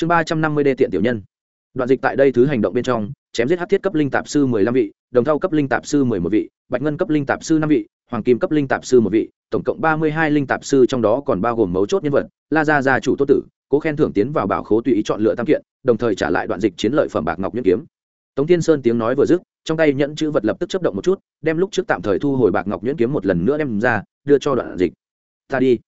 chương ba trăm năm mươi đê tiện tiểu nhân. Đoạn dịch tại đây thứ hành động bên trong, chém giết hát thiết cấp linh tạp sư mười lăm vị, đồng thau cấp linh tạp sư mười một vị, bạch ngân cấp linh tạp sư năm vị, hoàng kim cấp linh tạp sư một vị, tổng cộng ba mươi hai linh tạp sư trong đó còn bao gồm mấu chốt nhân vật, la gia gia chủ tô tử, cố khen thưởng tiến vào bảo khố tùy ý chọn lựa tam kiện, đồng thời trả lại đoạn dịch chiến lợi phẩm bạc ngọc nhuyễn kiếm. Tống thiên sơn tiếng nói vừa dứt, trong tay nhẫn chữ vật lập tức chấp động một chút, đem lúc trước tạm thời thu hồi bạc ngọc nhuyễn kiếm một lần nữa đem ra, đưa cho đoạn dịch. Ta đi.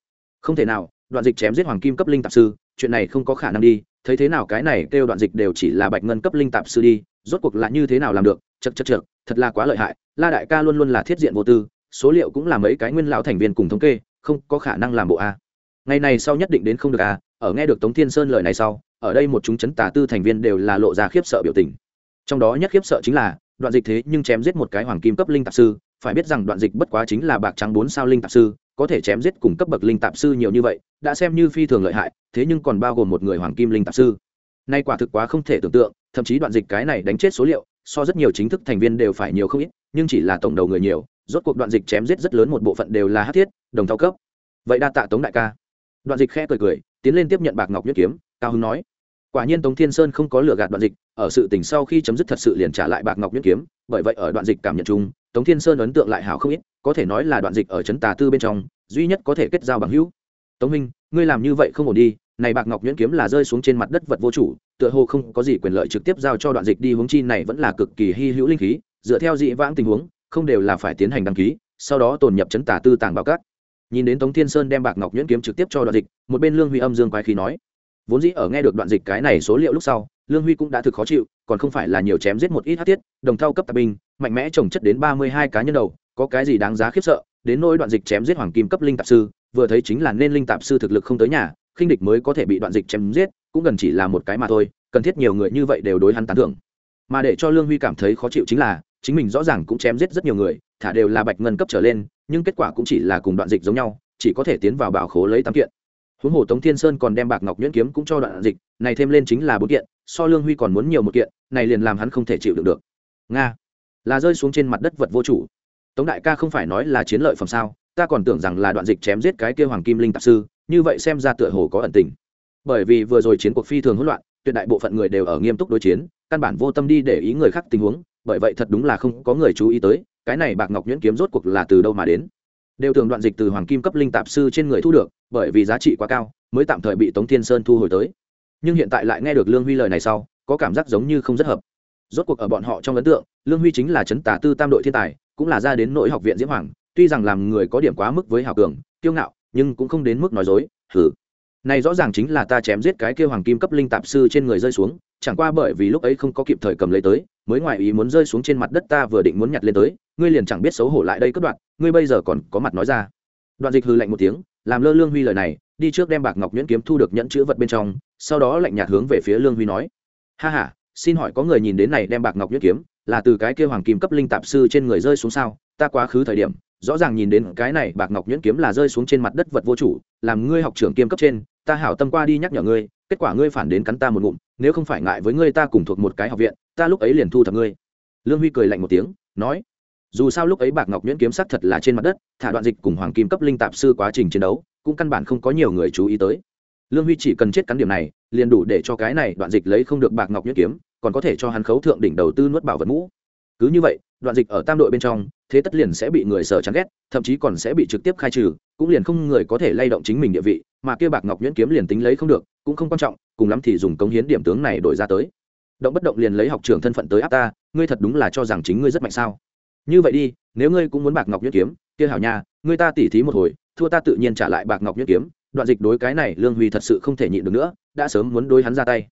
Không thể nào, đoạn dịch chém giết hoàng kim cấp linh tạp sư, chuyện này không có khả năng đi thấy thế nào cái này kêu đoạn dịch đều chỉ là bạch ngân cấp linh tạp sư đi, rốt cuộc là như thế nào làm được chật chật chật thật là quá lợi hại, la đại ca luôn luôn là thiết diện vô tư, số liệu cũng là mấy cái nguyên lão thành viên cùng thống kê, không có khả năng làm bộ a. Ngày này sau nhất định đến không được a, ở nghe được tống thiên sơn lời này sau, ở đây một chúng chấn tà tư thành viên đều là lộ ra khiếp sợ biểu tình. Trong đó nhất khiếp sợ chính là, đoạn dịch thế nhưng chém giết một cái hoàng kim cấp linh tạp sư, phải biết rằng đoạn dịch bất quá chính là bạc trắng bốn sao linh tạp sư có thể chém giết cùng cấp bậc linh tạp sư nhiều như vậy, đã xem như phi thường lợi hại, thế nhưng còn bao gồm một người hoàng kim linh tạp sư. Nay quả thực quá không thể tưởng tượng, thậm chí đoạn dịch cái này đánh chết số liệu, so rất nhiều chính thức thành viên đều phải nhiều không ít, nhưng chỉ là tổng đầu người nhiều, rốt cuộc đoạn dịch chém giết rất lớn một bộ phận đều là hát thiết, đồng thao cấp. Vậy đa tạ tống đại ca. Đoạn dịch khẽ cười cười, tiến lên tiếp nhận bạc ngọc nhất kiếm, cao hưng nói. Quả nhiên tống thiên sơn không có lừa gạt đoạn dịch, ở sự tình sau khi chấm dứt thật sự liền trả lại bạc ngọc nhất kiếm, bởi vậy ở đoạn dịch cảm nhận chung tống thiên sơn ấn tượng lại hảo không ít, có thể nói là đoạn dịch ở trấn tà tư bên trong, duy nhất có thể kết giao bằng hữu. Tống minh, ngươi làm như vậy không ổn đi, này bạc ngọc nhuyễn kiếm là rơi xuống trên mặt đất vật vô chủ, tựa hồ không có gì quyền lợi trực tiếp giao cho đoạn dịch đi hướng chi này vẫn là cực kỳ hy hữu linh khí, dựa theo dị vãng tình huống, không đều là phải tiến hành đăng ký, sau đó tồn nhập chấn tà tư tàng bảo các. Nhìn đến tống thiên sơn đem bạc ngọc nhuyễn kiếm trực tiếp cho đoạn dịch, một bên lương huy âm dương quái khí nói, vốn dĩ ở nghe được đoạn dịch cái này số liệu lúc sau lương huy cũng đã thực khó chịu, còn không phải là nhiều chém giết một ít hát tiết, đồng thau cấp tạp binh, mạnh mẽ trồng chất đến ba mươi hai cá nhân đầu, có cái gì đáng giá khiếp sợ, đến nỗi đoạn dịch chém giết hoàng kim cấp linh tạp sư, vừa thấy chính là nên linh tạp sư thực lực không tới nhà, khinh địch mới có thể bị đoạn dịch chém giết, cũng gần chỉ là một cái mà thôi, cần thiết nhiều người như vậy đều đối hắn tán thưởng. Mà để cho lương huy cảm thấy khó chịu chính là, chính mình rõ ràng cũng chém giết rất nhiều người, thả đều là bạch ngân cấp trở lên, nhưng kết quả cũng chỉ là cùng đoạn dịch giống nhau, chỉ có thể tiến vào bảo khố lấy tám kiện huống hồ tống thiên sơn còn đem bạc ngọc nhuyễn kiếm cũng cho đoạn dịch, này thêm lên chính là bốn kiện, so lương huy còn muốn nhiều một kiện, này liền làm hắn không thể chịu được được. Nga, là rơi xuống trên mặt đất vật vô chủ. Tống đại ca không phải nói là chiến lợi phẩm sao, ta còn tưởng rằng là đoạn dịch chém giết cái kia hoàng kim linh tạp sư, như vậy xem ra tựa hồ có ẩn tình. Bởi vì vừa rồi chiến cuộc phi thường hỗn loạn, tuyệt đại bộ phận người đều ở nghiêm túc đối chiến, căn bản vô tâm đi để ý người khác tình huống, bởi vậy thật đúng là không có người chú ý tới, cái này bạc ngọc nhuyễn kiếm rốt cuộc là từ đâu mà đến đều thường đoạn dịch từ hoàng kim cấp linh tạp sư trên người thu được, bởi vì giá trị quá cao, mới tạm thời bị tống thiên sơn thu hồi tới. Nhưng hiện tại lại nghe được lương huy lời này sau, có cảm giác giống như không rất hợp. Rốt cuộc ở bọn họ trong ấn tượng, lương huy chính là trấn tà tư tam đội thiên tài, cũng là ra đến nội học viện diễm hoàng, tuy rằng làm người có điểm quá mức với hào cường, kiêu ngạo, nhưng cũng không đến mức nói dối hử này rõ ràng chính là ta chém giết cái kêu hoàng kim cấp linh tạp sư trên người rơi xuống, chẳng qua bởi vì lúc ấy không có kịp thời cầm lấy tới, mới ngoài ý muốn rơi xuống trên mặt đất ta vừa định muốn nhặt lên tới ngươi liền chẳng biết xấu hổ lại đây cất đoạn ngươi bây giờ còn có mặt nói ra. Đoạn dịch hư lạnh một tiếng, làm lơ lương huy lời này, đi trước đem bạc ngọc nhuyễn kiếm thu được nhẫn chữ vật bên trong, sau đó lạnh nhạt hướng về phía lương huy nói. Ha ha, xin hỏi có người nhìn đến này đem bạc ngọc nhuyễn kiếm, là từ cái kia hoàng kim cấp linh tạp sư trên người rơi xuống sao? Ta quá khứ thời điểm, rõ ràng nhìn đến cái này bạc ngọc nhuyễn kiếm là rơi xuống trên mặt đất vật vô chủ, làm ngươi học trưởng kiêm cấp trên, ta hảo tâm qua đi nhắc nhở ngươi, kết quả ngươi phản đến cắn ta một ngụm, nếu không phải ngại với ngươi ta cùng thuộc một cái học viện, ta lúc ấy liền thu thập ngươi. Lương huy cười lạnh một tiếng, nói dù sao lúc ấy bạc ngọc nhuyễn kiếm sắc thật là trên mặt đất, thả đoạn dịch cùng hoàng kim cấp linh tạp sư quá trình chiến đấu, cũng căn bản không có nhiều người chú ý tới. Lương huy chỉ cần chết cắn điểm này, liền đủ để cho cái này đoạn dịch lấy không được bạc ngọc nhuyễn kiếm, còn có thể cho hắn khấu thượng đỉnh đầu tư nuốt bảo vật mũ. Cứ như vậy, đoạn dịch ở tam đội bên trong, thế tất liền sẽ bị người sở chán ghét, thậm chí còn sẽ bị trực tiếp khai trừ, cũng liền không người có thể lay động chính mình địa vị, mà kia bạc ngọc nhuyễn kiếm liền tính lấy không được, cũng không quan trọng, cùng lắm thì dùng cống hiến điểm tướng này đổi ra tới. Động bất động liền lấy học trường thân phận tới áp ta, ngươi thật đúng là cho rằng chính ngươi rất mạnh sao? Như vậy đi, nếu ngươi cũng muốn bạc ngọc nhuyễn kiếm, kia hảo nha, ngươi ta tỉ thí một hồi, thua ta tự nhiên trả lại bạc ngọc nhuyễn kiếm, đoạn dịch đối cái này lương huy thật sự không thể nhịn được nữa, đã sớm muốn đối hắn ra tay.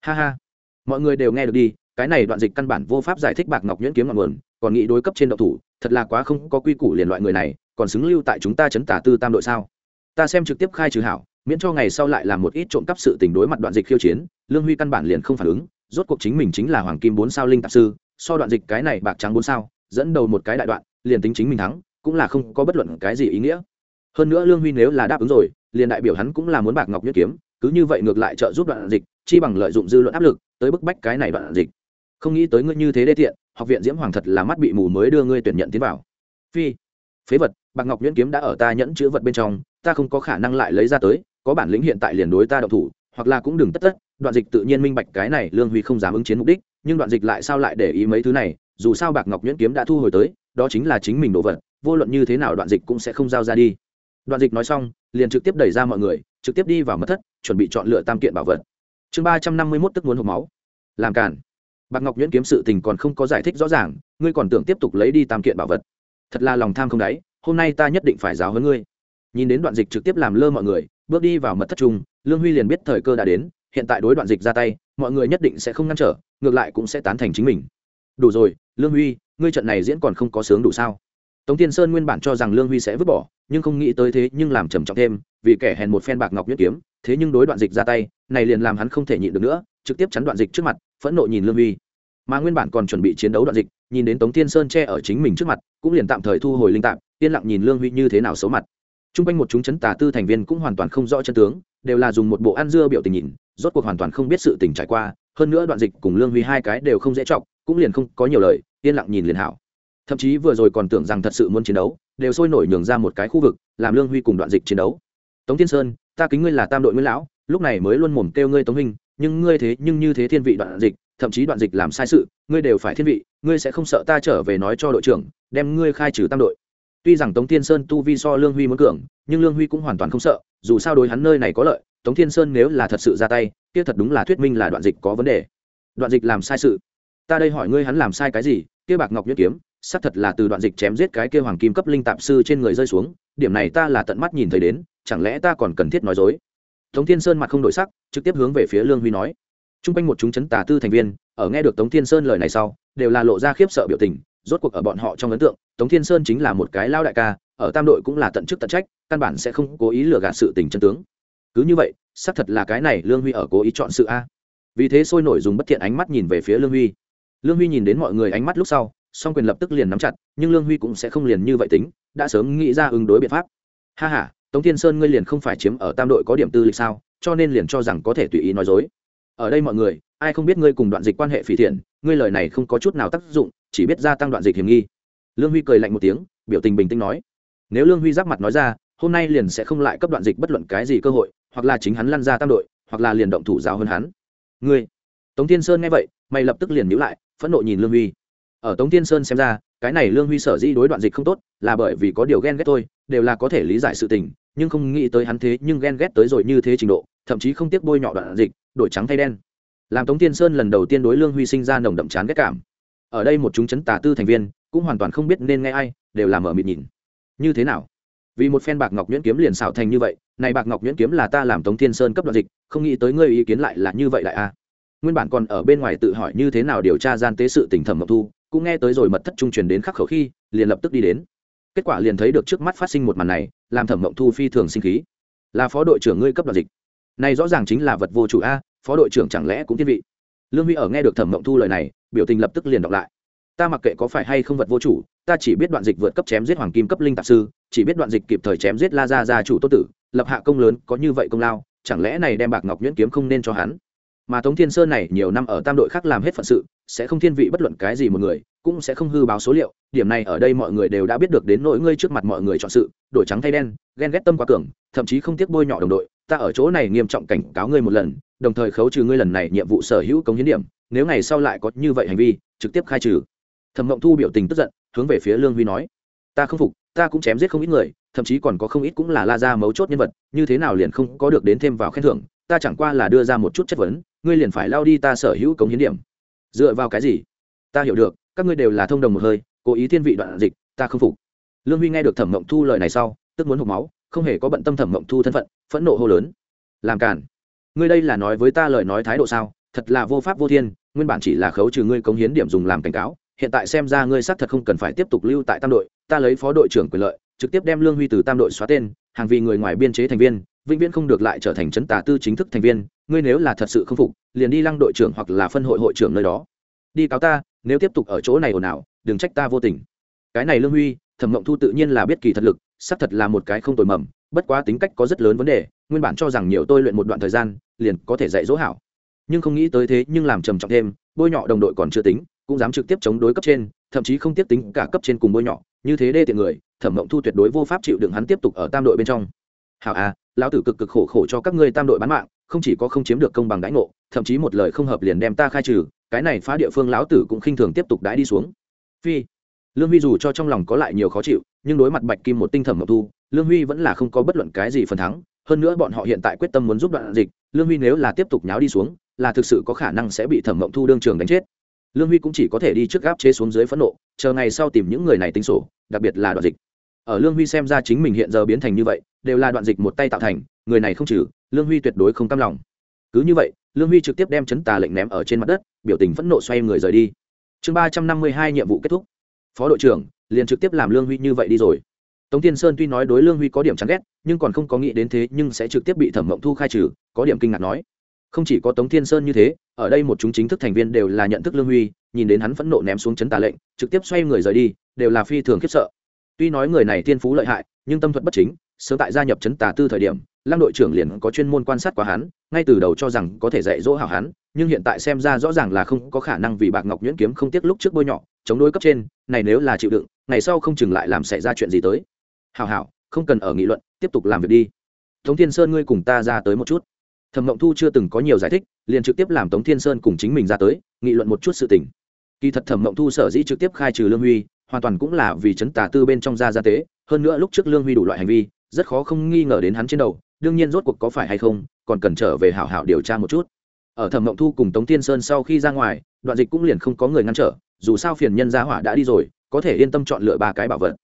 Ha ha. Mọi người đều nghe được đi, cái này đoạn dịch căn bản vô pháp giải thích bạc ngọc nhuyễn kiếm ngọn nguồn, còn nghĩ đối cấp trên độc thủ, thật là quá không có quy củ liền loại người này, còn xứng lưu tại chúng ta chấn tả tư tam đội sao? Ta xem trực tiếp khai trừ hảo, miễn cho ngày sau lại làm một ít trộm cắp sự tình đối mặt đoạn dịch khiêu chiến, lương huy căn bản liền không phản ứng, rốt cuộc chính mình chính là hoàng kim bốn sao linh tạp sư, so đoạn dịch cái này bạc trắng bốn sao dẫn đầu một cái đại đoạn, liền tính chính mình thắng, cũng là không có bất luận cái gì ý nghĩa. Hơn nữa lương huy nếu là đáp ứng rồi, liền đại biểu hắn cũng là muốn bạc ngọc nhất kiếm, cứ như vậy ngược lại trợ giúp đoạn dịch, chi bằng lợi dụng dư luận áp lực, tới bức bách cái này đoạn dịch. Không nghĩ tới ngươi như thế đê tiện, học viện diễm hoàng thật là mắt bị mù mới đưa ngươi tuyển nhận tiến vào. Phi, phế vật, bạc ngọc nhuyễn kiếm đã ở ta nhẫn chữ vật bên trong, ta không có khả năng lại lấy ra tới, có bản lĩnh hiện tại liền đối ta đậu thủ, hoặc là cũng đừng tất tất, đoạn dịch tự nhiên minh bạch cái này lương huy không dám ứng chiến mục đích, nhưng đoạn dịch lại sao lại để ý mấy thứ này dù sao bạc ngọc nhuyễn kiếm đã thu hồi tới, đó chính là chính mình đồ vật, vô luận như thế nào đoạn dịch cũng sẽ không giao ra đi. Đoạn dịch nói xong, liền trực tiếp đẩy ra mọi người, trực tiếp đi vào mật thất, chuẩn bị chọn lựa tam kiện bảo vật. Chương ba trăm năm mươi mốt tức muốn hộp máu. Làm cản bạc ngọc nhuyễn kiếm sự tình còn không có giải thích rõ ràng, ngươi còn tưởng tiếp tục lấy đi tam kiện bảo vật. Thật là lòng tham không đáy, hôm nay ta nhất định phải giáo hơn ngươi. Nhìn đến đoạn dịch trực tiếp làm lơ mọi người, bước đi vào mật thất trung lương huy liền biết thời cơ đã đến, hiện tại đối đoạn dịch ra tay, mọi người nhất định sẽ không ngăn trở, ngược lại cũng sẽ tán thành chính mình. Đủ rồi lương huy, ngươi trận này diễn còn không có sướng đủ sao? Tống tiên sơn nguyên bản cho rằng lương huy sẽ vứt bỏ, nhưng không nghĩ tới thế nhưng làm trầm trọng thêm, vì kẻ hèn một phen bạc ngọc nhất kiếm, thế nhưng đối đoạn dịch ra tay, này liền làm hắn không thể nhịn được nữa, trực tiếp chắn đoạn dịch trước mặt, phẫn nộ nhìn lương huy. Mà nguyên bản còn chuẩn bị chiến đấu đoạn dịch, nhìn đến tống tiên sơn che ở chính mình trước mặt, cũng liền tạm thời thu hồi linh tạm, yên lặng nhìn lương huy như thế nào xấu mặt. T r u n g quanh một chúng chấn tà tư thành viên cũng hoàn toàn không rõ chân tướng, đều là dùng một bộ ăn dưa biểu tình nhìn, rốt cuộc hoàn toàn không biết sự tình trải qua, hơn nữa đoạn dịch cùng lương huy hai cái đều không dễ chọc cũng liền không có nhiều lời, yên lặng nhìn liền hảo. Thậm chí vừa rồi còn tưởng rằng thật sự muốn chiến đấu, đều sôi nổi nhường ra một cái khu vực, làm lương huy cùng đoạn dịch chiến đấu. Tống thiên sơn, ta kính ngươi là tam đội nguyên lão, lúc này mới luôn mồm kêu ngươi tống hình nhưng ngươi thế, nhưng như thế thiên vị đoạn dịch, thậm chí đoạn dịch làm sai sự, ngươi đều phải thiên vị, ngươi sẽ không sợ ta trở về nói cho đội trưởng, đem ngươi khai trừ tam đội. Tuy rằng tống thiên sơn tu vi so lương huy muốn cường, nhưng lương huy cũng hoàn toàn không sợ, dù sao đối hắn nơi này có lợi, tống thiên sơn nếu là thật sự ra tay, kia thật đúng là thuyết minh là đoạn dịch có vấn đề. Đoạn dịch làm sai sự ta đây hỏi ngươi hắn làm sai cái gì? Kia bạc ngọc nhuyễn kiếm, xác thật là từ đoạn dịch chém giết cái kia hoàng kim cấp linh tạp sư trên người rơi xuống, điểm này ta là tận mắt nhìn thấy đến, chẳng lẽ ta còn cần thiết nói dối? Tống thiên sơn mặt không đổi sắc, trực tiếp hướng về phía lương huy nói. T r u n g quanh một chúng chấn tà tư thành viên, ở nghe được tống thiên sơn lời này sau, đều là lộ ra khiếp sợ biểu tình, rốt cuộc ở bọn họ trong ấn tượng, tống thiên sơn chính là một cái lao đại ca, ở tam đội cũng là tận chức tận trách, căn bản sẽ không cố ý lừa gạt sự tình chân tướng. Cứ như vậy, xác thật là cái này lương huy ở cố ý chọn sự a. Vì thế sôi nổi dùng bất thiện ánh mắt nhìn về phía lương huy lương huy nhìn đến mọi người ánh mắt lúc sau, song quyền lập tức liền nắm chặt, nhưng lương huy cũng sẽ không liền như vậy tính, đã sớm nghĩ ra ứng đối biện pháp. Ha h a tống thiên sơn ngươi liền không phải chiếm ở tam đội có điểm tư lịch sao, cho nên liền cho rằng có thể tùy ý nói dối. Ở đây mọi người, ai không biết ngươi cùng đoạn dịch quan hệ phỉ thiện, ngươi lời này không có chút nào tác dụng, chỉ biết gia tăng đoạn dịch hiểm nghi. Lương huy cười lạnh một tiếng, biểu tình bình tĩnh nói, nếu lương huy giáp mặt nói ra, hôm nay liền sẽ không lại cấp đoạn dịch bất luận cái gì cơ hội, hoặc là chính hắn lăn ra tam đội, hoặc là liền động thủ giáo hơn hắn. Ngươi? Tống thiên sơn nghe vậy, mày lập tức liền nhíu lại phẫn nộ nhìn lương huy. Ở tống thiên sơn xem ra, cái này lương huy sở dĩ đối đoạn dịch không tốt là bởi vì có điều ghen ghét thôi, đều là có thể lý giải sự tình, nhưng không nghĩ tới hắn thế nhưng ghen ghét tới rồi như thế trình độ, thậm chí không tiếc bôi nhọ đoạn dịch, đổi trắng thay đen. Làm tống thiên sơn lần đầu tiên đối lương huy sinh ra nồng đậm chán ghét cảm. Ở đây một chúng chấn tà tư thành viên, cũng hoàn toàn không biết nên nghe ai, đều làm ở mịt nhìn. Như thế nào? Vì một phen bạc ngọc nhuyễn kiếm liền xảo thành như vậy, này bạc ngọc nhuyễn kiếm là ta làm tống thiên sơn cấp đoạn dịch, không nghĩ tới ngươi ý kiến lại là như vậy lại a à nguyên bản còn ở bên ngoài tự hỏi như thế nào điều tra gian tế sự tình thẩm ngọc thu, cũng nghe tới rồi mật thất trung truyền đến khắc khẩu khi, liền lập tức đi đến. Kết quả liền thấy được trước mắt phát sinh một màn này, làm thẩm mộng thu phi thường sinh khí. Là phó đội trưởng ngươi cấp đoạt dịch. Này rõ ràng chính là vật vô chủ a, phó đội trưởng chẳng lẽ cũng thiên vị? Lương huy ở nghe được thẩm mộng thu lời này, biểu tình lập tức liền đọc lại. Ta mặc kệ có phải hay không vật vô chủ, ta chỉ biết đoạn dịch vượt cấp chém giết hoàng kim cấp linh tạp sư, chỉ biết đoạn dịch kịp thời chém giết la gia gia chủ tô tử, lập hạ công lớn, có như vậy công lao, chẳng lẽ này đem bạc ngọc nhuyễn kiếm không nên cho hắn? Mà tống thiên sơn này nhiều năm ở tam đội khác làm hết phận sự, sẽ không thiên vị bất luận cái gì một người, cũng sẽ không hư báo số liệu. Điểm này ở đây mọi người đều đã biết được đến nỗi ngươi trước mặt mọi người chọn sự, đổi trắng thay đen, ghen ghét tâm quá cường, thậm chí không tiếc bôi nhọ đồng đội. Ta ở chỗ này nghiêm trọng cảnh cáo ngươi một lần, đồng thời khấu trừ ngươi lần này nhiệm vụ sở hữu công hiến điểm, nếu ngày sau lại có như vậy hành vi, trực tiếp khai trừ. Thẩm mộng thu biểu tình tức giận, hướng về phía lương huy nói, ta không phục, ta cũng chém giết không ít người, thậm chí còn có không ít cũng là la ra mấu chốt nhân vật, như thế nào liền không có được đến thêm vào khen thưởng, ta chẳng qua là đưa ra một chút chất vấn ngươi liền phải lao đi ta sở hữu công hiến điểm. Dựa vào cái gì? Ta hiểu được, các ngươi đều là thông đồng một hơi, cố ý thiên vị đoạn dịch, ta không phục. Lương huy nghe được thẩm mộng thu lời này sau, tức muốn hộp máu, không hề có bận tâm thẩm mộng thu thân phận, phẫn nộ hô lớn. Làm cản ngươi đây là nói với ta lời nói thái độ sao? Thật là vô pháp vô thiên, nguyên bản chỉ là khấu trừ ngươi công hiến điểm dùng làm cảnh cáo, hiện tại xem ra ngươi xác thật không cần phải tiếp tục lưu tại tam đội, ta lấy phó đội trưởng quyền lợi, trực tiếp đem lương huy từ tam đội xóa tên, hàng vì người ngoài biên chế thành viên vĩnh viễn không được lại trở thành chấn tà tư chính thức thành viên, ngươi nếu là thật sự không phục, liền đi lăng đội trưởng hoặc là phân hội hội trưởng nơi đó. Đi cáo ta, nếu tiếp tục ở chỗ này ồn ào, đừng trách ta vô tình. Cái này lương huy, thẩm mộng thu tự nhiên là biết kỳ thật lực, xác thật là một cái không tồi mầm, bất quá tính cách có rất lớn vấn đề, nguyên bản cho rằng nhiều tôi luyện một đoạn thời gian, liền có thể dạy dỗ hảo. Nhưng không nghĩ tới thế, nhưng làm trầm trọng thêm, bôi nhọ đồng đội còn chưa tính, cũng dám trực tiếp chống đối cấp trên, thậm chí không tiếp tính cả cấp trên cùng bôi nhọ, như thế đê tiện người, thẩm mộng thu tuyệt đối vô pháp chịu đựng hắn tiếp tục ở tam đội bên trong hảo à lão tử cực cực khổ khổ cho các ngươi tam đội bán mạng, không chỉ có không chiếm được công bằng đãi ngộ, thậm chí một lời không hợp liền đem ta khai trừ, cái này phá địa phương lão tử cũng khinh thường tiếp tục đãi đi xuống. Phi, lương huy dù cho trong lòng có lại nhiều khó chịu, nhưng đối mặt bạch kim một tinh thẩm ngọc thu, lương huy vẫn là không có bất luận cái gì phần thắng, hơn nữa bọn họ hiện tại quyết tâm muốn giúp đoạn dịch, lương huy nếu là tiếp tục nháo đi xuống, là thực sự có khả năng sẽ bị thẩm ngọc thu đương trường đánh chết. Lương huy cũng chỉ có thể đi trước gáp chế xuống dưới phẫn nộ, chờ ngày sau tìm những người này tính sổ, đặc biệt là đoạn dịch ở lương huy xem ra chính mình hiện giờ biến thành như vậy, đều là đoạn dịch một tay tạo thành, người này không trừ, lương huy tuyệt đối không cam lòng. Cứ như vậy, lương huy trực tiếp đem chấn tà lệnh ném ở trên mặt đất, biểu tình phẫn nộ xoay người rời đi. Chương ba trăm năm mươi hai nhiệm vụ kết thúc. Phó đội trưởng, liền trực tiếp làm lương huy như vậy đi rồi. Tống tiên sơn tuy nói đối lương huy có điểm chán ghét, nhưng còn không có nghĩ đến thế, nhưng sẽ trực tiếp bị thẩm mộng thu khai trừ, có điểm kinh ngạc nói. Không chỉ có tống thiên sơn như thế, ở đây một chúng chính thức thành viên đều là nhận thức lương huy, nhìn đến hắn phẫn nộ ném xuống chấn tà lệnh, trực tiếp xoay người rời đi, đều là phi thường khiếp sợ tuy nói người này tiên phú lợi hại, nhưng tâm thuật bất chính, sớm tại gia nhập chấn tà tư thời điểm, lăng đội trưởng liền có chuyên môn quan sát qua hắn, ngay từ đầu cho rằng có thể dạy dỗ hảo hắn, nhưng hiện tại xem ra rõ ràng là không có khả năng vì bạc ngọc nhuyễn kiếm không tiếc lúc trước bôi nhọ, chống đối cấp trên, này nếu là chịu đựng, ngày sau không chừng lại làm xảy ra chuyện gì tới. Hảo hảo, không cần ở nghị luận, tiếp tục làm việc đi. Tống thiên sơn ngươi cùng ta ra tới một chút. Thẩm mộng thu chưa từng có nhiều giải thích, liền trực tiếp làm tống thiên sơn cùng chính mình ra tới, nghị luận một chút sự tình. Kỳ thật thẩm mộng thu sở dĩ trực tiếp khai trừ lương huy hoàn toàn cũng là vì chấn tà tư bên trong gia gia tế, hơn nữa lúc trước lương huy đủ loại hành vi, rất khó không nghi ngờ đến hắn trên đầu, đương nhiên rốt cuộc có phải hay không, còn cần trở về hảo hảo điều tra một chút. Ở thẩm mộng thu cùng tống thiên sơn sau khi ra ngoài, đoạn dịch cũng liền không có người ngăn trở, dù sao phiền nhân gia hỏa đã đi rồi, có thể yên tâm chọn lựa ba cái bảo vật.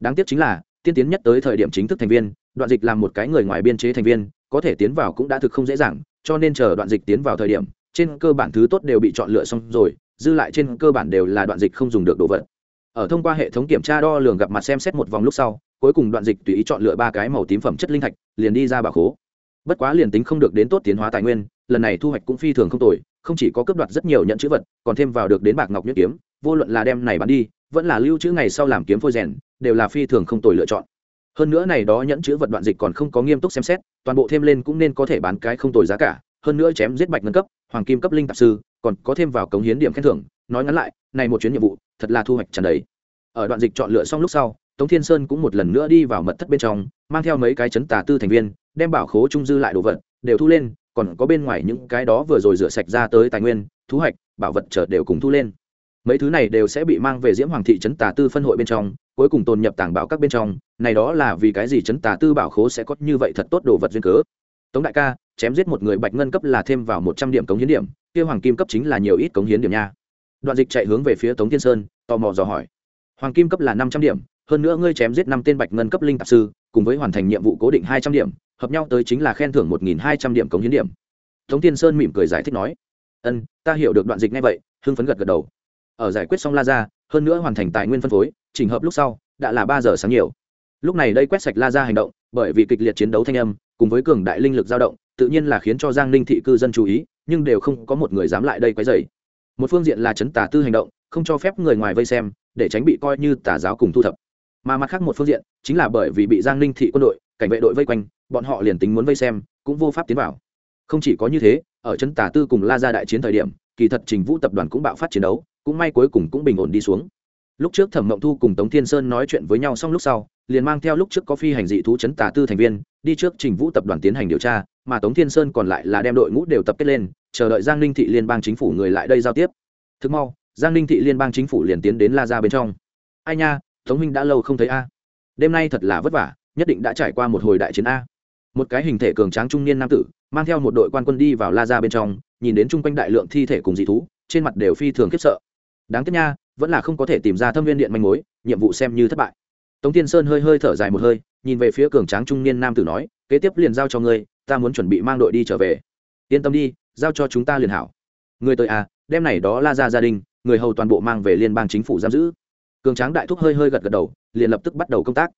Đáng tiếc chính là, tiên tiến nhất tới thời điểm chính thức thành viên, đoạn dịch làm một cái người ngoài biên chế thành viên, có thể tiến vào cũng đã thực không dễ dàng, cho nên chờ đoạn dịch tiến vào thời điểm, trên cơ bản thứ tốt đều bị chọn lựa xong rồi, dư lại trên cơ bản đều là đoạn dịch không dùng được đồ vật ở thông qua hệ thống kiểm tra đo lường gặp mặt xem xét một vòng lúc sau, cuối cùng đoạn dịch tùy ý chọn lựa ba cái màu tím phẩm chất linh thạch, liền đi ra bảo khố. Bất quá liền tính không được đến tốt tiến hóa tài nguyên, lần này thu hoạch cũng phi thường không tồi, không chỉ có cướp đoạt rất nhiều nhận chữ vật, còn thêm vào được đến bạc ngọc nhất kiếm, vô luận là đem này bán đi, vẫn là lưu trữ ngày sau làm kiếm phôi rèn, đều là phi thường không tồi lựa chọn. Hơn nữa này đó nhẫn chữ vật đoạn dịch còn không có nghiêm túc xem xét, toàn bộ thêm lên cũng nên có thể bán cái không tồi giá cả, hơn nữa chém giết bạch ngân cấp, hoàng kim cấp linh tạp sư, còn có thêm vào cống hiến điểm khen thưởng nói ngắn lại, này một chuyến nhiệm vụ, thật là thu hoạch trần đấy ở đoạn dịch chọn lựa xong lúc sau, tống thiên sơn cũng một lần nữa đi vào mật thất bên trong, mang theo mấy cái chấn tà tư thành viên, đem bảo khố trung dư lại đồ vật, đều thu lên, còn có bên ngoài những cái đó vừa rồi rửa sạch ra tới tài nguyên, thu hoạch, bảo vật chợt đều cùng thu lên. Mấy thứ này đều sẽ bị mang về diễm hoàng thị trấn tà tư phân hội bên trong, cuối cùng tồn nhập tảng bảo các bên trong, này đó là vì cái gì trấn tà tư bảo khố sẽ có như vậy thật tốt đồ vật duyên cớ? Tống đại ca, chém giết một người bạch ngân cấp là thêm vào một trăm điểm cống hiến điểm, kia hoàng kim cấp chính là nhiều ít cống hiến điểm nha đoạn dịch chạy hướng về phía tống thiên sơn, tò mò dò hỏi. Hoàng kim cấp là năm trăm điểm, hơn nữa ngươi chém giết năm tên bạch ngân cấp linh tạp sư, cùng với hoàn thành nhiệm vụ cố định hai trăm điểm, hợp nhau tới chính là khen thưởng một nghìn hai trăm điểm cống hiến điểm. Tống thiên sơn mỉm cười giải thích nói. Ân, ta hiểu được đoạn dịch ngay vậy, hưng phấn gật gật đầu. Ở giải quyết xong la ra hơn nữa hoàn thành tài nguyên phân phối trình hợp lúc sau, đã là ba giờ sáng nhiều. Lúc này đây quét sạch la ra hành động, bởi vì kịch liệt chiến đấu thanh âm, cùng với cường đại linh lực dao động, tự nhiên là khiến cho giang ninh thị cư dân chú ý, nhưng đều không có một người dám lại đây quấy dày một phương diện là chấn tà tư hành động, không cho phép người ngoài vây xem, để tránh bị coi như tà giáo cùng thu thập. Mà mặt khác một phương diện chính là bởi vì bị giang ninh thị quân đội, cảnh vệ đội vây quanh, bọn họ liền tính muốn vây xem, cũng vô pháp tiến vào. Không chỉ có như thế, ở chấn tà tư cùng la ra đại chiến thời điểm, kỳ thật trình vũ tập đoàn cũng bạo phát chiến đấu, cũng may cuối cùng cũng bình ổn đi xuống. Lúc trước thẩm mộng thu cùng tống thiên sơn nói chuyện với nhau xong lúc sau, liền mang theo lúc trước có phi hành dị thú chấn tà tư thành viên, đi trước trình vũ tập đoàn tiến hành điều tra mà tống thiên sơn còn lại là đem đội ngũ đều tập kết lên, chờ đợi giang ninh thị liên bang chính phủ người lại đây giao tiếp. Thực mau, giang ninh thị liên bang chính phủ liền tiến đến la ra bên trong. Ai nha, tống minh đã lâu không thấy a. Đêm nay thật là vất vả, nhất định đã trải qua một hồi đại chiến a. Một cái hình thể cường tráng trung niên nam tử, mang theo một đội quan quân đi vào la ra bên trong, nhìn đến chung quanh đại lượng thi thể cùng dị thú, trên mặt đều phi thường khiếp sợ. Đáng tiếc nha, vẫn là không có thể tìm ra thâm viên điện manh mối, nhiệm vụ xem như thất bại. Tống tiên sơn hơi hơi thở dài một hơi, nhìn về phía cường tráng trung niên nam tử nói, kế tiếp liền giao cho ngươi ta muốn chuẩn bị mang đội đi trở về. Yên tâm đi, giao cho chúng ta liền hảo. Người tới à đem này đó la ra gia đình, người hầu toàn bộ mang về liên bang chính phủ giam giữ. Cường tráng đại thúc hơi hơi gật gật đầu, liền lập tức bắt đầu công tác.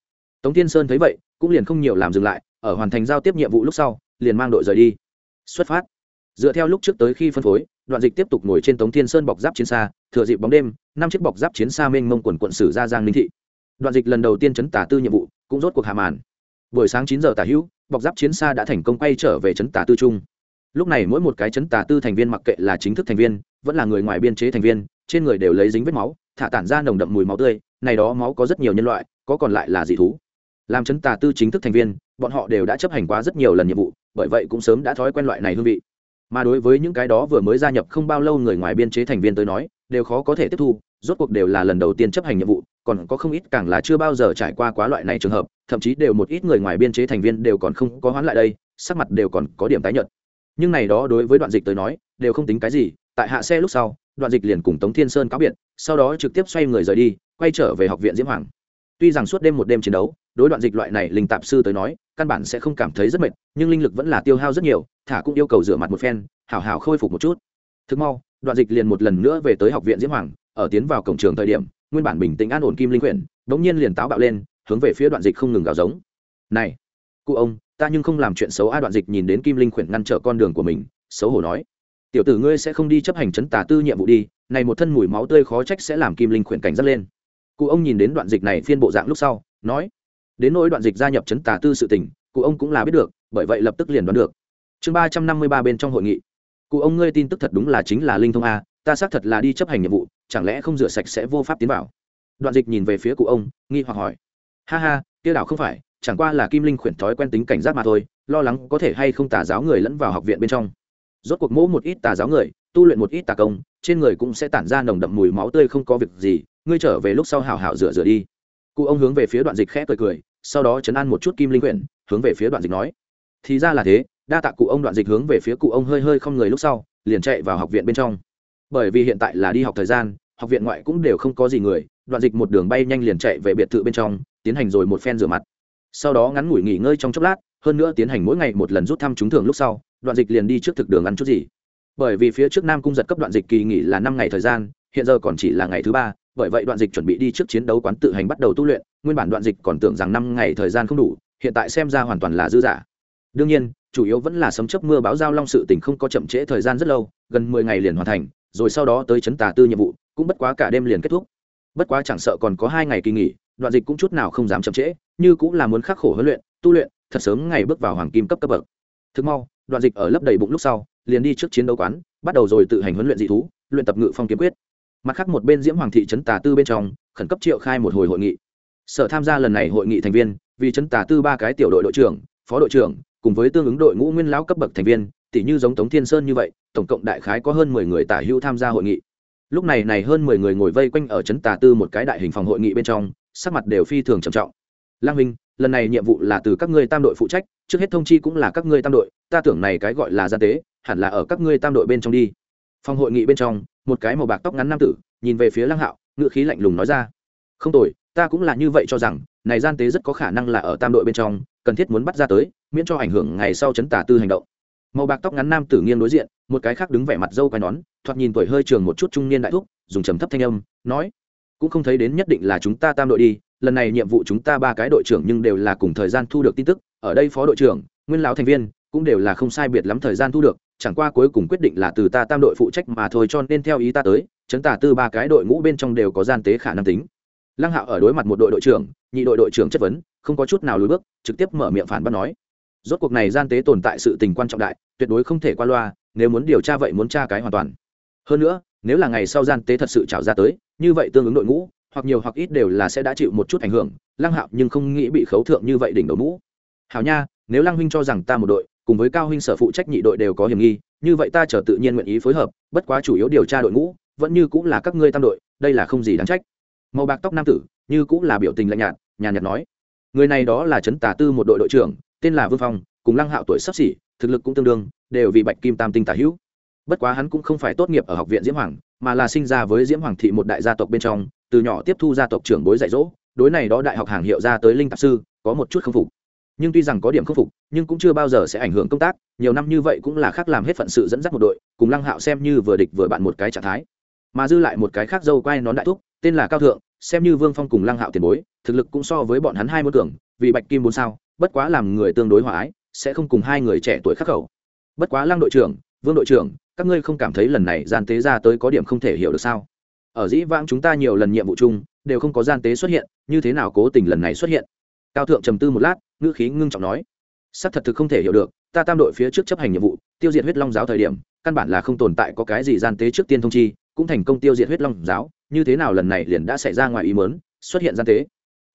Tống tiên sơn thấy vậy, cũng liền không nhiều làm dừng lại, ở hoàn thành giao tiếp nhiệm vụ lúc sau, liền mang đội rời đi. Xuất phát. Dựa theo lúc trước tới khi phân phối, đoạn dịch tiếp tục ngồi trên tống thiên sơn bọc giáp chiến xa, thừa dịp bóng đêm, năm chiếc bọc giáp chiến xa mênh mông quần quận sử ra giang ninh thị. Đoạn dịch lần đầu tiên chấn tả tư nhiệm vụ, cũng rốt cuộc hàm màn buổi sáng chín giờ tả hữu, bọc giáp chiến xa đã thành công quay trở về trấn tả tư trung. Lúc này mỗi một cái chấn tà tư thành viên mặc kệ là chính thức thành viên, vẫn là người ngoài biên chế thành viên, trên người đều lấy dính vết máu, thả tản ra nồng đậm mùi máu tươi, này đó máu có rất nhiều nhân loại, có còn lại là dị thú. Làm chấn tà tư chính thức thành viên, bọn họ đều đã chấp hành quá rất nhiều lần nhiệm vụ, bởi vậy cũng sớm đã thói quen loại này hương vị. Mà đối với những cái đó vừa mới gia nhập không bao lâu người ngoài biên chế thành viên tới nói, đều khó có thể tiếp thu rốt cuộc đều là lần đầu tiên chấp hành nhiệm vụ, còn có không ít càng là chưa bao giờ trải qua quá loại này trường hợp, thậm chí đều một ít người ngoài biên chế thành viên đều còn không có hoán lại đây, sắc mặt đều còn có điểm tái nhợt. Nhưng này đó đối với đoạn dịch tới nói, đều không tính cái gì, tại hạ xe lúc sau, đoạn dịch liền cùng tống thiên sơn cáo biệt, sau đó trực tiếp xoay người rời đi, quay trở về học viện diễm hoàng. Tuy rằng suốt đêm một đêm chiến đấu, đối đoạn dịch loại này linh tạp sư tới nói, căn bản sẽ không cảm thấy rất mệt, nhưng linh lực vẫn là tiêu hao rất nhiều, thả cũng yêu cầu rửa mặt một phen, hảo hảo khôi phục một chút. Thực mau, đoạn dịch liền một lần nữa về tới học viện diễm hoàng ở tiến vào cổng trường thời điểm, nguyên bản bình tĩnh an ổn kim linh quyển, bỗng nhiên liền táo bạo lên, hướng về phía đoạn dịch không ngừng gào giống. Này, cụ ông, ta nhưng không làm chuyện xấu a. Đoạn dịch nhìn đến kim linh quyển ngăn trở con đường của mình, xấu hổ nói, tiểu tử ngươi sẽ không đi chấp hành chấn tà tư nhiệm vụ đi, này một thân mùi máu tươi khó trách sẽ làm kim linh quyển cảnh dắt lên. Cụ ông nhìn đến đoạn dịch này phiên bộ dạng lúc sau, nói, đến nỗi đoạn dịch gia nhập chấn tà tư sự tình, cụ ông cũng là biết được, bởi vậy lập tức liền đoán được. Chương ba trăm năm mươi ba bên trong hội nghị. Cụ ông, ngươi tin tức thật đúng là chính là linh thông a ta xác thật là đi chấp hành nhiệm vụ, chẳng lẽ không rửa sạch sẽ vô pháp tiến vào? Đoạn dịch nhìn về phía cụ ông, nghi hoặc hỏi. Ha ha tiêu đảo không phải, chẳng qua là kim linh khuyển thói quen tính cảnh giác mà thôi, lo lắng có thể hay không tà giáo người lẫn vào học viện bên trong. Rốt cuộc mỗ một ít tà giáo người, tu luyện một ít tà công, trên người cũng sẽ tản ra nồng đậm mùi máu tươi không có việc gì, ngươi trở về lúc sau hào hào rửa rửa đi. Cụ ông hướng về phía đoạn dịch khẽ cười cười, sau đó chấn an một chút kim linh quyển hướng về phía đoạn dịch nói. Thì ra là thế, đa tạ cụ ông đoạn dịch hướng về phía cụ ông hơi hơi không người lúc sau, liền chạy vào học viện bên trong bởi vì hiện tại là đi học thời gian, học viện ngoại cũng đều không có gì người, đoạn dịch một đường bay nhanh liền chạy về biệt thự bên trong, tiến hành rồi một phen rửa mặt. Sau đó ngắn ngủi nghỉ ngơi trong chốc lát, hơn nữa tiến hành mỗi ngày một lần rút thăm trúng thưởng lúc sau, đoạn dịch liền đi trước thực đường ăn chút gì. Bởi vì phía trước nam cung giật cấp đoạn dịch kỳ nghỉ là năm ngày thời gian, hiện giờ còn chỉ là ngày thứ ba, bởi vậy đoạn dịch chuẩn bị đi trước chiến đấu quán tự hành bắt đầu tu luyện, nguyên bản đoạn dịch còn tưởng rằng năm ngày thời gian không đủ, hiện tại xem ra hoàn toàn là dư giả đương nhiên, chủ yếu vẫn là sấm chấp mưa báo giao long sự tình không có chậm trễ thời gian rất lâu, gần mười ngày liền hoàn thành rồi sau đó tới chấn tà tư nhiệm vụ, cũng bất quá cả đêm liền kết thúc. Bất quá chẳng sợ còn có hai ngày kỳ nghỉ, đoạn dịch cũng chút nào không dám chậm trễ, như cũng là muốn khắc khổ huấn luyện, tu luyện, thật sớm ngày bước vào hoàng kim cấp cấp bậc. Thực mau, đoạn dịch ở lớp đầy bụng lúc sau, liền đi trước chiến đấu quán, bắt đầu rồi tự hành huấn luyện dị thú, luyện tập ngự phong kiếm quyết. Mặt khác một bên diễm hoàng thị trấn tà tư bên trong, khẩn cấp triệu khai một hồi hội nghị. Sở tham gia lần này hội nghị thành viên, vì trấn tà tư ba cái tiểu đội đội trưởng, phó đội trưởng, cùng với tương ứng đội ngũ nguyên lão cấp bậc thành viên Tỉ như giống tống thiên sơn như vậy, tổng cộng đại khái có hơn mười người tả hữu tham gia hội nghị. Lúc này này hơn mười người ngồi vây quanh ở trấn tà tư một cái đại hình phòng hội nghị bên trong, sắc mặt đều phi thường trầm trọng. Lang minh lần này nhiệm vụ là từ các ngươi tam đội phụ trách, trước hết thông chi cũng là các ngươi tam đội, ta tưởng này cái gọi là gian tế, hẳn là ở các ngươi tam đội bên trong đi. Phòng hội nghị bên trong, một cái màu bạc tóc ngắn nam tử, nhìn về phía lăng hạo, ngữ khí lạnh lùng nói ra, không tồi, ta cũng là như vậy cho rằng, này gian tế rất có khả năng là ở tam đội bên trong, cần thiết muốn bắt ra tới, miễn cho ảnh hưởng ngày sau chấn tả tư hành động màu bạc tóc ngắn nam tử nghiêng đối diện, một cái khác đứng vẻ mặt dâu quai nón, thoạt nhìn tuổi hơi trường một chút trung niên đại thúc, dùng trầm thấp thanh âm, nói, cũng không thấy đến nhất định là chúng ta tam đội đi, lần này nhiệm vụ chúng ta ba cái đội trưởng nhưng đều là cùng thời gian thu được tin tức, ở đây phó đội trưởng, nguyên lão thành viên, cũng đều là không sai biệt lắm thời gian thu được, chẳng qua cuối cùng quyết định là từ ta tam đội phụ trách mà thôi cho nên theo ý ta tới, chấn tả tư ba cái đội ngũ bên trong đều có gian tế khả năng tính. Lăng hạo ở đối mặt một đội đội trưởng, nhị đội đội trưởng chất vấn, không có chút nào lùi bước, trực tiếp mở miệng phản bác nói rốt cuộc này gian tế tồn tại sự tình quan trọng đại, tuyệt đối không thể qua loa, nếu muốn điều tra vậy muốn tra cái hoàn toàn. Hơn nữa, nếu là ngày sau gian tế thật sự trào ra tới, như vậy tương ứng đội ngũ, hoặc nhiều hoặc ít đều là sẽ đã chịu một chút ảnh hưởng, lăng hạo nhưng không nghĩ bị khấu thượng như vậy đỉnh đầu mũ. Hảo nha, nếu lăng huynh cho rằng ta một đội, cùng với cao huynh sở phụ trách nhị đội đều có hiểm nghi, như vậy ta chờ tự nhiên nguyện ý phối hợp, bất quá chủ yếu điều tra đội ngũ, vẫn như cũng là các ngươi tam đội, đây là không gì đáng trách. Màu bạc tóc nam tử, như cũng là biểu tình lạnh nhạt, nhàn nhạt nói. Người này đó là trấn tà tư một đội đội trưởng tên là vương phong, cùng lăng hạo tuổi sắp xỉ, thực lực cũng tương đương, đều vì bạch kim tam tinh tả hữu. Bất quá hắn cũng không phải tốt nghiệp ở học viện diễm hoàng, mà là sinh ra với diễm hoàng thị một đại gia tộc bên trong, từ nhỏ tiếp thu gia tộc trưởng bối dạy dỗ, đối này đó đại học hàng hiệu ra tới linh tạp sư, có một chút k phục. Nhưng tuy rằng có điểm k phục, nhưng cũng chưa bao giờ sẽ ảnh hưởng công tác, nhiều năm như vậy cũng là khác làm hết phận sự dẫn dắt một đội, cùng lăng hạo xem như vừa địch vừa bạn một cái trạng thái. Mà dư lại một cái khác dâu quay nón đại thúc, tên là cao thượng, xem như vương phong cùng lăng hạo tiền bối, thực lực cũng so với bọn hắn hai mươi cường, vì bạch kim bốn sao bất quá làm người tương đối hòa ái, sẽ không cùng hai người trẻ tuổi khắc khẩu. Bất quá lăng đội trưởng, vương đội trưởng, các ngươi không cảm thấy lần này gian tế ra tới có điểm không thể hiểu được sao? Ở dĩ vãng chúng ta nhiều lần nhiệm vụ chung, đều không có gian tế xuất hiện, như thế nào cố tình lần này xuất hiện? Cao thượng trầm tư một lát, ngữ khí ngưng trọng nói. Sắc thật thực không thể hiểu được, ta tam đội phía trước chấp hành nhiệm vụ, tiêu diệt huyết long giáo thời điểm, căn bản là không tồn tại có cái gì gian tế trước tiên thông chi, cũng thành công tiêu diệt huyết long giáo, như thế nào lần này liền đã xảy ra ngoài ý mớn xuất hiện gian tế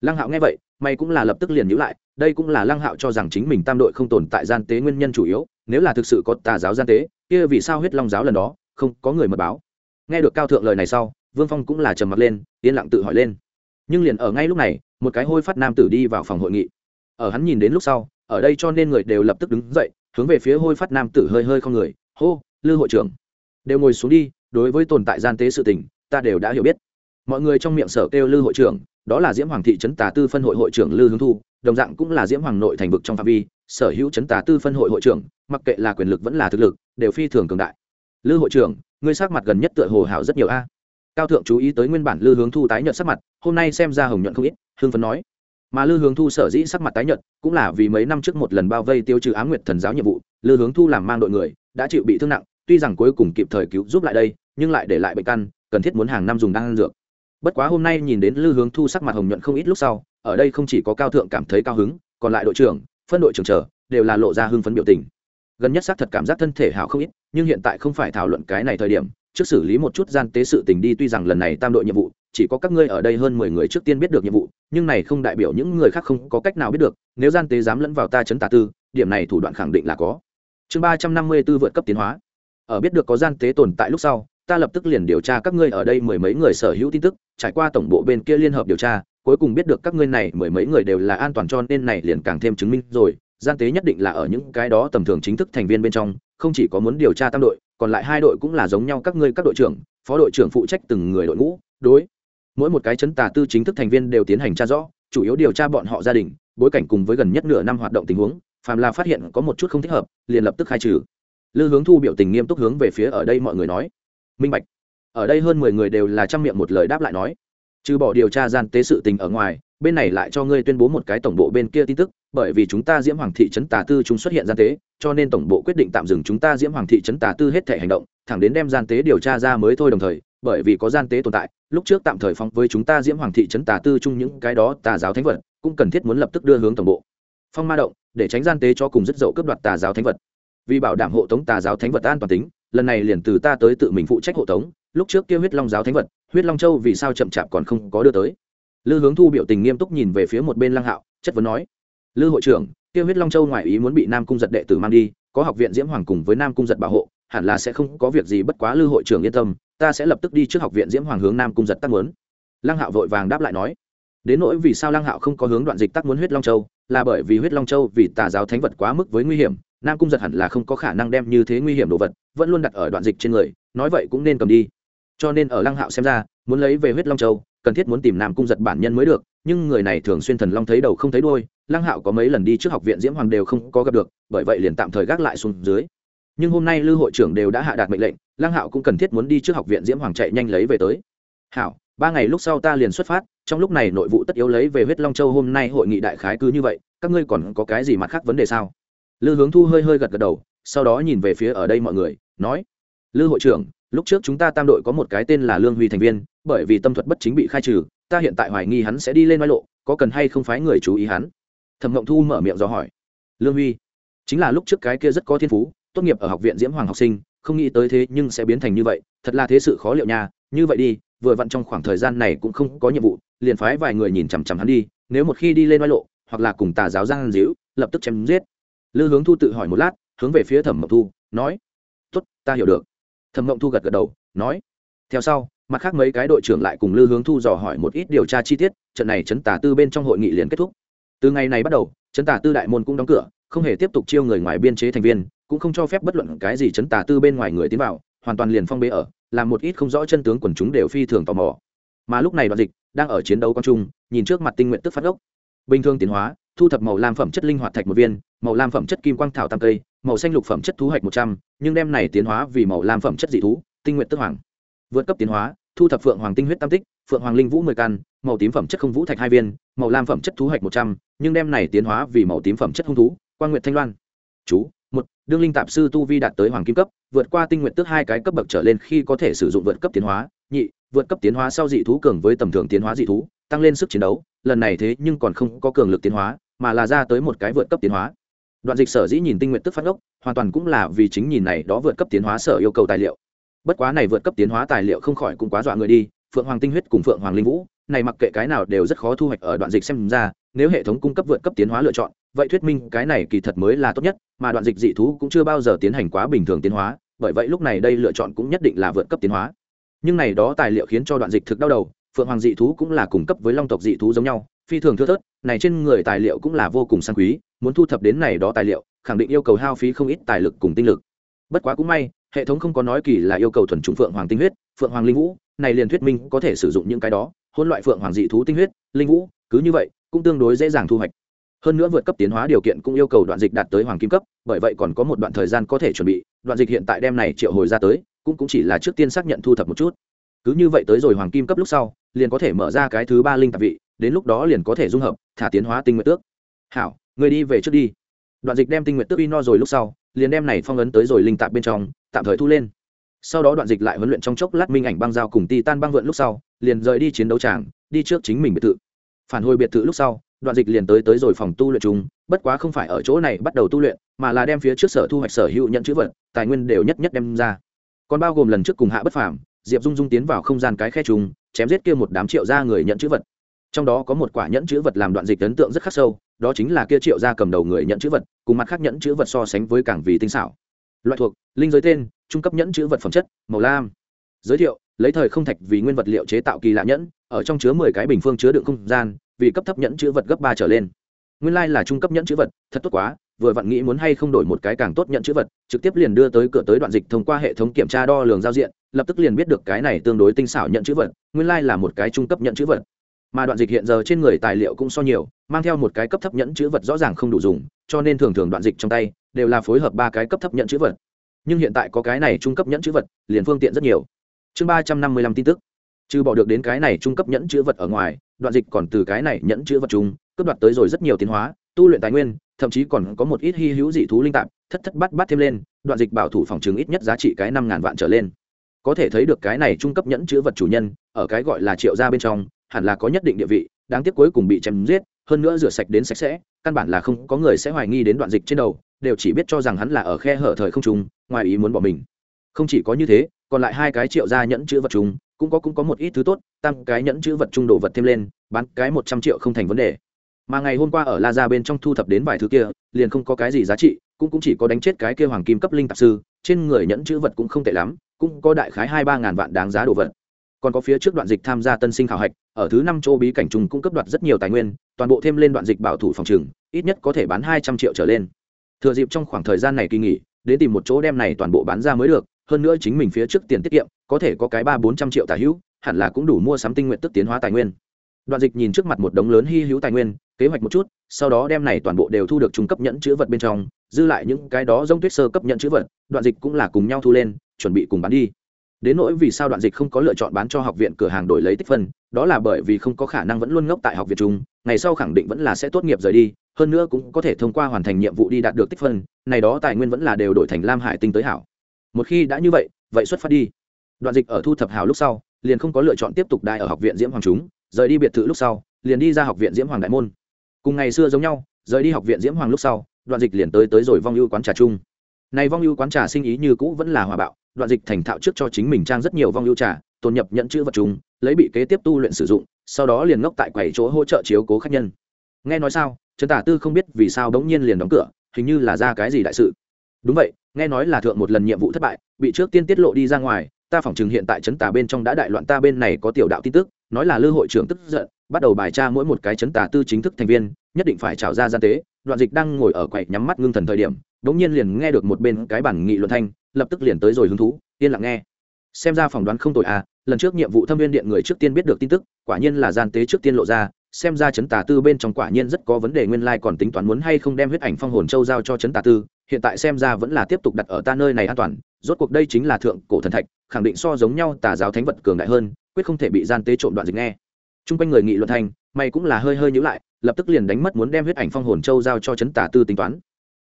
lăng hạo nghe vậy may cũng là lập tức liền nhữ lại, đây cũng là lăng hạo cho rằng chính mình tam đội không tồn tại gian tế nguyên nhân chủ yếu, nếu là thực sự có tà giáo gian tế, kia vì sao huyết long giáo lần đó, không có người mật báo. Nghe được cao thượng lời này sau, vương phong cũng là trầm mặt lên, yên lặng tự hỏi lên. Nhưng liền ở ngay lúc này, một cái hôi phát nam tử đi vào phòng hội nghị. Ở hắn nhìn đến lúc sau, ở đây cho nên người đều lập tức đứng dậy, hướng về phía hôi phát nam tử hơi hơi không người. Hô, lư hội trưởng, đều ngồi xuống đi, đối với tồn tại gian tế sự tình, ta đều đã hiểu biết mọi người trong miệng sở kêu lư hội trưởng, đó là diễm hoàng thị trấn tà tư phân hội hội trưởng lư hướng thu, đồng dạng cũng là diễm hoàng nội thành vực trong phạm vi, sở hữu trấn tà tư phân hội hội trưởng, mặc kệ là quyền lực vẫn là thực lực, đều phi thường cường đại. Lư hội trưởng, ngươi sắc mặt gần nhất tựa hồ hảo rất nhiều a. Cao thượng chú ý tới nguyên bản lư hướng thu tái nhợt sắc mặt, hôm nay xem ra hồng nhuận không ít hương phấn nói. Mà lư hướng thu sở dĩ sắc mặt tái nhợt, cũng là vì mấy năm trước một lần bao vây tiêu trừ ám nguyệt thần giáo nhiệm vụ, lư hướng thu làm mang đội người, đã chịu bị thương nặng, tuy rằng cuối cùng kịp thời cứu giúp lại đây, nhưng lại để lại bệnh căn, cần thiết muốn hàng năm dùng đan dược bất quá hôm nay nhìn đến lư hướng thu sắc mặt hồng nhuận không ít lúc sau, ở đây không chỉ có cao thượng cảm thấy cao hứng, còn lại đội trưởng, phân đội trưởng trở đều là lộ ra hưng phấn biểu tình. Gần nhất xác thật cảm giác thân thể hảo không ít, nhưng hiện tại không phải thảo luận cái này thời điểm, trước xử lý một chút gian tế sự tình đi, tuy rằng lần này tam đội nhiệm vụ, chỉ có các ngươi ở đây hơn mười người trước tiên biết được nhiệm vụ, nhưng này không đại biểu những người khác không có cách nào biết được, nếu gian tế dám lẫn vào ta chấn tà tư, điểm này thủ đoạn khẳng định là có. Chương ba trăm năm mươi b ố vượt cấp tiến hóa. Ở biết được có gian tế tồn tại lúc sau ta lập tức liền điều tra các ngươi ở đây mười mấy người sở hữu tin tức, trải qua tổng bộ bên kia liên hợp điều tra, cuối cùng biết được các ngươi này mười mấy người đều là an toàn cho nên này liền càng thêm chứng minh rồi, gian tế nhất định là ở những cái đó tầm thường chính thức thành viên bên trong, không chỉ có muốn điều tra tam đội, còn lại hai đội cũng là giống nhau các ngươi các đội trưởng, phó đội trưởng phụ trách từng người đội ngũ, đối. Mỗi một cái chấn tà tư chính thức thành viên đều tiến hành tra rõ, chủ yếu điều tra bọn họ gia đình, bối cảnh cùng với gần nhất nửa năm hoạt động tình huống, phàm là phát hiện có một chút không thích hợp, liền lập tức khai trừ. Lư hướng thu biểu tình nghiêm túc hướng về phía ở đây mọi người nói minh bạch. Ở đây hơn mười người đều là trăm miệng một lời đáp lại nói, trừ bỏ điều tra gian tế sự tình ở ngoài, bên này lại cho ngươi tuyên bố một cái tổng bộ bên kia tin tức, bởi vì chúng ta diễm hoàng thị trấn tà tư chúng xuất hiện gian tế, cho nên tổng bộ quyết định tạm dừng chúng ta diễm hoàng thị trấn tà tư hết thể hành động, thẳng đến đem gian tế điều tra ra mới thôi đồng thời, bởi vì có gian tế tồn tại, lúc trước tạm thời phóng với chúng ta diễm hoàng thị trấn tà tư chung những cái đó tà giáo thánh vật, cũng cần thiết muốn lập tức đưa hướng tổng bộ. Phong ma động, để tránh gian tế cho cùng dứt dậu cướp đoạt tà giáo thánh vật. Vì bảo đảm hộ tống tà giáo thánh vật an toàn tính lần này liền từ ta tới tự mình phụ trách hộ tống, lúc trước kia huyết long giáo thánh vật, huyết long châu vì sao chậm chạp còn không có đưa tới. Lư hướng thu biểu tình nghiêm túc nhìn về phía một bên lăng hạo, chất vấn nói, lư hội trưởng, kia huyết long châu ngoại ý muốn bị nam cung giật đệ tử mang đi, có học viện diễm hoàng cùng với nam cung giật bảo hộ, hẳn là sẽ không có việc gì bất quá lư hội trưởng yên tâm, ta sẽ lập tức đi trước học viện diễm hoàng hướng nam cung giật tác muốn. Lăng hạo vội vàng đáp lại nói, đến nỗi vì sao lăng hạo không có hướng đoạn dịch tác muốn huyết long châu, là bởi vì huyết long châu vì tà giáo thánh vật quá mức với nguy hiểm nam cung giật hẳn là không có khả năng đem như thế nguy hiểm đồ vật vẫn luôn đặt ở đoạn dịch trên người, nói vậy cũng nên cầm đi. Cho nên ở lăng hạo xem ra, muốn lấy về huyết long châu, cần thiết muốn tìm nam cung giật bản nhân mới được, nhưng người này thường xuyên thần long thấy đầu không thấy đôi lăng hạo có mấy lần đi trước học viện diễm hoàng đều không có gặp được, bởi vậy liền tạm thời gác lại xuống dưới. Nhưng hôm nay lưu hội trưởng đều đã hạ đạt mệnh lệnh, lăng hạo cũng cần thiết muốn đi trước học viện diễm hoàng chạy nhanh lấy về tới. Hảo, ba ngày lúc sau ta liền xuất phát, trong lúc này nội vụ tất yếu lấy về huyết long châu hôm nay hội nghị đại khái cứ như vậy, các ngươi còn có cái gì mặt khác vấn đề sao? Lư hướng thu hơi hơi gật gật đầu, sau đó nhìn về phía ở đây mọi người, nói, lư hội trưởng, lúc trước chúng ta tam đội có một cái tên là lương huy thành viên, bởi vì tâm thuật bất chính bị khai trừ, ta hiện tại hoài nghi hắn sẽ đi lên mai lộ, có cần hay không phái người chú ý hắn? Thẩm ngộng thu mở miệng do hỏi, lương huy, chính là lúc trước cái kia rất có thiên phú, tốt nghiệp ở học viện diễm hoàng học sinh, không nghĩ tới thế nhưng sẽ biến thành như vậy, thật là thế sự khó liệu nha, như vậy đi, vừa vặn trong khoảng thời gian này cũng không có nhiệm vụ, liền phái vài người nhìn chằm chằm hắn đi, nếu một khi đi lên mai lộ, hoặc là cùng tà giáo giang díu lập tức chém giết lư hướng thu tự hỏi một lát, hướng về phía thẩm mộng thu, nói, tốt, ta hiểu được. Thẩm mộng thu gật gật đầu, nói, theo sau, mặt khác mấy cái đội trưởng lại cùng lư hướng thu dò hỏi một ít điều tra chi tiết, trận này chấn tả tư bên trong hội nghị liền kết thúc. Từ ngày này bắt đầu chấn tả tư đại môn cũng đóng cửa, không hề tiếp tục chiêu người ngoài biên chế thành viên, cũng không cho phép bất luận cái gì chấn tả tư bên ngoài người tiến vào, hoàn toàn liền phong bế ở, làm một ít không rõ chân tướng quần chúng đều phi thường tò mò. Mà lúc này đoạn dịch đang ở chiến đấu con trung, nhìn trước mặt tinh nguyện tức phát ốc. Bình thường tiến hóa thu thập màu lam phẩm chất linh hoạt thạch một viên, màu lam phẩm chất kim quang thảo tam cây, màu xanh lục phẩm chất thú hạch một trăm, nhưng đem này tiến hóa vì màu lam phẩm chất dị thú, tinh nguyện tức hoàng. Vượt cấp tiến hóa, thu thập phượng hoàng tinh huyết tam tích, phượng hoàng linh vũ mười căn, màu tím phẩm chất không vũ thạch hai viên, màu lam phẩm chất thú hạch một trăm, nhưng đem này tiến hóa vì màu tím phẩm chất hung thú quan nguyện thanh loan. Chú, một, đương linh tạp sư tu vi đạt tới hoàng kim cấp, vượt qua tinh nguyện tức hai cái cấp bậc trở lên khi có thể sử dụng vượt cấp tiến hóa. Nhị, vượt cấp tiến hóa sau dị thú cường với tầm thường tiến hóa dị thú, tăng lên sức chiến đấu, lần này thế nhưng còn không có cường lực tiến hóa mà là ra tới một cái vượt cấp tiến hóa. Đoạn dịch sở dĩ nhìn tinh nguyện tức phát ốc hoàn toàn cũng là vì chính nhìn này đó vượt cấp tiến hóa sở yêu cầu tài liệu. Bất quá này vượt cấp tiến hóa tài liệu không khỏi cũng quá dọa người đi, phượng hoàng tinh huyết cùng phượng hoàng linh vũ, này mặc kệ cái nào đều rất khó thu hoạch ở đoạn dịch xem ra, nếu hệ thống cung cấp vượt cấp tiến hóa lựa chọn, vậy thuyết minh cái này kỳ thật mới là tốt nhất, mà đoạn dịch dị thú cũng chưa bao giờ tiến hành quá bình thường tiến hóa, bởi vậy lúc này đây lựa chọn cũng nhất định là vượt cấp tiến hóa. Nhưng này đó tài liệu khiến cho đoạn dịch thực đau đầu, phượng hoàng dị thú cũng là cung cấp với long tộc dị thú giống nhau phi thường thưa thớt, này trên người tài liệu cũng là vô cùng sang quý, muốn thu thập đến này đó tài liệu, khẳng định yêu cầu hao phí không ít tài lực cùng tinh lực. Bất quá cũng may, hệ thống không có nói kỳ là yêu cầu thuần chủng phượng hoàng tinh huyết, phượng hoàng linh vũ, này liền thuyết minh có thể sử dụng những cái đó hôn loại phượng hoàng dị thú tinh huyết, linh vũ, cứ như vậy, cũng tương đối dễ dàng thu hoạch. Hơn nữa vượt cấp tiến hóa điều kiện cũng yêu cầu đoạn dịch đạt tới hoàng kim cấp, bởi vậy còn có một đoạn thời gian có thể chuẩn bị, đoạn dịch hiện tại đem này triệu hồi ra tới, cũng cũng chỉ là trước tiên xác nhận thu thập một chút. Cứ như vậy tới rồi hoàng kim cấp lúc sau, liền có thể mở ra cái thứ ba linh tạp vị đến lúc đó liền có thể dung hợp, thả tiến hóa tinh nguyện tước. Hảo, người đi về trước đi. Đoạn dịch đem tinh nguyện tước y no rồi lúc sau, liền đem này phong ấn tới rồi linh tạp bên trong, tạm thời thu lên. Sau đó đoạn dịch lại huấn luyện trong chốc lát minh ảnh băng giao cùng ti tan băng vượn lúc sau, liền rời đi chiến đấu tràng, đi trước chính mình biệt thự. Phản hồi biệt thự lúc sau, đoạn dịch liền tới tới rồi phòng tu luyện chúng bất quá không phải ở chỗ này bắt đầu tu luyện, mà là đem phía trước sở thu hoạch sở hữu nhận chữ vật, tài nguyên đều nhất nhất đem ra. Còn bao gồm lần trước cùng hạ bất phàm, diệp dung dung tiến vào không gian cái khe trùng chém giết kia một đám triệu gia người nhận chữ vật trong đó có một quả nhẫn chữ vật làm đoạn dịch ấn tượng rất khắc sâu, đó chính là kia triệu gia cầm đầu người nhận chữ vật, cùng mặt khác nhẫn chữ vật so sánh với cảng vì tinh xảo. Loại thuộc, linh giới tên, trung cấp nhẫn chữ vật phẩm chất, màu lam. Giới thiệu, lấy thời không thạch vì nguyên vật liệu chế tạo kỳ lạ nhẫn, ở trong chứa mười cái bình phương chứa đựng không gian, vì cấp thấp nhẫn chữ vật gấp ba trở lên. Nguyên lai là trung cấp nhẫn chữ vật, thật tốt quá, vừa vặn nghĩ muốn hay không đổi một cái càng tốt nhận chữ vật, trực tiếp liền đưa tới cửa tới đoạn dịch thông qua hệ thống kiểm tra đo lường giao diện, lập tức liền biết được cái này tương đối tinh xảo nhận chữ vật, nguyên lai là một cái trung cấp nhận chữ vật mà đoạn dịch hiện giờ trên người tài liệu cũng so nhiều, mang theo một cái cấp thấp nhẫn chữ vật rõ ràng không đủ dùng, cho nên thường thường đoạn dịch trong tay đều là phối hợp ba cái cấp thấp nhẫn chữ vật. Nhưng hiện tại có cái này trung cấp nhẫn chữ vật, liền phương tiện rất nhiều. Chương ba trăm năm mươi lăm tin tức. Trừ bỏ được đến cái này trung cấp nhẫn chữ vật ở ngoài, đoạn dịch còn từ cái này nhẫn chữ vật chung, cướp đoạt tới rồi rất nhiều tiến hóa, tu luyện tài nguyên, thậm chí còn có một ít hy hữu dị thú linh tạp, thất thất bắt bắt thêm lên, đoạn dịch bảo thủ phòng chứng ít nhất giá trị cái năm ngàn vạn trở lên. Có thể thấy được cái này trung cấp nhẫn chữ vật chủ nhân, ở cái gọi là triệu gia bên trong hẳn là có nhất định địa vị, đáng tiếc cuối cùng bị chém giết, hơn nữa rửa sạch đến sạch sẽ, căn bản là không có người sẽ hoài nghi đến đoạn dịch trên đầu, đều chỉ biết cho rằng hắn là ở khe hở thời không trùng ngoài ý muốn bỏ mình. Không chỉ có như thế, còn lại hai cái triệu gia nhẫn chữ vật trùng cũng có cũng có một ít thứ tốt tăng cái nhẫn chữ vật trung đồ vật thêm lên, bán cái một trăm triệu không thành vấn đề. Mà ngày hôm qua ở la ra bên trong thu thập đến vài thứ kia, liền không có cái gì giá trị, cũng cũng chỉ có đánh chết cái kia hoàng kim cấp linh tạp sư, trên người nhẫn chữ vật cũng không tệ lắm, cũng có đại khái hai ba ngàn vạn đáng giá đồ vật còn có phía trước đoạn dịch tham gia tân sinh khảo hạch, ở thứ năm chỗ bí cảnh trùng cung cấp đoạt rất nhiều tài nguyên, toàn bộ thêm lên đoạn dịch bảo thủ phòng trừng ít nhất có thể bán hai trăm triệu trở lên. Thừa dịp trong khoảng thời gian này kỳ nghỉ, đến tìm một chỗ đem này toàn bộ bán ra mới được, hơn nữa chính mình phía trước tiền tiết kiệm, có thể có cái ba bốn trăm triệu tài hữu, hẳn là cũng đủ mua sắm tinh nguyện tức tiến hóa tài nguyên. Đoạn dịch nhìn trước mặt một đống lớn hy hữu tài nguyên, kế hoạch một chút, sau đó đem này toàn bộ đều thu được trung cấp nhẫn chữ vật bên trong, dư lại những cái đó giống tuyết sơ cấp nhẫn chữ vật, đoạn dịch cũng là cùng nhau thu lên, chuẩn bị cùng bán đi đến nỗi vì sao đoạn dịch không có lựa chọn bán cho học viện cửa hàng đổi lấy tích phân, đó là bởi vì không có khả năng vẫn luôn ngốc tại học viện chúng ngày sau khẳng định vẫn là sẽ tốt nghiệp rời đi, hơn nữa cũng có thể thông qua hoàn thành nhiệm vụ đi đạt được tích phân, này đó tài nguyên vẫn là đều đổi thành lam hải tinh tới hảo. Một khi đã như vậy vậy xuất phát đi. Đoạn dịch ở thu thập hào lúc sau, liền không có lựa chọn tiếp tục đại ở học viện diễm hoàng chúng, rời đi biệt thự lúc sau, liền đi ra học viện diễm hoàng đại môn. Cùng ngày xưa giống nhau, rời đi học viện diễm hoàng lúc sau, đoạn dịch liền tới tới rồi vong ưu quán trà chung. Này vong ưu quán trà sinh ý như cũ vẫn là hòa bạo đoạn dịch thành thạo trước cho chính mình trang rất nhiều vong ưu trà, tồn nhập nhận chữ vật chúng, lấy bị kế tiếp tu luyện sử dụng, sau đó liền ngốc tại quầy chỗ hỗ trợ chiếu cố khách nhân. Nghe nói sao? Trần tả tư không biết vì sao đống nhiên liền đóng cửa, hình như là ra cái gì đại sự. Đúng vậy, nghe nói là thượng một lần nhiệm vụ thất bại, bị trước tiên tiết lộ đi ra ngoài, ta phỏng chừng hiện tại Trấn tà bên trong đã đại loạn, ta bên này có tiểu đạo tin tức, nói là lư hội trưởng tức giận, bắt đầu bài tra mỗi một cái Trấn tà tư chính thức thành viên, nhất định phải trào ra gian tế, đoạn dịch đang ngồi ở quầy nhắm mắt ngưng thần thời điểm, đống nhiên liền nghe được một bên cái bản nghị luận thanh lập tức liền tới rồi hứng thú, yên lặng nghe. Xem ra phỏng đoán không tội à lần trước nhiệm vụ thâm viên điện người trước tiên biết được tin tức, quả nhiên là gian tế trước tiên lộ ra, xem ra chấn tà tư bên trong quả nhiên rất có vấn đề nguyên lai còn tính toán muốn hay không đem huyết ảnh phong hồn châu giao cho chấn tà tư, hiện tại xem ra vẫn là tiếp tục đặt ở ta nơi này an toàn, rốt cuộc đây chính là thượng cổ thần thạch, khẳng định so giống nhau tà giáo thánh vật cường đại hơn, quyết không thể bị gian tế trộm đoạn dịch nghe. Chung quanh người nghị luận thành, mày cũng là hơi hơi nhữ lại, lập tức liền đánh mất muốn đem huyết ảnh phong hồn châu giao cho chấn tà tư tính toán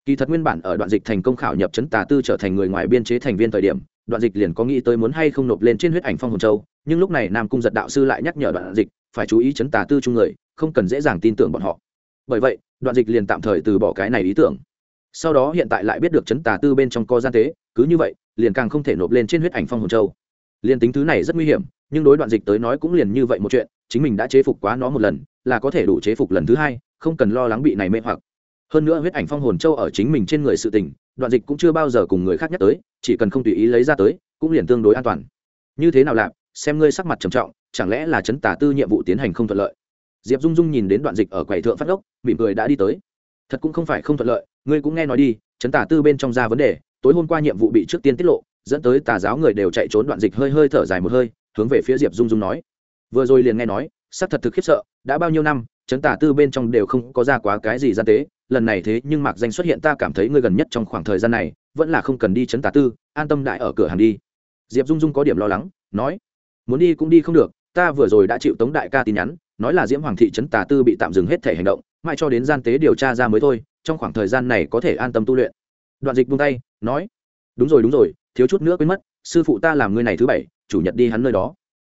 kỳ thật nguyên bản ở đoạn dịch thành công khảo nhập chấn tà tư trở thành người ngoài biên chế thành viên thời điểm, đoạn dịch liền có nghĩ tới muốn hay không nộp lên trên huyết ảnh phong hồn châu, nhưng lúc này nam cung giật đạo sư lại nhắc nhở đoạn dịch, phải chú ý chấn tà tư chung người, không cần dễ dàng tin tưởng bọn họ. Bởi vậy, đoạn dịch liền tạm thời từ bỏ cái này ý tưởng. Sau đó hiện tại lại biết được chấn tà tư bên trong co gian tế, cứ như vậy, liền càng không thể nộp lên trên huyết ảnh phong hồn châu. Liền tính thứ này rất nguy hiểm, nhưng đối đoạn dịch tới nói cũng liền như vậy một chuyện, chính mình đã chế phục quá nó một lần, là có thể đủ chế phục lần thứ hai, không cần lo lắng bị này mê hoặc hơn nữa huyết ảnh phong hồn châu ở chính mình trên người sự tình, đoạn dịch cũng chưa bao giờ cùng người khác nhắc tới, chỉ cần không tùy ý lấy ra tới, cũng liền tương đối an toàn. Như thế nào lạp xem ngươi sắc mặt trầm trọng, chẳng lẽ là chấn tả tư nhiệm vụ tiến hành không thuận lợi? Diệp dung dung nhìn đến đoạn dịch ở quầy thượng phát ốc mỉm cười đã đi tới. Thật cũng không phải không thuận lợi, ngươi cũng nghe nói đi, chấn tả tư bên trong ra vấn đề, tối hôm qua nhiệm vụ bị trước tiên tiết lộ, dẫn tới tà giáo người đều chạy trốn đoạn dịch hơi hơi thở dài một hơi, hướng về phía diệp dung dung nói. Vừa rồi liền nghe nói sắc thật thực khiếp sợ, đã bao nhiêu năm, chấn tả tư bên trong đều không có ra quá cái gì gian tế lần này thế nhưng mạc danh xuất hiện ta cảm thấy ngươi gần nhất trong khoảng thời gian này, vẫn là không cần đi chấn tà tư, an tâm đại ở cửa hàng đi. Diệp dung dung có điểm lo lắng, nói, muốn đi cũng đi không được, ta vừa rồi đã chịu tống đại ca tin nhắn, nói là diễm hoàng thị trấn tà tư bị tạm dừng hết thể hành động, mãi cho đến gian tế điều tra ra mới thôi, trong khoảng thời gian này có thể an tâm tu luyện. Đoạn dịch buông tay, nói, đúng rồi đúng rồi, thiếu chút nữa quên mất, sư phụ ta làm người này thứ bảy, chủ nhật đi hắn nơi đó.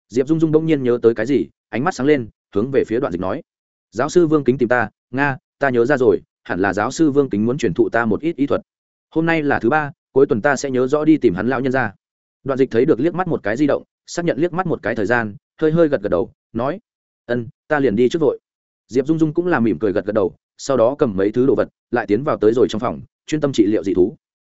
Diệp dung dung đông nhiên nhớ tới cái gì, ánh mắt sáng lên, hướng về phía đoạn dịch nói, giáo sư vương kính tìm ta, nga, ta nhớ ra rồi hẳn là giáo sư vương kính muốn truyền thụ ta một ít ý thuật. Hôm nay là thứ ba, cuối tuần ta sẽ nhớ rõ đi tìm hắn lão nhân ra. Đoạn dịch thấy được liếc mắt một cái di động, xác nhận liếc mắt một cái thời gian, hơi hơi gật gật đầu, nói, ân, ta liền đi trước vội. Diệp dung dung cũng làm mỉm cười gật gật đầu, sau đó cầm mấy thứ đồ vật, lại tiến vào tới rồi trong phòng, chuyên tâm trị liệu dị thú.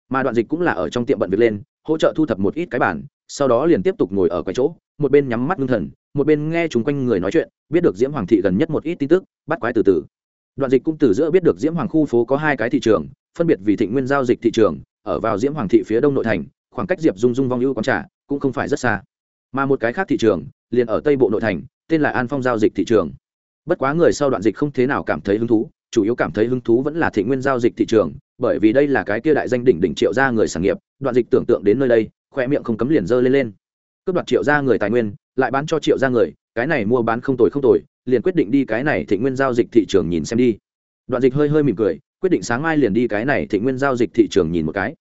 Mà đoạn dịch cũng là ở trong tiệm bận việc lên, hỗ trợ thu thập một ít cái bản sau đó liền tiếp tục ngồi ở quầy chỗ, một bên nhắm mắt ngưng thần, một bên nghe chúng quanh người nói chuyện, biết được diễm hoàng thị gần nhất một ít tin tức, bắt quái từ từ đoạn dịch cũng từ giữa biết được diễm hoàng khu phố có hai cái thị trường, phân biệt vì thịnh nguyên giao dịch thị trường, ở vào diễm hoàng thị phía đông nội thành, khoảng cách diệp dung dung vong ưu quán trà cũng không phải rất xa. Mà một cái khác thị trường, liền ở tây bộ nội thành, tên là an phong giao dịch thị trường. Bất quá người sau đoạn dịch không thế nào cảm thấy hứng thú, chủ yếu cảm thấy hứng thú vẫn là thị nguyên giao dịch thị trường, bởi vì đây là cái kia đại danh đỉnh đỉnh triệu gia người sản nghiệp, đoạn dịch tưởng tượng đến nơi đây, khoe miệng không cấm liền dơ lên lên. Cướp đoạt triệu gia người tài nguyên, lại bán cho triệu gia người, cái này mua bán không tồi không tồi liền quyết định đi cái này thị nguyên giao dịch thị trường nhìn xem đi. Đoạn dịch hơi hơi mỉm cười, quyết định sáng mai liền đi cái này thị nguyên giao dịch thị trường nhìn một cái.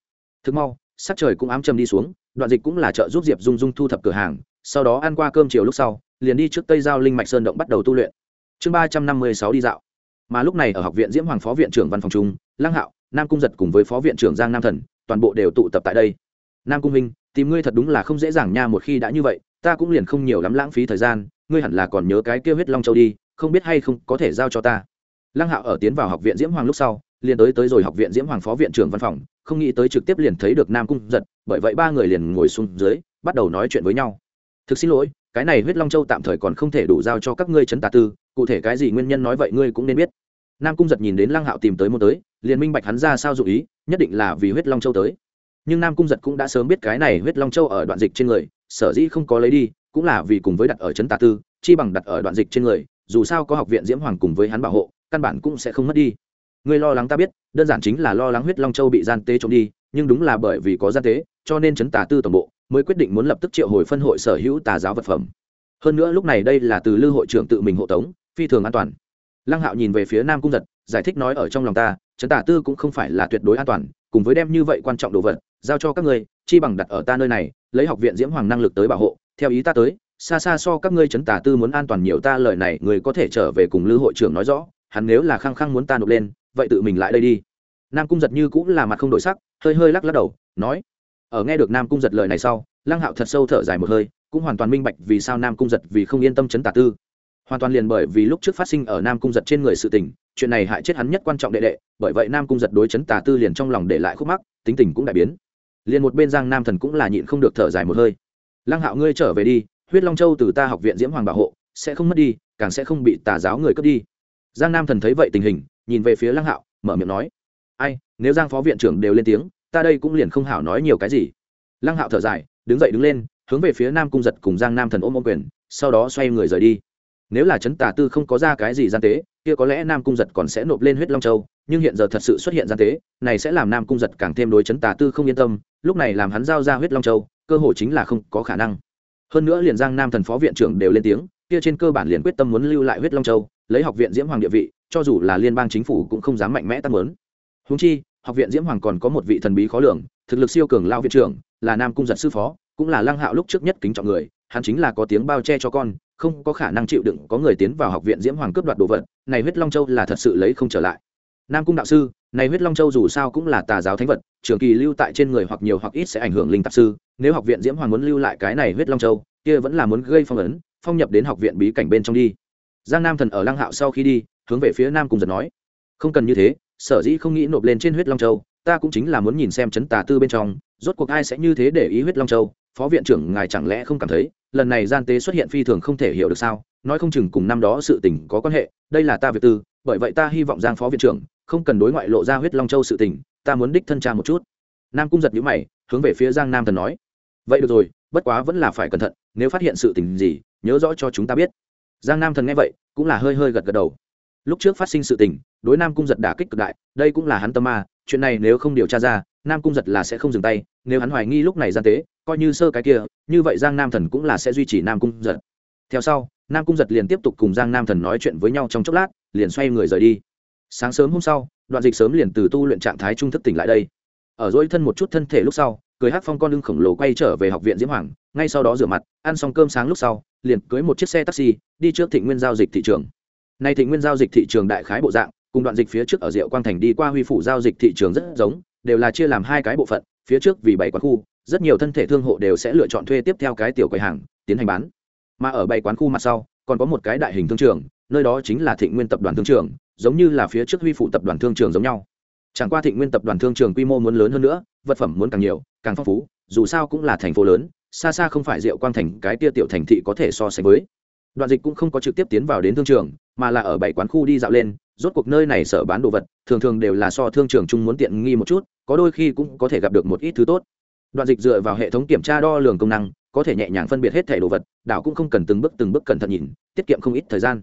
Thực mau, sắc trời cũng ám châm đi xuống, đoạn dịch cũng là trợ giúp diệp dung dung thu thập cửa hàng, sau đó ăn qua cơm chiều lúc sau, liền đi trước tây giao linh mạch sơn động bắt đầu tu luyện. Chương ba trăm năm mươi sáu đi dạo. Mà lúc này ở học viện diễm hoàng phó viện trưởng văn phòng trung, lăng hạo, nam cung giật cùng với phó viện trưởng giang nam thần, toàn bộ đều tụ tập tại đây. Nam cung minh, tìm ngươi thật đúng là không dễ dàng nha, một khi đã như vậy, ta cũng liền không nhiều lắm lãng phí thời gian ngươi hẳn là còn nhớ cái kia huyết long châu đi, không biết hay không có thể giao cho ta. Lăng hạo ở tiến vào học viện diễm hoàng lúc sau, liền tới tới rồi học viện diễm hoàng phó viện trưởng văn phòng, không nghĩ tới trực tiếp liền thấy được nam cung giật, bởi vậy ba người liền ngồi xuống dưới, bắt đầu nói chuyện với nhau. Thực xin lỗi, cái này huyết long châu tạm thời còn không thể đủ giao cho các ngươi chấn tà tư, cụ thể cái gì nguyên nhân nói vậy ngươi cũng nên biết. Nam cung giật nhìn đến lăng hạo tìm tới một tới, liền minh bạch hắn ra sao dụ ý, nhất định là vì huyết long châu tới. Nhưng nam cung giật cũng đã sớm biết cái này huyết long châu ở đoạn dịch trên người, sở dĩ không có lấy đi cũng là vì cùng với đặt ở trấn tà tư, chi bằng đặt ở đoạn dịch trên người, dù sao có học viện diễm hoàng cùng với hắn bảo hộ, căn bản cũng sẽ không mất đi. Ngươi lo lắng ta biết, đơn giản chính là lo lắng huyết long châu bị gian tế trộm đi, nhưng đúng là bởi vì có gian tế, cho nên chấn tà tư tổng bộ mới quyết định muốn lập tức triệu hồi phân hội sở hữu tà giáo vật phẩm. Hơn nữa lúc này đây là từ lư hội trưởng tự mình hộ tống, phi thường an toàn. Lăng hạo nhìn về phía nam cung giật, giải thích nói ở trong lòng ta chấn tà tư cũng không phải là tuyệt đối an toàn, cùng với đem như vậy quan trọng đồ vật giao cho các ngươi, chi bằng đặt ở ta nơi này, lấy học viện diễm hoàng năng lực tới bảo hộ theo ý ta tới, xa xa so các ngươi chấn tà tư muốn an toàn nhiều ta lời này người có thể trở về cùng lư hội trưởng nói rõ, hắn nếu là khăng khăng muốn ta nộp lên, vậy tự mình lại đây đi. Nam cung giật như cũng là mặt không đổi sắc, hơi hơi lắc lắc đầu, nói, ở nghe được nam cung giật lời này sau, lăng hạo thật sâu thở dài một hơi, cũng hoàn toàn minh bạch vì sao nam cung giật vì không yên tâm chấn tà tư. Hoàn toàn liền bởi vì lúc trước phát sinh ở nam cung giật trên người sự tình, chuyện này hại chết hắn nhất quan trọng đệ đệ, bởi vậy nam cung giật đối chấn tà tư liền trong lòng để lại khúc mắc, tính tình cũng đại biến. Liền một bên giang nam thần cũng là nhịn không được thở dài một hơi lăng hạo ngươi trở về đi, huyết long châu từ ta học viện diễm hoàng bảo hộ, sẽ không mất đi, càng sẽ không bị tà giáo người cướp đi. Giang nam thần thấy vậy tình hình, nhìn về phía lăng hạo, mở miệng nói, ai, nếu giang phó viện trưởng đều lên tiếng, ta đây cũng liền không hảo nói nhiều cái gì. Lăng hạo thở dài, đứng dậy đứng lên, hướng về phía nam cung giật cùng giang nam thần ôm ôm quyền, sau đó xoay người rời đi. Nếu là Trấn tà tư không có ra cái gì gian tế, kia có lẽ nam cung giật còn sẽ nộp lên huyết long châu, nhưng hiện giờ thật sự xuất hiện gian tế, này sẽ làm nam cung giật càng thêm đối Trấn tà tư không yên tâm, lúc này làm hắn giao ra huyết long châu cơ hội chính là không có khả năng. Hơn nữa liền giang nam thần phó viện trưởng đều lên tiếng, kia trên cơ bản liền quyết tâm muốn lưu lại huyết long châu, lấy học viện diễm hoàng địa vị, cho dù là liên bang chính phủ cũng không dám mạnh mẽ tăng lớn. Húng chi, học viện diễm hoàng còn có một vị thần bí khó lường, thực lực siêu cường lao viện trưởng, là nam cung giật sư phó, cũng là lăng hạo lúc trước nhất kính trọng người, hắn chính là có tiếng bao che cho con, không có khả năng chịu đựng có người tiến vào học viện diễm hoàng cướp đoạt đồ vật, này huyết long châu là thật sự lấy không trở lại nam cung đạo sư, này huyết long châu dù sao cũng là tà giáo thánh vật, trường kỳ lưu tại trên người hoặc nhiều hoặc ít sẽ ảnh hưởng linh tạp sư. Nếu học viện diễm hoàng muốn lưu lại cái này huyết long châu, kia vẫn là muốn gây phong ấn, phong nhập đến học viện bí cảnh bên trong đi. Giang nam thần ở lăng hạo sau khi đi, hướng về phía nam cung giật nói, không cần như thế, sở dĩ không nghĩ nộp lên trên huyết long châu, ta cũng chính là muốn nhìn xem chấn tà tư bên trong, rốt cuộc ai sẽ như thế để ý huyết long châu, phó viện trưởng ngài chẳng lẽ không cảm thấy, lần này gian tế xuất hiện phi thường không thể hiểu được sao? Nói không chừng cùng năm đó sự tình có quan hệ, đây là ta việc tư, bởi vậy ta hy vọng giang phó viện trưởng không cần đối ngoại lộ ra huyết long châu sự tình, ta muốn đích thân tra một chút. Nam cung giật nhữ mày, hướng về phía giang nam thần nói, vậy được rồi, bất quá vẫn là phải cẩn thận, nếu phát hiện sự tình gì, nhớ rõ cho chúng ta biết. Giang nam thần nghe vậy, cũng là hơi hơi gật gật đầu. Lúc trước phát sinh sự tình, đối nam cung giật đả kích cực đại, đây cũng là hắn tâm ma, chuyện này nếu không điều tra ra, nam cung giật là sẽ không dừng tay, nếu hắn hoài nghi lúc này gian tế, coi như sơ cái kia, như vậy giang nam thần cũng là sẽ duy trì nam cung giật. Theo sau, nam cung giật liền tiếp tục cùng giang nam thần nói chuyện với nhau trong chốc lát, liền xoay người rời đi sáng sớm hôm sau, đoạn dịch sớm liền từ tu luyện trạng thái trung thức tỉnh lại đây. Ở dỗi thân một chút thân thể lúc sau, cười hát phong con lưng khổng lồ quay trở về học viện diễm hoàng, ngay sau đó rửa mặt, ăn xong cơm sáng lúc sau, liền cưới một chiếc xe taxi, đi trước thị nguyên giao dịch thị trường. Nay thị nguyên giao dịch thị trường đại khái bộ dạng, cùng đoạn dịch phía trước ở diệu quang thành đi qua huy phủ giao dịch thị trường rất giống, đều là chia làm hai cái bộ phận, phía trước vì bảy quán khu, rất nhiều thân thể thương hộ đều sẽ lựa chọn thuê tiếp theo cái tiểu quầy hàng, tiến hành bán. Mà ở bảy quán khu mặt sau, còn có một cái đại hình thương trường, nơi đó chính là thịnh nguyên tập đoàn thương trường giống như là phía trước huy phụ tập đoàn thương trường giống nhau. Chẳng qua thịnh nguyên tập đoàn thương trường quy mô muốn lớn hơn nữa, vật phẩm muốn càng nhiều, càng phong phú, dù sao cũng là thành phố lớn, xa xa không phải diệu quang thành, cái tia tiểu thành thị có thể so sánh với. Đoạn dịch cũng không có trực tiếp tiến vào đến thương trường, mà là ở bảy quán khu đi dạo lên, rốt cuộc nơi này sở bán đồ vật, thường thường đều là so thương trường chung muốn tiện nghi một chút, có đôi khi cũng có thể gặp được một ít thứ tốt. Đoạn dịch dựa vào hệ thống kiểm tra đo lường công năng, có thể nhẹ nhàng phân biệt hết thẻ đồ vật, đảo cũng không cần từng bước từng bước cẩn thận nhìn, tiết kiệm không ít thời gian.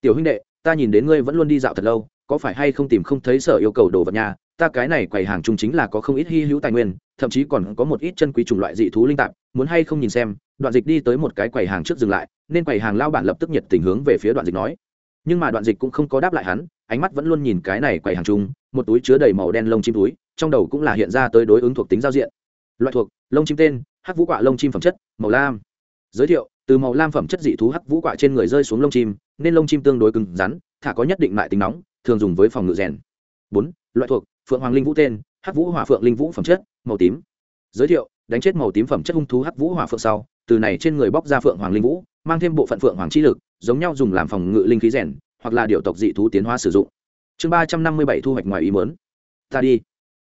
Tiểu huynh đệ ta nhìn đến ngươi vẫn luôn đi dạo thật lâu, có phải hay không tìm không thấy sở yêu cầu đồ vật nhà? Ta cái này quầy hàng chung chính là có không ít hy hữu tài nguyên, thậm chí còn có một ít chân quý chủng loại dị thú linh tạp, muốn hay không nhìn xem, đoạn dịch đi tới một cái quầy hàng trước dừng lại, nên quầy hàng lao bản lập tức nhiệt tình hướng về phía đoạn dịch nói. Nhưng mà đoạn dịch cũng không có đáp lại hắn, ánh mắt vẫn luôn nhìn cái này quầy hàng chung, một túi chứa đầy màu đen lông chim túi, trong đầu cũng là hiện ra tới đối ứng thuộc tính giao diện. Loại thuộc, lông chim tên, hát vũ quạ lông chim phẩm chất, màu lam. Giới thiệu từ màu lam phẩm chất dị thú hắc vũ quạ trên người rơi xuống lông chim, nên lông chim tương đối cứng rắn, thả có nhất định lại tính nóng, thường dùng với phòng ngự rèn. Bốn, loại thuộc, phượng hoàng linh vũ tên, hắc vũ hỏa phượng linh vũ phẩm chất, màu tím. Giới thiệu, đánh chết màu tím phẩm chất hung thú hắc vũ hỏa phượng sau, từ này trên người bóc ra phượng hoàng linh vũ, mang thêm bộ phận phượng hoàng chi lực, giống nhau dùng làm phòng ngự linh khí rèn, hoặc là điều tộc dị thú tiến hóa sử dụng. Chương ba trăm năm mươi bảy thu hoạch ngoài ý mớn ta đi.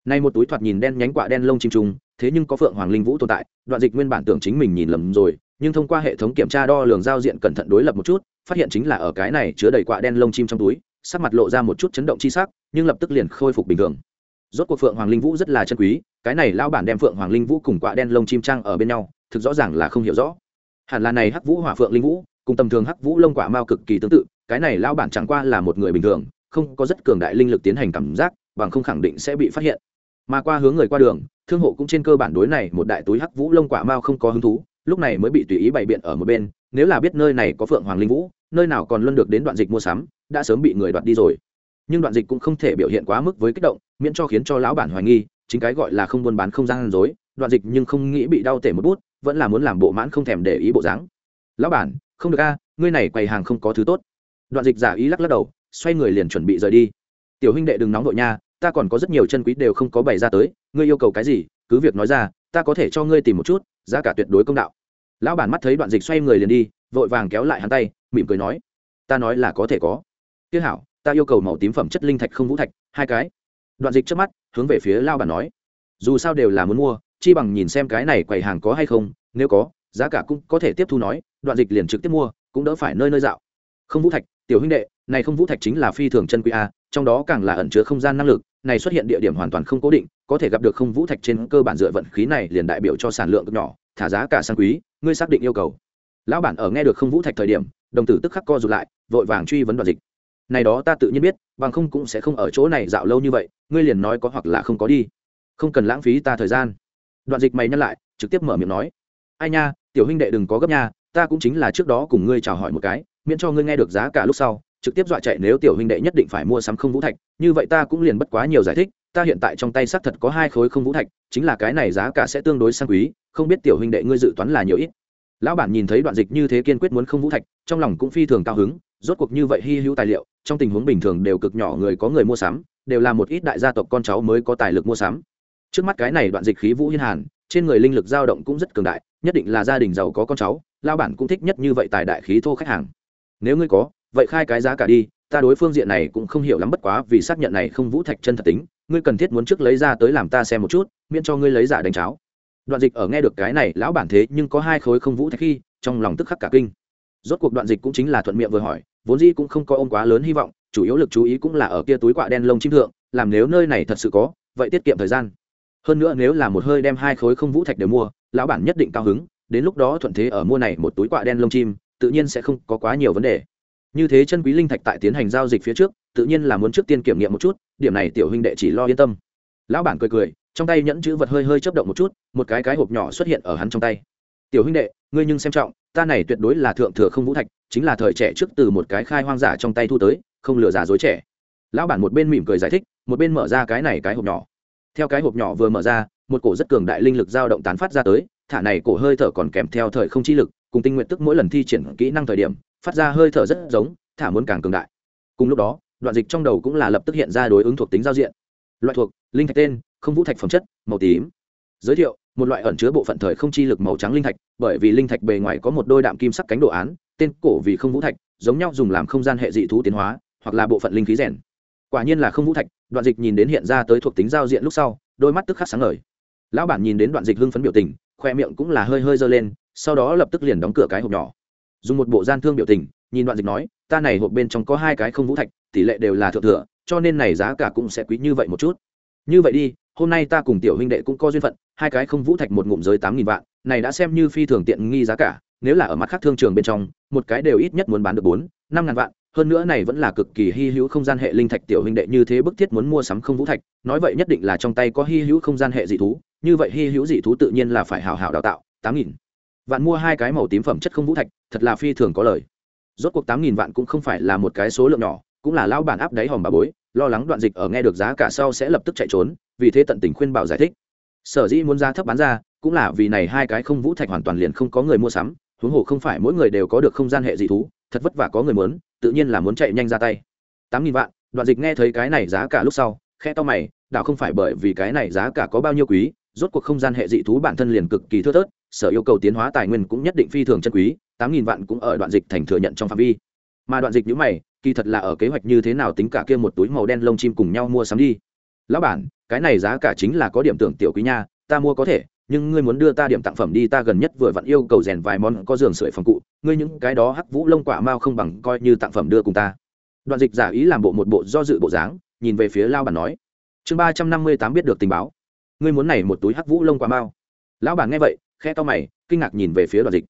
Nay một túi thoạt nhìn đen nhánh quả đen lông chim trùng thế nhưng có phượng hoàng linh vũ tồn tại, đoạn dịch nguyên bản tưởng chính mình nhìn lầm rồi, nhưng thông qua hệ thống kiểm tra đo lường giao diện cẩn thận đối lập một chút, phát hiện chính là ở cái này chứa đầy quạ đen lông chim trong túi, sắc mặt lộ ra một chút chấn động chi sắc, nhưng lập tức liền khôi phục bình thường. Rốt cuộc phượng hoàng linh vũ rất là chân quý, cái này lao bản đem phượng hoàng linh vũ cùng quạ đen lông chim trang ở bên nhau, thực rõ ràng là không hiểu rõ. Hẳn là này hắc vũ hỏa phượng linh vũ, cùng tầm thường hắc vũ lông quả mao cực kỳ tương tự, cái này lao bản chẳng qua là một người bình thường, không có rất cường đại linh lực tiến hành cảm giác, bằng không khẳng định sẽ bị phát hiện mà qua hướng người qua đường, thương hộ cũng trên cơ bản đối này một đại túi hắc vũ lông quả mao không có hứng thú, lúc này mới bị tùy ý bày biện ở một bên, nếu là biết nơi này có phượng hoàng linh vũ, nơi nào còn luôn được đến đoạn dịch mua sắm, đã sớm bị người đoạt đi rồi. Nhưng đoạn dịch cũng không thể biểu hiện quá mức với kích động, miễn cho khiến cho lão bản hoài nghi, chính cái gọi là không buôn bán không gian dối, đoạn dịch nhưng không nghĩ bị đau tể một bút, vẫn là muốn làm bộ mãn không thèm để ý bộ dáng. Lão bản, không được a, ngươi này quầy hàng không có thứ tốt. Đoạn dịch giả ý lắc lắc đầu, xoay người liền chuẩn bị rời đi. Tiểu huynh đệ đừng nóng vội nha ta còn có rất nhiều chân quý đều không có bày ra tới, ngươi yêu cầu cái gì, cứ việc nói ra, ta có thể cho ngươi tìm một chút, giá cả tuyệt đối công đạo. Lão bản mắt thấy đoạn dịch xoay người liền đi, vội vàng kéo lại hắn tay, mỉm cười nói, ta nói là có thể có. Tiếc hảo, ta yêu cầu màu tím phẩm chất linh thạch không vũ thạch, hai cái. Đoạn dịch trước mắt, hướng về phía lao bản nói, dù sao đều là muốn mua, chi bằng nhìn xem cái này quầy hàng có hay không, nếu có, giá cả cũng có thể tiếp thu nói, đoạn dịch liền trực tiếp mua, cũng đỡ phải nơi nơi dạo. Không vũ thạch, tiểu huynh đệ, này không vũ thạch chính là phi thường chân quý a trong đó càng là ẩn chứa không gian năng lực, này xuất hiện địa điểm hoàn toàn không cố định, có thể gặp được không vũ thạch trên cơ bản dựa vận khí này liền đại biểu cho sản lượng cực nhỏ, thả giá cả sang quý, ngươi xác định yêu cầu. Lão bản ở nghe được không vũ thạch thời điểm, đồng tử tức khắc co rụt lại, vội vàng truy vấn đoạn dịch. Này đó ta tự nhiên biết, bằng không cũng sẽ không ở chỗ này dạo lâu như vậy, ngươi liền nói có hoặc là không có đi. Không cần lãng phí ta thời gian. Đoạn dịch mày nhắc lại, trực tiếp mở miệng nói. Ai nha, tiểu huynh đệ đừng có gấp nha, ta cũng chính là trước đó cùng ngươi chào hỏi một cái, miễn cho ngươi nghe được giá cả lúc sau trực tiếp dọa chạy nếu tiểu huynh đệ nhất định phải mua sắm không vũ thạch, như vậy ta cũng liền bất quá nhiều giải thích, ta hiện tại trong tay xác thật có hai khối không vũ thạch, chính là cái này giá cả sẽ tương đối sang quý, không biết tiểu huynh đệ ngươi dự toán là nhiều ít. Lão bản nhìn thấy đoạn dịch như thế kiên quyết muốn không vũ thạch, trong lòng cũng phi thường cao hứng, rốt cuộc như vậy hy hữu tài liệu, trong tình huống bình thường đều cực nhỏ người có người mua sắm, đều là một ít đại gia tộc con cháu mới có tài lực mua sắm. Trước mắt cái này đoạn dịch khí vũ hiên hàn, trên người linh lực dao động cũng rất cường đại, nhất định là gia đình giàu có con cháu lao bản cũng thích nhất như vậy tài đại khí thô khách hàng. Nếu ngươi có vậy khai cái giá cả đi, ta đối phương diện này cũng không hiểu lắm bất quá vì xác nhận này không vũ thạch chân thật tính, ngươi cần thiết muốn trước lấy ra tới làm ta xem một chút, miễn cho ngươi lấy giả đánh cháo. Đoạn dịch ở nghe được cái này, lão bản thế nhưng có hai khối không vũ thạch khi, trong lòng tức khắc cả kinh. Rốt cuộc đoạn dịch cũng chính là thuận miệng vừa hỏi, vốn dĩ cũng không có ôm quá lớn hy vọng, chủ yếu lực chú ý cũng là ở kia túi quạ đen lông chim thượng, làm nếu nơi này thật sự có, vậy tiết kiệm thời gian. Hơn nữa nếu là một hơi đem hai khối không vũ thạch đều mua, lão bản nhất định cao hứng, đến lúc đó thuận thế ở mua này một túi quạ đen lông chim, tự nhiên sẽ không có quá nhiều vấn đề như thế chân quý linh thạch tại tiến hành giao dịch phía trước, tự nhiên là muốn trước tiên kiểm nghiệm một chút, điểm này tiểu huynh đệ chỉ lo yên tâm. Lão bản cười cười, trong tay nhẫn chữ vật hơi hơi chấp động một chút, một cái cái hộp nhỏ xuất hiện ở hắn trong tay. Tiểu huynh đệ, ngươi nhưng xem trọng, ta này tuyệt đối là thượng thừa không vũ thạch, chính là thời trẻ trước từ một cái khai hoang giả trong tay thu tới, không lừa giả dối trẻ. Lão bản một bên mỉm cười giải thích, một bên mở ra cái này cái hộp nhỏ. Theo cái hộp nhỏ vừa mở ra, một cổ rất cường đại linh lực dao động tán phát ra tới, thả này cổ hơi thở còn kèm theo thời không chi lực, cùng tinh nguyện tức mỗi lần thi triển kỹ năng thời điểm phát ra hơi thở rất giống, thả muốn càng cường đại. Cùng lúc đó, đoạn dịch trong đầu cũng là lập tức hiện ra đối ứng thuộc tính giao diện. Loại thuộc, linh thạch tên, không vũ thạch phẩm chất, màu tím. Giới thiệu, một loại ẩn chứa bộ phận thời không chi lực màu trắng linh thạch, bởi vì linh thạch bề ngoài có một đôi đạm kim sắc cánh đồ án, tên cổ vì không vũ thạch, giống nhau dùng làm không gian hệ dị thú tiến hóa, hoặc là bộ phận linh khí rèn. Quả nhiên là không vũ thạch, đoạn dịch nhìn đến hiện ra tới thuộc tính giao diện lúc sau, đôi mắt tức khắc sáng ngời. Lão bản nhìn đến đoạn dịch hưng phấn biểu tình, khoe miệng cũng là hơi hơi dơ lên, sau đó lập tức liền đóng cửa cái hộp nhỏ dùng một bộ gian thương biểu tình, nhìn đoạn dịch nói, ta này hộp bên trong có hai cái không vũ thạch, tỷ lệ đều là thượng thừa, cho nên này giá cả cũng sẽ quý như vậy một chút. Như vậy đi, hôm nay ta cùng tiểu huynh đệ cũng có duyên phận, hai cái không vũ thạch một ngụm giới tám nghìn vạn, này đã xem như phi thường tiện nghi giá cả, nếu là ở mặt khác thương trường bên trong, một cái đều ít nhất muốn bán được bốn, năm ngàn vạn, hơn nữa này vẫn là cực kỳ hy hữu không gian hệ linh thạch tiểu huynh đệ như thế bức thiết muốn mua sắm không vũ thạch, nói vậy nhất định là trong tay có hy hữu không gian hệ dị thú, như vậy hy hữu dị thú tự nhiên là phải hào hào đào tạo, tám nghìn vạn mua hai cái màu tím phẩm chất không vũ thạch, thật là phi thường có lời. Rốt cuộc tám nghìn vạn cũng không phải là một cái số lượng nhỏ, cũng là lao bản áp đáy hòm bà bối, lo lắng đoạn dịch ở nghe được giá cả sau sẽ lập tức chạy trốn, vì thế tận tình khuyên bảo giải thích. Sở dĩ muốn giá thấp bán ra, cũng là vì này hai cái không vũ thạch hoàn toàn liền không có người mua sắm, huống hồ không phải mỗi người đều có được không gian hệ dị thú, thật vất vả có người muốn, tự nhiên là muốn chạy nhanh ra tay. Tám nghìn vạn, đoạn dịch nghe thấy cái này giá cả lúc sau khe to mày đạo không phải bởi vì cái này giá cả có bao nhiêu quý, rốt cuộc không gian hệ dị thú bản thân liền cực kỳ thưa thớt sở yêu cầu tiến hóa tài nguyên cũng nhất định phi thường chân quý, tám nghìn vạn cũng ở đoạn dịch thành thừa nhận trong phạm vi. Mà đoạn dịch nhữ mày, kỳ thật là ở kế hoạch như thế nào tính cả kia một túi màu đen lông chim cùng nhau mua sắm đi. Lão bản, cái này giá cả chính là có điểm tưởng tiểu quý nha, ta mua có thể, nhưng ngươi muốn đưa ta điểm tặng phẩm đi, ta gần nhất vừa vặn yêu cầu rèn vài món có giường sưởi phòng cụ, ngươi những cái đó hắc vũ lông quả mao không bằng coi như tặng phẩm đưa cùng ta. Đoạn dịch giả ý làm bộ một bộ do dự bộ dáng, nhìn về phía lao bản nói. Chương ba trăm năm mươi tám biết được tình báo. Ngươi muốn này một túi hắc vũ lông quả mao. Lão bản nghe vậy khe to mày, kinh ngạc nhìn về phía đoạn dịch.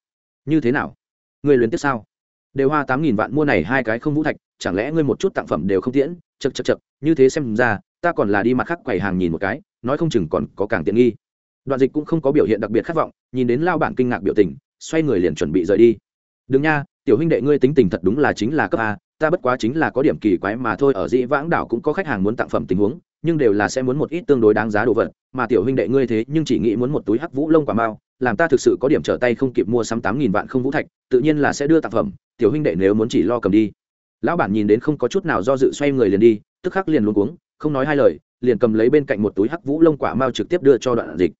Như thế nào? Ngươi luyến tiếp sao? Đều hoa tám nghìn vạn mua này hai cái không vũ thạch, chẳng lẽ ngươi một chút tặng phẩm đều không tiễn? Chật chật chật như thế xem ra, ta còn là đi mặt khác quầy hàng nhìn một cái, nói không chừng còn có càng tiện nghi. Đoạn dịch cũng không có biểu hiện đặc biệt khát vọng, nhìn đến lao bản kinh ngạc biểu tình, xoay người liền chuẩn bị rời đi. Đừng nha, tiểu huynh đệ ngươi tính tình thật đúng là chính là cấp a, ta bất quá chính là có điểm kỳ quái mà thôi, ở dĩ vãng đảo cũng có khách hàng muốn tặng phẩm tình huống, nhưng đều là sẽ muốn một ít tương đối đáng giá đồ vật, mà tiểu huynh đệ ngươi thế nhưng chỉ nghĩ muốn một túi hắc vũ lông quả mao làm ta thực sự có điểm trở tay không kịp mua sắm tám nghìn vạn không vũ thạch, tự nhiên là sẽ đưa tặng phẩm, tiểu huynh đệ nếu muốn chỉ lo cầm đi. Lão bản nhìn đến không có chút nào do dự xoay người liền đi, tức khắc liền luôn cuống, không nói hai lời, liền cầm lấy bên cạnh một túi hắc vũ lông quả mao trực tiếp đưa cho đoạn dịch.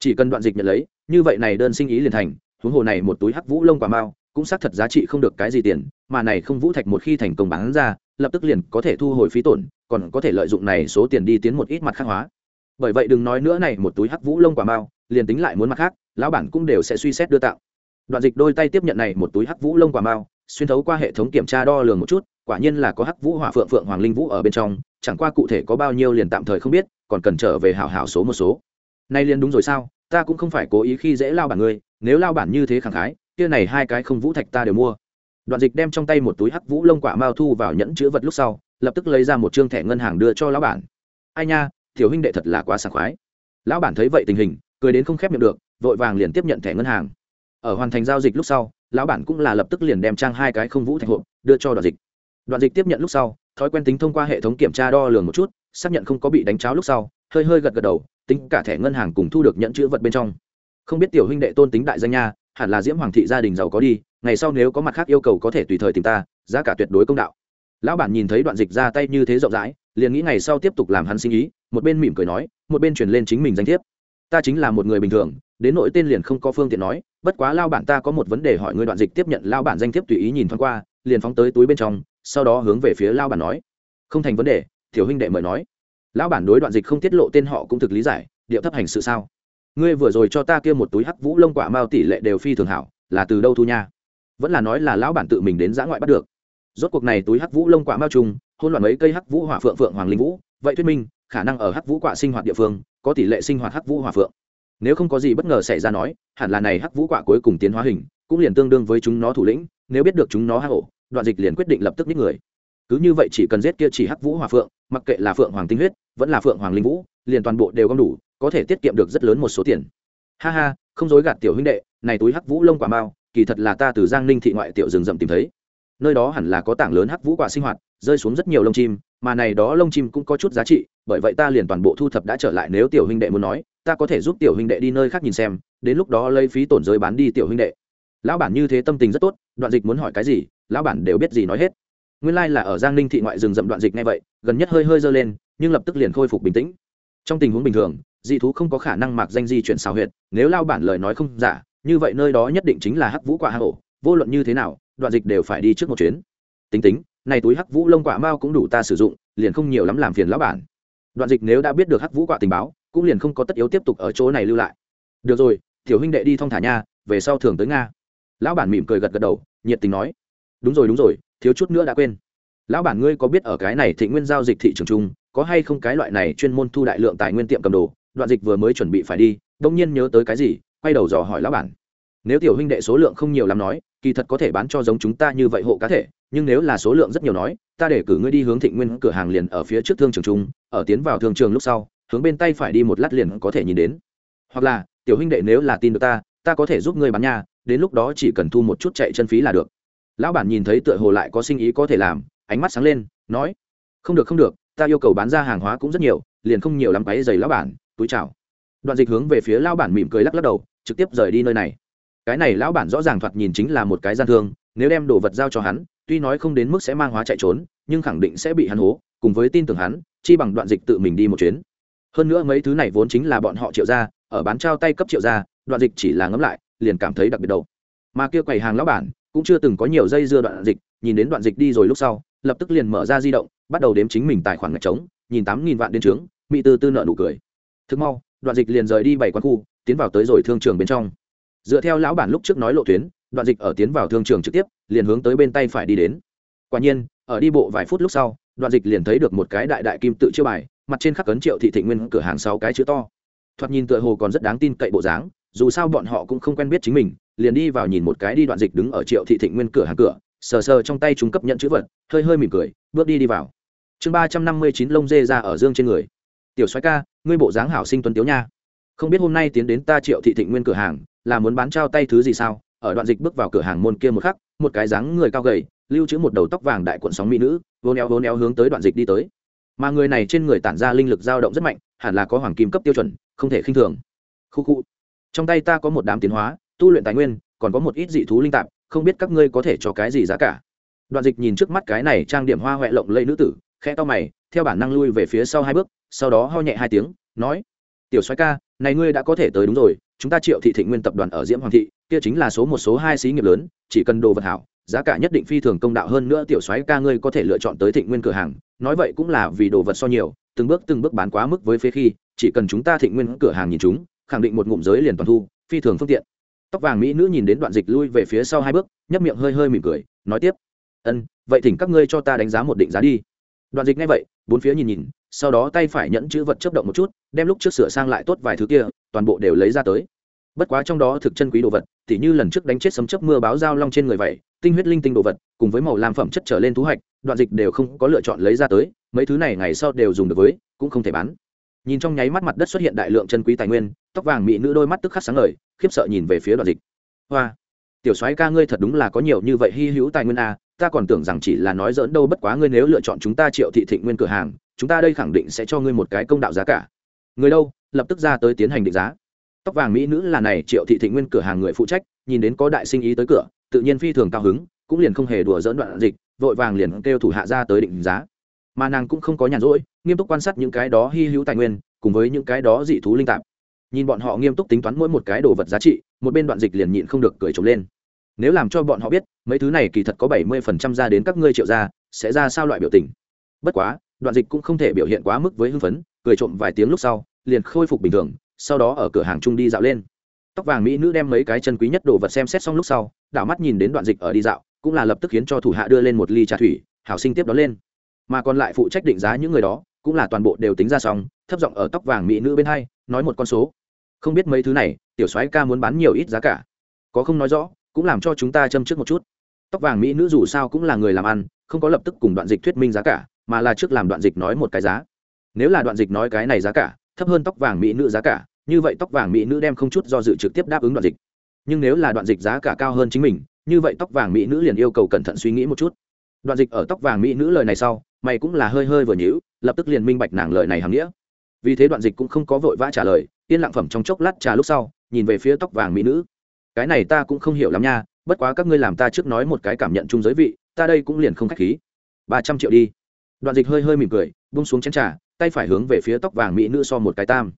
Chỉ cần đoạn dịch nhận lấy, như vậy này đơn sinh ý liền thành, huống hồ này một túi hắc vũ lông quả mao, cũng xác thật giá trị không được cái gì tiền, mà này không vũ thạch một khi thành công bán ra, lập tức liền có thể thu hồi phí tổn, còn có thể lợi dụng này số tiền đi tiến một ít mặt khác hóa. Bởi vậy đừng nói nữa này một túi hắc vũ lông quả mao liền tính lại muốn mặt khác, lão bản cũng đều sẽ suy xét đưa tạo. Đoạn dịch đôi tay tiếp nhận này một túi hắc vũ lông quả mao, xuyên thấu qua hệ thống kiểm tra đo lường một chút, quả nhiên là có hắc vũ hỏa phượng phượng hoàng linh vũ ở bên trong, chẳng qua cụ thể có bao nhiêu liền tạm thời không biết, còn cần trở về hảo hảo số một số. Nay liền đúng rồi sao, ta cũng không phải cố ý khi dễ lao bản ngươi, nếu lao bản như thế khẳng khái, kia này hai cái không vũ thạch ta đều mua. Đoạn dịch đem trong tay một túi hắc vũ lông quả mao thu vào nhẫn chữ vật lúc sau, lập tức lấy ra một chương thẻ ngân hàng đưa cho lão bản. Ai nha, tiểu huynh đệ thật là quá sảng khoái. Lão bản thấy vậy tình hình cười đến không khép miệng được, vội vàng liền tiếp nhận thẻ ngân hàng. Ở hoàn thành giao dịch lúc sau, lão bản cũng là lập tức liền đem trang hai cái không vũ thạch hộp đưa cho đoạn dịch. Đoạn dịch tiếp nhận lúc sau, thói quen tính thông qua hệ thống kiểm tra đo lường một chút, xác nhận không có bị đánh cháo lúc sau, hơi hơi gật gật đầu, tính cả thẻ ngân hàng cùng thu được nhận chữ vật bên trong. Không biết tiểu huynh đệ tôn tính đại danh nha, hẳn là diễm hoàng thị gia đình giàu có đi, ngày sau nếu có mặt khác yêu cầu có thể tùy thời tìm ta, giá cả tuyệt đối công đạo. Lão bản nhìn thấy đoạn dịch ra tay như thế rộng rãi, liền nghĩ ngày sau tiếp tục làm hắn sinh ý, một bên mỉm cười nói, một bên truyền lên chính mình danh thiếp ta chính là một người bình thường, đến nội tên liền không có phương tiện nói, bất quá lao bản ta có một vấn đề hỏi người đoạn dịch tiếp nhận lao bản danh thiếp tùy ý nhìn thoáng qua, liền phóng tới túi bên trong, sau đó hướng về phía lao bản nói. Không thành vấn đề, tiểu huynh đệ mời nói. Lão bản đối đoạn dịch không tiết lộ tên họ cũng thực lý giải, điệu thấp hành sự sao? Ngươi vừa rồi cho ta kia một túi hắc vũ lông quả mao tỷ lệ đều phi thường hảo, là từ đâu thu nha? Vẫn là nói là lão bản tự mình đến giã ngoại bắt được. Rốt cuộc này túi hắc vũ lông quả mao trùng hôn loạn mấy cây hắc vũ hỏa phượng phượng hoàng linh vũ, vậy thuyết minh khả năng ở hắc vũ quả sinh hoạt địa phương, có tỷ lệ sinh hoạt hắc vũ hòa phượng. Nếu không có gì bất ngờ xảy ra nói, hẳn là này hắc vũ quả cuối cùng tiến hóa hình, cũng liền tương đương với chúng nó thủ lĩnh, nếu biết được chúng nó hắc ổ đoạn dịch liền quyết định lập tức giết người. Cứ như vậy chỉ cần giết kia chỉ hắc vũ hòa phượng, mặc kệ là phượng hoàng tinh huyết, vẫn là phượng hoàng linh vũ, liền toàn bộ đều gom đủ, có thể tiết kiệm được rất lớn một số tiền. Ha ha, không dối gạt tiểu huynh đệ, này túi hắc vũ lông quả mao kỳ thật là ta từ giang ninh thị ngoại tiểu rừng rậm tìm thấy. Nơi đó hẳn là có tảng lớn hắc vũ quả sinh hoạt rơi xuống rất nhiều lông chim, mà này đó lông chim cũng có chút giá trị, bởi vậy ta liền toàn bộ thu thập đã trở lại nếu tiểu huynh đệ muốn nói, ta có thể giúp tiểu huynh đệ đi nơi khác nhìn xem, đến lúc đó lấy phí tổn giới bán đi tiểu huynh đệ. Lão bản như thế tâm tình rất tốt, đoạn dịch muốn hỏi cái gì, lão bản đều biết gì nói hết. Nguyên lai là ở giang ninh thị ngoại rừng rậm đoạn dịch ngay vậy, gần nhất hơi hơi dơ lên, nhưng lập tức liền khôi phục bình tĩnh. Trong tình huống bình thường, dị thú không có khả năng mặc danh di chuyển xào huyệt, nếu lao bản lời nói không giả, như vậy nơi đó nhất định chính là hắc vũ quả hạ hổ vô luận như thế nào, đoạn dịch đều phải đi trước một chuyến. Tính tính này túi hắc vũ lông quả mao cũng đủ ta sử dụng, liền không nhiều lắm làm phiền lão bản. Đoạn dịch nếu đã biết được hắc vũ quả tình báo, cũng liền không có tất yếu tiếp tục ở chỗ này lưu lại. Được rồi, tiểu huynh đệ đi thong thả nha, về sau thường tới nga. Lão bản mỉm cười gật gật đầu, nhiệt tình nói. Đúng rồi đúng rồi, thiếu chút nữa đã quên. Lão bản ngươi có biết ở cái này thị nguyên giao dịch thị trường chung, có hay không cái loại này chuyên môn thu đại lượng tài nguyên tiệm cầm đồ? Đoạn dịch vừa mới chuẩn bị phải đi, đông nhiên nhớ tới cái gì, quay đầu dò hỏi lão bản nếu tiểu huynh đệ số lượng không nhiều lắm nói, kỳ thật có thể bán cho giống chúng ta như vậy hộ cá thể, nhưng nếu là số lượng rất nhiều nói, ta để cử ngươi đi hướng thịnh nguyên cửa hàng liền ở phía trước thương trường trung, ở tiến vào thương trường lúc sau, hướng bên tay phải đi một lát liền có thể nhìn đến. Hoặc là, tiểu huynh đệ nếu là tin được ta ta có thể giúp ngươi bán nhà đến lúc đó chỉ cần thu một chút chạy chân phí là được. Lão bản nhìn thấy tựa hồ lại có sinh ý có thể làm, ánh mắt sáng lên, nói, không được không được, ta yêu cầu bán ra hàng hóa cũng rất nhiều, liền không nhiều lắm váy giày lão bản, túi chào. Đoạn dịch hướng về phía lão bản mỉm cười lắc lắc đầu, trực tiếp rời đi nơi này cái này lão bản rõ ràng thoạt nhìn chính là một cái gian thương, nếu đem đồ vật giao cho hắn, tuy nói không đến mức sẽ mang hóa chạy trốn, nhưng khẳng định sẽ bị hắn hố, cùng với tin tưởng hắn, chi bằng đoạn dịch tự mình đi một chuyến. Hơn nữa mấy thứ này vốn chính là bọn họ triệu ra, ở bán trao tay cấp triệu ra, đoạn dịch chỉ là ngấm lại, liền cảm thấy đặc biệt đầu mà kia quầy hàng lão bản, cũng chưa từng có nhiều dây dưa đoạn dịch, nhìn đến đoạn dịch đi rồi lúc sau, lập tức liền mở ra di động, bắt đầu đếm chính mình tài khoản ngạch trống, nhìn tám nghìn vạn đến trướng, mỹ tư tư nợ nụ cười. Thức mau, đoạn dịch liền rời đi bảy quán khu, tiến vào tới rồi thương trường bên trong dựa theo lão bản lúc trước nói lộ tuyến, đoạn dịch ở tiến vào thương trường trực tiếp, liền hướng tới bên tay phải đi đến. Quả nhiên, ở đi bộ vài phút lúc sau, đoạn dịch liền thấy được một cái đại đại kim tự chiêu bài, mặt trên khắc cấn triệu thị thị nguyên cửa hàng sáu cái chữ to. Thoạt nhìn tựa hồ còn rất đáng tin cậy bộ dáng, dù sao bọn họ cũng không quen biết chính mình, liền đi vào nhìn một cái đi đoạn dịch đứng ở triệu thị thị nguyên cửa hàng cửa, sờ sờ trong tay chúng cấp nhận chữ vật, hơi hơi mỉm cười, bước đi đi vào. Chương ba trăm năm mươi chín lông dê ra ở dương trên người. Tiểu xoái ca, ngươi bộ dáng hảo sinh tuấn tiếu nha. Không biết hôm nay tiến đến ta triệu thị thịnh nguyên cửa hàng là muốn bán trao tay thứ gì sao? Ở đoạn dịch bước vào cửa hàng môn kia một khắc, một cái dáng người cao gầy, lưu trữ một đầu tóc vàng đại cuộn sóng mỹ nữ vốn éo vốn éo hướng tới đoạn dịch đi tới. Mà người này trên người tản ra linh lực dao động rất mạnh, hẳn là có hoàng kim cấp tiêu chuẩn, không thể khinh thường. Khu khu. Trong tay ta có một đám tiến hóa, tu luyện tài nguyên, còn có một ít dị thú linh tạp, không biết các ngươi có thể cho cái gì giá cả. Đoạn dịch nhìn trước mắt cái này trang điểm hoa huệ lộng lẫy nữ tử, khẽ to mày, theo bản năng lui về phía sau hai bước, sau đó ho nhẹ hai tiếng, nói, tiểu soái ca này ngươi đã có thể tới đúng rồi, chúng ta triệu thị thịnh nguyên tập đoàn ở diễm hoàng thị, kia chính là số một số hai xí nghiệp lớn, chỉ cần đồ vật hảo, giá cả nhất định phi thường công đạo hơn nữa tiểu soái ca ngươi có thể lựa chọn tới thịnh nguyên cửa hàng, nói vậy cũng là vì đồ vật so nhiều, từng bước từng bước bán quá mức với phía khi, chỉ cần chúng ta thịnh nguyên cửa hàng nhìn chúng, khẳng định một ngụm giới liền toàn thu, phi thường phương tiện. Tóc vàng mỹ nữ nhìn đến đoạn dịch lui về phía sau hai bước, nhấp miệng hơi hơi mỉm cười, nói tiếp. Ân, vậy thỉnh các ngươi cho ta đánh giá một định giá đi. Đoạn dịch ngay vậy, bốn phía nhìn nhìn sau đó tay phải nhẫn chữ vật chấp động một chút đem lúc trước sửa sang lại tốt vài thứ kia toàn bộ đều lấy ra tới. Bất quá trong đó thực chân quý đồ vật tỉ như lần trước đánh chết sấm chấp mưa báo giao long trên người vậy tinh huyết linh tinh đồ vật cùng với màu làm phẩm chất trở lên thu hoạch đoạn dịch đều không có lựa chọn lấy ra tới mấy thứ này ngày sau đều dùng được với cũng không thể bán. Nhìn trong nháy mắt mặt đất xuất hiện đại lượng chân quý tài nguyên tóc vàng mỹ nữ đôi mắt tức khắc sáng ngời khiếp sợ nhìn về phía đoạn dịch. Hoa tiểu soái ca ngươi thật đúng là có nhiều như vậy hy hữu tài nguyên a à, ta còn tưởng rằng chỉ là nói dỡn đâu bất quá ngươi nếu lựa chọn chúng ta triệu thị thịnh nguyên cửa hàng chúng ta đây khẳng định sẽ cho ngươi một cái công đạo giá cả. Người đâu? Lập tức ra tới tiến hành định giá. Tóc vàng mỹ nữ là này, triệu thị thịnh nguyên cửa hàng người phụ trách, nhìn đến có đại sinh ý tới cửa, tự nhiên phi thường cao hứng, cũng liền không hề đùa dỡn đoạn dịch, vội vàng liền kêu thủ hạ ra tới định giá. Mà nàng cũng không có nhàn rỗi, nghiêm túc quan sát những cái đó hy hữu tài nguyên, cùng với những cái đó dị thú linh tạp. Nhìn bọn họ nghiêm túc tính toán mỗi một cái đồ vật giá trị, một bên đoạn dịch liền nhịn không được cười trống lên. Nếu làm cho bọn họ biết, mấy thứ này kỳ thật có bảy mươi phần trăm ra đến các ngươi triệu gia, sẽ ra sao loại biểu tình? Bất quá đoạn dịch cũng không thể biểu hiện quá mức với hưng phấn, cười trộm vài tiếng lúc sau, liền khôi phục bình thường, sau đó ở cửa hàng Chung đi dạo lên. Tóc vàng mỹ nữ đem mấy cái chân quý nhất đồ vật xem xét xong lúc sau, đảo mắt nhìn đến đoạn dịch ở đi dạo, cũng là lập tức khiến cho thủ hạ đưa lên một ly trà thủy, hảo sinh tiếp đó lên. Mà còn lại phụ trách định giá những người đó, cũng là toàn bộ đều tính ra xong, thấp giọng ở tóc vàng mỹ nữ bên hai, nói một con số. Không biết mấy thứ này, tiểu soái ca muốn bán nhiều ít giá cả. Có không nói rõ, cũng làm cho chúng ta châm trước một chút. Tóc vàng mỹ nữ dù sao cũng là người làm ăn, không có lập tức cùng đoạn dịch thuyết minh giá cả mà là trước làm đoạn dịch nói một cái giá. Nếu là đoạn dịch nói cái này giá cả, thấp hơn tóc vàng mỹ nữ giá cả, như vậy tóc vàng mỹ nữ đem không chút do dự trực tiếp đáp ứng đoạn dịch. Nhưng nếu là đoạn dịch giá cả cao hơn chính mình, như vậy tóc vàng mỹ nữ liền yêu cầu cẩn thận suy nghĩ một chút. Đoạn dịch ở tóc vàng mỹ nữ lời này sau, mày cũng là hơi hơi vừa nhữ lập tức liền minh bạch nàng lời này hàm nghĩa. Vì thế đoạn dịch cũng không có vội vã trả lời, yên lặng phẩm trong chốc lát trà lúc sau, nhìn về phía tóc vàng mỹ nữ. Cái này ta cũng không hiểu lắm nha, bất quá các ngươi làm ta trước nói một cái cảm nhận chung giới vị, ta đây cũng liền không k h á c h khí. Ba trăm triệu đi đoạn dịch hơi hơi mỉm cười bung xuống chén trà, tay phải hướng về phía tóc vàng mỹ nữ so một cái tam.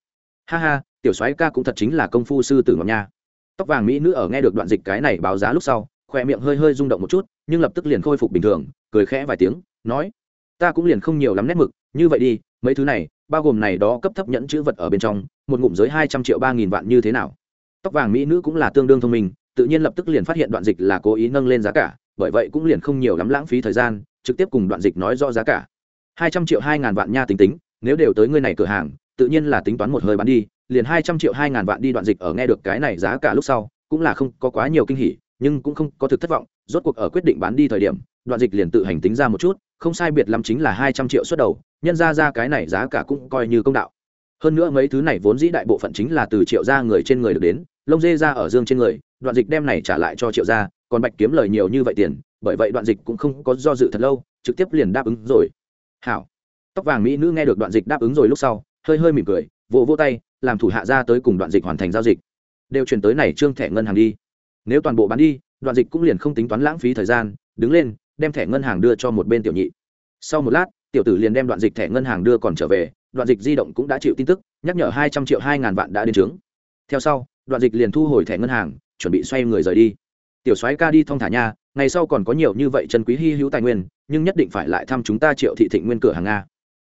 Ha ha, tiểu soái ca cũng thật chính là công phu sư tử ngọc nha. Tóc vàng mỹ nữ ở nghe được đoạn dịch cái này báo giá lúc sau, khoe miệng hơi hơi rung động một chút, nhưng lập tức liền khôi phục bình thường, cười khẽ vài tiếng, nói, ta cũng liền không nhiều lắm nét mực, như vậy đi, mấy thứ này, bao gồm này đó cấp thấp nhẫn chữ vật ở bên trong, một ngụm giới hai trăm triệu ba nghìn vạn như thế nào? Tóc vàng mỹ nữ cũng là tương đương thông minh, tự nhiên lập tức liền phát hiện đoạn dịch là cố ý nâng lên giá cả, bởi vậy cũng liền không nhiều lắm lãng phí thời gian, trực tiếp cùng đoạn dịch nói rõ giá cả hai trăm triệu hai ngàn vạn nha tính tính, nếu đều tới ngươi này cửa hàng, tự nhiên là tính toán một hơi bán đi, liền hai trăm triệu hai ngàn vạn đi đoạn dịch ở nghe được cái này giá cả lúc sau, cũng là không có quá nhiều kinh hỉ, nhưng cũng không có thực thất vọng, rốt cuộc ở quyết định bán đi thời điểm, đoạn dịch liền tự hành tính ra một chút, không sai biệt lắm chính là hai trăm triệu xuất đầu, nhân ra ra cái này giá cả cũng coi như công đạo. Hơn nữa mấy thứ này vốn dĩ đại bộ phận chính là từ triệu ra người trên người được đến, lông dê ra ở dương trên người, đoạn dịch đem này trả lại cho triệu gia, còn bạch kiếm lời nhiều như vậy tiền, bởi vậy đoạn dịch cũng không có do dự thật lâu, trực tiếp liền đáp ứng rồi hảo. Tóc vàng mỹ nữ nghe được đoạn dịch đáp ứng rồi lúc sau, hơi hơi mỉm cười, vỗ vỗ tay, làm thủ hạ ra tới cùng đoạn dịch hoàn thành giao dịch. Đều chuyển tới này trương thẻ ngân hàng đi. Nếu toàn bộ bán đi, đoạn dịch cũng liền không tính toán lãng phí thời gian, đứng lên, đem thẻ ngân hàng đưa cho một bên tiểu nhị. Sau một lát, tiểu tử liền đem đoạn dịch thẻ ngân hàng đưa còn trở về, đoạn dịch di động cũng đã chịu tin tức, nhắc nhở hai trăm triệu hai ngàn vạn đã đến trướng. Theo sau, đoạn dịch liền thu hồi thẻ ngân hàng, chuẩn bị xoay người rời đi. Tiểu soái ca đi thong thả nha ngày sau còn có nhiều như vậy chân quý hy hữu tài nguyên, nhưng nhất định phải lại thăm chúng ta triệu thị thịnh nguyên cửa hàng nga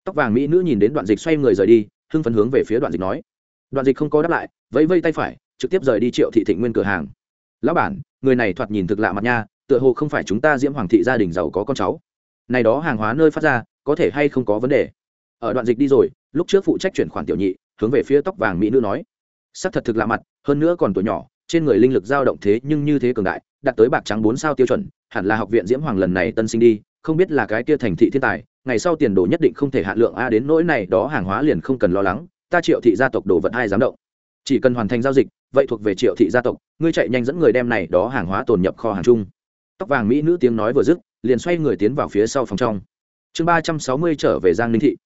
tóc vàng mỹ nữ nhìn đến đoạn dịch xoay người rời đi, hưng phấn hướng về phía đoạn dịch nói. Đoạn dịch không có đáp lại, vẫy vây tay phải, trực tiếp rời đi triệu thị thịnh nguyên cửa hàng. Lão bản, người này thoạt nhìn thực lạ mặt nha, tựa hồ không phải chúng ta diễm hoàng thị gia đình giàu có con cháu. Này đó hàng hóa nơi phát ra, có thể hay không có vấn đề? Ở đoạn dịch đi rồi, lúc trước phụ trách chuyển khoản tiểu nhị, hướng về phía tóc vàng mỹ nữ nói. Sắc thật thực lạ mặt, hơn nữa còn tuổi nhỏ trên người linh lực dao động thế nhưng như thế cường đại, đạt tới bạc trắng bốn sao tiêu chuẩn, hẳn là học viện diễm hoàng lần này tân sinh đi, không biết là cái kia thành thị thiên tài, ngày sau tiền đồ nhất định không thể hạn lượng a đến nỗi này, đó hàng hóa liền không cần lo lắng, ta triệu thị gia tộc đồ vật ai dám động. Chỉ cần hoàn thành giao dịch, vậy thuộc về triệu thị gia tộc, ngươi chạy nhanh dẫn người đem này đó hàng hóa tồn nhập kho hàng chung. Tóc vàng mỹ nữ tiếng nói vừa dứt, liền xoay người tiến vào phía sau phòng trong. Chương ba trăm sáu mươi trở về giang ninh thị.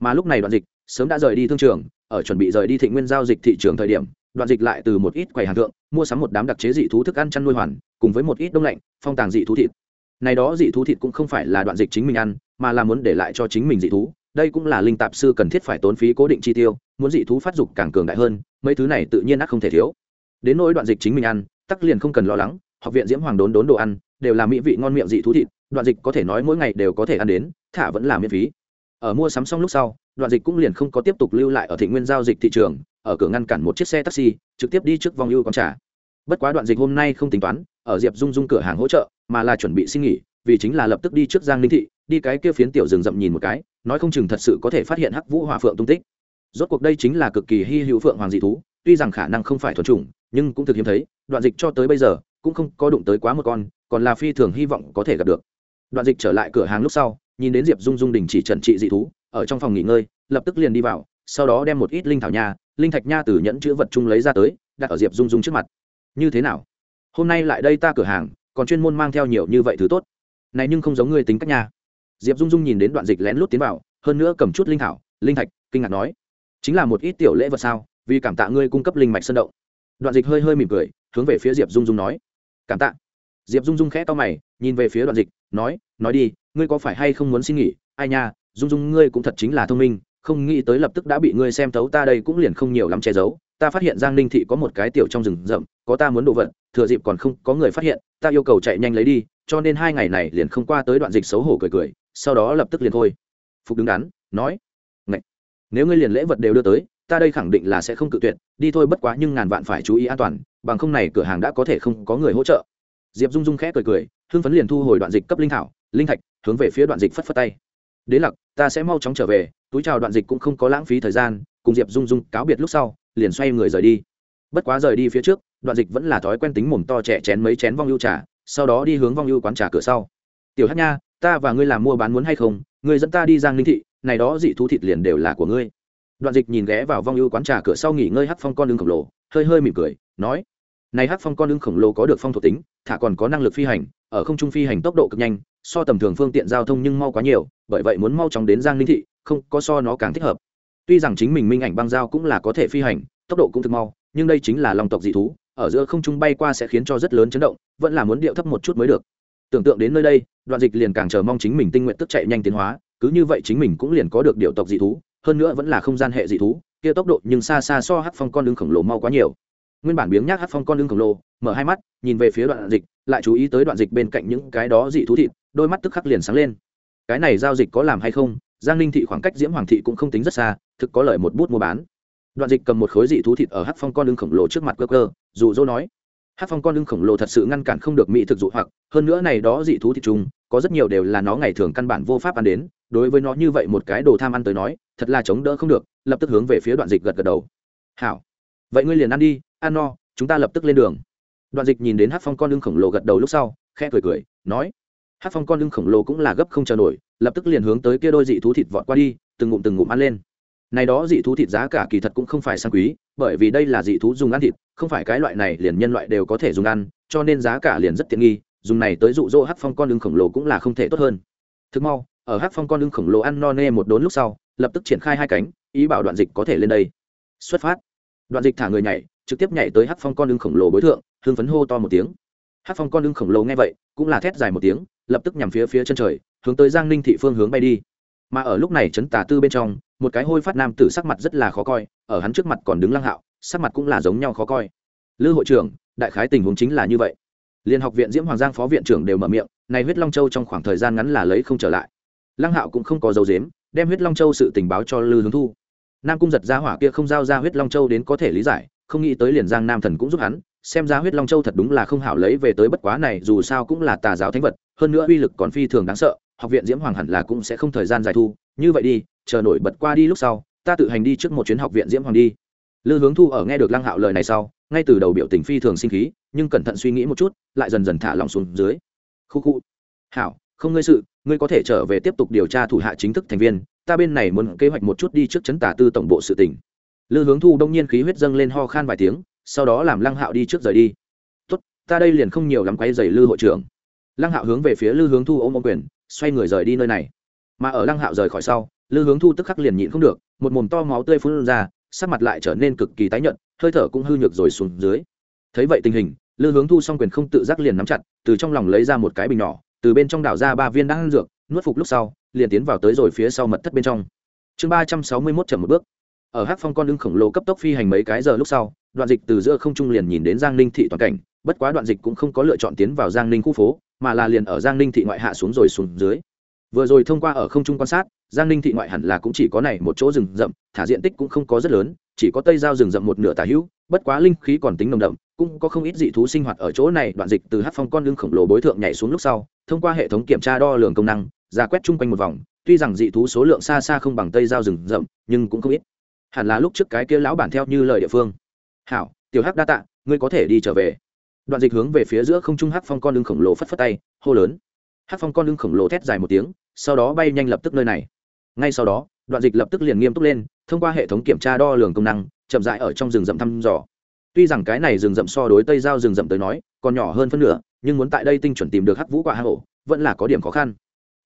Mà lúc này đoạn dịch, sớm đã rời đi thương trường, ở chuẩn bị rời đi thị nguyên giao dịch thị trường thời điểm đoạn dịch lại từ một ít quầy hàng thượng, mua sắm một đám đặc chế dị thú thức ăn chăn nuôi hoàn, cùng với một ít đông lạnh, phong tàng dị thú thịt. Này đó dị thú thịt cũng không phải là đoạn dịch chính mình ăn, mà là muốn để lại cho chính mình dị thú. Đây cũng là linh tạp sư cần thiết phải tốn phí cố định chi tiêu, muốn dị thú phát dục càng cường đại hơn, mấy thứ này tự nhiên ác không thể thiếu. Đến nỗi đoạn dịch chính mình ăn, tắc liền không cần lo lắng, học viện diễm hoàng đốn đốn đồ ăn, đều là mỹ vị ngon miệng dị thú thịt, đoạn dịch có thể nói mỗi ngày đều có thể ăn đến, thả vẫn là miễn phí. Ở mua sắm xong lúc sau, đoạn dịch cũng liền không có tiếp tục lưu lại ở thị nguyên giao dịch thị trường ở cửa ngăn cản một chiếc xe taxi, trực tiếp đi trước vòng ưu con trả bất quá đoạn dịch hôm nay không tính toán, ở diệp dung dung cửa hàng hỗ trợ, mà là chuẩn bị xin nghỉ, vì chính là lập tức đi trước giang ninh thị, đi cái kia phiến tiểu rừng rậm nhìn một cái, nói không chừng thật sự có thể phát hiện hắc vũ hòa phượng tung tích. Rốt cuộc đây chính là cực kỳ hy hữu phượng hoàng dị thú, tuy rằng khả năng không phải thuần chủng, nhưng cũng thực hiếm thấy, đoạn dịch cho tới bây giờ, cũng không có đụng tới quá một con, còn là phi thường hy vọng có thể gặp được. Đoạn dịch trở lại cửa hàng lúc sau, nhìn đến diệp dung dung đình chỉ trần trị dị thú, ở trong phòng nghỉ ngơi, lập tức liền đi vào, sau đó đem một ít linh thảo nha linh thạch nha từ nhẫn chữ vật chung lấy ra tới, đặt ở diệp dung dung trước mặt. Như thế nào? Hôm nay lại đây ta cửa hàng, còn chuyên môn mang theo nhiều như vậy thứ tốt. Này nhưng không giống người tính cách nha. Diệp dung dung nhìn đến đoạn dịch lén lút tiến vào, hơn nữa cầm chút linh thảo, linh thạch, kinh ngạc nói, chính là một ít tiểu lễ vật sao? Vì cảm tạ ngươi cung cấp linh mạch sân động. Đoạn dịch hơi hơi mỉm cười, hướng về phía diệp dung dung nói, cảm tạ. Diệp dung dung khẽ to mày, nhìn về phía đoạn dịch, nói nói đi, ngươi có phải hay không muốn xin nghỉ? Ai nha, dung dung ngươi cũng thật chính là thông minh không nghĩ tới lập tức đã bị ngươi xem thấu, ta đây cũng liền không nhiều lắm che giấu. Ta phát hiện giang ninh thị có một cái tiểu trong rừng rậm, có ta muốn đồ vật, thừa dịp còn không có người phát hiện, ta yêu cầu chạy nhanh lấy đi, cho nên hai ngày này liền không qua tới đoạn dịch xấu hổ cười cười, sau đó lập tức liền thôi. Phục đứng đắn, nói Ngậy. nếu ngươi liền lễ vật đều đưa tới, ta đây khẳng định là sẽ không cự tuyệt, đi thôi bất quá nhưng ngàn vạn phải chú ý an toàn, bằng không này cửa hàng đã có thể không có người hỗ trợ. Diệp dung dung khẽ cười cười hương phấn liền thu hồi đoạn dịch cấp linh thảo, linh thạch, hướng về phía đoạn dịch phất phất tay đến lặc, ta sẽ mau chóng trở về, túi chào đoạn dịch cũng không có lãng phí thời gian, cùng diệp dung dung cáo biệt lúc sau, liền xoay người rời đi. Bất quá rời đi phía trước, đoạn dịch vẫn là thói quen tính mồm to trẻ chén mấy chén vong ưu trà, sau đó đi hướng vong ưu quán trà cửa sau. Tiểu hát nha, ta và ngươi làm mua bán muốn hay không? Người dẫn ta đi giang linh thị, này đó dị thú thịt liền đều là của ngươi. Đoạn dịch nhìn ghé vào vong ưu quán trà cửa sau nghỉ ngơi hát phong con lưng khổng lồ, hơi hơi mỉm cười, nói, này hát phong con lưng khổng lồ có được phong thuộc tính, thả còn có năng lực phi hành, ở không trung phi hành tốc độ cực nhanh so tầm thường phương tiện giao thông nhưng mau quá nhiều, bởi vậy muốn mau chóng đến giang Ninh thị, không có so nó càng thích hợp. Tuy rằng chính mình minh ảnh băng giao cũng là có thể phi hành, tốc độ cũng thực mau, nhưng đây chính là lòng tộc dị thú, ở giữa không trung bay qua sẽ khiến cho rất lớn chấn động, vẫn là muốn điệu thấp một chút mới được. Tưởng tượng đến nơi đây, đoạn dịch liền càng chờ mong chính mình tinh nguyện tức chạy nhanh tiến hóa, cứ như vậy chính mình cũng liền có được điệu tộc dị thú, hơn nữa vẫn là không gian hệ dị thú, kia tốc độ nhưng xa xa so hát phong con lưng khổng lồ mau quá nhiều. Nguyên bản biếng nhác hát phong con lưng khổng lồ, mở hai mắt, nhìn về phía đoạn dịch, lại chú ý tới đoạn dịch bên cạnh những cái đó dị thú thịt đôi mắt tức khắc liền sáng lên. Cái này giao dịch có làm hay không? Giang ninh thị khoảng cách diễm hoàng thị cũng không tính rất xa, thực có lợi một bút mua bán. Đoạn dịch cầm một khối dị thú thịt ở hát phong con lưng khổng lồ trước mặt cơ cơ dù dỗ nói hát phong con lưng khổng lồ thật sự ngăn cản không được mỹ thực dụ hoặc, hơn nữa này đó dị thú thịt chung có rất nhiều đều là nó ngày thường căn bản vô pháp ăn đến, đối với nó như vậy một cái đồ tham ăn tới nói, thật là chống đỡ không được, lập tức hướng về phía đoạn dịch gật gật đầu. Hảo, vậy ngươi liền ăn đi, ăn no, chúng ta lập tức lên đường. Đoạn dịch nhìn đến hát phong con lưng khổng lồ gật đầu lúc sau, khẽ cười cười, nói hát phong con lưng khổng lồ cũng là gấp không chờ nổi, lập tức liền hướng tới kia đôi dị thú thịt vọt qua đi, từng ngụm từng ngụm ăn lên. Này đó dị thú thịt giá cả kỳ thật cũng không phải sang quý, bởi vì đây là dị thú dùng ăn thịt, không phải cái loại này liền nhân loại đều có thể dùng ăn, cho nên giá cả liền rất tiện nghi, dùng này tới dụ dỗ hát phong con lưng khổng lồ cũng là không thể tốt hơn. Thực mau, ở hát phong con lưng khổng lồ ăn no nê một đốn lúc sau, lập tức triển khai hai cánh, ý bảo đoạn dịch có thể lên đây. Xuất phát. Đoạn dịch thả người nhảy, trực tiếp nhảy tới hát phong con lưng khổng lồ bối thượng hương phấn hô to một tiếng hát phong con lưng khổng lồ nghe vậy cũng là thét dài một tiếng lập tức nhằm phía phía chân trời hướng tới giang ninh thị phương hướng bay đi mà ở lúc này trấn tà tư bên trong một cái hôi phát nam tử sắc mặt rất là khó coi ở hắn trước mặt còn đứng lăng hạo sắc mặt cũng là giống nhau khó coi lư hội trưởng đại khái tình huống chính là như vậy liên học viện diễm hoàng giang phó viện trưởng đều mở miệng này huyết long châu trong khoảng thời gian ngắn là lấy không trở lại lăng hạo cũng không có dấu dếm đem huyết long châu sự tình báo cho lư hướng thu nam cung giật ra hỏa kia không giao ra huyết long châu đến có thể lý giải không nghĩ tới liền giang nam thần cũng giúp hắn xem ra huyết long châu thật đúng là không hảo lấy về tới bất quá này, dù sao cũng là tà giáo thánh vật, hơn nữa uy lực còn phi thường đáng sợ, học viện diễm hoàng hẳn là cũng sẽ không thời gian dài thu. Như vậy đi, chờ nổi bật qua đi lúc sau, ta tự hành đi trước một chuyến học viện diễm hoàng đi. Lư hướng thu ở nghe được lăng hạo lời này sau, ngay từ đầu biểu tình phi thường sinh khí, nhưng cẩn thận suy nghĩ một chút, lại dần dần thả lòng xuống dưới. Khu khu, hảo, không ngươi sự, ngươi có thể trở về tiếp tục điều tra thủ hạ chính thức thành viên, ta bên này muốn kế hoạch một chút đi trước chấn tả tư tổng bộ sự tỉnh lư hướng thu đông nhiên khí huyết dâng lên ho khan vài tiếng sau đó làm lăng hạo đi trước rời đi. Tốt, ta đây liền không nhiều lắm quay dày lư hội trưởng. Lăng hạo hướng về phía lư hướng thu ôm ôm quyền, xoay người rời đi nơi này. Mà ở lăng hạo rời khỏi sau, lư hướng thu tức khắc liền nhịn không được, một mồm to máu tươi phun ra, sắc mặt lại trở nên cực kỳ tái nhợt, hơi thở cũng hư nhược rồi xuống dưới. Thấy vậy tình hình, lư hướng thu xong quyền không tự giác liền nắm chặt, từ trong lòng lấy ra một cái bình nhỏ, từ bên trong đảo ra ba viên đan dược, nuốt phục lúc sau, liền tiến vào tới rồi phía sau mật thất bên trong. Chương ba trăm sáu mươi mốt chậm một bước ở hắc phong con đương khổng lồ cấp tốc phi hành mấy cái giờ lúc sau, đoạn dịch từ giữa không trung liền nhìn đến giang ninh thị toàn cảnh, bất quá đoạn dịch cũng không có lựa chọn tiến vào giang ninh khu phố, mà là liền ở giang ninh thị ngoại hạ xuống rồi xuống dưới. Vừa rồi thông qua ở không trung quan sát, giang ninh thị ngoại hẳn là cũng chỉ có này một chỗ rừng rậm, thả diện tích cũng không có rất lớn, chỉ có tây giao rừng rậm một nửa tả hữu, bất quá linh khí còn tính nồng đậm, cũng có không ít dị thú sinh hoạt ở chỗ này. Đoạn dịch từ hát phong con lưng khổng lồ bối thượng nhảy xuống lúc sau, thông qua hệ thống kiểm tra đo lường công năng, ra quét chung quanh một vòng, tuy rằng dị thú số lượng xa xa không bằng tây giao rừng rậm, nhưng cũng không ít hẳn là lúc trước cái kia lão bản theo như lời địa phương. Hảo, tiểu hắc đa tạ, ngươi có thể đi trở về. Đoạn dịch hướng về phía giữa không trung hắc phong con lưng khổng lồ phất phất tay, hô lớn. Hắc phong con lưng khổng lồ thét dài một tiếng, sau đó bay nhanh lập tức nơi này. Ngay sau đó, đoạn dịch lập tức liền nghiêm túc lên, thông qua hệ thống kiểm tra đo lường công năng, chậm rãi ở trong rừng rậm thăm dò. Tuy rằng cái này rừng rậm so đối tây giao rừng rậm tới nói, còn nhỏ hơn phân nửa, nhưng muốn tại đây tinh chuẩn tìm được hắc vũ quả hạ hổ vẫn là có điểm khó khăn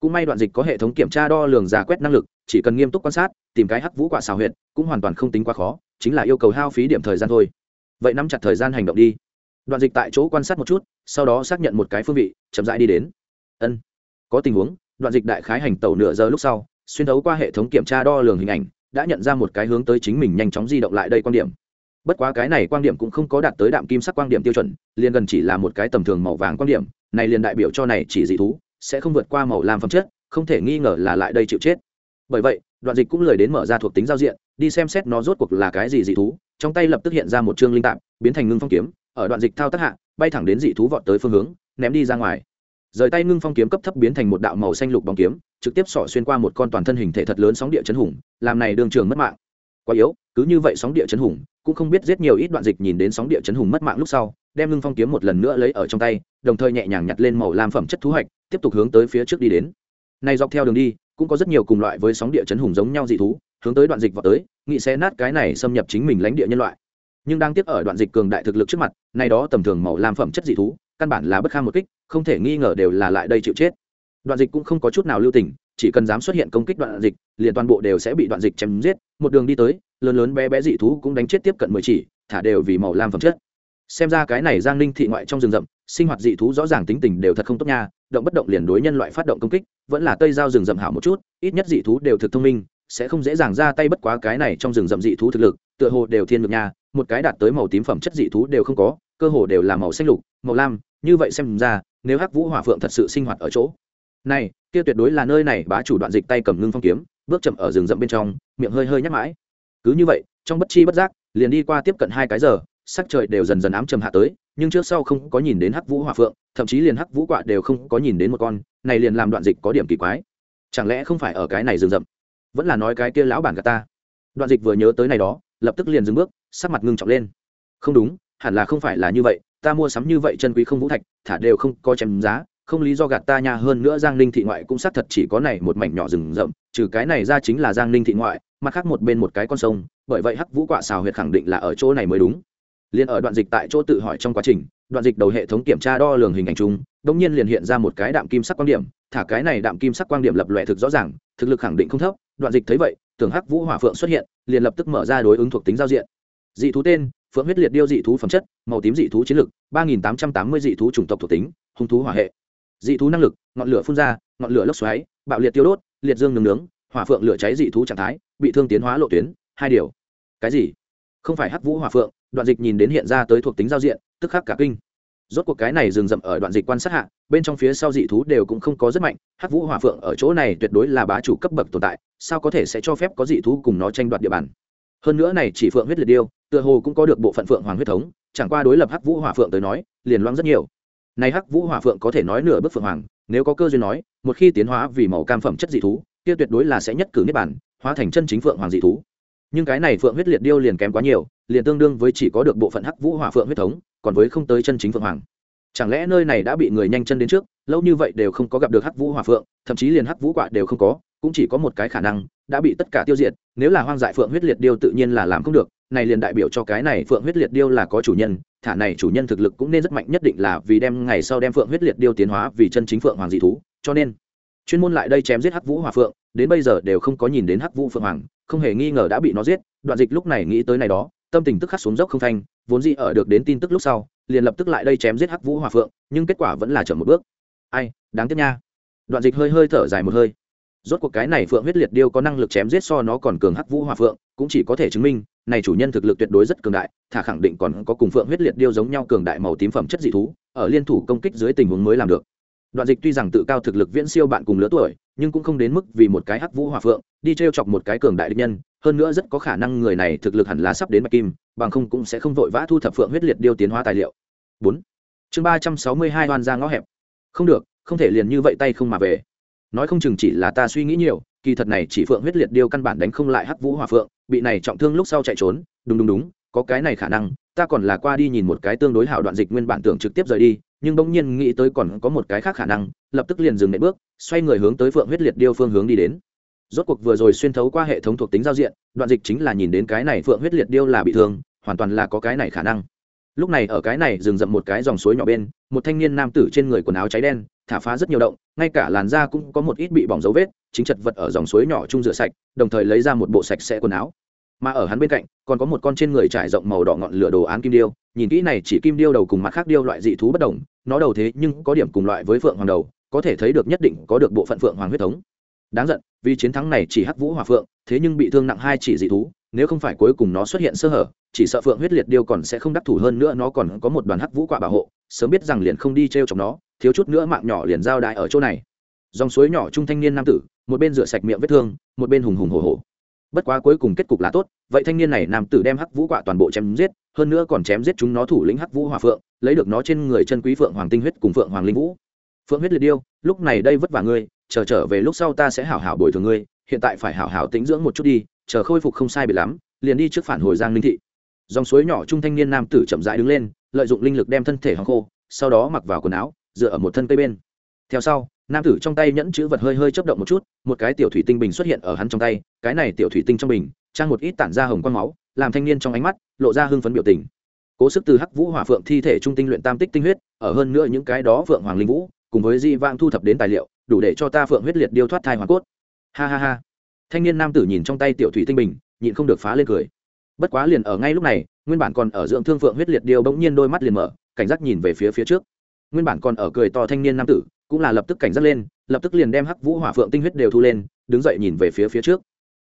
cũng may đoạn dịch có hệ thống kiểm tra đo lường giả quét năng lực, chỉ cần nghiêm túc quan sát, tìm cái hắc vũ quả xào huyệt, cũng hoàn toàn không tính quá khó, chính là yêu cầu hao phí điểm thời gian thôi. Vậy nắm chặt thời gian hành động đi. Đoạn dịch tại chỗ quan sát một chút, sau đó xác nhận một cái phương vị, chậm rãi đi đến. Ân. Có tình huống, đoạn dịch đại khái hành tàu nửa giờ lúc sau, xuyên thấu qua hệ thống kiểm tra đo lường hình ảnh, đã nhận ra một cái hướng tới chính mình nhanh chóng di động lại đây quan điểm. Bất quá cái này quan điểm cũng không có đạt tới đạm kim sắc quan điểm tiêu chuẩn, liền gần chỉ là một cái tầm thường màu vàng quan điểm, này liền đại biểu cho này chỉ dị thú sẽ không vượt qua màu lam phẩm chất, không thể nghi ngờ là lại đây chịu chết. Bởi vậy, đoạn dịch cũng lời đến mở ra thuộc tính giao diện, đi xem xét nó rốt cuộc là cái gì dị thú, trong tay lập tức hiện ra một chương linh tạm, biến thành ngưng phong kiếm, ở đoạn dịch thao tác hạ, bay thẳng đến dị thú vọt tới phương hướng, ném đi ra ngoài. Rời tay ngưng phong kiếm cấp thấp biến thành một đạo màu xanh lục bóng kiếm, trực tiếp xỏ xuyên qua một con toàn thân hình thể thật lớn sóng địa chấn hùng, làm này đường trường mất mạng. Quá yếu, cứ như vậy sóng địa chấn hùng, cũng không biết giết nhiều ít đoạn dịch nhìn đến sóng địa chấn hùng mất mạng lúc sau, đem ngưng phong kiếm một lần nữa lấy ở trong tay, đồng thời nhẹ nhàng nhặt lên màu lam phẩm chất thu hoạch tiếp tục hướng tới phía trước đi đến. Nay dọc theo đường đi, cũng có rất nhiều cùng loại với sóng địa chấn hùng giống nhau dị thú, hướng tới đoạn dịch vào tới nghị sẽ nát cái này xâm nhập chính mình lãnh địa nhân loại. Nhưng đang tiếp ở đoạn dịch cường đại thực lực trước mặt nay đó tầm thường màu lam phẩm chất dị thú, căn bản là bất kham một kích, không thể nghi ngờ đều là lại đây chịu chết. Đoạn dịch cũng không có chút nào lưu tình, chỉ cần dám xuất hiện công kích đoạn dịch, liền toàn bộ đều sẽ bị đoạn dịch chém giết, một đường đi tới, lớn lớn bé bé dị thú cũng đánh chết tiếp cận mười chỉ, thả đều vì màu lam phẩm chất. Xem ra cái này giang ninh thị ngoại trong rừng rậm, sinh hoạt dị thú rõ ràng tính tình đều thật không tốt nha động bất động liền đối nhân loại phát động công kích, vẫn là tây giao rừng rậm hảo một chút, ít nhất dị thú đều thực thông minh, sẽ không dễ dàng ra tay bất quá cái này trong rừng rậm dị thú thực lực, tựa hồ đều thiên ngược nha, một cái đạt tới màu tím phẩm chất dị thú đều không có, cơ hồ đều là màu xanh lục, màu lam, như vậy xem ra, nếu hắc vũ hỏa phượng thật sự sinh hoạt ở chỗ. Này, kia tuyệt đối là nơi này bá chủ đoạn dịch tay cầm ngưng phong kiếm, bước chậm ở rừng rậm bên trong, miệng hơi hơi nhắc mãi. Cứ như vậy, trong bất chi bất giác, liền đi qua tiếp cận hai cái giờ sắc trời đều dần dần ám trầm hạ tới, nhưng trước sau không có nhìn đến hắc vũ hòa phượng, thậm chí liền hắc vũ quạ đều không có nhìn đến một con, này liền làm đoạn dịch có điểm kỳ quái. Chẳng lẽ không phải ở cái này rừng rậm? Vẫn là nói cái kia lão bản gà ta. Đoạn dịch vừa nhớ tới này đó, lập tức liền dừng bước, sắc mặt ngưng trọng lên. Không đúng, hẳn là không phải là như vậy, ta mua sắm như vậy chân quý không vũ thạch, thả đều không có chém giá, không lý do gạt ta nha, hơn nữa giang ninh thị ngoại cũng xác thật chỉ có này một mảnh nhỏ rừng rậm, trừ cái này ra chính là giang ninh thị ngoại, mặt khác một bên một cái con sông, bởi vậy hắc vũ quạ xào huyệt khẳng định là ở chỗ này mới đúng liền ở đoạn dịch tại chỗ tự hỏi trong quá trình, đoạn dịch đầu hệ thống kiểm tra đo lường hình ảnh chung đông nhiên liền hiện ra một cái đạm kim sắc quan điểm. Thả cái này đạm kim sắc quan điểm lập lòe thực rõ ràng, thực lực khẳng định không thấp. Đoạn dịch thấy vậy, tưởng hắc vũ hỏa phượng xuất hiện, liền lập tức mở ra đối ứng thuộc tính giao diện. Dị thú tên, phượng huyết liệt điêu dị thú phẩm chất, màu tím dị thú chiến lực, ba nghìn tám trăm tám mươi dị thú chủng tộc thuộc tính, hung thú hỏa hệ. Dị thú năng lực, ngọn lửa phun ra, ngọn lửa lốc xoáy, bạo liệt tiêu đốt, liệt dương nướng nướng, hỏa phượng lửa cháy dị thú trạng thái, bị thương tiến hóa lộ tuyến, hai điều. Cái gì? Không phải hắc vũ hỏa phượng đoạn dịch nhìn đến hiện ra tới thuộc tính giao diện, tức khắc cả kinh. Rốt cuộc cái này rừng rậm ở đoạn dịch quan sát hạ, bên trong phía sau dị thú đều cũng không có rất mạnh, hắc vũ hỏa phượng ở chỗ này tuyệt đối là bá chủ cấp bậc tồn tại, sao có thể sẽ cho phép có dị thú cùng nó tranh đoạt địa bàn? Hơn nữa này chỉ phượng huyết liệt điêu, tựa hồ cũng có được bộ phận phượng hoàng huyết thống, chẳng qua đối lập hắc vũ hỏa phượng tới nói, liền loang rất nhiều. Này hắc vũ hỏa phượng có thể nói nửa bước phượng hoàng, nếu có cơ duyên nói, một khi tiến hóa vì màu cam phẩm chất dị thú, kia tuyệt đối là sẽ nhất cử niết bản hóa thành chân chính phượng hoàng dị thú. Nhưng cái này phượng huyết liệt điêu liền kém quá nhiều liền tương đương với chỉ có được bộ phận hắc vũ hỏa phượng huyết thống, còn với không tới chân chính phượng hoàng. Chẳng lẽ nơi này đã bị người nhanh chân đến trước, lâu như vậy đều không có gặp được hắc vũ hỏa phượng, thậm chí liền hắc vũ quạ đều không có, cũng chỉ có một cái khả năng, đã bị tất cả tiêu diệt, nếu là hoang dại phượng huyết liệt điêu tự nhiên là làm không được, này liền đại biểu cho cái này phượng huyết liệt điêu là có chủ nhân, thả này chủ nhân thực lực cũng nên rất mạnh nhất định là vì đem ngày sau đem phượng huyết liệt điêu tiến hóa vì chân chính phượng hoàng dị thú, cho nên, chuyên môn lại đây chém giết hắc vũ hỏa phượng, đến bây giờ đều không có nhìn đến hắc vũ phượng hoàng, không hề nghi ngờ đã bị nó giết, đoạn dịch lúc này nghĩ tới này đó tâm tình tức khắc xuống dốc không thanh vốn dĩ ở được đến tin tức lúc sau, liền lập tức lại đây chém giết hắc vũ hỏa phượng, nhưng kết quả vẫn là chậm một bước. Ai, đáng tiếc nha. Đoạn dịch hơi hơi thở dài một hơi. Rốt cuộc cái này phượng huyết liệt điêu có năng lực chém giết so nó còn cường hắc vũ hỏa phượng, cũng chỉ có thể chứng minh, này chủ nhân thực lực tuyệt đối rất cường đại, thả khẳng định còn có cùng phượng huyết liệt điêu giống nhau cường đại màu tím phẩm chất dị thú, ở liên thủ công kích dưới tình huống mới làm được. Đoạn dịch tuy rằng tự cao thực lực viễn siêu bạn cùng lứa tuổi, nhưng cũng không đến mức vì một cái hắc vũ hỏa phượng, đi t chọc một cái cường đại địch nhân hơn nữa rất có khả năng người này thực lực hẳn là sắp đến bạch kim, bằng không cũng sẽ không vội vã thu thập phượng huyết liệt điêu tiến hóa tài liệu. Bốn. Chương ba trăm sáu mươi hai đoan ra ngõ hẹp. Không được, không thể liền như vậy tay không mà về. Nói không chừng chỉ là ta suy nghĩ nhiều, kỳ thật này chỉ phượng huyết liệt điêu căn bản đánh không lại hắc vũ hòa phượng, bị này trọng thương lúc sau chạy trốn, đúng đúng đúng, có cái này khả năng, ta còn là qua đi nhìn một cái tương đối hảo đoạn dịch nguyên bản tưởng trực tiếp rời đi, nhưng bỗng nhiên nghĩ tới còn có một cái khác khả năng, lập tức liền dừng nệ bước, xoay người hướng tới phượng huyết liệt điêu phương hướng đi đến rốt cuộc vừa rồi xuyên thấu qua hệ thống thuộc tính giao diện, đoạn dịch chính là nhìn đến cái này phượng huyết liệt điêu là bị thương, hoàn toàn là có cái này khả năng. Lúc này ở cái này dừng dậm một cái dòng suối nhỏ bên, một thanh niên nam tử trên người quần áo cháy đen, thả phá rất nhiều động, ngay cả làn da cũng có một ít bị bỏng dấu vết, chính chật vật ở dòng suối nhỏ chung rửa sạch, đồng thời lấy ra một bộ sạch sẽ quần áo. Mà ở hắn bên cạnh, còn có một con trên người trải rộng màu đỏ ngọn lửa đồ án kim điêu, nhìn kỹ này chỉ kim điêu đầu cùng mặt khác điêu loại dị thú bất đồng, nó đầu thế nhưng có điểm cùng loại với phượng hoàng đầu, có thể thấy được nhất định có được bộ phận phượng hoàng huyết thống đáng giận, vì chiến thắng này chỉ hắc vũ hòa phượng, thế nhưng bị thương nặng hai chỉ dị thú, nếu không phải cuối cùng nó xuất hiện sơ hở, chỉ sợ phượng huyết liệt điêu còn sẽ không đắc thủ hơn nữa, nó còn có một đoàn hắc vũ quả bảo hộ, sớm biết rằng liền không đi t r e o chọc nó, thiếu chút nữa mạng nhỏ liền giao đại ở chỗ này. Dòng suối nhỏ trung thanh niên nam tử, một bên rửa sạch miệng vết thương, một bên hùng hùng hồ hồ bất quá cuối cùng kết cục là tốt, vậy thanh niên này nam tử đem hắc vũ quạ toàn bộ chém giết, hơn nữa còn chém giết chúng nó thủ lĩnh hắc vũ hòa phượng, lấy được nó trên người chân quý phượng hoàng tinh huyết cùng phượng hoàng linh vũ. Phượng huyết liệt điêu, lúc này đây vất vả ngươi chờ trở về lúc sau ta sẽ hảo hảo bồi thường ngươi, hiện tại phải hảo hảo tĩnh dưỡng một chút đi, chờ khôi phục không sai bị lắm, liền đi trước phản hồi giang linh thị. Dòng suối nhỏ trung thanh niên nam tử chậm rãi đứng lên, lợi dụng linh lực đem thân thể hòng khô, sau đó mặc vào quần áo, dựa ở một thân cây bên. Theo sau, nam tử trong tay nhẫn chữ vật hơi hơi chấp động một chút, một cái tiểu thủy tinh bình xuất hiện ở hắn trong tay, cái này tiểu thủy tinh trong bình, trang một ít tản ra hồng quang máu, làm thanh niên trong ánh mắt lộ ra hưng phấn biểu tình. Cố sức từ hắc vũ hỏa phượng thi thể trung tinh luyện tam tích tinh huyết, ở hơn nữa những cái đó phượng hoàng linh vũ, cùng với di vang thu thập đến tài liệu đủ để cho ta phượng huyết liệt điêu thoát thai hoàn cốt. Ha ha ha. Thanh niên nam tử nhìn trong tay tiểu thủy tinh bình, nhịn không được phá lên cười. Bất quá liền ở ngay lúc này, nguyên bản còn ở dưỡng thương phượng huyết liệt điêu bỗng nhiên đôi mắt liền mở, cảnh giác nhìn về phía phía trước. Nguyên bản còn ở cười to thanh niên nam tử, cũng là lập tức cảnh giác lên, lập tức liền đem hắc vũ hỏa phượng tinh huyết đều thu lên, đứng dậy nhìn về phía phía trước.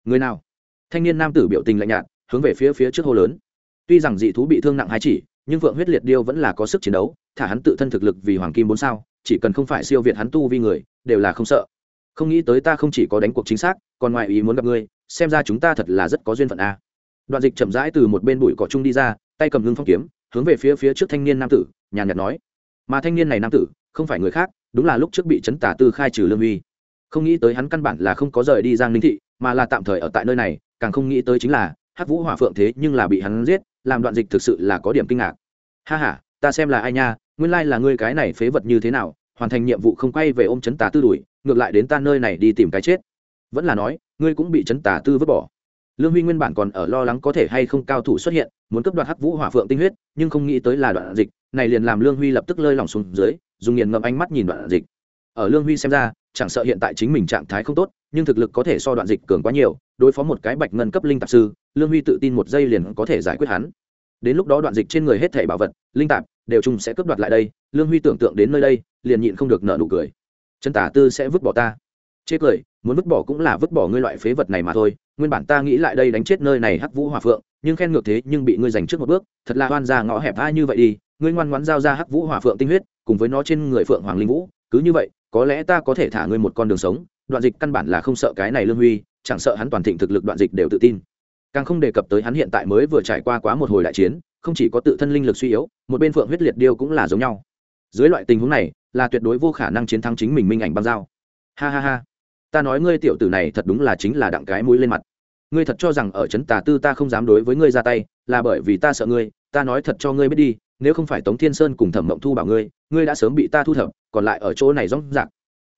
Người nào? Thanh niên nam tử biểu tình lạnh nhạt, hướng về phía phía trước hô lớn. Tuy rằng dị thú bị thương nặng hai chỉ, nhưng phượng huyết liệt điêu vẫn là có sức chiến đấu, thả hắn tự thân thực lực vì hoàng kim bốn sao chỉ cần không phải siêu việt hắn tu vi người, đều là không sợ. Không nghĩ tới ta không chỉ có đánh cuộc chính xác, còn ngoài ý muốn gặp ngươi, xem ra chúng ta thật là rất có duyên phận a. Đoạn dịch chậm rãi từ một bên bụi cỏ trung đi ra, tay cầm ngưng phong kiếm, hướng về phía phía trước thanh niên nam tử, nhàn nhạt nói, mà thanh niên này nam tử, không phải người khác, đúng là lúc trước bị chấn tả tư khai trừ lương uy. Không nghĩ tới hắn căn bản là không có rời đi giang ninh thị, mà là tạm thời ở tại nơi này, càng không nghĩ tới chính là, hắc vũ hỏa phượng thế nhưng là bị hắn giết, làm đoạn dịch thực sự là có điểm kinh ngạc. Ha h a ta xem là ai nha, nguyên lai là ngươi cái này phế vật như thế nào hoàn thành nhiệm vụ không quay về ôm chấn tà tư đuổi, ngược lại đến ta nơi này đi tìm cái chết. Vẫn là nói, ngươi cũng bị chấn tà tư vứt bỏ. Lương huy nguyên bản còn ở lo lắng có thể hay không cao thủ xuất hiện, muốn cấp đoạt hắc vũ hỏa phượng tinh huyết, nhưng không nghĩ tới là đoạn dịch, này liền làm lương huy lập tức lơi lỏng xuống dưới, dùng nghiền ngậm ánh mắt nhìn đoạn dịch. Ở lương huy xem ra, chẳng sợ hiện tại chính mình trạng thái không tốt, nhưng thực lực có thể so đoạn dịch cường quá nhiều, đối phó một cái bạch ngân cấp linh tạp sư, lương huy tự tin một giây liền có thể giải quyết hắn. Đến lúc đó đoạn dịch trên người hết thể bảo vật, linh tạp đều chung sẽ cướp đoạt lại đây, lương huy tưởng tượng đến nơi đây, liền nhịn không được nợ nụ cười. Chân tả tư sẽ vứt bỏ ta. Chê cười, muốn vứt bỏ cũng là vứt bỏ ngươi loại phế vật này mà thôi, nguyên bản ta nghĩ lại đây đánh chết nơi này hắc vũ hòa phượng, nhưng khen ngược thế nhưng bị ngươi giành trước một bước, thật là oan ra ngõ hẹp ai như vậy đi, ngươi ngoan ngoãn giao ra hắc vũ hòa phượng tinh huyết, cùng với nó trên người phượng hoàng linh vũ, cứ như vậy, có lẽ ta có thể thả ngươi một con đường sống, đoạn dịch căn bản là không sợ cái này lương huy, chẳng sợ hắn toàn thịnh thực lực đoạn dịch đều tự tin. Càng không đề cập tới hắn hiện tại mới vừa trải qua quá một hồi đại chiến không chỉ có tự thân linh lực suy yếu, một bên phượng huyết liệt điêu cũng là giống nhau. Dưới loại tình huống này, là tuyệt đối vô khả năng chiến thắng chính mình minh ảnh băng dao ha ha ha. Ta nói ngươi tiểu tử này thật đúng là chính là đặng cái mũi lên mặt. Ngươi thật cho rằng ở trấn tà tư ta không dám đối với ngươi ra tay, là bởi vì ta sợ ngươi, ta nói thật cho ngươi biết đi, nếu không phải tống thiên sơn cùng thẩm mộng thu bảo ngươi ngươi đã sớm bị ta thu thập, còn lại ở chỗ này rong rạc.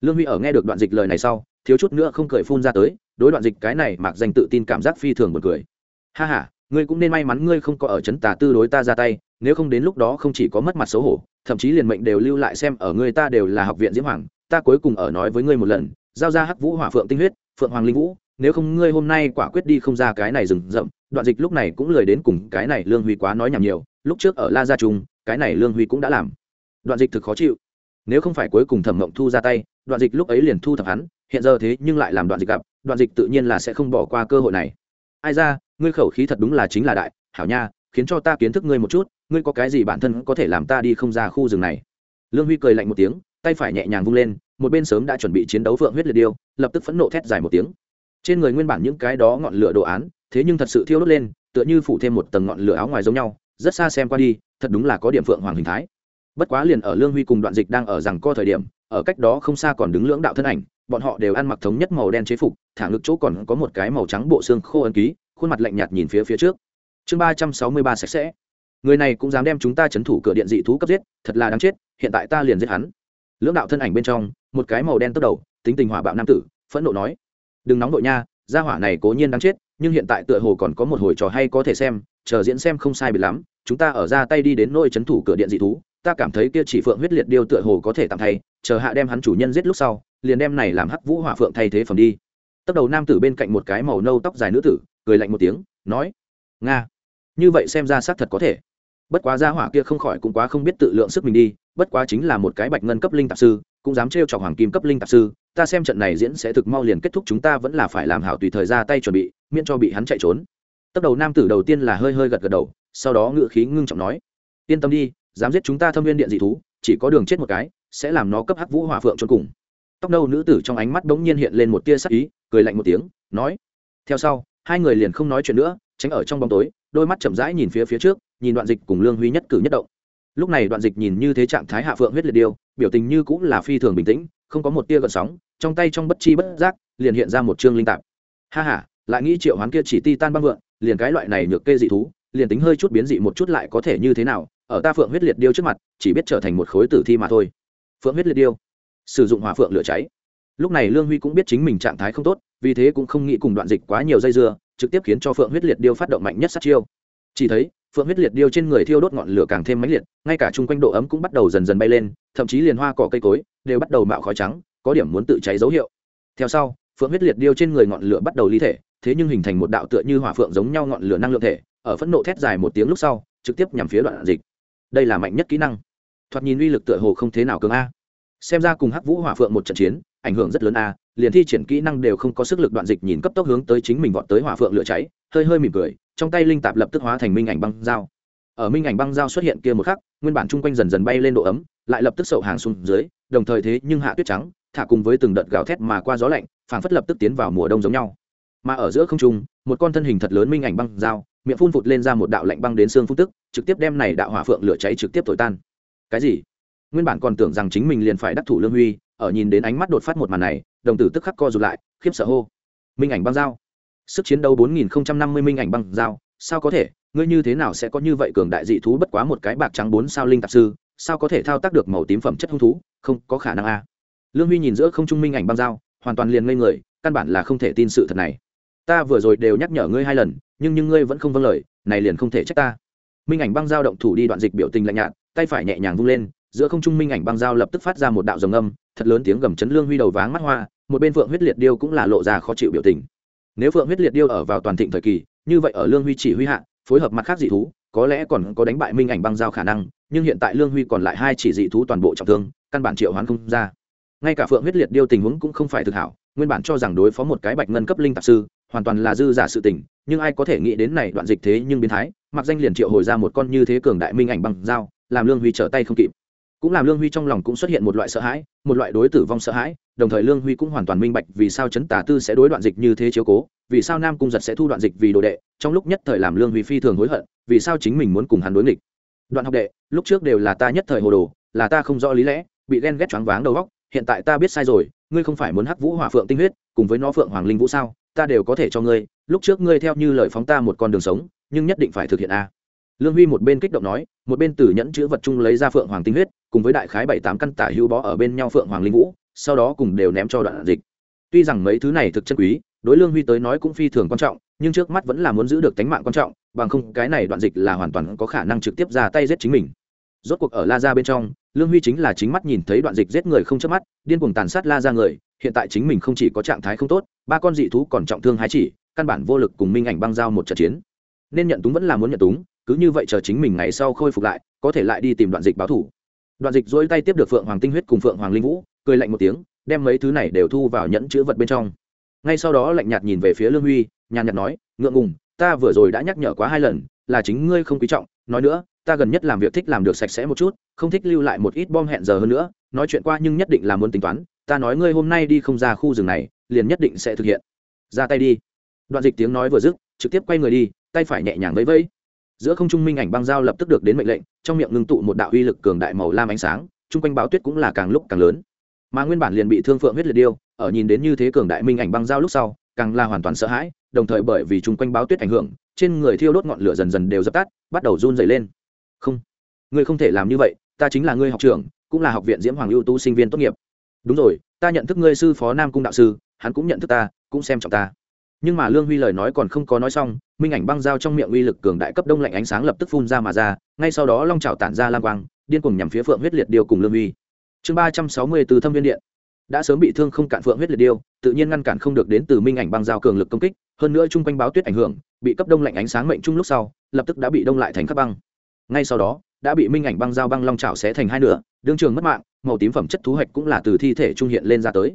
Lương huy ở nghe được đoạn dịch lời này sau, thiếu chút nữa không cười phun ra tới, đối đoạn dịch cái này mặc danh tự tin cảm giác phi thường buồn cười. Ha ha ngươi cũng nên may mắn ngươi không có ở trấn tà tư đối ta ra tay, nếu không đến lúc đó không chỉ có mất mặt xấu hổ, thậm chí liền mệnh đều lưu lại xem ở ngươi ta đều là học viện diễm hoàng, ta cuối cùng ở nói với ngươi một lần, giao ra hắc vũ hỏa phượng tinh huyết, phượng hoàng linh vũ, nếu không ngươi hôm nay quả quyết đi không ra cái này rừng rậm, đoạn dịch lúc này cũng lười đến cùng cái này lương huy quá nói nhảm nhiều, lúc trước ở la gia trung, cái này lương huy cũng đã làm. Đoạn dịch thực khó chịu. Nếu không phải cuối cùng thẩm mộng thu ra tay, đoạn dịch lúc ấy liền thu thập hắn, hiện giờ thế nhưng lại làm đoạn dịch gặp, đoạn dịch tự nhiên là sẽ không bỏ qua cơ hội này. Ai ra ngươi khẩu khí thật đúng là chính là đại, hảo nha, khiến cho ta kiến thức ngươi một chút, ngươi có cái gì bản thân có thể làm ta đi không ra khu rừng này? Lương huy cười lạnh một tiếng, tay phải nhẹ nhàng vung lên, một bên sớm đã chuẩn bị chiến đấu phượng huyết liệt điêu, lập tức phẫn nộ thét dài một tiếng. Trên người nguyên bản những cái đó ngọn lửa đồ án, thế nhưng thật sự thiêu đốt lên, tựa như phủ thêm một tầng ngọn lửa áo ngoài giống nhau, rất xa xem qua đi, thật đúng là có điểm phượng hoàng hình thái. Bất quá liền ở lương huy cùng đoạn dịch đang ở rằng co thời điểm, ở cách đó không xa còn đứng lưỡng đạo thân ảnh, bọn họ đều ăn mặc thống nhất màu đen chế phục, thả ngực chỗ còn có một cái màu trắng bộ xương khô ấn ký khuôn mặt lạnh nhạt nhìn phía phía trước. Chương ba trăm sáu mươi ba sạch sẽ. Người này cũng dám đem chúng ta chấn thủ cửa điện dị thú cấp giết, thật là đáng chết, hiện tại ta liền giết hắn. Lưỡng đạo thân ảnh bên trong, một cái màu đen tốc đầu, tính tình hỏa bạo nam tử, phẫn nộ nói, đừng nóng đội nha, gia hỏa này cố nhiên đáng chết, nhưng hiện tại tựa hồ còn có một hồi trò hay có thể xem, chờ diễn xem không sai bị lắm, chúng ta ở ra tay đi đến nôi chấn thủ cửa điện dị thú, ta cảm thấy kia chỉ phượng huyết liệt điêu tựa hồ có thể tạm thay, chờ hạ đem hắn chủ nhân giết lúc sau, liền đem này làm hắc vũ hỏa phượng thay thế phẩm đi. Tốc đầu nam tử bên cạnh một cái màu nâu tóc dài nữ tử cười lạnh một tiếng, nói, nga, như vậy xem ra xác thật có thể. Bất quá gia hỏa kia không khỏi cũng quá không biết tự lượng sức mình đi, bất quá chính là một cái bạch ngân cấp linh tạp sư, cũng dám trêu chọc hoàng kim cấp linh tạp sư, ta xem trận này diễn sẽ thực mau liền kết thúc chúng ta vẫn là phải làm hảo tùy thời ra tay chuẩn bị, miễn cho bị hắn chạy trốn. Tốc đầu nam tử đầu tiên là hơi hơi gật gật đầu, sau đó ngự khí ngưng trọng nói, yên tâm đi, dám giết chúng ta thâm viên điện dị thú, chỉ có đường chết một cái, sẽ làm nó cấp hắc vũ hỏa phượng trốn cùng. Tóc đầu nữ tử trong ánh mắt bỗng nhiên hiện lên một tia sắc ý, cười lạnh một tiếng, nói, theo sau hai người liền không nói chuyện nữa, tránh ở trong bóng tối, đôi mắt chậm rãi nhìn phía phía trước, nhìn đoạn dịch cùng lương huy nhất cử nhất động. Lúc này đoạn dịch nhìn như thế trạng thái hạ phượng huyết liệt điêu, biểu tình như cũng là phi thường bình tĩnh, không có một tia gợn sóng, trong tay trong bất chi bất giác, liền hiện ra một chương linh tạp. Ha ha, lại nghĩ triệu hoán kia chỉ ti tan băng vượng, liền cái loại này nhược kê dị thú, liền tính hơi chút biến dị một chút lại có thể như thế nào, ở ta phượng huyết liệt điêu trước mặt, chỉ biết trở thành một khối tử thi mà thôi. Phượng huyết liệt điêu, sử dụng hỏa phượng lửa cháy. Lúc này lương huy cũng biết chính mình trạng thái không tốt vì thế cũng không nghĩ cùng đoạn dịch quá nhiều dây dưa, trực tiếp khiến cho phượng huyết liệt điêu phát động mạnh nhất sát chiêu. Chỉ thấy, phượng huyết liệt điêu trên người thiêu đốt ngọn lửa càng thêm mãnh liệt, ngay cả chung quanh độ ấm cũng bắt đầu dần dần bay lên, thậm chí liền hoa cỏ cây cối đều bắt đầu mạo khói trắng, có điểm muốn tự cháy dấu hiệu. Theo sau, phượng huyết liệt điêu trên người ngọn lửa bắt đầu ly thể, thế nhưng hình thành một đạo tựa như hỏa phượng giống nhau ngọn lửa năng lượng thể, ở phẫn nộ thét dài một tiếng lúc sau, trực tiếp nhằm phía đoạn dịch. Đây là mạnh nhất kỹ năng. Thoạt nhìn uy lực tựa hồ không thế nào cường a xem ra cùng hắc vũ hỏa phượng một trận chiến, ảnh hưởng rất lớn a, liền thi triển kỹ năng đều không có sức lực đoạn dịch nhìn cấp tốc hướng tới chính mình vọt tới hỏa phượng lửa cháy, hơi hơi mỉm cười, trong tay linh tạp lập tức hóa thành minh ảnh băng dao. Ở minh ảnh băng dao xuất hiện kia một khắc, nguyên bản chung quanh dần dần bay lên độ ấm, lại lập tức sậu hàng xuống dưới, đồng thời thế nhưng hạ tuyết trắng, thả cùng với từng đợt gào thét mà qua gió lạnh, phảng phất lập tức tiến vào mùa đông giống nhau. Mà ở giữa không trung, một con thân hình thật lớn minh ảnh băng dao, miệng phun phụt lên ra một đạo lạnh băng đến xương phun tức, trực tiếp đem này đạo hỏa phượng lửa cháy trực tiếp thổi tan. Cái gì? Nguyên bản còn tưởng rằng chính mình liền phải đắc thủ lương huy, ở nhìn đến ánh mắt đột phát một màn này, đồng tử tức khắc co rụt lại, khiếp sợ hô. Minh ảnh băng dao. Sức chiến đấu bốn nghìn năm mươi minh ảnh băng dao, sao có thể? Ngươi như thế nào sẽ có như vậy cường đại dị thú bất quá một cái bạc trắng bốn sao linh tạp sư, sao có thể thao tác được màu tím phẩm chất hung thú? Không, có khả năng a. Lương huy nhìn giữa không trung minh ảnh băng dao, hoàn toàn liền ngây người, căn bản là không thể tin sự thật này. Ta vừa rồi đều nhắc nhở ngươi hai lần, nhưng nhưng ngươi vẫn không vâng lời, này liền không thể trách ta. Minh ảnh băng dao động thủ đi đoạn dịch biểu tình lạnh nhạt, tay phải nhẹ nhàng vung lên giữa không trung minh ảnh băng dao lập tức phát ra một đạo rồng âm, thật lớn tiếng gầm chấn lương huy đầu váng mắt hoa, một bên phượng huyết liệt điêu cũng là lộ ra khó chịu biểu tình. Nếu phượng huyết liệt điêu ở vào toàn thịnh thời kỳ, như vậy ở lương huy chỉ huy hạ, phối hợp mặt khác dị thú, có lẽ còn có đánh bại minh ảnh băng giao khả năng, nhưng hiện tại lương huy còn lại hai chỉ dị thú toàn bộ trọng thương, căn bản triệu hoán không ra. Ngay cả phượng huyết liệt điêu tình huống cũng không phải thực hảo, nguyên bản cho rằng đối phó một cái bạch ngân cấp linh tạp sư, hoàn toàn là dư giả sự tình, nhưng ai có thể nghĩ đến này đoạn dịch thế nhưng biến thái, mặc danh liền triệu hồi ra một con như thế cường đại minh ảnh băng dao làm lương huy trở tay không kịp cũng làm lương huy trong lòng cũng xuất hiện một loại sợ hãi, một loại đối tử vong sợ hãi, đồng thời lương huy cũng hoàn toàn minh bạch vì sao chấn tà tư sẽ đối đoạn dịch như thế chiếu cố, vì sao nam cung giật sẽ thu đoạn dịch vì đồ đệ, trong lúc nhất thời làm lương huy phi thường hối hận, vì sao chính mình muốn cùng hắn đối nghịch. Đoạn học đệ, lúc trước đều là ta nhất thời hồ đồ, là ta không rõ lý lẽ, bị ghen ghét choáng váng đầu góc hiện tại ta biết sai rồi, ngươi không phải muốn hắc vũ hỏa phượng tinh huyết, cùng với nó phượng hoàng linh vũ sao, ta đều có thể cho ngươi, lúc trước ngươi theo như lời phóng ta một con đường sống, nhưng nhất định phải thực hiện a lương huy một bên kích động nói, một bên từ nhẫn chữ vật chung lấy ra phượng hoàng tinh huyết, cùng với đại khái bảy tám căn tả hữu bó ở bên nhau phượng hoàng linh vũ, sau đó cùng đều ném cho đoạn dịch. Tuy rằng mấy thứ này thực chân quý, đối lương huy tới nói cũng phi thường quan trọng, nhưng trước mắt vẫn là muốn giữ được tánh mạng quan trọng, bằng không cái này đoạn dịch là hoàn toàn có khả năng trực tiếp ra tay giết chính mình. Rốt cuộc ở la ra bên trong, lương huy chính là chính mắt nhìn thấy đoạn dịch giết người không chớp mắt, điên cuồng tàn sát la ra người, hiện tại chính mình không chỉ có trạng thái không tốt, ba con dị thú còn trọng thương hái chỉ, căn bản vô lực cùng minh ảnh băng giao một trận chiến. Nên nhận túng vẫn là muốn nhận túng cứ như vậy chờ chính mình ngày sau khôi phục lại, có thể lại đi tìm đoạn dịch báo thủ. Đoạn dịch dỗi tay tiếp được phượng hoàng tinh huyết cùng phượng hoàng linh vũ, cười lạnh một tiếng, đem mấy thứ này đều thu vào nhẫn chữ vật bên trong. Ngay sau đó lạnh nhạt nhìn về phía lương huy, nhàn nhạt nói, ngượng ngùng, ta vừa rồi đã nhắc nhở quá hai lần, là chính ngươi không quý trọng. Nói nữa, ta gần nhất làm việc thích làm được sạch sẽ một chút, không thích lưu lại một ít bom hẹn giờ hơn nữa. Nói chuyện qua nhưng nhất định là muốn tính toán. Ta nói ngươi hôm nay đi không ra khu rừng này, liền nhất định sẽ thực hiện. Ra tay đi. Đoạn dịch tiếng nói vừa dứt, trực tiếp quay người đi, tay phải nhẹ nhàng vẫy vẫy giữa không trung minh ảnh băng dao lập tức được đến mệnh lệnh, trong miệng ngưng tụ một đạo uy lực cường đại màu lam ánh sáng, chung quanh báo tuyết cũng là càng lúc càng lớn. Mà nguyên bản liền bị thương phượng huyết liệt điêu, ở nhìn đến như thế cường đại minh ảnh băng dao lúc sau, càng là hoàn toàn sợ hãi, đồng thời bởi vì chung quanh báo tuyết ảnh hưởng, trên người thiêu đốt ngọn lửa dần dần đều dập tắt, bắt đầu run dày lên. Không, ngươi không thể làm như vậy, ta chính là ngươi học trưởng, cũng là học viện diễm hoàng ưu tú sinh viên tốt nghiệp. Đúng rồi, ta nhận thức ngươi sư phó nam cung đạo sư, hắn cũng nhận thức ta, cũng xem trọng ta nhưng mà lương huy lời nói còn không có nói xong, minh ảnh băng dao trong miệng uy lực cường đại cấp đông lạnh ánh sáng lập tức phun ra mà ra, ngay sau đó long trào tản ra lam quang, điên cùng nhằm phía phượng huyết liệt điêu cùng lương huy. Chương ba trăm sáu mươi từ thâm viên điện. Đã sớm bị thương không cạn phượng huyết liệt điêu, tự nhiên ngăn cản không được đến từ minh ảnh băng dao cường lực công kích, hơn nữa chung quanh báo tuyết ảnh hưởng, bị cấp đông lạnh ánh sáng mệnh chung lúc sau, lập tức đã bị đông lại thành các băng. Ngay sau đó, đã bị minh ảnh băng dao băng long trào xé thành hai nửa, đương trường mất mạng, màu tím phẩm chất thú hạch cũng là từ thi thể trung hiện lên ra tới.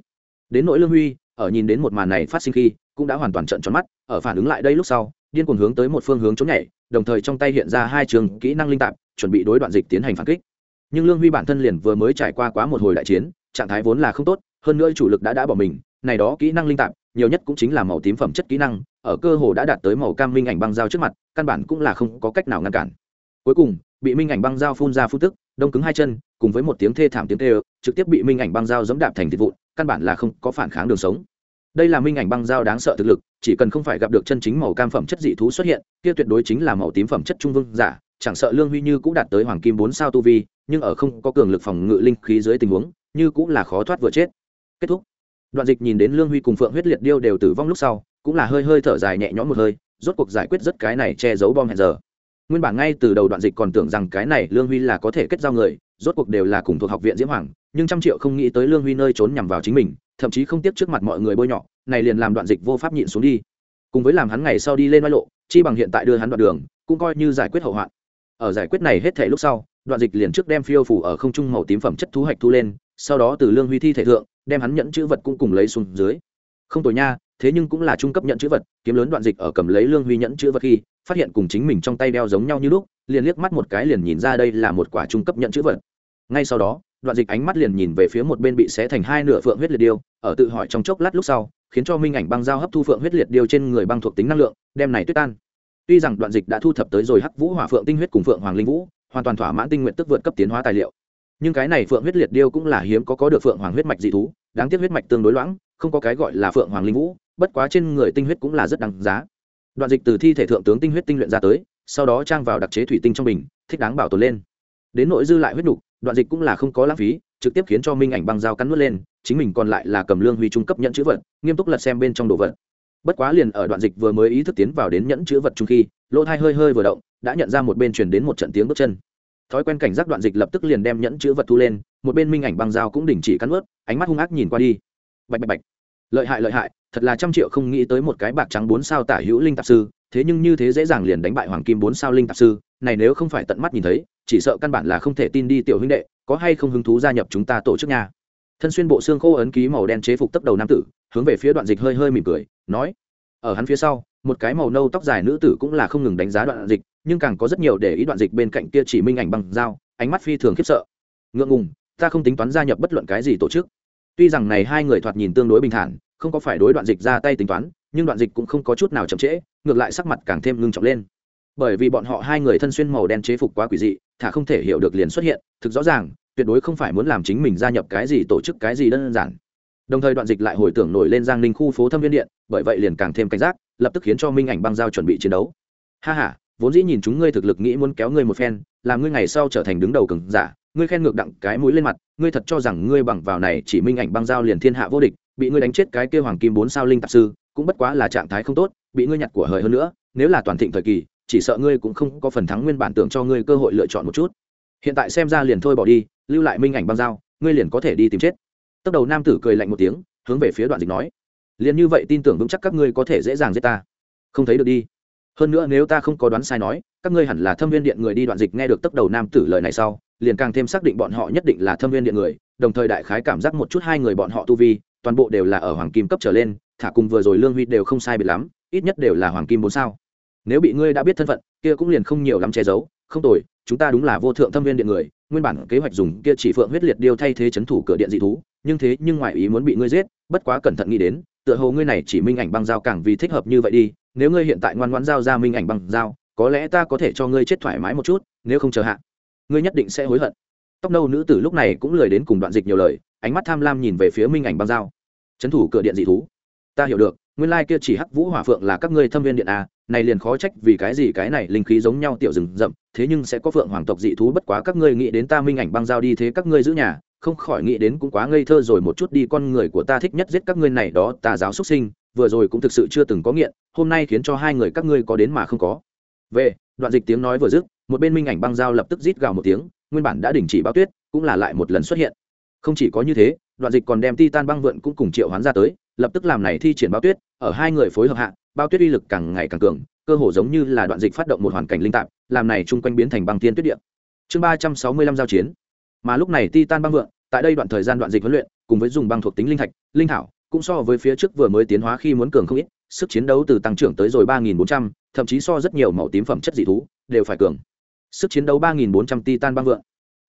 Đến nỗi lương huy, ở nhìn đến một màn này phát sinh khi cũng đã hoàn toàn trận tròn mắt, ở phản ứng lại đây lúc sau, điên cuồng hướng tới một phương hướng trốn nhảy, đồng thời trong tay hiện ra hai trường kỹ năng linh tạp, chuẩn bị đối đoạn dịch tiến hành phản kích. Nhưng lương huy bản thân liền vừa mới trải qua quá một hồi đại chiến, trạng thái vốn là không tốt, hơn nữa chủ lực đã đã bỏ mình, này đó kỹ năng linh tạp, nhiều nhất cũng chính là màu tím phẩm chất kỹ năng, ở cơ hồ đã đạt tới màu cam minh ảnh băng dao trước mặt, căn bản cũng là không có cách nào ngăn cản. Cuối cùng, bị minh ảnh băng dao phun ra phun tức, đông cứng hai chân, cùng với một tiếng thê thảm tiếng tê trực tiếp bị minh ảnh băng dao giẫm đạp thành thịt vụn, căn bản là không có phản kháng đường sống đây là minh ảnh băng dao đáng sợ thực lực, chỉ cần không phải gặp được chân chính màu cam phẩm chất dị thú xuất hiện, kia tuyệt đối chính là màu tím phẩm chất trung vương giả, chẳng sợ lương huy như cũng đạt tới hoàng kim bốn sao tu vi, nhưng ở không có cường lực phòng ngự linh khí dưới tình huống, như cũng là khó thoát vừa chết. Kết thúc. Đoạn dịch nhìn đến lương huy cùng phượng huyết liệt điêu đều tử vong lúc sau, cũng là hơi hơi thở dài nhẹ nhõm một hơi, rốt cuộc giải quyết rất cái này che giấu bom hẹn giờ. Nguyên bản ngay từ đầu đoạn dịch còn tưởng rằng cái này lương huy là có thể kết giao người, rốt cuộc đều là cùng thuộc học viện diễm hoàng nhưng trăm triệu không nghĩ tới lương huy nơi trốn nhằm vào chính mình, thậm chí không tiếp trước mặt mọi người bôi nhọ, này liền làm đoạn dịch vô pháp nhịn xuống đi. Cùng với làm hắn ngày sau đi lên oai lộ, chi bằng hiện tại đưa hắn đoạn đường, cũng coi như giải quyết hậu hoạn. Ở giải quyết này hết thể lúc sau, đoạn dịch liền trước đem phiêu phủ ở không trung màu tím phẩm chất thú hạch thu lên, sau đó từ lương huy thi thể thượng, đem hắn nhẫn chữ vật cũng cùng lấy xuống dưới. Không tồi nha, thế nhưng cũng là trung cấp nhận chữ vật, kiếm lớn đoạn dịch ở cầm lấy lương huy nhẫn chữ vật khi, phát hiện cùng chính mình trong tay đeo giống nhau như lúc, liền liếc mắt một cái liền nhìn ra đây là một quả trung cấp nhận chữ vật. Ngay sau đó đoạn dịch ánh mắt liền nhìn về phía một bên bị xé thành hai nửa phượng huyết liệt điêu, ở tự hỏi trong chốc lát lúc sau, khiến cho minh ảnh băng giao hấp thu phượng huyết liệt điêu trên người băng thuộc tính năng lượng, đem này tuyết tan. Tuy rằng đoạn dịch đã thu thập tới rồi hắc vũ hỏa phượng tinh huyết cùng phượng hoàng linh vũ, hoàn toàn thỏa mãn tinh nguyện tức vượt cấp tiến hóa tài liệu. Nhưng cái này phượng huyết liệt điêu cũng là hiếm có có được phượng hoàng huyết mạch dị thú, đáng tiếc huyết mạch tương đối loãng, không có cái gọi là phượng hoàng linh vũ, bất quá trên người tinh huyết cũng là rất đáng giá. Đoạn dịch từ thi thể thượng tướng tinh huyết tinh luyện ra tới, sau đó trang vào đặc chế thủy tinh trong bình, thích đáng bảo tồn lên. Đến nội dư lại huyết nục đoạn dịch cũng là không có lãng phí, trực tiếp khiến cho minh ảnh băng dao cắn nuốt lên, chính mình còn lại là cầm lương huy trung cấp nhận chữ vật, nghiêm túc lật xem bên trong đồ vật. Bất quá liền ở đoạn dịch vừa mới ý thức tiến vào đến nhẫn chữ vật trung khi, lỗ thai hơi hơi vừa động, đã nhận ra một bên chuyển đến một trận tiếng bước chân. Thói quen cảnh giác đoạn dịch lập tức liền đem nhẫn chữ vật thu lên, một bên minh ảnh băng dao cũng đình chỉ cắn ướt ánh mắt hung ác nhìn qua đi. Bạch bạch bạch. Lợi hại lợi hại thật là trăm triệu không nghĩ tới một cái bạc trắng bốn sao tả hữu linh tạp sư, thế nhưng như thế dễ dàng liền đánh bại hoàng kim bốn sao linh tạp sư, này nếu không phải tận mắt nhìn thấy, chỉ sợ căn bản là không thể tin đi tiểu huynh đệ, có hay không hứng thú gia nhập chúng ta tổ chức nhà thân xuyên bộ xương khô ấn ký màu đen chế phục tấp đầu nam tử, hướng về phía đoạn dịch hơi hơi mỉm cười, nói, ở hắn phía sau, một cái màu nâu tóc dài nữ tử cũng là không ngừng đánh giá đoạn dịch, nhưng càng có rất nhiều để ý đoạn dịch bên cạnh kia chỉ minh ảnh bằng dao, ánh mắt phi thường khiếp sợ. Ngượng ngùng, ta không tính toán gia nhập bất luận cái gì tổ chức tuy rằng này hai người thoạt nhìn tương đối bình thản, không có phải đối đoạn dịch ra tay tính toán, nhưng đoạn dịch cũng không có chút nào chậm trễ, ngược lại sắc mặt càng thêm ngưng trọng lên. Bởi vì bọn họ hai người thân xuyên màu đen chế phục quá quỷ dị, thả không thể hiểu được liền xuất hiện, thực rõ ràng, tuyệt đối không phải muốn làm chính mình gia nhập cái gì tổ chức cái gì đơn giản. Đồng thời đoạn dịch lại hồi tưởng nổi lên giang ninh khu phố thâm viên điện, bởi vậy liền càng thêm cảnh giác, lập tức khiến cho minh ảnh băng giao chuẩn bị chiến đấu. Ha h a vốn dĩ nhìn chúng ngươi thực lực nghĩ muốn kéo ngươi một phen, làm ngươi ngày sau trở thành đứng đầu cường giả ngươi khen ngược đặng cái mũi lên mặt, ngươi thật cho rằng ngươi bằng vào này chỉ minh ảnh băng giao liền thiên hạ vô địch, bị ngươi đánh chết cái kêu hoàng kim bốn sao linh tạp sư, cũng bất quá là trạng thái không tốt, bị ngươi nhặt của hời hơn nữa, nếu là toàn thịnh thời kỳ, chỉ sợ ngươi cũng không có phần thắng nguyên bản tưởng cho ngươi cơ hội lựa chọn một chút. Hiện tại xem ra liền thôi bỏ đi, lưu lại minh ảnh băng giao, ngươi liền có thể đi tìm chết. Tốc đầu nam tử cười lạnh một tiếng, hướng về phía đoạn dịch nói, liền như vậy tin tưởng vững chắc các ngươi có thể dễ dàng giết ta. Không thấy được đi. Hơn nữa nếu ta không có đoán sai nói, các ngươi hẳn là thâm viên điện người đi đoạn dịch nghe được tốc đầu nam tử lời này sau liền càng thêm xác định bọn họ nhất định là thâm viên điện người, đồng thời đại khái cảm giác một chút hai người bọn họ tu vi, toàn bộ đều là ở hoàng kim cấp trở lên, thả cùng vừa rồi lương huy đều không sai biệt lắm, ít nhất đều là hoàng kim bốn sao. Nếu bị ngươi đã biết thân phận, kia cũng liền không nhiều lắm che giấu, không tồi, chúng ta đúng là vô thượng thâm viên điện người, nguyên bản kế hoạch dùng kia chỉ phượng huyết liệt điêu thay thế chấn thủ cửa điện dị thú, nhưng thế nhưng ngoài ý muốn bị ngươi giết, bất quá cẩn thận nghĩ đến, tựa hồ ngươi này chỉ minh ảnh băng dao càng vì thích hợp như vậy đi, nếu ngươi hiện tại ngoan ngoãn giao ra minh ảnh băng dao có lẽ ta có thể cho ngươi chết thoải mái một chút, nếu không chờ hạ ngươi nhất định sẽ hối hận. Tóc nâu nữ tử lúc này cũng lười đến cùng đoạn dịch nhiều lời, ánh mắt tham lam nhìn về phía minh ảnh băng dao trấn thủ cửa điện dị thú. Ta hiểu được, nguyên lai kia chỉ hắc vũ hỏa phượng là các ngươi thâm viên điện a này liền khó trách vì cái gì cái này linh khí giống nhau tiểu rừng rậm, thế nhưng sẽ có phượng hoàng tộc dị thú bất quá các ngươi nghĩ đến ta minh ảnh băng giao đi thế các ngươi giữ nhà, không khỏi nghĩ đến cũng quá ngây thơ rồi một chút đi, con người của ta thích nhất giết các ngươi này đó tà giáo xuất sinh, vừa rồi cũng thực sự chưa từng có nghiện, hôm nay khiến cho hai người các ngươi có đến mà không có. Về, đoạn dịch tiếng nói vừa dứt một bên minh ảnh băng dao lập tức rít gào một tiếng, nguyên bản đã đình chỉ bao tuyết, cũng là lại một lần xuất hiện. Không chỉ có như thế, đoạn dịch còn đem titan băng vượn cũng cùng triệu hoán ra tới, lập tức làm này thi triển bao tuyết, ở hai người phối hợp hạ bao tuyết uy lực càng ngày càng cường, cơ hồ giống như là đoạn dịch phát động một hoàn cảnh linh tạp, làm này chung quanh biến thành băng tiên tuyết điện chương ba trăm sáu mươi lăm giao chiến. Mà lúc này titan băng vượn, tại đây đoạn thời gian đoạn dịch huấn luyện, cùng với dùng băng thuộc tính linh thạch, linh thảo, cũng so với phía trước vừa mới tiến hóa khi muốn cường không ít, sức chiến đấu từ tăng trưởng tới rồi ba nghìn bốn trăm, thậm chí so rất nhiều màu tím phẩm chất dị thú, đều phải cường sức chiến đấu ba nghìn bốn trăm titan băng vượng.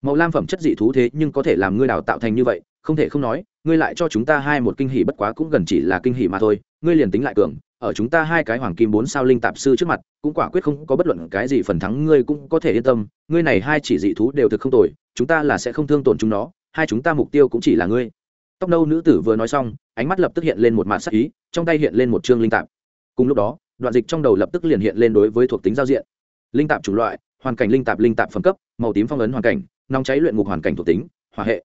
Màu lam phẩm chất dị thú thế nhưng có thể làm ngươi đào tạo thành như vậy, không thể không nói, ngươi lại cho chúng ta hai một kinh hỉ bất quá cũng gần chỉ là kinh hỉ mà thôi, ngươi liền tính lại cường, ở chúng ta hai cái hoàng kim bốn sao linh tạp sư trước mặt, cũng quả quyết không có bất luận cái gì phần thắng, ngươi cũng có thể yên tâm, ngươi này hai chỉ dị thú đều thực không tồi, chúng ta là sẽ không thương tổn chúng nó, hai chúng ta mục tiêu cũng chỉ là ngươi. Tóc nâu nữ tử vừa nói xong, ánh mắt lập tức hiện lên một màn sắc ý, trong tay hiện lên một chương linh tạp. Cùng lúc đó, đoạn dịch trong đầu lập tức liền hiện lên đối với thuộc tính giao diện. Linh tạp chủng loại hoàn cảnh linh tạp linh tạp phẩm cấp, màu tím phong ấn hoàn cảnh, nóng cháy luyện ngục hoàn cảnh thuộc tính hỏa hệ.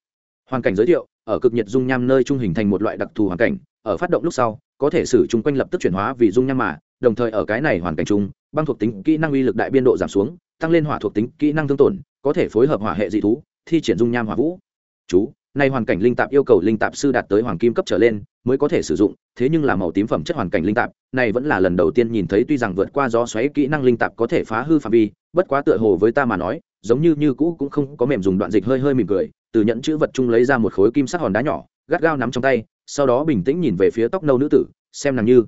Hoàn cảnh giới thiệu, ở cực nhiệt dung nham nơi trung hình thành một loại đặc thù hoàn cảnh, ở phát động lúc sau, có thể sử chung quanh lập tức chuyển hóa vì dung nham mà, đồng thời ở cái này hoàn cảnh chung, băng thuộc tính kỹ năng uy lực đại biên độ giảm xuống, tăng lên hỏa thuộc tính kỹ năng thương tổn, có thể phối hợp hỏa hệ dị thú, thi triển dung nham hỏa vũ. Chú nay hoàn cảnh linh tạp yêu cầu linh tạp sư đạt tới hoàng kim cấp trở lên mới có thể sử dụng, thế nhưng là màu tím phẩm chất hoàn cảnh linh tạp, này vẫn là lần đầu tiên nhìn thấy tuy rằng vượt qua gió xoáy kỹ năng linh tạp có thể phá hư phạm vi, bất quá tựa hồ với ta mà nói, giống như như cũ cũng không có mềm dùng đoạn dịch hơi hơi mỉm cười, từ nhẫn chữ vật chung lấy ra một khối kim sắc hòn đá nhỏ, gắt gao nắm trong tay, sau đó bình tĩnh nhìn về phía tóc nâu nữ tử, xem nàng như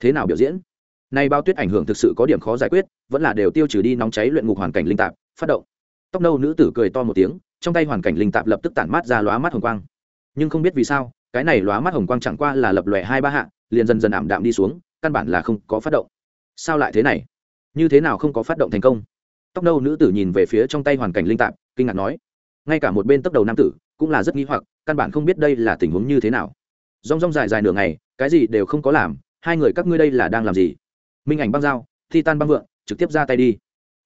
thế nào biểu diễn. Nay bao tuyết ảnh hưởng thực sự có điểm khó giải quyết, vẫn là đều tiêu trừ đi nóng cháy luyện ngục hoàn cảnh linh tạp, phát động. Tóc nâu nữ tử cười to một tiếng trong tay hoàn cảnh linh tạp lập tức tản mát ra lóa mắt hồng quang. Nhưng không biết vì sao, cái này lóa mắt hồng quang chẳng qua là lập lòe hai ba hạ, liền dần dần ảm đạm đi xuống, căn bản là không có phát động. Sao lại thế này? Như thế nào không có phát động thành công? Tóc nâu nữ tử nhìn về phía trong tay hoàn cảnh linh tạp, kinh ngạc nói. Ngay cả một bên tốc đầu nam tử, cũng là rất nghi hoặc, căn bản không biết đây là tình huống như thế nào. Rong rong dài dài nửa ngày, cái gì đều không có làm, hai người các ngươi đây là đang làm gì? Minh ảnh băng dao, thi tan băng vượng, trực tiếp ra tay đi.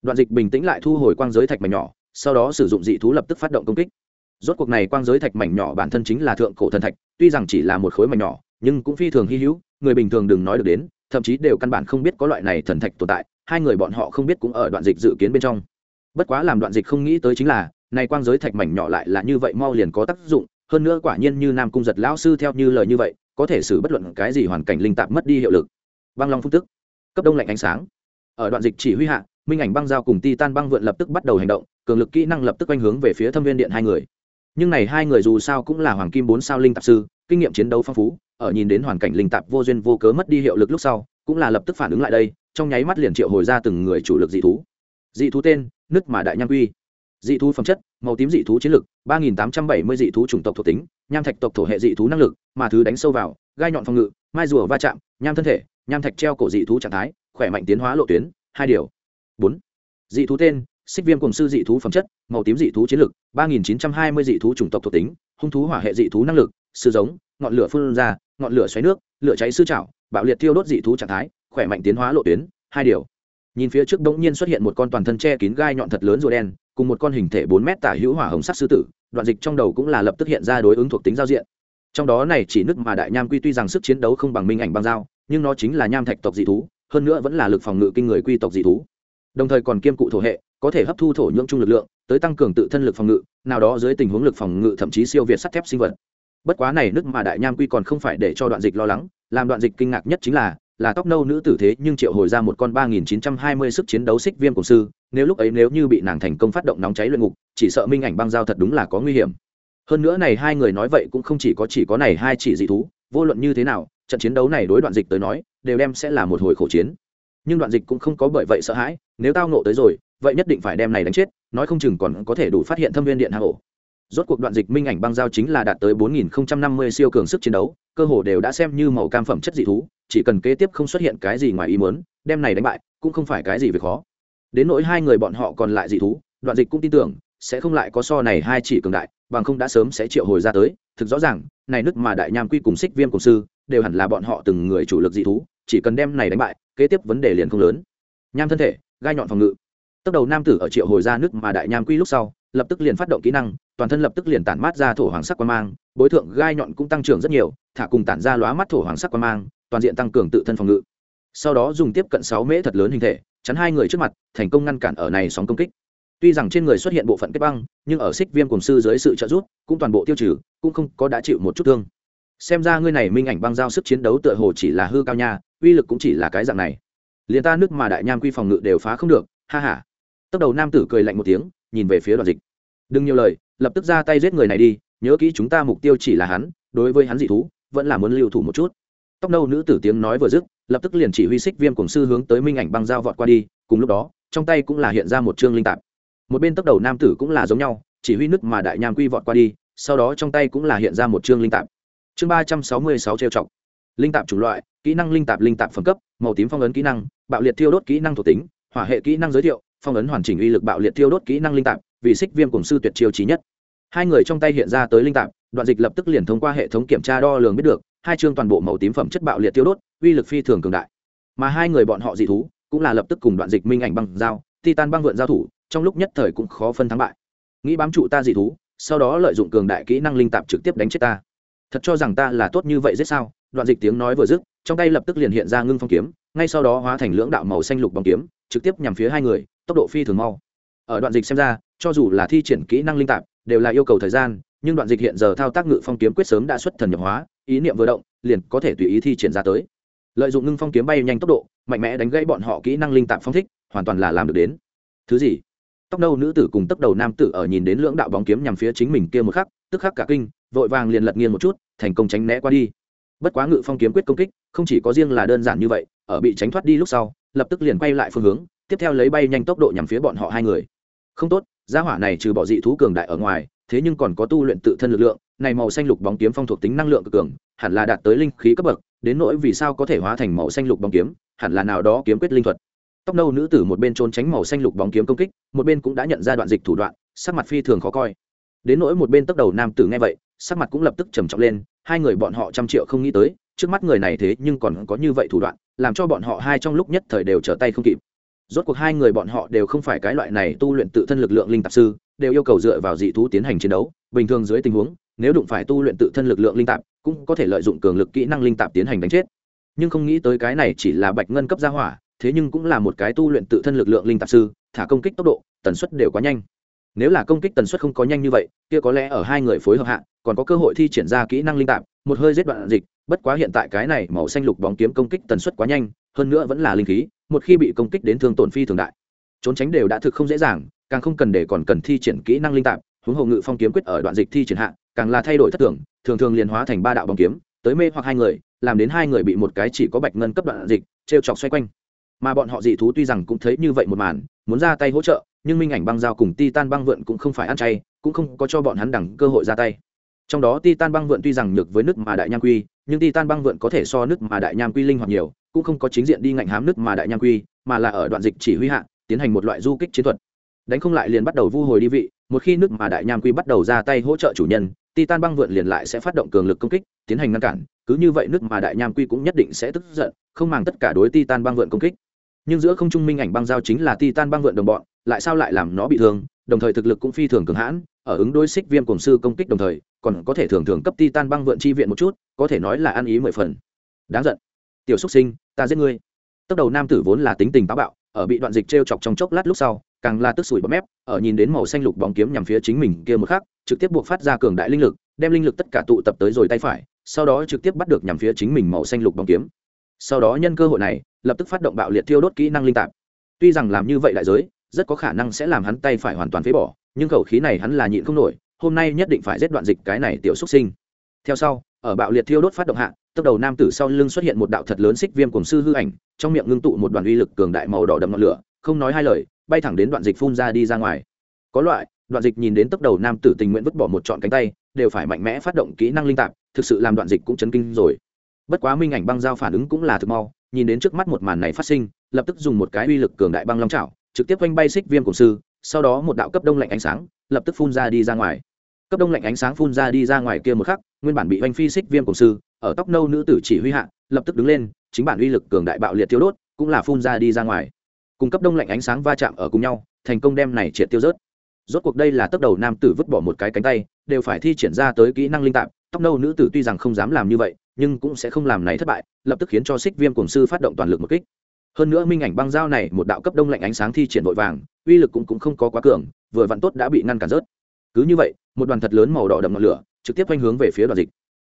Đoạn dịch bình tĩnh lại thu hồi quang giới thạch mảnh nhỏ sau đó sử dụng dị thú lập tức phát động công kích. Rốt cuộc này quang giới thạch mảnh nhỏ bản thân chính là thượng cổ thần thạch, tuy rằng chỉ là một khối mảnh nhỏ, nhưng cũng phi thường hy hữu, người bình thường đừng nói được đến, thậm chí đều căn bản không biết có loại này thần thạch tồn tại, hai người bọn họ không biết cũng ở đoạn dịch dự kiến bên trong. Bất quá làm đoạn dịch không nghĩ tới chính là, này quang giới thạch mảnh nhỏ lại là như vậy mau liền có tác dụng, hơn nữa quả nhiên như nam cung giật lão sư theo như lời như vậy, có thể xử bất luận cái gì hoàn cảnh linh tạp mất đi hiệu lực. Băng long phun tức, cấp đông lạnh ánh sáng. Ở đoạn dịch chỉ huy hạ minh ảnh băng giao cùng ti tan băng vượn lập tức bắt đầu hành động, cường lực kỹ năng lập tức quanh hướng về phía thâm viên điện hai người. Nhưng này hai người dù sao cũng là hoàng kim bốn sao linh tạp sư, kinh nghiệm chiến đấu phong phú, ở nhìn đến hoàn cảnh linh tạp vô duyên vô cớ mất đi hiệu lực lúc sau, cũng là lập tức phản ứng lại đây, trong nháy mắt liền triệu hồi ra từng người chủ lực dị thú. Dị thú tên, nứt mà đại nham quy. Dị thú phẩm chất, màu tím dị thú chiến lực, ba nghìn tám trăm bảy mươi dị thú chủng tộc thuộc tính, nham thạch tộc thổ hệ dị thú năng lực, mà thứ đánh sâu vào, gai nhọn phòng ngự, mai rùa va chạm, nham thân thể, nham thạch treo cổ dị thú trạng thái, khỏe mạnh tiến hóa lộ tuyến, hai điều bốn. Dị thú tên, xích viêm cùng sư dị thú phẩm chất, màu tím dị thú chiến lực, ba nghìn chín trăm hai mươi dị thú chủng tộc thuộc tính, hung thú hỏa hệ dị thú năng lực sư giống, ngọn lửa phun ra, ngọn lửa xoáy nước, lửa cháy sư trảo, bạo liệt tiêu đốt dị thú trạng thái, khỏe mạnh tiến hóa lộ tuyến, hai điều. Nhìn phía trước bỗng nhiên xuất hiện một con toàn thân che kín gai nhọn thật lớn rùa đen, cùng một con hình thể bốn mét tả hữu hỏa hồng sắc sư tử, đoạn dịch trong đầu cũng là lập tức hiện ra đối ứng thuộc tính giao diện. Trong đó này chỉ nước mà đại nham quy tuy rằng sức chiến đấu không bằng minh ảnh băng dao, nhưng nó chính là nham thạch tộc dị thú, hơn nữa vẫn là lực phòng ngự kinh người quy tộc dị thú đồng thời còn kiêm cụ thổ hệ, có thể hấp thu thổ nhưỡng chung lực lượng, tới tăng cường tự thân lực phòng ngự, nào đó dưới tình huống lực phòng ngự thậm chí siêu việt sắt thép sinh vật. Bất quá này nước mà đại nham quy còn không phải để cho đoạn dịch lo lắng, làm đoạn dịch kinh ngạc nhất chính là là tóc nâu nữ tử thế nhưng triệu hồi ra một con ba nghìn chín trăm hai mươi sức chiến đấu xích viêm cổ sư, nếu lúc ấy nếu như bị nàng thành công phát động nóng cháy luyện ngục, chỉ sợ minh ảnh băng giao thật đúng là có nguy hiểm. Hơn nữa này hai người nói vậy cũng không chỉ có chỉ có này hai chỉ dị thú, vô luận như thế nào, trận chiến đấu này đối đoạn dịch tới nói, đều đem sẽ là một hồi khổ chiến nhưng đoạn dịch cũng không có bởi vậy sợ hãi, nếu tao nộ tới rồi, vậy nhất định phải đem này đánh chết, nói không chừng còn có thể đủ phát hiện thâm viên điện hạ hổ. Rốt cuộc đoạn dịch minh ảnh băng giao chính là đạt tới 4050 siêu cường sức chiến đấu, cơ hồ đều đã xem như màu cam phẩm chất dị thú, chỉ cần kế tiếp không xuất hiện cái gì ngoài ý muốn, đem này đánh bại, cũng không phải cái gì việc khó. Đến nỗi hai người bọn họ còn lại dị thú, đoạn dịch cũng tin tưởng, sẽ không lại có so này hai chỉ cường đại, bằng không đã sớm sẽ triệu hồi ra tới. Thực rõ ràng, này nước mà đại nham quy cùng xích viêm cùng sư, đều hẳn là bọn họ từng người chủ lực dị thú chỉ cần đem này đánh bại, kế tiếp vấn đề liền không lớn. Nham thân thể, gai nhọn phòng ngự. Tốc đầu nam tử ở triệu hồi ra nước mà đại nham quy lúc sau, lập tức liền phát động kỹ năng, toàn thân lập tức liền tản mát ra thổ hoàng sắc quan mang bối thượng gai nhọn cũng tăng trưởng rất nhiều, thả cùng tản ra lóa mắt thổ hoàng sắc quan mang, toàn diện tăng cường tự thân phòng ngự. Sau đó dùng tiếp cận sáu mễ thật lớn hình thể, chắn hai người trước mặt, thành công ngăn cản ở này sóng công kích. Tuy rằng trên người xuất hiện bộ phận kết băng, nhưng ở xích viêm cùng sư dưới sự trợ giúp, cũng toàn bộ tiêu trừ, cũng không có đã chịu một chút thương xem ra ngươi này minh ảnh băng giao sức chiến đấu tựa hồ chỉ là hư cao nha, uy lực cũng chỉ là cái dạng này. Liền ta nước mà đại nham quy phòng ngự đều phá không được, ha ha. Tốc đầu nam tử cười lạnh một tiếng, nhìn về phía đoàn dịch. Đừng nhiều lời, lập tức ra tay giết người này đi, nhớ kỹ chúng ta mục tiêu chỉ là hắn, đối với hắn dị thú, vẫn là muốn lưu thủ một chút. Tóc nâu nữ tử tiếng nói vừa dứt, lập tức liền chỉ huy xích viêm cùng sư hướng tới minh ảnh băng dao vọt qua đi, cùng lúc đó, trong tay cũng là hiện ra một chương linh tạp. Một bên tốc đầu nam tử cũng là giống nhau, chỉ huy nước mà đại nham quy vọt qua đi, sau đó trong tay cũng là hiện ra một chương linh tạp chương ba trăm sáu mươi sáu trêu trọng linh tạp chủng loại, kỹ năng linh tạp linh tạp phẩm cấp, màu tím phong ấn kỹ năng, bạo liệt thiêu đốt kỹ năng thuộc tính, hỏa hệ kỹ năng giới thiệu, phong ấn hoàn chỉnh uy lực bạo liệt thiêu đốt kỹ năng linh tạp, vì xích viêm cùng sư tuyệt chiêu trí nhất. Hai người trong tay hiện ra tới linh tạp, đoạn dịch lập tức liền thông qua hệ thống kiểm tra đo lường biết được, hai chương toàn bộ màu tím phẩm chất bạo liệt tiêu đốt, uy lực phi thường cường đại. Mà hai người bọn họ dị thú, cũng là lập tức cùng đoạn dịch minh ảnh băng dao titan băng vượn giao thủ, trong lúc nhất thời cũng khó phân thắng bại. Nghĩ bám trụ ta dị thú, sau đó lợi dụng cường đại kỹ năng linh tạp trực tiếp đánh chết ta thật cho rằng ta là tốt như vậy giết sao? Đoạn dịch tiếng nói vừa dứt, trong tay lập tức liền hiện ra ngưng phong kiếm, ngay sau đó hóa thành lưỡng đạo màu xanh lục bóng kiếm, trực tiếp nhằm phía hai người, tốc độ phi thường mau. Ở đoạn dịch xem ra, cho dù là thi triển kỹ năng linh tạp, đều là yêu cầu thời gian, nhưng đoạn dịch hiện giờ thao tác ngự phong kiếm quyết sớm đã xuất thần nhập hóa, ý niệm vừa động, liền có thể tùy ý thi triển ra tới. Lợi dụng ngưng phong kiếm bay nhanh tốc độ, mạnh mẽ đánh gãy bọn họ kỹ năng linh tạp phong thích, hoàn toàn là làm được đến. Thứ gì? Tóc đầu nữ tử cùng tóc đầu nam tử ở nhìn đến lưỡng đạo bóng kiếm nhằm phía chính mình kia một khắc, tức khắc cả kinh vội vàng liền lật nghiêng một chút, thành công tránh né qua đi. Bất quá ngự phong kiếm quyết công kích, không chỉ có riêng là đơn giản như vậy, ở bị tránh thoát đi lúc sau, lập tức liền quay lại phương hướng, tiếp theo lấy bay nhanh tốc độ nhằm phía bọn họ hai người. Không tốt, gia hỏa này trừ bỏ dị thú cường đại ở ngoài, thế nhưng còn có tu luyện tự thân lực lượng, này màu xanh lục bóng kiếm phong thuộc tính năng lượng cực cường, hẳn là đạt tới linh khí cấp bậc, đến nỗi vì sao có thể hóa thành màu xanh lục bóng kiếm, hẳn là nào đó kiếm quyết linh thuật. Tóc nâu nữ tử một bên trốn tránh màu xanh lục bóng kiếm công kích, một bên cũng đã nhận ra đoạn dịch thủ đoạn, sắc mặt phi thường khó coi. Đến nỗi một bên tốc đầu nam tử nghe vậy sắc mặt cũng lập tức trầm trọng lên, hai người bọn họ trăm triệu không nghĩ tới, trước mắt người này thế nhưng còn có như vậy thủ đoạn, làm cho bọn họ hai trong lúc nhất thời đều trở tay không kịp. Rốt cuộc hai người bọn họ đều không phải cái loại này tu luyện tự thân lực lượng linh tạp sư, đều yêu cầu dựa vào dị thú tiến hành chiến đấu. Bình thường dưới tình huống, nếu đụng phải tu luyện tự thân lực lượng linh tạp, cũng có thể lợi dụng cường lực kỹ năng linh tạp tiến hành đánh chết. Nhưng không nghĩ tới cái này chỉ là bạch ngân cấp gia hỏa, thế nhưng cũng là một cái tu luyện tự thân lực lượng linh tạp sư, thả công kích tốc độ, tần suất đều quá nhanh nếu là công kích tần suất không có nhanh như vậy kia có lẽ ở hai người phối hợp hạ còn có cơ hội thi triển ra kỹ năng linh tạp một hơi giết đoạn dịch bất quá hiện tại cái này màu xanh lục bóng kiếm công kích tần suất quá nhanh hơn nữa vẫn là linh khí một khi bị công kích đến thương tổn phi thường đại. Trốn tránh đều đã thực không dễ dàng càng không cần để còn cần thi triển kỹ năng linh tạp huống hồ ngự phong kiếm quyết ở đoạn dịch thi triển hạ càng là thay đổi thất thường, thường thường liền hóa thành ba đạo bóng kiếm tới mê hoặc hai người làm đến hai người bị một cái chỉ có bạch ngân cấp đoạn dịch trêu chọc xoay quanh mà bọn họ dị thú tuy rằng cũng thấy như vậy một màn, muốn ra tay hỗ trợ, nhưng minh ảnh băng giao cùng titan băng vượn cũng không phải ăn chay, cũng không có cho bọn hắn đẳng cơ hội ra tay. Trong đó titan băng vượn tuy rằng nhược với nước mà đại nham quy, nhưng titan băng vượn có thể so nước mà đại nham quy linh hoạt nhiều, cũng không có chính diện đi ngạnh hám nước mà đại nham quy, mà là ở đoạn dịch chỉ huy hạ, tiến hành một loại du kích chiến thuật. Đánh không lại liền bắt đầu vu hồi đi vị, một khi nước mà đại nham quy bắt đầu ra tay hỗ trợ chủ nhân, titan băng vượn liền lại sẽ phát động cường lực công kích, tiến hành ngăn cản, cứ như vậy nước mà đại nham quy cũng nhất định sẽ tức giận, không màng tất cả đối titan băng vượn công kích nhưng giữa không trung minh ảnh băng giao chính là titan băng vượn đồng bọn, lại sao lại làm nó bị thương, đồng thời thực lực cũng phi thường cường hãn, ở ứng đối xích viêm cổng sư công kích đồng thời, còn có thể thường thường cấp titan băng vượn chi viện một chút, có thể nói là ăn ý mười phần. Đáng giận. Tiểu xúc sinh, ta giết ngươi. Tốc đầu nam tử vốn là tính tình táo bạo, ở bị đoạn dịch t r e o chọc trong chốc lát lúc sau, càng là tức sủi bấm mép, ở nhìn đến màu xanh lục bóng kiếm nhằm phía chính mình kia một khắc, trực tiếp buộc phát ra cường đại linh lực, đem linh lực tất cả tụ tập tới rồi tay phải, sau đó trực tiếp bắt được nhằm phía chính mình màu xanh lục bóng kiếm sau đó nhân cơ hội này, lập tức phát động bạo liệt thiêu đốt kỹ năng linh tạp. Tuy rằng làm như vậy đại giới, rất có khả năng sẽ làm hắn tay phải hoàn toàn phế bỏ, nhưng khẩu khí này hắn là nhịn không nổi, hôm nay nhất định phải giết đoạn dịch cái này tiểu xuất sinh. Theo sau, ở bạo liệt thiêu đốt phát động hạ, tốc đầu nam tử sau lưng xuất hiện một đạo thật lớn xích viêm cùng sư hư ảnh, trong miệng ngưng tụ một đoàn uy lực cường đại màu đỏ đậm ngọn lửa, không nói hai lời, bay thẳng đến đoạn dịch phun ra đi ra ngoài. Có loại, đoạn dịch nhìn đến tốc đầu nam tử tình nguyện vứt bỏ một trọn cánh tay, đều phải mạnh mẽ phát động kỹ năng linh tạp, thực sự làm đoạn dịch cũng chấn kinh rồi bất quá minh ảnh băng giao phản ứng cũng là thực mau, nhìn đến trước mắt một màn này phát sinh, lập tức dùng một cái uy lực cường đại băng long trào trực tiếp quanh bay xích viêm cổ sư, sau đó một đạo cấp đông lạnh ánh sáng, lập tức phun ra đi ra ngoài. Cấp đông lạnh ánh sáng phun ra đi ra ngoài kia một khắc, nguyên bản bị oanh phi xích viêm cổ sư, ở tóc nâu nữ tử chỉ huy hạ, lập tức đứng lên, chính bản uy lực cường đại bạo liệt tiêu đốt, cũng là phun ra đi ra ngoài. Cùng cấp đông lạnh ánh sáng va chạm ở cùng nhau, thành công đem này triệt tiêu rớt. Rốt cuộc đây là tốc đầu nam tử vứt bỏ một cái cánh tay, đều phải thi triển ra tới kỹ năng linh tạp, tóc nâu nữ tử tuy rằng không dám làm như vậy nhưng cũng sẽ không làm này thất bại lập tức khiến cho xích viêm cổng sư phát động toàn lực một kích. Hơn nữa minh ảnh băng dao này một đạo cấp đông lạnh ánh sáng thi triển vội vàng uy lực cũng, cũng không có quá cường vừa vặn tốt đã bị ngăn cản rớt. Cứ như vậy một đoàn thật lớn màu đỏ đậm ngọn lửa trực tiếp quanh hướng về phía đoạn dịch.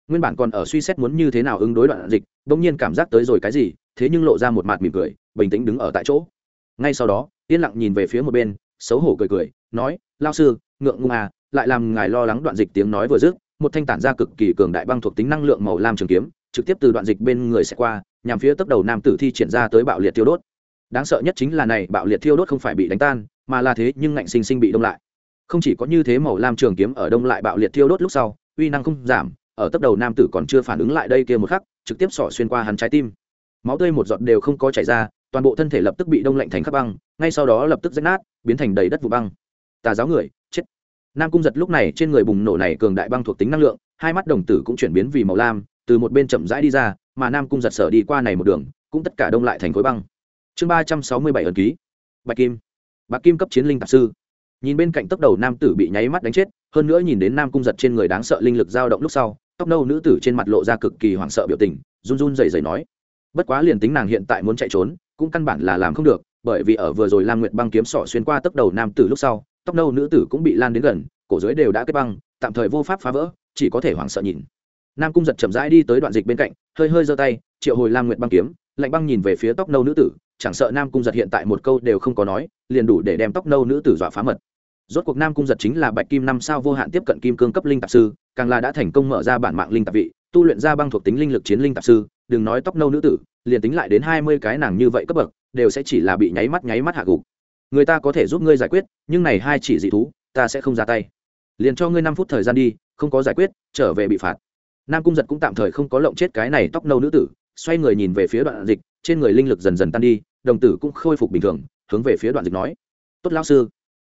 Nguyên bản còn ở suy xét muốn như thế nào ứng đối đoạn dịch bỗng nhiên cảm giác tới rồi cái gì thế nhưng lộ ra một mặt mỉm cười bình tĩnh đứng ở tại chỗ. Ngay sau đó yên lặng nhìn về phía một bên xấu hổ cười cười nói lao sư ngượng ngùng à lại làm ngài lo lắng đoạn dịch tiếng nói vừa dứt một thanh tản ra cực kỳ cường đại băng thuộc tính năng lượng màu lam trường kiếm, trực tiếp từ đoạn dịch bên người sẽ qua, nhằm phía tốc đầu nam tử thi triển ra tới bạo liệt tiêu đốt. Đáng sợ nhất chính là này, bạo liệt thiêu đốt không phải bị đánh tan, mà là thế nhưng ngạnh sinh sinh bị đông lại. Không chỉ có như thế màu lam trường kiếm ở đông lại bạo liệt thiêu đốt lúc sau, uy năng không giảm, ở tốc đầu nam tử còn chưa phản ứng lại đây kia một khắc, trực tiếp xỏ xuyên qua hắn trái tim. Máu tươi một giọt đều không có chảy ra, toàn bộ thân thể lập tức bị đông lạnh thành khắp băng, ngay sau đó lập tức rách nát, biến thành đầy đất vụ băng. Tà giáo người, chết nam cung giật lúc này trên người bùng nổ này cường đại băng thuộc tính năng lượng, hai mắt đồng tử cũng chuyển biến vì màu lam, từ một bên chậm rãi đi ra, mà nam cung giật sở đi qua này một đường, cũng tất cả đông lại thành khối băng. Chương ba trăm sáu mươi bảy ẩn ký. Bạch kim. Bạc kim cấp chiến linh tạp sư. Nhìn bên cạnh tốc đầu nam tử bị nháy mắt đánh chết, hơn nữa nhìn đến nam cung giật trên người đáng sợ linh lực dao động lúc sau, tóc nâu nữ tử trên mặt lộ ra cực kỳ hoảng sợ biểu tình, run run rẩy rẩy nói, bất quá liền tính nàng hiện tại muốn chạy trốn, cũng căn bản là làm không được, bởi vì ở vừa rồi lam nguyệt băng kiếm sỏ xuyên qua tốc đầu nam tử lúc sau tóc nâu nữ tử cũng bị lan đến gần, cổ dưới đều đã kết băng, tạm thời vô pháp phá vỡ, chỉ có thể hoảng sợ nhìn. Nam cung giật chậm rãi đi tới đoạn dịch bên cạnh, hơi hơi giơ tay, triệu hồi lam nguyệt băng kiếm, lạnh băng nhìn về phía tóc nâu nữ tử, chẳng sợ nam cung giật hiện tại một câu đều không có nói, liền đủ để đem tóc nâu nữ tử dọa phá mật. Rốt cuộc nam cung giật chính là bạch kim năm sao vô hạn tiếp cận kim cương cấp linh tạp sư, càng là đã thành công mở ra bản mạng linh tạp vị, tu luyện ra băng thuộc tính linh lực chiến linh tạp sư, đừng nói tóc nâu nữ tử, liền tính lại đến hai mươi cái nàng như vậy cấp bậc, đều sẽ chỉ là bị nháy mắt nháy mắt hạ gục người ta có thể giúp ngươi giải quyết, nhưng này hai chỉ dị thú, ta sẽ không ra tay. Liền cho ngươi năm phút thời gian đi, không có giải quyết, trở về bị phạt. Nam cung giật cũng tạm thời không có lộng chết cái này tóc nâu nữ tử, xoay người nhìn về phía đoạn dịch, trên người linh lực dần dần tan đi, đồng tử cũng khôi phục bình thường, hướng về phía đoạn dịch nói. Tốt lão sư.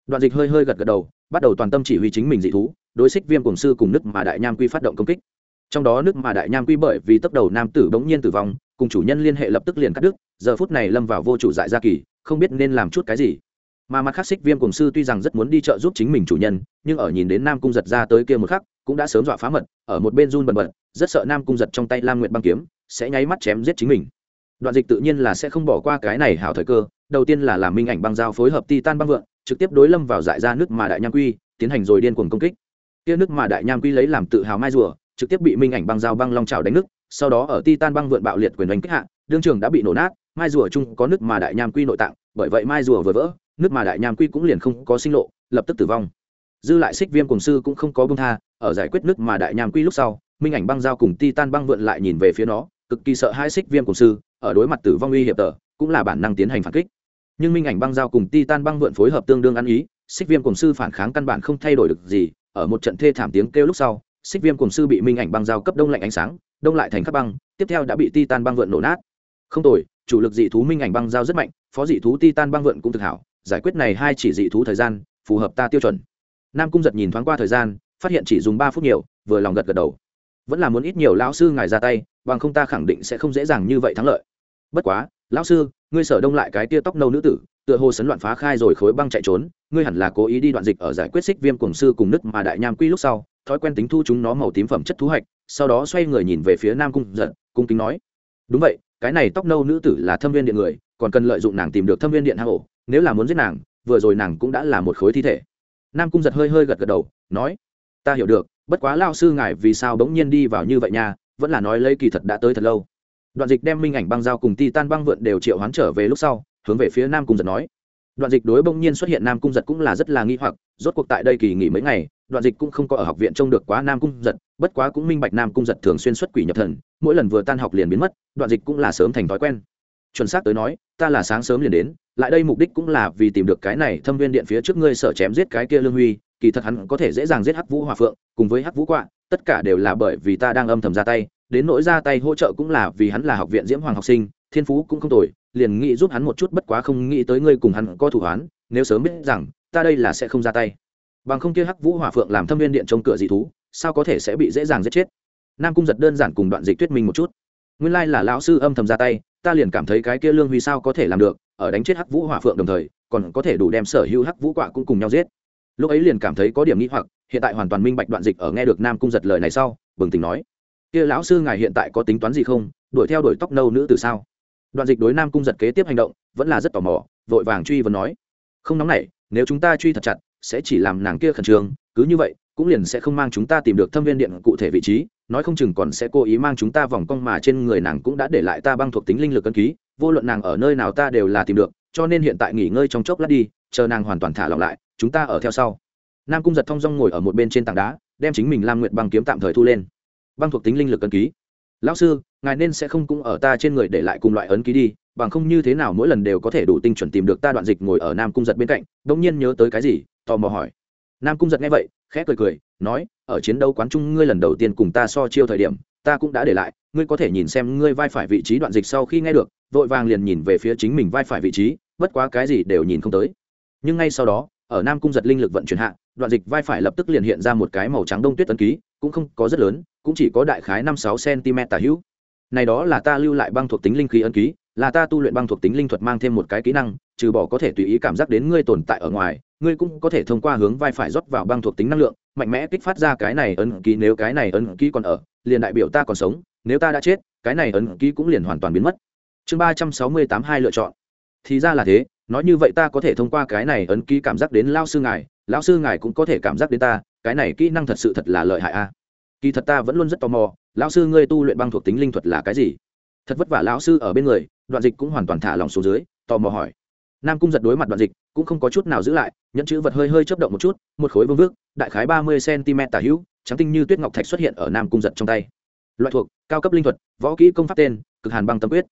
Đoạn dịch hơi hơi gật gật đầu, bắt đầu toàn tâm chỉ huy chính mình dị thú, đối xích viêm cùng sư cùng nước mà đại nham quy phát động công kích. Trong đó nước mà đại nham quy bởi vì tốc đầu nam tử bỗng nhiên tử vong, cùng chủ nhân liên hệ lập tức liền cắt đứt, giờ phút này lâm vào vô chủ dại gia kỳ, không biết nên làm chút cái gì mà mặt khác xích viêm cùng sư tuy rằng rất muốn đi chợ giúp chính mình chủ nhân, nhưng ở nhìn đến nam cung giật ra tới kia một khắc, cũng đã sớm dọa phá mật, ở một bên run bần bật, rất sợ nam cung giật trong tay lam nguyệt băng kiếm, sẽ nháy mắt chém giết chính mình. Đoạn dịch tự nhiên là sẽ không bỏ qua cái này hảo thời cơ, đầu tiên là làm minh ảnh băng giao phối hợp titan băng vượng, trực tiếp đối lâm vào dại ra nước mà đại nham quy, tiến hành rồi điên cuồng công kích. Kia nước mà đại nham quy lấy làm tự hào mai rùa, trực tiếp bị minh ảnh băng giao băng long trào đánh nước sau đó ở titan băng vượn bạo liệt quyền đánh kích hạ, đương trường đã bị nổ nát, mai rùa chung có nước mà đại nham quy nội tạng, bởi vậy mai rùa vừa vỡ nước mà đại nham quy cũng liền không có sinh lộ, lập tức tử vong. Dư lại xích viêm cùng sư cũng không có bưng tha, ở giải quyết nước mà đại nham quy lúc sau, minh ảnh băng giao cùng titan băng vượn lại nhìn về phía nó, cực kỳ sợ hai xích viêm cùng sư, ở đối mặt tử vong uy hiểm tờ, cũng là bản năng tiến hành phản kích. Nhưng minh ảnh băng giao cùng titan băng vượn phối hợp tương đương ăn ý, xích viêm cùng sư phản kháng căn bản không thay đổi được gì, ở một trận thê thảm tiếng kêu lúc sau, xích viêm cùng sư bị minh ảnh băng giao cấp đông lạnh ánh sáng, đông lại thành các băng, tiếp theo đã bị titan băng vượn nổ nát. Không tồi, chủ lực dị thú minh ảnh băng giao rất mạnh, phó dị thú titan băng vượn cũng thực hảo giải quyết này hai chỉ dị thú thời gian, phù hợp ta tiêu chuẩn. Nam cung giật nhìn thoáng qua thời gian, phát hiện chỉ dùng ba phút nhiều, vừa lòng gật gật đầu. Vẫn là muốn ít nhiều lão sư ngài ra tay, bằng không ta khẳng định sẽ không dễ dàng như vậy thắng lợi. Bất quá, lão sư, ngươi sở đông lại cái tia tóc nâu nữ tử, tựa hồ sấn loạn phá khai rồi khối băng chạy trốn, ngươi hẳn là cố ý đi đoạn dịch ở giải quyết xích viêm cổng sư cùng nứt mà đại nham quy lúc sau, thói quen tính thu chúng nó màu tím phẩm chất thú hạch, sau đó xoay người nhìn về phía nam cung giật, cung kính nói, đúng vậy, cái này tóc nâu nữ tử là thâm viên điện người, còn cần lợi dụng nàng tìm được thâm viên điện hang ổ nếu là muốn giết nàng, vừa rồi nàng cũng đã là một khối thi thể. Nam cung giật hơi hơi gật gật đầu, nói, ta hiểu được, bất quá lao sư ngài vì sao bỗng nhiên đi vào như vậy nha, vẫn là nói lấy kỳ thật đã tới thật lâu. Đoạn dịch đem minh ảnh băng giao cùng ti tan băng vượn đều triệu hoán trở về lúc sau, hướng về phía nam cung giật nói. Đoạn dịch đối bỗng nhiên xuất hiện nam cung giật cũng là rất là nghi hoặc, rốt cuộc tại đây kỳ nghỉ mấy ngày, đoạn dịch cũng không có ở học viện trông được quá nam cung giật, bất quá cũng minh bạch nam cung giật thường xuyên xuất quỷ nhập thần, mỗi lần vừa tan học liền biến mất, đoạn dịch cũng là sớm thành thói quen. Chuẩn xác tới nói ta là sáng sớm liền đến, lại đây mục đích cũng là vì tìm được cái này thâm viên điện phía trước ngươi sở chém giết cái kia lương huy, kỳ thật hắn có thể dễ dàng giết hắc vũ hòa phượng, cùng với hắc vũ quạ, tất cả đều là bởi vì ta đang âm thầm ra tay, đến nỗi ra tay hỗ trợ cũng là vì hắn là học viện diễm hoàng học sinh, thiên phú cũng không tồi, liền nghĩ giúp hắn một chút bất quá không nghĩ tới ngươi cùng hắn có thủ án nếu sớm biết rằng, ta đây là sẽ không ra tay. Bằng không kia hắc vũ hòa phượng làm thâm viên điện trong cửa dị thú, sao có thể sẽ bị dễ dàng giết chết? Nam cung giật đơn giản cùng đoạn dịch thuyết minh một chút. Nguyên lai là lão sư âm thầm ra tay ta liền cảm thấy cái kia lương huy sao có thể làm được, ở đánh chết hắc vũ hỏa phượng đồng thời, còn có thể đủ đem sở hữu hắc vũ quạ cũng cùng nhau giết. Lúc ấy liền cảm thấy có điểm nghĩ hoặc, hiện tại hoàn toàn minh bạch đoạn dịch ở nghe được nam cung giật lời này sau, bừng tỉnh nói. Kia lão sư ngài hiện tại có tính toán gì không? Đuổi theo đuổi tóc nâu nữ từ sao? Đoạn dịch đối nam cung giật kế tiếp hành động, vẫn là rất tò mò, vội vàng truy vấn nói. Không nóng nảy, nếu chúng ta truy thật chặt, sẽ chỉ làm nàng kia khẩn trương, cứ như vậy, cũng liền sẽ không mang chúng ta tìm được thâm viên điện cụ thể vị trí nói không chừng còn sẽ cố ý mang chúng ta vòng cong mà trên người nàng cũng đã để lại ta băng thuộc tính linh lực cân ký, vô luận nàng ở nơi nào ta đều là tìm được, cho nên hiện tại nghỉ ngơi trong chốc lát đi, chờ nàng hoàn toàn thả lỏng lại, chúng ta ở theo sau. Nam cung giật thong dong ngồi ở một bên trên tảng đá, đem chính mình lam nguyệt băng kiếm tạm thời thu lên. Băng thuộc tính linh lực cân ký. Lão sư, ngài nên sẽ không cũng ở ta trên người để lại cùng loại ấn ký đi, bằng không như thế nào mỗi lần đều có thể đủ tinh chuẩn tìm được ta đoạn dịch ngồi ở nam cung giật bên cạnh. Đ ỗ n g nhiên nhớ tới cái gì, tò mò hỏi. Nam cung giật nghe vậy khẽ cười cười, nói, ở chiến đấu quán trung ngươi lần đầu tiên cùng ta so chiêu thời điểm, ta cũng đã để lại, ngươi có thể nhìn xem ngươi vai phải vị trí đoạn dịch sau khi nghe được, vội vàng liền nhìn về phía chính mình vai phải vị trí, bất quá cái gì đều nhìn không tới. Nhưng ngay sau đó, ở nam cung giật linh lực vận chuyển hạ, đoạn dịch vai phải lập tức liền hiện ra một cái màu trắng đông tuyết tấn ký, cũng không có rất lớn, cũng chỉ có đại khái năm sáu cm tả hữu. Này đó là ta lưu lại băng thuộc tính linh khí ấn ký, là ta tu luyện băng thuộc tính linh thuật mang thêm một cái kỹ năng, trừ bỏ có thể tùy ý cảm giác đến ngươi tồn tại ở ngoài ngươi cũng có thể thông qua hướng vai phải rót vào băng thuộc tính năng lượng, mạnh mẽ kích phát ra cái này ấn ký nếu cái này ấn ký còn ở, liền đại biểu ta còn sống, nếu ta đã chết, cái này ấn ký cũng liền hoàn toàn biến mất. Chương ba trăm sáu mươi tám hai lựa chọn. Thì ra là thế, nói như vậy ta có thể thông qua cái này ấn ký cảm giác đến lao sư ngài, lão sư ngài cũng có thể cảm giác đến ta, cái này kỹ năng thật sự thật là lợi hại a. Kỳ thật ta vẫn luôn rất tò mò, lão sư ngươi tu luyện băng thuộc tính linh thuật là cái gì? Thật vất vả lão sư ở bên người, đoạn dịch cũng hoàn toàn thả lòng xuống dưới, tò mò hỏi nam cung giật đối mặt đoạn dịch, cũng không có chút nào giữ lại, nhẫn chữ vật hơi hơi chấp động một chút, một khối vương vước, đại khái ba mươi cm tả hữu, trắng tinh như tuyết ngọc thạch xuất hiện ở nam cung giật trong tay. Loại thuộc, cao cấp linh thuật, võ kỹ công pháp tên, cực hàn băng tâm quyết.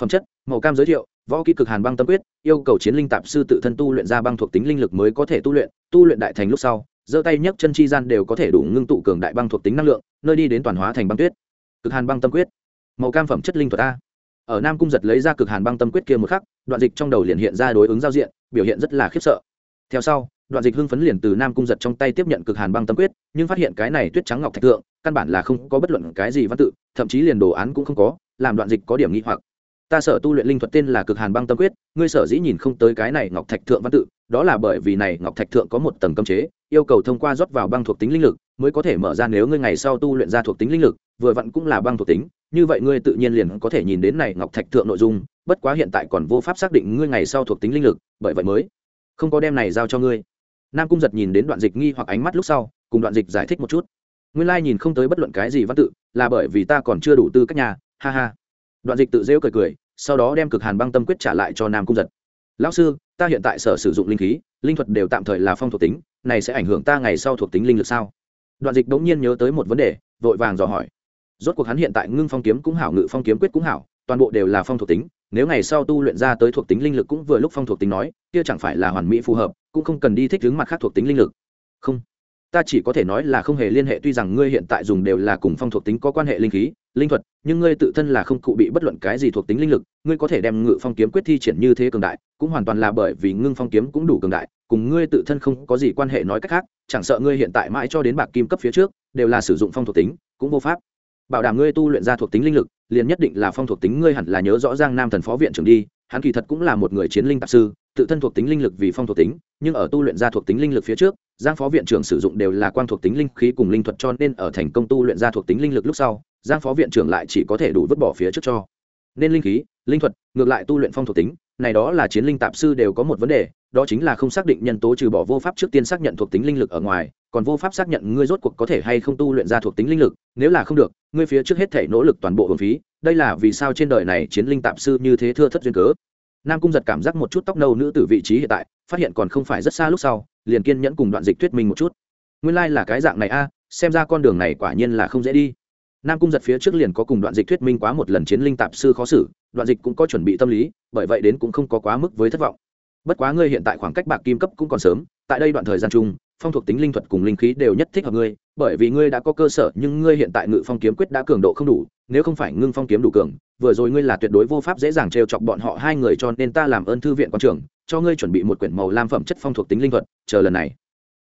Phẩm chất, màu cam giới thiệu, võ kỹ cực hàn băng tâm quyết, yêu cầu chiến linh tạp sư tự thân tu luyện ra băng thuộc tính linh lực mới có thể tu luyện tu luyện đại thành lúc sau, giơ tay nhấc chân chi gian đều có thể đủ ngưng tụ cường đại băng thuộc tính năng lượng, nơi đi đến toàn hóa thành băng tuyết. Cực hàn băng tâm quyết. Màu cam phẩm chất linh thuật a ở nam cung giật lấy ra cực hàn băng tâm quyết kia một khắc đoạn dịch trong đầu liền hiện ra đối ứng giao diện biểu hiện rất là khiếp sợ. Theo sau đoạn dịch hưng phấn liền từ nam cung giật trong tay tiếp nhận cực hàn băng tâm quyết nhưng phát hiện cái này tuyết trắng ngọc thạch tượng, căn bản là không có bất luận cái gì văn tự thậm chí liền đồ án cũng không có làm đoạn dịch có điểm nghi hoặc. Ta sở tu luyện linh thuật tên là cực hàn băng tâm quyết ngươi sở dĩ nhìn không tới cái này ngọc thạch thượng văn tự đó là bởi vì này ngọc thạch thượng có một tầng cấm chế yêu cầu thông qua rót vào băng thuộc tính linh lực mới có thể mở ra nếu ngươi ngày sau tu luyện ra thuộc tính linh lực vừa vặn cũng là băng thuộc tính như vậy ngươi tự nhiên liền có thể nhìn đến này ngọc thạch thượng nội dung, bất quá hiện tại còn vô pháp xác định ngươi ngày sau thuộc tính linh lực, bởi vậy mới không có đem này giao cho ngươi. Nam cung giật nhìn đến đoạn dịch nghi hoặc ánh mắt lúc sau, cùng đoạn dịch giải thích một chút. Nguyên lai nhìn không tới bất luận cái gì văn tự, là bởi vì ta còn chưa đủ tư cách nhà ha ha. Đoạn dịch tự rêu cười cười, sau đó đem cực hàn băng tâm quyết trả lại cho nam cung giật. Lão sư, ta hiện tại sở sử dụng linh khí, linh thuật đều tạm thời là phong thuộc tính, này sẽ ảnh hưởng ta ngày sau thuộc tính linh lực sao? Đoạn dịch bỗng nhiên nhớ tới một vấn đề, vội vàng dò hỏi rốt cuộc hắn hiện tại ngưng phong kiếm cũng hảo, ngự phong kiếm quyết cũng hảo, toàn bộ đều là phong thuộc tính. Nếu ngày sau tu luyện ra tới thuộc tính linh lực cũng vừa lúc phong thuộc tính nói, kia chẳng phải là hoàn mỹ phù hợp, cũng không cần đi thích hướng mặt khác thuộc tính linh lực. Không. Ta chỉ có thể nói là không hề liên hệ, tuy rằng ngươi hiện tại dùng đều là cùng phong thuộc tính có quan hệ linh khí, linh thuật, nhưng ngươi tự thân là không cụ bị bất luận cái gì thuộc tính linh lực, ngươi có thể đem ngự phong kiếm quyết thi triển như thế cường đại, cũng hoàn toàn là bởi vì ngưng phong kiếm cũng đủ cường đại, cùng ngươi tự thân không có gì quan hệ nói cách khác, chẳng sợ ngươi hiện tại mãi cho đến bạc kim cấp phía trước, đều là sử dụng phong thuộc tính, cũng vô pháp bảo đảm ngươi tu luyện ra thuộc tính linh lực, liền nhất định là phong thuộc tính ngươi hẳn là nhớ rõ giang nam thần phó viện trưởng đi, hắn kỳ thật cũng là một người chiến linh tạp sư, tự thân thuộc tính linh lực vì phong thuộc tính, nhưng ở tu luyện ra thuộc tính linh lực phía trước, giang phó viện trưởng sử dụng đều là quan thuộc tính linh khí cùng linh thuật cho nên ở thành công tu luyện ra thuộc tính linh lực lúc sau, giang phó viện trưởng lại chỉ có thể đủ vứt bỏ phía trước cho. Nên linh khí, linh thuật, ngược lại tu luyện phong thuộc tính, này đó là chiến linh tạp sư đều có một vấn đề đó chính là không xác định nhân tố trừ bỏ vô pháp trước tiên xác nhận thuộc tính linh lực ở ngoài, còn vô pháp xác nhận ngươi rốt cuộc có thể hay không tu luyện ra thuộc tính linh lực, nếu là không được, ngươi phía trước hết thể nỗ lực toàn bộ hồn phí, đây là vì sao trên đời này chiến linh tạp sư như thế thưa thất duyên cớ. Nam cung giật cảm giác một chút tóc nâu nữ từ vị trí hiện tại, phát hiện còn không phải rất xa lúc sau, liền kiên nhẫn cùng đoạn dịch thuyết minh một chút. Nguyên lai、like、là cái dạng này a, xem ra con đường này quả nhiên là không dễ đi. Nam cung giật phía trước liền có cùng đoạn dịch thuyết minh quá một lần chiến linh tạp sư khó xử, đoạn dịch cũng có chuẩn bị tâm lý, bởi vậy đến cũng không có quá mức với thất vọng bất quá ngươi hiện tại khoảng cách bạc kim cấp cũng còn sớm, tại đây đoạn thời gian chung, phong thuộc tính linh thuật cùng linh khí đều nhất thích hợp ngươi, bởi vì ngươi đã có cơ sở, nhưng ngươi hiện tại ngự phong kiếm quyết đã cường độ không đủ, nếu không phải ngưng phong kiếm đủ cường, vừa rồi ngươi là tuyệt đối vô pháp dễ dàng trêu chọc bọn họ hai người cho nên ta làm ơn thư viện quan trường cho ngươi chuẩn bị một quyển màu lam phẩm chất phong thuộc tính linh thuật, chờ lần này.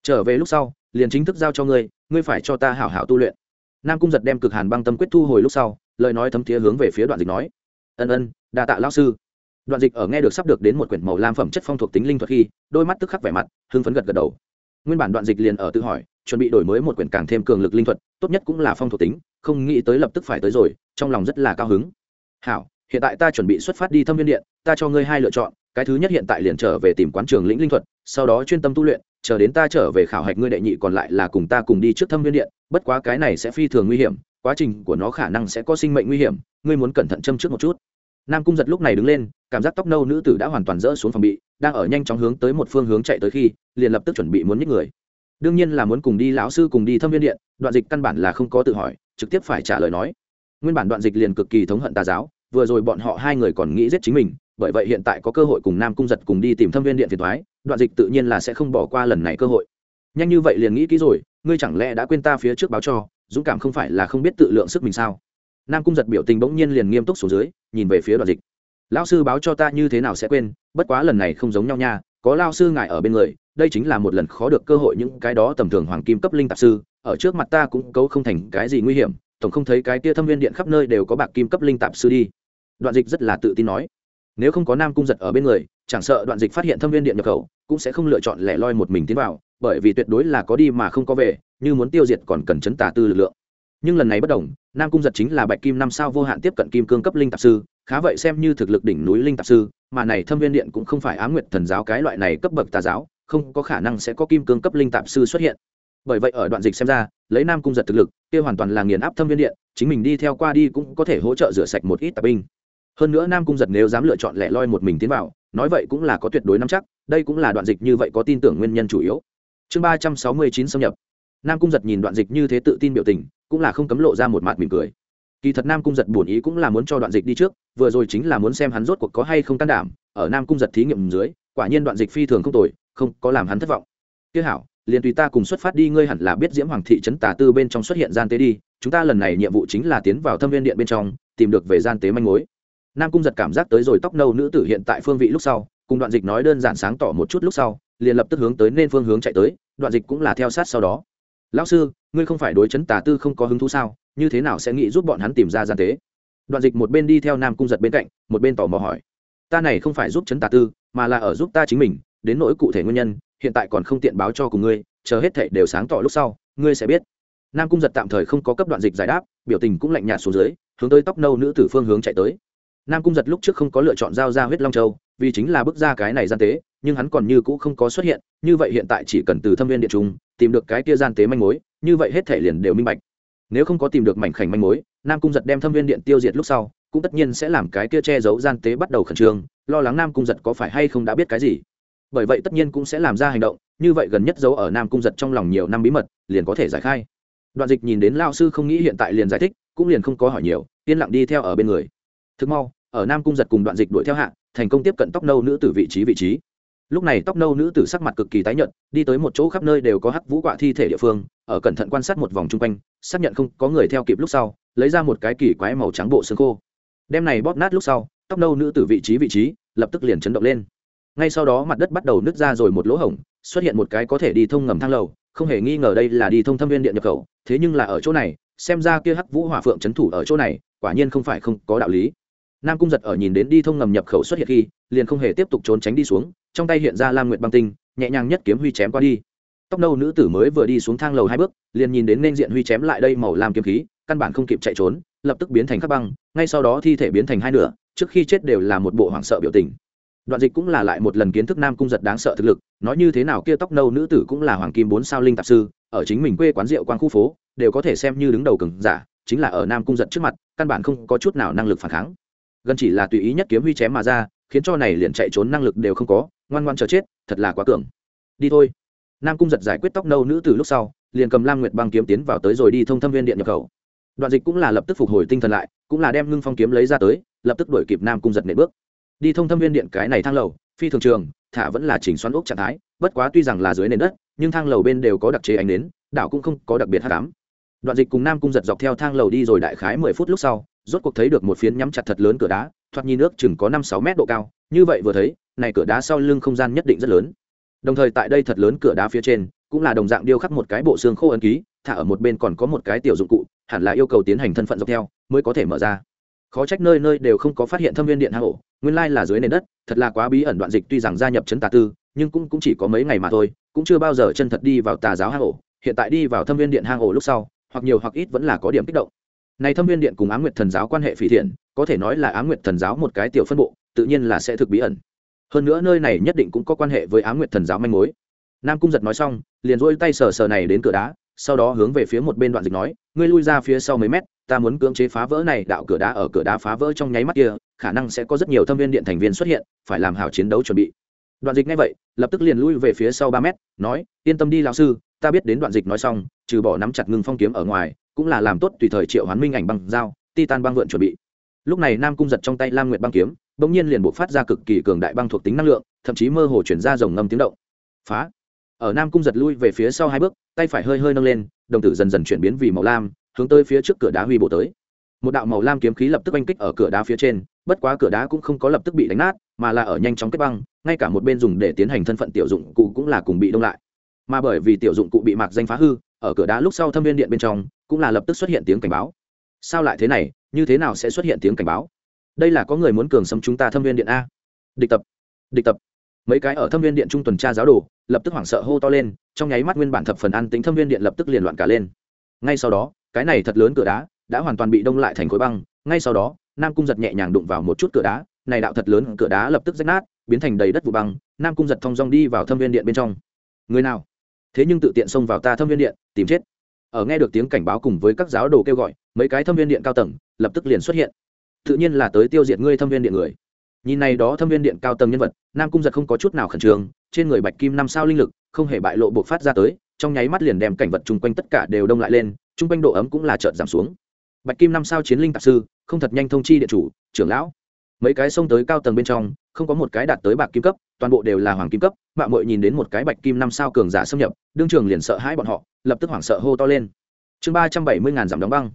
Trở về lúc sau, liền chính thức giao cho ngươi ngươi phải cho ta hảo hảo tu luyện. Nam cung giật đem cực hàn băng tâm quyết thu hồi lúc sau, lời nói thấm thiế hướng về phía đoạn dịch nói. Ân ân, đa tạ lao sư đoạn dịch ở nghe được sắp được đến một quyển màu lam phẩm chất phong thuộc tính linh thuật khi, đôi mắt tức khắc vẻ mặt, hưng phấn gật gật đầu. Nguyên bản đoạn dịch liền ở tự hỏi, chuẩn bị đổi mới một quyển càng thêm cường lực linh thuật, tốt nhất cũng là phong thuộc tính, không nghĩ tới lập tức phải tới rồi, trong lòng rất là cao hứng. Hảo, hiện tại ta chuẩn bị xuất phát đi thâm viên điện, ta cho ngươi hai lựa chọn, cái thứ nhất hiện tại liền trở về tìm quán trường lĩnh linh thuật, sau đó chuyên tâm tu luyện, chờ đến ta trở về khảo hạch ngươi đệ nhị còn lại là cùng ta cùng đi trước thâm viên điện, bất quá cái này sẽ phi thường nguy hiểm, quá trình của nó khả năng sẽ có sinh mệnh nguy hiểm, ngươi muốn cẩn thận châm trước một chút. Nam cung giật lúc này đứng lên cảm giác tóc nâu nữ tử đã hoàn toàn rỡ xuống phòng bị, đang ở nhanh chóng hướng tới một phương hướng chạy tới khi, liền lập tức chuẩn bị muốn nhích người. Đương nhiên là muốn cùng đi lão sư cùng đi thâm viên điện, đoạn dịch căn bản là không có tự hỏi, trực tiếp phải trả lời nói. Nguyên bản đoạn dịch liền cực kỳ thống hận tà giáo, vừa rồi bọn họ hai người còn nghĩ giết chính mình, bởi vậy hiện tại có cơ hội cùng nam cung giật cùng đi tìm thâm viên điện phiền thoái đoạn dịch tự nhiên là sẽ không bỏ qua lần này cơ hội. Nhanh như vậy liền nghĩ kỹ rồi, ngươi chẳng lẽ đã quên ta phía trước báo cho, dũng cảm không phải là không biết tự lượng sức mình sao? Nam cung giật biểu tình bỗng nhiên liền nghiêm túc xuống dưới, nhìn về phía đoạn dịch lão sư báo cho ta như thế nào sẽ quên, bất quá lần này không giống nhau nha, có lao sư ngài ở bên người, đây chính là một lần khó được cơ hội những cái đó tầm thường hoàng kim cấp linh tạp sư, ở trước mặt ta cũng cấu không thành cái gì nguy hiểm, tổng không thấy cái kia thâm viên điện khắp nơi đều có bạc kim cấp linh tạp sư đi. Đoạn dịch rất là tự tin nói. Nếu không có nam cung giật ở bên người, chẳng sợ đoạn dịch phát hiện thâm viên điện nhập khẩu, cũng sẽ không lựa chọn lẻ loi một mình tiến vào, bởi vì tuyệt đối là có đi mà không có về, như muốn tiêu diệt còn cần chấn tà tư lực lượng. Nhưng lần này bất đồng nam cung giật chính là bạch kim năm sao vô hạn tiếp cận kim cương cấp linh tạp sư, khá vậy xem như thực lực đỉnh núi linh tạp sư, mà này thâm viên điện cũng không phải á nguyệt thần giáo cái loại này cấp bậc tà giáo, không có khả năng sẽ có kim cương cấp linh tạp sư xuất hiện. Bởi vậy ở đoạn dịch xem ra, lấy nam cung giật thực lực, kia hoàn toàn là nghiền áp thâm viên điện, chính mình đi theo qua đi cũng có thể hỗ trợ rửa sạch một ít tạp binh. Hơn nữa nam cung giật nếu dám lựa chọn lẻ loi một mình tiến vào, nói vậy cũng là có tuyệt đối nắm chắc, đây cũng là đoạn dịch như vậy có tin tưởng nguyên nhân chủ yếu. Chương ba trăm sáu mươi chín xâm nhập nam cung giật nhìn đoạn dịch như thế tự tin biểu tình, cũng là không cấm lộ ra một mặt mỉm cười. Kỳ thật nam cung giật buồn ý cũng là muốn cho đoạn dịch đi trước, vừa rồi chính là muốn xem hắn rốt cuộc có hay không can đảm, ở nam cung giật thí nghiệm dưới, quả nhiên đoạn dịch phi thường không tồi, không có làm hắn thất vọng. Tiếc hảo, liền tùy ta cùng xuất phát đi, ngươi hẳn là biết diễm hoàng thị trấn tà tư bên trong xuất hiện gian tế đi, chúng ta lần này nhiệm vụ chính là tiến vào thâm viên điện bên trong, tìm được về gian tế manh mối. Nam cung giật cảm giác tới rồi tóc nâu nữ tử hiện tại phương vị lúc sau, cùng đoạn dịch nói đơn giản sáng tỏ một chút lúc sau, liền lập tức hướng tới nên phương hướng chạy tới, đoạn dịch cũng là theo sát sau đó lão sư, ngươi không phải đối chấn tà tư không có hứng thú sao? Như thế nào sẽ nghĩ giúp bọn hắn tìm ra gian tế? Đoạn dịch một bên đi theo nam cung giật bên cạnh, một bên tò mò hỏi. Ta này không phải giúp chấn tà tư, mà là ở giúp ta chính mình. Đến nỗi cụ thể nguyên nhân, hiện tại còn không tiện báo cho cùng ngươi, chờ hết thệ đều sáng tỏ lúc sau, ngươi sẽ biết. Nam cung giật tạm thời không có cấp đoạn dịch giải đáp, biểu tình cũng lạnh nhạt xuống dưới, hướng tới tóc nâu nữ tử phương hướng chạy tới. Nam cung giật lúc trước không có lựa chọn giao ra huyết long châu, vì chính là bước ra cái này gian tế nhưng hắn còn như cũ không có xuất hiện, như vậy hiện tại chỉ cần từ thâm viên điện trung tìm được cái kia gian tế manh mối, như vậy hết thể liền đều minh bạch. Nếu không có tìm được mảnh khảnh manh mối, nam cung giật đem thâm viên điện tiêu diệt lúc sau, cũng tất nhiên sẽ làm cái kia che giấu gian tế bắt đầu khẩn trương, lo lắng nam cung giật có phải hay không đã biết cái gì. Bởi vậy tất nhiên cũng sẽ làm ra hành động, như vậy gần nhất giấu ở nam cung giật trong lòng nhiều năm bí mật, liền có thể giải khai. Đoạn dịch nhìn đến lao sư không nghĩ hiện tại liền giải thích, cũng liền không có hỏi nhiều, yên lặng đi theo ở bên người. Thực mau, ở nam cung giật cùng đoạn dịch đuổi theo hạ, thành công tiếp cận tóc nâu nữ tử vị trí vị trí lúc này tóc nâu nữ tử sắc mặt cực kỳ tái nhợt, đi tới một chỗ khắp nơi đều có hắc vũ quạ thi thể địa phương, ở cẩn thận quan sát một vòng chung quanh, xác nhận không có người theo kịp lúc sau, lấy ra một cái kỳ quái màu trắng bộ xương khô. Đem này bóp nát lúc sau, tóc nâu nữ tử vị trí vị trí, lập tức liền chấn động lên. Ngay sau đó mặt đất bắt đầu nứt ra rồi một lỗ hổng, xuất hiện một cái có thể đi thông ngầm thang lầu, không hề nghi ngờ đây là đi thông thâm viên điện nhập khẩu, thế nhưng là ở chỗ này, xem ra kia hắc vũ hỏa phượng trấn thủ ở chỗ này, quả nhiên không phải không có đạo lý. Nam cung giật ở nhìn đến đi thông ngầm nhập khẩu xuất hiện khi, liền không hề tiếp tục trốn tránh đi xuống trong tay hiện ra lam nguyệt băng tinh, nhẹ nhàng nhất kiếm huy chém qua đi. Tóc nâu nữ tử mới vừa đi xuống thang lầu hai bước, liền nhìn đến nên diện huy chém lại đây màu lam kiếm khí, căn bản không kịp chạy trốn, lập tức biến thành khắc băng, ngay sau đó thi thể biến thành hai nửa, trước khi chết đều là một bộ hoảng sợ biểu tình. Đoạn dịch cũng là lại một lần kiến thức nam cung giật đáng sợ thực lực, nói như thế nào kia tóc nâu nữ tử cũng là hoàng kim bốn sao linh tạp sư, ở chính mình quê quán rượu quang khu phố, đều có thể xem như đứng đầu cường giả, chính là ở nam cung giật trước mặt, căn bản không có chút nào năng lực phản kháng. Gần chỉ là tùy ý nhất kiếm huy chém mà ra, khiến cho này liền chạy trốn năng lực đều không có ngoan ngoan chờ chết, thật là quá cường. Đi thôi. Nam cung giật giải quyết tóc nâu nữ từ lúc sau, liền cầm lam nguyệt băng kiếm tiến vào tới rồi đi thông thâm viên điện nhập khẩu. Đoạn dịch cũng là lập tức phục hồi tinh thần lại, cũng là đem ngưng phong kiếm lấy ra tới, lập tức đuổi kịp nam cung giật nệ bước. Đi thông thâm viên điện cái này thang lầu, phi thường trường, thả vẫn là chỉnh xoắn ốc trạng thái, bất quá tuy rằng là dưới nền đất, nhưng thang lầu bên đều có đặc chế ánh đến đảo cũng không có đặc biệt hát cám đoạn dịch cùng nam cung giật dọc theo thang lầu đi rồi đại khái mười phút lúc sau, rốt cuộc thấy được một phiến nhắm chặt thật lớn cửa đá thoạt nhìn nước chừng có năm sáu mét độ cao như vậy vừa thấy này cửa đá sau lưng không gian nhất định rất lớn. Đồng thời tại đây thật lớn cửa đá phía trên cũng là đồng dạng điêu khắc một cái bộ xương khô ấn ký thả ở một bên còn có một cái tiểu dụng cụ hẳn là yêu cầu tiến hành thân phận dọc theo mới có thể mở ra. Khó trách nơi nơi đều không có phát hiện thâm viên điện hang ổ nguyên lai là dưới nền đất thật là quá bí ẩn đoạn dịch tuy rằng gia nhập chấn tà tư nhưng cũng, cũng chỉ có mấy ngày mà thôi cũng chưa bao giờ chân thật đi vào tà giáo hang ổ hiện tại đi vào thâm viên điện hang ổ lúc sau hoặc nhiều hoặc ít vẫn là có điểm kích động. Này thâm viên điện cùng á m nguyệt thần giáo quan hệ phỉ thiện có thể nói là á nguyệt thần giáo một cái tiểu phân bộ, tự nhiên là sẽ thực bí ẩn. Hơn nữa nơi này nhất định cũng có quan hệ với á nguyệt thần giáo manh mối. Nam cung giật nói xong, liền duỗi tay sờ sờ này đến cửa đá, sau đó hướng về phía một bên đoạn dịch nói, ngươi lui ra phía sau mấy mét, ta muốn cưỡng chế phá vỡ này đạo cửa đá ở cửa đá phá vỡ trong nháy mắt kia, khả năng sẽ có rất nhiều thâm viên điện thành viên xuất hiện, phải làm hảo chiến đấu chuẩn bị. Đoạn dịch ngay vậy, lập tức liền lui về phía sau ba mét, nói, yên tâm đi lão sư, ta biết đến đoạn dịch nói xong, trừ bỏ nắm chặt ngưng phong kiếm ở ngoài, cũng là làm tốt tùy thời triệu hoán minh ảnh băng dao titan băng vượn chuẩn bị lúc này nam cung giật trong tay lam nguyệt băng kiếm, bỗng nhiên liền buộc phát ra cực kỳ cường đại băng thuộc tính năng lượng, thậm chí mơ hồ chuyển ra dòng ngâm tiếng động. Phá! Ở nam cung giật lui về phía sau hai bước, tay phải hơi hơi nâng lên, đồng tử dần dần chuyển biến vì màu lam, hướng tới phía trước cửa đá huy bổ tới. Một đạo màu lam kiếm khí lập tức oanh kích ở cửa đá phía trên, bất quá cửa đá cũng không có lập tức bị đánh nát, mà là ở nhanh chóng kết băng, ngay cả một bên dùng để tiến hành thân phận tiểu dụng cụ cũng là cùng bị đông lại. Mà bởi vì tiểu dụng cụ bị mạc danh phá hư, ở cửa đá lúc sau thâm viên điện bên trong, cũng là lập tức xuất hiện tiếng cảnh báo sao lại thế này, như thế nào sẽ xuất hiện tiếng cảnh báo? Đây là có người muốn cường xâm chúng ta thâm viên điện a. Địch tập địch tập. Mấy cái ở thâm viên điện trung tuần tra giáo đồ, lập tức hoảng sợ hô to lên, trong nháy mắt nguyên bản thập phần an tính thâm viên điện lập tức liền loạn cả lên. Ngay sau đó, cái này thật lớn cửa đá đã hoàn toàn bị đông lại thành khối băng, ngay sau đó, nam cung giật nhẹ nhàng đụng vào một chút cửa đá, này đạo thật lớn cửa đá lập tức rách nát, biến thành đầy đất vụ băng, nam cung giật thong dong đi vào thâm viên điện bên trong. Người nào? Thế nhưng tự tiện xông vào ta thâm viên điện, tìm chết. Ở nghe được tiếng cảnh báo cùng với các giáo đồ kêu gọi mấy cái thâm viên điện cao tầng lập tức liền xuất hiện. Tự nhiên là tới tiêu diệt ngươi thâm viên điện người. Nhìn này đó thâm viên điện cao tầng nhân vật, nam cung giật không có chút nào khẩn trương, trên người bạch kim năm sao linh lực, không hề bại lộ buộc phát ra tới, trong nháy mắt liền đem cảnh vật chung quanh tất cả đều đông lại lên, chung quanh độ ấm cũng là chợt giảm xuống. Bạch kim năm sao chiến linh tạp sư, không thật nhanh thông chi điện chủ, trưởng lão. Mấy cái xông tới cao tầng bên trong, không có một cái đạt tới bạc kim cấp, toàn bộ đều là hoàng kim cấp mạng mội nhìn đến một cái bạch kim năm sao cường giả xâm nhập, đương trường liền sợ hãi bọn họ, lập tức hoảng sợ hô to lên. Chương ba trăm bảy mươi ngàn giảm đóng băng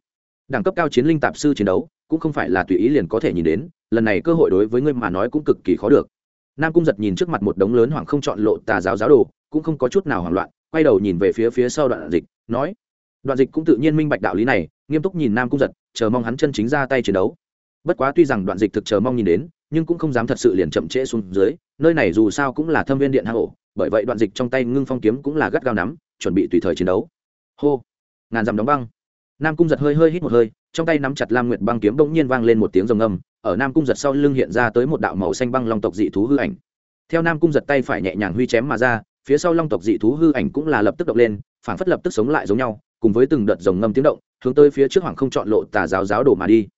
đẳng cấp cao chiến linh tạp sư chiến đấu, cũng không phải là tùy ý liền có thể nhìn đến, lần này cơ hội đối với ngươi mà nói cũng cực kỳ khó được. Nam cung giật nhìn trước mặt một đống lớn hoảng không chọn lộ tà giáo giáo đồ, cũng không có chút nào hoảng loạn, quay đầu nhìn về phía phía sau đoạn dịch, nói, đoạn dịch cũng tự nhiên minh bạch đạo lý này, nghiêm túc nhìn nam cung giật, chờ mong hắn chân chính ra tay chiến đấu. Bất quá tuy rằng đoạn dịch thực chờ mong nhìn đến, nhưng cũng không dám thật sự liền chậm trễ xuống dưới, nơi này dù sao cũng là thâm viên điện hạ hổ bởi vậy đoạn dịch trong tay ngưng phong kiếm cũng là gắt gao nắm, chuẩn bị tùy thời chiến đấu. Hô, ngàn dặm đóng băng nam cung giật hơi hơi hít một hơi, trong tay nắm chặt lam nguyệt băng kiếm bỗng nhiên vang lên một tiếng rồng âm ở nam cung giật sau lưng hiện ra tới một đạo màu xanh băng long tộc dị thú hư ảnh. Theo nam cung giật tay phải nhẹ nhàng huy chém mà ra, phía sau long tộc dị thú hư ảnh cũng là lập tức động lên phản phất lập tức sống lại giống nhau, cùng với từng đợt rồng ngâm tiếng động, hướng tới phía trước hoàng không chọn lộ tà giáo giáo đồ mà đi.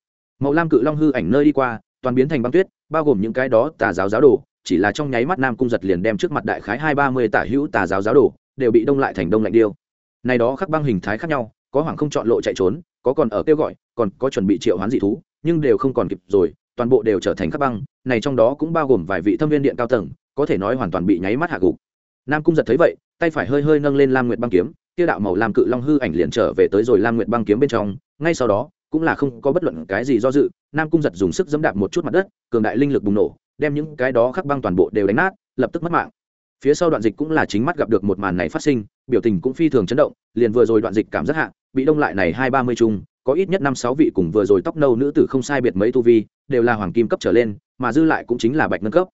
Màu lam cự long hư ảnh nơi đi qua, toàn biến thành băng tuyết, bao gồm những cái đó tà giáo giáo đồ, chỉ là trong nháy mắt nam cung giật liền đem trước mặt đại khái hai ba mươi tả hữu tà giáo giáo đồ, đều bị đông lại thành đông lạnh điêu. Này đó khắc băng hình thái khác nhau có hoàng không chọn lộ chạy trốn, có còn ở kêu gọi, còn có chuẩn bị triệu hoán dị thú, nhưng đều không còn kịp rồi, toàn bộ đều trở thành khắc băng, này trong đó cũng bao gồm vài vị thâm viên điện cao tầng, có thể nói hoàn toàn bị nháy mắt hạ gục. Nam cung giật thấy vậy, tay phải hơi hơi nâng lên lam nguyệt băng kiếm tiêu đạo màu lam cự long hư ảnh liền trở về tới rồi lam nguyệt băng kiếm bên trong, ngay sau đó, cũng là không có bất luận cái gì do dự, nam cung giật dùng sức dẫm đạp một chút mặt đất, cường đại linh lực bùng nổ, đem những cái đó khắc băng toàn bộ đều đánh nát, lập tức mất mạng. Phía sau đoạn dịch cũng là chính mắt gặp được một màn này phát sinh, biểu tình cũng phi thường chấn động, liền vừa rồi đoạn dịch cảm giác hạ bị đông lại này hai ba mươi chung, có ít nhất năm sáu vị cùng vừa rồi tóc nâu nữ tử không sai biệt mấy tu vi, đều là hoàng kim cấp trở lên, mà dư lại cũng chính là bạch ngân cấp.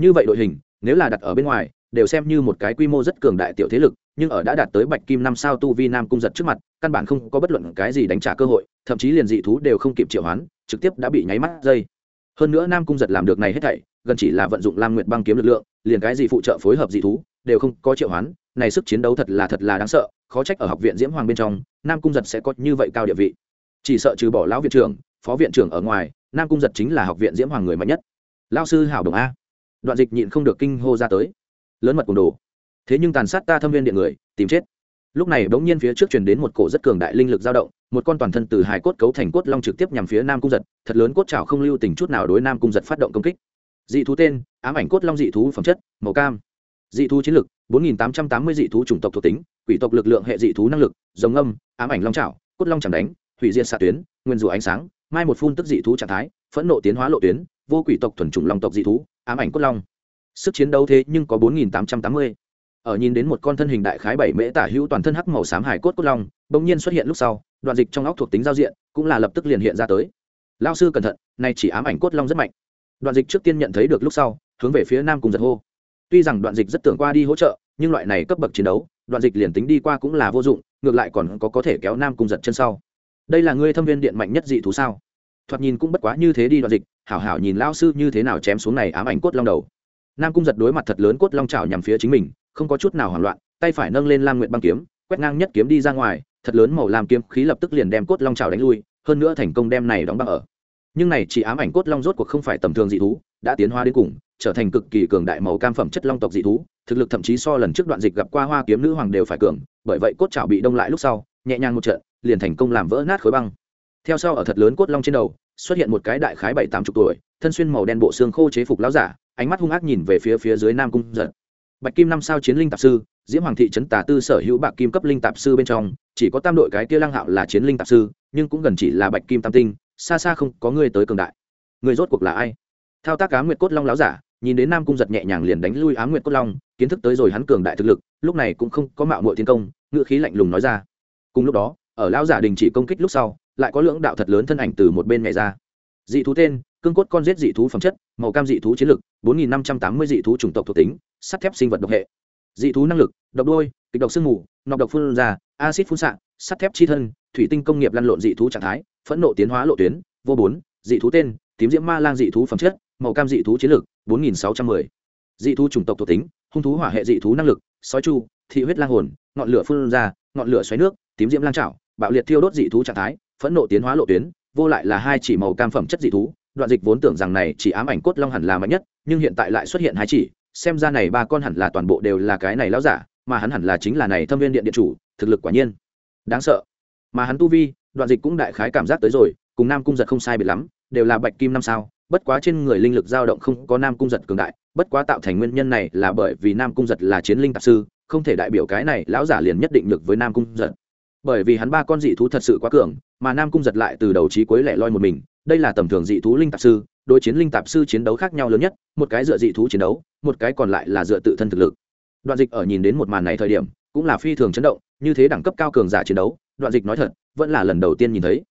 Như vậy đội hình, nếu là đặt ở bên ngoài, đều xem như một cái quy mô rất cường đại tiểu thế lực, nhưng ở đã đạt tới bạch kim năm sao tu vi nam cung giật trước mặt, căn bản không có bất luận cái gì đánh trả cơ hội, thậm chí liền dị thú đều không kịp triệu hoán, trực tiếp đã bị nháy mắt dây. Hơn nữa nam cung giật làm được này hết thảy, gần chỉ là vận dụng lam nguyệt băng kiếm lực lượng, liền cái gì phụ trợ phối hợp dị thú, đều không có triệu hoán này sức chiến đấu thật là thật là đáng sợ, khó trách ở học viện diễm hoàng bên trong, nam cung giật sẽ có như vậy cao địa vị. Chỉ sợ trừ bỏ lão viện trưởng, phó viện trưởng ở ngoài, nam cung giật chính là học viện diễm hoàng người mạnh nhất. Lao sư hảo đồng a. Đoạn dịch nhịn không được kinh hô ra tới. Lớn mật cùng đồ. Thế nhưng tàn sát ta thâm viên điện người, tìm chết. Lúc này bỗng nhiên phía trước truyền đến một cổ rất cường đại linh lực dao động, một con toàn thân từ hài cốt cấu thành cốt long trực tiếp nhằm phía nam cung giật, thật lớn cốt trào không lưu tình chút nào đối nam cung giật phát động công kích. Dị thú tên, ám ảnh cốt long dị thú phẩm chất, màu cam. Dị thú chiến lực bốn nghìn tám trăm tám mươi dị thú chủng tộc thuộc tính quỷ tộc lực lượng hệ dị thú năng lực giống âm ám ảnh long trảo, cốt long chẳng đánh hủy diệt xạ tuyến nguyên rủa ánh sáng mai một phun tức dị thú trạng thái phẫn nộ tiến hóa lộ tuyến vô quỷ tộc thuần chủng long tộc dị thú ám ảnh cốt long. Sức chiến đấu thế nhưng có bốn nghìn tám trăm tám mươi. Ở nhìn đến một con thân hình đại khái bảy mễ tả hữu toàn thân hắc màu xám hải cốt cốt long bỗng nhiên xuất hiện lúc sau đoạn dịch trong óc thuộc tính giao diện cũng là lập tức liền hiện ra tới. Lao sư cẩn thận này chỉ ám ảnh cốt long rất mạnh. Đoạn dịch trước tiên nhận thấy được lúc sau hướng về phía nam cùng giật hô. Tuy rằng đoạn dịch rất tưởng qua đi hỗ trợ nhưng loại này cấp bậc chiến đấu, đoạn dịch liền tính đi qua cũng là vô dụng, ngược lại còn có có thể kéo nam cung giật chân sau. Đây là ngươi thâm viên điện mạnh nhất dị thú sao? Thoạt nhìn cũng bất quá như thế đi đoạn dịch, hảo hảo nhìn lao sư như thế nào chém xuống này ám ảnh cốt long đầu. Nam cung giật đối mặt thật lớn cốt long trào nhằm phía chính mình, không có chút nào hoảng loạn, tay phải nâng lên lam nguyện băng kiếm, quét ngang nhất kiếm đi ra ngoài, thật lớn màu làm kiếm khí lập tức liền đem cốt long trào đánh lui, hơn nữa thành công đem này đóng băng ở. Nhưng này chỉ ám ảnh cốt long rốt cuộc không phải tầm thường dị thú, đã tiến hóa đến cùng trở thành cực kỳ cường đại màu cam phẩm chất long tộc dị thú, thực lực thậm chí so lần trước đoạn dịch gặp qua hoa kiếm nữ hoàng đều phải cường, bởi vậy cốt chảo bị đông lại lúc sau, nhẹ nhàng một trận, liền thành công làm vỡ nát khối băng. Theo sau ở thật lớn cốt long trên đầu, xuất hiện một cái đại khái bảy tám chục tuổi, thân xuyên màu đen bộ xương khô chế phục láo giả, ánh mắt hung ác nhìn về phía phía dưới nam cung giật. Bạch kim năm sao chiến linh tạp sư, diễm hoàng thị trấn tà tư sở hữu bạc kim cấp linh tạp sư bên trong, chỉ có tam đội cái kia lăng hạo là chiến linh tạp sư, nhưng cũng gần chỉ là bạch kim tam tinh, xa xa không có người tới cường đại. Người rốt cuộc là ai? Thao tác cá nguyệt cốt long láo giả nhìn đến nam cung giật nhẹ nhàng liền đánh lui á nguyệt cốt long, kiến thức tới rồi hắn cường đại thực lực, lúc này cũng không có mạo muội tiến công ngự khí lạnh lùng nói ra. Cùng lúc đó, ở lão giả đình chỉ công kích lúc sau, lại có lưỡng đạo thật lớn thân ảnh từ một bên nhảy ra. Dị thú tên, cương cốt con giết dị thú phẩm chất, màu cam dị thú chiến lực, bốn nghìn năm trăm tám mươi dị thú chủng tộc thuộc tính, sắt thép sinh vật độc hệ. Dị thú năng lực, độc đôi kịch độc sương mù, nọc độc phun ra acid phun xạ, sắt thép chi thân, thủy tinh công nghiệp lăn lộn dị thú trạng thái, phẫn nộ tiến hóa lộ tuyến, vô bốn, dị thú tên, tím diễm ma lang dị thú phẩm chất, màu cam dị thú chiến lực bốn nghìn sáu trăm mười. Dị thú chủng tộc thuộc tính, hung thú hỏa hệ dị thú năng lực, sói chu, thị huyết lang hồn, ngọn lửa phun ra, ngọn lửa xoáy nước, tím diễm lang trảo, bạo liệt thiêu đốt dị thú trạng thái, phẫn nộ tiến hóa lộ tuyến, vô lại là hai chỉ màu cam phẩm chất dị thú. Đoạn dịch vốn tưởng rằng này chỉ ám ảnh cốt long hẳn là mạnh nhất, nhưng hiện tại lại xuất hiện hai chỉ, xem ra này ba con hẳn là toàn bộ đều là cái này lão giả, mà hắn hẳn là chính là này thâm viên điện điện chủ, thực lực quả nhiên đáng sợ. Mà hắn tu vi, đoạn dịch cũng đại khái cảm giác tới rồi, cùng nam cung giật không sai biệt lắm, đều là bạch kim năm sao bất quá trên người linh lực dao động không có nam cung giật cường đại, bất quá tạo thành nguyên nhân này là bởi vì nam cung giật là chiến linh tạp sư, không thể đại biểu cái này lão giả liền nhất định lực với nam cung giật. Bởi vì hắn ba con dị thú thật sự quá cường, mà nam cung giật lại từ đầu trí cuối lẻ loi một mình, đây là tầm thường dị thú linh tạp sư, đối chiến linh tạp sư chiến đấu khác nhau lớn nhất, một cái dựa dị thú chiến đấu, một cái còn lại là dựa tự thân thực lực. Đoạn dịch ở nhìn đến một màn này thời điểm, cũng là phi thường chấn động, như thế đẳng cấp cao cường giả chiến đấu, đoạn dịch nói thật, vẫn là lần đầu tiên nhìn thấy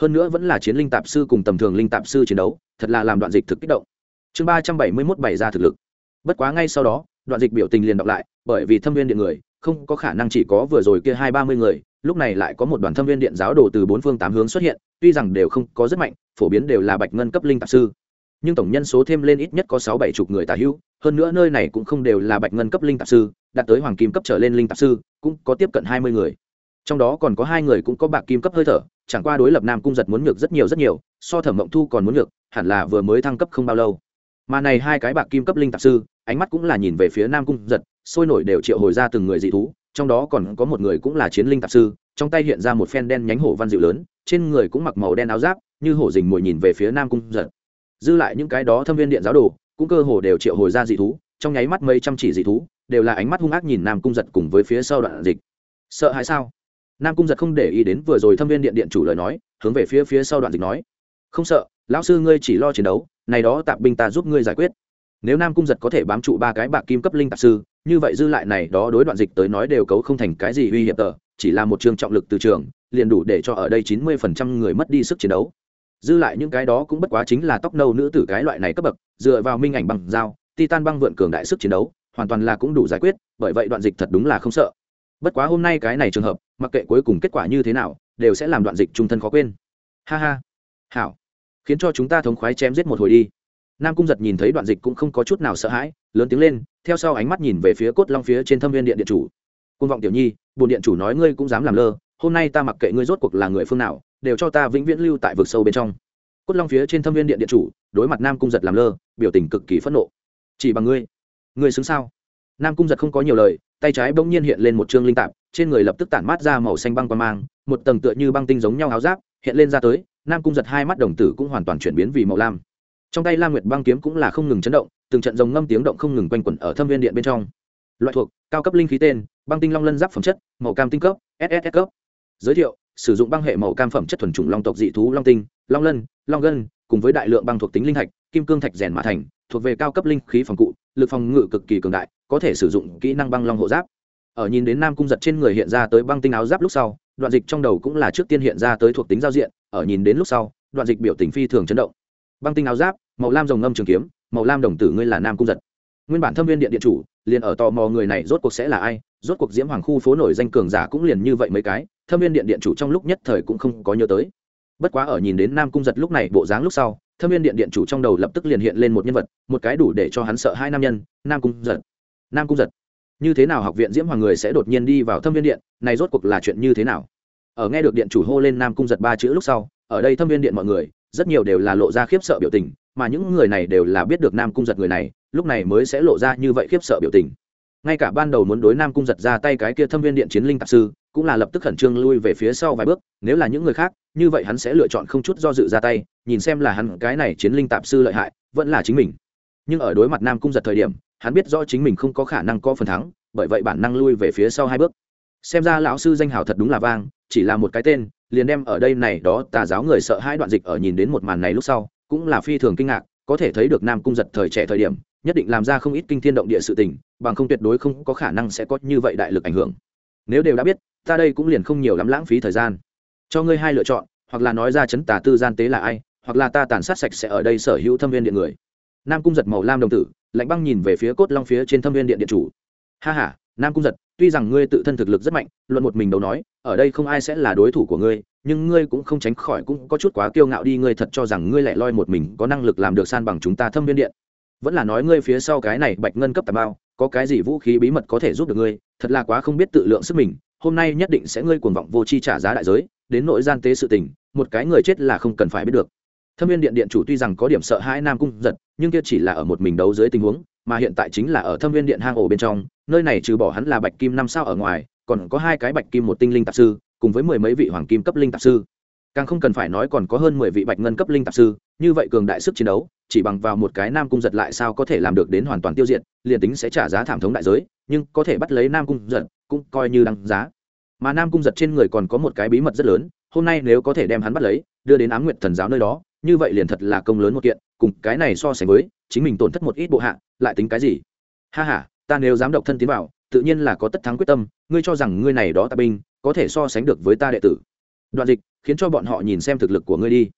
hơn nữa vẫn là chiến linh tạp sư cùng tầm thường linh tạp sư chiến đấu, thật là làm đoạn dịch thực kích động. Chương ba trăm bảy mươi mốt bày ra thực lực. Bất quá ngay sau đó, đoạn dịch biểu tình liền đọc lại, bởi vì thâm viên điện người, không có khả năng chỉ có vừa rồi kia hai ba mươi người, lúc này lại có một đoàn thâm viên điện giáo đồ từ bốn phương tám hướng xuất hiện, tuy rằng đều không có rất mạnh, phổ biến đều là bạch ngân cấp linh tạp sư. Nhưng tổng nhân số thêm lên ít nhất có sáu bảy chục người tà hữu, hơn nữa nơi này cũng không đều là bạch ngân cấp linh tạp sư, đạt tới hoàng kim cấp trở lên linh tạp sư, cũng có tiếp cận hai mươi người. Trong đó còn có hai người cũng có bạc kim cấp hơi thở chẳng qua đối lập nam cung giật muốn ngược rất nhiều rất nhiều so thẩm mộng thu còn muốn ngược, hẳn là vừa mới thăng cấp không bao lâu. Mà này hai cái bạc kim cấp linh tạp sư ánh mắt cũng là nhìn về phía nam cung giật sôi nổi đều triệu hồi ra từng người dị thú trong đó còn có một người cũng là chiến linh tạp sư trong tay hiện ra một phen đen nhánh hổ văn dịu lớn trên người cũng mặc màu đen áo giáp như hổ dình mồi nhìn về phía nam cung giật. Dư lại những cái đó thâm viên điện giáo đồ cũng cơ hồ đều triệu hồi ra dị thú trong nháy mắt mấy trăm chỉ dị thú đều là ánh mắt hung ác nhìn nam cung giật cùng với phía sau đoạn dịch. Sợ hãi sao? Nam cung giật không để ý đến vừa rồi thâm viên điện điện chủ lời nói, hướng về phía phía sau đoạn dịch nói, không sợ, lão sư ngươi chỉ lo chiến đấu, này đó tạp binh ta giúp ngươi giải quyết. Nếu nam cung giật có thể bám trụ ba cái bạc kim cấp linh tạp sư, như vậy dư lại này đó đối đoạn dịch tới nói đều cấu không thành cái gì uy hiểm tờ, chỉ là một trường trọng lực từ trường, liền đủ để cho ở đây chín mươi phần trăm người mất đi sức chiến đấu. Dư lại những cái đó cũng bất quá chính là tóc nâu nữ tử cái loại này cấp bậc, dựa vào minh ảnh bằng dao, titan băng vượn cường đại sức chiến đấu, hoàn toàn là cũng đủ giải quyết, bởi vậy đoạn dịch thật đúng là không sợ bất quá hôm nay cái này trường hợp, mặc kệ cuối cùng kết quả như thế nào, đều sẽ làm đoạn dịch trung thân khó quên. Ha ha. Hảo. Khiến cho chúng ta thống khoái chém giết một hồi đi. Nam cung giật nhìn thấy đoạn dịch cũng không có chút nào sợ hãi, lớn tiếng lên, theo sau ánh mắt nhìn về phía cốt long phía trên thâm viên điện điện chủ. Côn vọng tiểu nhi bồn điện chủ nói ngươi cũng dám làm lơ, hôm nay ta mặc kệ ngươi rốt cuộc là người phương nào, đều cho ta vĩnh viễn lưu tại vực sâu bên trong. Cốt long phía trên thâm viên điện điện chủ, đối mặt nam cung giật làm lơ, biểu tình cực kỳ phẫn nộ. Chỉ bằng ngươi. Ngươi xứng sao? Nam cung giật không có nhiều lời tay trái bỗng nhiên hiện lên một chương linh tạp, trên người lập tức tản mát ra màu xanh băng qua mang, một tầng tựa như băng tinh giống nhau áo giáp, hiện lên ra tới, nam cung giật hai mắt đồng tử cũng hoàn toàn chuyển biến vì màu lam. Trong tay lam nguyệt băng kiếm cũng là không ngừng chấn động, từng trận rồng ngâm tiếng động không ngừng quanh quẩn ở thâm viên điện bên trong. Loại thuộc, cao cấp linh khí tên, băng tinh long lân giáp phẩm chất, màu cam tinh cấp ss cấp. Giới thiệu, sử dụng băng hệ màu cam phẩm chất thuần chủng long tộc dị thú long tinh, long lân, long gân, cùng với đại lượng băng thuộc tính linh thạch, kim cương thạch rèn mã thành, thuộc về cao cấp linh khí phòng cụ, lực phòng ngự cực kỳ cường đại có thể sử dụng kỹ năng băng long hộ giáp. Ở nhìn đến nam cung giật trên người hiện ra tới băng tinh áo giáp lúc sau, đoạn dịch trong đầu cũng là trước tiên hiện ra tới thuộc tính giao diện, ở nhìn đến lúc sau, đoạn dịch biểu tình phi thường chấn động. Băng tinh áo giáp, màu lam rồng ngâm trường kiếm, màu lam đồng tử ngươi là nam cung giật. Nguyên bản thâm viên điện điện chủ, liền ở tò mò người này rốt cuộc sẽ là ai, rốt cuộc diễm hoàng khu phố nổi danh cường giả cũng liền như vậy mấy cái, thâm viên điện điện chủ trong lúc nhất thời cũng không có nhớ tới. Bất quá ở nhìn đến nam cung giật lúc này bộ dáng lúc sau, thâm viên điện điện chủ trong đầu lập tức liền hiện lên một nhân vật, một cái đủ để cho hắn sợ hai nam nhân, nam cung giật nam cung giật. Như thế nào học viện diễm hoàng người sẽ đột nhiên đi vào thâm viên điện, này rốt cuộc là chuyện như thế nào? Ở nghe được điện chủ hô lên nam cung giật ba chữ lúc sau, ở đây thâm viên điện mọi người, rất nhiều đều là lộ ra khiếp sợ biểu tình, mà những người này đều là biết được nam cung giật người này, lúc này mới sẽ lộ ra như vậy khiếp sợ biểu tình. Ngay cả ban đầu muốn đối nam cung giật ra tay cái kia thâm viên điện chiến linh tạp sư, cũng là lập tức khẩn trương lui về phía sau vài bước, nếu là những người khác, như vậy hắn sẽ lựa chọn không chút do dự ra tay, nhìn xem là hắn cái này chiến linh tạp sư lợi hại, vẫn là chính mình. Nhưng ở đối mặt nam cung giật thời điểm hắn biết rõ chính mình không có khả năng có phần thắng, bởi vậy bản năng lui về phía sau hai bước. Xem ra lão sư danh hào thật đúng là vang, chỉ là một cái tên, liền đem ở đây này đó tà giáo người sợ hai đoạn dịch ở nhìn đến một màn này lúc sau, cũng là phi thường kinh ngạc, có thể thấy được nam cung giật thời trẻ thời điểm, nhất định làm ra không ít kinh thiên động địa sự tình, bằng không tuyệt đối không có khả năng sẽ có như vậy đại lực ảnh hưởng. Nếu đều đã biết, ta đây cũng liền không nhiều lắm lãng phí thời gian. Cho ngươi hai lựa chọn, hoặc là nói ra chấn tà tư gian tế là ai, hoặc là ta tàn sát sạch sẽ ở đây sở hữu thâm viên điện người nam cung giật màu lam đồng tử, lạnh băng nhìn về phía cốt long phía trên thâm viên điện điện chủ. Ha h a nam cung giật, tuy rằng ngươi tự thân thực lực rất mạnh, luận một mình đấu nói, ở đây không ai sẽ là đối thủ của ngươi, nhưng ngươi cũng không tránh khỏi cũng có chút quá kiêu ngạo đi, ngươi thật cho rằng ngươi lại loi một mình có năng lực làm được san bằng chúng ta thâm viên điện. Vẫn là nói ngươi phía sau cái này bạch ngân cấp tà bao, có cái gì vũ khí bí mật có thể giúp được ngươi, thật là quá không biết tự lượng sức mình, hôm nay nhất định sẽ ngươi cuồng vọng vô chi trả giá đại giới, đến nội gian tế sự tình, một cái người chết là không cần phải biết được thâm viên điện điện chủ tuy rằng có điểm sợ hãi nam cung giật, nhưng kia chỉ là ở một mình đấu dưới tình huống, mà hiện tại chính là ở thâm viên điện hang ổ bên trong, nơi này trừ bỏ hắn là bạch kim năm sao ở ngoài, còn có hai cái bạch kim một tinh linh tạp sư, cùng với mười mấy vị hoàng kim cấp linh tạp sư. Càng không cần phải nói còn có hơn mười vị bạch ngân cấp linh tạp sư, như vậy cường đại sức chiến đấu, chỉ bằng vào một cái nam cung giật lại sao có thể làm được đến hoàn toàn tiêu diệt, liền tính sẽ trả giá thảm thống đại giới, nhưng có thể bắt lấy nam cung giật cũng coi như đăng giá. Mà nam cung giật trên người còn có một cái bí mật rất lớn, hôm nay nếu có thể đem hắn bắt lấy, đưa đến ám nguyệt thần giáo nơi đó như vậy liền thật là công lớn một kiện cùng cái này so sánh với chính mình tổn thất một ít bộ hạ lại tính cái gì? Ha ha, ta nếu dám độc thân tiến vào tự nhiên là có tất thắng quyết tâm ngươi cho rằng ngươi này đó tạ binh có thể so sánh được với ta đệ tử. Đoạn dịch khiến cho bọn họ nhìn xem thực lực của ngươi đi.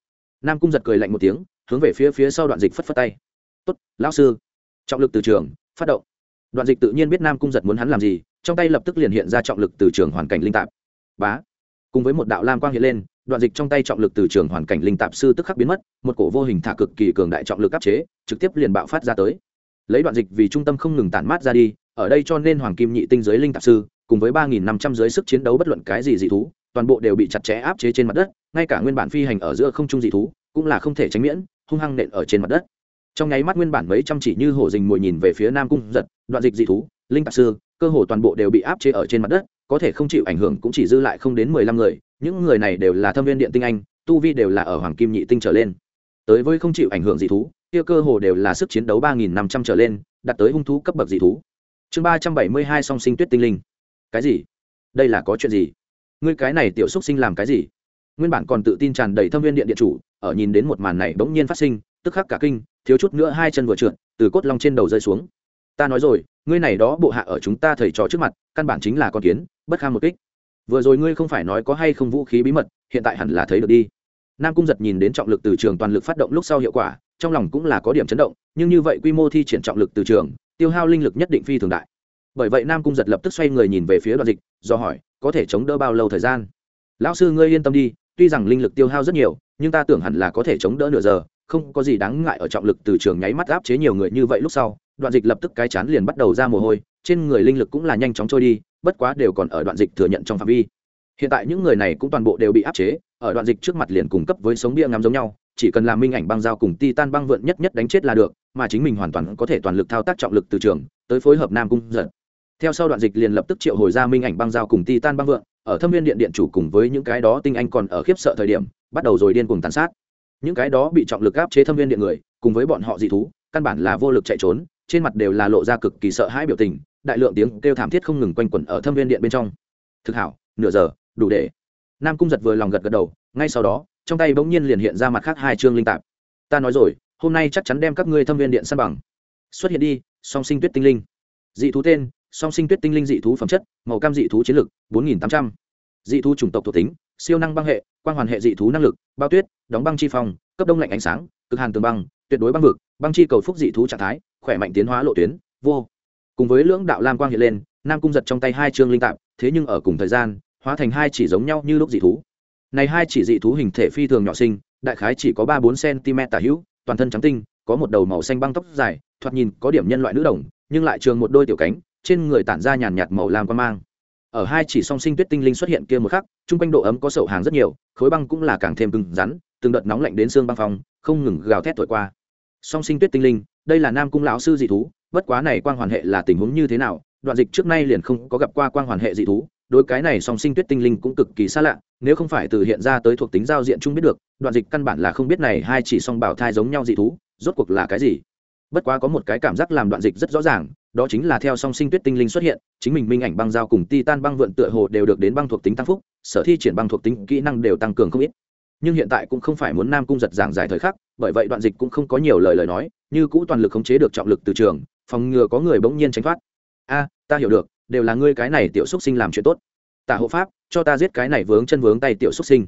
Nam cung giật cười lạnh một tiếng hướng về phía phía sau đoạn dịch phất phất tay. Tốt lão sư. Trọng lực từ trường phát động. Đoạn dịch tự nhiên biết nam cung giật muốn hắn làm gì trong tay lập tức liền hiện ra trọng lực từ trường hoàn cảnh linh tạp. Bá. Cùng với một đạo lam quang hiện lên đoạn dịch trong tay trọng lực từ trường hoàn cảnh linh tạp sư tức khắc biến mất, một cổ vô hình thả cực kỳ cường đại trọng lực áp chế, trực tiếp liền bạo phát ra tới. Lấy đoạn dịch vì trung tâm không ngừng tản mát ra đi, ở đây cho nên hoàng kim nhị tinh giới linh tạp sư, cùng với ba nghìn năm trăm giới sức chiến đấu bất luận cái gì dị thú, toàn bộ đều bị chặt chẽ áp chế trên mặt đất, ngay cả nguyên bản phi hành ở giữa không trung dị thú, cũng là không thể tránh miễn, hung hăng nện ở trên mặt đất. Trong nháy mắt nguyên bản mấy trăm chỉ như hổ dình mồi nhìn về phía nam cung giật, đoạn dịch dị thú, linh tạp sư, cơ hồ toàn bộ đều bị áp chế ở trên mặt đất, có thể không chịu ảnh hưởng cũng chỉ dư lại không đến mười lăm người những người này đều là thâm viên điện tinh anh, tu vi đều là ở hoàng kim nhị tinh trở lên. Tới với không chịu ảnh hưởng dị thú, kia cơ hồ đều là sức chiến đấu ba nghìn năm trăm trở lên, đạt tới hung thú cấp bậc dị thú. Chương ba trăm bảy mươi hai song sinh tuyết tinh linh. Cái gì? Đây là có chuyện gì? Ngươi cái này tiểu xúc sinh làm cái gì? Nguyên bản còn tự tin tràn đầy thâm viên điện điện chủ, ở nhìn đến một màn này bỗng nhiên phát sinh, tức khắc cả kinh, thiếu chút nữa hai chân vừa trượt, từ cốt long trên đầu rơi xuống. Ta nói rồi, ngươi này đó bộ hạ ở chúng ta thầy trò trước mặt, căn bản chính là con kiến, bất kham một kích vừa rồi ngươi không phải nói có hay không vũ khí bí mật, hiện tại hẳn là thấy được đi. Nam cung giật nhìn đến trọng lực từ trường toàn lực phát động lúc sau hiệu quả, trong lòng cũng là có điểm chấn động, nhưng như vậy quy mô thi triển trọng lực từ trường, tiêu hao linh lực nhất định phi thường đại. Bởi vậy nam cung giật lập tức xoay người nhìn về phía đoạn dịch, do hỏi, có thể chống đỡ bao lâu thời gian? Lão sư ngươi yên tâm đi, tuy rằng linh lực tiêu hao rất nhiều, nhưng ta tưởng hẳn là có thể chống đỡ nửa giờ, không có gì đáng ngại ở trọng lực từ trường nháy mắt áp chế nhiều người như vậy lúc sau, đoạn dịch lập tức cái chán liền bắt đầu ra mồ hôi trên người linh lực cũng là nhanh chóng trôi đi, bất quá đều còn ở đoạn dịch thừa nhận trong phạm vi. Hiện tại những người này cũng toàn bộ đều bị áp chế, ở đoạn dịch trước mặt liền cung cấp với sống bia ngắm giống nhau, chỉ cần làm minh ảnh băng giao cùng ti tan băng vượn nhất nhất đánh chết là được, mà chính mình hoàn toàn có thể toàn lực thao tác trọng lực từ trường, tới phối hợp nam cung giật theo sau đoạn dịch liền lập tức triệu hồi ra minh ảnh băng giao cùng ti tan băng vượn, ở thâm viên điện điện chủ cùng với những cái đó tinh anh còn ở khiếp sợ thời điểm, bắt đầu rồi điên cùng tàn sát. Những cái đó bị trọng lực áp chế thâm viên điện người, cùng với bọn họ dị thú, căn bản là vô lực chạy trốn, trên mặt đều là lộ ra cực kỳ sợ hãi biểu tình đại lượng tiếng kêu thảm thiết không ngừng quanh quẩn ở thâm viên điện bên trong. Thực hảo nửa giờ đủ để. Nam cung giật vừa lòng gật gật đầu ngay sau đó trong tay bỗng nhiên liền hiện ra mặt khác hai chương linh tạp. Ta nói rồi hôm nay chắc chắn đem các ngươi thâm viên điện săn bằng. Xuất hiện đi song sinh tuyết tinh linh. Dị thú tên song sinh tuyết tinh linh dị thú phẩm chất màu cam dị thú chiến lực bốn nghìn tám trăm. Dị thú chủng tộc thuộc tính siêu năng băng hệ quan hoàn hệ dị thú năng lực bao tuyết đóng băng chi phòng, cấp đông lạnh ánh sáng cực hàn tường băng tuyệt đối băng vực băng chi cầu phúc dị thú trạng thái khỏe mạnh tiến hóa lộ tuyến vô cùng với lưỡng đạo lam quang hiện lên, nam cung giật trong tay hai chương linh tạp, thế nhưng ở cùng thời gian, hóa thành hai chỉ giống nhau như lúc dị thú. Này hai chỉ dị thú hình thể phi thường nhỏ sinh đại khái chỉ có ba bốn cm tả hữu, toàn thân trắng tinh, có một đầu màu xanh băng tóc dài, thoạt nhìn có điểm nhân loại nữ đồng, nhưng lại trường một đôi tiểu cánh, trên người tản ra nhàn nhạt màu lam quan mang. Ở hai chỉ song sinh tuyết tinh linh xuất hiện kia một khắc, chung quanh độ ấm có sậu hàng rất nhiều, khối băng cũng là càng thêm cứng rắn, từng đợt nóng lạnh đến xương băng phong, không ngừng gào thét thổi qua. Song sinh tuyết tinh linh, đây là nam cung lão sư dị thú bất quá này quang hoàn hệ là tình huống như thế nào, đoạn dịch trước nay liền không có gặp qua quang hoàn hệ dị thú, đối cái này song sinh tuyết tinh linh cũng cực kỳ xa lạ, nếu không phải từ hiện ra tới thuộc tính giao diện chung biết được, đoạn dịch căn bản là không biết này hai chỉ song bảo thai giống nhau dị thú, rốt cuộc là cái gì. Bất quá có một cái cảm giác làm đoạn dịch rất rõ ràng, đó chính là theo song sinh tuyết tinh linh xuất hiện, chính mình minh ảnh băng giao cùng ti tan băng vượn tựa hồ đều được đến băng thuộc tính tăng phúc, sở thi triển băng thuộc tính kỹ năng đều tăng cường không ít nhưng hiện tại cũng không phải muốn nam cung giật giảng giải thời khắc, bởi vậy đoạn dịch cũng không có nhiều lời lời nói, như cũ toàn lực khống chế được trọng lực từ trường, phòng ngừa có người bỗng nhiên tránh thoát. A, ta hiểu được, đều là ngươi cái này tiểu xúc sinh làm chuyện tốt. Tả hộ pháp, cho ta giết cái này vướng chân vướng tay tiểu xúc sinh.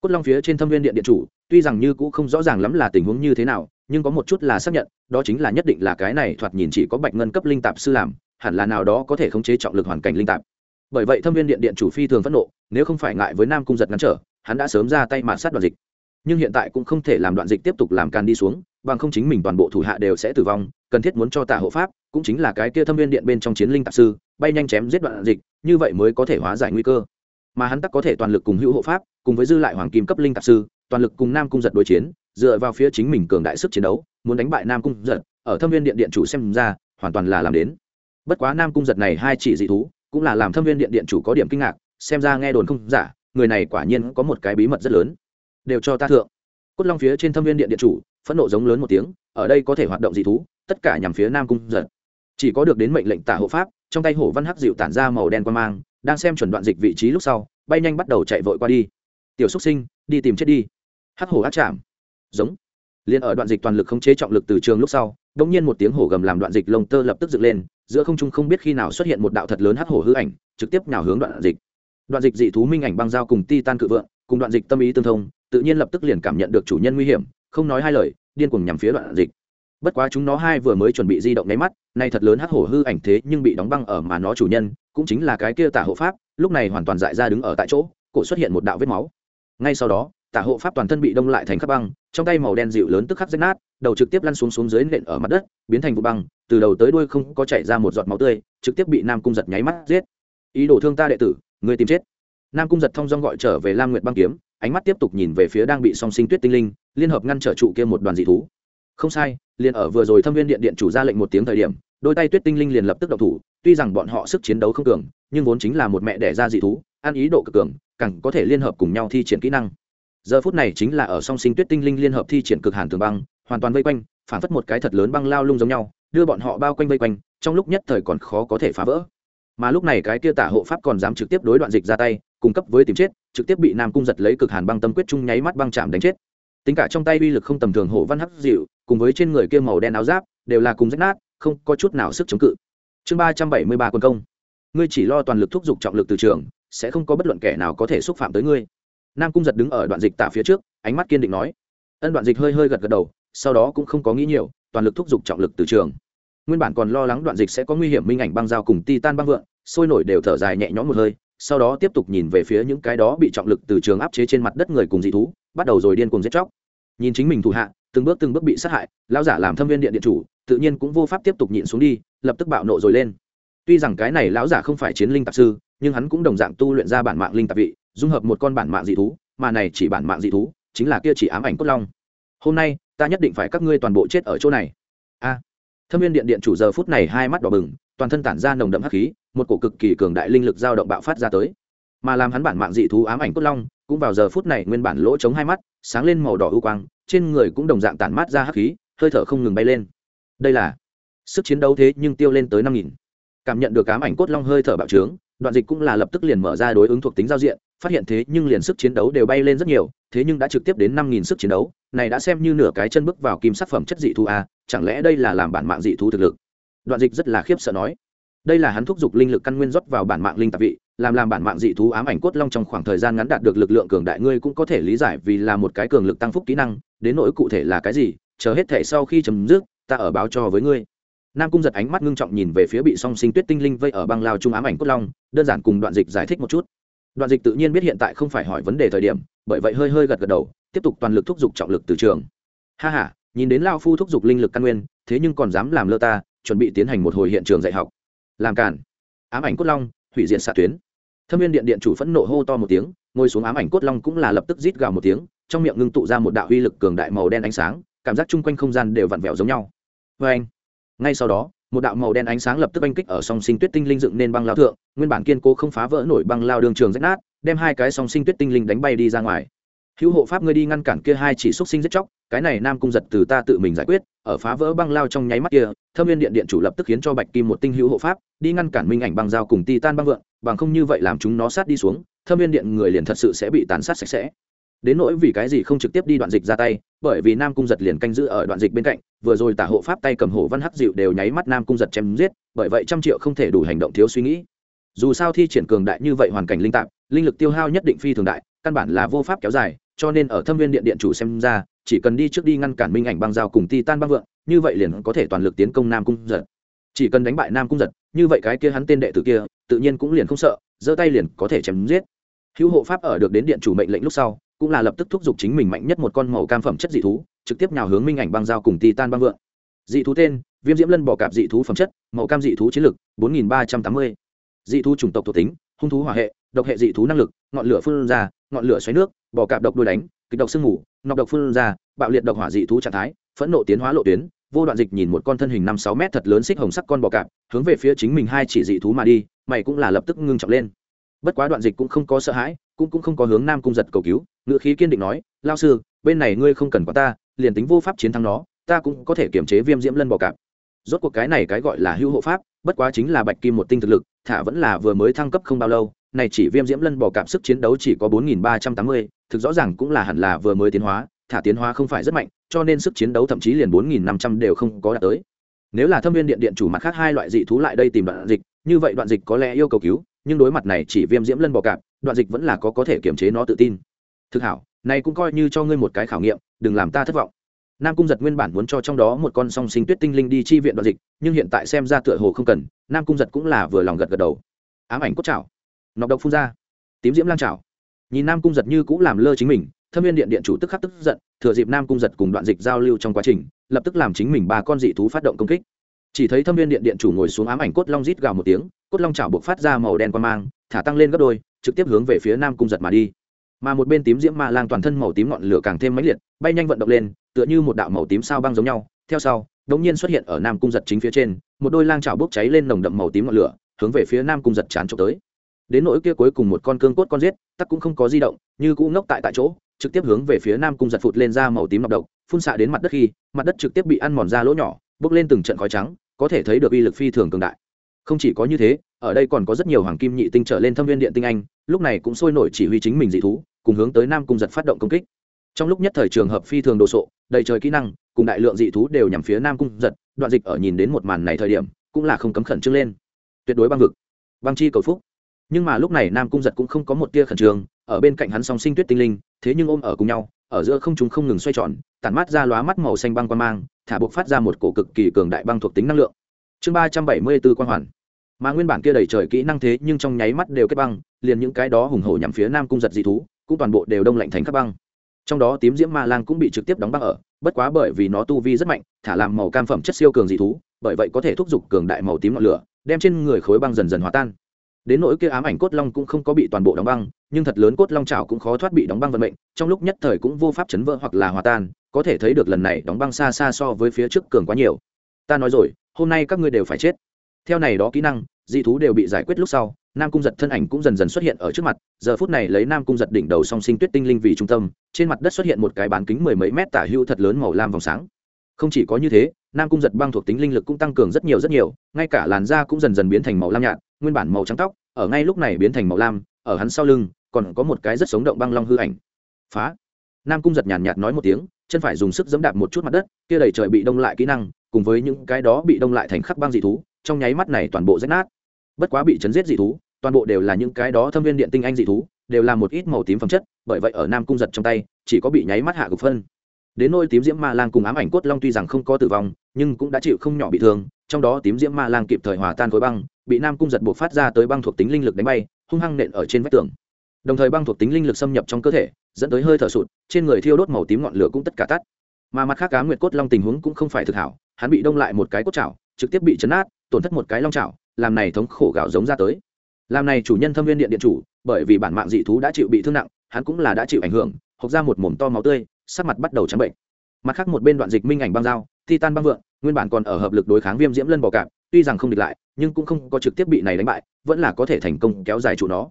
Cốt long phía trên thâm viên điện điện chủ, tuy rằng như cũ không rõ ràng lắm là tình huống như thế nào, nhưng có một chút là xác nhận, đó chính là nhất định là cái này thoạt nhìn chỉ có bạch ngân cấp linh tạp sư làm, hẳn là nào đó có thể khống chế trọng lực hoàn cảnh linh tạp. Bởi vậy thâm viên điện điện chủ phi thường phẫn nộ, nếu không phải ngại với nam cung giật ngăn trở hắn đã sớm ra tay mạt sát đoạn dịch. Nhưng hiện tại cũng không thể làm đoạn dịch tiếp tục làm càn đi xuống, bằng không chính mình toàn bộ thủ hạ đều sẽ tử vong, cần thiết muốn cho tả hộ pháp, cũng chính là cái kia thâm viên điện bên trong chiến linh tạp sư, bay nhanh chém giết đoạn dịch, như vậy mới có thể hóa giải nguy cơ. Mà hắn tắc có thể toàn lực cùng hữu hộ pháp, cùng với dư lại hoàng kim cấp linh tạp sư, toàn lực cùng nam cung giật đối chiến, dựa vào phía chính mình cường đại sức chiến đấu, muốn đánh bại nam cung giật, ở thâm viên điện điện chủ xem ra, hoàn toàn là làm đến. Bất quá nam cung giật này hai chỉ dị thú, cũng là làm thâm viên điện điện chủ có điểm kinh ngạc, xem ra nghe đồn không giả người này quả nhiên có một cái bí mật rất lớn. Đều cho ta thượng. Cốt long phía trên thâm viên điện điện chủ, phẫn nộ giống lớn một tiếng, ở đây có thể hoạt động dị thú, tất cả nhằm phía nam cung giật. Chỉ có được đến mệnh lệnh tả hộ pháp, trong tay hổ văn hắc dịu tản ra màu đen quan mang, đang xem chuẩn đoạn dịch vị trí lúc sau, bay nhanh bắt đầu chạy vội qua đi. Tiểu xúc sinh, đi tìm chết đi. Hắc hổ ác chạm. Giống. Liền ở đoạn dịch toàn lực khống chế trọng lực từ trường lúc sau bỗng nhiên một tiếng hổ gầm làm đoạn dịch lông tơ lập tức dựng lên, giữa không trung không biết khi nào xuất hiện một đạo thật lớn hắc hổ hư ảnh, trực tiếp nào hướng đoạn dịch đoạn dịch dị thú minh ảnh băng giao cùng ti tan cự vượng, cùng đoạn dịch tâm ý tương thông, tự nhiên lập tức liền cảm nhận được chủ nhân nguy hiểm, không nói hai lời, điên cuồng nhằm phía đoạn dịch. Bất quá chúng nó hai vừa mới chuẩn bị di động nháy mắt, nay thật lớn hắc hổ hư ảnh thế nhưng bị đóng băng ở mà nó chủ nhân, cũng chính là cái kia tả hộ pháp, lúc này hoàn toàn dại ra đứng ở tại chỗ, cổ xuất hiện một đạo vết máu. Ngay sau đó, tả hộ pháp toàn thân bị đông lại thành khắp băng, trong tay màu đen dịu lớn tức khắc rách nát, đầu trực tiếp lăn xuống xuống dưới nện ở mặt đất, biến thành vụ băng, từ đầu tới đuôi không có chảy ra một giọt máu tươi, trực tiếp bị nam cung giật nháy mắt giết. Ý đồ thương ta đệ tử người tìm chết. Nam cung giật thông dong gọi trở về lam nguyệt băng kiếm, ánh mắt tiếp tục nhìn về phía đang bị song sinh tuyết tinh linh, liên hợp ngăn trở trụ kia một đoàn dị thú. Không sai, liền ở vừa rồi thâm viên điện điện chủ ra lệnh một tiếng thời điểm, đôi tay tuyết tinh linh liền lập tức độc thủ, tuy rằng bọn họ sức chiến đấu không cường, nhưng vốn chính là một mẹ đẻ ra dị thú, ăn ý độ cực cường, càng có thể liên hợp cùng nhau thi triển kỹ năng. Giờ phút này chính là ở song sinh tuyết tinh linh liên hợp thi triển cực hàn tường băng, hoàn toàn vây quanh, phản phất một cái thật lớn băng lao lung giống nhau, đưa bọn họ bao quanh vây quanh, trong lúc nhất thời còn khó có thể phá vỡ mà lúc này cái kia tả hộ pháp còn dám trực tiếp đối đoạn dịch ra tay, cung cấp với tìm chết, trực tiếp bị nam cung giật lấy cực hàn băng tâm quyết chung nháy mắt băng chạm đánh chết. Tính cả trong tay uy lực không tầm thường hổ văn hắc dịu, cùng với trên người kia màu đen áo giáp, đều là cùng rách nát, không có chút nào sức chống cự. Chương ba trăm bảy mươi ba quân công. Ngươi chỉ lo toàn lực thúc giục trọng lực từ trường, sẽ không có bất luận kẻ nào có thể xúc phạm tới ngươi. Nam cung giật đứng ở đoạn dịch tả phía trước, ánh mắt kiên định nói. Ân đoạn dịch hơi hơi gật gật đầu, sau đó cũng không có nghĩ nhiều, toàn lực thúc giục trọng lực từ trường. Nguyên bản còn lo lắng đoạn dịch sẽ có nguy hiểm minh ảnh băng dao cùng ti tan băng vượn sôi nổi đều thở dài nhẹ nhõm một hơi, sau đó tiếp tục nhìn về phía những cái đó bị trọng lực từ trường áp chế trên mặt đất người cùng dị thú, bắt đầu rồi điên cuồng giết chóc. Nhìn chính mình thủ hạ, từng bước từng bước bị sát hại, lão giả làm thâm viên điện điện chủ, tự nhiên cũng vô pháp tiếp tục nhịn xuống đi, lập tức bạo nộ rồi lên. Tuy rằng cái này lão giả không phải chiến linh tạp sư, nhưng hắn cũng đồng dạng tu luyện ra bản mạng linh tạp vị, dung hợp một con bản mạng dị thú, mà này chỉ bản mạng dị thú, chính là kia chỉ ám ảnh cốt long. Hôm nay, ta nhất định phải các ngươi toàn bộ chết ở chỗ này. A. Thâm viên điện điện chủ giờ phút này hai mắt đỏ bừng toàn thân tản ra nồng đậm hắc khí, một cổ cực kỳ cường đại linh lực dao động bạo phát ra tới. Mà làm hắn bản mạng dị thú ám ảnh cốt long, cũng vào giờ phút này nguyên bản lỗ chống hai mắt, sáng lên màu đỏ ưu quang, trên người cũng đồng dạng tản mát ra hắc khí, hơi thở không ngừng bay lên. Đây là sức chiến đấu thế nhưng tiêu lên tới năm nghìn. Cảm nhận được ám ảnh cốt long hơi thở bạo trướng, đoạn dịch cũng là lập tức liền mở ra đối ứng thuộc tính giao diện, phát hiện thế nhưng liền sức chiến đấu đều bay lên rất nhiều, thế nhưng đã trực tiếp đến năm nghìn sức chiến đấu, này đã xem như nửa cái chân bước vào kim sắc phẩm chất dị thú a, chẳng lẽ đây là làm bản mạng dị thú thực lực? Đoạn dịch rất là khiếp sợ nói. Đây là hắn thúc giục linh lực căn nguyên rót vào bản mạng linh tạp vị, làm làm bản mạng dị thú ám ảnh cốt long trong khoảng thời gian ngắn đạt được lực lượng cường đại ngươi cũng có thể lý giải vì là một cái cường lực tăng phúc kỹ năng, đến nỗi cụ thể là cái gì, chờ hết thể sau khi chấm dứt, ta ở báo cho với ngươi. Nam cung giật ánh mắt ngưng trọng nhìn về phía bị song sinh tuyết tinh linh vây ở băng lao trung ám ảnh cốt long, đơn giản cùng đoạn dịch giải thích một chút. Đoạn dịch tự nhiên biết hiện tại không phải hỏi vấn đề thời điểm, bởi vậy hơi hơi gật gật đầu, tiếp tục toàn lực thúc giục trọng lực từ trường. Ha h a nhìn đến lao phu thúc giục linh lực căn nguyên, thế nhưng còn dám làm lơ ta chuẩn bị tiến hành một hồi hiện trường dạy học. Làm cản ám ảnh cốt long, hủy diện xạ tuyến. Thâm viên điện điện chủ phẫn nộ hô to một tiếng, ngồi xuống ám ảnh cốt long cũng là lập tức rít gào một tiếng, trong miệng ngưng tụ ra một đạo uy lực cường đại màu đen ánh sáng, cảm giác chung quanh không gian đều vặn vẹo giống nhau. Vê anh, ngay sau đó, một đạo màu đen ánh sáng lập tức oanh kích ở song sinh tuyết tinh linh dựng nên băng lao thượng, nguyên bản kiên cố không phá vỡ nổi băng lao đường trường rách nát, đem hai cái song sinh tuyết tinh linh đánh bay đi ra ngoài. Hữu hộ pháp ngươi đi ngăn cản kia hai chỉ xúc sinh giết chóc, cái này nam cung giật từ ta tự mình giải quyết ở phá vỡ băng lao trong nháy mắt kia, thâm viên điện điện chủ lập tức khiến cho bạch kim một tinh hữu hộ pháp, đi ngăn cản minh ảnh băng dao cùng ti tan băng vượng, bằng không như vậy làm chúng nó sát đi xuống, thâm viên điện người liền thật sự sẽ bị tàn sát sạch sẽ. Đến nỗi vì cái gì không trực tiếp đi đoạn dịch ra tay, bởi vì nam cung giật liền canh giữ ở đoạn dịch bên cạnh, vừa rồi tả hộ pháp tay cầm hổ văn hắc dịu đều nháy mắt nam cung giật chém giết, bởi vậy trăm triệu không thể đủ hành động thiếu suy nghĩ. Dù sao thi triển cường đại như vậy hoàn cảnh linh tạp, linh lực tiêu hao nhất định phi thường đại, căn bản là vô pháp kéo dài, cho nên ở thâm viên điện điện chủ xem ra chỉ cần đi trước đi ngăn cản minh ảnh băng giao cùng ti tan băng vượng, như vậy liền có thể toàn lực tiến công nam cung giật. Chỉ cần đánh bại nam cung giật, như vậy cái kia hắn tên đệ tử kia, tự nhiên cũng liền không sợ, giơ tay liền có thể chém giết. Hữu hộ pháp ở được đến điện chủ mệnh lệnh lúc sau, cũng là lập tức thúc giục chính mình mạnh nhất một con màu cam phẩm chất dị thú, trực tiếp nhào hướng minh ảnh băng giao cùng ti tan băng vượng. Dị thú tên, viêm diễm lân bỏ cạp dị thú phẩm chất, màu cam dị thú chiến lực, bốn nghìn ba trăm tám mươi. Dị thú chủng tộc thuộc tính, hung thú hỏa hệ, độc hệ dị thú năng lực, ngọn lửa phun ra, ngọn lửa xoáy nước bỏ cạp độc đôi đánh kịch độc sương mù, nọc độc phun ra, bạo liệt độc hỏa dị thú trạng thái, phẫn nộ tiến hóa lộ tuyến, vô đoạn dịch nhìn một con thân hình năm sáu mét thật lớn xích hồng sắc con bò cạp, hướng về phía chính mình hai chỉ dị thú mà đi, mày cũng là lập tức ngưng trọng lên. Bất quá đoạn dịch cũng không có sợ hãi, cũng cũng không có hướng nam cung giật cầu cứu ngự khí kiên định nói, lao sư, bên này ngươi không cần có ta, liền tính vô pháp chiến thắng nó, ta cũng có thể kiểm chế viêm diễm lân bò cạp. Rốt cuộc cái này cái gọi là hữu hộ pháp, bất quá chính là bạch kim một tinh thực lực, thả vẫn là vừa mới thăng cấp không bao lâu, này chỉ viêm diễm lân bò cạp sức chiến đấu chỉ có bốn nghìn ba trăm tám mươi thực rõ ràng cũng là hẳn là vừa mới tiến hóa, thả tiến hóa không phải rất mạnh, cho nên sức chiến đấu thậm chí liền bốn nghìn năm trăm đều không có đạt tới. Nếu là thâm viên điện điện chủ mặt khác hai loại dị thú lại đây tìm đoạn dịch, như vậy đoạn dịch có lẽ yêu cầu cứu, nhưng đối mặt này chỉ viêm diễm lân bò cạp, đoạn dịch vẫn là có có thể kiềm chế nó tự tin. Thực hảo, này cũng coi như cho ngươi một cái khảo nghiệm, đừng làm ta thất vọng. Nam cung giật nguyên bản muốn cho trong đó một con song sinh tuyết tinh linh đi chi viện đoạn dịch, nhưng hiện tại xem ra tựa hồ không cần, nam cung giật cũng là vừa lòng gật gật đầu. Ám ảnh cốt chảo nọc độc phun ra. Tím diễm lang chảo nhìn nam cung giật như cũng làm lơ chính mình, thâm viên điện điện chủ tức khắc tức giận, thừa dịp nam cung giật cùng đoạn dịch giao lưu trong quá trình, lập tức làm chính mình ba con dị thú phát động công kích. Chỉ thấy thâm viên điện điện chủ ngồi xuống ám ảnh cốt long rít gào một tiếng, cốt long chảo buộc phát ra màu đen qua mang, thả tăng lên gấp đôi, trực tiếp hướng về phía nam cung giật mà đi. Mà một bên tím diễm ma lang toàn thân màu tím ngọn lửa càng thêm mãnh liệt, bay nhanh vận động lên, tựa như một đạo màu tím sao băng giống nhau. Theo sau, đống nhiên xuất hiện ở nam cung giật chính phía trên, một đôi lang chảo bốc cháy lên nồng đậm màu tím ngọn lửa, hướng về phía nam cung giật chán trộm tới đến nỗi kia cuối cùng một con cương cốt con giết, tắc cũng không có di động, như cũ ngốc tại tại chỗ, trực tiếp hướng về phía nam cung giật phụt lên ra màu tím nọc độc, phun xạ đến mặt đất khi, mặt đất trực tiếp bị ăn mòn ra lỗ nhỏ bước lên từng trận khói trắng, có thể thấy được uy lực phi thường cường đại. Không chỉ có như thế, ở đây còn có rất nhiều hoàng kim nhị tinh trở lên thâm viên điện tinh anh, lúc này cũng sôi nổi chỉ huy chính mình dị thú, cùng hướng tới nam cung giật phát động công kích. Trong lúc nhất thời trường hợp phi thường đồ sộ, đầy trời kỹ năng, cùng đại lượng dị thú đều nhằm phía nam cung giật, đoạn dịch ở nhìn đến một màn này thời điểm, cũng là không cấm khẩn trương lên. Tuyệt đối băng vực. Băng chi cầu phúc nhưng mà lúc này nam cung giật cũng không có một tia khẩn trương, ở bên cạnh hắn song sinh tuyết tinh linh, thế nhưng ôm ở cùng nhau, ở giữa không chúng không ngừng xoay tròn, tản mát ra lóa mắt màu xanh băng quan mang, thả buộc phát ra một cổ cực kỳ cường đại băng thuộc tính năng lượng. Chương ba trăm bảy mươi b ố quan hoàn. Mà nguyên bản kia đầy trời kỹ năng thế nhưng trong nháy mắt đều kết băng, liền những cái đó hùng hổ nhằm phía nam cung giật dị thú, cũng toàn bộ đều đông lạnh thành các băng. Trong đó tím diễm ma lang cũng bị trực tiếp đóng băng ở, bất quá bởi vì nó tu vi rất mạnh, thả làm màu cam phẩm chất siêu cường dị thú, bởi vậy có thể thúc giục cường đại màu tím ngọn lửa, đem trên người khối băng dần dần hòa tan đến nỗi kia ám ảnh cốt long cũng không có bị toàn bộ đóng băng, nhưng thật lớn cốt long trào cũng khó thoát bị đóng băng vận mệnh, trong lúc nhất thời cũng vô pháp chấn vỡ hoặc là hòa tan, có thể thấy được lần này đóng băng xa xa so với phía trước cường quá nhiều. Ta nói rồi, hôm nay các ngươi đều phải chết. Theo này đó kỹ năng, dị thú đều bị giải quyết lúc sau, nam cung giật thân ảnh cũng dần dần xuất hiện ở trước mặt, giờ phút này lấy nam cung giật đỉnh đầu song sinh tuyết tinh linh vì trung tâm, trên mặt đất xuất hiện một cái bán kính mười mấy mét tả hữu thật lớn màu lam vòng sáng. Không chỉ có như thế, nam cung giật băng thuộc tính linh lực cũng tăng cường rất nhiều rất nhiều, ngay cả làn da cũng dần dần biến thành màu lam nhạt nguyên bản màu trắng tóc, ở ngay lúc này biến thành màu lam, ở hắn sau lưng, còn có một cái rất sống động băng long hư ảnh. Phá! Nam cung giật nhàn nhạt nói một tiếng, chân phải dùng sức dẫm đạp một chút mặt đất, kia đầy trời bị đông lại kỹ năng, cùng với những cái đó bị đông lại thành khắc băng dị thú, trong nháy mắt này toàn bộ rách nát. Bất quá bị chấn giết dị thú, toàn bộ đều là những cái đó thâm viên điện tinh anh dị thú, đều là một ít màu tím phẩm chất, bởi vậy ở nam cung giật trong tay, chỉ có bị nháy mắt hạ gục phân. Đến nôi tím diễm ma lang cùng ám ảnh cốt long tuy rằng không có tử vong, nhưng cũng đã chịu không nhỏ bị thương trong đó tím diễm ma lang kịp thời hòa tan khối băng, bị nam cung giật buộc phát ra tới băng thuộc tính linh lực đánh bay, hung hăng nện ở trên vách tường. Đồng thời băng thuộc tính linh lực xâm nhập trong cơ thể, dẫn tới hơi thở sụt, trên người thiêu đốt màu tím ngọn lửa cũng tất cả tắt. Mà mặt khác cá nguyệt cốt long tình huống cũng không phải thực hảo, hắn bị đông lại một cái cốt chảo, trực tiếp bị chấn át, tổn thất một cái long chảo, làm này thống khổ gạo giống ra tới. Làm này chủ nhân thâm viên điện điện chủ, bởi vì bản mạng dị thú đã chịu bị thương nặng, hắn cũng là đã chịu ảnh hưởng, hộc ra một mồm to máu tươi, sắc mặt bắt đầu trắng bệnh. Mặt khác một bên đoạn dịch minh ảnh băng dao titan băng vượng nguyên bản còn ở hợp lực đối kháng viêm diễm lân bò cạp tuy rằng không địch lại nhưng cũng không có trực tiếp bị này đánh bại vẫn là có thể thành công kéo dài trụ nó.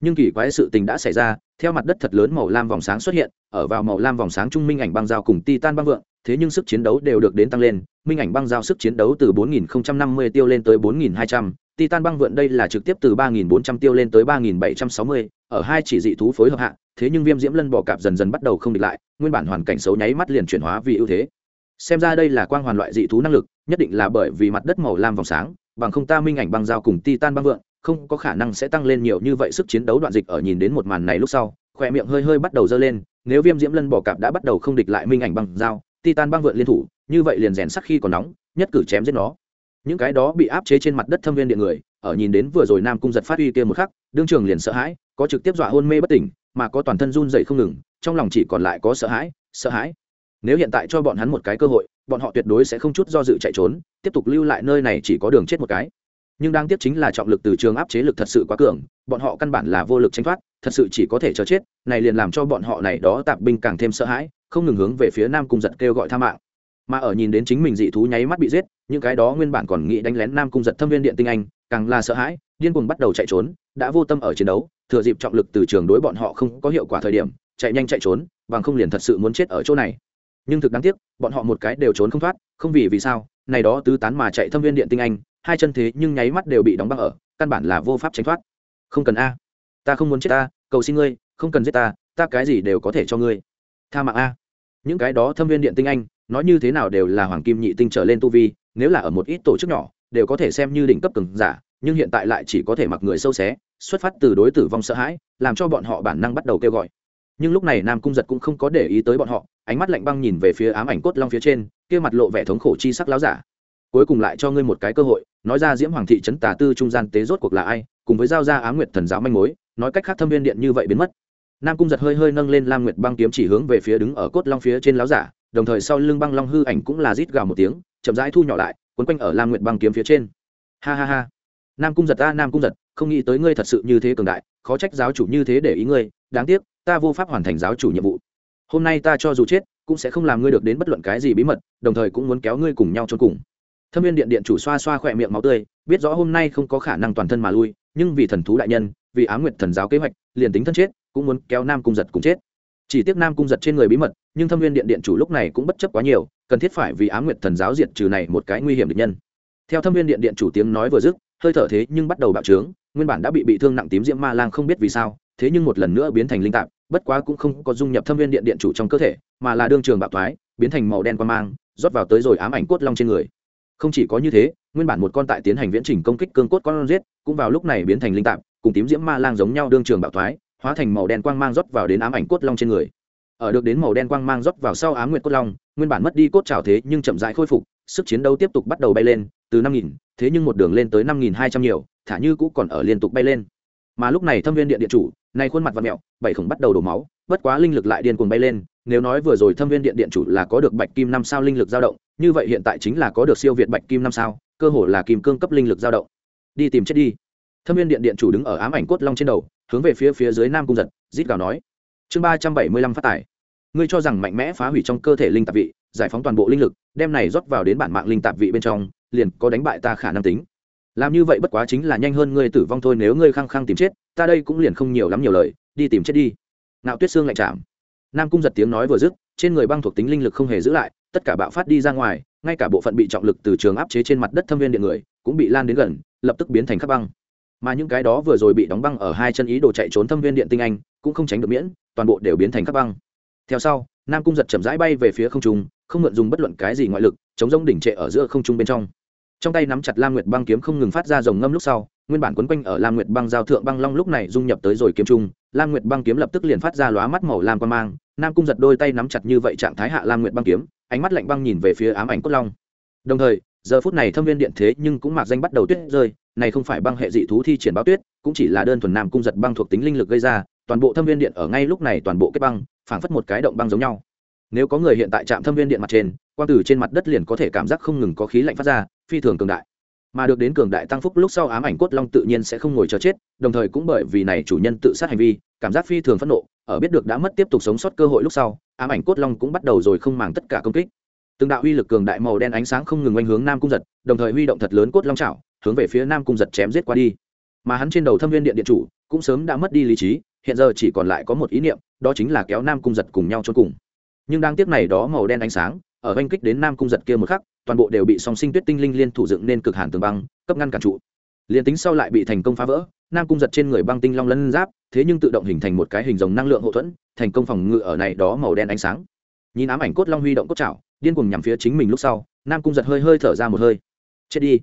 Nhưng kỳ quái sự tình đã xảy ra theo mặt đất thật lớn màu lam vòng sáng xuất hiện ở vào màu lam vòng sáng trung minh ảnh băng dao cùng titan băng vượng thế nhưng sức chiến đấu đều được đến tăng lên minh ảnh băng dao sức chiến đấu từ 4050 tiêu lên tới 4200, titan băng vượng đây là trực tiếp từ 3400 tiêu lên tới 3760, ở hai chỉ dị thú phối hợp hạ thế nhưng viêm diễm lân bò cạp dần dần bắt đầu không địch lại nguyên bản hoàn cảnh xấu nháy mắt liền chuyển hóa vì ưu thế xem ra đây là quang hoàn loại dị thú năng lực, nhất định là bởi vì mặt đất màu lam vòng sáng, bằng không ta minh ảnh băng dao cùng titan băng vượng, không có khả năng sẽ tăng lên nhiều như vậy sức chiến đấu đoạn dịch ở nhìn đến một màn này lúc sau, khỏe miệng hơi hơi bắt đầu dơ lên, nếu viêm diễm lân bỏ cạp đã bắt đầu không địch lại minh ảnh băng dao titan băng vượng liên thủ, như vậy liền rèn sắc khi còn nóng, nhất cử chém giết nó. Những cái đó bị áp chế trên mặt đất thâm viên điện người, ở nhìn đến vừa rồi nam cung giật phát uy kia một khắc, đương trường liền sợ hãi, có trực tiếp dọa hôn mê bất tỉnh, mà có toàn thân run dậy không ngừng, trong lòng chỉ còn lại có sợ hãi sợ hãi nếu hiện tại cho bọn hắn một cái cơ hội, bọn họ tuyệt đối sẽ không chút do dự chạy trốn, tiếp tục lưu lại nơi này chỉ có đường chết một cái. Nhưng đáng tiếc chính là trọng lực từ trường áp chế lực thật sự quá cường, bọn họ căn bản là vô lực tranh thoát, thật sự chỉ có thể chờ chết, này liền làm cho bọn họ này đó tạp binh càng thêm sợ hãi, không ngừng hướng về phía nam cung giật kêu gọi tha mạng. Mà ở nhìn đến chính mình dị thú nháy mắt bị giết, những cái đó nguyên bản còn nghĩ đánh lén nam cung giật thâm viên điện tinh anh, càng là sợ hãi, điên cuồng bắt đầu chạy trốn, đã vô tâm ở chiến đấu, thừa dịp trọng lực từ trường đối bọn họ không có hiệu quả thời điểm, chạy nhanh chạy trốn, bằng không liền thật sự muốn chết ở chỗ này nhưng thực đáng tiếc, bọn họ một cái đều trốn không thoát, không vì vì sao, này đó tứ tán mà chạy thâm viên điện tinh anh, hai chân thế nhưng nháy mắt đều bị đóng băng ở, căn bản là vô pháp tránh thoát. Không cần a. Ta không muốn chết ta, cầu xin ngươi, không cần giết ta ta cái gì đều có thể cho ngươi. Tha mạng a. Những cái đó thâm viên điện tinh anh, nói như thế nào đều là hoàng kim nhị tinh trở lên tu vi, nếu là ở một ít tổ chức nhỏ, đều có thể xem như đỉnh cấp cường giả, nhưng hiện tại lại chỉ có thể mặc người sâu xé, xuất phát từ đối tử vong sợ hãi, làm cho bọn họ bản năng bắt đầu kêu gọi nhưng lúc này nam cung giật cũng không có để ý tới bọn họ, ánh mắt lạnh băng nhìn về phía ám ảnh cốt long phía trên, kia mặt lộ vẻ thống khổ chi sắc láo giả. Cuối cùng lại cho ngươi một cái cơ hội, nói ra diễm hoàng thị trấn tà tư trung gian tế rốt cuộc là ai, cùng với giao ra á nguyệt thần giáo manh mối, nói cách khác thâm viên điện như vậy biến mất. Nam cung giật hơi hơi nâng lên lam nguyệt băng kiếm chỉ hướng về phía đứng ở cốt long phía trên láo giả, đồng thời sau lưng băng long hư ảnh cũng là rít gào một tiếng, chậm rãi thu nhỏ lại, quấn quanh ở lam nguyệt băng kiếm phía trên. Ha ha ha. Nam cung giật ta, nam cung giật, không nghĩ tới ngươi thật sự như thế cường đại, khó trách giáo chủ như thế để ý ngươi, đáng tiếc ta vô pháp hoàn thành giáo chủ nhiệm vụ. Hôm nay ta cho dù chết, cũng sẽ không làm ngươi được đến bất luận cái gì bí mật, đồng thời cũng muốn kéo ngươi cùng nhau cho cùng. Thâm viên điện điện chủ xoa xoa khỏe miệng máu tươi, biết rõ hôm nay không có khả năng toàn thân mà lui, nhưng vì thần thú đại nhân, vì á nguyệt thần giáo kế hoạch, liền tính thân chết, cũng muốn kéo nam cung giật cùng chết. Chỉ tiếc nam cung giật trên người bí mật, nhưng thâm viên điện điện chủ lúc này cũng bất chấp quá nhiều, cần thiết phải vì á nguyệt thần giáo diệt trừ này một cái nguy hiểm địch nhân. Theo thâm viên điện điện chủ tiếng nói vừa dứt, hơi thở thế nhưng bắt đầu bạo trướng, nguyên bản đã bị bị thương nặng tím diễm ma lang không biết vì sao thế nhưng một lần nữa biến thành linh tạp, bất quá cũng không có dung nhập thâm viên điện điện chủ trong cơ thể, mà là đương trường bạo thoái, biến thành màu đen qua mang, rót vào tới rồi ám ảnh cốt long trên người. Không chỉ có như thế, nguyên bản một con tại tiến hành viễn trình công kích cương cốt con giết, cũng vào lúc này biến thành linh tạp, cùng tím diễm ma lang giống nhau đương trường bạo thoái, hóa thành màu đen quang mang rót vào đến ám ảnh cốt long trên người. Ở được đến màu đen quang mang rót vào sau ám nguyệt cốt long, nguyên bản mất đi cốt trào thế nhưng chậm rãi khôi phục, sức chiến đấu tiếp tục bắt đầu bay lên, từ năm nghìn, thế nhưng một đường lên tới năm nghìn hai trăm nhiều, thả như cũ còn ở liên tục bay lên mà lúc này thâm viên điện điện chủ, nay khuôn mặt và mẹo, bảy khổng bắt đầu đổ máu, bất quá linh lực lại điên cuồng bay lên, nếu nói vừa rồi thâm viên điện điện chủ là có được bạch kim năm sao linh lực dao động, như vậy hiện tại chính là có được siêu việt bạch kim năm sao, cơ hồ là kim cương cấp linh lực dao động. Đi tìm chết đi. Thâm viên điện điện chủ đứng ở ám ảnh cốt long trên đầu, hướng về phía phía dưới nam cung giật, rít gào nói. Chương ba trăm bảy mươi lăm phát tải. Ngươi cho rằng mạnh mẽ phá hủy trong cơ thể linh tạp vị, giải phóng toàn bộ linh lực, đem này rót vào đến bản mạng linh tạp vị bên trong, liền có đánh bại ta khả năng tính làm như vậy bất quá chính là nhanh hơn ngươi tử vong thôi, nếu ngươi khăng khăng tìm chết, ta đây cũng liền không nhiều lắm nhiều lời, đi tìm chết đi. Nạo tuyết xương lạnh chạm. Nam cung giật tiếng nói vừa dứt, trên người băng thuộc tính linh lực không hề giữ lại, tất cả bạo phát đi ra ngoài, ngay cả bộ phận bị trọng lực từ trường áp chế trên mặt đất thâm viên điện người, cũng bị lan đến gần, lập tức biến thành khắc băng. Mà những cái đó vừa rồi bị đóng băng ở hai chân ý đồ chạy trốn thâm viên điện tinh anh, cũng không tránh được miễn, toàn bộ đều biến thành khắc băng. Theo sau, nam cung giật chậm rãi bay về phía không trung, không mượn dùng bất luận cái gì ngoại lực, chống rông đỉnh trệ ở giữa không trung bên trong trong tay nắm chặt lam nguyệt băng kiếm không ngừng phát ra dòng ngâm lúc sau, nguyên bản quấn quanh ở lam nguyệt băng giao thượng băng long lúc này dung nhập tới rồi kiếm trung. Lam nguyệt băng kiếm lập tức liền phát ra lóa mắt màu lam quan mang, nam cung giật đôi tay nắm chặt như vậy trạng thái hạ lam nguyệt băng kiếm, ánh mắt lạnh băng nhìn về phía ám ảnh cốt long. Đồng thời, giờ phút này thâm viên điện thế nhưng cũng mạc danh bắt đầu tuyết rơi, này không phải băng hệ dị thú thi triển báo tuyết, cũng chỉ là đơn thuần nam cung giật băng thuộc tính linh lực gây ra, toàn bộ thâm viên điện ở ngay lúc này toàn bộ kết băng, phảng phất một cái động băng giống nhau nếu có người hiện tại trạm thâm viên điện mặt trên, quang tử trên mặt đất liền có thể cảm giác không ngừng có khí lạnh phát ra, phi thường cường đại. Mà được đến cường đại tăng phúc lúc sau ám ảnh cốt long tự nhiên sẽ không ngồi chờ chết, đồng thời cũng bởi vì này chủ nhân tự sát hành vi, cảm giác phi thường phẫn nộ, ở biết được đã mất tiếp tục sống sót cơ hội lúc sau, ám ảnh cốt long cũng bắt đầu rồi không màng tất cả công kích. Từng đạo uy lực cường đại màu đen ánh sáng không ngừng quanh hướng nam cung giật, đồng thời huy động thật lớn cốt long chảo, hướng về phía nam cung giật chém giết qua đi. Mà hắn trên đầu thâm viên điện điện chủ, cũng sớm đã mất đi lý trí, hiện giờ chỉ còn lại có một ý niệm, đó chính là kéo nam cung giật cùng nhau cho cùng nhưng đang tiếc này đó màu đen ánh sáng, ở oanh kích đến nam cung giật kia một khắc, toàn bộ đều bị song sinh tuyết tinh linh liên thủ dựng nên cực hàn tường băng, cấp ngăn cản trụ. Liền tính sau lại bị thành công phá vỡ, nam cung giật trên người băng tinh long lân giáp, thế nhưng tự động hình thành một cái hình dòng năng lượng hậu thuẫn, thành công phòng ngự ở này đó màu đen ánh sáng. Nhìn ám ảnh cốt long huy động cốt chảo điên cuồng nhằm phía chính mình lúc sau, nam cung giật hơi hơi thở ra một hơi. Chết đi.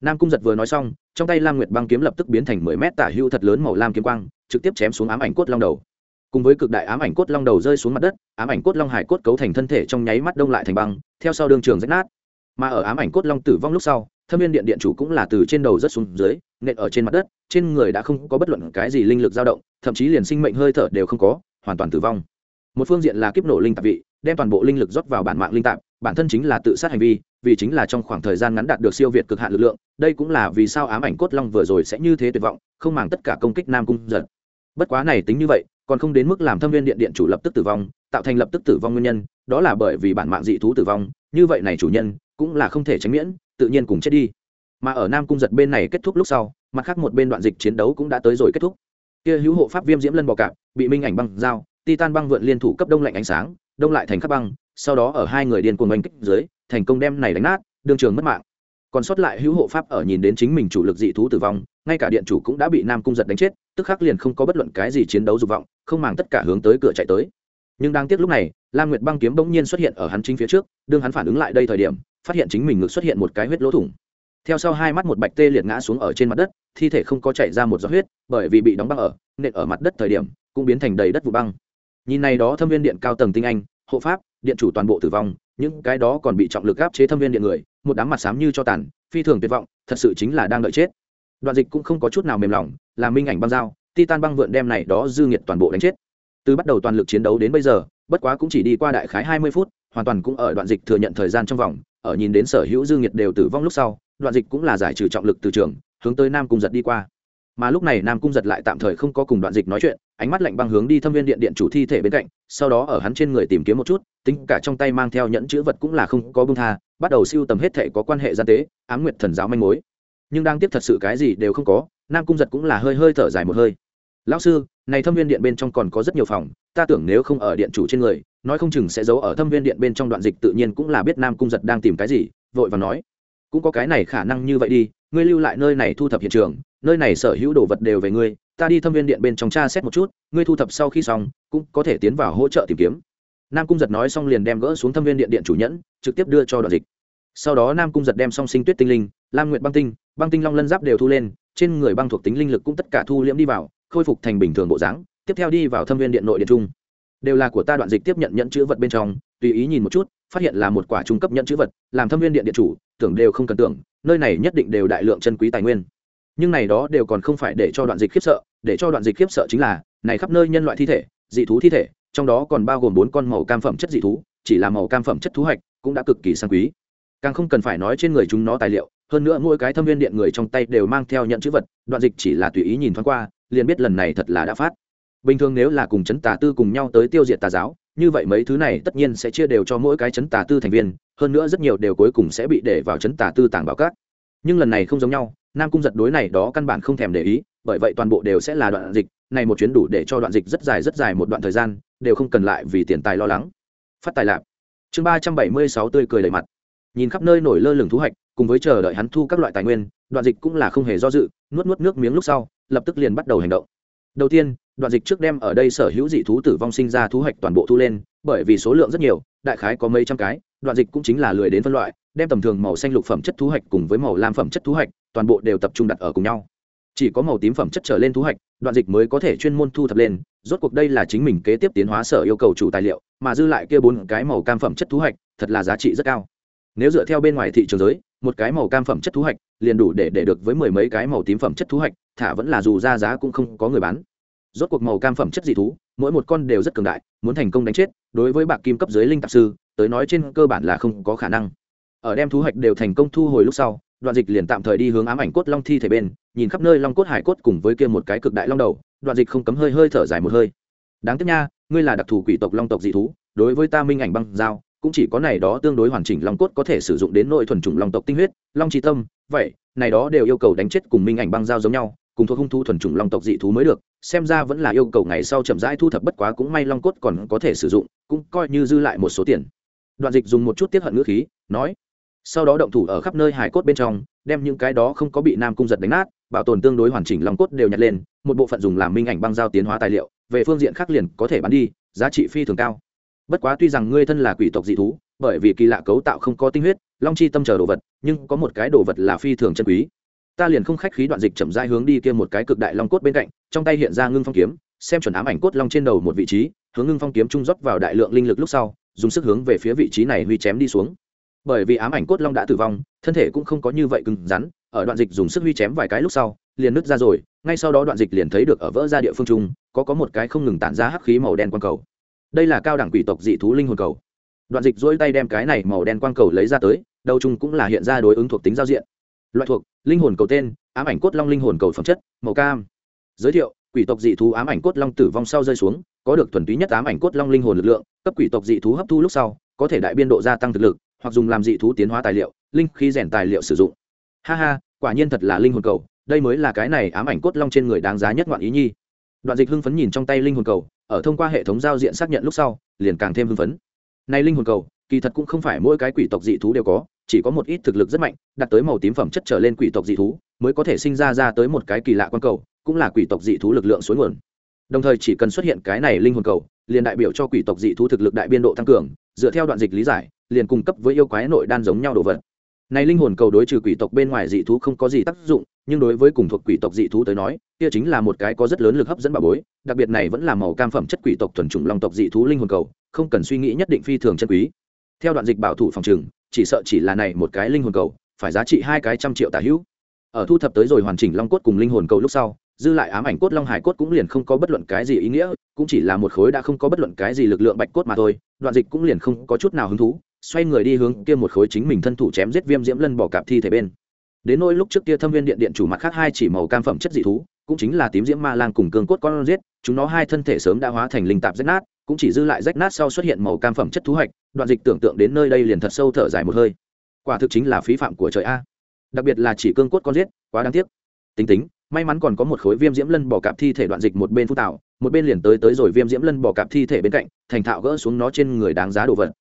Nam cung giật vừa nói xong, trong tay lam nguyệt băng kiếm lập tức biến thành mười mét tả hưu thật lớn màu lam kiếm quang, trực tiếp chém xuống ám ảnh cốt long đầu cùng với cực đại ám ảnh cốt long đầu rơi xuống mặt đất, ám ảnh cốt long hải cốt cấu thành thân thể trong nháy mắt đông lại thành băng, theo sau đường trường rách nát. Mà ở ám ảnh cốt long tử vong lúc sau, thâm viên điện điện chủ cũng là từ trên đầu rất xuống dưới, nện ở trên mặt đất, trên người đã không có bất luận cái gì linh lực dao động, thậm chí liền sinh mệnh hơi thở đều không có, hoàn toàn tử vong. Một phương diện là kiếp nổ linh tạp vị, đem toàn bộ linh lực rót vào bản mạng linh tạp, bản thân chính là tự sát hành vi, vì chính là trong khoảng thời gian ngắn đạt được siêu việt cực hạn lực lượng, đây cũng là vì sao ám ảnh cốt long vừa rồi sẽ như thế tuyệt vọng, không màng tất cả công kích nam cung giật bất quá này tính như vậy, còn không đến mức làm thâm viên điện điện chủ lập tức tử vong, tạo thành lập tức tử vong nguyên nhân, đó là bởi vì bản mạng dị thú tử vong, như vậy này chủ nhân cũng là không thể tránh miễn, tự nhiên cùng chết đi. Mà ở nam cung giật bên này kết thúc lúc sau, mặt khác một bên đoạn dịch chiến đấu cũng đã tới rồi kết thúc. Kia hữu hộ pháp viêm diễm lân bò cạp, bị minh ảnh băng dao titan băng vượn liên thủ cấp đông lạnh ánh sáng, đông lại thành khắp băng, sau đó ở hai người điên cuồng oanh kích dưới, thành công đem này đánh nát, đương trường mất mạng. Còn sót lại hữu hộ pháp ở nhìn đến chính mình chủ lực dị thú tử vong, ngay cả điện chủ cũng đã bị nam cung giật đánh chết tức khắc liền không có bất luận cái gì chiến đấu dục vọng, không màng tất cả hướng tới cửa chạy tới. Nhưng đang tiếc lúc này, lam nguyệt băng kiếm bỗng nhiên xuất hiện ở hắn chính phía trước, đương hắn phản ứng lại đây thời điểm, phát hiện chính mình ngực xuất hiện một cái huyết lỗ thủng. Theo sau hai mắt một bạch tê liệt ngã xuống ở trên mặt đất, thi thể không có chảy ra một giọt huyết, bởi vì bị đóng băng ở, nện ở mặt đất thời điểm, cũng biến thành đầy đất vụ băng. Nhìn này đó thâm viên điện cao tầng tinh anh, hộ pháp, điện chủ toàn bộ tử vong, những cái đó còn bị trọng lực áp chế thâm viên điện người, một đám mặt xám như cho tàn, phi thường tuyệt vọng, thật sự chính là đang đợi chết đoạn dịch cũng không có chút nào mềm lòng, là minh ảnh băng dao titan băng vượn đem này đó dư nghiệt toàn bộ đánh chết. Từ bắt đầu toàn lực chiến đấu đến bây giờ, bất quá cũng chỉ đi qua đại khái hai mươi phút, hoàn toàn cũng ở đoạn dịch thừa nhận thời gian trong vòng, ở nhìn đến sở hữu dư nghiệt đều tử vong lúc sau, đoạn dịch cũng là giải trừ trọng lực từ trường, hướng tới nam cung giật đi qua. Mà lúc này nam cung giật lại tạm thời không có cùng đoạn dịch nói chuyện, ánh mắt lạnh băng hướng đi thâm viên điện điện chủ thi thể bên cạnh, sau đó ở hắn trên người tìm kiếm một chút, tính cả trong tay mang theo nhẫn chữ vật cũng là không có bưng tha, bắt đầu siêu tầm hết thể có quan hệ gian tế, ám nguyệt thần giáo manh mối nhưng đang tiếp thật sự cái gì đều không có, nam cung giật cũng là hơi hơi thở dài một hơi. Lão sư, này thâm viên điện bên trong còn có rất nhiều phòng, ta tưởng nếu không ở điện chủ trên người, nói không chừng sẽ giấu ở thâm viên điện bên trong đoạn dịch tự nhiên cũng là biết nam cung giật đang tìm cái gì, vội và nói. Cũng có cái này khả năng như vậy đi, ngươi lưu lại nơi này thu thập hiện trường, nơi này sở hữu đồ vật đều về ngươi, ta đi thâm viên điện bên trong tra xét một chút, ngươi thu thập sau khi xong, cũng có thể tiến vào hỗ trợ tìm kiếm. Nam cung giật nói xong liền đem gỡ xuống thâm viên điện điện chủ nhẫn, trực tiếp đưa cho đoạn dịch. Sau đó nam cung giật đem song sinh tuyết tinh linh, lam nguyệt băng tinh băng tinh long lân giáp đều thu lên, trên người băng thuộc tính linh lực cũng tất cả thu liễm đi vào, khôi phục thành bình thường bộ dáng, tiếp theo đi vào thâm viên điện nội điện trung. Đều là của ta đoạn dịch tiếp nhận nhận chữ vật bên trong, tùy ý nhìn một chút, phát hiện là một quả trung cấp nhận chữ vật, làm thâm viên điện điện chủ, tưởng đều không cần tưởng, nơi này nhất định đều đại lượng chân quý tài nguyên. Nhưng này đó đều còn không phải để cho đoạn dịch khiếp sợ, để cho đoạn dịch khiếp sợ chính là, này khắp nơi nhân loại thi thể, dị thú thi thể, trong đó còn bao gồm bốn con màu cam phẩm chất dị thú, chỉ là màu cam phẩm chất thú hạch cũng đã cực kỳ sang quý. Càng không cần phải nói trên người chúng nó tài liệu hơn nữa mỗi cái thâm viên điện người trong tay đều mang theo nhận chữ vật, đoạn dịch chỉ là tùy ý nhìn thoáng qua, liền biết lần này thật là đã phát. Bình thường nếu là cùng chấn tà tư cùng nhau tới tiêu diệt tà giáo, như vậy mấy thứ này tất nhiên sẽ chia đều cho mỗi cái chấn tà tư thành viên, hơn nữa rất nhiều đều cuối cùng sẽ bị để vào chấn tà tư tàng bảo cát. Nhưng lần này không giống nhau, nam cung giật đối này đó căn bản không thèm để ý, bởi vậy toàn bộ đều sẽ là đoạn dịch, này một chuyến đủ để cho đoạn dịch rất dài rất dài một đoạn thời gian, đều không cần lại vì tiền tài lo lắng. Phát tài lạp. Chương ba trăm bảy mươi sáu tươi cười đầy mặt. Nhìn khắp nơi nổi lơ lửng thu hoạch cùng với chờ đợi hắn thu các loại tài nguyên, đoạn dịch cũng là không hề do dự, nuốt nuốt nước miếng lúc sau, lập tức liền bắt đầu hành động. Đầu tiên, đoạn dịch trước đem ở đây sở hữu dị thú tử vong sinh ra thu hoạch toàn bộ thu lên, bởi vì số lượng rất nhiều, đại khái có mấy trăm cái, đoạn dịch cũng chính là lười đến phân loại, đem tầm thường màu xanh lục phẩm chất thu hoạch cùng với màu lam phẩm chất thu hoạch toàn bộ đều tập trung đặt ở cùng nhau. Chỉ có màu tím phẩm chất trở lên thu hoạch đoạn dịch mới có thể chuyên môn thu thập lên, rốt cuộc đây là chính mình kế tiếp tiến hóa sở yêu cầu chủ tài liệu, mà dư lại kia bốn cái màu cam phẩm chất thu hoạch thật là giá trị rất cao nếu dựa theo bên ngoài thị trường giới, một cái màu cam phẩm chất thu hoạch liền đủ để để được với mười mấy cái màu tím phẩm chất thu hoạch thả vẫn là dù ra giá cũng không có người bán. Rốt cuộc màu cam phẩm chất dị thú, mỗi một con đều rất cường đại, muốn thành công đánh chết, đối với bạc kim cấp dưới linh tạp sư, tới nói trên cơ bản là không có khả năng. Ở đem thu hoạch đều thành công thu hồi lúc sau, đoạn dịch liền tạm thời đi hướng ám ảnh cốt long thi thể bên, nhìn khắp nơi long cốt hải cốt cùng với kia một cái cực đại long đầu, đoạn dịch không cấm hơi hơi thở dài một hơi. Đáng tiếc nha, ngươi là đặc thù quỷ tộc long tộc dị thú, đối với ta minh ảnh băng giao cũng chỉ có này đó tương đối hoàn chỉnh long cốt có thể sử dụng đến nội thuần chủng long tộc tinh huyết, long trí tâm, vậy, này đó đều yêu cầu đánh chết cùng minh ảnh băng giao giống nhau, cùng thuộc hung thu thuần chủng long tộc dị thú mới được, xem ra vẫn là yêu cầu ngày sau chậm rãi thu thập bất quá cũng may long cốt còn có thể sử dụng, cũng coi như dư lại một số tiền. Đoạn dịch dùng một chút tiếp hận ngữ khí, nói, sau đó động thủ ở khắp nơi hải cốt bên trong, đem những cái đó không có bị nam cung giật đánh nát, bảo tồn tương đối hoàn chỉnh long cốt đều nhặt lên, một bộ phận dùng làm minh ảnh băng giao tiến hóa tài liệu, về phương diện khác liền có thể bán đi, giá trị phi thường cao bất quá tuy rằng ngươi thân là quỷ tộc dị thú, bởi vì kỳ lạ cấu tạo không có tinh huyết, long chi tâm chờ đồ vật, nhưng có một cái đồ vật là phi thường chân quý. Ta liền không khách khí đoạn dịch chậm rãi hướng đi kia một cái cực đại long cốt bên cạnh, trong tay hiện ra ngưng phong kiếm, xem chuẩn ám ảnh cốt long trên đầu một vị trí, hướng ngưng phong kiếm trung dốc vào đại lượng linh lực lúc sau, dùng sức hướng về phía vị trí này huy chém đi xuống. Bởi vì ám ảnh cốt long đã tử vong, thân thể cũng không có như vậy cứng rắn, ở đoạn dịch dùng sức huy chém vài cái lúc sau, liền nứt ra rồi, ngay sau đó đoạn dịch liền thấy được ở vỡ ra địa phương trung có có một cái không ngừng tản ra hắc khí màu đen quang cầu đây là cao đẳng quỷ tộc dị thú linh hồn cầu. Đoạn dịch dỗi tay đem cái này màu đen quang cầu lấy ra tới, đầu chung cũng là hiện ra đối ứng thuộc tính giao diện. Loại thuộc, linh hồn cầu tên, ám ảnh cốt long linh hồn cầu phẩm chất, màu cam. Giới thiệu, quỷ tộc dị thú ám ảnh cốt long tử vong sau rơi xuống, có được thuần túy nhất ám ảnh cốt long linh hồn lực lượng, cấp quỷ tộc dị thú hấp thu lúc sau, có thể đại biên độ gia tăng thực lực, hoặc dùng làm dị thú tiến hóa tài liệu, linh khí rèn tài liệu sử dụng. Ha ha, quả nhiên thật là linh hồn cầu, đây mới là cái này ám ảnh cốt long trên người đáng giá nhất ngoạn ý nhi. Đoạn dịch hưng phấn nhìn trong tay linh hồn cầu ở thông qua hệ thống giao diện xác nhận lúc sau, liền càng thêm hưng phấn. Nay linh hồn cầu, kỳ thật cũng không phải mỗi cái quỷ tộc dị thú đều có, chỉ có một ít thực lực rất mạnh, đạt tới màu tím phẩm chất trở lên quỷ tộc dị thú, mới có thể sinh ra ra tới một cái kỳ lạ quan cầu, cũng là quỷ tộc dị thú lực lượng suối nguồn. Đồng thời chỉ cần xuất hiện cái này linh hồn cầu, liền đại biểu cho quỷ tộc dị thú thực lực đại biên độ tăng cường, dựa theo đoạn dịch lý giải, liền cung cấp với yêu quái nội đan giống nhau đồ vật này linh hồn cầu đối trừ quỷ tộc bên ngoài dị thú không có gì tác dụng, nhưng đối với cùng thuộc quỷ tộc dị thú tới nói, kia chính là một cái có rất lớn lực hấp dẫn bà bối, đặc biệt này vẫn là màu cam phẩm chất quỷ tộc thuần chủng long tộc dị thú linh hồn cầu, không cần suy nghĩ nhất định phi thường chân quý. Theo đoạn dịch bảo thủ phòng trừng chỉ sợ chỉ là này một cái linh hồn cầu, phải giá trị hai cái trăm triệu tả hữu. Ở thu thập tới rồi hoàn chỉnh long cốt cùng linh hồn cầu lúc sau, dư lại ám ảnh cốt long hải cốt cũng liền không có bất luận cái gì ý nghĩa, cũng chỉ là một khối đã không có bất luận cái gì lực lượng bạch cốt mà thôi, đoạn dịch cũng liền không có chút nào hứng thú xoay người đi hướng kia một khối chính mình thân thủ chém giết viêm diễm lân bỏ cạp thi thể bên. Đến nỗi lúc trước kia thâm viên điện điện chủ mặt khác hai chỉ màu cam phẩm chất dị thú, cũng chính là tím diễm ma lang cùng cương cốt con giết, chúng nó hai thân thể sớm đã hóa thành linh tạp rách nát, cũng chỉ dư lại rách nát sau xuất hiện màu cam phẩm chất thú hạch, đoạn dịch tưởng tượng đến nơi đây liền thật sâu thở dài một hơi. Quả thực chính là phí phạm của trời a. Đặc biệt là chỉ cương cốt con giết, quá đáng tiếc. Tính tính, may mắn còn có một khối viêm diễm lân bỏ cạp thi thể đoạn dịch một bên phú tạo, một bên liền tới tới rồi viêm diễm lân bỏ cạp thi thể bên cạnh, thành thạo gỡ xuống nó trên người đáng giá đồ vật.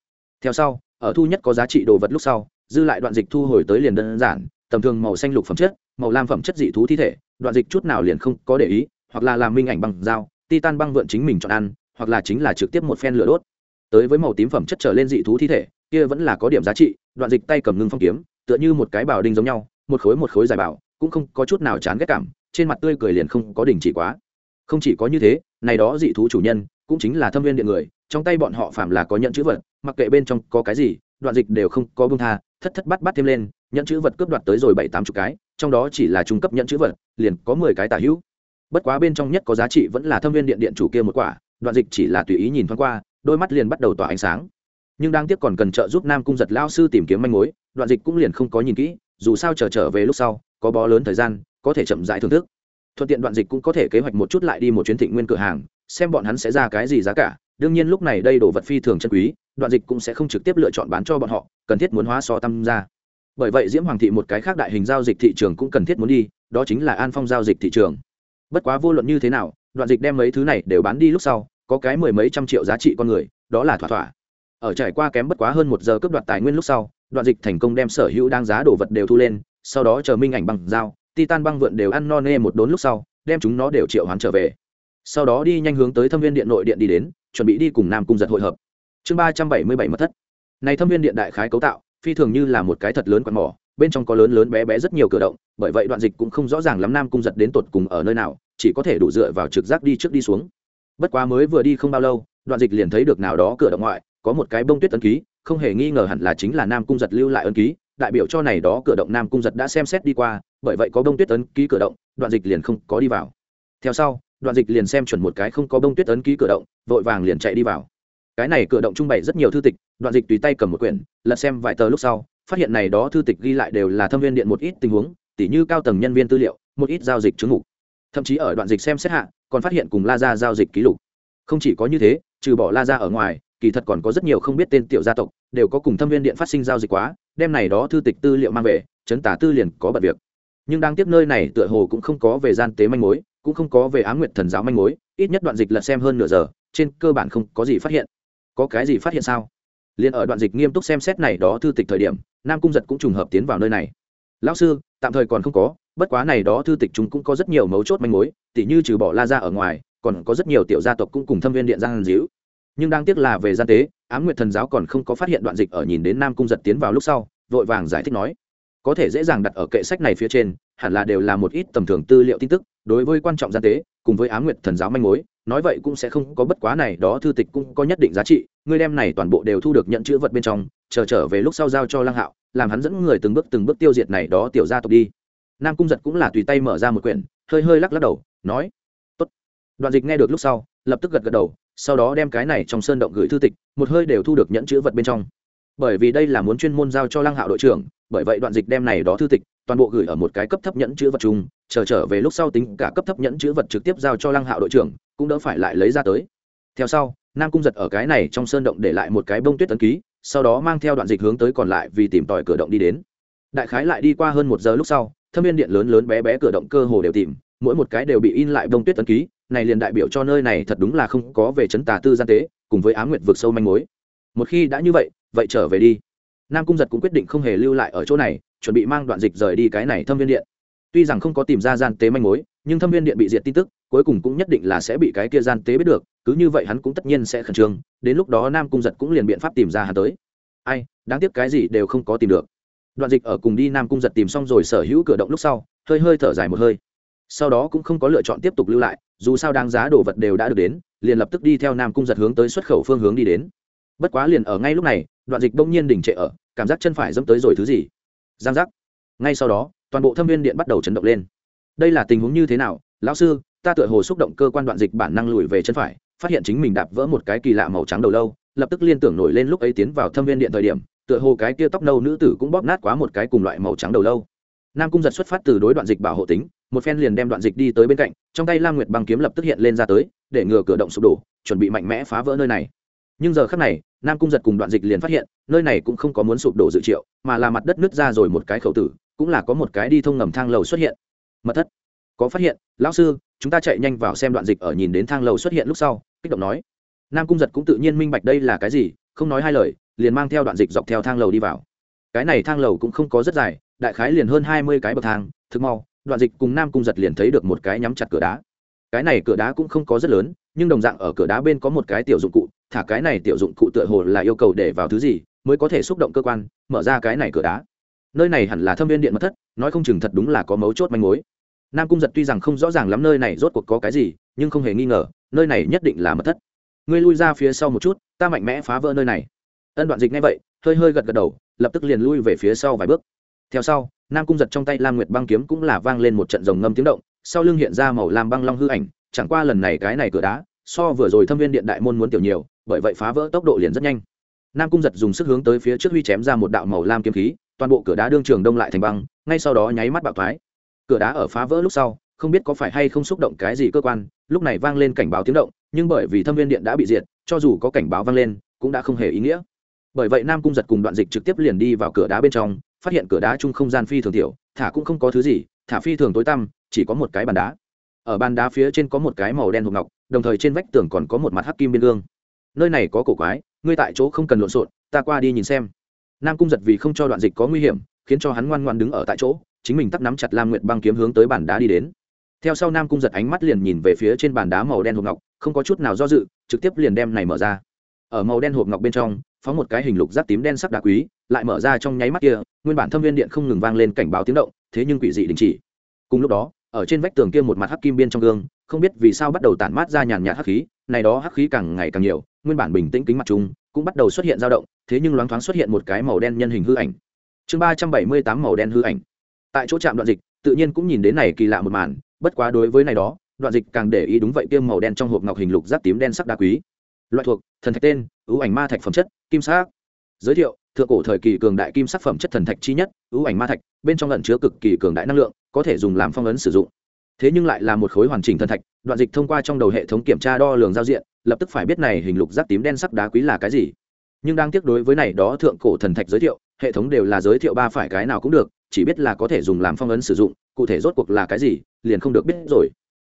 Theo sau ở thu nhất có giá trị đồ vật lúc sau, dư lại đoạn dịch thu hồi tới liền đơn giản, tầm thường màu xanh lục phẩm chất, màu lam phẩm chất dị thú thi thể, đoạn dịch chút nào liền không có để ý, hoặc là làm minh ảnh bằng dao, titan băng vượn chính mình chọn ăn, hoặc là chính là trực tiếp một phen lửa đốt. Tới với màu tím phẩm chất trở lên dị thú thi thể, kia vẫn là có điểm giá trị, đoạn dịch tay cầm ngưng phong kiếm, tựa như một cái bảo đinh giống nhau, một khối một khối dài bảo, cũng không có chút nào chán ghét cảm, trên mặt tươi cười liền không có đình chỉ quá. Không chỉ có như thế, này đó dị thú chủ nhân cũng chính là thâm viên điện người trong tay bọn họ phạm là có nhận chữ vật mặc kệ bên trong có cái gì đoạn dịch đều không có bưng tha thất thất bắt bắt thêm lên nhận chữ vật cướp đoạt tới rồi bảy tám chục cái trong đó chỉ là trung cấp nhận chữ vật liền có mười cái tả hữu. Bất quá bên trong nhất có giá trị vẫn là thâm viên điện điện chủ kia một quả đoạn dịch chỉ là tùy ý nhìn thoáng qua đôi mắt liền bắt đầu tỏa ánh sáng. Nhưng đang tiếc còn cần trợ giúp nam cung giật lao sư tìm kiếm manh mối đoạn dịch cũng liền không có nhìn kỹ dù sao chờ trở, trở về lúc sau có bó lớn thời gian có thể chậm rãi thưởng thức. Thuận tiện đoạn dịch cũng có thể kế hoạch một chút lại đi một chuyến thịnh nguyên cửa hàng xem bọn hắn sẽ ra cái gì giá cả. Đương nhiên lúc này đây đồ vật phi thường chân quý, đoạn dịch cũng sẽ không trực tiếp lựa chọn bán cho bọn họ, cần thiết muốn hóa so tâm ra. Bởi vậy diễm hoàng thị một cái khác đại hình giao dịch thị trường cũng cần thiết muốn đi, đó chính là an phong giao dịch thị trường. Bất quá vô luận như thế nào, đoạn dịch đem mấy thứ này đều bán đi lúc sau, có cái mười mấy trăm triệu giá trị con người, đó là thỏa thỏa. Ở trải qua kém bất quá hơn một giờ cướp đoạt tài nguyên lúc sau, đoạn dịch thành công đem sở hữu đang giá đồ vật đều thu lên, sau đó chờ minh ảnh bằng dao titan băng vượn đều ăn no nê một đốn lúc sau, đem chúng nó đều triệu hoán trở về sau đó đi nhanh hướng tới thâm viên điện nội điện đi đến, chuẩn bị đi cùng nam cung giật hội hợp. Chương ba trăm bảy mươi bảy mật thất. Này thâm viên điện đại khái cấu tạo, phi thường như là một cái thật lớn quạt mỏ, bên trong có lớn lớn bé bé rất nhiều cửa động, bởi vậy đoạn dịch cũng không rõ ràng lắm nam cung giật đến tột cùng ở nơi nào, chỉ có thể đủ dựa vào trực giác đi trước đi xuống. Bất quá mới vừa đi không bao lâu, đoạn dịch liền thấy được nào đó cửa động ngoại, có một cái bông tuyết ấn ký, không hề nghi ngờ hẳn là chính là nam cung giật lưu lại ấn ký, đại biểu cho này đó cửa động nam cung giật đã xem xét đi qua, bởi vậy có bông tuyết ấn ký cửa động, đoạn dịch liền không có đi vào. Theo sau đoạn dịch liền xem chuẩn một cái không có bông tuyết ấn ký cửa động, vội vàng liền chạy đi vào. Cái này cửa động trung bày rất nhiều thư tịch, đoạn dịch tùy tay cầm một quyển, lật xem vài tờ lúc sau, phát hiện này đó thư tịch ghi lại đều là thâm viên điện một ít tình huống, tỉ như cao tầng nhân viên tư liệu, một ít giao dịch chứng mục. Thậm chí ở đoạn dịch xem xét hạ, còn phát hiện cùng la ra giao dịch ký lục. Không chỉ có như thế, trừ bỏ la ra ở ngoài, kỳ thật còn có rất nhiều không biết tên tiểu gia tộc, đều có cùng thâm viên điện phát sinh giao dịch quá, đem này đó thư tịch tư liệu mang về, chấn tả tư liền có bận việc. Nhưng đang tiếp nơi này tựa hồ cũng không có về gian tế manh mối cũng không có về á nguyệt thần giáo manh mối, ít nhất đoạn dịch lật xem hơn nửa giờ, trên cơ bản không có gì phát hiện. Có cái gì phát hiện sao? Liền ở đoạn dịch nghiêm túc xem xét này đó thư tịch thời điểm, nam cung giật cũng trùng hợp tiến vào nơi này. Lão sư, tạm thời còn không có, bất quá này đó thư tịch chúng cũng có rất nhiều mấu chốt manh mối, tỉ như trừ bỏ la ra ở ngoài, còn có rất nhiều tiểu gia tộc cũng cùng thâm viên điện giang díu. Nhưng đáng tiếc là về gian tế, ám nguyệt thần giáo còn không có phát hiện đoạn dịch ở nhìn đến nam cung giật tiến vào lúc sau, vội vàng giải thích nói. Có thể dễ dàng đặt ở kệ sách này phía trên, hẳn là đều là một ít tầm thường tư liệu tin tức đối với quan trọng gian tế, cùng với ám nguyệt thần giáo manh mối, nói vậy cũng sẽ không có bất quá này, đó thư tịch cũng có nhất định giá trị, ngươi đem này toàn bộ đều thu được nhận chữ vật bên trong, chờ trở về lúc sau giao cho lăng hạo, làm hắn dẫn người từng bước từng bước tiêu diệt này đó tiểu gia tộc đi. Nam cung giật cũng là tùy tay mở ra một quyển, hơi hơi lắc lắc đầu, nói, tốt. Đoạn dịch nghe được lúc sau, lập tức gật gật đầu, sau đó đem cái này trong sơn động gửi thư tịch, một hơi đều thu được nhẫn chữ vật bên trong. Bởi vì đây là muốn chuyên môn giao cho lăng hạo đội trưởng, bởi vậy đoạn dịch đem này đó thư tịch toàn bộ gửi ở một cái cấp thấp nhẫn chữ vật chung, chờ trở về lúc sau tính cả cấp thấp nhẫn chữ vật trực tiếp giao cho lăng hạo đội trưởng, cũng đỡ phải lại lấy ra tới. Theo sau, nam cung giật ở cái này trong sơn động để lại một cái bông tuyết tấn ký, sau đó mang theo đoạn dịch hướng tới còn lại vì tìm tòi cửa động đi đến. Đại khái lại đi qua hơn một giờ lúc sau, thâm viên điện lớn lớn bé bé cửa động cơ hồ đều tìm, mỗi một cái đều bị in lại bông tuyết tấn ký, này liền đại biểu cho nơi này thật đúng là không có về chấn tà tư gian tế, cùng với á nguyệt vực sâu manh mối. Một khi đã như vậy vậy trở về đi nam cung giật cũng quyết định không hề lưu lại ở chỗ này, chuẩn bị mang đoạn dịch rời đi cái này thâm viên điện. Tuy rằng không có tìm ra gian tế manh mối, nhưng thâm viên điện bị diệt tin tức, cuối cùng cũng nhất định là sẽ bị cái kia gian tế biết được, cứ như vậy hắn cũng tất nhiên sẽ khẩn trương, đến lúc đó nam cung giật cũng liền biện pháp tìm ra hắn tới. Ai, đáng tiếc cái gì đều không có tìm được. Đoạn dịch ở cùng đi nam cung giật tìm xong rồi sở hữu cửa động lúc sau, hơi hơi thở dài một hơi. Sau đó cũng không có lựa chọn tiếp tục lưu lại, dù sao đáng giá đồ vật đều đã được đến, liền lập tức đi theo nam cung giật hướng tới xuất khẩu phương hướng đi đến. Bất quá liền ở ngay lúc này, đoạn dịch bỗng nhiên đình trệ ở cảm giác chân phải dẫm tới rồi thứ gì? Giang giác. Ngay sau đó, toàn bộ thâm viên điện bắt đầu chấn động lên. Đây là tình huống như thế nào? Lão sư, ta tựa hồ xúc động cơ quan đoạn dịch bản năng lùi về chân phải, phát hiện chính mình đạp vỡ một cái kỳ lạ màu trắng đầu lâu, lập tức liên tưởng nổi lên lúc ấy tiến vào thâm viên điện thời điểm, tựa hồ cái kia tóc nâu nữ tử cũng bóp nát quá một cái cùng loại màu trắng đầu lâu. Nam cung giật xuất phát từ đối đoạn dịch bảo hộ tính, một phen liền đem đoạn dịch đi tới bên cạnh, trong tay lam nguyệt băng kiếm lập tức hiện lên ra tới, để ngừa cửa động sụp đổ, chuẩn bị mạnh mẽ phá vỡ nơi này. Nhưng giờ khắc này nam cung giật cùng đoạn dịch liền phát hiện, nơi này cũng không có muốn sụp đổ dự triệu, mà là mặt đất nứt ra rồi một cái khẩu tử, cũng là có một cái đi thông ngầm thang lầu xuất hiện. Mật thất. Có phát hiện, lão sư, chúng ta chạy nhanh vào xem đoạn dịch ở nhìn đến thang lầu xuất hiện lúc sau, kích động nói. Nam cung giật cũng tự nhiên minh bạch đây là cái gì, không nói hai lời, liền mang theo đoạn dịch dọc theo thang lầu đi vào. Cái này thang lầu cũng không có rất dài, đại khái liền hơn hai mươi cái bậc thang, thực mau, đoạn dịch cùng nam cung giật liền thấy được một cái nhắm chặt cửa đá. Cái này cửa đá cũng không có rất lớn nhưng đồng dạng ở cửa đá bên có một cái tiểu dụng cụ, thả cái này tiểu dụng cụ tựa hồ là yêu cầu để vào thứ gì mới có thể xúc động cơ quan, mở ra cái này cửa đá. Nơi này hẳn là thâm viên điện mật thất, nói không chừng thật đúng là có mấu chốt manh mối. Nam cung giật tuy rằng không rõ ràng lắm nơi này rốt cuộc có cái gì, nhưng không hề nghi ngờ, nơi này nhất định là mật thất. Ngươi lui ra phía sau một chút, ta mạnh mẽ phá vỡ nơi này. Ân đoạn dịch ngay vậy, hơi hơi gật gật đầu, lập tức liền lui về phía sau vài bước. Theo sau, nam cung giật trong tay lam nguyệt băng kiếm cũng là vang lên một trận rồng ngâm tiếng động, sau lưng hiện ra màu lam băng long hư ảnh chẳng qua lần này cái này cửa đá, so vừa rồi thâm viên điện đại môn muốn tiểu nhiều, bởi vậy phá vỡ tốc độ liền rất nhanh. Nam cung giật dùng sức hướng tới phía trước huy chém ra một đạo màu lam kiếm khí, toàn bộ cửa đá đương trường đông lại thành băng, ngay sau đó nháy mắt bạo thoái. Cửa đá ở phá vỡ lúc sau, không biết có phải hay không xúc động cái gì cơ quan, lúc này vang lên cảnh báo tiếng động, nhưng bởi vì thâm viên điện đã bị diệt, cho dù có cảnh báo vang lên, cũng đã không hề ý nghĩa. Bởi vậy nam cung giật cùng đoạn dịch trực tiếp liền đi vào cửa đá bên trong, phát hiện cửa đá chung không gian phi thường tiểu, thả cũng không có thứ gì, thả phi thường tối tăm, chỉ có một cái bàn đá ở bàn đá phía trên có một cái màu đen hộp ngọc, đồng thời trên vách tường còn có một mặt hắc kim biên gương. Nơi này có cổ quái, ngươi tại chỗ không cần lộn xộn, ta qua đi nhìn xem. Nam cung giật vì không cho đoạn dịch có nguy hiểm, khiến cho hắn ngoan ngoan đứng ở tại chỗ, chính mình tắt nắm chặt lam nguyệt băng kiếm hướng tới bàn đá đi đến. Theo sau nam cung giật ánh mắt liền nhìn về phía trên bàn đá màu đen hộp ngọc, không có chút nào do dự, trực tiếp liền đem này mở ra. Ở màu đen hộp ngọc bên trong, phóng một cái hình lục giáp tím đen sắc đá quý, lại mở ra trong nháy mắt kia, nguyên bản thâm viên điện không ngừng vang lên cảnh báo tiếng động, thế nhưng quỷ dị đình chỉ. Cùng lúc đó ở trên vách tường kia một mặt hắc kim biên trong gương, không biết vì sao bắt đầu tản mát ra nhàn nhạt hắc khí, này đó hắc khí càng ngày càng nhiều, nguyên bản bình tĩnh kính mặt trung cũng bắt đầu xuất hiện dao động, thế nhưng loáng thoáng xuất hiện một cái màu đen nhân hình hư ảnh. Chương ba trăm bảy mươi tám màu đen hư ảnh. Tại chỗ trạm đoạn dịch, tự nhiên cũng nhìn đến này kỳ lạ một màn, bất quá đối với này đó, đoạn dịch càng để ý đúng vậy tiêm màu đen trong hộp ngọc hình lục giáp tím đen sắc đá quý. Loại thuộc, thần thạch tên, ưu ảnh ma thạch phẩm chất, kim sắc. Giới thiệu thượng cổ thời kỳ cường đại kim sắc phẩm chất thần thạch chi nhất, ưu ảnh ma thạch, bên trong lẩn chứa cực kỳ cường đại năng lượng, có thể dùng làm phong ấn sử dụng. Thế nhưng lại là một khối hoàn chỉnh thần thạch, đoạn dịch thông qua trong đầu hệ thống kiểm tra đo lường giao diện, lập tức phải biết này hình lục giáp tím đen sắc đá quý là cái gì. Nhưng đang tiếc đối với này đó thượng cổ thần thạch giới thiệu, hệ thống đều là giới thiệu ba phải cái nào cũng được, chỉ biết là có thể dùng làm phong ấn sử dụng, cụ thể rốt cuộc là cái gì, liền không được biết rồi.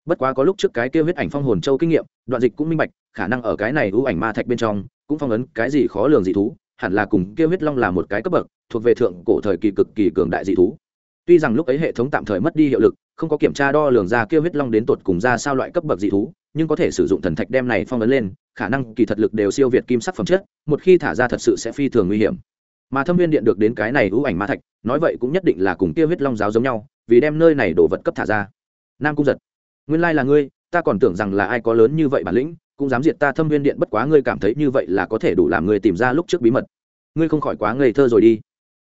Bất quá có lúc trước cái kêu huyết ảnh phong hồn châu kinh nghiệm, đoạn dịch cũng minh bạch, khả năng ở cái này ưu ảnh ma thạch bên trong, cũng phong ấn cái gì khó lường dị thú hẳn là cùng kia huyết long là một cái cấp bậc, thuộc về thượng cổ thời kỳ cực kỳ cường đại dị thú. Tuy rằng lúc ấy hệ thống tạm thời mất đi hiệu lực, không có kiểm tra đo lường ra kia huyết long đến tột cùng ra sao loại cấp bậc dị thú, nhưng có thể sử dụng thần thạch đem này phong ấn lên, khả năng kỳ thật lực đều siêu việt kim sắc phẩm chất, một khi thả ra thật sự sẽ phi thường nguy hiểm. Mà thâm viên điện được đến cái này ưu ảnh ma thạch, nói vậy cũng nhất định là cùng kia huyết long giáo giống nhau, vì đem nơi này đổ vật cấp thả ra. Nam cung giật, nguyên lai là ngươi, ta còn tưởng rằng là ai có lớn như vậy bản lĩnh cũng dám diệt ta thâm viên điện, bất quá ngươi cảm thấy như vậy là có thể đủ làm ngươi tìm ra lúc trước bí mật. Ngươi không khỏi quá ngây thơ rồi đi.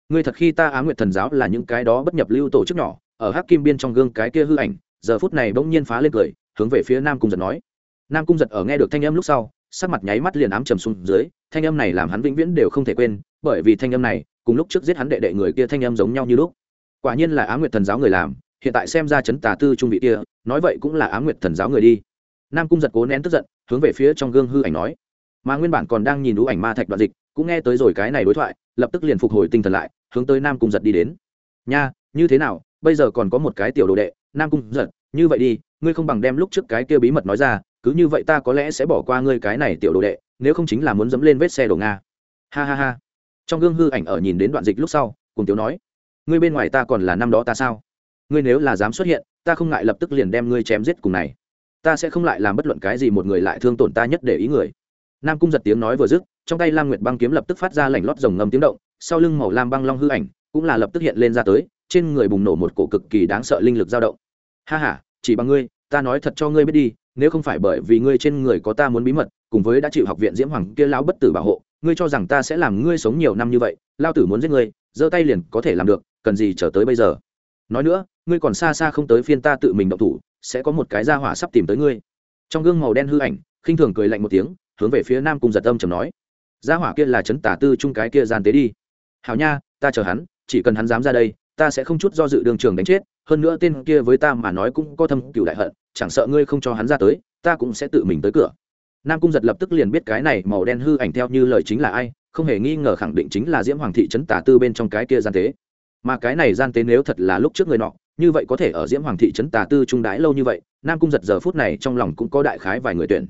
Ngươi thật khi ta á nguyệt thần giáo là những cái đó bất nhập lưu tổ chức nhỏ, ở hắc kim biên trong gương cái kia hư ảnh, giờ phút này bỗng nhiên phá lên cười, hướng về phía nam cung giật nói. Nam cung giật ở nghe được thanh âm lúc sau, sắc mặt nháy mắt liền ám trầm xuống dưới, thanh âm này làm hắn vĩnh viễn đều không thể quên, bởi vì thanh âm này, cùng lúc trước giết hắn đệ đệ người kia thanh âm giống nhau như lúc. Quả nhiên là á nguyệt thần giáo người làm, hiện tại xem ra chấn tà tư trung vị kia, nói vậy cũng là á nguyệt thần giáo người đi nam cung giật cố nén tức giận, hướng về phía trong gương hư ảnh nói. Mà nguyên bản còn đang nhìn lũ ảnh ma thạch đoạn dịch, cũng nghe tới rồi cái này đối thoại, lập tức liền phục hồi tinh thần lại, hướng tới nam cung giật đi đến. Nha, như thế nào? Bây giờ còn có một cái tiểu đồ đệ, nam cung giật, như vậy đi, ngươi không bằng đem lúc trước cái kia bí mật nói ra, cứ như vậy ta có lẽ sẽ bỏ qua ngươi cái này tiểu đồ đệ, nếu không chính là muốn dẫm lên vết xe đổ nga. Ha ha ha. Trong gương hư ảnh ở nhìn đến đoạn dịch lúc sau cùng tiểu nói, ngươi bên ngoài ta còn là năm đó ta sao? Ngươi nếu là dám xuất hiện, ta không ngại lập tức liền đem ngươi chém giết cùng này ta sẽ không lại làm bất luận cái gì một người lại thương tổn ta nhất để ý người. Nam cung giật tiếng nói vừa dứt, trong tay lam nguyệt băng kiếm lập tức phát ra lảnh lót rồng ngầm tiếng động, sau lưng màu lam băng long hư ảnh cũng là lập tức hiện lên ra tới, trên người bùng nổ một cổ cực kỳ đáng sợ linh lực dao động. Ha h a chỉ bằng ngươi, ta nói thật cho ngươi biết đi, nếu không phải bởi vì ngươi trên người có ta muốn bí mật, cùng với đã chịu học viện diễm hoàng kia lão bất tử bảo hộ, ngươi cho rằng ta sẽ làm ngươi sống nhiều năm như vậy, lao tử muốn giết ngươi, giơ tay liền có thể làm được, cần gì trở tới bây giờ? Nói nữa, ngươi còn xa xa không tới phiên ta tự mình động thủ sẽ có một cái gia hỏa sắp tìm tới ngươi. Trong gương màu đen hư ảnh, khinh thường cười lạnh một tiếng, hướng về phía nam cung giật âm chầm nói. Gia hỏa kia là chấn tả tư chung cái kia gian tế đi. Hảo nha, ta chờ hắn, chỉ cần hắn dám ra đây, ta sẽ không chút do dự đường trường đánh chết, hơn nữa tên kia với ta mà nói cũng có thâm cựu đại hận, chẳng sợ ngươi không cho hắn ra tới, ta cũng sẽ tự mình tới cửa. Nam cung giật lập tức liền biết cái này màu đen hư ảnh theo như lời chính là ai, không hề nghi ngờ khẳng định chính là diễm hoàng thị trấn tả tư bên trong cái kia gian tế. Mà cái này gian tế nếu thật là lúc trước người nọ như vậy có thể ở diễm hoàng thị trấn tà tư trung đái lâu như vậy, nam cung giật giờ phút này trong lòng cũng có đại khái vài người tuyển.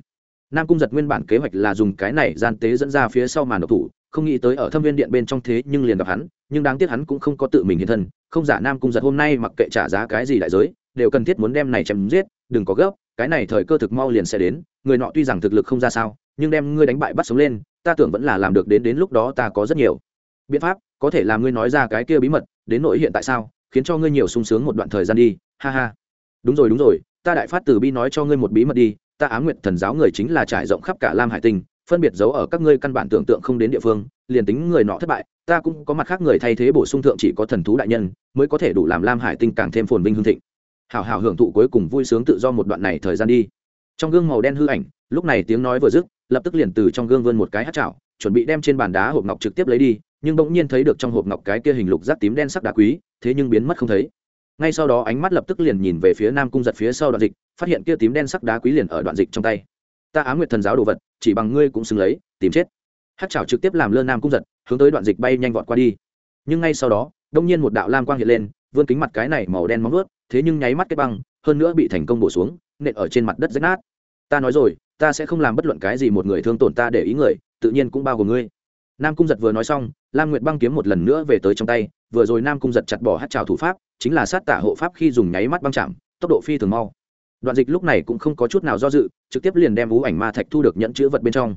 Nam cung giật nguyên bản kế hoạch là dùng cái này gian tế dẫn ra phía sau màn độc thủ, không nghĩ tới ở thâm viên điện bên trong thế nhưng liền gặp hắn, nhưng đáng tiếc hắn cũng không có tự mình hiện thân, không giả nam cung giật hôm nay mặc kệ trả giá cái gì đại giới, đều cần thiết muốn đem này chém giết, đừng có gấp, cái này thời cơ thực mau liền sẽ đến, người nọ tuy rằng thực lực không ra sao, nhưng đem ngươi đánh bại bắt sống lên, ta tưởng vẫn là làm được đến đến lúc đó ta có rất nhiều. Biện pháp, có thể làm ngươi nói ra cái kia bí mật, đến nỗi hiện tại sao? Khiến cho ngươi nhiều sung sướng một đoạn thời gian đi, ha ha. Đúng rồi đúng rồi, ta đại phát từ bi nói cho ngươi một bí mật đi, ta á nguyện thần giáo người chính là trải rộng khắp cả lam hải tinh, phân biệt giấu ở các ngươi căn bản tưởng tượng không đến địa phương, liền tính người nọ thất bại, ta cũng có mặt khác người thay thế bổ sung thượng chỉ có thần thú đại nhân, mới có thể đủ làm lam hải tinh càng thêm phồn vinh hương thịnh. Hào hào hưởng thụ cuối cùng vui sướng tự do một đoạn này thời gian đi. Trong gương màu đen hư ảnh, lúc này tiếng nói vừa dứt, lập tức liền từ trong gương vươn một cái hát chảo, chuẩn bị đem trên bàn đá hộp ngọc trực tiếp lấy đi nhưng bỗng nhiên thấy được trong hộp ngọc cái kia hình lục rác tím đen sắc đá quý, thế nhưng biến mất không thấy. Ngay sau đó ánh mắt lập tức liền nhìn về phía nam cung giật phía sau đoạn dịch, phát hiện kia tím đen sắc đá quý liền ở đoạn dịch trong tay. Ta á nguyệt thần giáo đồ vật, chỉ bằng ngươi cũng xứng lấy, tìm chết. Hát chảo trực tiếp làm lơ nam cung giật, hướng tới đoạn dịch bay nhanh vọt qua đi. Nhưng ngay sau đó, đông nhiên một đạo lam quang hiện lên, vươn kính mặt cái này màu đen móng vớt thế nhưng nháy mắt cái băng, hơn nữa bị thành công bổ xuống, nện ở trên mặt đất rách nát. Ta nói rồi, ta sẽ không làm bất luận cái gì một người thương tổn ta để ý người, tự nhiên cũng bao gồm ngươi nam cung giật vừa nói xong, lam nguyệt băng kiếm một lần nữa về tới trong tay, vừa rồi nam cung giật chặt bỏ hát trào thủ pháp, chính là sát tả hộ pháp khi dùng nháy mắt băng chạm, tốc độ phi thường mau. Đoạn dịch lúc này cũng không có chút nào do dự, trực tiếp liền đem vũ ảnh ma thạch thu được nhận chữ vật bên trong.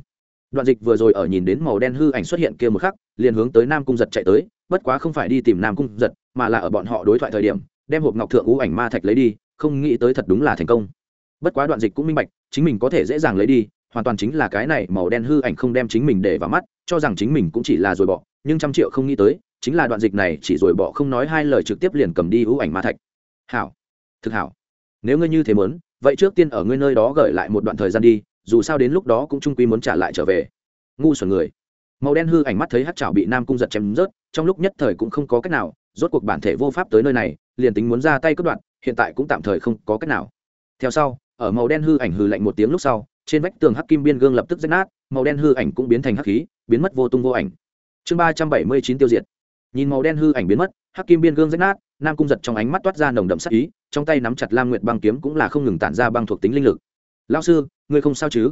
Đoạn dịch vừa rồi ở nhìn đến màu đen hư ảnh xuất hiện kia một khắc, liền hướng tới nam cung giật chạy tới, bất quá không phải đi tìm nam cung giật, mà là ở bọn họ đối thoại thời điểm, đem hộp ngọc thượng vũ ảnh ma thạch lấy đi, không nghĩ tới thật đúng là thành công. Bất quá đoạn dịch cũng minh bạch, chính mình có thể dễ dàng lấy đi, hoàn toàn chính là cái này màu đen hư ảnh không đem chính mình để vào mắt cho rằng chính mình cũng chỉ là rồi bỏ, nhưng trăm triệu không nghĩ tới, chính là đoạn dịch này chỉ rồi bỏ không nói hai lời trực tiếp liền cầm đi ưu ảnh ma thạch. Hảo, thực hảo. Nếu ngươi như thế muốn, vậy trước tiên ở ngươi nơi đó gửi lại một đoạn thời gian đi, dù sao đến lúc đó cũng trung quy muốn trả lại trở về. Ngu xuẩn người. Màu đen hư ảnh mắt thấy hát chảo bị nam cung giật chém rớt, trong lúc nhất thời cũng không có cách nào, rốt cuộc bản thể vô pháp tới nơi này, liền tính muốn ra tay cướp đoạn, hiện tại cũng tạm thời không có cách nào. Theo sau, ở màu đen hư ảnh hư lạnh một tiếng lúc sau trên vách tường hắc kim biên gương lập tức rách nát, màu đen hư ảnh cũng biến thành hắc khí, biến mất vô tung vô ảnh. Chương ba trăm bảy mươi chín tiêu diệt. Nhìn màu đen hư ảnh biến mất, hắc kim biên gương rách nát, nam cung giật trong ánh mắt toát ra nồng đậm sắc ý, trong tay nắm chặt lam nguyệt băng kiếm cũng là không ngừng tản ra băng thuộc tính linh lực. Lao sư, ngươi không sao chứ?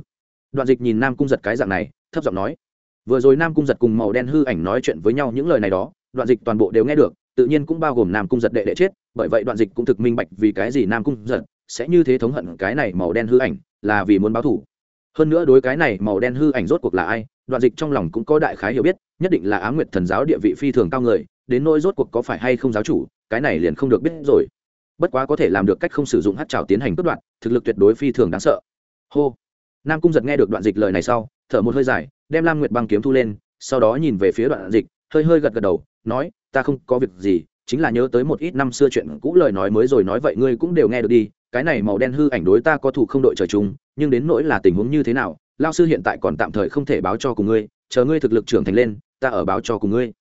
Đoạn dịch nhìn nam cung giật cái dạng này, thấp giọng nói. Vừa rồi nam cung giật cùng màu đen hư ảnh nói chuyện với nhau những lời này đó, đoạn dịch toàn bộ đều nghe được, tự nhiên cũng bao gồm nam cung giật đệ đệ chết, bởi vậy đoạn dịch cũng thực minh bạch vì cái gì nam cung giật sẽ như thế thống hận cái này màu đen hư ảnh là vì muốn báo thủ. Hơn nữa đối cái này màu đen hư ảnh rốt cuộc là ai, đoạn dịch trong lòng cũng có đại khái hiểu biết, nhất định là á nguyệt thần giáo địa vị phi thường cao người, đến nỗi rốt cuộc có phải hay không giáo chủ, cái này liền không được biết rồi. Bất quá có thể làm được cách không sử dụng hát trào tiến hành cướp đoạn thực lực tuyệt đối phi thường đáng sợ. Hô. Nam cung giật nghe được đoạn dịch lời này sau, thở một hơi dài, đem lam nguyệt băng kiếm thu lên, sau đó nhìn về phía đoạn dịch, hơi hơi gật gật đầu, nói, ta không có việc gì, chính là nhớ tới một ít năm xưa chuyện cũ lời nói mới rồi nói vậy ngươi cũng đều nghe được đi cái này màu đen hư ảnh đối ta có thủ không đội trời chung, nhưng đến nỗi là tình huống như thế nào lao sư hiện tại còn tạm thời không thể báo cho cùng ngươi, chờ ngươi thực lực trưởng thành lên, ta ở báo cho cùng ngươi.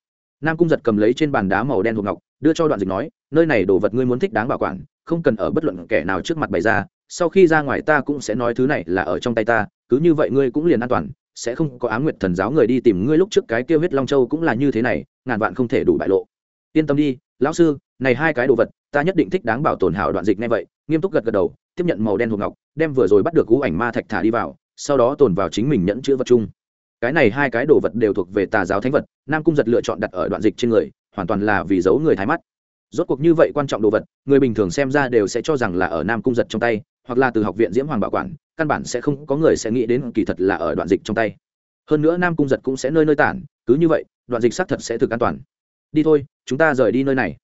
Nam cung giật cầm lấy trên bàn đá màu đen hộp ngọc, đưa cho đoạn dịch nói, nơi này đồ vật ngươi muốn thích đáng bảo quản, không cần ở bất luận kẻ nào trước mặt bày ra, sau khi ra ngoài ta cũng sẽ nói thứ này là ở trong tay ta, cứ như vậy ngươi cũng liền an toàn, sẽ không có á nguyệt thần giáo người đi tìm ngươi lúc trước cái tiêu huyết long châu cũng là như thế này, ngàn vạn không thể đủ bại lộ. Yên tâm đi, lão sư, này hai cái đồ vật ta nhất định thích đáng bảo tồn hảo đoạn dịch ngay vậy, nghiêm túc gật gật đầu, tiếp nhận màu đen hộp ngọc, đem vừa rồi bắt được cú ảnh ma thạch thả đi vào, sau đó tồn vào chính mình nhẫn chữ vật chung. Cái này hai cái đồ vật đều thuộc về tà giáo thánh vật, nam cung giật lựa chọn đặt ở đoạn dịch trên người, hoàn toàn là vì giấu người thái mắt. Rốt cuộc như vậy quan trọng đồ vật, người bình thường xem ra đều sẽ cho rằng là ở nam cung giật trong tay, hoặc là từ học viện diễm hoàng bảo quản, căn bản sẽ không có người sẽ nghĩ đến kỳ thật là ở đoạn dịch trong tay. Hơn nữa nam cung giật cũng sẽ nơi nơi tản, cứ như vậy, đoạn dịch xác thật sẽ thực an toàn. Đi thôi, chúng ta rời đi nơi này